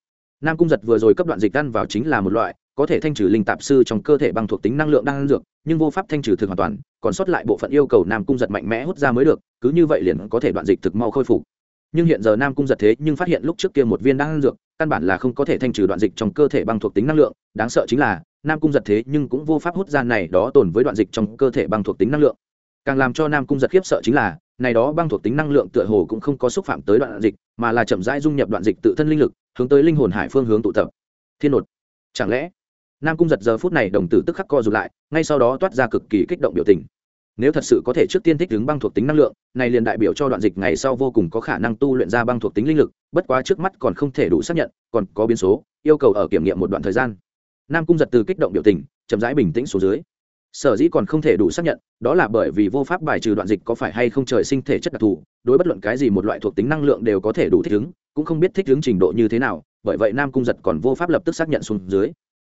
Nam cung giật vừa rồi cấp đoạn dịch ăn vào chính là một loại, có thể thanh trừ linh tạp sư trong cơ thể bằng thuộc tính năng lượng đang dược, nhưng vô pháp thanh trừ thực hoàn toàn, còn sót lại bộ phận yêu cầu nam cung giật mạnh mẽ hút ra mới được, cứ như vậy liền có thể đoạn dịch thực mau khôi phục nhưng hiện giờ nam cung giật thế nhưng phát hiện lúc trước kia một viên đang dược, căn bản là không có thể thanh trừ đoạn dịch trong cơ thể bằng thuộc tính năng lượng. Đáng sợ chính là, nam cung giật thế nhưng cũng vô pháp hút ra này đó tồn với đoạn dịch trong cơ thể bằng thuộc tính năng lượng. Càng làm cho nam cung giật khiếp sợ chính là, này đó băng thuộc tính năng lượng tựa hồ cũng không có xúc phạm tới đoạn dịch, mà là chậm rãi dung nhập đoạn dịch tự thân linh lực, hướng tới linh hồn hải phương hướng tụ tập. Thiên nột, chẳng lẽ? Nam cung giật giờ phút này đồng tử tức khắc co rụt lại, ngay sau đó toát ra cực kỳ kích động biểu tình nếu thật sự có thể trước tiên thích ứng băng thuộc tính năng lượng, này liền đại biểu cho đoạn dịch ngày sau vô cùng có khả năng tu luyện ra băng thuộc tính linh lực, bất quá trước mắt còn không thể đủ xác nhận, còn có biến số, yêu cầu ở kiểm nghiệm một đoạn thời gian. Nam cung giật từ kích động biểu tình, chậm rãi bình tĩnh xuống dưới. Sở dĩ còn không thể đủ xác nhận, đó là bởi vì vô pháp bài trừ đoạn dịch có phải hay không trời sinh thể chất đặc thù, đối bất luận cái gì một loại thuộc tính năng lượng đều có thể đủ thích ứng, cũng không biết thích ứng trình độ như thế nào, bởi vậy nam cung giật còn vô pháp lập tức xác nhận xuống dưới.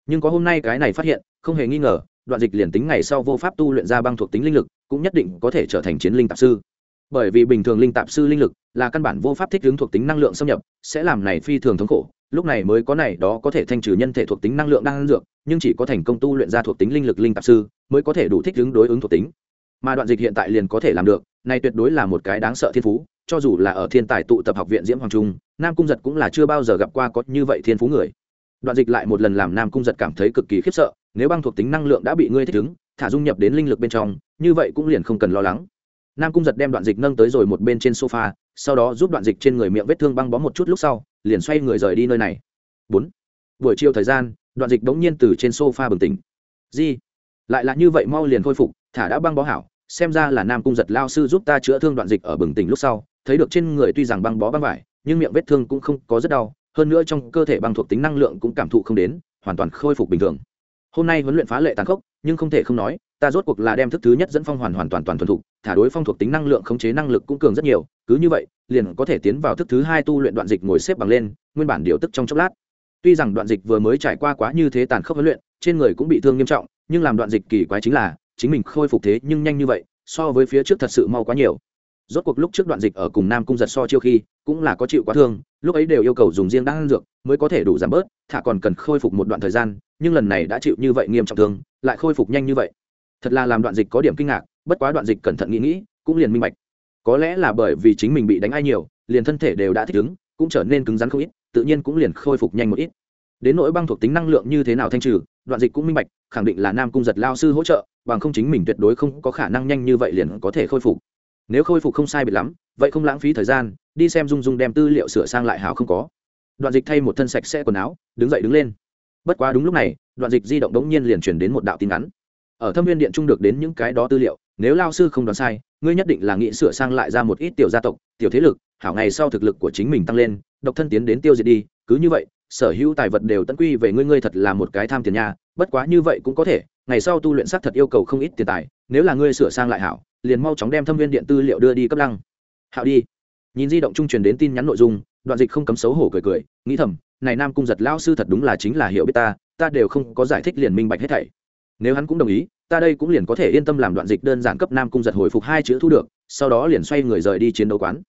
Nhưng có hôm nay cái này phát hiện, không hề nghi ngờ đoạn dịch liền tính ngày sau vô pháp tu luyện ra băng thuộc tính linh lực, cũng nhất định có thể trở thành chiến linh tạp sư. Bởi vì bình thường linh tạp sư linh lực là căn bản vô pháp thích ứng thuộc tính năng lượng xâm nhập, sẽ làm này phi thường thống khổ. Lúc này mới có này, đó có thể thanh trừ nhân thể thuộc tính năng lượng đang dược, nhưng chỉ có thành công tu luyện ra thuộc tính linh lực linh tạp sư mới có thể đủ thích ứng đối ứng thuộc tính. Mà đoạn dịch hiện tại liền có thể làm được, này tuyệt đối là một cái đáng sợ thiên phú, cho dù là ở thiên tài tụ tập học viện diễm hoàng trung, nam cung giật cũng là chưa bao giờ gặp qua có như vậy thiên phú người đoạn dịch lại một lần làm nam cung giật cảm thấy cực kỳ khiếp sợ, nếu băng thuộc tính năng lượng đã bị ngươi thích ứng, thả dung nhập đến linh lực bên trong, như vậy cũng liền không cần lo lắng. Nam cung giật đem đoạn dịch nâng tới rồi một bên trên sofa, sau đó giúp đoạn dịch trên người miệng vết thương băng bó một chút lúc sau, liền xoay người rời đi nơi này. Bốn. Buổi chiều thời gian, đoạn dịch bỗng nhiên từ trên sofa bừng tỉnh. Di. Lại là như vậy mau liền khôi phục, thả đã băng bó hảo, xem ra là nam cung giật lao sư giúp ta chữa thương đoạn dịch ở bừng tỉnh lúc sau, thấy được trên người tuy rằng băng bó băng vải, nhưng miệng vết thương cũng không có rất đau hơn nữa trong cơ thể băng thuộc tính năng lượng cũng cảm thụ không đến, hoàn toàn khôi phục bình thường. Hôm nay huấn luyện phá lệ tàn khốc, nhưng không thể không nói, ta rốt cuộc là đem thức thứ nhất dẫn phong hoàn hoàn toàn toàn thuần thục, thả đối phong thuộc tính năng lượng khống chế năng lực cũng cường rất nhiều, cứ như vậy, liền có thể tiến vào thức thứ hai tu luyện đoạn dịch ngồi xếp bằng lên, nguyên bản điều tức trong chốc lát. Tuy rằng đoạn dịch vừa mới trải qua quá như thế tàn khốc huấn luyện, trên người cũng bị thương nghiêm trọng, nhưng làm đoạn dịch kỳ quái chính là, chính mình khôi phục thế nhưng nhanh như vậy, so với phía trước thật sự mau quá nhiều rốt cuộc lúc trước đoạn dịch ở cùng nam cung giật so chiêu khi, cũng là có chịu quá thương, lúc ấy đều yêu cầu dùng riêng đan dược mới có thể đủ giảm bớt, thả còn cần khôi phục một đoạn thời gian, nhưng lần này đã chịu như vậy nghiêm trọng thương, lại khôi phục nhanh như vậy. Thật là làm đoạn dịch có điểm kinh ngạc, bất quá đoạn dịch cẩn thận nghĩ nghĩ, cũng liền minh bạch. Có lẽ là bởi vì chính mình bị đánh ai nhiều, liền thân thể đều đã thích ứng, cũng trở nên cứng rắn không ít, tự nhiên cũng liền khôi phục nhanh một ít. Đến nỗi băng thuộc tính năng lượng như thế nào thanh trừ, đoạn dịch cũng minh bạch, khẳng định là nam cung giật lao sư hỗ trợ, bằng không chính mình tuyệt đối không có khả năng nhanh như vậy liền có thể khôi phục nếu khôi phục không sai biệt lắm, vậy không lãng phí thời gian, đi xem dung dung đem tư liệu sửa sang lại hảo không có đoạn dịch thay một thân sạch sẽ quần áo, đứng dậy đứng lên bất quá đúng lúc này, đoạn dịch di động đống nhiên liền chuyển đến một đạo tin ngắn ở thâm viên điện trung được đến những cái đó tư liệu, nếu lao sư không đoán sai, ngươi nhất định là nghĩ sửa sang lại ra một ít tiểu gia tộc, tiểu thế lực, hảo ngày sau thực lực của chính mình tăng lên, độc thân tiến đến tiêu diệt đi, cứ như vậy, sở hữu tài vật đều tận quy về ngươi ngươi thật là một cái tham tiền nhà bất quá như vậy cũng có thể, ngày sau tu luyện xác thật yêu cầu không ít tiền tài, nếu là ngươi sửa sang lại hảo, liền mau chóng đem thâm viên điện tư liệu đưa đi cấp lăng. Hạo đi. Nhìn di động trung truyền đến tin nhắn nội dung, đoạn dịch không cấm xấu hổ cười cười, nghĩ thầm, này nam cung giật lão sư thật đúng là chính là hiểu biết ta ta đều không có giải thích liền minh bạch hết thảy. Nếu hắn cũng đồng ý, ta đây cũng liền có thể yên tâm làm đoạn dịch đơn giản cấp nam cung giật hồi phục hai chữ thu được, sau đó liền xoay người rời đi chiến đấu quán.